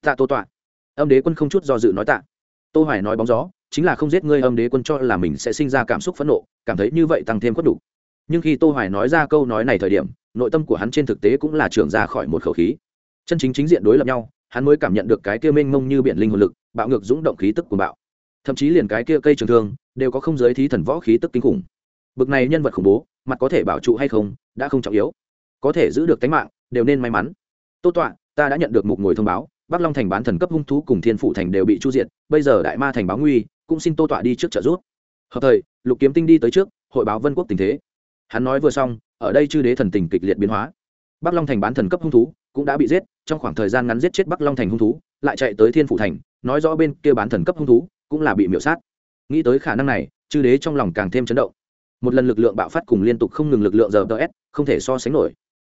A: Tạ tô tọa. Âm đế quân không chút do dự nói tạ. Tô hoài nói bóng gió chính là không giết ngươi âm đế quân cho là mình sẽ sinh ra cảm xúc phẫn nộ, cảm thấy như vậy tăng thêm khuất đủ. Nhưng khi tô hoài nói ra câu nói này thời điểm, nội tâm của hắn trên thực tế cũng là trưởng ra khỏi một khẩu khí. Chân chính chính diện đối lập nhau, hắn mới cảm nhận được cái kia mênh mông như biển linh hồn lực, bạo ngược dũng động khí tức của bạo. Thậm chí liền cái kia cây trường thương, đều có không giới thí thần võ khí tức kinh khủng. Bực này nhân vật khủng bố, mặt có thể bảo trụ hay không, đã không trọng yếu. Có thể giữ được tính mạng, đều nên may mắn. Tô tọa, ta đã nhận được một ngồi thông báo, bắc long thành bán thần cấp hung thú cùng thiên phụ thành đều bị chu diệt, bây giờ đại ma thành báo nguy cũng xin tô tọa đi trước trợ giúp. Hợp thời, lục kiếm tinh đi tới trước, hội báo vân quốc tình thế. Hắn nói vừa xong, ở đây chư đế thần tình kịch liệt biến hóa. Bắc long thành bán thần cấp hung thú cũng đã bị giết, trong khoảng thời gian ngắn giết chết bắc long thành hung thú, lại chạy tới thiên phủ thành, nói rõ bên kia bán thần cấp hung thú cũng là bị miễu sát. Nghĩ tới khả năng này, chư đế trong lòng càng thêm chấn động. Một lần lực lượng bạo phát cùng liên tục không ngừng lực lượng giờ ts không thể so sánh nổi.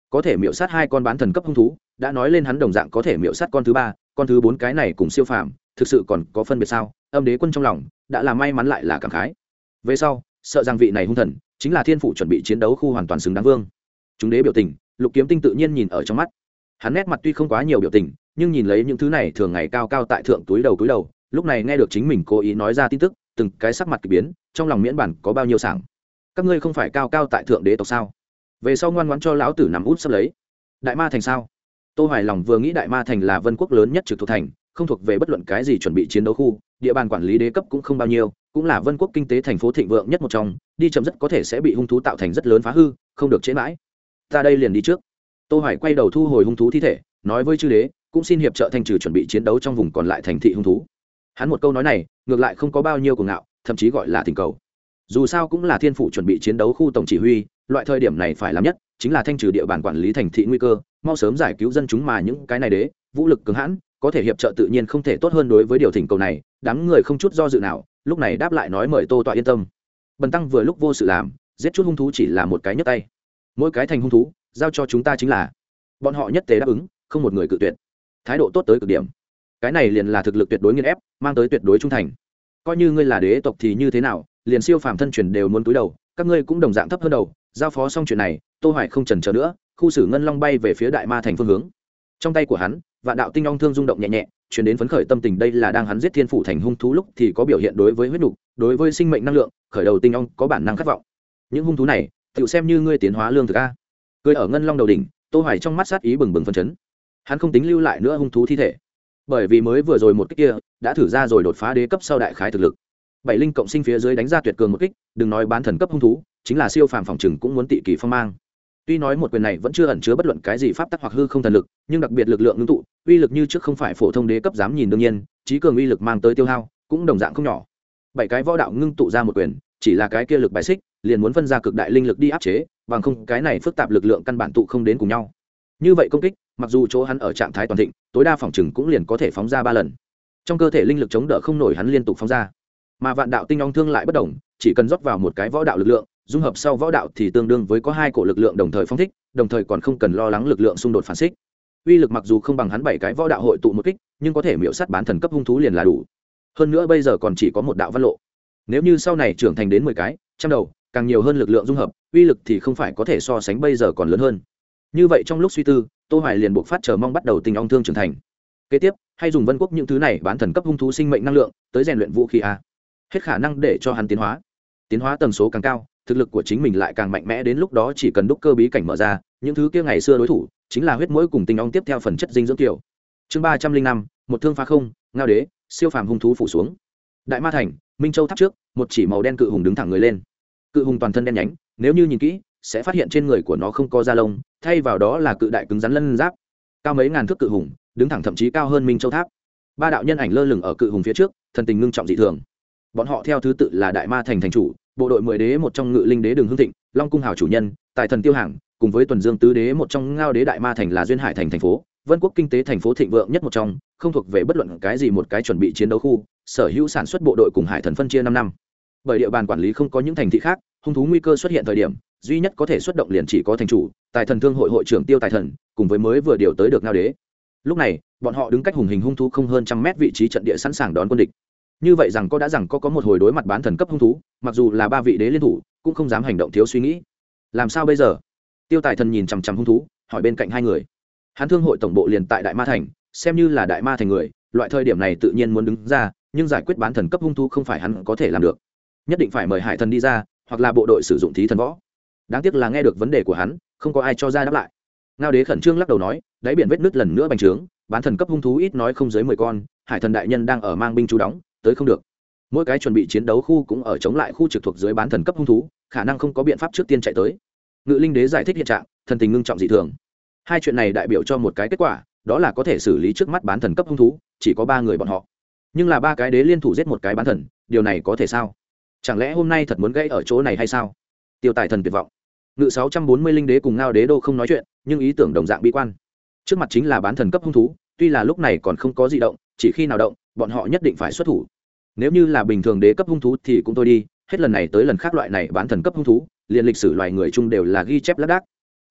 A: Có thể miễu sát hai con bán thần cấp hung thú, đã nói lên hắn đồng dạng có thể miễu sát con thứ ba, con thứ bốn cái này cùng siêu phàm, thực sự còn có phân biệt sao? Âm đế quân trong lòng đã là may mắn lại là cảm khái. Về sau, sợ rằng vị này hung thần chính là thiên phủ chuẩn bị chiến đấu khu hoàn toàn xứng đáng vương. Chúng đế biểu tình, lục kiếm tinh tự nhiên nhìn ở trong mắt. Hắn nét mặt tuy không quá nhiều biểu tình, nhưng nhìn lấy những thứ này thường ngày cao cao tại thượng túi đầu túi đầu, lúc này nghe được chính mình cố ý nói ra tin tức, từng cái sắc mặt k ỳ biến, trong lòng miễn bản có bao nhiêu sảng. Các ngươi không phải cao cao tại thượng đế tộc sao? Về sau ngoan ngoãn cho lão tử nằm út sắp lấy. Đại ma thành sao? Tô hoài lòng vừa nghĩ đại ma thành là vân quốc lớn nhất trực thuộc thành không thuộc về bất luận cái gì chuẩn bị chiến đấu khu, địa bàn quản lý đế cấp cũng không bao nhiêu, cũng là vân quốc kinh tế thành phố thịnh vượng nhất một trong, đi chậm rất có thể sẽ bị hung thú tạo thành rất lớn phá hư, không được chế mãi. Ta đây liền đi trước. Tô hoài quay đầu thu hồi hung thú thi thể, nói với chư đế, cũng xin hiệp trợ thanh trừ chuẩn bị chiến đấu trong vùng còn lại thành thị hung thú. Hắn một câu nói này, ngược lại không có bao nhiêu cuồng ngạo, thậm chí gọi là thỉnh cầu. Dù sao cũng là thiên phủ chuẩn bị chiến đấu khu tổng chỉ huy, loại thời điểm này phải làm nhất chính là thanh trừ địa bàn quản lý thành thị nguy cơ, mau sớm giải cứu dân chúng mà những cái này đế, vũ lực cứng hãn có thể hiệp trợ tự nhiên không thể tốt hơn đối với điều thỉnh cầu này, đám người không chút do dự nào, lúc này đáp lại nói mời tô tọa yên tâm. Bần tăng vừa lúc vô sự làm, giết chút hung thú chỉ là một cái nhấp tay. Mỗi cái thành hung thú, giao cho chúng ta chính là. Bọn họ nhất tế đáp ứng, không một người cự tuyệt. Thái độ tốt tới cực điểm. Cái này liền là thực lực tuyệt đối nghiên ép, mang tới tuyệt đối trung thành. Coi như ngươi là đế tộc thì như thế nào, liền siêu phàm thân truyền đều muốn túi đầu, các ngươi cũng đồng dạng thấp hơn đầu, giao phó xong chuyện này, tô hoài không chần chờ nữa, khu xử ngân long bay về phía đại ma thành phương hướng. Trong tay của hắn vạn đạo tinh long thương rung động nhẹ nhẹ, chuyển đến phấn khởi tâm tình đây là đang hắn giết thiên phủ thành hung thú lúc thì có biểu hiện đối với huyết nục đối với sinh mệnh năng lượng, khởi đầu tinh long có bản năng khát vọng. Những hung thú này tự xem như ngươi tiến hóa lương thực a. Cười ở ngân long đầu đỉnh, tô hoài trong mắt sát ý bừng bừng phân chấn. Hắn không tính lưu lại nữa hung thú thi thể, bởi vì mới vừa rồi một kích kia, đã thử ra rồi đột phá đế cấp sau đại khái thực lực. Bảy linh cộng sinh phía dưới đánh ra tuyệt cường một kích, đừng nói bán thần cấp hung thú, chính là siêu phàm phòng trừng cũng muốn tị kỳ phong mang tuy nói một quyền này vẫn chưa ẩn chứa bất luận cái gì pháp tắc hoặc hư không thần lực, nhưng đặc biệt lực lượng ngưng tụ, uy lực như trước không phải phổ thông đế cấp dám nhìn đương nhiên trí cường uy lực mang tới tiêu hao, cũng đồng dạng không nhỏ. Bảy cái võ đạo ngưng tụ ra một quyền, chỉ là cái kia lực bài xích, liền muốn phân ra cực đại linh lực đi áp chế, bằng không cái này phức tạp lực lượng căn bản tụ không đến cùng nhau. Như vậy công kích, mặc dù chỗ hắn ở trạng thái toàn thịnh, tối đa phòng chừng cũng liền có thể phóng ra ba lần. Trong cơ thể linh lực chống đỡ không nổi hắn liên tục phóng ra. Mà vạn đạo tinh ong thương lại bất đồng chỉ cần rót vào một cái võ đạo lực lượng dung hợp sau võ đạo thì tương đương với có hai cổ lực lượng đồng thời phong thích, đồng thời còn không cần lo lắng lực lượng xung đột phản xích. Uy lực mặc dù không bằng hắn bảy cái võ đạo hội tụ một kích, nhưng có thể miễu sát bán thần cấp hung thú liền là đủ. Hơn nữa bây giờ còn chỉ có một đạo văn lộ. Nếu như sau này trưởng thành đến mười cái, trăm đầu, càng nhiều hơn lực lượng dung hợp, uy lực thì không phải có thể so sánh bây giờ còn lớn hơn. Như vậy trong lúc suy tư, tô hoài liền buộc phát chờ mong bắt đầu tình ong thương trưởng thành. Kế tiếp, hay dùng vân quốc những thứ này bán thần cấp hung thú sinh mệnh năng lượng, tới rèn luyện vũ khí a. Hết khả năng để cho hắn tiến hóa. Tiến hóa tần số càng cao thực lực của chính mình lại càng mạnh mẽ đến lúc đó chỉ cần đúc cơ bí cảnh mở ra, những thứ kia ngày xưa đối thủ chính là huyết mũi cùng tinh ong tiếp theo phần chất dinh dưỡng kiểu. Chương ba trăm linh năm, một thương phá không, ngao đế, siêu phàm hung thú phủ xuống. Đại ma thành, minh châu tháp trước, một chỉ màu đen cự hùng đứng thẳng người lên. Cự hùng toàn thân đen nhánh, nếu như nhìn kỹ, sẽ phát hiện trên người của nó không có da lông, thay vào đó là cự đại cứng rắn lân giáp. Cao mấy ngàn thước cự hùng, đứng thẳng thậm chí cao hơn minh châu tháp. Ba đạo nhân ảnh lơ lửng ở cự hùng phía trước, thần tình ngưng trọng dị thường. Bọn họ theo thứ tự là đại ma thành thành chủ bộ đội mười đế một trong ngự linh đế đường hương thịnh, long cung hào chủ nhân, tài thần tiêu hàng cùng với tuần dương tứ đế một trong ngao đế đại ma thành là duyên hải thành thành phố, vân quốc kinh tế thành phố thịnh vượng nhất một trong, không thuộc về bất luận cái gì một cái chuẩn bị chiến đấu khu, sở hữu sản xuất bộ đội cùng hải thần phân chia năm năm. Bởi địa bàn quản lý không có những thành thị khác, hung thú nguy cơ xuất hiện thời điểm, duy nhất có thể xuất động liền chỉ có thành chủ, tài thần thương hội hội trưởng tiêu tài thần, cùng với mới vừa điều tới được ngao đế. Lúc này, bọn họ đứng cách hùng hình hung thú không hơn trăm mét vị trí trận địa sẵn sàng đón quân địch như vậy rằng có đã rằng có có một hồi đối mặt bán thần cấp hung thú, mặc dù là ba vị đế liên thủ, cũng không dám hành động thiếu suy nghĩ. Làm sao bây giờ? Tiêu tài thần nhìn chằm chằm hung thú, hỏi bên cạnh hai người. Hắn thương hội tổng bộ liền tại đại ma thành, xem như là đại ma thành người, loại thời điểm này tự nhiên muốn đứng ra, nhưng giải quyết bán thần cấp hung thú không phải hắn có thể làm được. Nhất định phải mời hải thần đi ra, hoặc là bộ đội sử dụng thí thần võ. Đáng tiếc là nghe được vấn đề của hắn, không có ai cho ra đáp lại. Ngao đế khẩn trương lắc đầu nói, đáy biển vết nứt lần nữa bành trướng, bán thần cấp hung thú ít nói không dưới mười con, hải thần đại nhân đang ở mang binh chú đóng tới không được. Mỗi cái chuẩn bị chiến đấu khu cũng ở chống lại khu trực thuộc dưới bán thần cấp hung thú, khả năng không có biện pháp trước tiên chạy tới. Ngự linh đế giải thích hiện trạng, thần tình ngưng trọng dị thường. Hai chuyện này đại biểu cho một cái kết quả, đó là có thể xử lý trước mắt bán thần cấp hung thú, chỉ có ba người bọn họ. Nhưng là ba cái đế liên thủ giết một cái bán thần, điều này có thể sao? Chẳng lẽ hôm nay thật muốn gãy ở chỗ này hay sao? Tiêu tài thần tuyệt vọng. Ngự sáu trăm bốn mươi linh đế cùng ngao đế đô không nói chuyện, nhưng ý tưởng đồng dạng bi quan. Trước mặt chính là bán thần cấp hung thú, tuy là lúc này còn không có di động, chỉ khi nào động bọn họ nhất định phải xuất thủ. Nếu như là bình thường đế cấp hung thú thì cũng thôi đi, hết lần này tới lần khác loại này bán thần cấp hung thú, liền lịch sử loài người chung đều là ghi chép lác đác.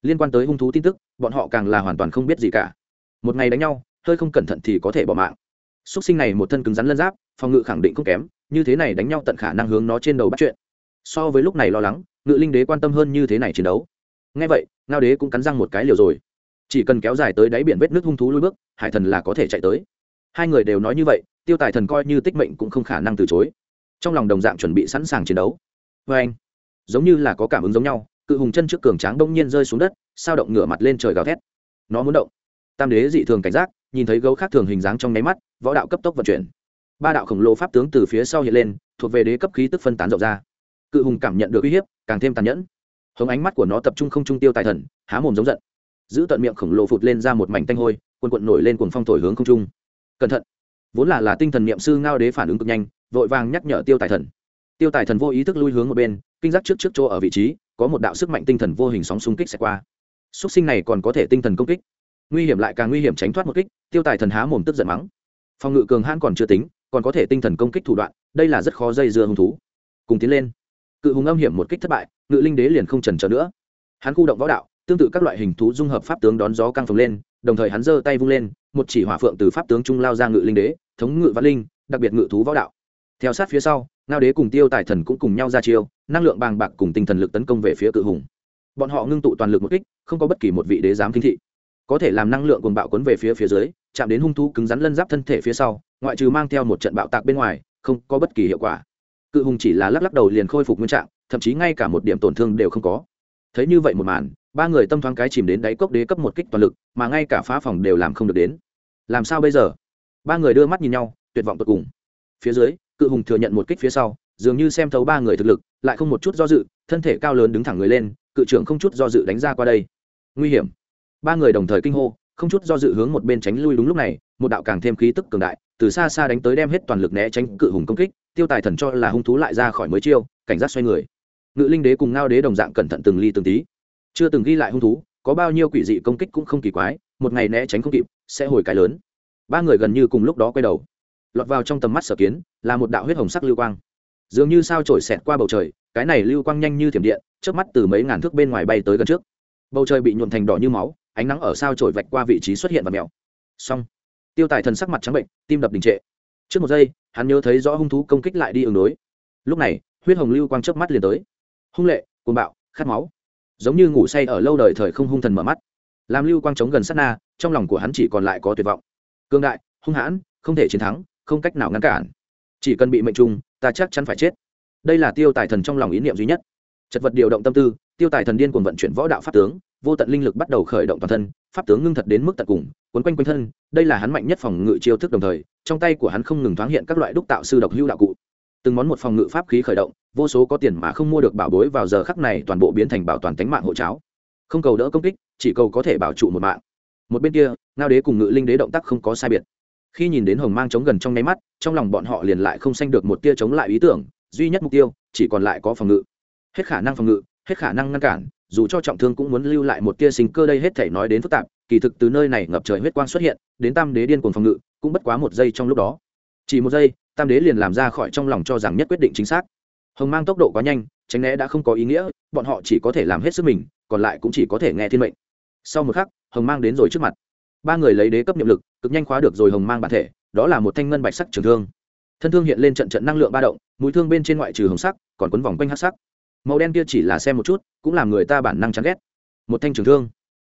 A: Liên quan tới hung thú tin tức, bọn họ càng là hoàn toàn không biết gì cả. Một ngày đánh nhau, hơi không cẩn thận thì có thể bỏ mạng. X sinh này một thân cứng rắn lân giáp, phòng ngự khẳng định không kém, như thế này đánh nhau tận khả năng hướng nó trên đầu bắt chuyện. So với lúc này lo lắng, ngự linh đế quan tâm hơn như thế này chiến đấu. Ngay vậy, ngao đế cũng cắn răng một cái liều rồi. Chỉ cần kéo dài tới đáy biển vết nước hung thú lui bước, hải thần là có thể chạy tới. Hai người đều nói như vậy tiêu tài thần coi như tích mệnh cũng không khả năng từ chối. Trong lòng đồng dạng chuẩn bị sẵn sàng chiến đấu. Vê anh, giống như là có cảm ứng giống nhau, cự hùng chân trước cường tráng đông nhiên rơi xuống đất, sao động ngửa mặt lên trời gào thét. Nó muốn động. Tam đế dị thường cảnh giác, nhìn thấy gấu khác thường hình dáng trong nháy mắt, võ đạo cấp tốc vận chuyển. Ba đạo khổng lồ pháp tướng từ phía sau hiện lên, thuộc về đế cấp khí tức phân tán rộng ra. Cự hùng cảm nhận được uy hiếp, càng thêm tàn nhẫn. Hống ánh mắt của nó tập trung không trung tiêu tài thần, há mồm giống giận. Giữ tận miệng khổng lồ phụt lên ra một mảnh tanh hôi quần quận nổi lên cuồng phong thổi hướng không trung. Cẩn thận vốn là là tinh thần niệm sư ngao đế phản ứng cực nhanh, vội vàng nhắc nhở tiêu tài thần. Tiêu tài thần vô ý thức lui hướng một bên, kinh giác trước trước chỗ ở vị trí, có một đạo sức mạnh tinh thần vô hình sóng xung kích sẽ qua. Xúc sinh này còn có thể tinh thần công kích. Nguy hiểm lại càng nguy hiểm tránh thoát một kích, tiêu tài thần há mồm tức giận mắng. Phòng ngự cường hãn còn chưa tính, còn có thể tinh thần công kích thủ đoạn, đây là rất khó dây dưa hung thú. Cùng tiến lên. Cự hùng âm hiểm một kích thất bại, ngự linh đế liền không trần trở nữa. Hắn khu động võ đạo, tương tự các loại hình thú dung hợp pháp tướng đón gió căng phồng lên, đồng thời hắn giơ tay vung lên một chỉ hỏa phượng từ pháp tướng trung lao ra ngự linh đế, thống ngự văn linh, đặc biệt ngự thú võ đạo. Theo sát phía sau, ngao đế cùng tiêu tài thần cũng cùng nhau ra chiêu, năng lượng bàng bạc cùng tinh thần lực tấn công về phía cự hùng. Bọn họ ngưng tụ toàn lực một kích, không có bất kỳ một vị đế dám kinh thị. Có thể làm năng lượng cuồng bạo cuốn về phía phía dưới, chạm đến hung thú cứng rắn lân giáp thân thể phía sau, ngoại trừ mang theo một trận bạo tạc bên ngoài, không có bất kỳ hiệu quả. Cự hùng chỉ là lắc lắc đầu liền khôi phục nguyên trạng, thậm chí ngay cả một điểm tổn thương đều không có. Thấy như vậy một màn ba người tâm thoáng cái chìm đến đáy cốc đế cấp một kích toàn lực, mà ngay cả phá phòng đều làm không được đến. Làm sao bây giờ? Ba người đưa mắt nhìn nhau, tuyệt vọng tột cùng. Phía dưới, cự hùng thừa nhận một kích phía sau, dường như xem thấu ba người thực lực, lại không một chút do dự, thân thể cao lớn đứng thẳng người lên, cự trưởng không chút do dự đánh ra qua đây. Nguy hiểm. Ba người đồng thời kinh hô, không chút do dự hướng một bên tránh lui đúng lúc này, một đạo càng thêm khí tức cường đại, từ xa xa đánh tới đem hết toàn lực né tránh cự hùng công kích, tiêu tài thần cho là hung thú lại ra khỏi mới chiêu, cảnh giác xoay người. Ngự linh đế cùng ngao đế đồng dạng cẩn thận từng ly từng tí chưa từng ghi lại hung thú, có bao nhiêu quỷ dị công kích cũng không kỳ quái, một ngày né tránh không kịp, sẽ hồi cái lớn. Ba người gần như cùng lúc đó quay đầu, lọt vào trong tầm mắt sở kiến, là một đạo huyết hồng sắc lưu quang. Dường như sao trổi xẹt qua bầu trời, cái này lưu quang nhanh như thiểm điện trước mắt từ mấy ngàn thước bên ngoài bay tới gần trước. Bầu trời bị nhuộn thành đỏ như máu, ánh nắng ở sao trổi vạch qua vị trí xuất hiện và mèo. Xong, tiêu tài thần sắc mặt trắng bệnh, tim đập đình trệ. Trước một giây, hắn nhớ thấy rõ hung thú công kích lại đi ứng đối. Lúc này, huyết hồng lưu quang trước mắt liền tới. Hung lệ, cuồng bạo, khát máu giống như ngủ say ở lâu đời thời không hung thần mở mắt. Làm lưu quang chống gần sát na, trong lòng của hắn chỉ còn lại có tuyệt vọng. Cương đại, hung hãn, không thể chiến thắng, không cách nào ngăn cản. Chỉ cần bị mệnh trung, ta chắc chắn phải chết. Đây là tiêu tài thần trong lòng ý niệm duy nhất. Chật vật điều động tâm tư, tiêu tài thần điên cuồng vận chuyển võ đạo pháp tướng, vô tận linh lực bắt đầu khởi động toàn thân, pháp tướng ngưng thật đến mức tận cùng, quấn quanh quanh thân, đây là hắn mạnh nhất phòng ngự chiêu thức đồng thời, trong tay của hắn không ngừng thoáng hiện các loại đúc tạo sư độc hưu đạo cụ từng món một phòng ngự pháp khí khởi động, vô số có tiền mà không mua được bảo bối vào giờ khắc này toàn bộ biến thành bảo toàn tánh mạng hộ cháo. Không cầu đỡ công kích, chỉ cầu có thể bảo trụ một mạng. Một bên kia, ngao đế cùng ngự linh đế động tác không có sai biệt. Khi nhìn đến hồng mang chống gần trong nháy mắt, trong lòng bọn họ liền lại không sanh được một tia chống lại ý tưởng, duy nhất mục tiêu, chỉ còn lại có phòng ngự. Hết khả năng phòng ngự, hết khả năng ngăn cản, dù cho trọng thương cũng muốn lưu lại một tia sinh cơ đây hết thể nói đến phức tạp, kỳ thực từ nơi này ngập trời huyết quang xuất hiện, đến tam đế điên cuồng phòng ngự, cũng bất quá một giây trong lúc đó chỉ một giây, tam đế liền làm ra khỏi trong lòng cho rằng nhất quyết định chính xác. Hồng mang tốc độ quá nhanh, tránh né đã không có ý nghĩa, bọn họ chỉ có thể làm hết sức mình, còn lại cũng chỉ có thể nghe thiên mệnh. Sau một khắc, hồng mang đến rồi trước mặt. Ba người lấy đế cấp nhiệm lực, cực nhanh khóa được rồi hồng mang bản thể, đó là một thanh ngân bạch sắc trường thương. Thân thương hiện lên trận trận năng lượng ba động, mũi thương bên trên ngoại trừ hồng sắc, còn quấn vòng quanh hát sắc. Màu đen kia chỉ là xem một chút, cũng làm người ta bản năng chán ghét. Một thanh trường thương.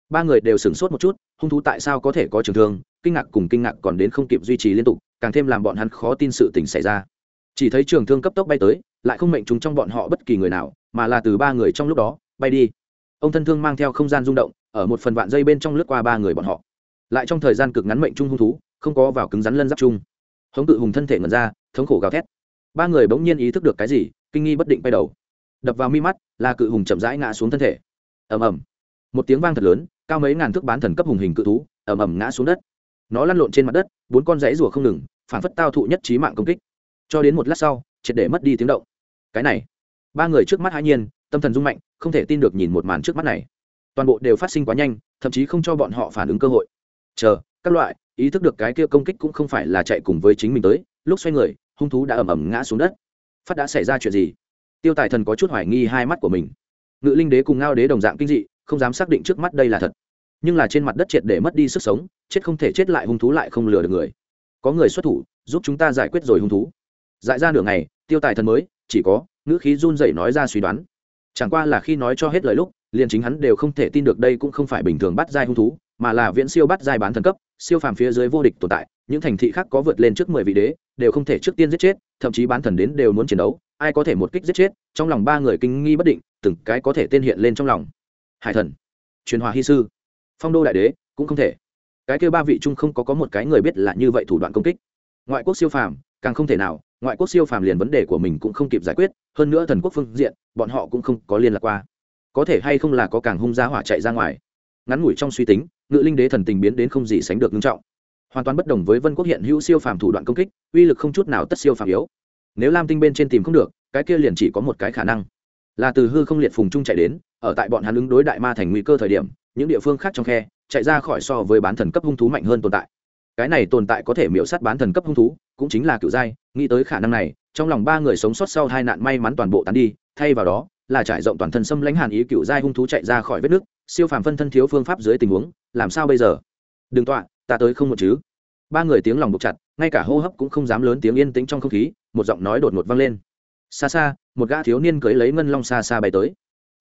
A: Ba người đều sửng sốt một chút, hung thú tại sao có thể có trường thương, kinh ngạc cùng kinh ngạc còn đến không kịp duy trì liên tục càng thêm làm bọn hắn khó tin sự tình xảy ra. Chỉ thấy trường thương cấp tốc bay tới, lại không mệnh chúng trong bọn họ bất kỳ người nào, mà là từ ba người trong lúc đó, bay đi. Ông thân thương mang theo không gian rung động, ở một phần vạn dây bên trong lướt qua ba người bọn họ. Lại trong thời gian cực ngắn mệnh trung hung thú, không có vào cứng rắn lân giáp chung. Hống tự hùng thân thể ngẩn ra, thống khổ gào thét. Ba người bỗng nhiên ý thức được cái gì, kinh nghi bất định bay đầu. Đập vào mi mắt, là cự hùng chậm rãi ngã xuống thân thể. Ầm ầm. Một tiếng vang thật lớn, cao mấy ngàn thước bán thần cấp hùng hình cự thú, ầm ầm ngã xuống đất nó lăn lộn trên mặt đất, bốn con rẫy rùa không ngừng phản phất tao thụ nhất trí mạng công kích. Cho đến một lát sau, triệt để mất đi tiếng động. Cái này, ba người trước mắt hai nhiên, tâm thần rung mạnh, không thể tin được nhìn một màn trước mắt này. Toàn bộ đều phát sinh quá nhanh, thậm chí không cho bọn họ phản ứng cơ hội. Chờ, các loại, ý thức được cái kia công kích cũng không phải là chạy cùng với chính mình tới, lúc xoay người, hung thú đã ầm ầm ngã xuống đất. Phát đã xảy ra chuyện gì? Tiêu tài thần có chút hoài nghi hai mắt của mình. Ngự linh đế cùng ngao đế đồng dạng kinh dị, không dám xác định trước mắt đây là thật. Nhưng là trên mặt đất triệt để mất đi sức sống chết không thể chết lại hung thú lại không lừa được người. Có người xuất thủ, giúp chúng ta giải quyết rồi hung thú. Dại ra nửa ngày, tiêu tài thần mới, chỉ có, ngữ khí run rẩy nói ra suy đoán. Chẳng qua là khi nói cho hết lời lúc, liền chính hắn đều không thể tin được đây cũng không phải bình thường bắt giai hung thú, mà là viễn siêu bắt giai bán thần cấp, siêu phàm phía dưới vô địch tồn tại, những thành thị khác có vượt lên trước mười vị đế, đều không thể trước tiên giết chết, thậm chí bán thần đến đều muốn chiến đấu, ai có thể một kích giết chết, trong lòng ba người kinh nghi bất định, từng cái có thể tên hiện lên trong lòng. Hải thần, truyền hòa hy sư, phong đô đại đế, cũng không thể cái kêu ba vị chung không có có một cái người biết là như vậy thủ đoạn công kích. Ngoại quốc siêu phàm, càng không thể nào, ngoại quốc siêu phàm liền vấn đề của mình cũng không kịp giải quyết, hơn nữa thần quốc phương diện, bọn họ cũng không có liên lạc qua. Có thể hay không là có càng hung giá hỏa chạy ra ngoài. Ngắn ngủi trong suy tính, ngự linh đế thần tình biến đến không gì sánh được nghiêm trọng. Hoàn toàn bất đồng với vân quốc hiện hữu siêu phàm thủ đoạn công kích, uy lực không chút nào tất siêu phàm yếu. Nếu lam tinh bên trên tìm không được, cái kia liền chỉ có một cái khả năng, là từ hư không liệt phùng trung chạy đến, ở tại bọn hắn ứng đối đại ma thành nguy cơ thời điểm, những địa phương khác trong khe chạy ra khỏi so với bán thần cấp hung thú mạnh hơn tồn tại. Cái này tồn tại có thể miễu sát bán thần cấp hung thú, cũng chính là cựu giai, nghĩ tới khả năng này, trong lòng ba người sống sót sau hai nạn may mắn toàn bộ tán đi, thay vào đó, là trải rộng toàn thân xâm lãnh hàn ý cựu giai hung thú chạy ra khỏi vết nước, siêu phàm phân thân thiếu phương pháp dưới tình huống, làm sao bây giờ? Đừng tọa, ta tới không một chứ. Ba người tiếng lòng buộc chặt, ngay cả hô hấp cũng không dám lớn tiếng yên tĩnh trong không khí, một giọng nói đột ngột vang lên. Xa xa, một gã thiếu niên cưới lấy ngân long xa xa bay tới.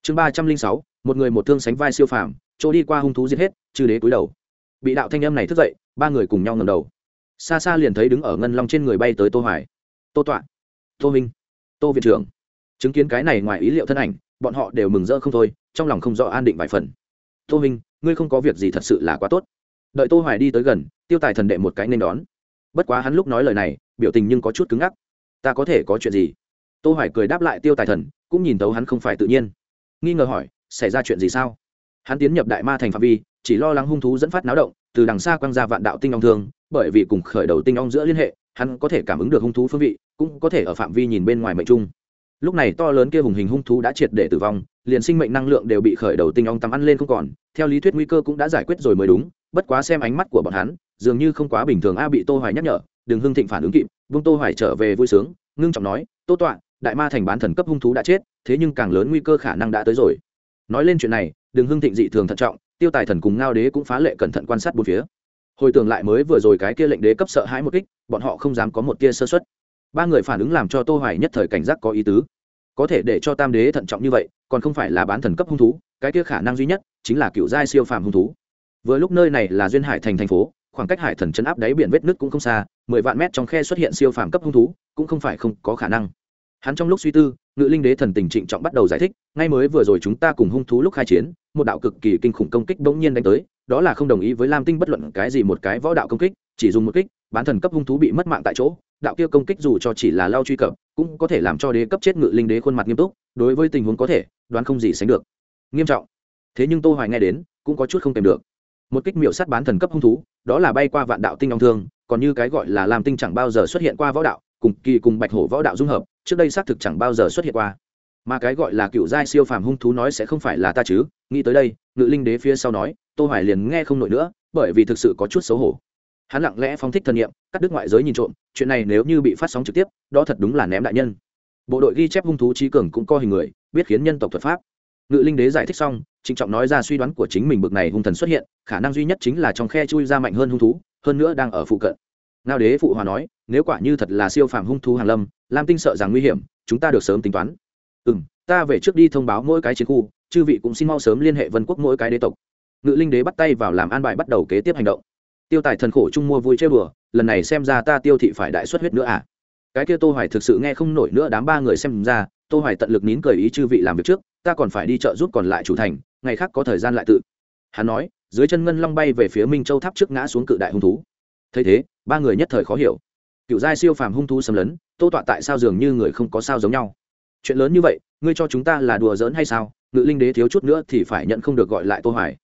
A: Chương ba trăm linh sáu, một người một thương sánh vai siêu phàm chỗ đi qua hung thú giết hết, chư đế cúi đầu. Bị đạo thanh âm này thức dậy, ba người cùng nhau ngầm đầu. Xa xa liền thấy đứng ở ngân long trên người bay tới tô hoài. Tô tọa, tô minh, tô viện trưởng. Chứng kiến cái này ngoài ý liệu thân ảnh, bọn họ đều mừng rỡ không thôi, trong lòng không rõ an định vài phần. Tô minh, ngươi không có việc gì thật sự là quá tốt. Đợi tô hoài đi tới gần, tiêu tài thần đệ một cái nên đón. Bất quá hắn lúc nói lời này, biểu tình nhưng có chút cứng ngắc. Ta có thể có chuyện gì? Tô hoài cười đáp lại tiêu tài thần, cũng nhìn tấu hắn không phải tự nhiên. Nghi ngờ hỏi, xảy ra chuyện gì sao? Hắn tiến nhập đại ma thành phạm vi, chỉ lo lắng hung thú dẫn phát náo động, từ đằng xa quăng ra vạn đạo tinh ong thương, bởi vì cùng khởi đầu tinh ong giữa liên hệ, hắn có thể cảm ứng được hung thú phương vị, cũng có thể ở phạm vi nhìn bên ngoài mệnh trung. Lúc này to lớn kia hùng hình hung thú đã triệt để tử vong, liền sinh mệnh năng lượng đều bị khởi đầu tinh ong tắm ăn lên không còn, theo lý thuyết nguy cơ cũng đã giải quyết rồi mới đúng, bất quá xem ánh mắt của bọn hắn, dường như không quá bình thường a bị tô hoài nhắc nhở, đừng hưng thịnh phản ứng kịp vương tô hoài trở về vui sướng, ngưng trọng nói, tô tọa, đại ma thành bán thần cấp hung thú đã chết, thế nhưng càng lớn nguy cơ khả năng đã tới rồi. Nói lên chuyện này đừng hưng thịnh dị thường thận trọng, tiêu tài thần cùng ngao đế cũng phá lệ cẩn thận quan sát bốn phía. Hồi tưởng lại mới vừa rồi cái kia lệnh đế cấp sợ hãi một kích, bọn họ không dám có một tia sơ xuất ba người phản ứng làm cho tô hoài nhất thời cảnh giác có ý tứ. Có thể để cho tam đế thận trọng như vậy, còn không phải là bán thần cấp hung thú, cái kia khả năng duy nhất chính là cựu giai siêu phàm hung thú. Vừa lúc nơi này là duyên hải thành thành phố, khoảng cách hải thần chấn áp đáy biển vết nứt cũng không xa, mười vạn mét trong khe xuất hiện siêu phàm cấp hung thú, cũng không phải không có khả năng. Hắn trong lúc suy tư, ngự linh đế thần tình trịnh trọng bắt đầu giải thích, ngay mới vừa rồi chúng ta cùng hung thú lúc khai chiến một đạo cực kỳ kinh khủng công kích bỗng nhiên đánh tới, đó là không đồng ý với lam tinh bất luận cái gì một cái võ đạo công kích, chỉ dùng một kích, bán thần cấp hung thú bị mất mạng tại chỗ, đạo kia công kích dù cho chỉ là lao truy cập, cũng có thể làm cho đế cấp chết ngự linh đế khuôn mặt nghiêm túc, đối với tình huống có thể, đoán không gì sánh được. Nghiêm trọng. Thế nhưng tô hoài nghe đến, cũng có chút không kèm được. Một kích miểu sát bán thần cấp hung thú, đó là bay qua vạn đạo tinh ong thương, còn như cái gọi là làm tinh chẳng bao giờ xuất hiện qua võ đạo, cùng kỳ cùng bạch hổ võ đạo dung hợp, trước đây xác thực chẳng bao giờ xuất hiện qua mà cái gọi là cựu giai siêu phàm hung thú nói sẽ không phải là ta chứ, nghĩ tới đây, ngự linh đế phía sau nói, tô hoài liền nghe không nổi nữa, bởi vì thực sự có chút xấu hổ. Hắn lặng lẽ phóng thích thân nhiệm cắt đứt ngoại giới nhìn trộm, chuyện này nếu như bị phát sóng trực tiếp, đó thật đúng là ném đại nhân. Bộ đội ghi chép hung thú trí cường cũng co hình người, biết khiến nhân tộc thuật pháp. Ngự linh đế giải thích xong, trịnh trọng nói ra suy đoán của chính mình bực này hung thần xuất hiện, khả năng duy nhất chính là trong khe chui ra mạnh hơn hung thú, hơn nữa đang ở phụ cận. Ngao đế phụ hòa nói, nếu quả như thật là siêu phàm hung thú hàn lâm, lam tinh sợ rằng nguy hiểm, chúng ta được sớm tính toán ừ m ta về trước đi thông báo mỗi cái chiến khu, chư vị cũng xin mau sớm liên hệ vân quốc mỗi cái đế tộc. Ngự linh đế bắt tay vào làm an bài bắt đầu kế tiếp hành động. Tiêu tài thần khổ chung mua vui chơi bừa lần này xem ra ta tiêu thị phải đại xuất huyết nữa à? Cái kia tô hoài thực sự nghe không nổi nữa đám ba người xem ra, tô hoài tận lực nín cười ý chư vị làm việc trước, ta còn phải đi chợ giúp còn lại chủ thành, ngày khác có thời gian lại tự. Hắn nói, dưới chân ngân long bay về phía minh châu tháp trước ngã xuống cự đại hung thú. Thấy thế, ba người nhất thời khó hiểu. Cựu giai siêu phàm hung thú xâm lấn, tô tọa tại sao dường như người không có sao giống nhau? Chuyện lớn như vậy, ngươi cho chúng ta là đùa giỡn hay sao? Ngự linh đế thiếu chút nữa thì phải nhận không được gọi lại tô hoài.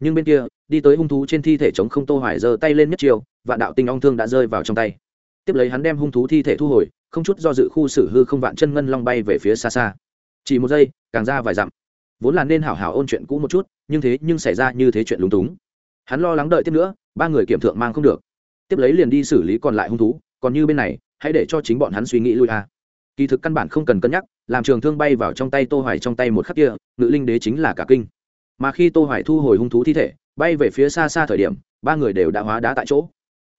A: Nhưng bên kia, đi tới hung thú trên thi thể chống không tô hoài giơ tay lên nhất chiều và đạo tinh ong thương đã rơi vào trong tay. Tiếp lấy hắn đem hung thú thi thể thu hồi, không chút do dự khu xử hư không vạn chân ngân long bay về phía xa xa. Chỉ một giây, càng ra vài dặm. Vốn là nên hảo hảo ôn chuyện cũ một chút, nhưng thế nhưng xảy ra như thế chuyện lúng túng. Hắn lo lắng đợi tiếp nữa, ba người kiểm thượng mang không được. Tiếp lấy liền đi xử lý còn lại hung thú, còn như bên này, hãy để cho chính bọn hắn suy nghĩ lui a kỳ thực căn bản không cần cân nhắc, làm trường thương bay vào trong tay tô hoài trong tay một khắc kia, ngự linh đế chính là cả kinh. Mà khi tô hoài thu hồi hung thú thi thể, bay về phía xa xa thời điểm, ba người đều đã hóa đá tại chỗ.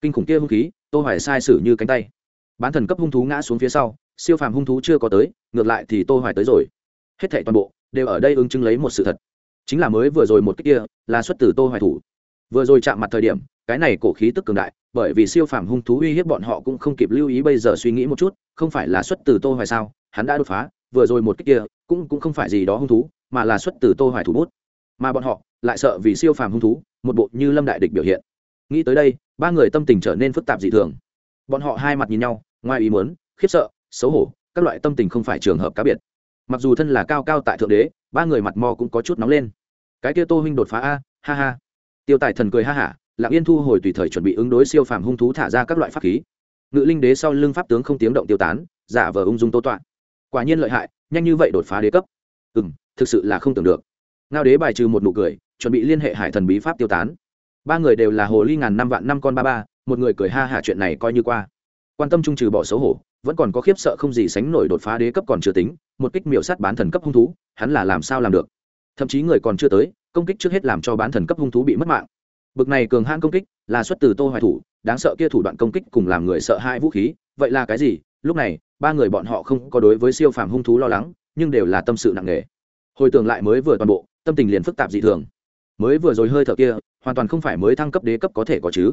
A: Kinh khủng kia hung khí, tô hoài sai sử như cánh tay. Bán thần cấp hung thú ngã xuống phía sau, siêu phàm hung thú chưa có tới, ngược lại thì tô hoài tới rồi. Hết thảy toàn bộ đều ở đây ứng chứng lấy một sự thật. Chính là mới vừa rồi một cái kia, là xuất từ tô hoài thủ. Vừa rồi chạm mặt thời điểm, cái này cổ khí tức cường đại bởi vì siêu phàm hung thú uy hiếp bọn họ cũng không kịp lưu ý bây giờ suy nghĩ một chút, không phải là xuất từ tô hoài sao, hắn đã đột phá, vừa rồi một cái kia cũng cũng không phải gì đó hung thú, mà là xuất từ tô hoài thủ bút. Mà bọn họ lại sợ vì siêu phàm hung thú, một bộ như lâm đại địch biểu hiện. Nghĩ tới đây, ba người tâm tình trở nên phức tạp dị thường. Bọn họ hai mặt nhìn nhau, ngoài ý muốn, khiếp sợ, xấu hổ, các loại tâm tình không phải trường hợp cá biệt. Mặc dù thân là cao cao tại thượng đế, ba người mặt mò cũng có chút nóng lên. Cái kia tô huynh đột phá a, ha ha. Tiêu tài thần cười ha hả lặng yên thu hồi tùy thời chuẩn bị ứng đối siêu phàm hung thú thả ra các loại pháp khí. Ngự linh đế sau lưng pháp tướng không tiếng động tiêu tán, giả vờ ung dung tô tọa. Quả nhiên lợi hại, nhanh như vậy đột phá đế cấp. Ừ m thực sự là không tưởng được. Ngao đế bài trừ một nụ cười, chuẩn bị liên hệ hải thần bí pháp tiêu tán. Ba người đều là hồ ly ngàn năm vạn năm con ba ba, một người cười ha hả chuyện này coi như qua. Quan tâm trung trừ bỏ xấu hổ, vẫn còn có khiếp sợ không gì sánh nổi đột phá đế cấp còn chưa tính, một kích miểu sát bán thần cấp hung thú, hắn là làm sao làm được? Thậm chí người còn chưa tới, công kích trước hết làm cho bán thần cấp hung thú bị mất mạng bực này cường hãn công kích, là xuất từ tô hoài thủ, đáng sợ kia thủ đoạn công kích cùng làm người sợ hai vũ khí, vậy là cái gì? Lúc này, ba người bọn họ không có đối với siêu phàm hung thú lo lắng, nhưng đều là tâm sự nặng nề. Hồi tưởng lại mới vừa toàn bộ, tâm tình liền phức tạp dị thường. Mới vừa rồi hơi thở kia, hoàn toàn không phải mới thăng cấp đế cấp có thể có chứ.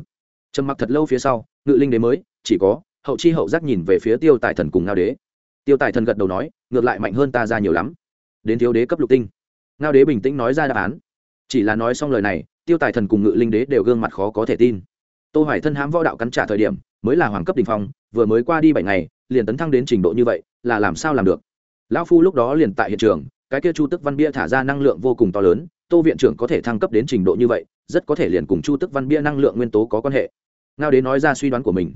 A: Trầm mặc thật lâu phía sau, ngự linh đế mới, chỉ có, hậu chi hậu giác nhìn về phía tiêu tài thần cùng ngao đế. Tiêu tài thần gật đầu nói, ngược lại mạnh hơn ta ra nhiều lắm. Đến thiếu đế cấp lục tinh. Ngao đế bình tĩnh nói ra đáp án. Chỉ là nói xong lời này tiêu tài thần cùng ngự linh đế đều gương mặt khó có thể tin. Tô hoài thân hãm võ đạo cắn trả thời điểm, mới là hoàng cấp đỉnh phong, vừa mới qua đi bảy ngày, liền tấn thăng đến trình độ như vậy, là làm sao làm được? Lão phu lúc đó liền tại hiện trường, cái kia chu tức văn bia thả ra năng lượng vô cùng to lớn, tô viện trưởng có thể thăng cấp đến trình độ như vậy, rất có thể liền cùng chu tức văn bia năng lượng nguyên tố có quan hệ. Ngao đế nói ra suy đoán của mình.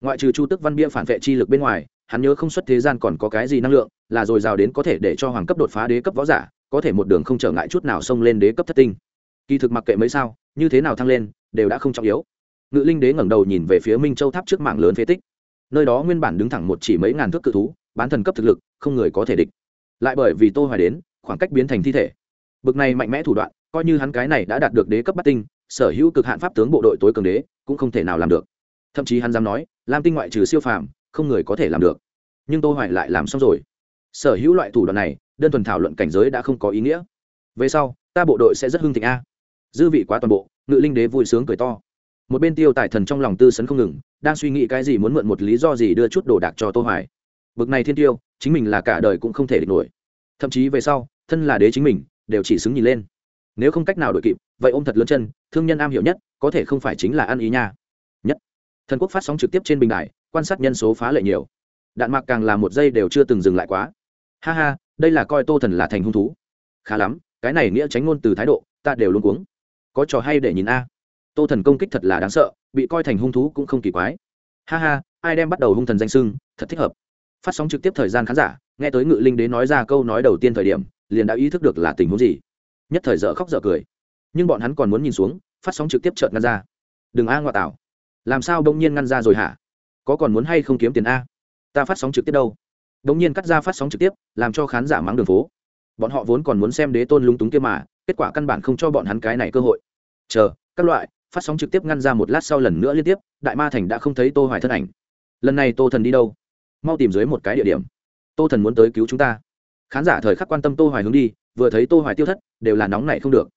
A: Ngoại trừ chu tức văn bia phản vệ chi lực bên ngoài, hắn nhớ không xuất thế gian còn có cái gì năng lượng, là dồi dào đến có thể để cho hoàng cấp đột phá đế cấp võ giả, có thể một đường không trở ngại chút nào xông lên đế cấp thất tinh kỳ thực mặc kệ mấy sao, như thế nào thăng lên, đều đã không trọng yếu. Ngự linh đế ngẩng đầu nhìn về phía minh châu tháp trước mạng lớn phế tích. Nơi đó nguyên bản đứng thẳng một chỉ mấy ngàn thước cự thú, bán thần cấp thực lực, không người có thể địch. Lại bởi vì tô hoài đến, khoảng cách biến thành thi thể. Bực này mạnh mẽ thủ đoạn, coi như hắn cái này đã đạt được đế cấp bát tinh, sở hữu cực hạn pháp tướng bộ đội tối cường đế, cũng không thể nào làm được. Thậm chí hắn dám nói, lam tinh ngoại trừ siêu phàm, không người có thể làm được. Nhưng tô hoài lại làm xong rồi. Sở hữu loại thủ đoạn này, đơn thuần thảo luận cảnh giới đã không có ý nghĩa. Về sau, ta bộ đội sẽ rất hưng thịnh a dư vị quá toàn bộ, ngự linh đế vui sướng cười to. Một bên tiêu tài thần trong lòng tư sấn không ngừng, đang suy nghĩ cái gì muốn mượn một lý do gì đưa chút đồ đạc cho tô hoài. Bực này thiên tiêu, chính mình là cả đời cũng không thể địch nổi. Thậm chí về sau, thân là đế chính mình, đều chỉ xứng nhìn lên. Nếu không cách nào đội kịp, vậy ôm thật lớn chân, thương nhân am hiểu nhất, có thể không phải chính là ăn ý nha. Nhất. Thần quốc phát sóng trực tiếp trên bình đài, quan sát nhân số phá lệ nhiều. Đạn mạc càng là một giây đều chưa từng dừng lại quá. Ha ha, đây là coi tô thần là thành hung thú. Khá lắm, cái này nghĩa tránh ngôn từ thái độ, ta đều luôn cuống có trò hay để nhìn a. Tô thần công kích thật là đáng sợ, bị coi thành hung thú cũng không kỳ quái. Ha ha, ai đem bắt đầu hung thần danh sưng, thật thích hợp. Phát sóng trực tiếp thời gian khán giả, nghe tới ngự linh đế nói ra câu nói đầu tiên thời điểm, liền đã ý thức được là tình huống gì. Nhất thời dở khóc dở cười. Nhưng bọn hắn còn muốn nhìn xuống, phát sóng trực tiếp chợt ngăn ra. Đừng a ngoại tảo. Làm sao đông nhiên ngăn ra rồi hả? Có còn muốn hay không kiếm tiền a? Ta phát sóng trực tiếp đâu? Đông nhiên cắt ra phát sóng trực tiếp, làm cho khán giả mắng đường phố. Bọn họ vốn còn muốn xem đế tôn lúng túng kia mà, kết quả căn bản không cho bọn hắn cái này cơ hội chờ, các loại, phát sóng trực tiếp ngăn ra một lát sau lần nữa liên tiếp, đại ma thành đã không thấy tô hoài thân ảnh. Lần này tô thần đi đâu? Mau tìm dưới một cái địa điểm. Tô thần muốn tới cứu chúng ta. Khán giả thời khắc quan tâm tô hoài hướng đi, vừa thấy tô hoài tiêu thất, đều là nóng này không được.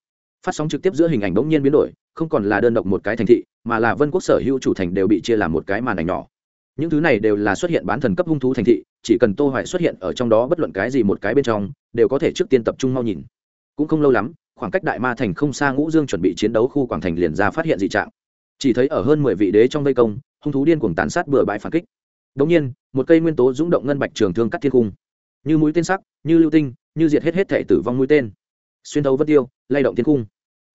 A: Phát sóng trực tiếp giữa hình ảnh bỗng nhiên biến đổi, không còn là đơn độc một cái thành thị, mà là vân quốc sở hữu chủ thành đều bị chia làm một cái màn ảnh nhỏ. Những thứ này đều là xuất hiện bán thần cấp hung thú thành thị, chỉ cần tô hoài xuất hiện ở trong đó bất luận cái gì một cái bên trong, đều có thể trước tiên tập trung mau nhìn. Cũng không lâu lắm khoảng cách đại ma thành không xa ngũ dương chuẩn bị chiến đấu khu quảng thành liền ra phát hiện dị trạng. Chỉ thấy ở hơn 10 vị đế trong vây công, hung thú điên cuồng tàn sát bừa bãi phản kích. Đống nhiên, một cây nguyên tố dũng động ngân bạch trường thương cắt thiên cung. Như mũi tên sắc, như lưu tinh, như diệt hết hết thể tử vong mũi tên. Xuyên thấu vất tiêu, lay động thiên cung.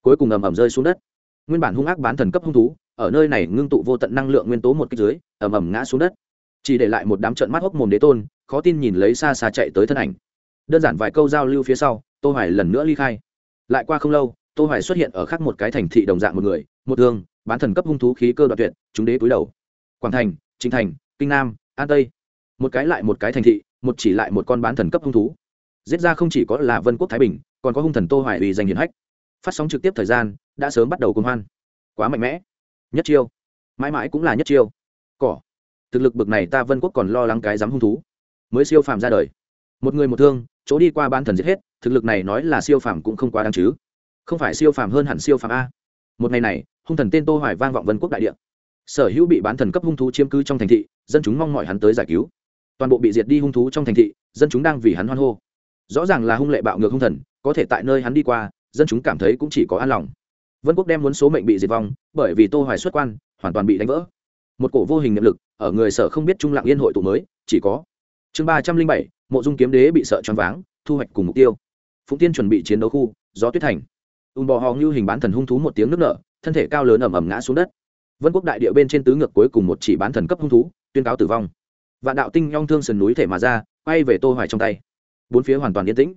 A: Cuối cùng ầm ầm rơi xuống đất. Nguyên bản hung ác bán thần cấp hung thú, ở nơi này ngưng tụ vô tận năng lượng nguyên tố một kích dưới, ầm ầm ngã xuống đất. Chỉ để lại một đám trận mắt hốc mồm đế tôn, khó tin nhìn lấy xa xa chạy tới thân ảnh. Đơn giản vài câu giao lưu phía sau, tô hoài lần nữa ly khai lại qua không lâu, tô hoài xuất hiện ở khác một cái thành thị đồng dạng một người, một thương bán thần cấp hung thú khí cơ đoạn tuyệt, chúng đế túi đầu. Quảng thành chính thành, kinh nam, an tây. Một cái lại một cái thành thị, một chỉ lại một con bán thần cấp hung thú. Giết ra không chỉ có là vân quốc thái bình, còn có hung thần tô hoài uy danh hiển hách. Phát sóng trực tiếp thời gian, đã sớm bắt đầu công hoan. Quá mạnh mẽ. Nhất chiêu. Mãi mãi cũng là nhất chiêu. Cỏ. Thực lực bực này ta vân quốc còn lo lắng cái dám hung thú. Mới siêu phàm ra đời. Một người một thương, chỗ đi qua bán thần giết hết thực lực này nói là siêu phàm cũng không quá đáng chứ. Không phải siêu phàm hơn hẳn siêu phàm a. Một ngày này, hung thần tên tô hoài vang vọng vân quốc đại địa. Sở hữu bị bán thần cấp hung thú chiếm cứ trong thành thị, dân chúng mong mỏi hắn tới giải cứu. Toàn bộ bị diệt đi hung thú trong thành thị, dân chúng đang vì hắn hoan hô. Rõ ràng là hung lệ bạo ngược hung thần, có thể tại nơi hắn đi qua, dân chúng cảm thấy cũng chỉ có an lòng. Vân quốc đem muốn số mệnh bị diệt vong, bởi vì tô hoài xuất quan, hoàn toàn bị đánh vỡ. Một cổ vô hình niệm lực, ở người sở không biết trung lặng yên hội tụ mới, chỉ có. Chương ba trăm linh bảy, mộ dung kiếm đế bị sợ choáng váng, thu hoạch cùng mục tiêu phụng tiên chuẩn bị chiến đấu khu, gió tuyết thành. Ùn bò hò như hình bán thần hung thú một tiếng nước nở, thân thể cao lớn ẩm ẩm ngã xuống đất. Vân quốc đại địa bên trên tứ ngược cuối cùng một chỉ bán thần cấp hung thú, tuyên cáo tử vong. Vạn đạo tinh nhong thương sườn núi thể mà ra, quay về tô hoài trong tay. Bốn phía hoàn toàn yên tĩnh.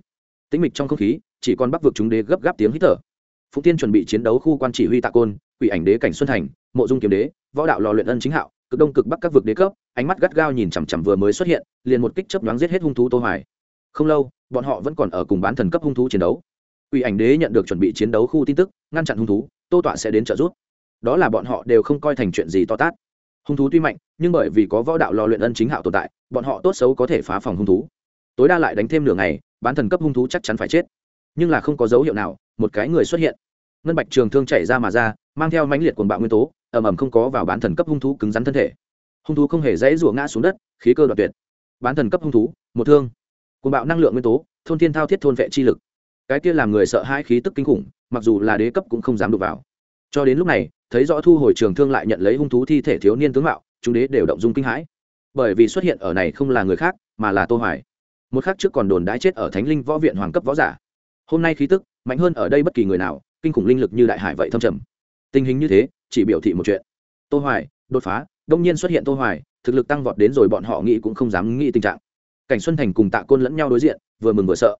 A: Tĩnh mịch trong không khí, chỉ còn bắc vực chúng đế gấp gáp tiếng hít thở. Phụng tiên chuẩn bị chiến đấu khu quan chỉ huy tạ côn, quỷ ảnh đế cảnh xuân thành, mộ dung kiếm đế, võ đạo lò luyện ân chính hạo, cực đông cực bắc các vực đế cấp, ánh mắt gắt gao nhìn chằm chằm vừa mới xuất hiện, liền một kích chớp nhoáng giết hết hung thú tô hoài. Không lâu bọn họ vẫn còn ở cùng bán thần cấp hung thú chiến đấu. Quỷ ảnh đế nhận được chuẩn bị chiến đấu khu tin tức, ngăn chặn hung thú, tô tọa sẽ đến trợ giúp. Đó là bọn họ đều không coi thành chuyện gì to tát. Hung thú tuy mạnh, nhưng bởi vì có võ đạo lò luyện ân chính hạo tồn tại, bọn họ tốt xấu có thể phá phòng hung thú. Tối đa lại đánh thêm nửa ngày, bán thần cấp hung thú chắc chắn phải chết. Nhưng là không có dấu hiệu nào, một cái người xuất hiện. Ngân bạch trường thương chảy ra mà ra, mang theo mãnh liệt quần bạo nguyên tố, ầm ầm không có vào bán thần cấp hung thú cứng rắn thân thể. Hung thú không hề dãy rủa ngã xuống đất, khí cơ đoạt tuyệt. Bán thần cấp hung thú, một thương cùng bạo năng lượng nguyên tố, thôn thiên thao thiết thôn vệ chi lực. Cái kia làm người sợ hãi khí tức kinh khủng, mặc dù là đế cấp cũng không dám đụng vào. Cho đến lúc này, thấy rõ thu hồi trường thương lại nhận lấy hung thú thi thể thiếu niên tướng mạo, chúng đế đều động dung kinh hãi. Bởi vì xuất hiện ở này không là người khác, mà là tô hoài. Một khắc trước còn đồn đãi chết ở thánh linh võ viện hoàng cấp võ giả. Hôm nay khí tức, mạnh hơn ở đây bất kỳ người nào, kinh khủng linh lực như đại hải vậy thâm trầm. Tình hình như thế, chỉ biểu thị một chuyện. Tô hoài, đột phá, đông nhiên xuất hiện tô hoài, thực lực tăng vọt đến rồi bọn họ nghĩ cũng không dám nghĩ tình trạng cảnh xuân thành cùng tạ côn lẫn nhau đối diện, vừa mừng vừa sợ.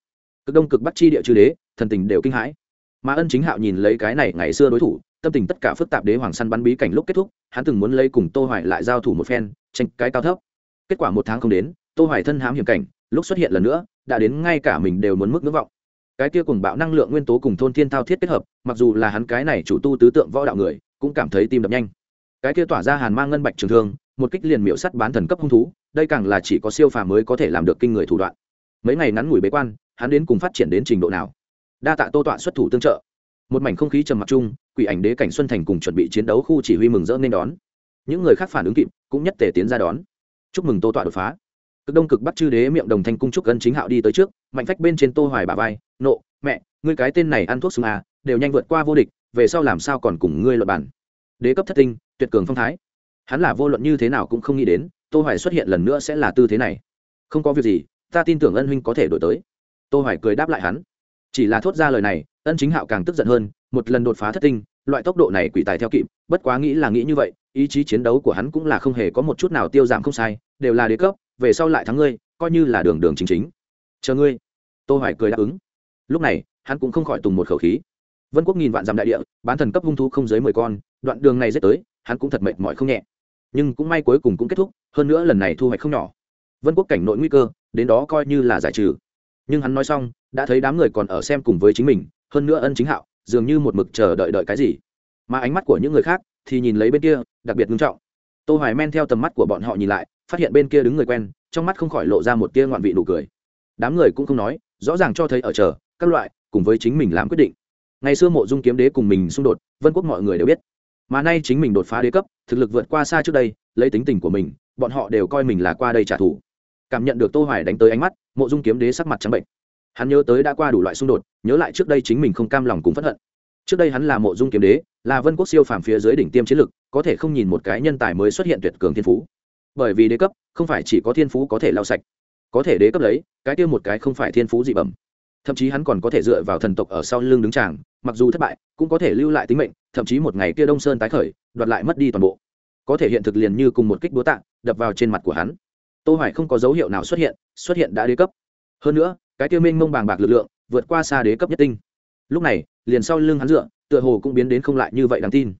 A: Cực đông cực bắc chi địa chư đế, thần tình đều kinh hãi. Mà ân chính hạo nhìn lấy cái này ngày xưa đối thủ, tâm tình tất cả phức tạp đế hoàng săn bắn bí cảnh lúc kết thúc, hắn từng muốn lấy cùng tô hoài lại giao thủ một phen, tranh cái cao thấp. Kết quả một tháng không đến, tô hoài thân hám hiểm cảnh, lúc xuất hiện lần nữa, đã đến ngay cả mình đều muốn mức ngưỡng vọng. Cái kia cùng bạo năng lượng nguyên tố cùng thôn thiên thao thiết kết hợp, mặc dù là hắn cái này chủ tu tứ tượng võ đạo người, cũng cảm thấy tim đập nhanh. Cái kia tỏa ra hàn mang ngân bạch trường thương một kích liền miệu sắt bán thần cấp hung thú, đây càng là chỉ có siêu phàm mới có thể làm được kinh người thủ đoạn. Mấy ngày ngắn ngủi bế quan, hắn đến cùng phát triển đến trình độ nào? Đa tạ tô tọa xuất thủ tương trợ. Một mảnh không khí trầm mặc chung, quỷ ảnh đế cảnh xuân thành cùng chuẩn bị chiến đấu khu chỉ huy mừng rỡ nên đón. Những người khác phản ứng kịp, cũng nhất tề tiến ra đón. Chúc mừng tô tọa đột phá. Cực đông cực bắt chư đế miệng đồng thanh cung trúc gần chính hạo đi tới trước, mạnh phách bên trên tô hoài bà vai, nộ, mẹ, ngươi cái tên này ăn thuốc xương à đều nhanh vượt qua vô địch, về sau làm sao còn cùng ngươi luận bản đế cấp thất tinh, tuyệt cường phong thái hắn là vô luận như thế nào cũng không nghĩ đến, tô hoài xuất hiện lần nữa sẽ là tư thế này. Không có việc gì, ta tin tưởng ân huynh có thể đổi tới. Tô hoài cười đáp lại hắn. Chỉ là thốt ra lời này, ân chính hạo càng tức giận hơn, một lần đột phá thất tinh, loại tốc độ này quỷ tài theo kịp, bất quá nghĩ là nghĩ như vậy, ý chí chiến đấu của hắn cũng là không hề có một chút nào tiêu giảm không sai, đều là đế cấp, về sau lại thắng ngươi, coi như là đường đường chính chính. Chờ ngươi. Tô hoài cười đáp ứng. Lúc này, hắn cũng không khỏi tùng một khẩu khí. Vân quốc nghìn vạn dặm đại địa, bán thần cấp hung thú không dưới mười con, đoạn đường này rất tới, hắn cũng thật mệt mỏi không nhẹ nhưng cũng may cuối cùng cũng kết thúc, hơn nữa lần này thu hoạch không nhỏ. Vân quốc cảnh nội nguy cơ, đến đó coi như là giải trừ. Nhưng hắn nói xong, đã thấy đám người còn ở xem cùng với chính mình, hơn nữa ân chính hạo, dường như một mực chờ đợi đợi cái gì. Mà ánh mắt của những người khác thì nhìn lấy bên kia, đặc biệt nghiêm trọng. Tô hoài men theo tầm mắt của bọn họ nhìn lại, phát hiện bên kia đứng người quen, trong mắt không khỏi lộ ra một tia ngoạn vị nụ cười. Đám người cũng không nói, rõ ràng cho thấy ở chờ, các loại, cùng với chính mình làm quyết định. Ngày xưa mộ dung kiếm đế cùng mình xung đột, vân quốc mọi người đều biết mà nay chính mình đột phá đế cấp, thực lực vượt qua xa trước đây, lấy tính tình của mình, bọn họ đều coi mình là qua đây trả thù. Cảm nhận được tô hoài đánh tới ánh mắt, mộ dung kiếm đế sắc mặt trắng bệnh. Hắn nhớ tới đã qua đủ loại xung đột, nhớ lại trước đây chính mình không cam lòng cũng phẫn hận. Trước đây hắn là mộ dung kiếm đế, là vân quốc siêu phàm phía dưới đỉnh tiêm chiến lực, có thể không nhìn một cái nhân tài mới xuất hiện tuyệt cường thiên phú. Bởi vì đế cấp, không phải chỉ có thiên phú có thể lau sạch. Có thể đế cấp lấy, cái kia một cái không phải thiên phú dị bẩm. Thậm chí hắn còn có thể dựa vào thần tộc ở sau lưng đứng tràng mặc dù thất bại, cũng có thể lưu lại tính mệnh thậm chí một ngày kia đông sơn tái khởi, đoạt lại mất đi toàn bộ. Có thể hiện thực liền như cùng một kích búa tạ đập vào trên mặt của hắn. Tô hoài không có dấu hiệu nào xuất hiện xuất hiện đã đế cấp. Hơn nữa, cái kia minh mông bàng bạc lực lượng vượt qua xa đế cấp nhất tinh. Lúc này, liền sau lưng hắn dựa, tựa hồ cũng biến đến không lại như vậy đáng tin.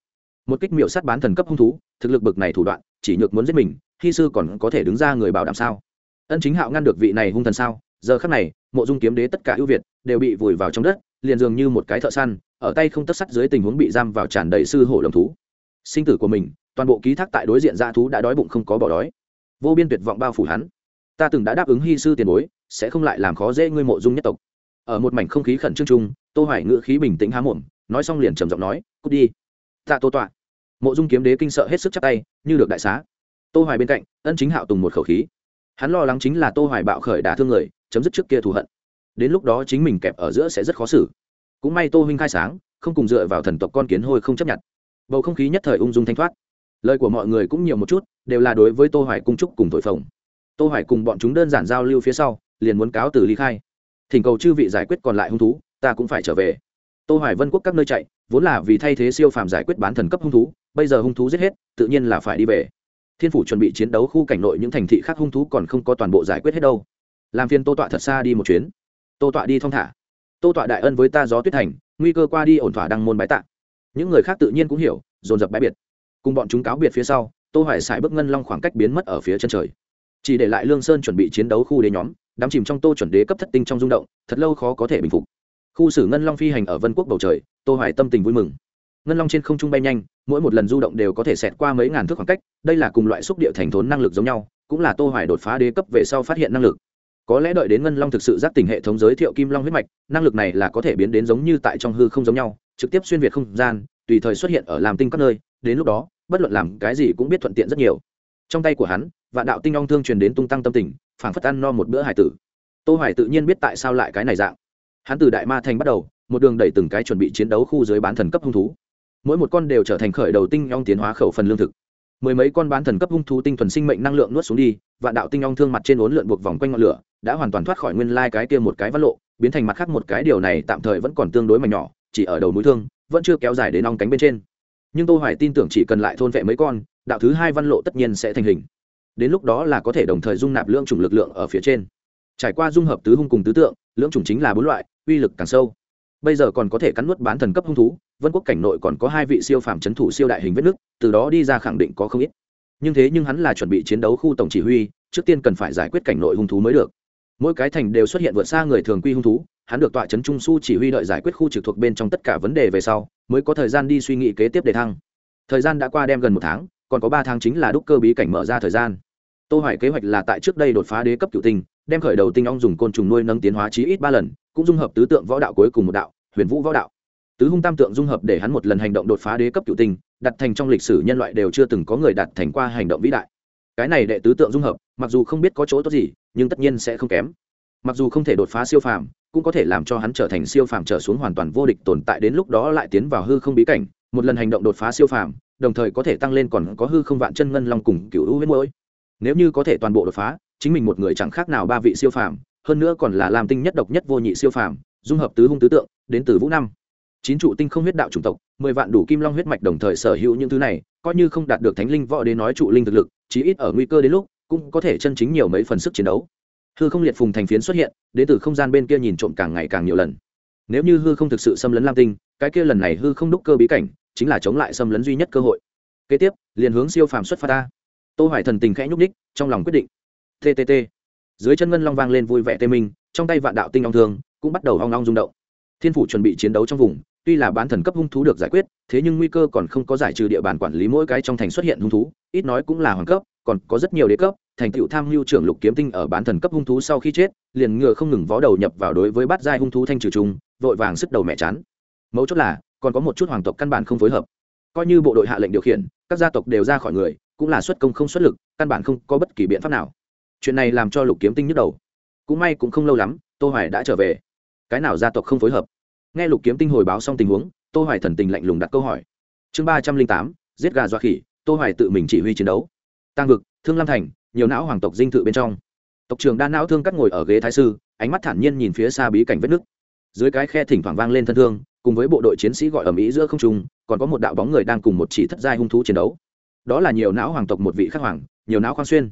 A: Một kích miệu sát bán thần cấp hung thú, thực lực bực này thủ đoạn, chỉ nhược muốn giết mình, khi sư còn có thể đứng ra người bảo đảm sao? Ân chính hạo ngăn được vị này hung thần sao? Giờ khắc này, mộ dung kiếm đế tất cả ưu việt, đều bị vùi vào trong đất liền dường như một cái thợ săn, ở tay không tất sắt dưới tình huống bị giam vào tràn đầy sư hổ lồng thú. Sinh tử của mình, toàn bộ ký thác tại đối diện dã thú đã đói bụng không có bỏ đói. Vô biên tuyệt vọng bao phủ hắn. Ta từng đã đáp ứng hy sư tiền bối, sẽ không lại làm khó dễ ngươi mộ dung nhất tộc. Ở một mảnh không khí khẩn trương chung, tô hoài ngữ khí bình tĩnh há mồm, nói xong liền trầm giọng nói, cút đi. Tạ tô tọa. Mộ dung kiếm đế kinh sợ hết sức chắp tay, như được đại xá. Tô hoài bên cạnh, ân chính hạo tùng một khẩu khí. Hắn lo lắng chính là tô hoài bạo khởi đả thương người, chấm dứt trước kia thù hận đến lúc đó chính mình kẹp ở giữa sẽ rất khó xử. Cũng may tô huynh khai sáng, không cùng dựa vào thần tộc con kiến hôi không chấp nhận. Bầu không khí nhất thời ung dung thanh thoát. Lời của mọi người cũng nhiều một chút, đều là đối với tô hoài cung trúc cùng thổi phồng. Tô hoài cùng bọn chúng đơn giản giao lưu phía sau, liền muốn cáo từ ly khai. Thỉnh cầu chư vị giải quyết còn lại hung thú, ta cũng phải trở về. Tô hoài vân quốc các nơi chạy, vốn là vì thay thế siêu phàm giải quyết bán thần cấp hung thú, bây giờ hung thú giết hết, tự nhiên là phải đi về. Thiên phủ chuẩn bị chiến đấu khu cảnh nội những thành thị khác hung thú còn không có toàn bộ giải quyết hết đâu. Làm phiên tô tọa thật xa đi một chuyến tô tọa đi thong thả. Tô tọa đại ân với ta gió tuyết thành, nguy cơ qua đi ổn thỏa đăng môn bái tạ. Những người khác tự nhiên cũng hiểu, dồn dập bãi biệt. Cùng bọn chúng cáo biệt phía sau, tô hoài xài bước ngân long khoảng cách biến mất ở phía chân trời. Chỉ để lại lương sơn chuẩn bị chiến đấu khu đế nhóm đắm chìm trong tô chuẩn đế cấp thất tinh trong rung động, thật lâu khó có thể bình phục. Khu xử ngân long phi hành ở vân quốc bầu trời, tô hoài tâm tình vui mừng. Ngân long trên không trung bay nhanh, mỗi một lần du động đều có thể xẹt qua mấy ngàn thước khoảng cách, đây là cùng loại xúc địa thành thốn năng lực giống nhau, cũng là tô hoài đột phá đế cấp về sau phát hiện năng lực có lẽ đợi đến ngân long thực sự giác tỉnh hệ thống giới thiệu kim long huyết mạch, năng lực này là có thể biến đến giống như tại trong hư không giống nhau, trực tiếp xuyên việt không gian, tùy thời xuất hiện ở làm tinh các nơi, đến lúc đó, bất luận làm cái gì cũng biết thuận tiện rất nhiều. Trong tay của hắn, vạn đạo tinh long thương truyền đến tung tăng tâm tình, phảng phất ăn no một bữa hải tử. Tô hoài tự nhiên biết tại sao lại cái này dạng. Hắn từ đại ma thành bắt đầu, một đường đẩy từng cái chuẩn bị chiến đấu khu dưới bán thần cấp hung thú. Mỗi một con đều trở thành khởi đầu tinh long tiến hóa khẩu phần lương thực mười mấy con bán thần cấp hung thú tinh thuần sinh mệnh năng lượng nuốt xuống đi, vạn đạo tinh long thương mặt trên uốn lượn buộc vòng quanh ngọn lửa, đã hoàn toàn thoát khỏi nguyên lai cái kia một cái vắt lộ, biến thành mặt khác một cái điều này tạm thời vẫn còn tương đối mà nhỏ, chỉ ở đầu núi thương, vẫn chưa kéo dài đến ong cánh bên trên. Nhưng tôi hoài tin tưởng chỉ cần lại thôn vệ mấy con, đạo thứ hai văn lộ tất nhiên sẽ thành hình. Đến lúc đó là có thể đồng thời dung nạp lưỡng chủng lực lượng ở phía trên. Trải qua dung hợp tứ hung cùng tứ tượng lưỡng chủng chính là bốn loại, uy lực càng sâu bây giờ còn có thể cắn nuốt bán thần cấp hung thú, vân quốc cảnh nội còn có hai vị siêu phàm c thủ siêu đại hình vết nước từ đó đi ra khẳng định có không ít. Nhưng thế nhưng hắn là chuẩn bị chiến đấu khu tổng chỉ huy, trước tiên cần phải giải quyết cảnh nội hung thú mới được. Mỗi cái thành đều xuất hiện vượt xa người thường quy hung thú, hắn được tọa trấn trung su chỉ huy đợi giải quyết khu trực thuộc bên trong tất cả vấn đề về sau, mới có thời gian đi suy nghĩ kế tiếp đề thăng. Thời gian đã qua đem gần một tháng, còn có ba tháng chính là đúc cơ bí cảnh mở ra thời gian. Tô hoài kế hoạch là tại trước đây đột phá đế cấp cửu tinh đem khởi đầu tinh ong dùng côn trùng nuôi nâng tiến hóa chí ít ba lần, cũng dung hợp tứ tượng võ đạo cuối cùng một đạo, huyền vũ võ đạo. Tứ hung tam tượng dung hợp để hắn một lần hành động đột phá đế cấp cựu tinh, đặt thành trong lịch sử nhân loại đều chưa từng có người đạt thành qua hành động vĩ đại. Cái này đệ tứ tượng dung hợp, mặc dù không biết có chỗ tốt gì, nhưng tất nhiên sẽ không kém. Mặc dù không thể đột phá siêu phàm, cũng có thể làm cho hắn trở thành siêu phàm trở xuống hoàn toàn vô địch tồn tại đến lúc đó lại tiến vào hư không bí cảnh, một lần hành động đột phá siêu phàm, đồng thời có thể tăng lên còn có hư không vạn chân ngân long cùng cựu hữu huyết mỗi nếu như có thể toàn bộ đột phá chính mình một người chẳng khác nào ba vị siêu phàm, hơn nữa còn là làm tinh nhất độc nhất vô nhị siêu phàm, dung hợp tứ hung tứ tượng, đến từ vũ năm. Chín trụ tinh không huyết đạo chủng tộc, mười vạn đủ kim long huyết mạch đồng thời sở hữu những thứ này, coi như không đạt được thánh linh võ đến nói trụ linh thực lực, chí ít ở nguy cơ đến lúc, cũng có thể chân chính nhiều mấy phần sức chiến đấu. Hư không liệt phùng thành phiến xuất hiện đến từ không gian bên kia nhìn trộm càng ngày càng nhiều lần. Nếu như hư không thực sự xâm lấn lam tinh, cái kia lần này hư không đúc cơ bí cảnh, chính là chống lại xâm lấn duy nhất cơ hội. Kế tiếp, liền hướng siêu phàm xuất phát ta. Tô hoài thần tình khẽ nhúc ních trong lòng quyết định ttt dưới chân ngân long vang lên vui vẻ tê minh, trong tay vạn đạo tinh long thương cũng bắt đầu hoang long rung động. Thiên phủ chuẩn bị chiến đấu trong vùng, tuy là bán thần cấp hung thú được giải quyết, thế nhưng nguy cơ còn không có giải trừ địa bàn quản lý mỗi cái trong thành xuất hiện hung thú, ít nói cũng là hoàng cấp, còn có rất nhiều đế cấp, thành tựu tham mưu trưởng lục kiếm tinh ở bán thần cấp hung thú sau khi chết, liền ngựa không ngừng vó đầu nhập vào đối với bát giai hung thú thanh trừ trùng vội vàng sức đầu mẹ chán. Mấu chốt là, còn có một chút hoàng tộc căn bản không phối hợp. Coi như bộ đội hạ lệnh điều khiển, các gia tộc đều ra khỏi người, cũng là xuất công không xuất lực, căn bản không có bất kỳ biện pháp nào chuyện này làm cho lục kiếm tinh nhức đầu. Cũng may cũng không lâu lắm, tô hoài đã trở về. Cái nào gia tộc không phối hợp? Nghe lục kiếm tinh hồi báo xong tình huống, tô hoài thần tình lạnh lùng đặt câu hỏi. Chương ba trăm linh tám, giết gà dọa khỉ, tô hoài tự mình chỉ huy chiến đấu. Tăng vực, thương lam thành, nhiều não hoàng tộc dinh thự bên trong. Tộc trưởng đa não thương cắt ngồi ở ghế thái sư, ánh mắt thản nhiên nhìn phía xa bí cảnh vết nước dưới cái khe thỉnh thoảng vang lên thân thương, cùng với bộ đội chiến sĩ gọi ở mỹ giữa không trung, còn có một đạo bóng người đang cùng một chỉ thất giai hung thú chiến đấu. Đó là nhiều não hoàng tộc một vị khắc hoàng, nhiều não khoan xuyên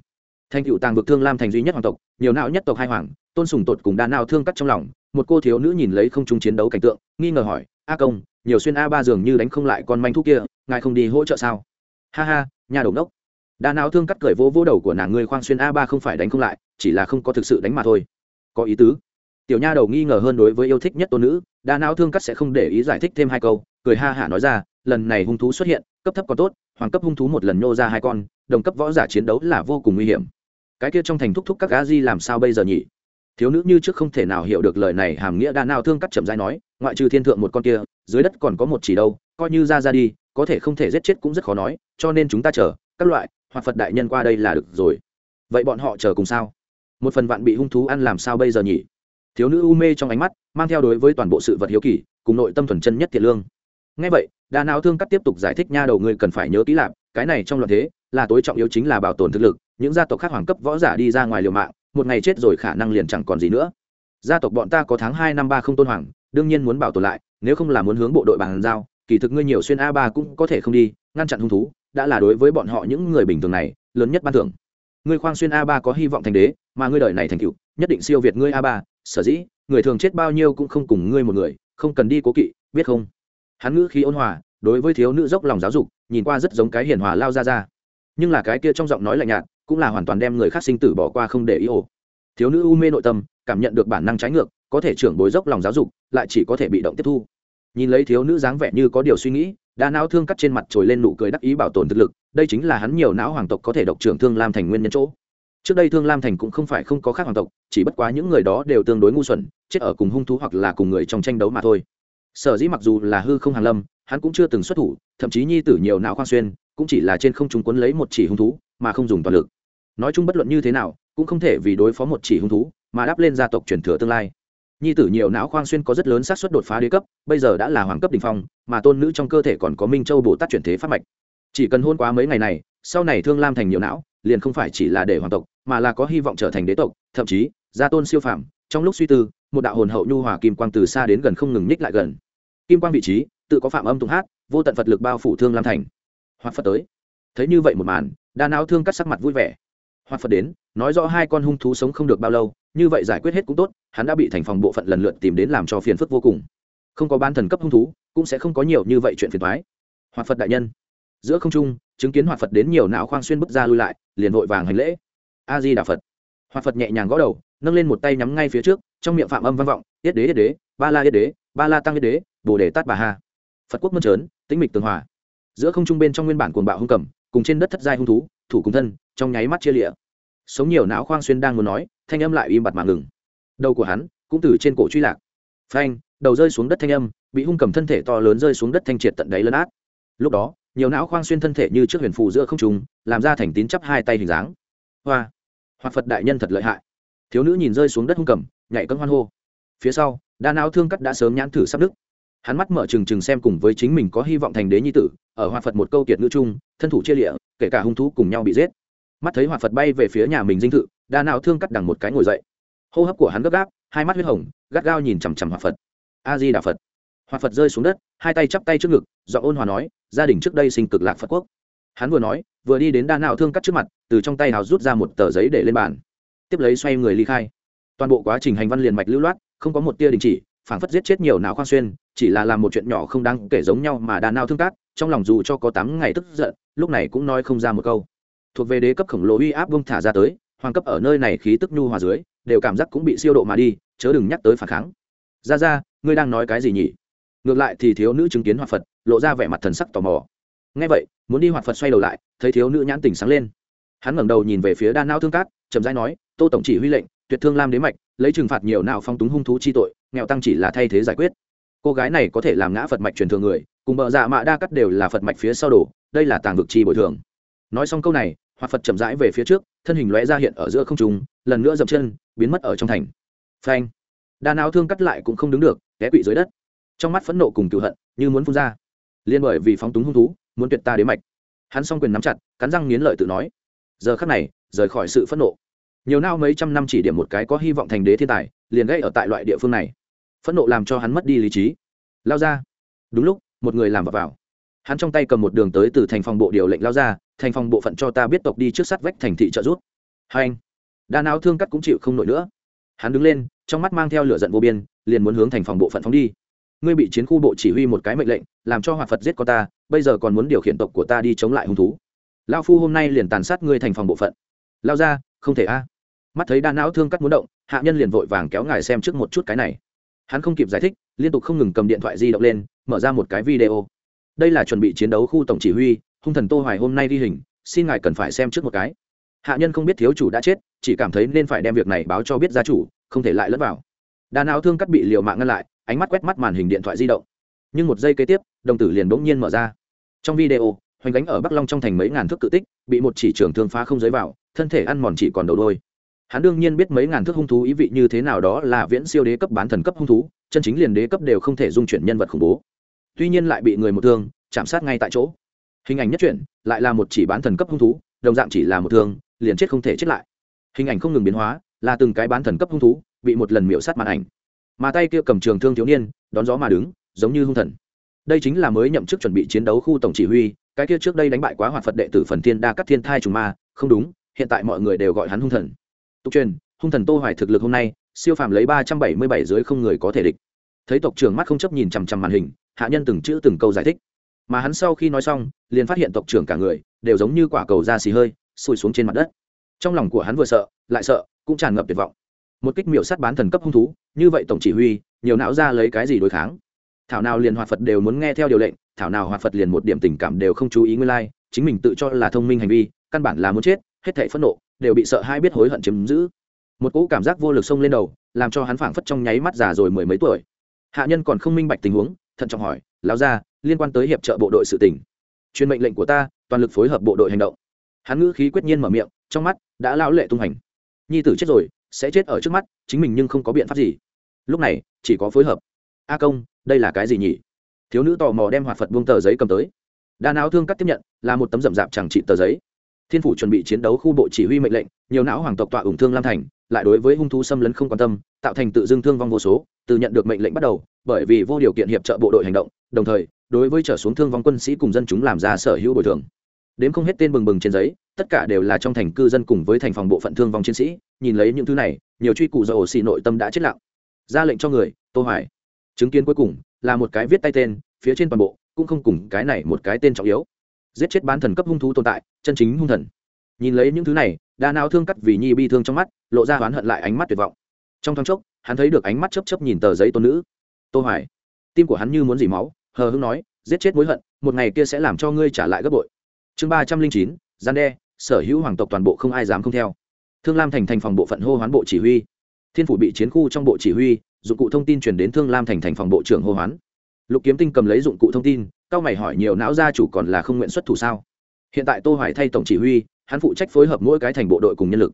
A: thành cựu tàng vực thương lam thành duy nhất hoàng tộc, nhiều não nhất tộc hai hoàng, tôn sùng tột cùng đa não thương cắt trong lòng, một cô thiếu nữ nhìn lấy không trung chiến đấu cảnh tượng, nghi ngờ hỏi, a công, nhiều xuyên a ba dường như đánh không lại con manh thú kia, ngài không đi hỗ trợ sao? Ha ha, nhà đầu đốc. Đa não thương cắt cười vỗ vỗ đầu của nàng, ngươi khoang xuyên a ba không phải đánh không lại, chỉ là không có thực sự đánh mà thôi. Có ý tứ. Tiểu nha đầu nghi ngờ hơn đối với yêu thích nhất tôn nữ, đa não thương cắt sẽ không để ý giải thích thêm hai câu, cười ha hả nói ra, lần này hung thú xuất hiện, cấp thấp còn tốt hoàng cấp hung thú một lần nhô ra hai con, đồng cấp võ giả chiến đấu là vô cùng nguy hiểm. Cái kia trong thành thúc thúc các gá di làm sao bây giờ nhỉ? Thiếu nữ như trước không thể nào hiểu được lời này, hàm nghĩa đa nào thương cắt chậm dai nói, ngoại trừ thiên thượng một con kia, dưới đất còn có một chỉ đâu, coi như ra ra đi, có thể không thể giết chết cũng rất khó nói, cho nên chúng ta chờ, các loại, hoặc phật đại nhân qua đây là được rồi. Vậy bọn họ chờ cùng sao? Một phần vạn bị hung thú ăn làm sao bây giờ nhỉ? Thiếu nữ u mê trong ánh mắt, mang theo đối với toàn bộ sự vật hiếu kỳ, cùng nội tâm thuần chân nhất thiện lương. Ngay vậy đa não thương cắt tiếp tục giải thích nha đầu ngươi cần phải nhớ kỹ lạp cái này trong loạn thế, là tối trọng yếu chính là bảo tồn thực lực, những gia tộc khác hoàng cấp võ giả đi ra ngoài liều mạng, một ngày chết rồi khả năng liền chẳng còn gì nữa. Gia tộc bọn ta có tháng hai năm ba không tôn hoàng, đương nhiên muốn bảo tồn lại, nếu không là muốn hướng bộ đội bàn giao, kỳ thực ngươi nhiều xuyên a ba cũng có thể không đi, ngăn chặn hung thú, đã là đối với bọn họ những người bình thường này, lớn nhất ban thưởng. Ngươi khoang xuyên a ba có hy vọng thành đế, mà ngươi đời này thành cựu, nhất định siêu việt ngươi a ba, sở dĩ, người thường chết bao nhiêu cũng không cùng ngươi một người, không cần đi cố kỵ, biết không? Hắn ngữ khí ôn hòa, đối với thiếu nữ dốc lòng giáo dục, nhìn qua rất giống cái hiền hòa lao ra ra. Nhưng là cái kia trong giọng nói lạnh nhạt, cũng là hoàn toàn đem người khác sinh tử bỏ qua không để ý ổ thiếu nữ u mê nội tâm, cảm nhận được bản năng trái ngược, có thể trưởng bối dốc lòng giáo dục, lại chỉ có thể bị động tiếp thu. Nhìn lấy thiếu nữ dáng vẻ như có điều suy nghĩ, đã não thương cắt trên mặt trồi lên nụ cười đắc ý bảo tồn thực lực, đây chính là hắn nhiều não hoàng tộc có thể độc trưởng thương lam thành nguyên nhân chỗ. Trước đây thương lam thành cũng không phải không có khác hoàng tộc, chỉ bất quá những người đó đều tương đối ngu xuẩn, chết ở cùng hung thú hoặc là cùng người trong tranh đấu mà thôi sở dĩ mặc dù là hư không hàng lâm, hắn cũng chưa từng xuất thủ, thậm chí nhi tử nhiều não khoan xuyên, cũng chỉ là trên không chúng quấn lấy một chỉ hung thú, mà không dùng toàn lực. Nói chung bất luận như thế nào, cũng không thể vì đối phó một chỉ hung thú, mà đáp lên gia tộc truyền thừa tương lai. Nhi tử nhiều não khoang xuyên có rất lớn xác suất đột phá đế cấp, bây giờ đã là hoàng cấp đ ỉ n h phong, mà tôn nữ trong cơ thể còn có minh châu bồ tát chuyển thế pháp mạch. Chỉ cần hôn quá mấy ngày này, sau này thương lam thành nhiều não, liền không phải chỉ là để hoàng tộc, mà là có hy vọng trở thành đế tộc, thậm chí, gia tôn siêu phạm trong lúc suy tư, một đạo hồn hậu nhu hòa kim quang từ xa đến gần không ngừng nhích lại gần kim quang vị trí, tự có phạm âm tụng hát, vô tận phật lực bao phủ thương lam thành. Hoặc phật tới. Thấy như vậy một màn, đa não thương cắt sắc mặt vui vẻ. Hoặc phật đến, nói rõ hai con hung thú sống không được bao lâu, như vậy giải quyết hết cũng tốt, hắn đã bị thành phòng bộ phận lần lượt tìm đến làm cho phiền phức vô cùng. Không có ban thần cấp hung thú, cũng sẽ không có nhiều như vậy chuyện phiền thoái hoạt phật đại nhân. Giữa không trung, chứng kiến hoạt phật đến nhiều não khoang xuyên bước ra lui lại, liền vội vàng hành lễ. A di đà phật. Hoạt phật nhẹ nhàng gõ đầu, nâng lên một tay nhắm ngay phía trước, trong miệng phạm âm vang vọng, yết đế yết đế, ba la yết đế ba la tăng nhất đế, bồ đề tát bà ha. Phật quốc mơn trớn, tĩnh mịch tường hòa. Giữa không trung bên trong nguyên bản cuồng bạo hung cầm, cùng trên đất thất giai hung thú, thủ cùng thân, trong nháy mắt chia lịa. Sống nhiều não khoang xuyên đang muốn nói, thanh âm lại im bặt mà ngừng. Đầu của hắn cũng từ trên cổ truy lạc. Phanh, đầu rơi xuống đất thanh âm, bị hung cầm thân thể to lớn rơi xuống đất thanh triệt tận đáy lấn át. Lúc đó, nhiều não khoang xuyên thân thể như trước huyền phù giữa không trùng làm ra thành tín chắp hai tay hình dáng. Hoa! Hoặc phật đại nhân thật lợi hại. Thiếu nữ nhìn rơi xuống đất hung cầm, nhảy cân hoan hô. Phía sau đa não thương cắt đã sớm nhãn thử sắp đức hắn mắt mở trừng trừng xem cùng với chính mình có hy vọng thành đế nhi tử, ở hoa phật một câu kiệt ngữ chung, thân thủ chia lịa, kể cả hung thú cùng nhau bị giết. Mắt thấy hoa phật bay về phía nhà mình dinh thự, đa não thương cắt đằng một cái ngồi dậy. Hô hấp của hắn gấp gáp, hai mắt huyết hồng, gắt gao nhìn chằm chằm hoa phật. A di đà phật. Hoa phật rơi xuống đất, hai tay chắp tay trước ngực do ôn hòa nói, gia đình trước đây sinh cực lạc phật quốc. Hắn vừa nói, vừa đi đến đa não thương cắt trước mặt, từ trong tay hào rút ra một tờ giấy để lên bàn. Tiếp lấy xoay người ly khai. Toàn bộ quá trình hành văn liền mạch lưu loát không có một tia đình chỉ, phảng phất giết chết nhiều não khoan xuyên, chỉ là làm một chuyện nhỏ không đáng kể giống nhau mà đà nao thương cát, trong lòng dù cho có tám ngày tức giận, lúc này cũng nói không ra một câu. Thuộc về đế cấp khổng lồ uy áp bông thả ra tới, hoàng cấp ở nơi này khí tức nhu hòa dưới, đều cảm giác cũng bị siêu độ mà đi, chớ đừng nhắc tới phản kháng. Ra ra, ngươi đang nói cái gì nhỉ? Ngược lại thì thiếu nữ chứng kiến hoạt phật, lộ ra vẻ mặt thần sắc tò mò. Ngay vậy, muốn đi hoạt phật xoay đầu lại, thấy thiếu nữ nhãn tỉnh sáng lên. Hắn ngẩng đầu nhìn về phía đa nao thương cát, chậm rãi nói, tô tổng chỉ huy lệnh tuyệt thương lam đế mạch, lấy trừng phạt nhiều nào phong túng hung thú chi tội, nghèo tăng chỉ là thay thế giải quyết. Cô gái này có thể làm ngã phật mạch truyền thường người, cùng bờ dạ mạ đa cắt đều là phật mạch phía sau đổ đây là tàng vực chi bồi thường. Nói xong câu này hoặc phật chậm rãi về phía trước, thân hình lóe ra hiện ở giữa không trung, lần nữa dậm chân, biến mất ở trong thành. Phanh. Đa não thương cắt lại cũng không đứng được, té quỵ dưới đất. Trong mắt phẫn nộ cùng cựu hận, như muốn phun ra. Liên bởi vì phóng túng hung thú, muốn tuyệt ta đế mạch. Hắn s o n g quyền nắm chặt, cắn răng nghiến lợi tự nói. Giờ khắc này, rời khỏi sự phẫn nộ nhiều nao mấy trăm năm chỉ điểm một cái có hy vọng thành đế thiên tài liền gây ở tại loại địa phương này. Phẫn nộ làm cho hắn mất đi lý trí. Lao ra. Đúng lúc một người làm vào, vào. hắn trong tay cầm một đường tới từ thành phòng bộ điều lệnh lao ra thành phòng bộ phận cho ta biết tộc đi trước sát vách thành thị trợ rút hai anh. Đa não thương cắt cũng chịu không nổi nữa. Hắn đứng lên trong mắt mang theo lửa giận vô biên liền muốn hướng thành phòng bộ phận phóng đi. Ngươi bị chiến khu bộ chỉ huy một cái mệnh lệnh làm cho hoạt phật giết con ta bây giờ còn muốn điều khiển tộc của ta đi chống lại hung thú. Lao phu hôm nay liền tàn sát ngươi thành phòng bộ phận. Lao ra không thể a mắt thấy đa não thương cắt muốn động, hạ nhân liền vội vàng kéo ngài xem trước một chút cái này. Hắn không kịp giải thích, liên tục không ngừng cầm điện thoại di động lên, mở ra một cái video. Đây là chuẩn bị chiến đấu khu tổng chỉ huy, hung thần tô hoài hôm nay đi hình, xin ngài cần phải xem trước một cái. Hạ nhân không biết thiếu chủ đã chết, chỉ cảm thấy nên phải đem việc này báo cho biết gia chủ, không thể lại lẫn vào. Đa não thương cắt bị liều mạng ngăn lại, ánh mắt quét mắt màn hình điện thoại di động. Nhưng một giây kế tiếp, đồng tử liền bỗng nhiên mở ra. Trong video, hoành gánh ở bắc long trong thành mấy ngàn thước cự tích, bị một chỉ trưởng thương phá không giới vào, thân thể ăn mòn chỉ còn đầu đôi hắn đương nhiên biết mấy ngàn thước hung thú ý vị như thế nào đó là viễn siêu đế cấp bán thần cấp hung thú, chân chính liền đế cấp đều không thể dung chuyển nhân vật khủng bố. Tuy nhiên lại bị người một thương, chạm sát ngay tại chỗ. Hình ảnh nhất chuyển, lại là một chỉ bán thần cấp hung thú, đồng dạng chỉ là một thương, liền chết không thể chết lại. Hình ảnh không ngừng biến hóa, là từng cái bán thần cấp hung thú, bị một lần miễu sát màn ảnh. Mà tay kia cầm trường thương thiếu niên, đón gió mà đứng, giống như hung thần. Đây chính là mới nhậm chức chuẩn bị chiến đấu khu tổng chỉ huy, cái kia trước đây đánh bại quá hoạt phật đệ tử phần thiên đa các thiên thai trùng ma, không đúng, hiện tại mọi người đều gọi hắn hung thần tục truyền, hung thần tô hoài thực lực hôm nay, siêu phàm lấy ba trăm bảy mươi bảy dưới không người có thể địch. Thấy tộc trưởng mắt không chấp nhìn chằm chằm màn hình, hạ nhân từng chữ từng câu giải thích. Mà hắn sau khi nói xong, liền phát hiện tộc trưởng cả người đều giống như quả cầu da xì hơi sùi xuống trên mặt đất. Trong lòng của hắn vừa sợ, lại sợ, cũng tràn ngập tuyệt vọng. Một kích miểu sát bán thần cấp hung thú, như vậy tổng chỉ huy, nhiều não ra lấy cái gì đối kháng? Thảo nào liền hoạt phật đều muốn nghe theo điều lệnh, thảo nào hoạt phật liền một điểm tình cảm đều không chú ý nguyên lai, chính mình tự cho là thông minh hành vi, căn bản là muốn chết, hết thảy phẫn nộ đều bị sợ hai biết hối hận chiếm giữ. Một cỗ cảm giác vô lực xông lên đầu, làm cho hắn phảng phất trong nháy mắt già rồi mười mấy tuổi. Hạ nhân còn không minh bạch tình huống, thận trọng hỏi, lão ra liên quan tới hiệp trợ bộ đội sự tỉnh truyền mệnh lệnh của ta, toàn lực phối hợp bộ đội hành động. Hắn ngữ khí quyết nhiên mở miệng, trong mắt đã lão lệ tung hành. Nhi tử chết rồi, sẽ chết ở trước mắt, chính mình nhưng không có biện pháp gì. Lúc này, chỉ có phối hợp. A công, đây là cái gì nhỉ? Thiếu nữ tò mò đem hoạt phật buông tờ giấy cầm tới. Đa não thương cắt tiếp nhận, là một tấm rậm rạp chẳng trị tờ giấy thiên phủ chuẩn bị chiến đấu khu bộ chỉ huy mệnh lệnh, nhiều não hoàng tộc tọa ủng thương lam thành, lại đối với hung thú xâm lấn không quan tâm, tạo thành tự dưng thương vong vô số, từ nhận được mệnh lệnh bắt đầu, bởi vì vô điều kiện hiệp trợ bộ đội hành động, đồng thời, đối với trở xuống thương vong quân sĩ cùng dân chúng làm ra sở hữu bồi thường. Đến không hết tên bừng bừng trên giấy, tất cả đều là trong thành cư dân cùng với thành phòng bộ phận thương vong chiến sĩ, nhìn lấy những thứ này, nhiều truy cụ do ổ xì nội tâm đã chết lặng. Ra lệnh cho người, tô hoài. Chứng kiến cuối cùng, là một cái viết tay tên, phía trên toàn bộ, cũng không cùng cái này một cái tên trọng yếu giết chết bán thần cấp hung thú tồn tại, chân chính hung thần. Nhìn lấy những thứ này, đa não thương cắt vì nhi bi thương trong mắt, lộ ra oán hận lại ánh mắt tuyệt vọng. Trong thoáng chốc, hắn thấy được ánh mắt chấp chấp nhìn tờ giấy tôn nữ. Tô hoài. Tim của hắn như muốn dỉ máu, hờ hững nói, giết chết mối hận, một ngày kia sẽ làm cho ngươi trả lại gấp bội. Chương ba trăm linh chín, gian đe, sở hữu hoàng tộc toàn bộ không ai dám không theo. Thương lam thành thành phòng bộ phận hô hoán bộ chỉ huy. Thiên phủ bị chiến khu trong bộ chỉ huy, dụng cụ thông tin chuyển đến thương lam thành thành phòng bộ trưởng hô hoán. Lục kiếm tinh cầm lấy dụng cụ thông tin cao mày hỏi nhiều não gia chủ còn là không nguyện xuất thủ sao? Hiện tại tô hoài thay tổng chỉ huy, hắn phụ trách phối hợp mỗi cái thành bộ đội cùng nhân lực.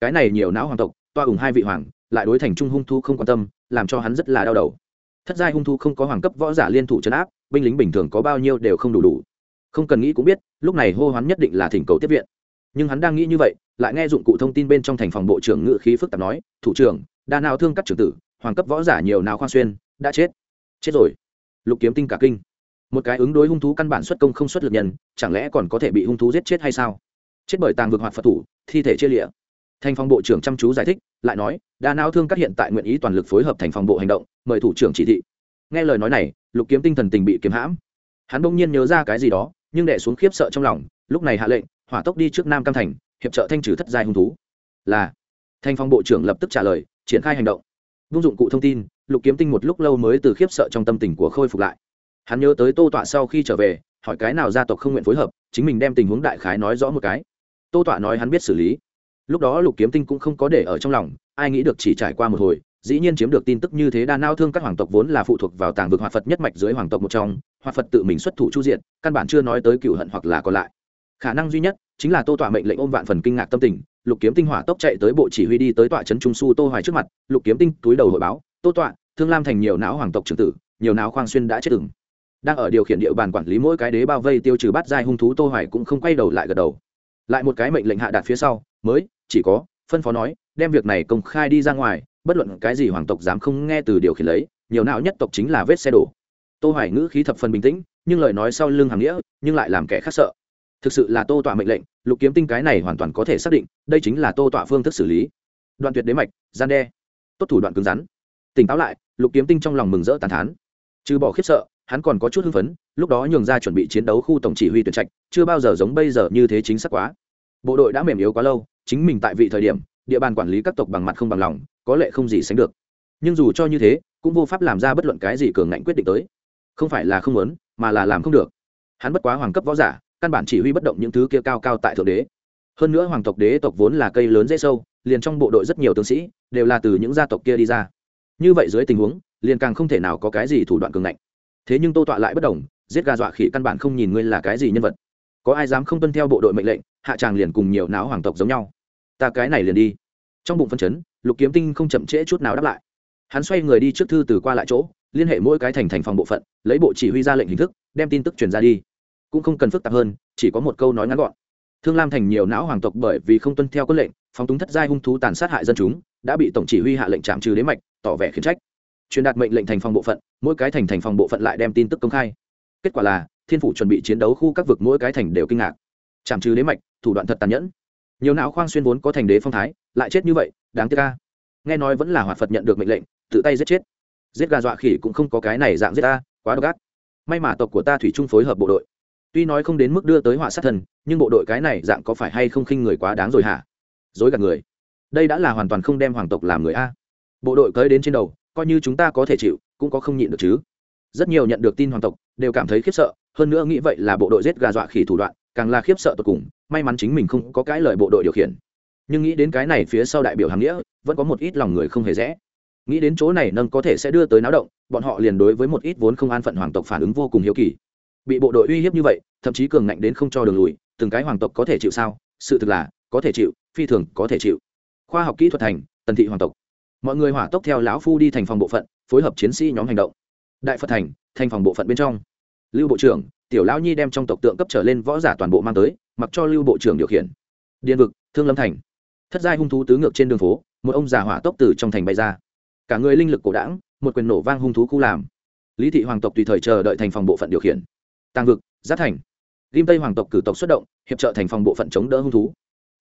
A: Cái này nhiều não hoàng tộc, toa ủng hai vị hoàng, lại đối thành trung hung thu không quan tâm, làm cho hắn rất là đau đầu. Thất giai hung thu không có hoàng cấp võ giả liên thủ chấn áp, binh lính bình thường có bao nhiêu đều không đủ đủ. Không cần nghĩ cũng biết, lúc này hô hoán nhất định là thỉnh cầu tiếp viện. Nhưng hắn đang nghĩ như vậy, lại nghe dụng cụ thông tin bên trong thành phòng bộ trưởng ngự khí phức tạp nói, thủ trưởng, đa nào thương các trưởng tử, hoàng cấp võ giả nhiều nào khoan xuyên, đã chết. Chết rồi. Lục kiếm tinh cả kinh một cái ứng đối hung thú căn bản xuất công không xuất lực nhân, chẳng lẽ còn có thể bị hung thú giết chết hay sao? Chết bởi tàng vực hoạt phật thủ, thi thể chia lịa thành phòng bộ trưởng chăm chú giải thích, lại nói, đa não thương các hiện tại nguyện ý toàn lực phối hợp thành phòng bộ hành động, mời thủ trưởng chỉ thị. Nghe lời nói này, lục kiếm tinh thần tình bị kiếm hãm. Hắn bỗng nhiên nhớ ra cái gì đó, nhưng đệ xuống khiếp sợ trong lòng, lúc này hạ lệnh, hỏa tốc đi trước nam cam thành, hiệp trợ thanh trừ thất giai hung thú. Là, thành phòng bộ trưởng lập tức trả lời, triển khai hành động. Vung dụng cụ thông tin, lục kiếm tinh một lúc lâu mới từ khiếp sợ trong tâm tình của khôi phục lại hắn nhớ tới tô tọa sau khi trở về, hỏi cái nào gia tộc không nguyện phối hợp, chính mình đem tình huống đại khái nói rõ một cái. Tô tọa nói hắn biết xử lý. Lúc đó lục kiếm tinh cũng không có để ở trong lòng, ai nghĩ được chỉ trải qua một hồi, dĩ nhiên chiếm được tin tức như thế đa nao thương các hoàng tộc vốn là phụ thuộc vào tàng vực Hoạt phật nhất mạch dưới hoàng tộc một trong, Hoạt phật tự mình xuất thủ chu diện căn bản chưa nói tới cựu hận hoặc là còn lại. Khả năng duy nhất chính là tô tọa mệnh lệnh ôm vạn phần kinh ngạc tâm tình, lục kiếm tinh hỏa tốc chạy tới bộ chỉ huy đi tới tọa trấn trung su tô hoài trước mặt, lục kiếm tinh túi đầu hội báo, tô tọa, thương lam thành nhiều não hoàng tộc trưởng tử, nhiều não khoang xuyên đã chết từng đang ở điều khiển địa bàn quản lý mỗi cái đế bao vây tiêu trừ bắt giai hung thú tô hoài cũng không quay đầu lại gật đầu. Lại một cái mệnh lệnh hạ đạt phía sau, mới, chỉ có, phân phó nói, đem việc này công khai đi ra ngoài, bất luận cái gì hoàng tộc dám không nghe từ điều khiển lấy, nhiều não nhất tộc chính là vết xe đổ. Tô hoài ngữ khí thập phần bình tĩnh, nhưng lời nói sau lưng hàng nghĩa, nhưng lại làm kẻ khác sợ. Thực sự là tô tọa mệnh lệnh, lục kiếm tinh cái này hoàn toàn có thể xác định, đây chính là tô tọa phương thức xử lý. Đoạn tuyệt đế mạch, gian đe. Tốt thủ đoạn cứng rắn. Tỉnh táo lại, lục kiếm tinh trong lòng mừng rỡ tàn thán. Trừ bỏ khiếp sợ hắn còn có chút hưng phấn, lúc đó nhường ra chuẩn bị chiến đấu khu tổng chỉ huy tuyển trạch, chưa bao giờ giống bây giờ như thế chính xác quá. Bộ đội đã mềm yếu quá lâu, chính mình tại vị thời điểm, địa bàn quản lý các tộc bằng mặt không bằng lòng, có lệ không gì sánh được. Nhưng dù cho như thế, cũng vô pháp làm ra bất luận cái gì cường ngạnh quyết định tới. Không phải là không muốn, mà là làm không được. Hắn bất quá hoàng cấp võ giả, căn bản chỉ huy bất động những thứ kia cao cao tại thượng đế. Hơn nữa hoàng tộc đế tộc vốn là cây lớn dễ sâu, liền trong bộ đội rất nhiều tướng sĩ, đều là từ những gia tộc kia đi ra. Như vậy dưới tình huống, liền càng không thể nào có cái gì thủ đoạn cường ngạnh thế nhưng tô tọa lại bất đồng, giết gà dọa khỉ căn bản không nhìn ngươi là cái gì nhân vật. Có ai dám không tuân theo bộ đội mệnh lệnh, hạ tràng liền cùng nhiều não hoàng tộc giống nhau. Ta cái này liền đi. Trong bụng phân chấn, lục kiếm tinh không chậm trễ chút nào đáp lại. Hắn xoay người đi trước thư từ qua lại chỗ, liên hệ mỗi cái thành thành phòng bộ phận, lấy bộ chỉ huy ra lệnh hình thức, đem tin tức truyền ra đi. Cũng không cần phức tạp hơn, chỉ có một câu nói ngắn gọn. Thương lam thành nhiều não hoàng tộc bởi vì không tuân theo quân lệnh, phóng túng thất giai hung thú tàn sát hại dân chúng, đã bị tổng chỉ huy hạ lệnh trạm trừ đế mạch, tỏ vẻ khiển trách truyền đạt mệnh lệnh thành phòng bộ phận, mỗi cái thành thành phòng bộ phận lại đem tin tức công khai. Kết quả là, thiên phủ chuẩn bị chiến đấu khu các vực mỗi cái thành đều kinh ngạc. Chạm trừ đế mạch, thủ đoạn thật tàn nhẫn. Nhiều não khoang xuyên vốn có thành đế phong thái, lại chết như vậy, đáng tiếc ca nghe nói vẫn là hỏa phật nhận được mệnh lệnh, tự tay giết chết. Giết gà dọa khỉ cũng không có cái này dạng giết ta, quá độc ác. May mà tộc của ta thủy chung phối hợp bộ đội. Tuy nói không đến mức đưa tới họa sát thần, nhưng bộ đội cái này dạng có phải hay không khinh người quá đáng rồi hả? Dối gạt người. Đây đã là hoàn toàn không đem hoàng tộc làm người a. Bộ đội cơi đến trên đầu coi như chúng ta có thể chịu, cũng có không nhịn được chứ. Rất nhiều nhận được tin hoàng tộc, đều cảm thấy khiếp sợ, hơn nữa nghĩ vậy là bộ đội giết gà dọa khỉ thủ đoạn, càng là khiếp sợ tột cùng, may mắn chính mình không có cái lời bộ đội điều khiển. Nhưng nghĩ đến cái này phía sau đại biểu hàng nghĩa, vẫn có một ít lòng người không hề rẽ. Nghĩ đến chỗ này nâng có thể sẽ đưa tới náo động, bọn họ liền đối với một ít vốn không an phận hoàng tộc phản ứng vô cùng hiếu kỳ. Bị bộ đội uy hiếp như vậy, thậm chí cường ngạnh đến không cho đường lùi, từng cái hoàng tộc có thể chịu sao? Sự thực là, có thể chịu, phi thường có thể chịu. Khoa học kỹ thuật thành, tần thị hoàng tộc mọi người hỏa tốc theo lão phu đi thành phòng bộ phận, phối hợp chiến sĩ nhóm hành động. Đại phật thành thành phòng bộ phận bên trong. Lưu bộ trưởng, tiểu lão nhi đem trong tộc tượng cấp trở lên võ giả toàn bộ mang tới, mặc cho lưu bộ trưởng điều khiển. Điện vực, thương lâm thành. Thất giai hung thú tứ ngược trên đường phố, một ông già hỏa tốc từ trong thành bay ra. Cả người linh lực cổ đảng một quyền nổ vang hung thú khu làm. Lý thị hoàng tộc tùy thời chờ đợi thành phòng bộ phận điều khiển. Tàng vực, giáp thành. Rim tây hoàng tộc cử tộc xuất động, hiệp trợ thành phòng bộ phận chống đỡ hung thú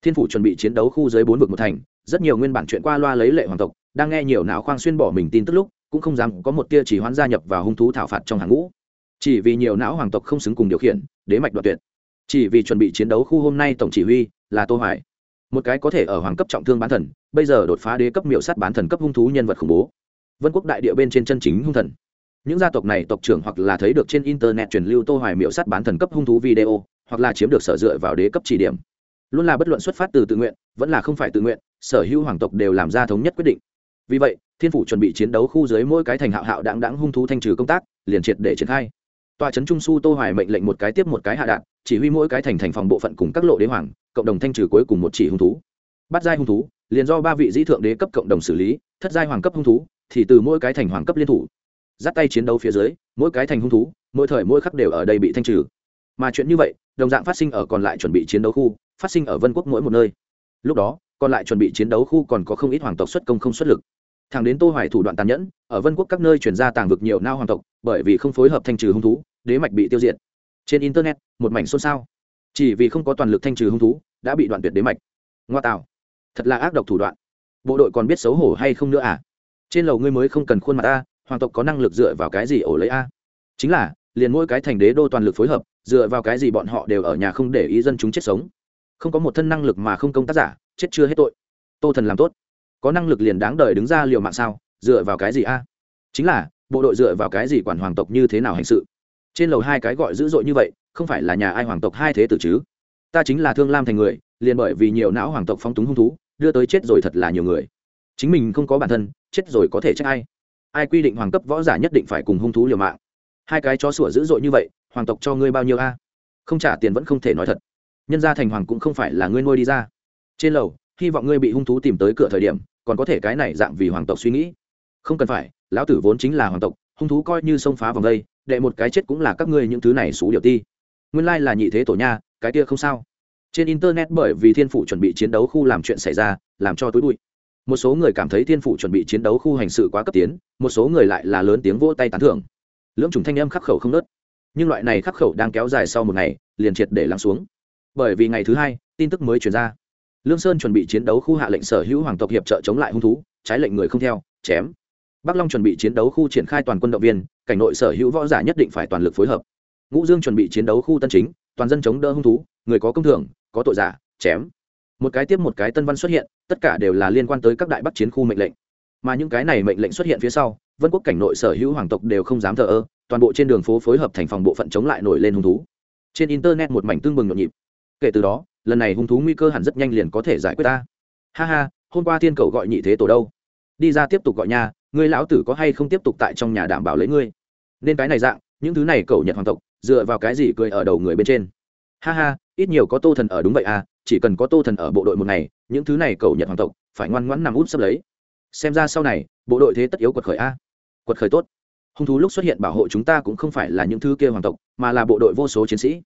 A: thiên phủ chuẩn bị chiến đấu khu dưới bốn vực một thành, rất nhiều nguyên bản chuyện qua loa lấy lệ hoàng tộc, đang nghe nhiều não khoang xuyên bỏ mình tin tức lúc, cũng không dám có một tia chỉ hoán gia nhập vào hung thú thảo phạt trong hàng ngũ. Chỉ vì nhiều não hoàng tộc không xứng cùng điều khiển, đế mạch đoạt tuyệt. Chỉ vì chuẩn bị chiến đấu khu hôm nay tổng chỉ huy là tô hoài. Một cái có thể ở hoàng cấp trọng thương bán thần, bây giờ đột phá đế cấp miểu sát bán thần cấp hung thú nhân vật khủng bố. Vân quốc đại địa bên trên chân chính hung thần. Những gia tộc này tộc trưởng hoặc là thấy được trên internet truyền lưu tô hoài miểu sát bán thần cấp hung thú video, hoặc là chiếm được sở dựa vào đế cấp chỉ điểm luôn là bất luận xuất phát từ tự nguyện, vẫn là không phải tự nguyện, sở hữu hoàng tộc đều làm ra thống nhất quyết định. Vì vậy, thiên phủ chuẩn bị chiến đấu khu dưới mỗi cái thành hạo hạo đáng đáng hung thú thanh trừ công tác, liền triệt để triển khai. Tòa trấn trung su tô hoài mệnh lệnh một cái tiếp một cái hạ đạn, chỉ huy mỗi cái thành thành phòng bộ phận cùng các lộ đế hoàng, cộng đồng thanh trừ cuối cùng một chỉ hung thú. Bắt giai hung thú, liền do ba vị dĩ thượng đế cấp cộng đồng xử lý, thất giai hoàng cấp hung thú, thì từ mỗi cái thành hoàng cấp liên thủ. Dắt tay chiến đấu phía dưới, mỗi cái thành hung thú, mỗi thời mỗi khắc đều ở đây bị thanh trừ. Mà chuyện như vậy, đồng dạng phát sinh ở còn lại chuẩn bị chiến đấu khu phát sinh ở vân quốc mỗi một nơi. Lúc đó, còn lại chuẩn bị chiến đấu khu còn có không ít hoàng tộc xuất công không xuất lực. Thẳng đến tô hoài thủ đoạn tàn nhẫn, ở vân quốc các nơi chuyển ra tàng vực nhiều nao hoàng tộc, bởi vì không phối hợp thanh trừ hung thú, đế mạch bị tiêu diệt. Trên internet, một mảnh xôn xao. Chỉ vì không có toàn lực thanh trừ hung thú, đã bị đoạn tuyệt đế mạch. Ngoa tạo. Thật là ác độc thủ đoạn. Bộ đội còn biết xấu hổ hay không nữa à? Trên lầu ngươi mới không cần khuôn mặt a hoàng tộc có năng lực dựa vào cái gì ổ lấy a? Chính là, liền mỗi cái thành đế đô toàn lực phối hợp, dựa vào cái gì bọn họ đều ở nhà không để ý dân chúng chết sống? Không có một thân năng lực mà không công tác giả, chết chưa hết tội. Tô thần làm tốt. Có năng lực liền đáng đời đứng ra liều mạng sao? Dựa vào cái gì a? Chính là, bộ đội dựa vào cái gì quản hoàng tộc như thế nào hành sự? Trên lầu hai cái gọi dữ dội như vậy, không phải là nhà ai hoàng tộc hai thế tử chứ? Ta chính là thương lam thành người, liền bởi vì nhiều não hoàng tộc phong túng hung thú, đưa tới chết rồi thật là nhiều người. Chính mình không có bản thân, chết rồi có thể trách ai? Ai quy định hoàng cấp võ giả nhất định phải cùng hung thú liều mạng? Hai cái chó sủa dữ dội như vậy, hoàng tộc cho ngươi bao nhiêu a? Không trả tiền vẫn không thể nói thật nhân gia thành hoàng cũng không phải là ngươi nuôi đi ra. Trên lầu, hy vọng ngươi bị hung thú tìm tới cửa thời điểm, còn có thể cái này dạng vì hoàng tộc suy nghĩ. Không cần phải, lão tử vốn chính là hoàng tộc, hung thú coi như xông phá vòng đây, đệ một cái chết cũng là các ngươi những thứ này xú điều ti. Nguyên lai là nhị thế tổ nha, cái kia không sao. Trên internet bởi vì thiên phủ chuẩn bị chiến đấu khu làm chuyện xảy ra, làm cho tối bụi. Một số người cảm thấy thiên phủ chuẩn bị chiến đấu khu hành sự quá cấp tiến, một số người lại là lớn tiếng vỗ tay tán thưởng. Lưỡng chủng thanh âm khắc khẩu không nớt. Nhưng loại này khắc khẩu đang kéo dài sau một ngày, liền triệt để lắng xuống bởi vì ngày thứ hai, tin tức mới chuyển ra. Lương sơn chuẩn bị chiến đấu khu hạ lệnh sở hữu hoàng tộc hiệp trợ chống lại hung thú, trái lệnh người không theo, chém. Bắc long chuẩn bị chiến đấu khu triển khai toàn quân động viên, cảnh nội sở hữu võ giả nhất định phải toàn lực phối hợp. Ngũ dương chuẩn bị chiến đấu khu tân chính, toàn dân chống đỡ hung thú, người có công thưởng, có tội giả, chém. Một cái tiếp một cái tân văn xuất hiện, tất cả đều là liên quan tới các đại bắc chiến khu mệnh lệnh. Mà những cái này mệnh lệnh xuất hiện phía sau, vân quốc cảnh nội sở hữu hoàng tộc đều không dám thờ ơ, toàn bộ trên đường phố phối hợp thành phòng bộ phận chống lại nổi lên hung thú. Trên internet một mảnh tương bừng nhộn nhịp kể từ đó, lần này hung thú nguy cơ hẳn rất nhanh liền có thể giải quyết ta. Ha ha, hôm qua thiên cầu gọi nhị thế tổ đâu? Đi ra tiếp tục gọi nhà, ngươi lão tử có hay không tiếp tục tại trong nhà đảm bảo lấy ngươi? Nên cái này dạng, những thứ này cầu nhật hoàng tộc, dựa vào cái gì cười ở đầu người bên trên? Ha ha, ít nhiều có tô thần ở đúng vậy à chỉ cần có tô thần ở bộ đội một ngày, những thứ này cầu nhật hoàng tộc, phải ngoan ngoãn nằm út sắp lấy. Xem ra sau này, bộ đội thế tất yếu quật khởi a. Quật khởi tốt. Hung thú lúc xuất hiện bảo hộ chúng ta cũng không phải là những thứ kia hoàng tộc, mà là bộ đội vô số chiến sĩ.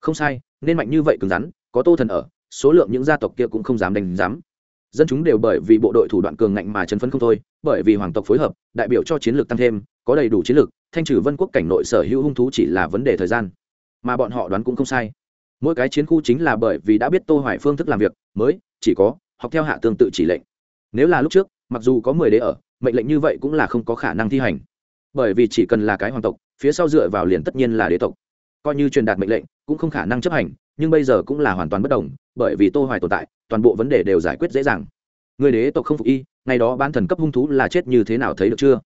A: Không sai nên mạnh như vậy cứng rắn, có tô thần ở, số lượng những gia tộc kia cũng không dám đánh dám dân chúng đều bởi vì bộ đội thủ đoạn cường ngạnh mà chấn phấn không thôi, bởi vì hoàng tộc phối hợp, đại biểu cho chiến lược tăng thêm, có đầy đủ chiến lược, thanh trừ vân quốc cảnh nội sở hữu hung thú chỉ là vấn đề thời gian. Mà bọn họ đoán cũng không sai. Mỗi cái chiến khu chính là bởi vì đã biết tô hoài phương thức làm việc, mới, chỉ có, học theo hạ tương tự chỉ lệnh. Nếu là lúc trước, mặc dù có 10 đế ở, mệnh lệnh như vậy cũng là không có khả năng thi hành. Bởi vì chỉ cần là cái hoàng tộc, phía sau dựa vào liền tất nhiên là đế tộc coi như truyền đạt mệnh lệnh, cũng không khả năng chấp hành, nhưng bây giờ cũng là hoàn toàn bất đồng, bởi vì tô hoài tồn tại, toàn bộ vấn đề đều giải quyết dễ dàng. Người đế tộc không phục y, ngày đó bán thần cấp hung thú là chết như thế nào thấy được chưa?